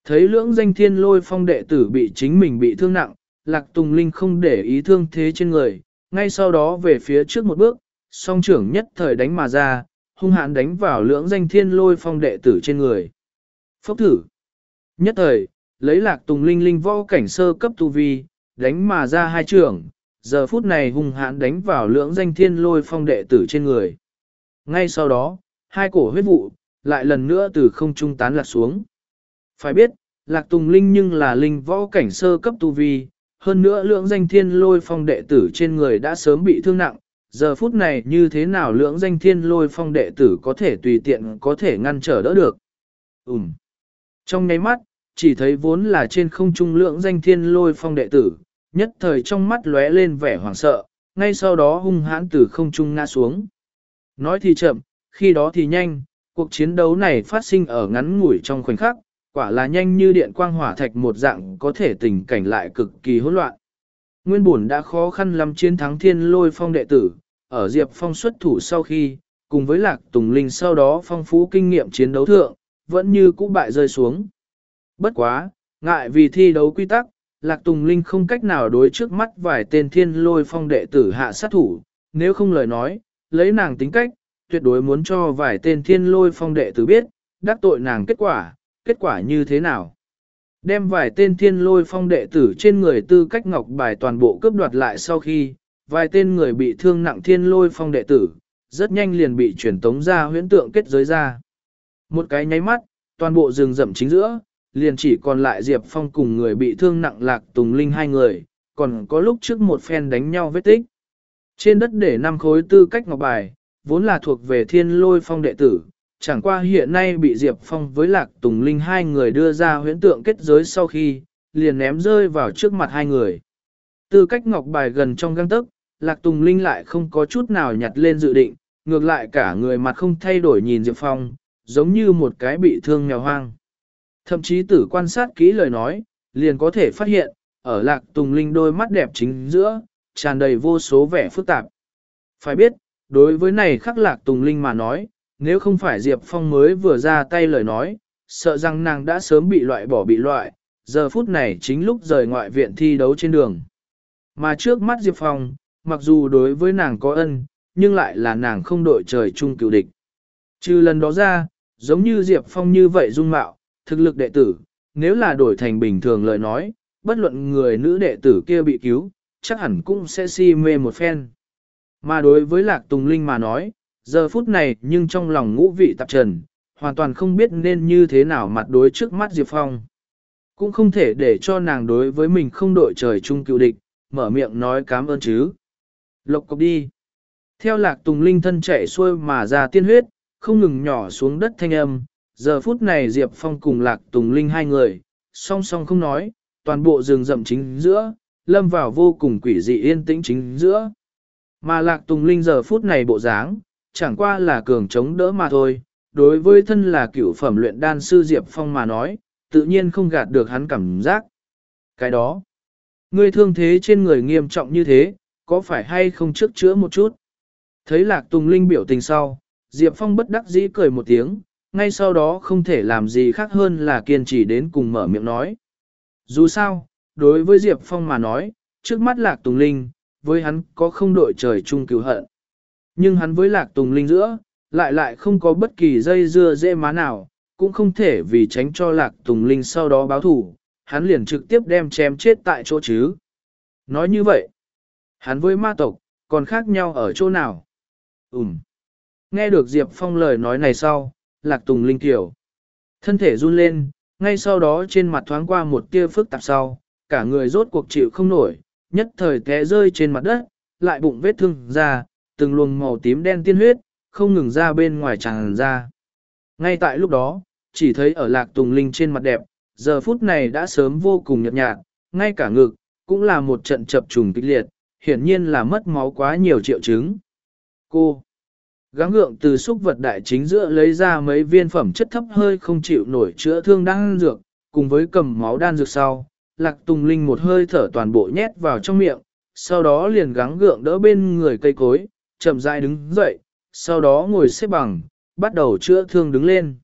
Thấy lưỡng danh thiên lôi phong đệ tử bị chính mình bị thương nặng, Lạc Tùng Linh không để ý thương thế trên người, ngay sau đó về phía trước một bước, song trưởng nhất thời đánh mà ra, hung hãn đánh vào lưỡng danh thiên lôi phong đệ tử trên người. Phốc thử. Nhất thời, lấy Lạc Tùng Linh linh võ cảnh sơ cấp tu vi, đánh mà ra hai trưởng, giờ phút này hung hãn đánh vào lưỡng danh thiên lôi phong đệ tử trên người. Ngay sau đó, hai cổ huyết vụ, lại lần nữa từ không trung tán lạc xuống. Phải biết, Lạc Tùng Linh nhưng là linh võ cảnh sơ cấp tu vi, hơn nữa lượng danh thiên lôi phong đệ tử trên người đã sớm bị thương nặng, giờ phút này như thế nào lượng danh thiên lôi phong đệ tử có thể tùy tiện có thể ngăn trở đỡ được. Ừm. Trong nháy mắt, chỉ thấy vốn là trên không trung lượng danh thiên lôi phong đệ tử, nhất thời trong mắt lóe lên vẻ hoảng sợ, ngay sau đó hung hãn từ không trung ngã xuống. Nói thì chậm, khi đó thì nhanh, cuộc chiến đấu này phát sinh ở ngắn ngủi trong khoảnh khắc, quả là nhanh như điện quang hỏa thạch một dạng có thể tình cảnh lại cực kỳ hỗn loạn. Nguyên bổn đã khó khăn lắm chiến thắng thiên lôi phong đệ tử, ở Diệp Phong xuất thủ sau khi, cùng với Lạc Tùng Linh sau đó phong phú kinh nghiệm chiến đấu thượng, vẫn như cũ bại rơi xuống. Bất quá, ngại vì thi đấu quy tắc, Lạc Tùng Linh không cách nào đối trước mắt vài tên thiên lôi phong đệ tử hạ sát thủ, nếu không lời nói, lấy nàng tính cách, tuyệt đối muốn cho vài tên thiên lôi phong đệ tử biết, đắc tội nàng kết quả, kết quả như thế nào. Đem vài tên thiên lôi phong đệ tử trên người tư cách ngọc bài toàn bộ cướp đoạt lại sau khi, vài tên người bị thương nặng thiên lôi phong đệ tử, rất nhanh liền bị chuyển tống ra huyễn tượng kết giới ra. Một cái nháy mắt, toàn bộ rừng rậm chính giữa, liền chỉ còn lại Diệp Phong cùng người bị thương nặng lạc tùng linh hai người, còn có lúc trước một phen đánh nhau vết tích. Trên đất để năm khối tư cách ngọc bài, vốn là thuộc về thiên lôi phong đệ tử, chẳng qua hiện nay bị Diệp Phong với Lạc Tùng Linh hai người đưa ra huyễn tượng kết giới sau khi, liền ném rơi vào trước mặt hai người. Tư cách ngọc bài gần trong găng tức, Lạc Tùng Linh lại không có chút nào nhặt lên dự định, ngược lại cả người mặt không thay đổi nhìn Diệp Phong, giống như một cái bị thương mèo hoang. Thậm chí tử quan sát kỹ lời nói, liền có thể phát hiện, ở Lạc Tùng Linh đôi mắt đẹp chính giữa, tràn đầy vô số vẻ phức tạp. Phải biết, đối với này khắc Lạc Tùng Linh mà nói, nếu không phải Diệp Phong mới vừa ra tay lời nói, sợ rằng nàng đã sớm bị loại bỏ bị loại, giờ phút này chính lúc rời ngoại viện thi đấu trên đường. Mà trước mắt Diệp Phong, mặc dù đối với nàng có ân, nhưng lại là nàng không đội trời chung cựu địch. Trừ lần đó ra, giống như Diệp Phong như vậy dung mạo, thực lực đệ tử, nếu là đổi thành bình thường lời nói, bất luận người nữ đệ tử kia bị cứu, chắc hẳn cũng sẽ si mê một phen. Mà đối với Lạc Tùng Linh mà nói, giờ phút này nhưng trong lòng ngũ vị tạp trần, hoàn toàn không biết nên như thế nào mặt đối trước mắt Diệp Phong. Cũng không thể để cho nàng đối với mình không đội trời chung cựu địch, mở miệng nói cảm ơn chứ. Lộc cọc đi. Theo lạc tùng linh thân chạy xuôi mà ra tiên huyết, không ngừng nhỏ xuống đất thanh âm. Giờ phút này Diệp Phong cùng lạc tùng linh hai người, song song không nói, toàn bộ rừng rậm chính giữa, lâm vào vô cùng quỷ dị yên tĩnh chính giữa. Mà lạc tùng linh giờ phút này bộ dáng, chẳng qua là cường chống đỡ mà thôi. Đối với thân là cựu phẩm luyện đan sư Diệp Phong mà nói, tự nhiên không gạt được hắn cảm giác. Cái đó, ngươi thương thế trên người nghiêm trọng như thế, có phải hay không trước chữa một chút? Thấy lạc tùng linh biểu tình sau, Diệp Phong bất đắc dĩ cười một tiếng, ngay sau đó không thể làm gì khác hơn là kiên trì đến cùng mở miệng nói. Dù sao, đối với Diệp Phong mà nói, trước mắt lạc tùng linh, với hắn có không đội trời chung cứu hận. Nhưng hắn với lạc tùng linh giữa, lại lại không có bất kỳ dây dưa dễ má nào, cũng không thể vì tránh cho lạc tùng linh sau đó báo thủ, hắn liền trực tiếp đem chém chết tại chỗ chứ. Nói như vậy, hắn với ma tộc, còn khác nhau ở chỗ nào? Ừm. Nghe được Diệp Phong lời nói này sau, lạc tùng linh tiểu. Thân thể run lên, ngay sau đó trên mặt thoáng qua một tia phức tạp sau, cả người rốt cuộc chịu không nổi, nhất thời té rơi trên mặt đất, lại bụng vết thương ra, từng luồng màu tím đen tiên huyết, không ngừng ra bên ngoài tràn ra. Ngay tại lúc đó, chỉ thấy ở lạc tùng linh trên mặt đẹp, giờ phút này đã sớm vô cùng nhợt nhạt, ngay cả ngực, cũng là một trận chập trùng kịch liệt, hiển nhiên là mất máu quá nhiều triệu chứng. Cô, gắng gượng từ xúc vật đại chính giữa lấy ra mấy viên phẩm chất thấp hơi không chịu nổi chữa thương đan dược, cùng với cầm máu đan dược sau, lạc tùng linh một hơi thở toàn bộ nhét vào trong miệng, sau đó liền gắng gượng đỡ bên người cây cối, chậm rãi đứng dậy, sau đó ngồi xếp bằng, bắt đầu chữa thương đứng lên.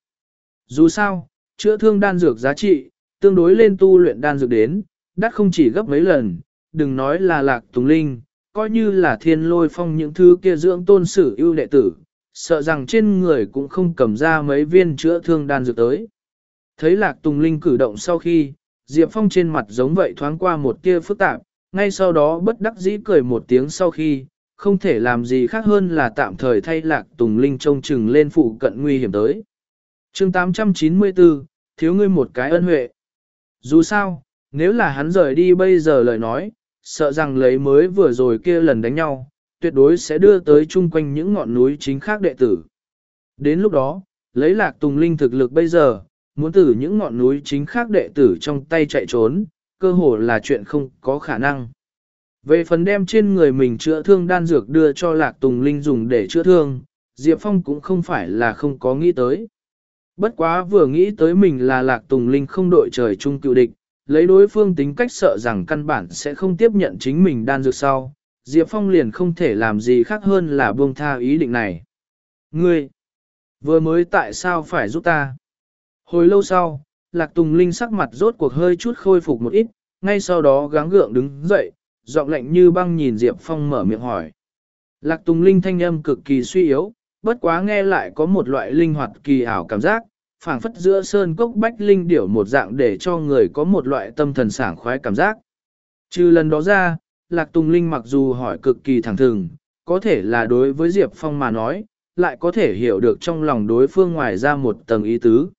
Dù sao, chữa thương đan dược giá trị, tương đối lên tu luyện đan dược đến, đắt không chỉ gấp mấy lần, đừng nói là lạc tùng linh, coi như là thiên lôi phong những thứ kia dưỡng tôn sử ưu đệ tử, sợ rằng trên người cũng không cầm ra mấy viên chữa thương đan dược tới. Thấy lạc tùng linh cử động sau khi, Diệp Phong trên mặt giống vậy thoáng qua một tia phức tạp, ngay sau đó bất đắc dĩ cười một tiếng sau khi, không thể làm gì khác hơn là tạm thời thay lạc tùng linh trông chừng lên phụ cận nguy hiểm tới. chương 894, thiếu ngươi một cái ân huệ. Dù sao, nếu là hắn rời đi bây giờ lời nói, sợ rằng lấy mới vừa rồi kia lần đánh nhau, tuyệt đối sẽ đưa tới chung quanh những ngọn núi chính khác đệ tử. Đến lúc đó, lấy lạc tùng linh thực lực bây giờ, muốn từ những ngọn núi chính khác đệ tử trong tay chạy trốn, cơ hồ là chuyện không có khả năng. Về phần đem trên người mình chữa thương đan dược đưa cho lạc tùng linh dùng để chữa thương, Diệp Phong cũng không phải là không có nghĩ tới. Bất quá vừa nghĩ tới mình là lạc tùng linh không đội trời chung cựu địch, lấy đối phương tính cách sợ rằng căn bản sẽ không tiếp nhận chính mình đan dược sau, Diệp Phong liền không thể làm gì khác hơn là buông tha ý định này. Ngươi, vừa mới tại sao phải giúp ta? Hồi lâu sau, Lạc Tùng Linh sắc mặt rốt cuộc hơi chút khôi phục một ít, ngay sau đó gắng gượng đứng dậy, giọng lạnh như băng nhìn Diệp Phong mở miệng hỏi. Lạc Tùng Linh thanh âm cực kỳ suy yếu, bất quá nghe lại có một loại linh hoạt kỳ ảo cảm giác, phảng phất giữa sơn cốc bách linh điểu một dạng để cho người có một loại tâm thần sảng khoái cảm giác. Trừ lần đó ra, Lạc Tùng Linh mặc dù hỏi cực kỳ thẳng thừng, có thể là đối với Diệp Phong mà nói, lại có thể hiểu được trong lòng đối phương ngoài ra một tầng ý tứ.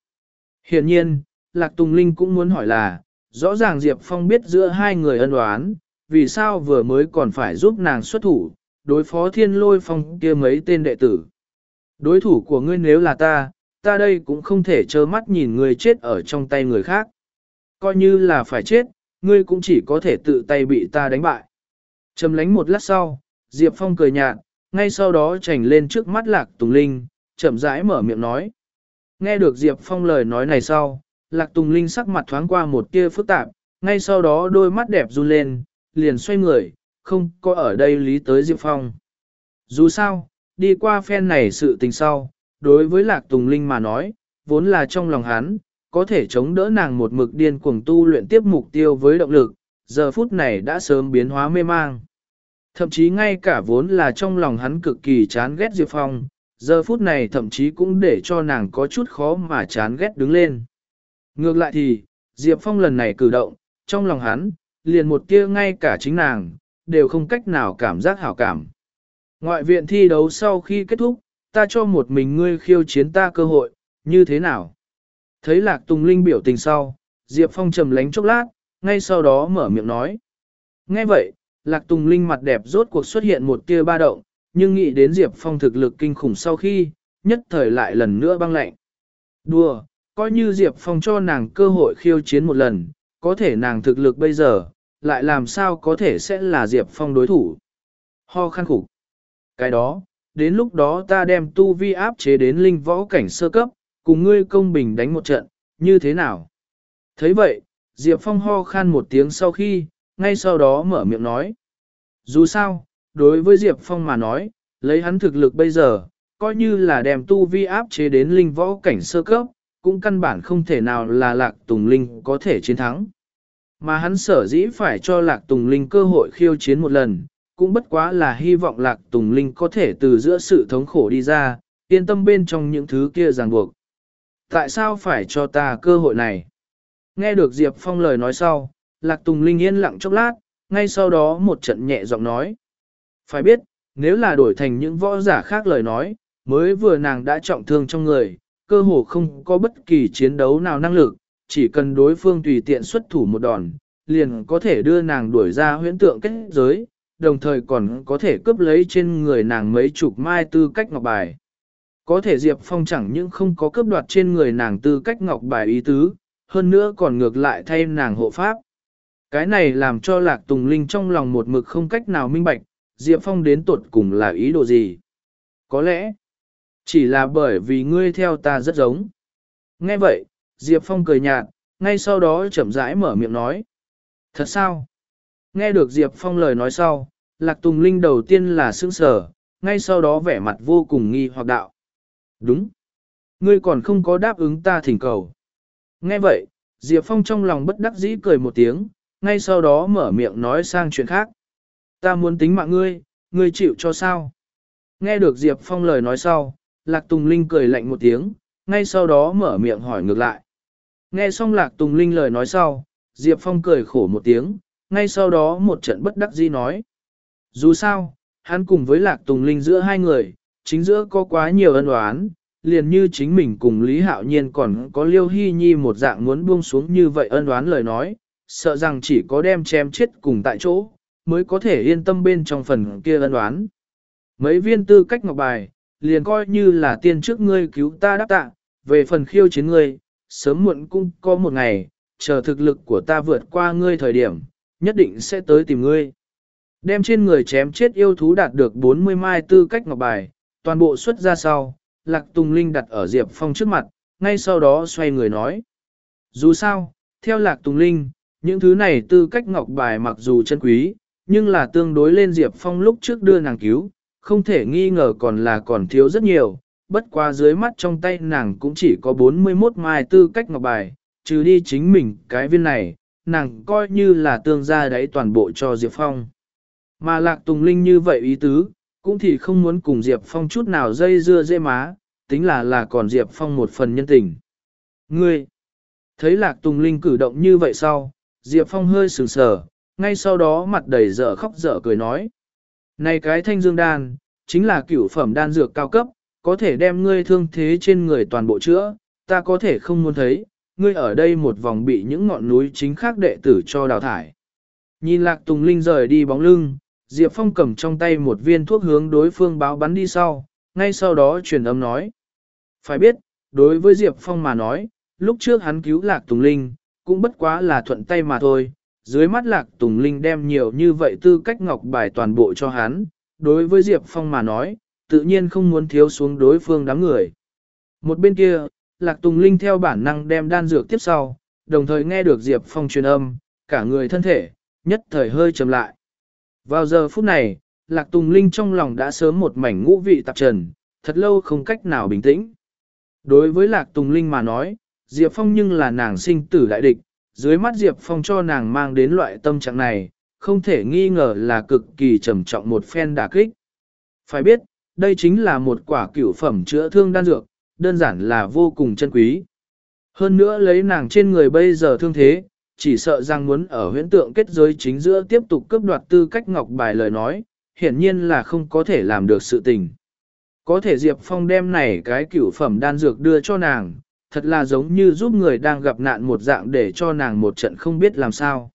Hiện nhiên, Lạc Tùng Linh cũng muốn hỏi là, rõ ràng Diệp Phong biết giữa hai người ân oán, vì sao vừa mới còn phải giúp nàng xuất thủ, đối phó thiên lôi phong kia mấy tên đệ tử. Đối thủ của ngươi nếu là ta, ta đây cũng không thể trơ mắt nhìn ngươi chết ở trong tay người khác. Coi như là phải chết, ngươi cũng chỉ có thể tự tay bị ta đánh bại. Trầm lánh một lát sau, Diệp Phong cười nhạt, ngay sau đó chảnh lên trước mắt Lạc Tùng Linh, chậm rãi mở miệng nói. Nghe được Diệp Phong lời nói này sau, Lạc Tùng Linh sắc mặt thoáng qua một tia phức tạp, ngay sau đó đôi mắt đẹp run lên, liền xoay người, không có ở đây lý tới Diệp Phong. Dù sao, đi qua phen này sự tình sau, đối với Lạc Tùng Linh mà nói, vốn là trong lòng hắn, có thể chống đỡ nàng một mực điên cuồng tu luyện tiếp mục tiêu với động lực, giờ phút này đã sớm biến hóa mê mang. Thậm chí ngay cả vốn là trong lòng hắn cực kỳ chán ghét Diệp Phong, giờ phút này thậm chí cũng để cho nàng có chút khó mà chán ghét đứng lên. Ngược lại thì, Diệp Phong lần này cử động, trong lòng hắn, liền một kia ngay cả chính nàng, đều không cách nào cảm giác hảo cảm. Ngoại viện thi đấu sau khi kết thúc, ta cho một mình ngươi khiêu chiến ta cơ hội, như thế nào? Thấy Lạc Tùng Linh biểu tình sau, Diệp Phong trầm lánh chốc lát, ngay sau đó mở miệng nói. Nghe vậy, Lạc Tùng Linh mặt đẹp rốt cuộc xuất hiện một tia ba động, nhưng nghĩ đến Diệp Phong thực lực kinh khủng sau khi, nhất thời lại lần nữa băng lạnh. Đùa, coi như Diệp Phong cho nàng cơ hội khiêu chiến một lần, có thể nàng thực lực bây giờ, lại làm sao có thể sẽ là Diệp Phong đối thủ. Ho khăn khủng. Cái đó, đến lúc đó ta đem tu vi áp chế đến linh võ cảnh sơ cấp, cùng ngươi công bình đánh một trận, như thế nào? thấy vậy, Diệp Phong ho khan một tiếng sau khi, ngay sau đó mở miệng nói. Dù sao, đối với Diệp Phong mà nói, lấy hắn thực lực bây giờ, coi như là đem tu vi áp chế đến linh võ cảnh sơ cấp, cũng căn bản không thể nào là Lạc Tùng Linh có thể chiến thắng. Mà hắn sở dĩ phải cho Lạc Tùng Linh cơ hội khiêu chiến một lần, cũng bất quá là hy vọng Lạc Tùng Linh có thể từ giữa sự thống khổ đi ra, yên tâm bên trong những thứ kia ràng buộc. Tại sao phải cho ta cơ hội này? Nghe được Diệp Phong lời nói sau, Lạc Tùng Linh yên lặng chốc lát, ngay sau đó một trận nhẹ giọng nói. Phải biết, nếu là đổi thành những võ giả khác lời nói, mới vừa nàng đã trọng thương trong người, cơ hồ không có bất kỳ chiến đấu nào năng lực, chỉ cần đối phương tùy tiện xuất thủ một đòn, liền có thể đưa nàng đuổi ra huyễn tượng kết giới, đồng thời còn có thể cướp lấy trên người nàng mấy chục mai tư cách ngọc bài. Có thể Diệp Phong chẳng những không có cướp đoạt trên người nàng tư cách ngọc bài ý tứ, hơn nữa còn ngược lại thay nàng hộ pháp. Cái này làm cho Lạc Tùng Linh trong lòng một mực không cách nào minh bạch, Diệp Phong đến tuột cùng là ý đồ gì. Có lẽ, chỉ là bởi vì ngươi theo ta rất giống. Nghe vậy, Diệp Phong cười nhạt, ngay sau đó chậm rãi mở miệng nói. Thật sao? Nghe được Diệp Phong lời nói sau, Lạc Tùng Linh đầu tiên là sững sờ, ngay sau đó vẻ mặt vô cùng nghi hoặc đạo. Đúng. Ngươi còn không có đáp ứng ta thỉnh cầu. Nghe vậy, Diệp Phong trong lòng bất đắc dĩ cười một tiếng, ngay sau đó mở miệng nói sang chuyện khác. Ta muốn tính mạng ngươi, ngươi chịu cho sao? Nghe được Diệp Phong lời nói sau, Lạc Tùng Linh cười lạnh một tiếng, ngay sau đó mở miệng hỏi ngược lại. Nghe xong Lạc Tùng Linh lời nói sau, Diệp Phong cười khổ một tiếng, ngay sau đó một trận bất đắc dĩ nói. Dù sao, hắn cùng với Lạc Tùng Linh giữa hai người, chính giữa có quá nhiều ân oán, liền như chính mình cùng Lý Hạo Nhiên còn có Liêu Hy Nhi một dạng muốn buông xuống như vậy ân oán lời nói, sợ rằng chỉ có đem chém chết cùng tại chỗ, mới có thể yên tâm bên trong phần kia ân oán. Mấy viên tư cách ngọc bài, liền coi như là tiên trước ngươi cứu ta đáp tạ, về phần khiêu chiến ngươi, sớm muộn cũng có một ngày, chờ thực lực của ta vượt qua ngươi thời điểm, nhất định sẽ tới tìm ngươi. Đem trên người chém chết yêu thú đạt được 40 mai tư cách ngọc bài, toàn bộ xuất ra sau, Lạc Tùng Linh đặt ở Diệp Phong trước mặt, ngay sau đó xoay người nói. Dù sao, theo Lạc Tùng Linh, những thứ này tư cách ngọc bài mặc dù chân quý, nhưng là tương đối lên Diệp Phong lúc trước đưa nàng cứu, không thể nghi ngờ còn là còn thiếu rất nhiều, bất qua dưới mắt trong tay nàng cũng chỉ có 41 mai tư cách ngọc bài, trừ đi chính mình cái viên này, nàng coi như là tương gia đấy toàn bộ cho Diệp Phong. Mà Lạc Tùng Linh như vậy ý tứ, cũng thì không muốn cùng Diệp Phong chút nào dây dưa dễ má, tính là là còn Diệp Phong một phần nhân tình. Ngươi, thấy Lạc Tùng Linh cử động như vậy sau, Diệp Phong hơi sừng sờ, ngay sau đó mặt đầy dở khóc dở cười nói. Này cái thanh dương đan, chính là cửu phẩm đan dược cao cấp, có thể đem ngươi thương thế trên người toàn bộ chữa, ta có thể không muốn thấy, ngươi ở đây một vòng bị những ngọn núi chính khác đệ tử cho đào thải. Nhìn Lạc Tùng Linh rời đi bóng lưng, Diệp Phong cầm trong tay một viên thuốc hướng đối phương báo bắn đi sau, ngay sau đó truyền âm nói. Phải biết, đối với Diệp Phong mà nói, lúc trước hắn cứu Lạc Tùng Linh, cũng bất quá là thuận tay mà thôi. Dưới mắt Lạc Tùng Linh đem nhiều như vậy tư cách ngọc bài toàn bộ cho hắn, đối với Diệp Phong mà nói, tự nhiên không muốn thiếu xuống đối phương đám người. Một bên kia, Lạc Tùng Linh theo bản năng đem đan dược tiếp sau, đồng thời nghe được Diệp Phong truyền âm, cả người thân thể, nhất thời hơi chậm lại. Vào giờ phút này, Lạc Tùng Linh trong lòng đã sớm một mảnh ngũ vị tạp trần, thật lâu không cách nào bình tĩnh. Đối với Lạc Tùng Linh mà nói, Diệp Phong nhưng là nàng sinh tử đại địch, dưới mắt Diệp Phong cho nàng mang đến loại tâm trạng này, không thể nghi ngờ là cực kỳ trầm trọng một phen đả kích. Phải biết, đây chính là một quả cửu phẩm chữa thương đan dược, đơn giản là vô cùng chân quý. Hơn nữa lấy nàng trên người bây giờ thương thế, chỉ sợ rằng muốn ở huyễn tượng kết giới chính giữa tiếp tục cướp đoạt tư cách ngọc bài lời nói, hiển nhiên là không có thể làm được sự tình. Có thể Diệp Phong đem này cái cửu phẩm đan dược đưa cho nàng, thật là giống như giúp người đang gặp nạn một dạng để cho nàng một trận không biết làm sao.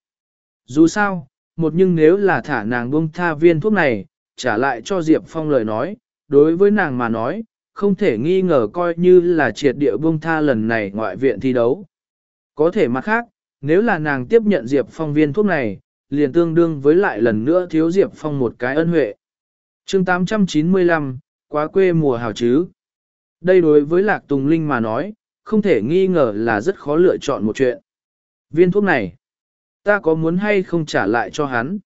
Dù sao, một nhưng nếu là thả nàng buông tha viên thuốc này, trả lại cho Diệp Phong lời nói, đối với nàng mà nói, không thể nghi ngờ coi như là triệt địa buông tha lần này ngoại viện thi đấu. Có thể mặt khác, nếu là nàng tiếp nhận Diệp Phong viên thuốc này, liền tương đương với lại lần nữa thiếu Diệp Phong một cái ân huệ. chương 895, quá quê mùa hào chứ. Đây đối với Lạc Tùng Linh mà nói, không thể nghi ngờ là rất khó lựa chọn một chuyện. Viên thuốc này, ta có muốn hay không trả lại cho hắn?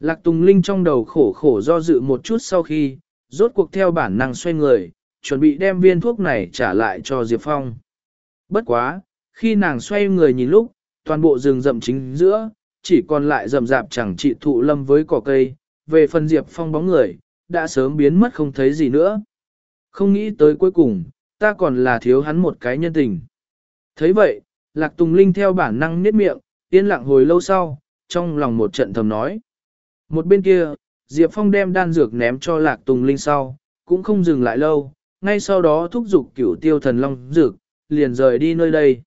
Lạc Tùng Linh trong đầu khổ khổ do dự một chút sau khi, rốt cuộc theo bản năng xoay người, chuẩn bị đem viên thuốc này trả lại cho Diệp Phong. Bất quá, khi nàng xoay người nhìn lúc, toàn bộ rừng rậm chính giữa, chỉ còn lại rậm rạp chẳng trị thụ lâm với cỏ cây, về phần Diệp Phong bóng người, đã sớm biến mất không thấy gì nữa. Không nghĩ tới cuối cùng, ta còn là thiếu hắn một cái nhân tình. thấy vậy, Lạc Tùng Linh theo bản năng niết miệng, yên lặng hồi lâu sau, trong lòng một trận thầm nói. Một bên kia, Diệp Phong đem đan dược ném cho Lạc Tùng Linh sau, cũng không dừng lại lâu, ngay sau đó thúc giục cửu tiêu thần long dược, liền rời đi nơi đây.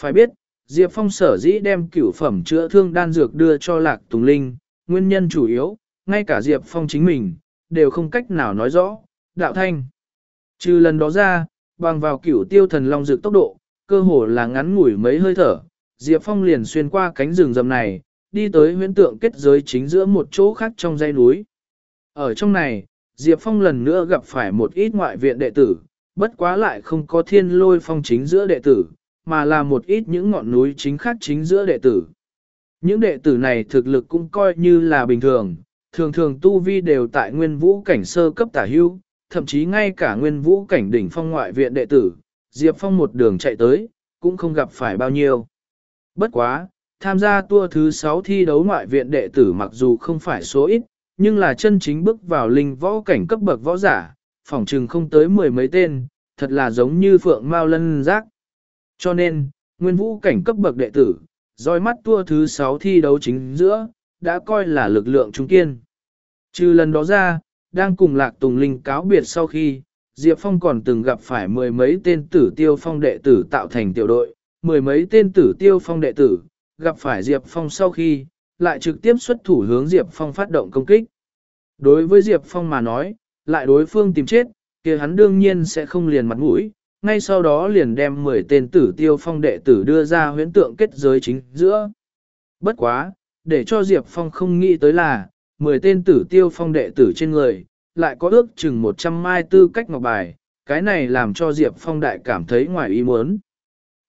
Phải biết, Diệp Phong sở dĩ đem cửu phẩm chữa thương đan dược đưa cho Lạc Tùng Linh, nguyên nhân chủ yếu, ngay cả Diệp Phong chính mình, đều không cách nào nói rõ, đạo thanh. Trừ lần đó ra, bằng vào cửu tiêu thần long dược tốc độ, cơ hồ là ngắn ngủi mấy hơi thở, Diệp Phong liền xuyên qua cánh rừng rầm này, đi tới huyễn tượng kết giới chính giữa một chỗ khác trong dãy núi. Ở trong này, Diệp Phong lần nữa gặp phải một ít ngoại viện đệ tử, bất quá lại không có thiên lôi phong chính giữa đệ tử, mà là một ít những ngọn núi chính khác chính giữa đệ tử. Những đệ tử này thực lực cũng coi như là bình thường, thường thường tu vi đều tại nguyên vũ cảnh sơ cấp tả hưu, thậm chí ngay cả nguyên vũ cảnh đỉnh phong ngoại viện đệ tử, Diệp Phong một đường chạy tới, cũng không gặp phải bao nhiêu. Bất quá, tham gia tour thứ 6 thi đấu ngoại viện đệ tử mặc dù không phải số ít, nhưng là chân chính bước vào linh võ cảnh cấp bậc võ giả, phỏng trừng không tới mười mấy tên, thật là giống như phượng mao lân giác. Cho nên, nguyên vũ cảnh cấp bậc đệ tử, roi mắt tua thứ 6 thi đấu chính giữa, đã coi là lực lượng trung kiên. Trừ lần đó ra, đang cùng lạc tùng linh cáo biệt sau khi, Diệp Phong còn từng gặp phải mười mấy tên tử tiêu phong đệ tử tạo thành tiểu đội, mười mấy tên tử tiêu phong đệ tử, gặp phải Diệp Phong sau khi, lại trực tiếp xuất thủ hướng Diệp Phong phát động công kích. Đối với Diệp Phong mà nói, lại đối phương tìm chết, kia hắn đương nhiên sẽ không liền mặt mũi, ngay sau đó liền đem 10 tên tử tiêu phong đệ tử đưa ra huyễn tượng kết giới chính giữa. Bất quá, để cho Diệp Phong không nghĩ tới là, 10 tên tử tiêu phong đệ tử trên người, lại có ước chừng 100 mai tư cách ngọc bài, cái này làm cho Diệp Phong đại cảm thấy ngoài ý muốn.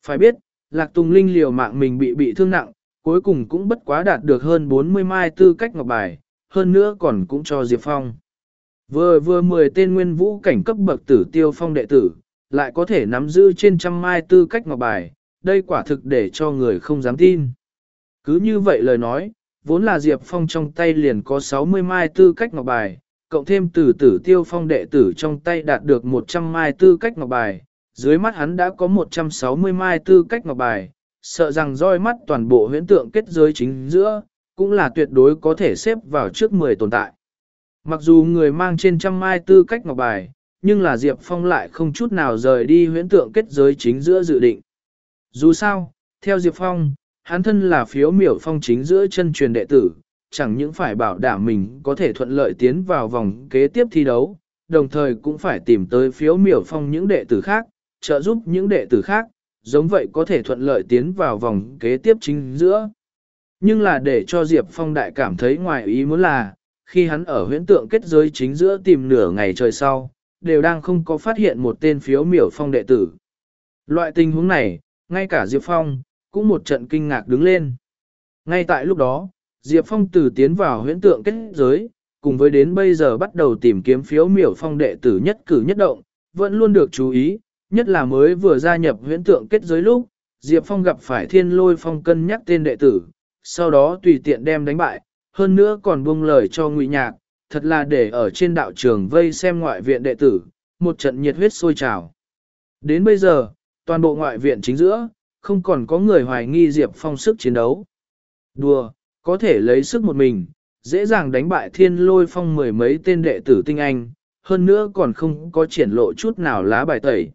Phải biết, Lạc Tùng Linh liều mạng mình bị bị thương nặng, cuối cùng cũng bất quá đạt được hơn 40 mai tư cách ngọc bài, hơn nữa còn cũng cho Diệp Phong. Vừa vừa 10 tên nguyên vũ cảnh cấp bậc tử tiêu phong đệ tử, lại có thể nắm giữ trên trăm mai tư cách ngọc bài, đây quả thực để cho người không dám tin. Cứ như vậy lời nói, vốn là Diệp Phong trong tay liền có 60 mai tư cách ngọc bài, cộng thêm từ tử tiêu phong đệ tử trong tay đạt được 100 mai tư cách ngọc bài, dưới mắt hắn đã có 160 mai tư cách ngọc bài, sợ rằng roi mắt toàn bộ huyễn tượng kết giới chính giữa, cũng là tuyệt đối có thể xếp vào trước 10 tồn tại. Mặc dù người mang trên trăm mai tư cách ngọc bài, nhưng là Diệp Phong lại không chút nào rời đi huyễn tượng kết giới chính giữa dự định. Dù sao, theo Diệp Phong, hắn thân là phiếu miểu phong chính giữa chân truyền đệ tử, chẳng những phải bảo đảm mình có thể thuận lợi tiến vào vòng kế tiếp thi đấu, đồng thời cũng phải tìm tới phiếu miểu phong những đệ tử khác, trợ giúp những đệ tử khác, giống vậy có thể thuận lợi tiến vào vòng kế tiếp chính giữa. Nhưng là để cho Diệp Phong đại cảm thấy ngoài ý muốn là, khi hắn ở huyễn tượng kết giới chính giữa tìm nửa ngày trời sau, đều đang không có phát hiện một tên phiếu miểu phong đệ tử. Loại tình huống này, ngay cả Diệp Phong, cũng một trận kinh ngạc đứng lên. Ngay tại lúc đó, Diệp Phong từ tiến vào huyễn tượng kết giới, cùng với đến bây giờ bắt đầu tìm kiếm phiếu miểu phong đệ tử nhất cử nhất động, vẫn luôn được chú ý, nhất là mới vừa gia nhập huyễn tượng kết giới lúc, Diệp Phong gặp phải thiên lôi phong cân nhắc tên đệ tử, sau đó tùy tiện đem đánh bại, hơn nữa còn buông lời cho ngụy nhạc, thật là để ở trên đạo trường vây xem ngoại viện đệ tử, một trận nhiệt huyết sôi trào. Đến bây giờ, toàn bộ ngoại viện chính giữa, không còn có người hoài nghi Diệp Phong sức chiến đấu. Đùa, có thể lấy sức một mình, dễ dàng đánh bại thiên lôi phong mười mấy tên đệ tử tinh anh, hơn nữa còn không có triển lộ chút nào lá bài tẩy.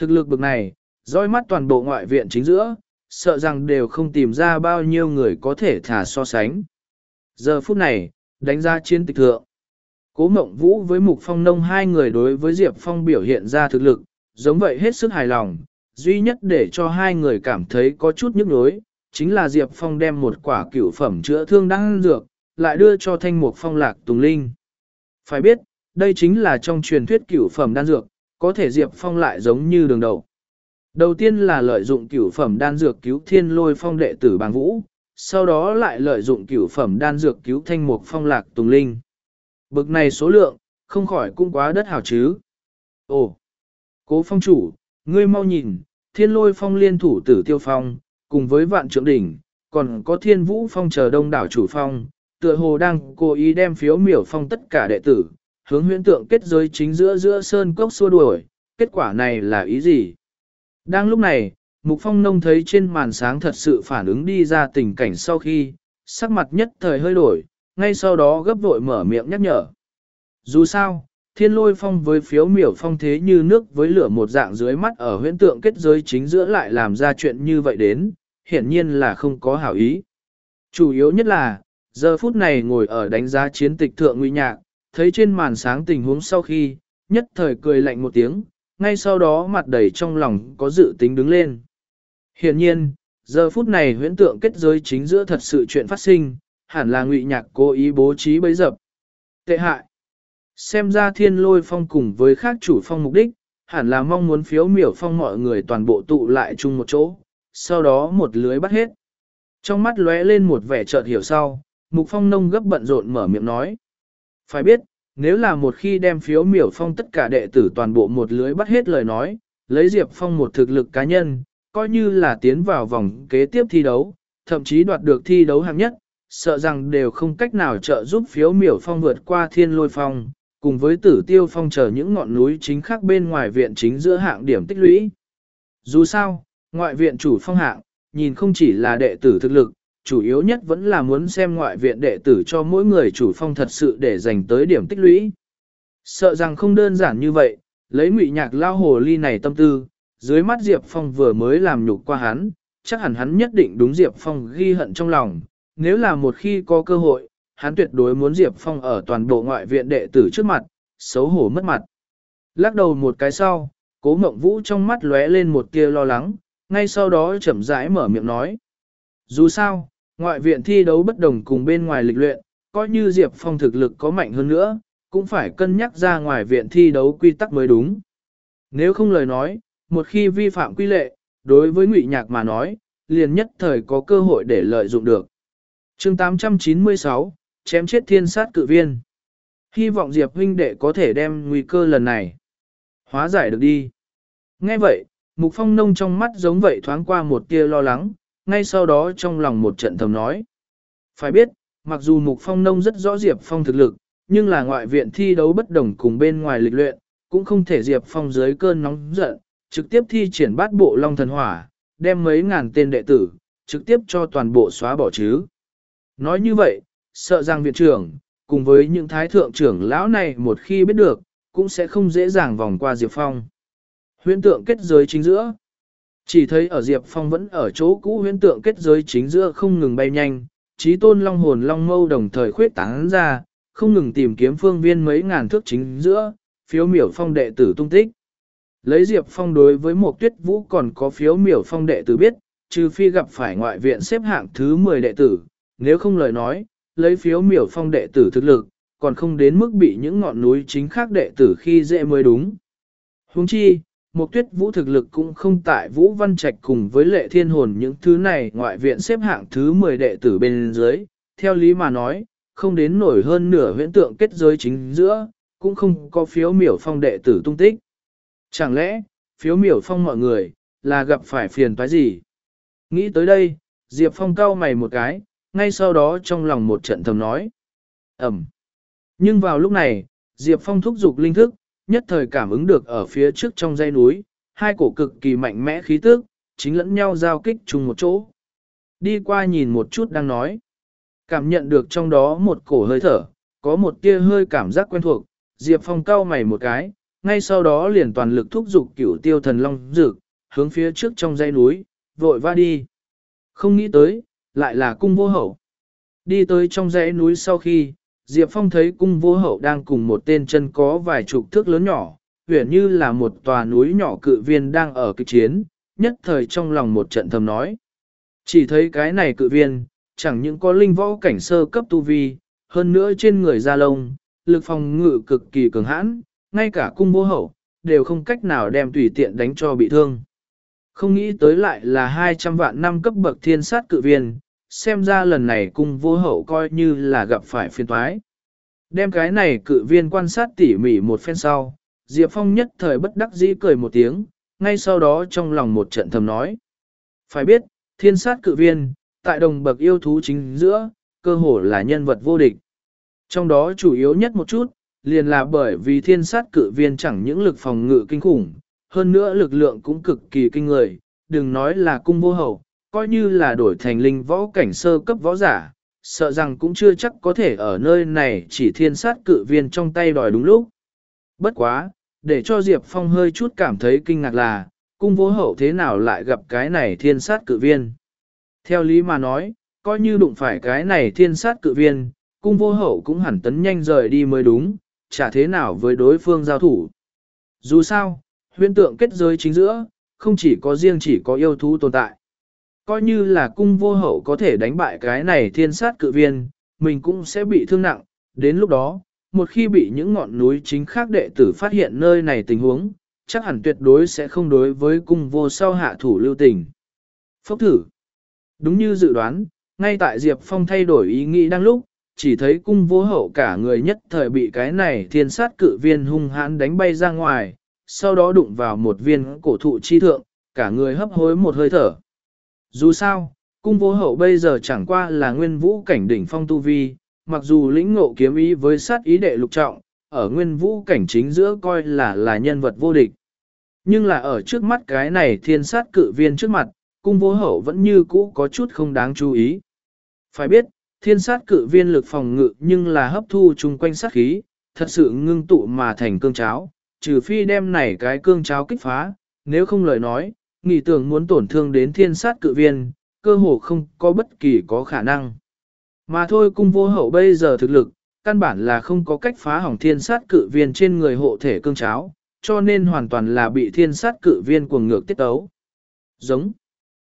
Thực lực bực này, roi mắt toàn bộ ngoại viện chính giữa, sợ rằng đều không tìm ra bao nhiêu người có thể thả so sánh. Giờ phút này, đánh ra chiến tịch thượng. Cố Mộng Vũ với Mục Phong Nông hai người đối với Diệp Phong biểu hiện ra thực lực, giống vậy hết sức hài lòng, duy nhất để cho hai người cảm thấy có chút nhức nhối, chính là Diệp Phong đem một quả cửu phẩm chữa thương đang dược, lại đưa cho thanh mục phong lạc tùng linh. Phải biết, đây chính là trong truyền thuyết cửu phẩm đan dược, có thể Diệp Phong lại giống như đường đầu. Đầu tiên là lợi dụng cửu phẩm đan dược cứu thiên lôi phong đệ tử bàng vũ, sau đó lại lợi dụng cửu phẩm đan dược cứu thanh mục phong lạc tùng linh. Bực này số lượng, không khỏi cũng quá đất hào chứ. Ồ, cố phong chủ, ngươi mau nhìn, thiên lôi phong liên thủ tử tiêu phong, cùng với vạn trượng đỉnh, còn có thiên vũ phong chờ đông đảo chủ phong, tựa hồ đang cố ý đem phiếu miểu phong tất cả đệ tử, hướng huyễn tượng kết giới chính giữa giữa sơn cốc xua đuổi, kết quả này là ý gì? Đang lúc này, Mục Phong Nông thấy trên màn sáng thật sự phản ứng đi ra tình cảnh sau khi, sắc mặt nhất thời hơi đổi, ngay sau đó gấp vội mở miệng nhắc nhở. Dù sao, thiên lôi phong với phiếu miểu phong thế như nước với lửa một dạng dưới mắt ở huyễn tượng kết giới chính giữa lại làm ra chuyện như vậy đến, hiển nhiên là không có hảo ý. Chủ yếu nhất là, giờ phút này ngồi ở đánh giá chiến tịch thượng nguy nhạc, thấy trên màn sáng tình huống sau khi, nhất thời cười lạnh một tiếng, ngay sau đó mặt đầy trong lòng có dự tính đứng lên. Hiển nhiên, giờ phút này huyễn tượng kết giới chính giữa thật sự chuyện phát sinh, hẳn là ngụy nhạc cố ý bố trí bấy dập. Tệ hại. Xem ra thiên lôi phong cùng với khác chủ phong mục đích, hẳn là mong muốn phiếu miểu phong mọi người toàn bộ tụ lại chung một chỗ, sau đó một lưới bắt hết. Trong mắt lóe lên một vẻ chợt hiểu sau, Mục Phong nông gấp bận rộn mở miệng nói. Phải biết, nếu là một khi đem phiếu miểu phong tất cả đệ tử toàn bộ một lưới bắt hết lời nói, lấy Diệp Phong một thực lực cá nhân, coi như là tiến vào vòng kế tiếp thi đấu, thậm chí đoạt được thi đấu hạng nhất, sợ rằng đều không cách nào trợ giúp phiếu miểu phong vượt qua thiên lôi phong, cùng với tử tiêu phong chờ những ngọn núi chính khác bên ngoài viện chính giữa hạng điểm tích lũy. Dù sao, ngoại viện chủ phong hạng, nhìn không chỉ là đệ tử thực lực, chủ yếu nhất vẫn là muốn xem ngoại viện đệ tử cho mỗi người chủ phong thật sự để dành tới điểm tích lũy. Sợ rằng không đơn giản như vậy, lấy ngụy nhạc lao hồ ly này tâm tư, dưới mắt Diệp Phong vừa mới làm nhục qua hắn, chắc hẳn hắn nhất định đúng Diệp Phong ghi hận trong lòng, nếu là một khi có cơ hội, hắn tuyệt đối muốn Diệp Phong ở toàn bộ ngoại viện đệ tử trước mặt, xấu hổ mất mặt. Lắc đầu một cái sau, cố mộng vũ trong mắt lóe lên một tia lo lắng, ngay sau đó chậm rãi mở miệng nói. Dù sao, ngoại viện thi đấu bất đồng cùng bên ngoài lịch luyện, coi như Diệp Phong thực lực có mạnh hơn nữa, cũng phải cân nhắc ra ngoài viện thi đấu quy tắc mới đúng. Nếu không lời nói, một khi vi phạm quy lệ, đối với ngụy nhạc mà nói, liền nhất thời có cơ hội để lợi dụng được. chương 896, chém chết thiên sát cự viên. Hy vọng Diệp huynh đệ có thể đem nguy cơ lần này. Hóa giải được đi. Nghe vậy, Mục Phong Nông trong mắt giống vậy thoáng qua một tia lo lắng, ngay sau đó trong lòng một trận thầm nói. Phải biết, mặc dù Mục Phong Nông rất rõ Diệp Phong thực lực, nhưng là ngoại viện thi đấu bất đồng cùng bên ngoài lịch luyện, cũng không thể Diệp Phong dưới cơn nóng giận, trực tiếp thi triển bát bộ Long Thần Hỏa, đem mấy ngàn tên đệ tử, trực tiếp cho toàn bộ xóa bỏ chứ. Nói như vậy, sợ rằng viện trưởng, cùng với những thái thượng trưởng lão này một khi biết được, cũng sẽ không dễ dàng vòng qua Diệp Phong. Huyễn tượng kết giới chính giữa. Chỉ thấy ở Diệp Phong vẫn ở chỗ cũ huyễn tượng kết giới chính giữa không ngừng bay nhanh, trí tôn long hồn long mâu đồng thời khuyết tán ra, không ngừng tìm kiếm phương viên mấy ngàn thước chính giữa, phiếu miểu phong đệ tử tung tích. Lấy Diệp Phong đối với một tuyết vũ còn có phiếu miểu phong đệ tử biết, trừ phi gặp phải ngoại viện xếp hạng thứ 10 đệ tử, nếu không lời nói, lấy phiếu miểu phong đệ tử thực lực, còn không đến mức bị những ngọn núi chính khác đệ tử khi dễ mới đúng. Huống chi, một tuyết vũ thực lực cũng không tại vũ văn trạch cùng với lệ thiên hồn những thứ này ngoại viện xếp hạng thứ 10 đệ tử bên dưới, theo lý mà nói, không đến nổi hơn nửa huyễn tượng kết giới chính giữa, cũng không có phiếu miểu phong đệ tử tung tích. Chẳng lẽ, phiếu miểu phong mọi người, là gặp phải phiền toái gì? Nghĩ tới đây, Diệp Phong cau mày một cái, ngay sau đó trong lòng một trận thầm nói. Ẩm. Nhưng vào lúc này, Diệp Phong thúc giục linh thức, nhất thời cảm ứng được ở phía trước trong dãy núi, hai cổ cực kỳ mạnh mẽ khí tức, chính lẫn nhau giao kích chung một chỗ. Đi qua nhìn một chút đang nói. Cảm nhận được trong đó một cổ hơi thở, có một tia hơi cảm giác quen thuộc, Diệp Phong cau mày một cái, ngay sau đó liền toàn lực thúc giục cửu tiêu thần long dược, hướng phía trước trong dãy núi, vội va đi. Không nghĩ tới, lại là cung vô hậu. Đi tới trong dãy núi sau khi, Diệp Phong thấy cung vô hậu đang cùng một tên chân có vài chục thước lớn nhỏ, huyền như là một tòa núi nhỏ cự viên đang ở kịch chiến, nhất thời trong lòng một trận thầm nói. Chỉ thấy cái này cự viên, chẳng những có linh võ cảnh sơ cấp tu vi, hơn nữa trên người da lông, lực phòng ngự cực kỳ cường hãn, ngay cả cung vô hậu, đều không cách nào đem tùy tiện đánh cho bị thương. Không nghĩ tới lại là 200 vạn năm cấp bậc thiên sát cự viên, xem ra lần này cung vô hậu coi như là gặp phải phiên toái. Đem cái này cự viên quan sát tỉ mỉ một phen sau, Diệp Phong nhất thời bất đắc dĩ cười một tiếng, ngay sau đó trong lòng một trận thầm nói. Phải biết, thiên sát cự viên, tại đồng bậc yêu thú chính giữa, cơ hồ là nhân vật vô địch. Trong đó chủ yếu nhất một chút, liền là bởi vì thiên sát cự viên chẳng những lực phòng ngự kinh khủng, hơn nữa lực lượng cũng cực kỳ kinh người, đừng nói là cung vô hậu, coi như là đổi thành linh võ cảnh sơ cấp võ giả, sợ rằng cũng chưa chắc có thể ở nơi này chỉ thiên sát cự viên trong tay đòi đúng lúc. Bất quá, để cho Diệp Phong hơi chút cảm thấy kinh ngạc là, cung vô hậu thế nào lại gặp cái này thiên sát cự viên. Theo lý mà nói, coi như đụng phải cái này thiên sát cự viên, cung vô hậu cũng hẳn tấn nhanh rời đi mới đúng, chả thế nào với đối phương giao thủ. Dù sao, huyễn tượng kết giới chính giữa, không chỉ có riêng chỉ có yêu thú tồn tại. Coi như là cung vô hậu có thể đánh bại cái này thiên sát cự viên, mình cũng sẽ bị thương nặng, đến lúc đó, một khi bị những ngọn núi chính khác đệ tử phát hiện nơi này tình huống, chắc hẳn tuyệt đối sẽ không đối với cung vô sau hạ thủ lưu tình. Phốc thử. Đúng như dự đoán, ngay tại Diệp Phong thay đổi ý nghĩ đang lúc, chỉ thấy cung vô hậu cả người nhất thời bị cái này thiên sát cự viên hung hãn đánh bay ra ngoài, sau đó đụng vào một viên cổ thụ chi thượng, cả người hấp hối một hơi thở. Dù sao, cung vô hậu bây giờ chẳng qua là nguyên vũ cảnh đỉnh phong tu vi, mặc dù lĩnh ngộ kiếm ý với sát ý đệ lục trọng, ở nguyên vũ cảnh chính giữa coi là là nhân vật vô địch. Nhưng là ở trước mắt cái này thiên sát cự viên trước mặt, cung vô hậu vẫn như cũ có chút không đáng chú ý. Phải biết, thiên sát cự viên lực phòng ngự nhưng là hấp thu chung quanh sát khí, thật sự ngưng tụ mà thành cương cháo, trừ phi đem này cái cương cháo kích phá, nếu không lời nói, nghĩ tưởng muốn tổn thương đến thiên sát cự viên, cơ hồ không có bất kỳ có khả năng. Mà thôi cung vô hậu bây giờ thực lực, căn bản là không có cách phá hỏng thiên sát cự viên trên người hộ thể cương cháo, cho nên hoàn toàn là bị thiên sát cự viên cuồng ngược tiết tấu. Giống.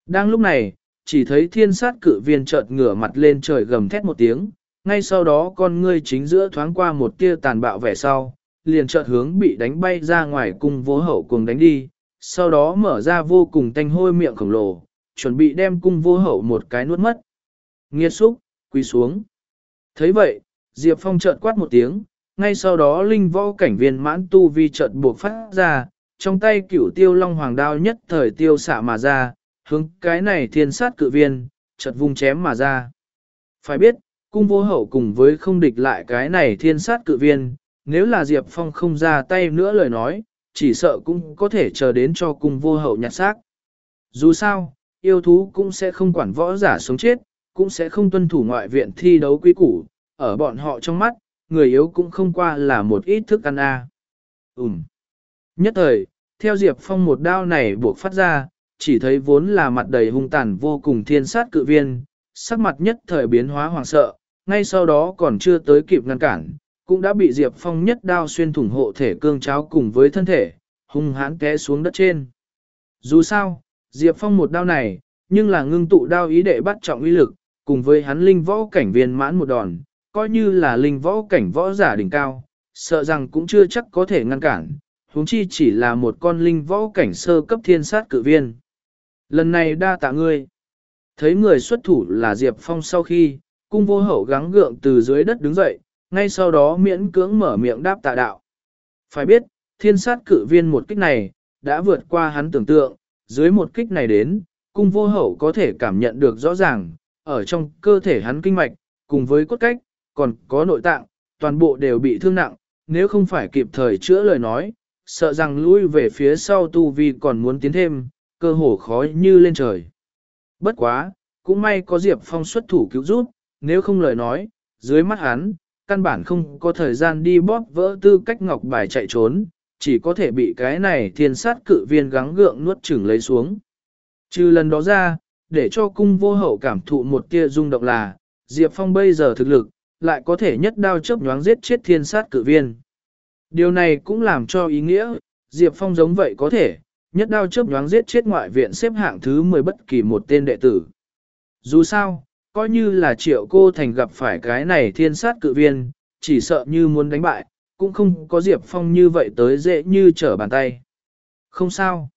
Đang lúc này, chỉ thấy thiên sát cự viên chợt ngửa mặt lên trời gầm thét một tiếng, ngay sau đó con ngươi chính giữa thoáng qua một tia tàn bạo vẻ sau, liền chợt hướng bị đánh bay ra ngoài cung vô hậu cùng đánh đi, sau đó mở ra vô cùng tanh hôi miệng khổng lồ, chuẩn bị đem cung vô hậu một cái nuốt mất. Nghiệt xúc, quỳ xuống. thấy vậy, Diệp Phong chợt quát một tiếng, ngay sau đó linh võ cảnh viên mãn tu vi chợt buộc phát ra, trong tay cửu tiêu long hoàng đao nhất thời tiêu xạ mà ra, hướng cái này thiên sát cự viên, chợt vung chém mà ra. Phải biết, cung vô hậu cùng với không địch lại cái này thiên sát cự viên, nếu là Diệp Phong không ra tay nữa lời nói, chỉ sợ cũng có thể chờ đến cho cung vô hậu nhặt xác. Dù sao, yêu thú cũng sẽ không quản võ giả sống chết, cũng sẽ không tuân thủ ngoại viện thi đấu quý củ, ở bọn họ trong mắt, người yếu cũng không qua là một ít thức ăn a. À. Ừm. Nhất thời, theo Diệp Phong một đao này buộc phát ra, chỉ thấy vốn là mặt đầy hung tàn vô cùng thiên sát cự viên, sắc mặt nhất thời biến hóa hoàng sợ, ngay sau đó còn chưa tới kịp ngăn cản, cũng đã bị Diệp Phong nhất đao xuyên thủng hộ thể cương cháo cùng với thân thể, hung hãn té xuống đất trên. Dù sao, Diệp Phong một đao này, nhưng là ngưng tụ đao ý đệ bắt trọng uy lực, cùng với hắn linh võ cảnh viên mãn một đòn, coi như là linh võ cảnh võ giả đỉnh cao, sợ rằng cũng chưa chắc có thể ngăn cản, huống chi chỉ là một con linh võ cảnh sơ cấp thiên sát cự viên. Lần này đa tạ ngươi. Thấy người xuất thủ là Diệp Phong sau khi, cung vô hậu gắng gượng từ dưới đất đứng dậy, ngay sau đó miễn cưỡng mở miệng đáp tạ đạo. Phải biết, thiên sát cự viên một kích này, đã vượt qua hắn tưởng tượng, dưới một kích này đến, cung vô hậu có thể cảm nhận được rõ ràng, ở trong cơ thể hắn kinh mạch, cùng với cốt cách, còn có nội tạng, toàn bộ đều bị thương nặng, nếu không phải kịp thời chữa lời nói, sợ rằng lui về phía sau tu vi còn muốn tiến thêm, cơ hồ khó như lên trời. Bất quá, cũng may có Diệp Phong xuất thủ cứu giúp, nếu không lời nói, dưới mắt hắn, căn bản không có thời gian đi bóp vỡ tư cách ngọc bài chạy trốn, chỉ có thể bị cái này thiên sát cự viên gắng gượng nuốt chửng lấy xuống. Trừ lần đó ra, để cho cung vô hậu cảm thụ một tia rung động là, Diệp Phong bây giờ thực lực, lại có thể nhất đao chớp nhoáng giết chết thiên sát cự viên. Điều này cũng làm cho ý nghĩa, Diệp Phong giống vậy có thể, nhất đao chớp nhoáng giết chết ngoại viện xếp hạng thứ 10 bất kỳ một tên đệ tử. Dù sao, coi như là triệu cô thành gặp phải cái này thiên sát cự viên, chỉ sợ như muốn đánh bại, cũng không có Diệp Phong như vậy tới dễ như trở bàn tay. Không sao.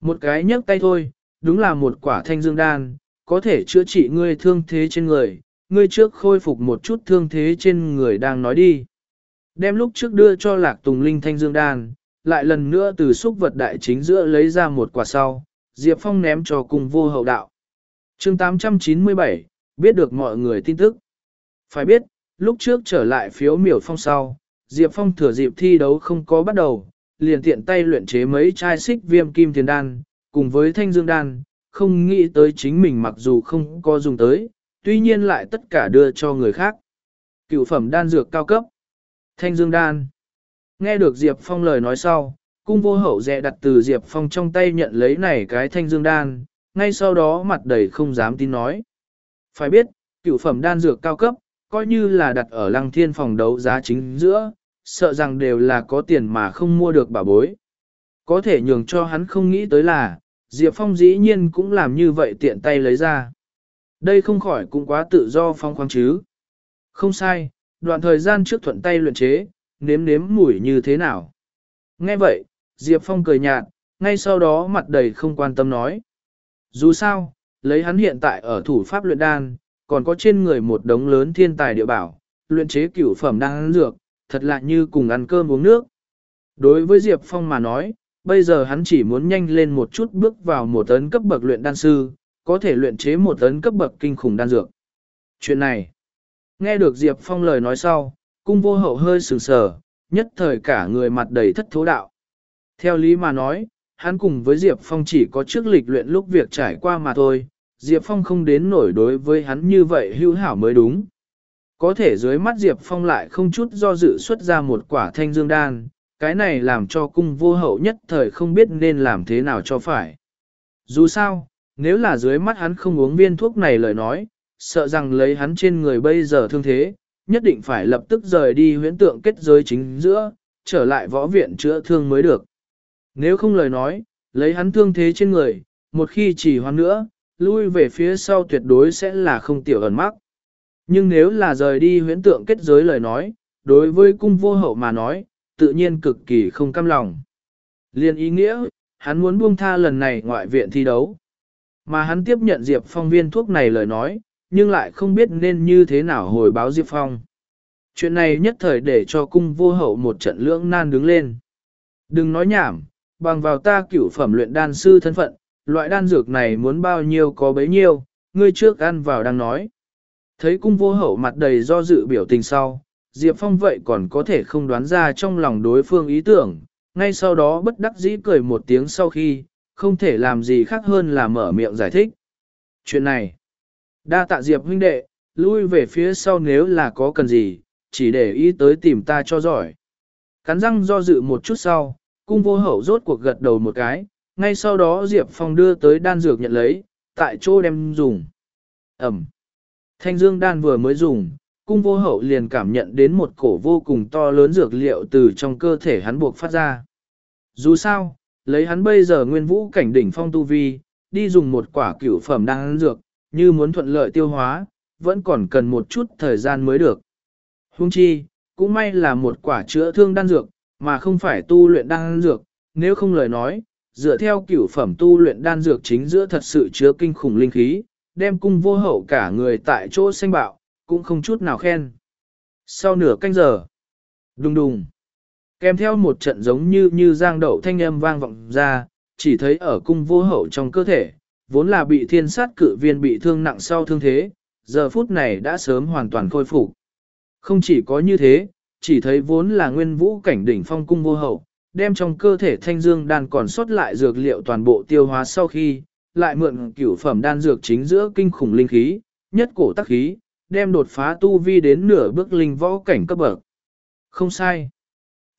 Một cái nhấc tay thôi, đúng là một quả thanh dương đan, có thể chữa trị ngươi thương thế trên người, ngươi trước khôi phục một chút thương thế trên người đang nói đi. Đem lúc trước đưa cho lạc tùng linh thanh dương đan, lại lần nữa từ xúc vật đại chính giữa lấy ra một quả sau, Diệp Phong ném cho cùng vô hậu đạo. chương 897, biết được mọi người tin tức. Phải biết, lúc trước trở lại phiếu miểu phong sau, Diệp Phong thừa dịp thi đấu không có bắt đầu, liền tiện tay luyện chế mấy chai xích viêm kim thiền đan, cùng với thanh dương đan, không nghĩ tới chính mình mặc dù không có dùng tới, tuy nhiên lại tất cả đưa cho người khác. Cựu phẩm đan dược cao cấp. Thanh dương đan. Nghe được Diệp Phong lời nói sau, cung vô hậu dẹ đặt từ Diệp Phong trong tay nhận lấy này cái thanh dương đan, ngay sau đó mặt đầy không dám tin nói. Phải biết, cựu phẩm đan dược cao cấp, coi như là đặt ở lăng thiên phòng đấu giá chính giữa, sợ rằng đều là có tiền mà không mua được bảo bối. Có thể nhường cho hắn không nghĩ tới là, Diệp Phong dĩ nhiên cũng làm như vậy tiện tay lấy ra. Đây không khỏi cũng quá tự do phong khoáng chứ. Không sai, đoạn thời gian trước thuận tay luyện chế, nếm nếm mùi như thế nào. Nghe vậy, Diệp Phong cười nhạt, ngay sau đó mặt đầy không quan tâm nói. Dù sao, lấy hắn hiện tại ở thủ pháp luyện đan, còn có trên người một đống lớn thiên tài địa bảo, luyện chế cửu phẩm đan dược, thật lạ như cùng ăn cơm uống nước. Đối với Diệp Phong mà nói, bây giờ hắn chỉ muốn nhanh lên một chút bước vào một tấn cấp bậc luyện đan sư, có thể luyện chế một tấn cấp bậc kinh khủng đan dược. Chuyện này, nghe được Diệp Phong lời nói sau, cung vô hậu hơi sừng sờ, nhất thời cả người mặt đầy thất thố đạo. Theo lý mà nói, hắn cùng với Diệp Phong chỉ có trước lịch luyện lúc việc trải qua mà thôi, Diệp Phong không đến nổi đối với hắn như vậy hữu hảo mới đúng. Có thể dưới mắt Diệp Phong lại không chút do dự xuất ra một quả thanh dương đan, cái này làm cho cung vô hậu nhất thời không biết nên làm thế nào cho phải. Dù sao, nếu là dưới mắt hắn không uống viên thuốc này lời nói, sợ rằng lấy hắn trên người bây giờ thương thế, nhất định phải lập tức rời đi huyễn tượng kết giới chính giữa, trở lại võ viện chữa thương mới được. Nếu không lời nói, lấy hắn thương thế trên người, một khi chỉ hoan nữa, lui về phía sau tuyệt đối sẽ là không tiểu ẩn mắc. Nhưng nếu là rời đi huyễn tượng kết giới lời nói, đối với cung vô hậu mà nói, tự nhiên cực kỳ không cam lòng. Liên ý nghĩa, hắn muốn buông tha lần này ngoại viện thi đấu. Mà hắn tiếp nhận Diệp Phong viên thuốc này lời nói, nhưng lại không biết nên như thế nào hồi báo Diệp Phong. Chuyện này nhất thời để cho cung vô hậu một trận lưỡng nan đứng lên. Đừng nói nhảm, bằng vào ta cửu phẩm luyện đan sư thân phận, loại đan dược này muốn bao nhiêu có bấy nhiêu, ngươi trước ăn vào đang nói. Thấy cung vô hậu mặt đầy do dự biểu tình sau, Diệp Phong vậy còn có thể không đoán ra trong lòng đối phương ý tưởng, ngay sau đó bất đắc dĩ cười một tiếng sau khi, không thể làm gì khác hơn là mở miệng giải thích. Chuyện này, đa tạ Diệp huynh đệ, lui về phía sau nếu là có cần gì, chỉ để ý tới tìm ta cho giỏi. Cắn răng do dự một chút sau, cung vô hậu rốt cuộc gật đầu một cái, ngay sau đó Diệp Phong đưa tới đan dược nhận lấy, tại chỗ đem dùng. Ẩm. Thanh dương đan vừa mới dùng, cung vô hậu liền cảm nhận đến một cổ vô cùng to lớn dược liệu từ trong cơ thể hắn buộc phát ra. Dù sao, lấy hắn bây giờ nguyên vũ cảnh đỉnh phong tu vi, đi dùng một quả cửu phẩm đan dược, như muốn thuận lợi tiêu hóa, vẫn còn cần một chút thời gian mới được. Hung chi, cũng may là một quả chữa thương đan dược, mà không phải tu luyện đan dược, nếu không lời nói, dựa theo cửu phẩm tu luyện đan dược chính giữa thật sự chứa kinh khủng linh khí, đem cung vô hậu cả người tại chỗ xanh bạo, cũng không chút nào khen. Sau nửa canh giờ, đùng đùng, kèm theo một trận giống như như giang đậu thanh âm vang vọng ra, chỉ thấy ở cung vô hậu trong cơ thể, vốn là bị thiên sát cự viên bị thương nặng sau thương thế, giờ phút này đã sớm hoàn toàn khôi phục. Không chỉ có như thế, chỉ thấy vốn là nguyên vũ cảnh đỉnh phong cung vô hậu, đem trong cơ thể thanh dương đan còn sót lại dược liệu toàn bộ tiêu hóa sau khi, lại mượn cửu phẩm đan dược chính giữa kinh khủng linh khí, nhất cổ tắc khí, đem đột phá tu vi đến nửa bước linh võ cảnh cấp bậc. Không sai.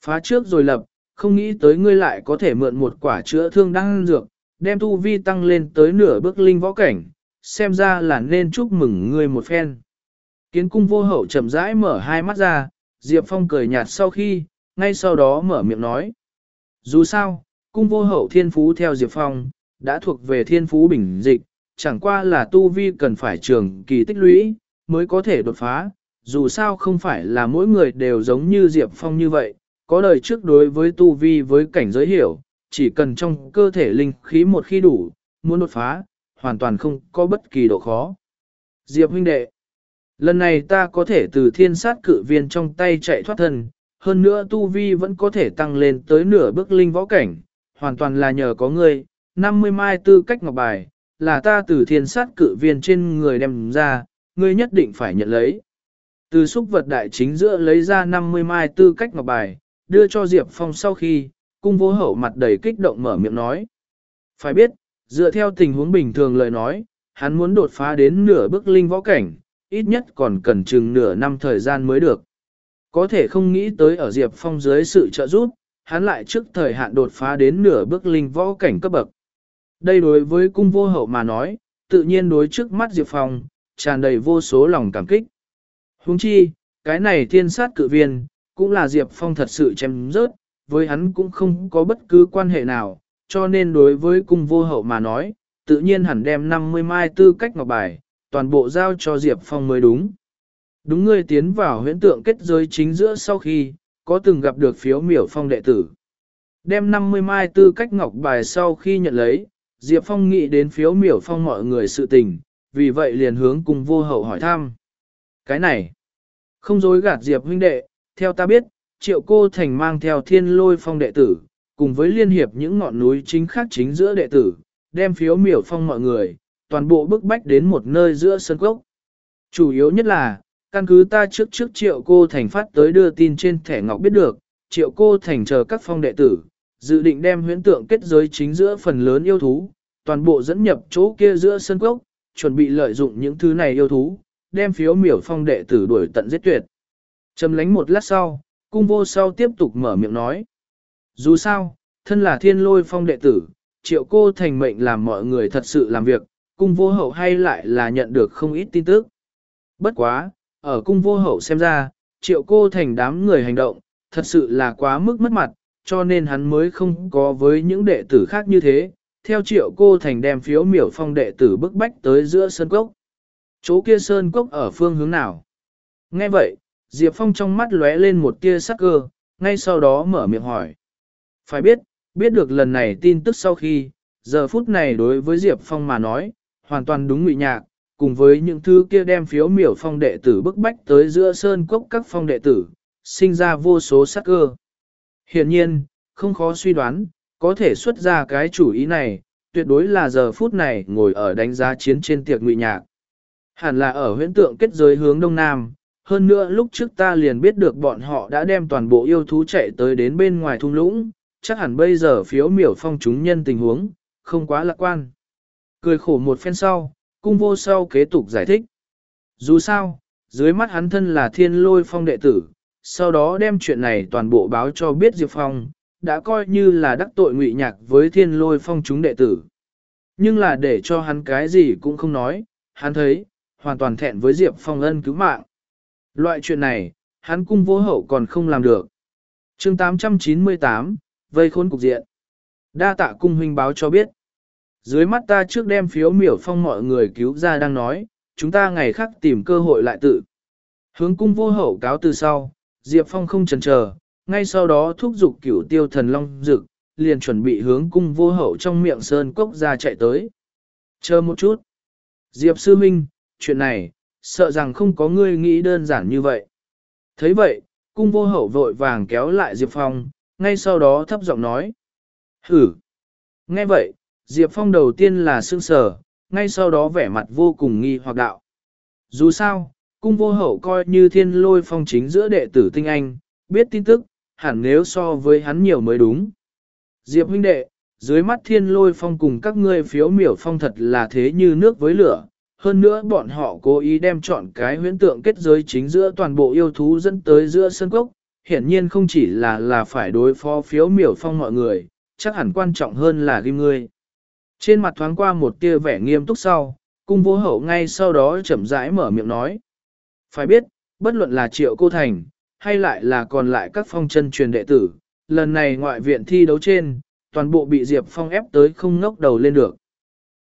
Phá trước rồi lập, không nghĩ tới ngươi lại có thể mượn một quả chữa thương đan dược, đem tu vi tăng lên tới nửa bước linh võ cảnh, xem ra là nên chúc mừng ngươi một phen. Kiến cung vô hậu chậm rãi mở hai mắt ra, Diệp Phong cười nhạt sau khi, ngay sau đó mở miệng nói. Dù sao, cung vô hậu thiên phú theo Diệp Phong, đã thuộc về thiên phú bình dịch, chẳng qua là tu vi cần phải trường kỳ tích lũy, mới có thể đột phá, dù sao không phải là mỗi người đều giống như Diệp Phong như vậy, có đời trước đối với tu vi với cảnh giới hiểu, chỉ cần trong cơ thể linh khí một khi đủ, muốn đột phá, hoàn toàn không có bất kỳ độ khó. Diệp huynh đệ, lần này ta có thể từ thiên sát cự viên trong tay chạy thoát thân, hơn nữa tu vi vẫn có thể tăng lên tới nửa bước linh võ cảnh, hoàn toàn là nhờ có ngươi, 50 mai tư cách ngọc bài, là ta từ thiên sát cự viên trên người đem ra, ngươi nhất định phải nhận lấy. Từ xúc vật đại chính giữa lấy ra 50 mai tư cách ngọc bài, đưa cho Diệp Phong sau khi, cung vô hậu mặt đầy kích động mở miệng nói. Phải biết, dựa theo tình huống bình thường lời nói, hắn muốn đột phá đến nửa bước linh võ cảnh, ít nhất còn cần chừng nửa năm thời gian mới được. Có thể không nghĩ tới ở Diệp Phong dưới sự trợ giúp, hắn lại trước thời hạn đột phá đến nửa bước linh võ cảnh cấp bậc. Đây đối với cung vô hậu mà nói, tự nhiên đối trước mắt Diệp Phong, tràn đầy vô số lòng cảm kích. Huống chi, cái này thiên sát cự viên, cũng là Diệp Phong thật sự chém rớt, với hắn cũng không có bất cứ quan hệ nào, cho nên đối với cung vô hậu mà nói, tự nhiên hẳn đem 50 mai tư cách ngọc bài, toàn bộ giao cho Diệp Phong mới đúng. Đúng ngươi tiến vào huyễn tượng kết giới chính giữa sau khi, có từng gặp được phiếu miểu phong đệ tử. Đem 50 mai tư cách ngọc bài sau khi nhận lấy, Diệp Phong nghĩ đến phiếu miểu phong mọi người sự tình, vì vậy liền hướng cùng vô hậu hỏi thăm. Cái này, không dối gạt Diệp huynh đệ, theo ta biết, triệu cô thành mang theo thiên lôi phong đệ tử, cùng với liên hiệp những ngọn núi chính khác chính giữa đệ tử, đem phiếu miểu phong mọi người, toàn bộ bức bách đến một nơi giữa sân cốc. Chủ yếu nhất là, căn cứ ta trước trước triệu cô thành phát tới đưa tin trên thẻ ngọc biết được, triệu cô thành chờ các phong đệ tử, dự định đem huyễn tượng kết giới chính giữa phần lớn yêu thú, toàn bộ dẫn nhập chỗ kia giữa sân cốc, chuẩn bị lợi dụng những thứ này yêu thú, đem phiếu miểu phong đệ tử đuổi tận giết tuyệt. Chầm lánh một lát sau, cung vô sau tiếp tục mở miệng nói. Dù sao, thân là thiên lôi phong đệ tử, triệu cô thành mệnh làm mọi người thật sự làm việc, cung vô hậu hay lại là nhận được không ít tin tức. Bất quá, ở cung vô hậu xem ra, triệu cô thành đám người hành động, thật sự là quá mức mất mặt, cho nên hắn mới không có với những đệ tử khác như thế, theo triệu cô thành đem phiếu miểu phong đệ tử bức bách tới giữa sơn cốc. Chỗ kia sơn cốc ở phương hướng nào? Nghe vậy, Diệp Phong trong mắt lóe lên một tia sắc cơ, ngay sau đó mở miệng hỏi. Phải biết, biết được lần này tin tức sau khi, giờ phút này đối với Diệp Phong mà nói, hoàn toàn đúng ngụy nhạc, cùng với những thứ kia đem phiếu miểu phong đệ tử bức bách tới giữa sơn cốc các phong đệ tử, sinh ra vô số sắc cơ. Hiện nhiên, không khó suy đoán, có thể xuất ra cái chủ ý này, tuyệt đối là giờ phút này ngồi ở đánh giá chiến trên tiệc ngụy nhạc. Hẳn là ở huyễn tượng kết giới hướng đông nam, hơn nữa lúc trước ta liền biết được bọn họ đã đem toàn bộ yêu thú chạy tới đến bên ngoài thung lũng, chắc hẳn bây giờ phiếu miểu phong chúng nhân tình huống, không quá lạc quan. Cười khổ một phen sau, cung vô sau kế tục giải thích. Dù sao, dưới mắt hắn thân là thiên lôi phong đệ tử, sau đó đem chuyện này toàn bộ báo cho biết Diệp Phong, đã coi như là đắc tội ngụy nhạc với thiên lôi phong chúng đệ tử. Nhưng là để cho hắn cái gì cũng không nói, hắn thấy, hoàn toàn thẹn với Diệp Phong ân cứu mạng. Loại chuyện này, hắn cung vô hậu còn không làm được. chương 898, vây khốn cục diện. Đa tạ cung huynh báo cho biết. Dưới mắt ta trước đem phiếu miểu phong mọi người cứu ra đang nói, chúng ta ngày khác tìm cơ hội lại tự. Hướng cung vô hậu cáo từ sau, Diệp Phong không chần chờ, ngay sau đó thúc giục cửu tiêu thần long dực, liền chuẩn bị hướng cung vô hậu trong miệng sơn cốc ra chạy tới. Chờ một chút. Diệp sư minh, chuyện này, sợ rằng không có ngươi nghĩ đơn giản như vậy. thấy vậy, cung vô hậu vội vàng kéo lại Diệp Phong, ngay sau đó thấp giọng nói. Hử! Nghe vậy, Diệp Phong đầu tiên là sương sờ, ngay sau đó vẻ mặt vô cùng nghi hoặc đạo. Dù sao, cung vô hậu coi như thiên lôi phong chính giữa đệ tử tinh anh, biết tin tức, hẳn nếu so với hắn nhiều mới đúng. Diệp huynh đệ, dưới mắt thiên lôi phong cùng các ngươi phiếu miểu phong thật là thế như nước với lửa. Hơn nữa bọn họ cố ý đem chọn cái huyễn tượng kết giới chính giữa toàn bộ yêu thú dẫn tới giữa sân cốc, hiển nhiên không chỉ là là phải đối phó phiếu miểu phong mọi người, chắc hẳn quan trọng hơn là ghim ngươi. Trên mặt thoáng qua một tia vẻ nghiêm túc sau, cung vô hậu ngay sau đó chậm rãi mở miệng nói. Phải biết, bất luận là triệu cô thành, hay lại là còn lại các phong chân truyền đệ tử, lần này ngoại viện thi đấu trên, toàn bộ bị Diệp Phong ép tới không ngốc đầu lên được.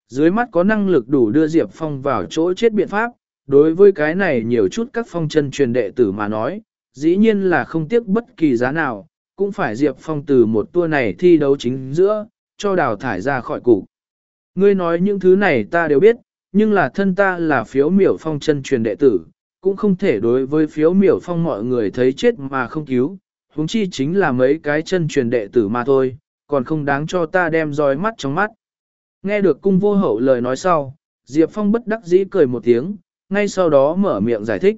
Dưới mắt có năng lực đủ đưa Diệp Phong vào chỗ chết biện pháp, đối với cái này nhiều chút các phong chân truyền đệ tử mà nói, dĩ nhiên là không tiếc bất kỳ giá nào, cũng phải Diệp Phong từ một tour này thi đấu chính giữa, cho đào thải ra khỏi cục. Ngươi nói những thứ này ta đều biết, nhưng là thân ta là phiếu miểu phong chân truyền đệ tử, cũng không thể đối với phiếu miểu phong mọi người thấy chết mà không cứu, huống chi chính là mấy cái chân truyền đệ tử mà thôi, còn không đáng cho ta đem roi mắt trong mắt. Nghe được cung vô hậu lời nói sau, Diệp Phong bất đắc dĩ cười một tiếng, ngay sau đó mở miệng giải thích.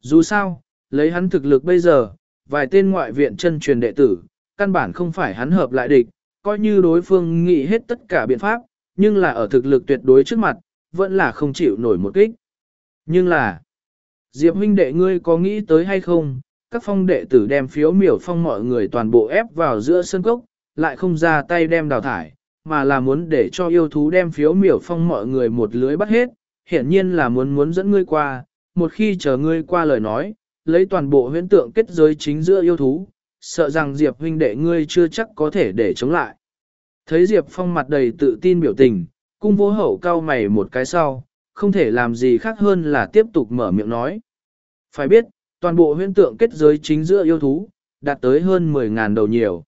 Dù sao, lấy hắn thực lực bây giờ, vài tên ngoại viện chân truyền đệ tử, căn bản không phải hắn hợp lại địch, coi như đối phương nghĩ hết tất cả biện pháp, nhưng là ở thực lực tuyệt đối trước mặt, vẫn là không chịu nổi một kích. Nhưng là, Diệp huynh đệ ngươi có nghĩ tới hay không, các phong đệ tử đem phiếu miểu phong mọi người toàn bộ ép vào giữa sân cốc, lại không ra tay đem đào thải, mà là muốn để cho yêu thú đem phiếu miểu phong mọi người một lưới bắt hết, hiển nhiên là muốn muốn dẫn ngươi qua, một khi chờ ngươi qua lời nói, lấy toàn bộ huyễn tượng kết giới chính giữa yêu thú, sợ rằng Diệp huynh đệ ngươi chưa chắc có thể để chống lại. Thấy Diệp Phong mặt đầy tự tin biểu tình, cung vô hậu cao mày một cái sau, không thể làm gì khác hơn là tiếp tục mở miệng nói. Phải biết, toàn bộ huyễn tượng kết giới chính giữa yêu thú, đạt tới hơn 10.000 đầu nhiều.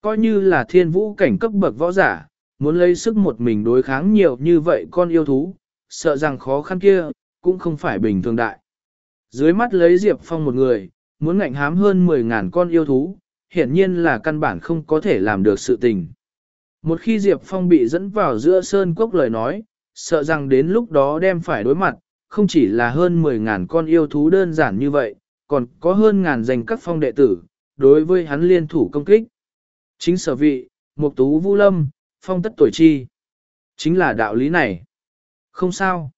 Coi như là thiên vũ cảnh cấp bậc võ giả, muốn lấy sức một mình đối kháng nhiều như vậy con yêu thú, sợ rằng khó khăn kia, cũng không phải bình thường đại. Dưới mắt lấy Diệp Phong một người, muốn ngạnh hám hơn 10.000 con yêu thú, hiển nhiên là căn bản không có thể làm được sự tình. Một khi Diệp Phong bị dẫn vào giữa sơn cốc lời nói, sợ rằng đến lúc đó đem phải đối mặt, không chỉ là hơn 10.000 con yêu thú đơn giản như vậy, còn có hơn ngàn danh các phong đệ tử, đối với hắn liên thủ công kích. Chính sở vị, Mục Tú Vũ Lâm, phong tất tuổi chi. Chính là đạo lý này. Không sao.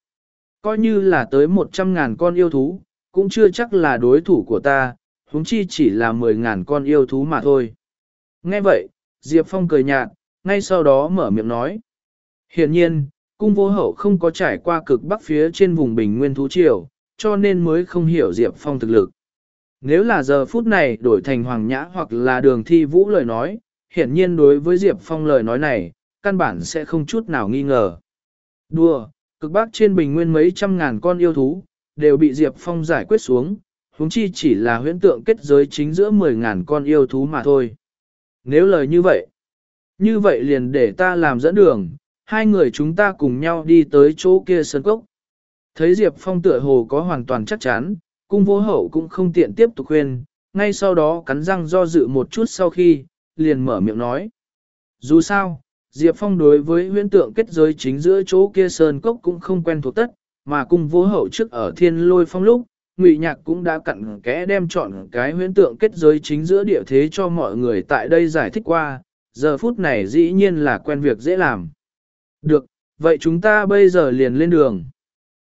Coi như là tới 100.000 con yêu thú, cũng chưa chắc là đối thủ của ta, huống chi chỉ là 10.000 con yêu thú mà thôi. Nghe vậy, Diệp Phong cười nhạt, ngay sau đó mở miệng nói. Hiện nhiên, cung vô hậu không có trải qua cực bắc phía trên vùng bình nguyên thú triều, cho nên mới không hiểu Diệp Phong thực lực. Nếu là giờ phút này đổi thành Hoàng Nhã hoặc là đường thi vũ lời nói, hiển nhiên đối với Diệp Phong lời nói này, căn bản sẽ không chút nào nghi ngờ. Đùa, cực bắc trên bình nguyên mấy trăm ngàn con yêu thú, đều bị Diệp Phong giải quyết xuống, huống chi chỉ là huyễn tượng kết giới chính giữa 10 ngàn con yêu thú mà thôi. Nếu lời như vậy, như vậy liền để ta làm dẫn đường, hai người chúng ta cùng nhau đi tới chỗ kia sơn cốc. Thấy Diệp Phong tựa hồ có hoàn toàn chắc chắn, cung vô hậu cũng không tiện tiếp tục khuyên, ngay sau đó cắn răng do dự một chút sau khi, liền mở miệng nói. Dù sao, Diệp Phong đối với huyễn tượng kết giới chính giữa chỗ kia sơn cốc cũng không quen thuộc tất, mà cung vô hậu trước ở thiên lôi phong lúc, ngụy nhạc cũng đã cặn kẽ đem chọn cái huyễn tượng kết giới chính giữa địa thế cho mọi người tại đây giải thích qua, giờ phút này dĩ nhiên là quen việc dễ làm. Được, vậy chúng ta bây giờ liền lên đường.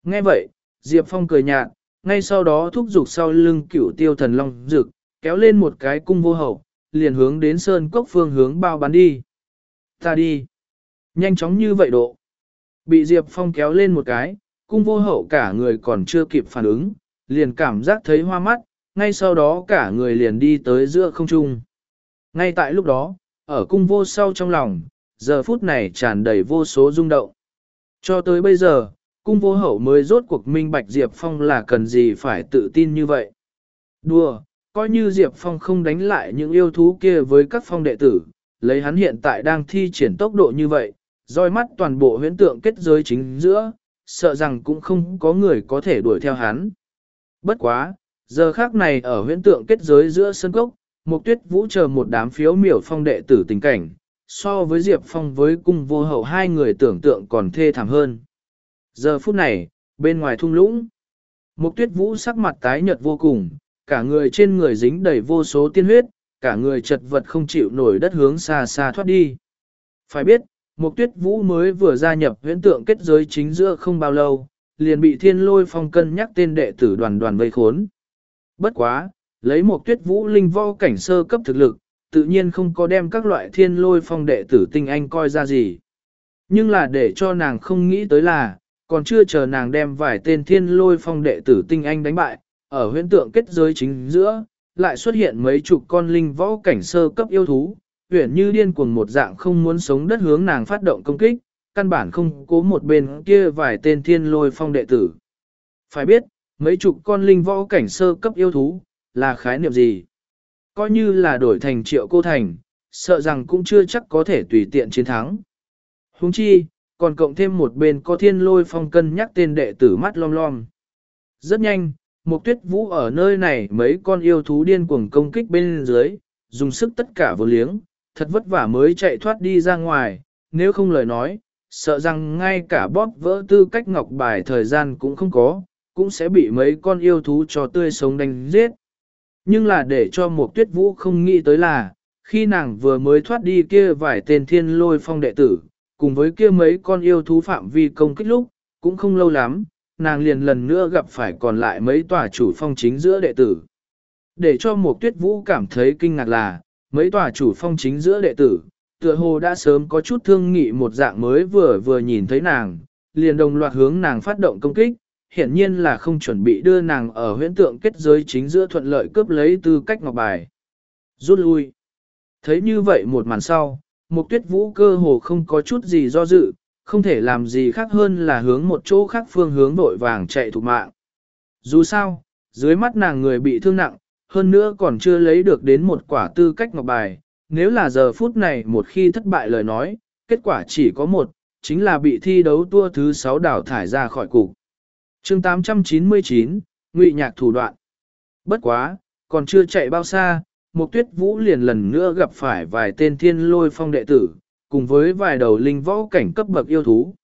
Nghe vậy, Diệp Phong cười nhạt, ngay sau đó thúc giục sau lưng cửu tiêu thần long rực, kéo lên một cái cung vô hậu, liền hướng đến sơn cốc phương hướng bao bắn đi. Ta đi. Nhanh chóng như vậy độ. Bị Diệp Phong kéo lên một cái, cung vô hậu cả người còn chưa kịp phản ứng, liền cảm giác thấy hoa mắt, ngay sau đó cả người liền đi tới giữa không trung. Ngay tại lúc đó, ở cung vô sau trong lòng, giờ phút này tràn đầy vô số rung động. Cho tới bây giờ, cung vô hậu mới rốt cuộc minh bạch Diệp Phong là cần gì phải tự tin như vậy. Đùa, coi như Diệp Phong không đánh lại những yêu thú kia với các phong đệ tử, lấy hắn hiện tại đang thi triển tốc độ như vậy, roi mắt toàn bộ huyễn tượng kết giới chính giữa, sợ rằng cũng không có người có thể đuổi theo hắn. Bất quá, giờ khác này ở huyễn tượng kết giới giữa sân cốc, Mục tuyết vũ chờ một đám phiếu miểu phong đệ tử tình cảnh, so với Diệp Phong với cung vô hậu hai người tưởng tượng còn thê thảm hơn. Giờ phút này, bên ngoài thung lũng, Mục tuyết vũ sắc mặt tái nhợt vô cùng, cả người trên người dính đầy vô số tiên huyết, cả người chật vật không chịu nổi đất hướng xa xa thoát đi. Phải biết, Mục tuyết vũ mới vừa gia nhập huyễn tượng kết giới chính giữa không bao lâu, liền bị thiên lôi phong cân nhắc tên đệ tử đoàn đoàn vây khốn. Bất quá, lấy một tuyết vũ linh vo cảnh sơ cấp thực lực, tự nhiên không có đem các loại thiên lôi phong đệ tử tinh anh coi ra gì. Nhưng là để cho nàng không nghĩ tới là, còn chưa chờ nàng đem vài tên thiên lôi phong đệ tử tinh anh đánh bại, ở huyễn tượng kết giới chính giữa, lại xuất hiện mấy chục con linh võ cảnh sơ cấp yêu thú, huyển như điên cuồng một dạng không muốn sống đất hướng nàng phát động công kích, căn bản không cố một bên kia vài tên thiên lôi phong đệ tử. Phải biết, mấy chục con linh võ cảnh sơ cấp yêu thú, là khái niệm gì? Coi như là đổi thành triệu cô thành, sợ rằng cũng chưa chắc có thể tùy tiện chiến thắng. Huống chi, còn cộng thêm một bên có thiên lôi phong cân nhắc tên đệ tử mắt lom lom. Rất nhanh, một tuyết vũ ở nơi này mấy con yêu thú điên cuồng công kích bên dưới, dùng sức tất cả vô liếng, thật vất vả mới chạy thoát đi ra ngoài, nếu không lời nói, sợ rằng ngay cả bóp vỡ tư cách ngọc bài thời gian cũng không có, cũng sẽ bị mấy con yêu thú cho tươi sống đánh giết. Nhưng là để cho một tuyết vũ không nghĩ tới là, khi nàng vừa mới thoát đi kia vài tên thiên lôi phong đệ tử, cùng với kia mấy con yêu thú phạm vi công kích lúc, cũng không lâu lắm, nàng liền lần nữa gặp phải còn lại mấy tòa chủ phong chính giữa đệ tử. Để cho một tuyết vũ cảm thấy kinh ngạc là, mấy tòa chủ phong chính giữa đệ tử, tựa hồ đã sớm có chút thương nghị một dạng mới vừa vừa nhìn thấy nàng, liền đồng loạt hướng nàng phát động công kích, hiển nhiên là không chuẩn bị đưa nàng ở huyễn tượng kết giới chính giữa thuận lợi cướp lấy tư cách ngọc bài. Rút lui. Thấy như vậy một màn sau, một tuyết vũ cơ hồ không có chút gì do dự, không thể làm gì khác hơn là hướng một chỗ khác phương hướng vội vàng chạy thủ mạng. Dù sao, dưới mắt nàng người bị thương nặng, hơn nữa còn chưa lấy được đến một quả tư cách ngọc bài, nếu là giờ phút này một khi thất bại lời nói, kết quả chỉ có một, chính là bị thi đấu tua thứ 6 đảo thải ra khỏi cục chương 899, ngụy nhạc thủ đoạn. Bất quá, còn chưa chạy bao xa, một tuyết vũ liền lần nữa gặp phải vài tên thiên lôi phong đệ tử, cùng với vài đầu linh võ cảnh cấp bậc yêu thú.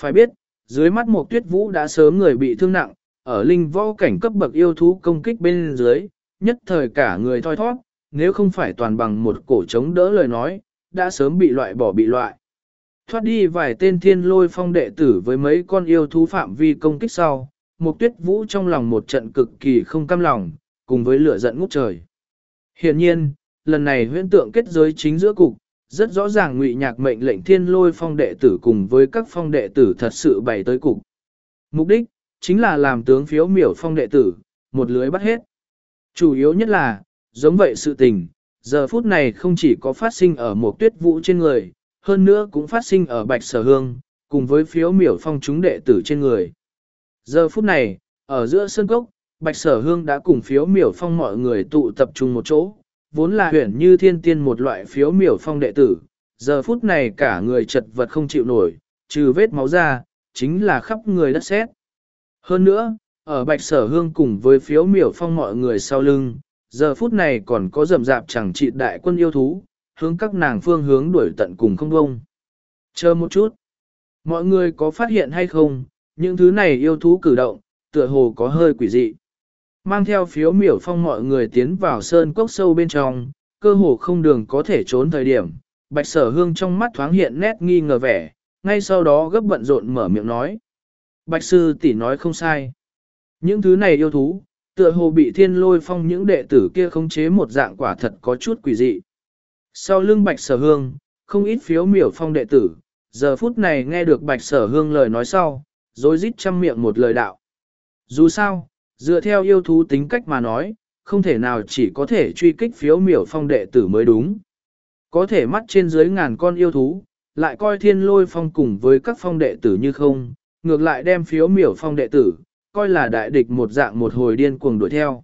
Phải biết, dưới mắt một tuyết vũ đã sớm người bị thương nặng, ở linh võ cảnh cấp bậc yêu thú công kích bên dưới, nhất thời cả người thoi thoát, nếu không phải toàn bằng một cổ chống đỡ lời nói, đã sớm bị loại bỏ bị loại. Thoát đi vài tên thiên lôi phong đệ tử với mấy con yêu thú phạm vi công kích sau, một tuyết vũ trong lòng một trận cực kỳ không cam lòng, cùng với lửa giận ngút trời. Hiện nhiên, lần này huyễn tượng kết giới chính giữa cục, rất rõ ràng ngụy nhạc mệnh lệnh thiên lôi phong đệ tử cùng với các phong đệ tử thật sự bày tới cục. Mục đích, chính là làm tướng phiếu miểu phong đệ tử, một lưới bắt hết. Chủ yếu nhất là, giống vậy sự tình, giờ phút này không chỉ có phát sinh ở một tuyết vũ trên người, hơn nữa cũng phát sinh ở bạch sở hương, cùng với phiếu miểu phong chúng đệ tử trên người. Giờ phút này, ở giữa sân cốc, bạch sở hương đã cùng phiếu miểu phong mọi người tụ tập trung một chỗ, vốn là huyển như thiên tiên một loại phiếu miểu phong đệ tử, giờ phút này cả người chật vật không chịu nổi, trừ vết máu ra, chính là khắp người đất sét. Hơn nữa, ở bạch sở hương cùng với phiếu miểu phong mọi người sau lưng, giờ phút này còn có rầm rạp chẳng trị đại quân yêu thú, hướng các nàng phương hướng đuổi tận cùng không bông. Chờ một chút. Mọi người có phát hiện hay không, những thứ này yêu thú cử động, tựa hồ có hơi quỷ dị. Mang theo phiếu miểu phong mọi người tiến vào sơn cốc sâu bên trong, cơ hồ không đường có thể trốn thời điểm. Bạch sở hương trong mắt thoáng hiện nét nghi ngờ vẻ, ngay sau đó gấp bận rộn mở miệng nói. Bạch sư tỷ nói không sai. Những thứ này yêu thú, tựa hồ bị thiên lôi phong những đệ tử kia khống chế một dạng quả thật có chút quỷ dị. Sau lưng bạch sở hương, không ít phiếu miểu phong đệ tử, giờ phút này nghe được bạch sở hương lời nói sau, rồi rít chăm miệng một lời đạo. Dù sao, dựa theo yêu thú tính cách mà nói, không thể nào chỉ có thể truy kích phiếu miểu phong đệ tử mới đúng. Có thể mắt trên dưới ngàn con yêu thú, lại coi thiên lôi phong cùng với các phong đệ tử như không, ngược lại đem phiếu miểu phong đệ tử, coi là đại địch một dạng một hồi điên cuồng đuổi theo.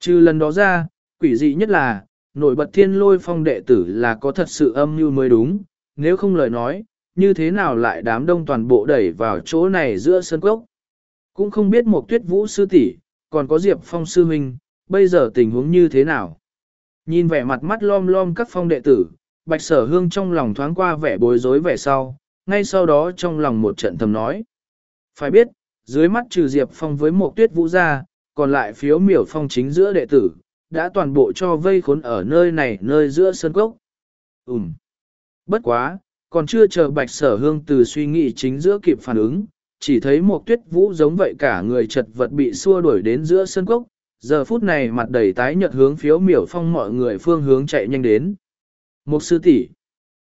Trừ lần đó ra, quỷ dị nhất là, nổi bật thiên lôi phong đệ tử là có thật sự âm mưu mới đúng, nếu không lời nói, như thế nào lại đám đông toàn bộ đẩy vào chỗ này giữa sân cốc. Cũng không biết một tuyết vũ sư tỷ còn có diệp phong sư huynh, bây giờ tình huống như thế nào. Nhìn vẻ mặt mắt lom lom các phong đệ tử, bạch sở hương trong lòng thoáng qua vẻ bối rối vẻ sau, ngay sau đó trong lòng một trận thầm nói. Phải biết, dưới mắt trừ Diệp Phong với một tuyết vũ ra, còn lại phiếu miểu phong chính giữa đệ tử, đã toàn bộ cho vây khốn ở nơi này nơi giữa sân cốc. Ừm. Bất quá, còn chưa chờ bạch sở hương từ suy nghĩ chính giữa kịp phản ứng, chỉ thấy một tuyết vũ giống vậy cả người chật vật bị xua đuổi đến giữa sân cốc, giờ phút này mặt đầy tái nhợt hướng phiếu miểu phong mọi người phương hướng chạy nhanh đến. Một sư tỷ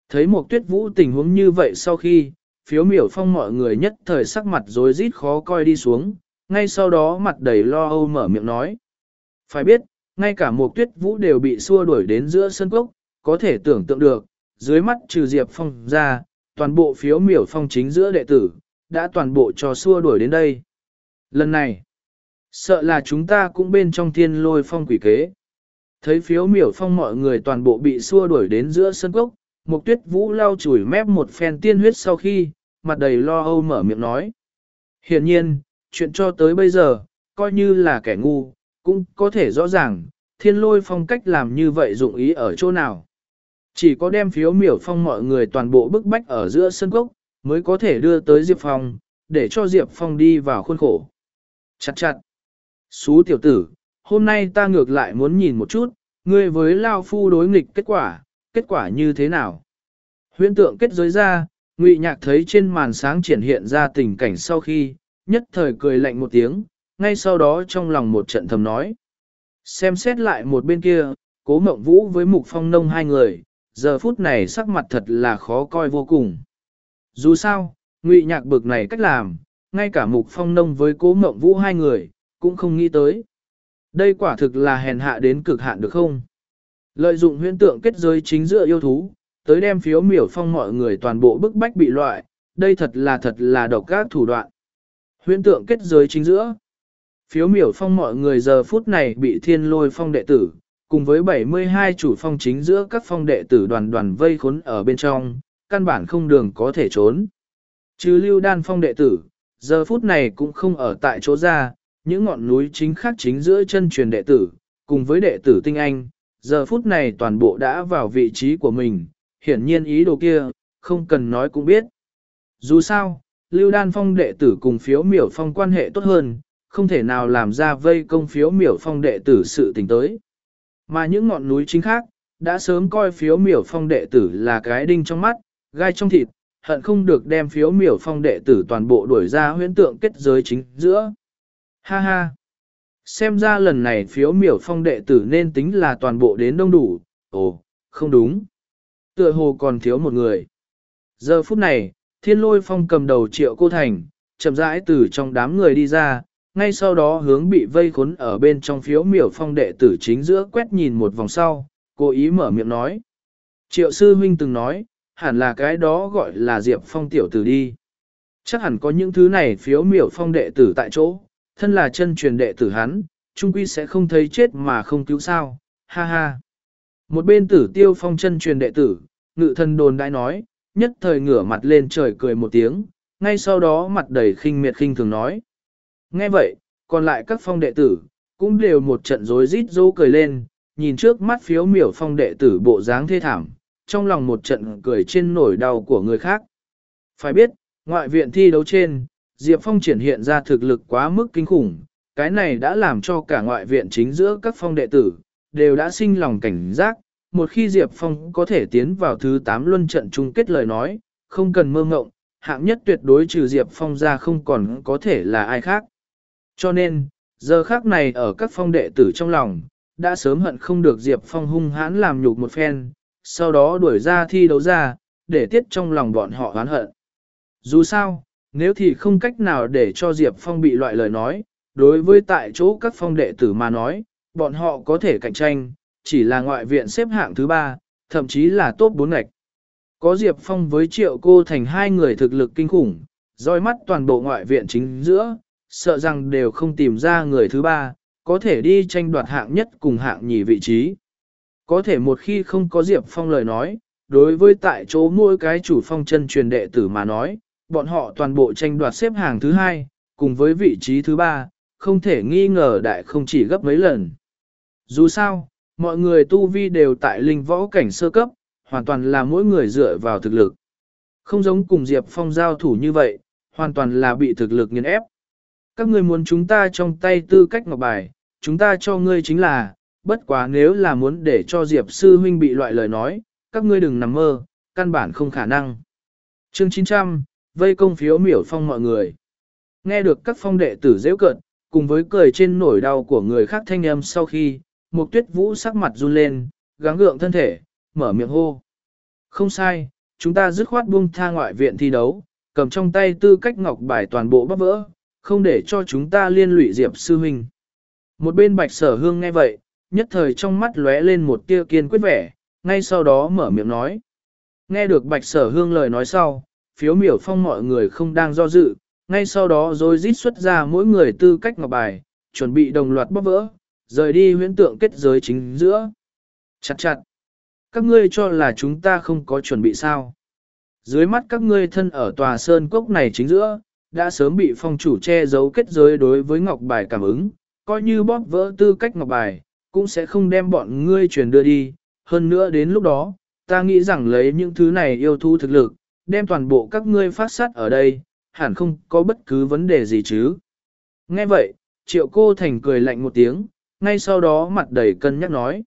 Thấy một tuyết vũ tình huống như vậy sau khi, phiếu miểu phong mọi người nhất thời sắc mặt rối rít khó coi đi xuống, ngay sau đó mặt đầy lo âu mở miệng nói. Phải biết, ngay cả một tuyết vũ đều bị xua đuổi đến giữa sân cốc, có thể tưởng tượng được, dưới mắt trừ Diệp Phong ra, toàn bộ phiếu miểu phong chính giữa đệ tử, đã toàn bộ cho xua đuổi đến đây. Lần này, sợ là chúng ta cũng bên trong thiên lôi phong quỷ kế. Thấy phiếu miểu phong mọi người toàn bộ bị xua đuổi đến giữa sân cốc, Mục tuyết vũ lau chùi mép một phen tiên huyết sau khi, mặt đầy lo âu mở miệng nói. Hiện nhiên, chuyện cho tới bây giờ, coi như là kẻ ngu, cũng có thể rõ ràng, thiên lôi phong cách làm như vậy dụng ý ở chỗ nào. Chỉ có đem phiếu miểu phong mọi người toàn bộ bức bách ở giữa sân cốc, mới có thể đưa tới Diệp Phong, để cho Diệp Phong đi vào khuôn khổ. Chặt chặt. Xú tiểu tử, hôm nay ta ngược lại muốn nhìn một chút, ngươi với Lao Phu đối nghịch kết quả, kết quả như thế nào? Huyễn tượng kết giới ra, Ngụy Nhạc thấy trên màn sáng triển hiện ra tình cảnh sau khi, nhất thời cười lạnh một tiếng, ngay sau đó trong lòng một trận thầm nói. Xem xét lại một bên kia, cố mộng vũ với mục phong nông hai người, giờ phút này sắc mặt thật là khó coi vô cùng. Dù sao, Ngụy Nhạc bực này cách làm, ngay cả mục phong nông với cố mộng vũ hai người, cũng không nghĩ tới. Đây quả thực là hèn hạ đến cực hạn được không? Lợi dụng huyễn tượng kết giới chính giữa yêu thú, tới đem phiếu miểu phong mọi người toàn bộ bức bách bị loại, đây thật là thật là độc các thủ đoạn. Huyễn tượng kết giới chính giữa. Phiếu miểu phong mọi người giờ phút này bị thiên lôi phong đệ tử, cùng với 72 chủ phong chính giữa các phong đệ tử đoàn đoàn vây khốn ở bên trong, căn bản không đường có thể trốn. Chứ lưu đan phong đệ tử, giờ phút này cũng không ở tại chỗ ra, những ngọn núi chính khác chính giữa chân truyền đệ tử, cùng với đệ tử tinh anh, giờ phút này toàn bộ đã vào vị trí của mình, hiển nhiên ý đồ kia, không cần nói cũng biết. Dù sao, Lưu Đan Phong đệ tử cùng phiếu miểu phong quan hệ tốt hơn, không thể nào làm ra vây công phiếu miểu phong đệ tử sự tình tới. Mà những ngọn núi chính khác, đã sớm coi phiếu miểu phong đệ tử là cái đinh trong mắt, gai trong thịt, hận không được đem phiếu miểu phong đệ tử toàn bộ đuổi ra huyễn tượng kết giới chính giữa. Ha ha! Xem ra lần này phiếu miểu phong đệ tử nên tính là toàn bộ đến đông đủ, ồ, không đúng. Tựa hồ còn thiếu một người. Giờ phút này, thiên lôi phong cầm đầu triệu cô thành, chậm rãi từ trong đám người đi ra, ngay sau đó hướng bị vây khốn ở bên trong phiếu miểu phong đệ tử chính giữa quét nhìn một vòng sau, cố ý mở miệng nói. Triệu sư huynh từng nói, hẳn là cái đó gọi là Diệp Phong tiểu tử đi. Chắc hẳn có những thứ này phiếu miểu phong đệ tử tại chỗ, thân là chân truyền đệ tử hắn, trung quy sẽ không thấy chết mà không cứu sao, ha ha. Một bên tử tiêu phong chân truyền đệ tử, ngự thần đồn đại nói, nhất thời ngửa mặt lên trời cười một tiếng, ngay sau đó mặt đầy khinh miệt khinh thường nói. Nghe vậy, còn lại các phong đệ tử, cũng đều một trận rối rít rô cười lên, nhìn trước mắt phiếu miểu phong đệ tử bộ dáng thê thảm, trong lòng một trận cười trên nổi đau của người khác. Phải biết, ngoại viện thi đấu trên, Diệp Phong triển hiện ra thực lực quá mức kinh khủng, cái này đã làm cho cả ngoại viện chính giữa các phong đệ tử, đều đã sinh lòng cảnh giác, một khi Diệp Phong có thể tiến vào thứ 8 luân trận chung kết lời nói, không cần mơ ngộng, hạng nhất tuyệt đối trừ Diệp Phong ra không còn có thể là ai khác. Cho nên, giờ khác này ở các phong đệ tử trong lòng, đã sớm hận không được Diệp Phong hung hãn làm nhục một phen, sau đó đuổi ra thi đấu ra, để tiết trong lòng bọn họ oán hận. Dù sao, nếu thì không cách nào để cho Diệp Phong bị loại lời nói, đối với tại chỗ các phong đệ tử mà nói, bọn họ có thể cạnh tranh, chỉ là ngoại viện xếp hạng thứ ba, thậm chí là top 4 ngạch. Có Diệp Phong với triệu cô thành hai người thực lực kinh khủng, roi mắt toàn bộ ngoại viện chính giữa, sợ rằng đều không tìm ra người thứ ba, có thể đi tranh đoạt hạng nhất cùng hạng nhì vị trí. Có thể một khi không có Diệp Phong lời nói, đối với tại chỗ mỗi cái chủ phong chân truyền đệ tử mà nói, bọn họ toàn bộ tranh đoạt xếp hàng thứ hai, cùng với vị trí thứ ba, không thể nghi ngờ đại không chỉ gấp mấy lần. Dù sao, mọi người tu vi đều tại linh võ cảnh sơ cấp, hoàn toàn là mỗi người dựa vào thực lực. Không giống cùng Diệp Phong giao thủ như vậy, hoàn toàn là bị thực lực nghiền ép. Các ngươi muốn chúng ta trong tay tư cách ngọc bài, chúng ta cho ngươi chính là, bất quá nếu là muốn để cho Diệp sư huynh bị loại lời nói, các ngươi đừng nằm mơ, căn bản không khả năng. Chương 900, vây công phiếu miểu phong mọi người. Nghe được các phong đệ tử dễ cận, cùng với cười trên nổi đau của người khác thanh âm sau khi, một tuyết vũ sắc mặt run lên, gắng gượng thân thể, mở miệng hô. Không sai, chúng ta dứt khoát buông tha ngoại viện thi đấu, cầm trong tay tư cách ngọc bài toàn bộ bắp vỡ, không để cho chúng ta liên lụy Diệp sư huynh. Một bên bạch sở hương nghe vậy, nhất thời trong mắt lóe lên một tia kiên quyết vẻ, ngay sau đó mở miệng nói. Nghe được bạch sở hương lời nói sau, phiếu miểu phong mọi người không đang do dự, ngay sau đó rồi rít xuất ra mỗi người tư cách ngọc bài, chuẩn bị đồng loạt bóp vỡ, rời đi huyễn tượng kết giới chính giữa. Chặt chặt. Các ngươi cho là chúng ta không có chuẩn bị sao. Dưới mắt các ngươi thân ở tòa sơn cốc này chính giữa, đã sớm bị phong chủ che giấu kết giới đối với ngọc bài cảm ứng, coi như bóp vỡ tư cách ngọc bài, cũng sẽ không đem bọn ngươi truyền đưa đi. Hơn nữa đến lúc đó, ta nghĩ rằng lấy những thứ này yêu thu thực lực, đem toàn bộ các ngươi phát sát ở đây, hẳn không có bất cứ vấn đề gì chứ. Nghe vậy, triệu cô thành cười lạnh một tiếng, ngay sau đó mặt đầy cân nhắc nói.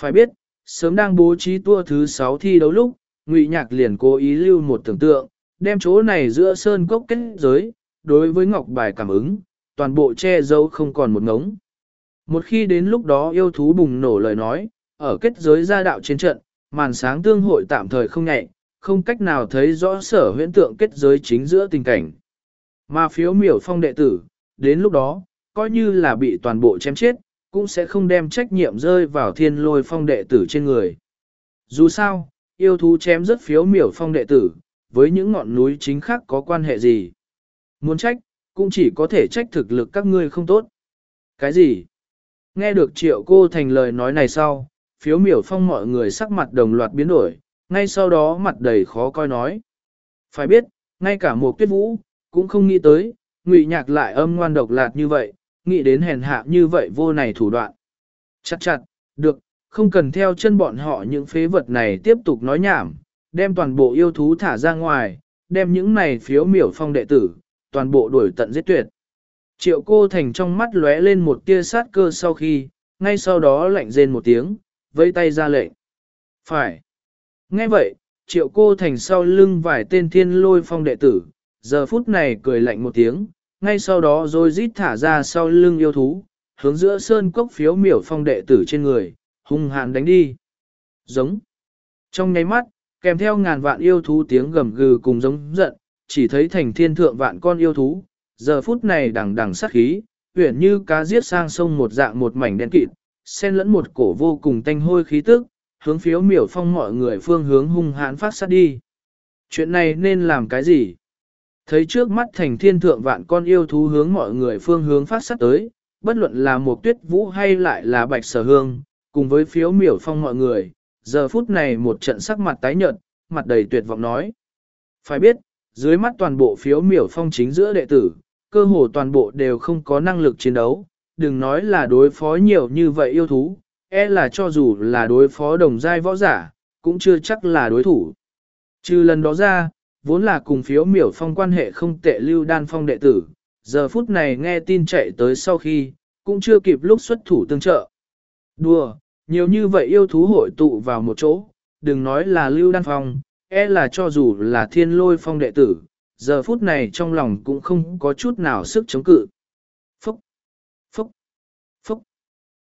Phải biết, sớm đang bố trí tour thứ 6 thi đấu lúc, Ngụy Nhạc liền cố ý lưu một tưởng tượng, đem chỗ này giữa sơn cốc kết giới, đối với ngọc bài cảm ứng, toàn bộ che giấu không còn một ngống. Một khi đến lúc đó yêu thú bùng nổ lời nói, ở kết giới gia đạo trên trận, màn sáng tương hội tạm thời không nhạy, không cách nào thấy rõ sở huyễn tượng kết giới chính giữa tình cảnh. Mà phiếu miểu phong đệ tử, đến lúc đó, coi như là bị toàn bộ chém chết, cũng sẽ không đem trách nhiệm rơi vào thiên lôi phong đệ tử trên người. Dù sao, yêu thú chém rất phiếu miểu phong đệ tử, với những ngọn núi chính khác có quan hệ gì. Muốn trách, cũng chỉ có thể trách thực lực các ngươi không tốt. Cái gì? Nghe được triệu cô thành lời nói này sau, phiếu miểu phong mọi người sắc mặt đồng loạt biến đổi, ngay sau đó mặt đầy khó coi nói. Phải biết, ngay cả một tuyết vũ, cũng không nghĩ tới, ngụy nhạc lại âm ngoan độc lạt như vậy, nghĩ đến hèn hạ như vậy vô này thủ đoạn. Chặt chặt, được, không cần theo chân bọn họ những phế vật này tiếp tục nói nhảm, đem toàn bộ yêu thú thả ra ngoài, đem những này phiếu miểu phong đệ tử, toàn bộ đuổi tận giết tuyệt. Triệu cô thành trong mắt lóe lên một tia sát cơ sau khi, ngay sau đó lạnh rên một tiếng, vẫy tay ra lệnh. Phải. Nghe vậy, triệu cô thành sau lưng vài tên thiên lôi phong đệ tử, giờ phút này cười lạnh một tiếng, ngay sau đó rồi rít thả ra sau lưng yêu thú, hướng giữa sơn cốc phiếu miểu phong đệ tử trên người, hung hàn đánh đi. Giống. Trong nháy mắt, kèm theo ngàn vạn yêu thú tiếng gầm gừ cùng giống giận, chỉ thấy thành thiên thượng vạn con yêu thú, giờ phút này đằng đằng sát khí, uyển như cá giết sang sông một dạng một mảnh đen kịt, xen lẫn một cổ vô cùng tanh hôi khí tức, hướng phiếu miểu phong mọi người phương hướng hung hãn phát sát đi. Chuyện này nên làm cái gì? Thấy trước mắt thành thiên thượng vạn con yêu thú hướng mọi người phương hướng phát sát tới, bất luận là một tuyết vũ hay lại là bạch sở hương, cùng với phiếu miểu phong mọi người, giờ phút này một trận sắc mặt tái nhợt, mặt đầy tuyệt vọng nói. Phải biết, dưới mắt toàn bộ phiếu miểu phong chính giữa đệ tử, cơ hồ toàn bộ đều không có năng lực chiến đấu, đừng nói là đối phó nhiều như vậy yêu thú, e là cho dù là đối phó đồng giai võ giả, cũng chưa chắc là đối thủ. Trừ lần đó ra, vốn là cùng phiếu miểu phong quan hệ không tệ lưu đan phong đệ tử, giờ phút này nghe tin chạy tới sau khi, cũng chưa kịp lúc xuất thủ tương trợ. Đùa, nhiều như vậy yêu thú hội tụ vào một chỗ, đừng nói là lưu đan phong, e là cho dù là thiên lôi phong đệ tử, giờ phút này trong lòng cũng không có chút nào sức chống cự. Phúc, phúc, phúc.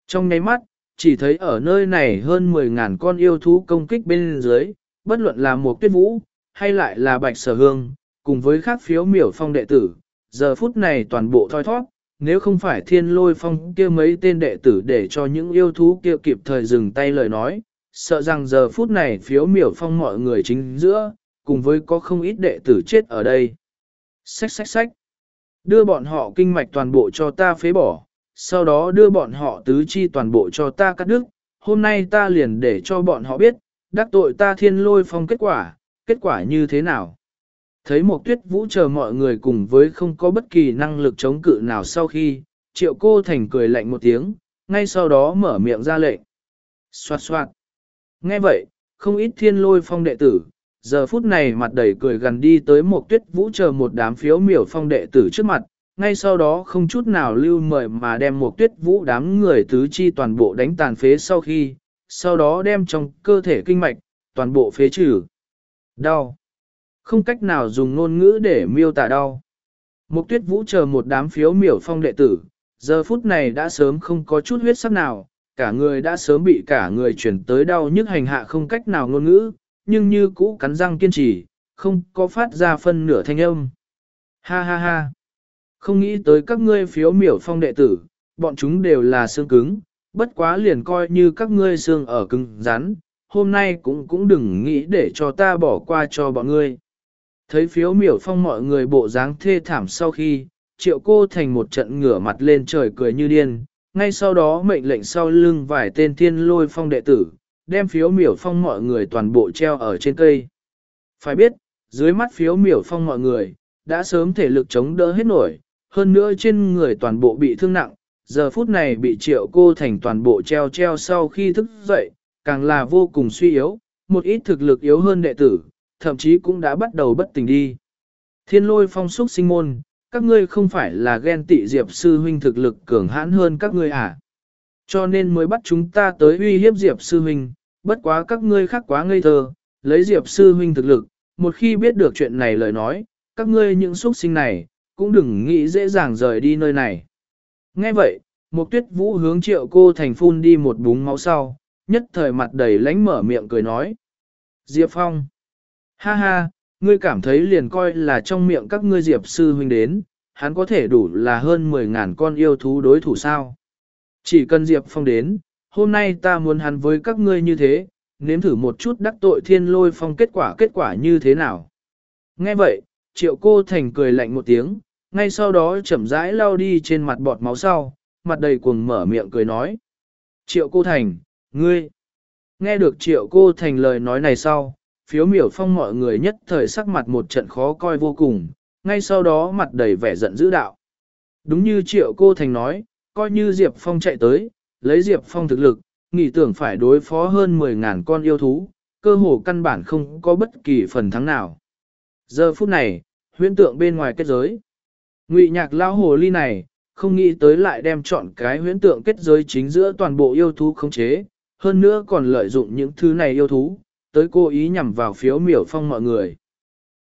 Trong nháy mắt, chỉ thấy ở nơi này hơn 10.000 con yêu thú công kích bên dưới, bất luận là một tuyết vũ, hay lại là bạch sở hương, cùng với khác phiếu miểu phong đệ tử, giờ phút này toàn bộ thoi thoát, nếu không phải thiên lôi phong kia mấy tên đệ tử để cho những yêu thú kia kịp thời dừng tay lời nói, sợ rằng giờ phút này phiếu miểu phong mọi người chính giữa, cùng với có không ít đệ tử chết ở đây. Xách xách xách. Đưa bọn họ kinh mạch toàn bộ cho ta phế bỏ, sau đó đưa bọn họ tứ chi toàn bộ cho ta cắt đứt. Hôm nay ta liền để cho bọn họ biết, đắc tội ta thiên lôi phong kết quả, kết quả như thế nào. Thấy một tuyết vũ chờ mọi người cùng với không có bất kỳ năng lực chống cự nào sau khi, triệu cô thành cười lạnh một tiếng, ngay sau đó mở miệng ra lệnh. Xoạt xoạt. Nghe vậy, không ít thiên lôi phong đệ tử, giờ phút này mặt đầy cười gần đi tới một tuyết vũ chờ một đám phiếu miểu phong đệ tử trước mặt, ngay sau đó không chút nào lưu mời mà đem một tuyết vũ đám người tứ chi toàn bộ đánh tàn phế sau khi, sau đó đem trong cơ thể kinh mạch, toàn bộ phế trừ. Đau. Không cách nào dùng ngôn ngữ để miêu tả đau. Mục tuyết vũ chờ một đám phiếu miểu phong đệ tử, giờ phút này đã sớm không có chút huyết sắc nào, cả người đã sớm bị cả người chuyển tới đau nhức hành hạ không cách nào ngôn ngữ, nhưng như cũ cắn răng kiên trì, không có phát ra phân nửa thanh âm. Ha ha ha! Không nghĩ tới các ngươi phiếu miểu phong đệ tử, bọn chúng đều là xương cứng, bất quá liền coi như các ngươi xương ở cứng rắn, hôm nay cũng cũng đừng nghĩ để cho ta bỏ qua cho bọn ngươi. Thấy phiếu miểu phong mọi người bộ dáng thê thảm sau khi, triệu cô thành một trận ngửa mặt lên trời cười như điên, ngay sau đó mệnh lệnh sau lưng vài tên thiên lôi phong đệ tử, đem phiếu miểu phong mọi người toàn bộ treo ở trên cây. Phải biết, dưới mắt phiếu miểu phong mọi người, đã sớm thể lực chống đỡ hết nổi, hơn nữa trên người toàn bộ bị thương nặng, giờ phút này bị triệu cô thành toàn bộ treo treo sau khi thức dậy, càng là vô cùng suy yếu, một ít thực lực yếu hơn đệ tử, thậm chí cũng đã bắt đầu bất tỉnh đi. Thiên lôi phong xúc sinh môn, các ngươi không phải là ghen tị Diệp sư huynh thực lực cường hãn hơn các ngươi à? Cho nên mới bắt chúng ta tới uy hiếp Diệp sư huynh, bất quá các ngươi khác quá ngây thơ, lấy Diệp sư huynh thực lực, một khi biết được chuyện này lời nói, các ngươi những xuất sinh này, cũng đừng nghĩ dễ dàng rời đi nơi này. Nghe vậy, một tuyết vũ hướng triệu cô thành phun đi một búng máu sau, nhất thời mặt đầy lánh mở miệng cười nói. Diệp Phong. Ha ha, ngươi cảm thấy liền coi là trong miệng các ngươi Diệp sư huynh đến, hắn có thể đủ là hơn 10.000 con yêu thú đối thủ sao. Chỉ cần Diệp Phong đến, hôm nay ta muốn hắn với các ngươi như thế, nếm thử một chút đắc tội thiên lôi phong kết quả kết quả như thế nào. Nghe vậy, triệu cô thành cười lạnh một tiếng, ngay sau đó chậm rãi lao đi trên mặt bọt máu sau, mặt đầy cuồng mở miệng cười nói. Triệu cô thành, ngươi, nghe được triệu cô thành lời nói này sau, phiếu miểu phong mọi người nhất thời sắc mặt một trận khó coi vô cùng, ngay sau đó mặt đầy vẻ giận dữ đạo. Đúng như triệu cô thành nói, coi như Diệp Phong chạy tới, lấy Diệp Phong thực lực, nghĩ tưởng phải đối phó hơn 10.000 con yêu thú, cơ hồ căn bản không có bất kỳ phần thắng nào. Giờ phút này, huyễn tượng bên ngoài kết giới. Ngụy nhạc lao hồ ly này, không nghĩ tới lại đem chọn cái huyễn tượng kết giới chính giữa toàn bộ yêu thú khống chế, hơn nữa còn lợi dụng những thứ này yêu thú, tới cố ý nhằm vào phiếu miểu phong mọi người.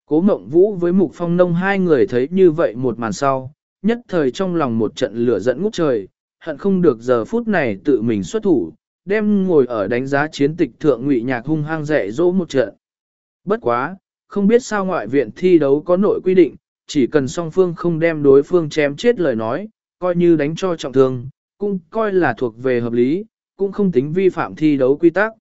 Cố mộng vũ với mục phong nông hai người thấy như vậy một màn sau, nhất thời trong lòng một trận lửa giận ngút trời, hận không được giờ phút này tự mình xuất thủ, đem ngồi ở đánh giá chiến tịch thượng ngụy nhạc hung hăng dạy dỗ một trận. Bất quá, không biết sao ngoại viện thi đấu có nội quy định, chỉ cần song phương không đem đối phương chém chết lời nói, coi như đánh cho trọng thương, cũng coi là thuộc về hợp lý, cũng không tính vi phạm thi đấu quy tắc.